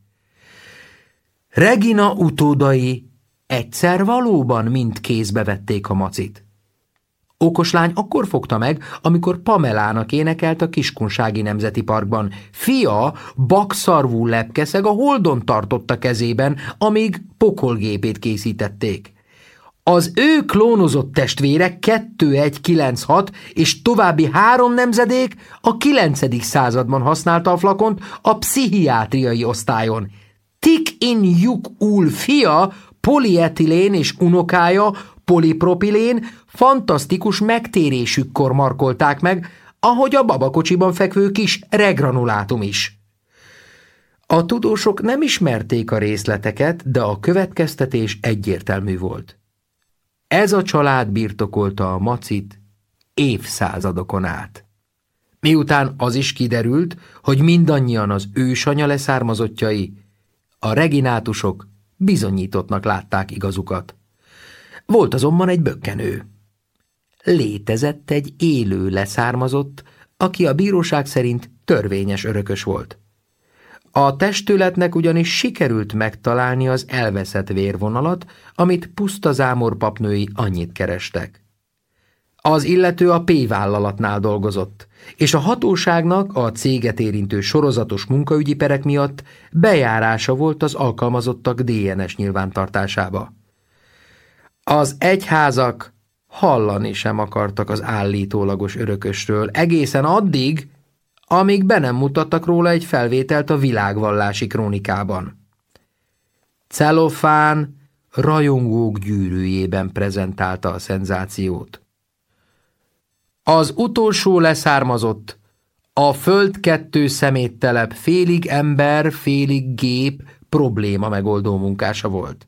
Speaker 1: Regina utódai egyszer valóban mind kézbe vették a macit. Okos lány akkor fogta meg, amikor Pamelának énekelt a Kiskunsági Nemzeti Parkban. Fia bakszarvú lepkeszeg a holdon tartotta kezében, amíg pokolgépét készítették. Az ő klónozott testvérek 2196 és további három nemzedék a 9. században használta a flakont a pszichiátriai osztályon – Tik In Juk Ul fia, polietilén és unokája, polipropilén fantasztikus megtérésükkor markolták meg, ahogy a babakocsiban fekvő kis regranulátum is. A tudósok nem ismerték a részleteket, de a következtetés egyértelmű volt. Ez a család birtokolta a macit évszázadokon át. Miután az is kiderült, hogy mindannyian az ősanya leszármazottjai, a reginátusok bizonyítottnak látták igazukat. Volt azonban egy bökkenő. Létezett egy élő leszármazott, aki a bíróság szerint törvényes örökös volt. A testületnek ugyanis sikerült megtalálni az elveszett vérvonalat, amit puszta zámor papnői annyit kerestek. Az illető a P vállalatnál dolgozott, és a hatóságnak a céget érintő sorozatos munkaügyi perek miatt bejárása volt az alkalmazottak DNS nyilvántartásába. Az egyházak hallani sem akartak az állítólagos örökösről egészen addig, amíg be nem mutattak róla egy felvételt a világvallási krónikában. Celofán rajongók gyűrűjében prezentálta a szenzációt. Az utolsó leszármazott, a föld kettő szeméttelep, félig ember, félig gép probléma megoldó munkása volt.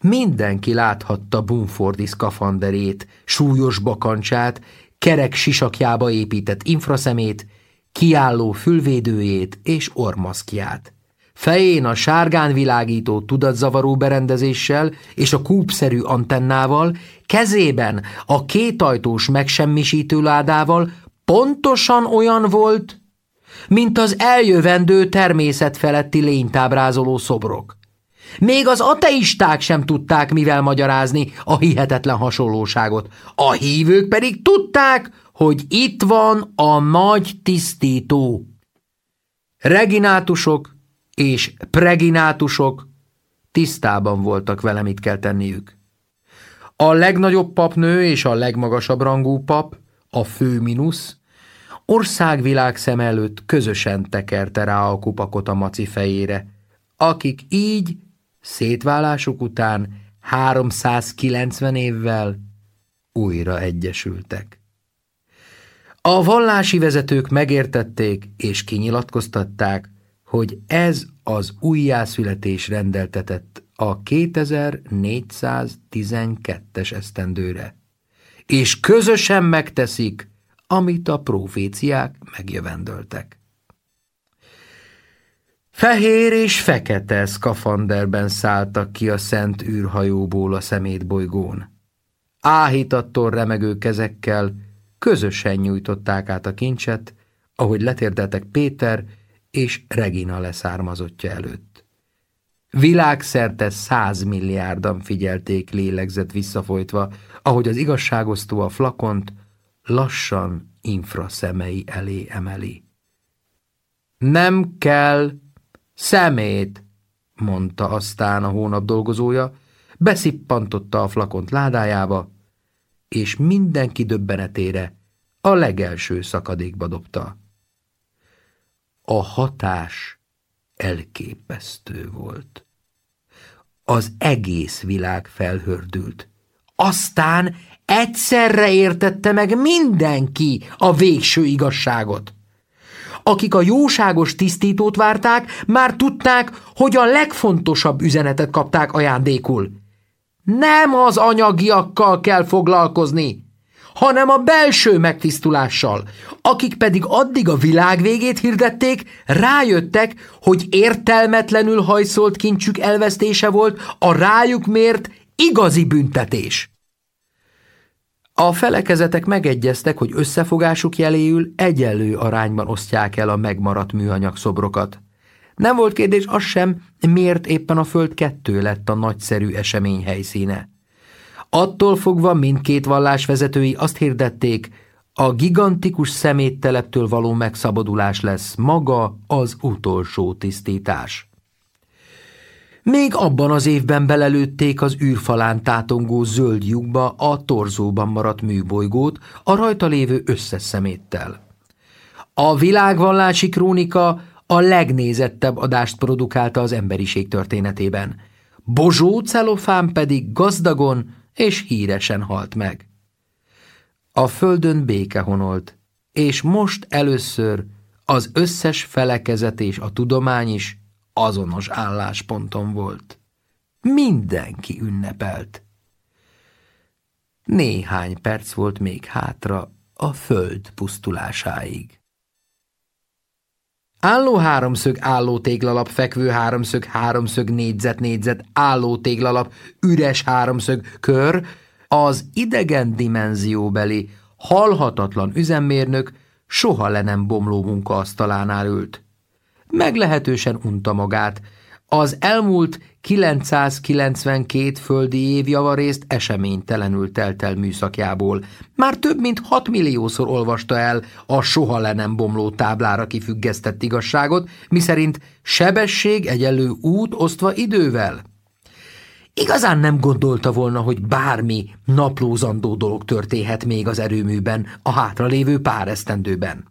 Speaker 1: Mindenki láthatta Bumfordi szkafanderét, súlyos bakancsát, kerek sisakjába épített infraszemét, kiálló fülvédőjét és ormaszkját fején a sárgán világító tudatzavaró berendezéssel és a kúpszerű antennával, kezében a kétajtós megsemmisítő ládával pontosan olyan volt, mint az eljövendő természetfeletti lénytábrázoló szobrok. Még az ateisták sem tudták mivel magyarázni a hihetetlen hasonlóságot, a hívők pedig tudták, hogy itt van a nagy tisztító. Reginátusok, és preginátusok tisztában voltak vele, mit kell tenniük. A legnagyobb papnő és a legmagasabb rangú pap, a fő minusz, országvilág szem előtt közösen tekerte rá a kupakot a maci fejére, akik így szétválásuk után 390 évvel újra egyesültek. A vallási vezetők megértették és kinyilatkoztatták, hogy ez az újjászületés rendeltetett a 2412-es esztendőre, és közösen megteszik, amit a proféciák megjövendöltek. Fehér és fekete szkafanderben szálltak ki a szent űrhajóból a bolygón. Áhítattól remegő kezekkel közösen nyújtották át a kincset, ahogy letérdeltek Péter és Regina leszármazottja előtt. Világszerte százmilliárdan figyelték lélegzet visszafolytva, ahogy az igazságosztó a flakont lassan infraszemei elé emeli. Nem kell szemét, mondta aztán a hónap dolgozója, beszippantotta a flakont ládájába, és mindenki döbbenetére a legelső szakadékba dobta. A hatás elképesztő volt. Az egész világ felhördült. Aztán egyszerre értette meg mindenki a végső igazságot. Akik a jóságos tisztítót várták, már tudták, hogy a legfontosabb üzenetet kapták ajándékul. Nem az anyagiakkal kell foglalkozni, hanem a belső megtisztulással. Akik pedig addig a világ végét hirdették, rájöttek, hogy értelmetlenül hajszolt kincsük elvesztése volt a rájuk mért igazi büntetés. A felekezetek megegyeztek, hogy összefogásuk jeléül egyenlő arányban osztják el a megmaradt műanyag szobrokat. Nem volt kérdés az sem, miért éppen a föld kettő lett a nagyszerű esemény helyszíne. Attól fogva mindkét vallás vezetői azt hirdették, a gigantikus szemétteleptől való megszabadulás lesz maga az utolsó tisztítás. Még abban az évben belelőtték az űrfalán tátongó zöld lyukba a torzóban maradt műbolygót a rajta lévő összes szeméttel. A világvallási krónika a legnézettebb adást produkálta az emberiség történetében. Bozsó celofán pedig gazdagon, és híresen halt meg. A földön béke honolt, és most először az összes felekezet és a tudomány is azonos állásponton volt. Mindenki ünnepelt. Néhány perc volt még hátra a föld pusztulásáig. Álló háromszög, álló téglalap, fekvő háromszög, háromszög, négyzet, négyzet, álló téglalap, üres háromszög, kör, az idegen dimenzióbeli, halhatatlan üzemmérnök soha le nem bomló munkaasztalánál ült. Meglehetősen unta magát. Az elmúlt 992 földi év javarészt eseménytelenül telt el műszakjából. Már több mint 6 milliószor olvasta el a soha le nem bomló táblára kifüggesztett igazságot, miszerint sebesség egyenlő út osztva idővel. Igazán nem gondolta volna, hogy bármi naplózandó dolog történhet még az erőműben, a hátralévő pár esztendőben.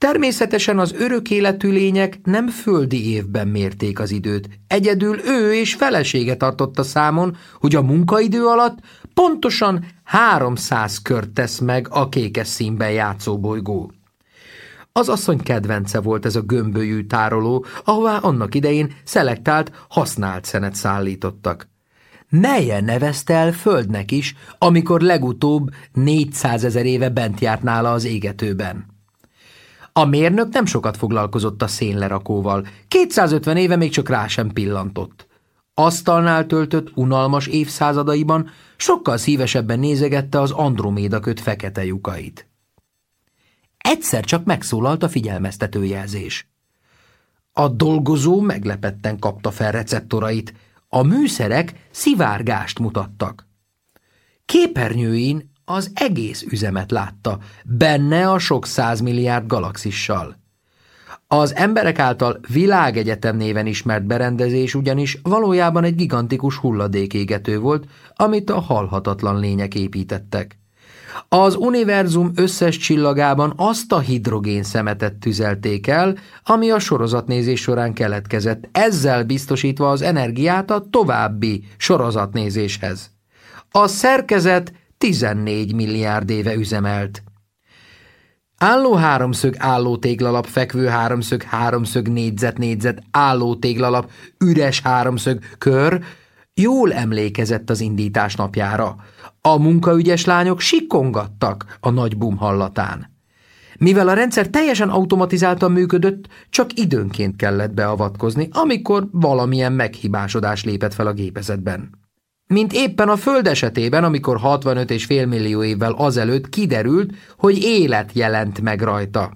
Speaker 1: Természetesen az örök életű lények nem földi évben mérték az időt. Egyedül ő és felesége tartotta számon, hogy a munkaidő alatt pontosan 300 kört tesz meg a kékes színben játszó bolygó. Az asszony kedvence volt ez a gömbölyű tároló, ahová annak idején szelektált, használt szenet szállítottak. Melye nevezte el földnek is, amikor legutóbb 400 ezer éve bent járt nála az égetőben. A mérnök nem sokat foglalkozott a szénlerakóval, 250 éve még csak rá sem pillantott. Asztalnál töltött unalmas évszázadaiban sokkal szívesebben nézegette az Androméda köt fekete lyukait. Egyszer csak megszólalt a figyelmeztető jelzés. A dolgozó meglepetten kapta fel receptorait, a műszerek szivárgást mutattak. Képernyőin az egész üzemet látta, benne a sok százmilliárd galaxissal. Az emberek által világegyetem néven ismert berendezés ugyanis valójában egy gigantikus hulladékégető volt, amit a halhatatlan lények építettek. Az univerzum összes csillagában azt a hidrogén szemetet tüzelték el, ami a sorozatnézés során keletkezett, ezzel biztosítva az energiát a további sorozatnézéshez. A szerkezet 14 milliárd éve üzemelt. Álló háromszög, álló téglalap, fekvő háromszög, háromszög, négyzet, négyzet, álló téglalap, üres háromszög, kör, jól emlékezett az indítás napjára. A munkaügyes lányok sikongattak a nagy bum hallatán. Mivel a rendszer teljesen automatizáltan működött, csak időnként kellett beavatkozni, amikor valamilyen meghibásodás lépett fel a gépezetben mint éppen a Föld esetében, amikor 65 és fél millió évvel azelőtt kiderült, hogy élet jelent meg rajta.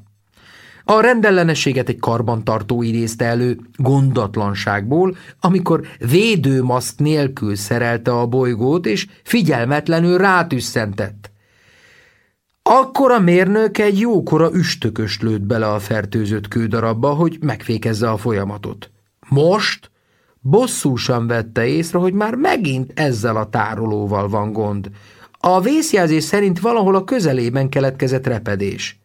Speaker 1: A rendellenességet egy karbantartó idézte elő gondatlanságból, amikor védőmaszk nélkül szerelte a bolygót, és figyelmetlenül rátüsszentett. Akkor a mérnök egy jókora üstökös lőtt bele a fertőzött kődarabba, hogy megfékezze a folyamatot. Most bosszúsan vette észre, hogy már megint ezzel a tárolóval van gond. A vészjelzés szerint valahol a közelében keletkezett repedés.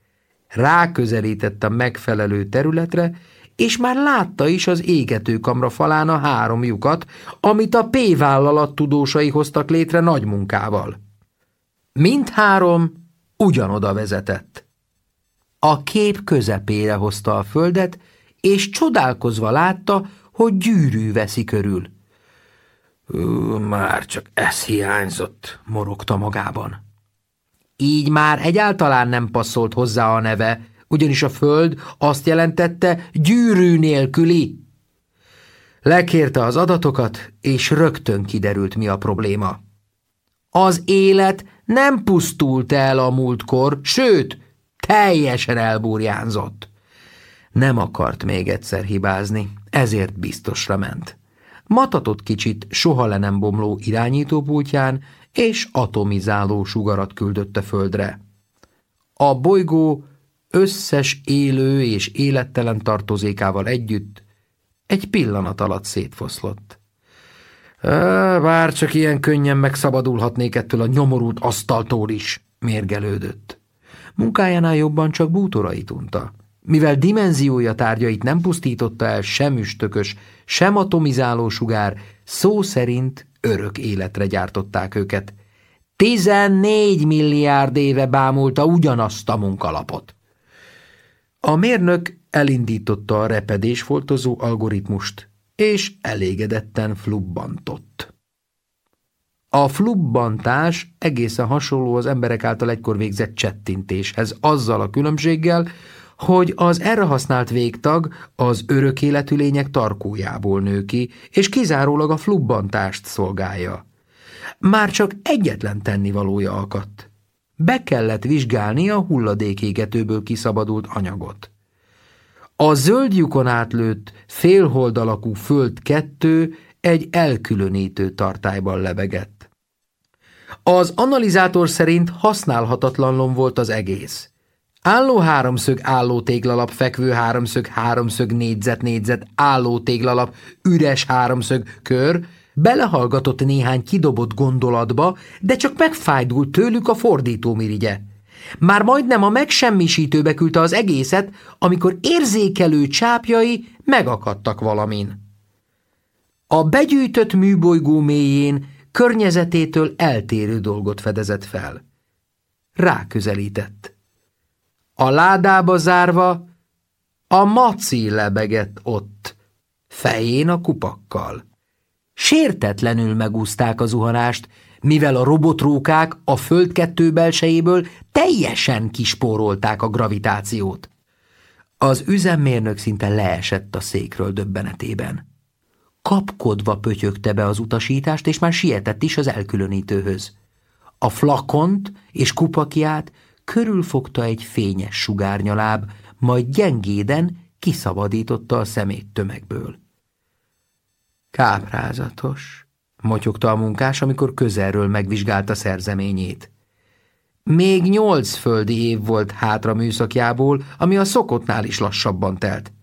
Speaker 1: Ráközelített a megfelelő területre, és már látta is az égetőkamra falán a három lyukat, amit a P-vállalat tudósai hoztak létre nagy munkával. Mindhárom ugyanoda vezetett. A kép közepére hozta a földet, és csodálkozva látta, hogy gyűrű veszi körül. Ú, már csak ez hiányzott, morogta magában. Így már egyáltalán nem passzolt hozzá a neve, ugyanis a föld azt jelentette gyűrű nélküli. Lekérte az adatokat, és rögtön kiderült, mi a probléma. Az élet nem pusztult el a múltkor, sőt, teljesen elburjánzott. Nem akart még egyszer hibázni. Ezért biztosra ment. Matatott kicsit soha le nem bomló irányítópultján, és atomizáló sugarat küldött a földre. A bolygó összes élő és élettelen tartozékával együtt egy pillanat alatt szétfoszlott. Bár csak ilyen könnyen megszabadulhatnék ettől a nyomorult asztaltól is, mérgelődött. Munkájánál jobban csak bútorait unta. Mivel dimenziója tárgyait nem pusztította el sem üstökös, sem atomizáló sugár, szó szerint örök életre gyártották őket. Tizennégy milliárd éve bámulta ugyanazt a munkalapot. A mérnök elindította a repedésfoltozó algoritmust, és elégedetten flubbantott. A flubbantás egészen hasonló az emberek által egykor végzett csettintéshez, azzal a különbséggel, hogy az erre használt végtag az örök életű lények tarkójából nő ki, és kizárólag a flubbantást szolgálja. Már csak egyetlen tennivalója akadt. Be kellett vizsgálni a hulladékégetőből kiszabadult anyagot. A zöld lyukon átlőtt, félhold alakú föld kettő egy elkülönítő tartályban lebegett. Az analizátor szerint használhatatlanlom volt az egész. Álló háromszög, álló téglalap, fekvő háromszög, háromszög, négyzet, négyzet, álló téglalap, üres háromszög, kör, belehallgatott néhány kidobott gondolatba, de csak megfájdult tőlük a fordító mirigye. Már majdnem a megsemmisítőbe küldte az egészet, amikor érzékelő csápjai megakadtak valamin. A begyűjtött műbolygó mélyén környezetétől eltérő dolgot fedezett fel. Ráközelített. A ládába zárva a maci lebegett ott, fején a kupakkal. Sértetlenül megúzták a zuhanást, mivel a robotrókák a föld kettő belsejéből teljesen kispórolták a gravitációt. Az üzemmérnök szinte leesett a székről döbbenetében. Kapkodva pötyögte be az utasítást, és már sietett is az elkülönítőhöz. A flakont és kupakját körülfogta egy fényes sugárnyaláb, majd gyengéden kiszabadította a szemét tömegből. Káprázatos, motyogta a munkás, amikor közelről megvizsgálta szerzeményét. Még nyolc földi év volt hátra műszakjából, ami a szokottnál is lassabban telt.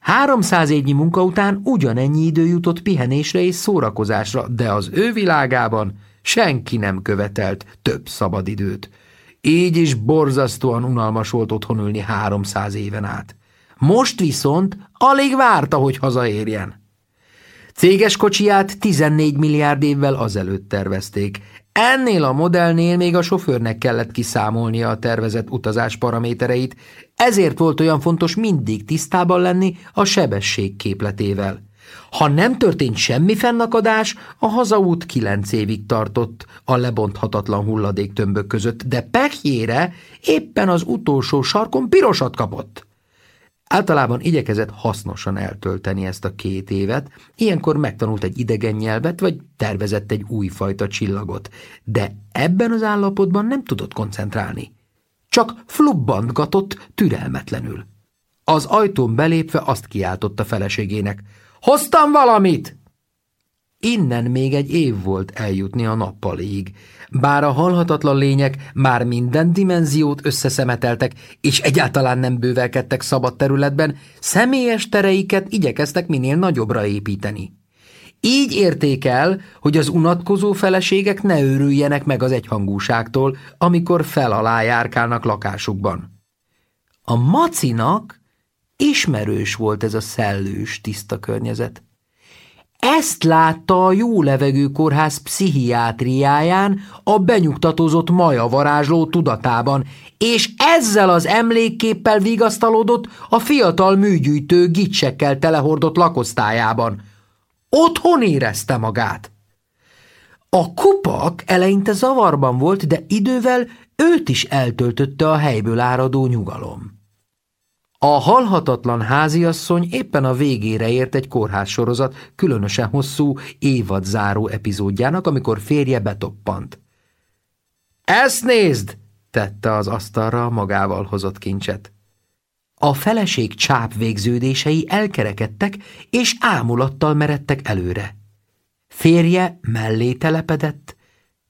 Speaker 1: Háromszáz évnyi munka után ugyanennyi idő jutott pihenésre és szórakozásra, de az ő világában senki nem követelt több szabadidőt. Így is borzasztóan unalmas volt otthon ülni háromszáz éven át. Most viszont alig várta, hogy hazaérjen. Céges kocsiját 14 milliárd évvel azelőtt tervezték. Ennél a modellnél még a sofőrnek kellett kiszámolnia a tervezett utazás paramétereit, ezért volt olyan fontos mindig tisztában lenni a sebesség képletével. Ha nem történt semmi fennakadás, a hazaút kilenc évig tartott a lebonthatatlan hulladéktömbök között, de pehjére éppen az utolsó sarkon pirosat kapott. Általában igyekezett hasznosan eltölteni ezt a két évet, ilyenkor megtanult egy idegen nyelvet, vagy tervezett egy újfajta csillagot, de ebben az állapotban nem tudott koncentrálni. Csak flubbantgatott türelmetlenül. Az ajtón belépve azt kiáltotta feleségének – Hoztam valamit! Innen még egy év volt eljutni a nappalig, bár a halhatatlan lények már minden dimenziót összeszemeteltek, és egyáltalán nem bővelkedtek szabad területben, személyes tereiket igyekeztek minél nagyobbra építeni. Így érték el, hogy az unatkozó feleségek ne örüljenek meg az egyhangúságtól, amikor fel alá járkálnak lakásukban. A macinak Ismerős volt ez a szellős, tiszta környezet. Ezt látta a jó levegő kórház pszichiátriáján a benyugtatózott maja varázsló tudatában, és ezzel az emlékképpel vigasztalódott a fiatal műgyűjtő gicsekkel telehordott lakosztályában. Otthon érezte magát. A kupak eleinte zavarban volt, de idővel őt is eltöltötte a helyből áradó nyugalom. A halhatatlan háziasszony éppen a végére ért egy kórház sorozat különösen hosszú, évad záró epizódjának, amikor férje betoppant. Ezt nézd! tette az asztalra magával hozott kincset. A feleség csáp végződései elkerekedtek, és ámulattal meredtek előre. Férje mellé telepedett,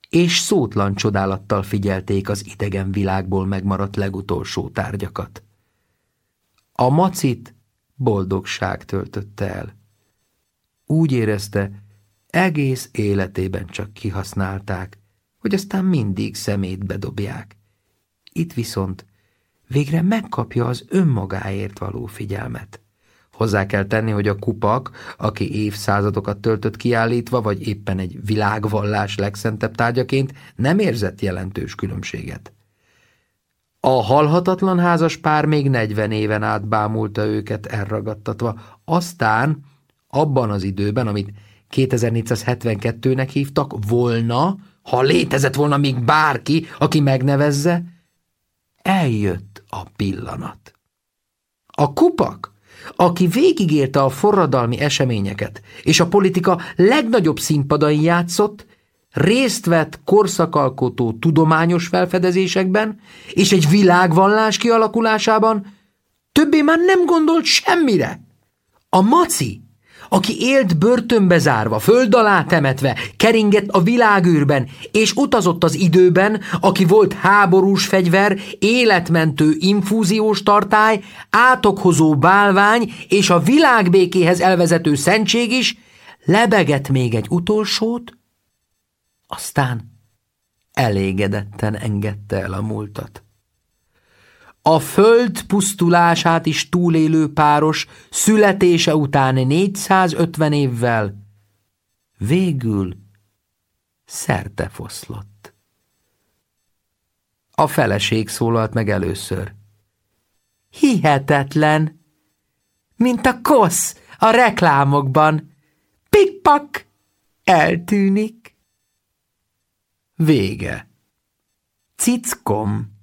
Speaker 1: és szótlan csodálattal figyelték az idegen világból megmaradt legutolsó tárgyakat. A macit boldogság töltötte el. Úgy érezte, egész életében csak kihasználták, hogy aztán mindig szemét bedobják. Itt viszont végre megkapja az önmagáért való figyelmet. Hozzá kell tenni, hogy a kupak, aki évszázadokat töltött kiállítva, vagy éppen egy világvallás legszentebb tárgyaként, nem érzett jelentős különbséget. A halhatatlan házas pár még negyven éven át bámulta őket elragadtatva. Aztán, abban az időben, amit 2472-nek hívtak volna, ha létezett volna még bárki, aki megnevezze, eljött a pillanat. A kupak, aki végigérte a forradalmi eseményeket, és a politika legnagyobb színpadain játszott, részt vett korszakalkotó tudományos felfedezésekben és egy világvallás kialakulásában, többé már nem gondolt semmire. A maci, aki élt börtönbe zárva, föld alá temetve, keringett a világűrben, és utazott az időben, aki volt háborús fegyver, életmentő infúziós tartály, átokhozó bálvány és a világbékéhez elvezető szentség is, lebegett még egy utolsót, aztán elégedetten engedte el a múltat. A föld pusztulását is túlélő páros születése után 450 évvel végül szerte foszlott. A feleség szólalt meg először. Hihetetlen! Mint a kosz a reklámokban. Pikpak! Eltűnik. Vége. Cickom!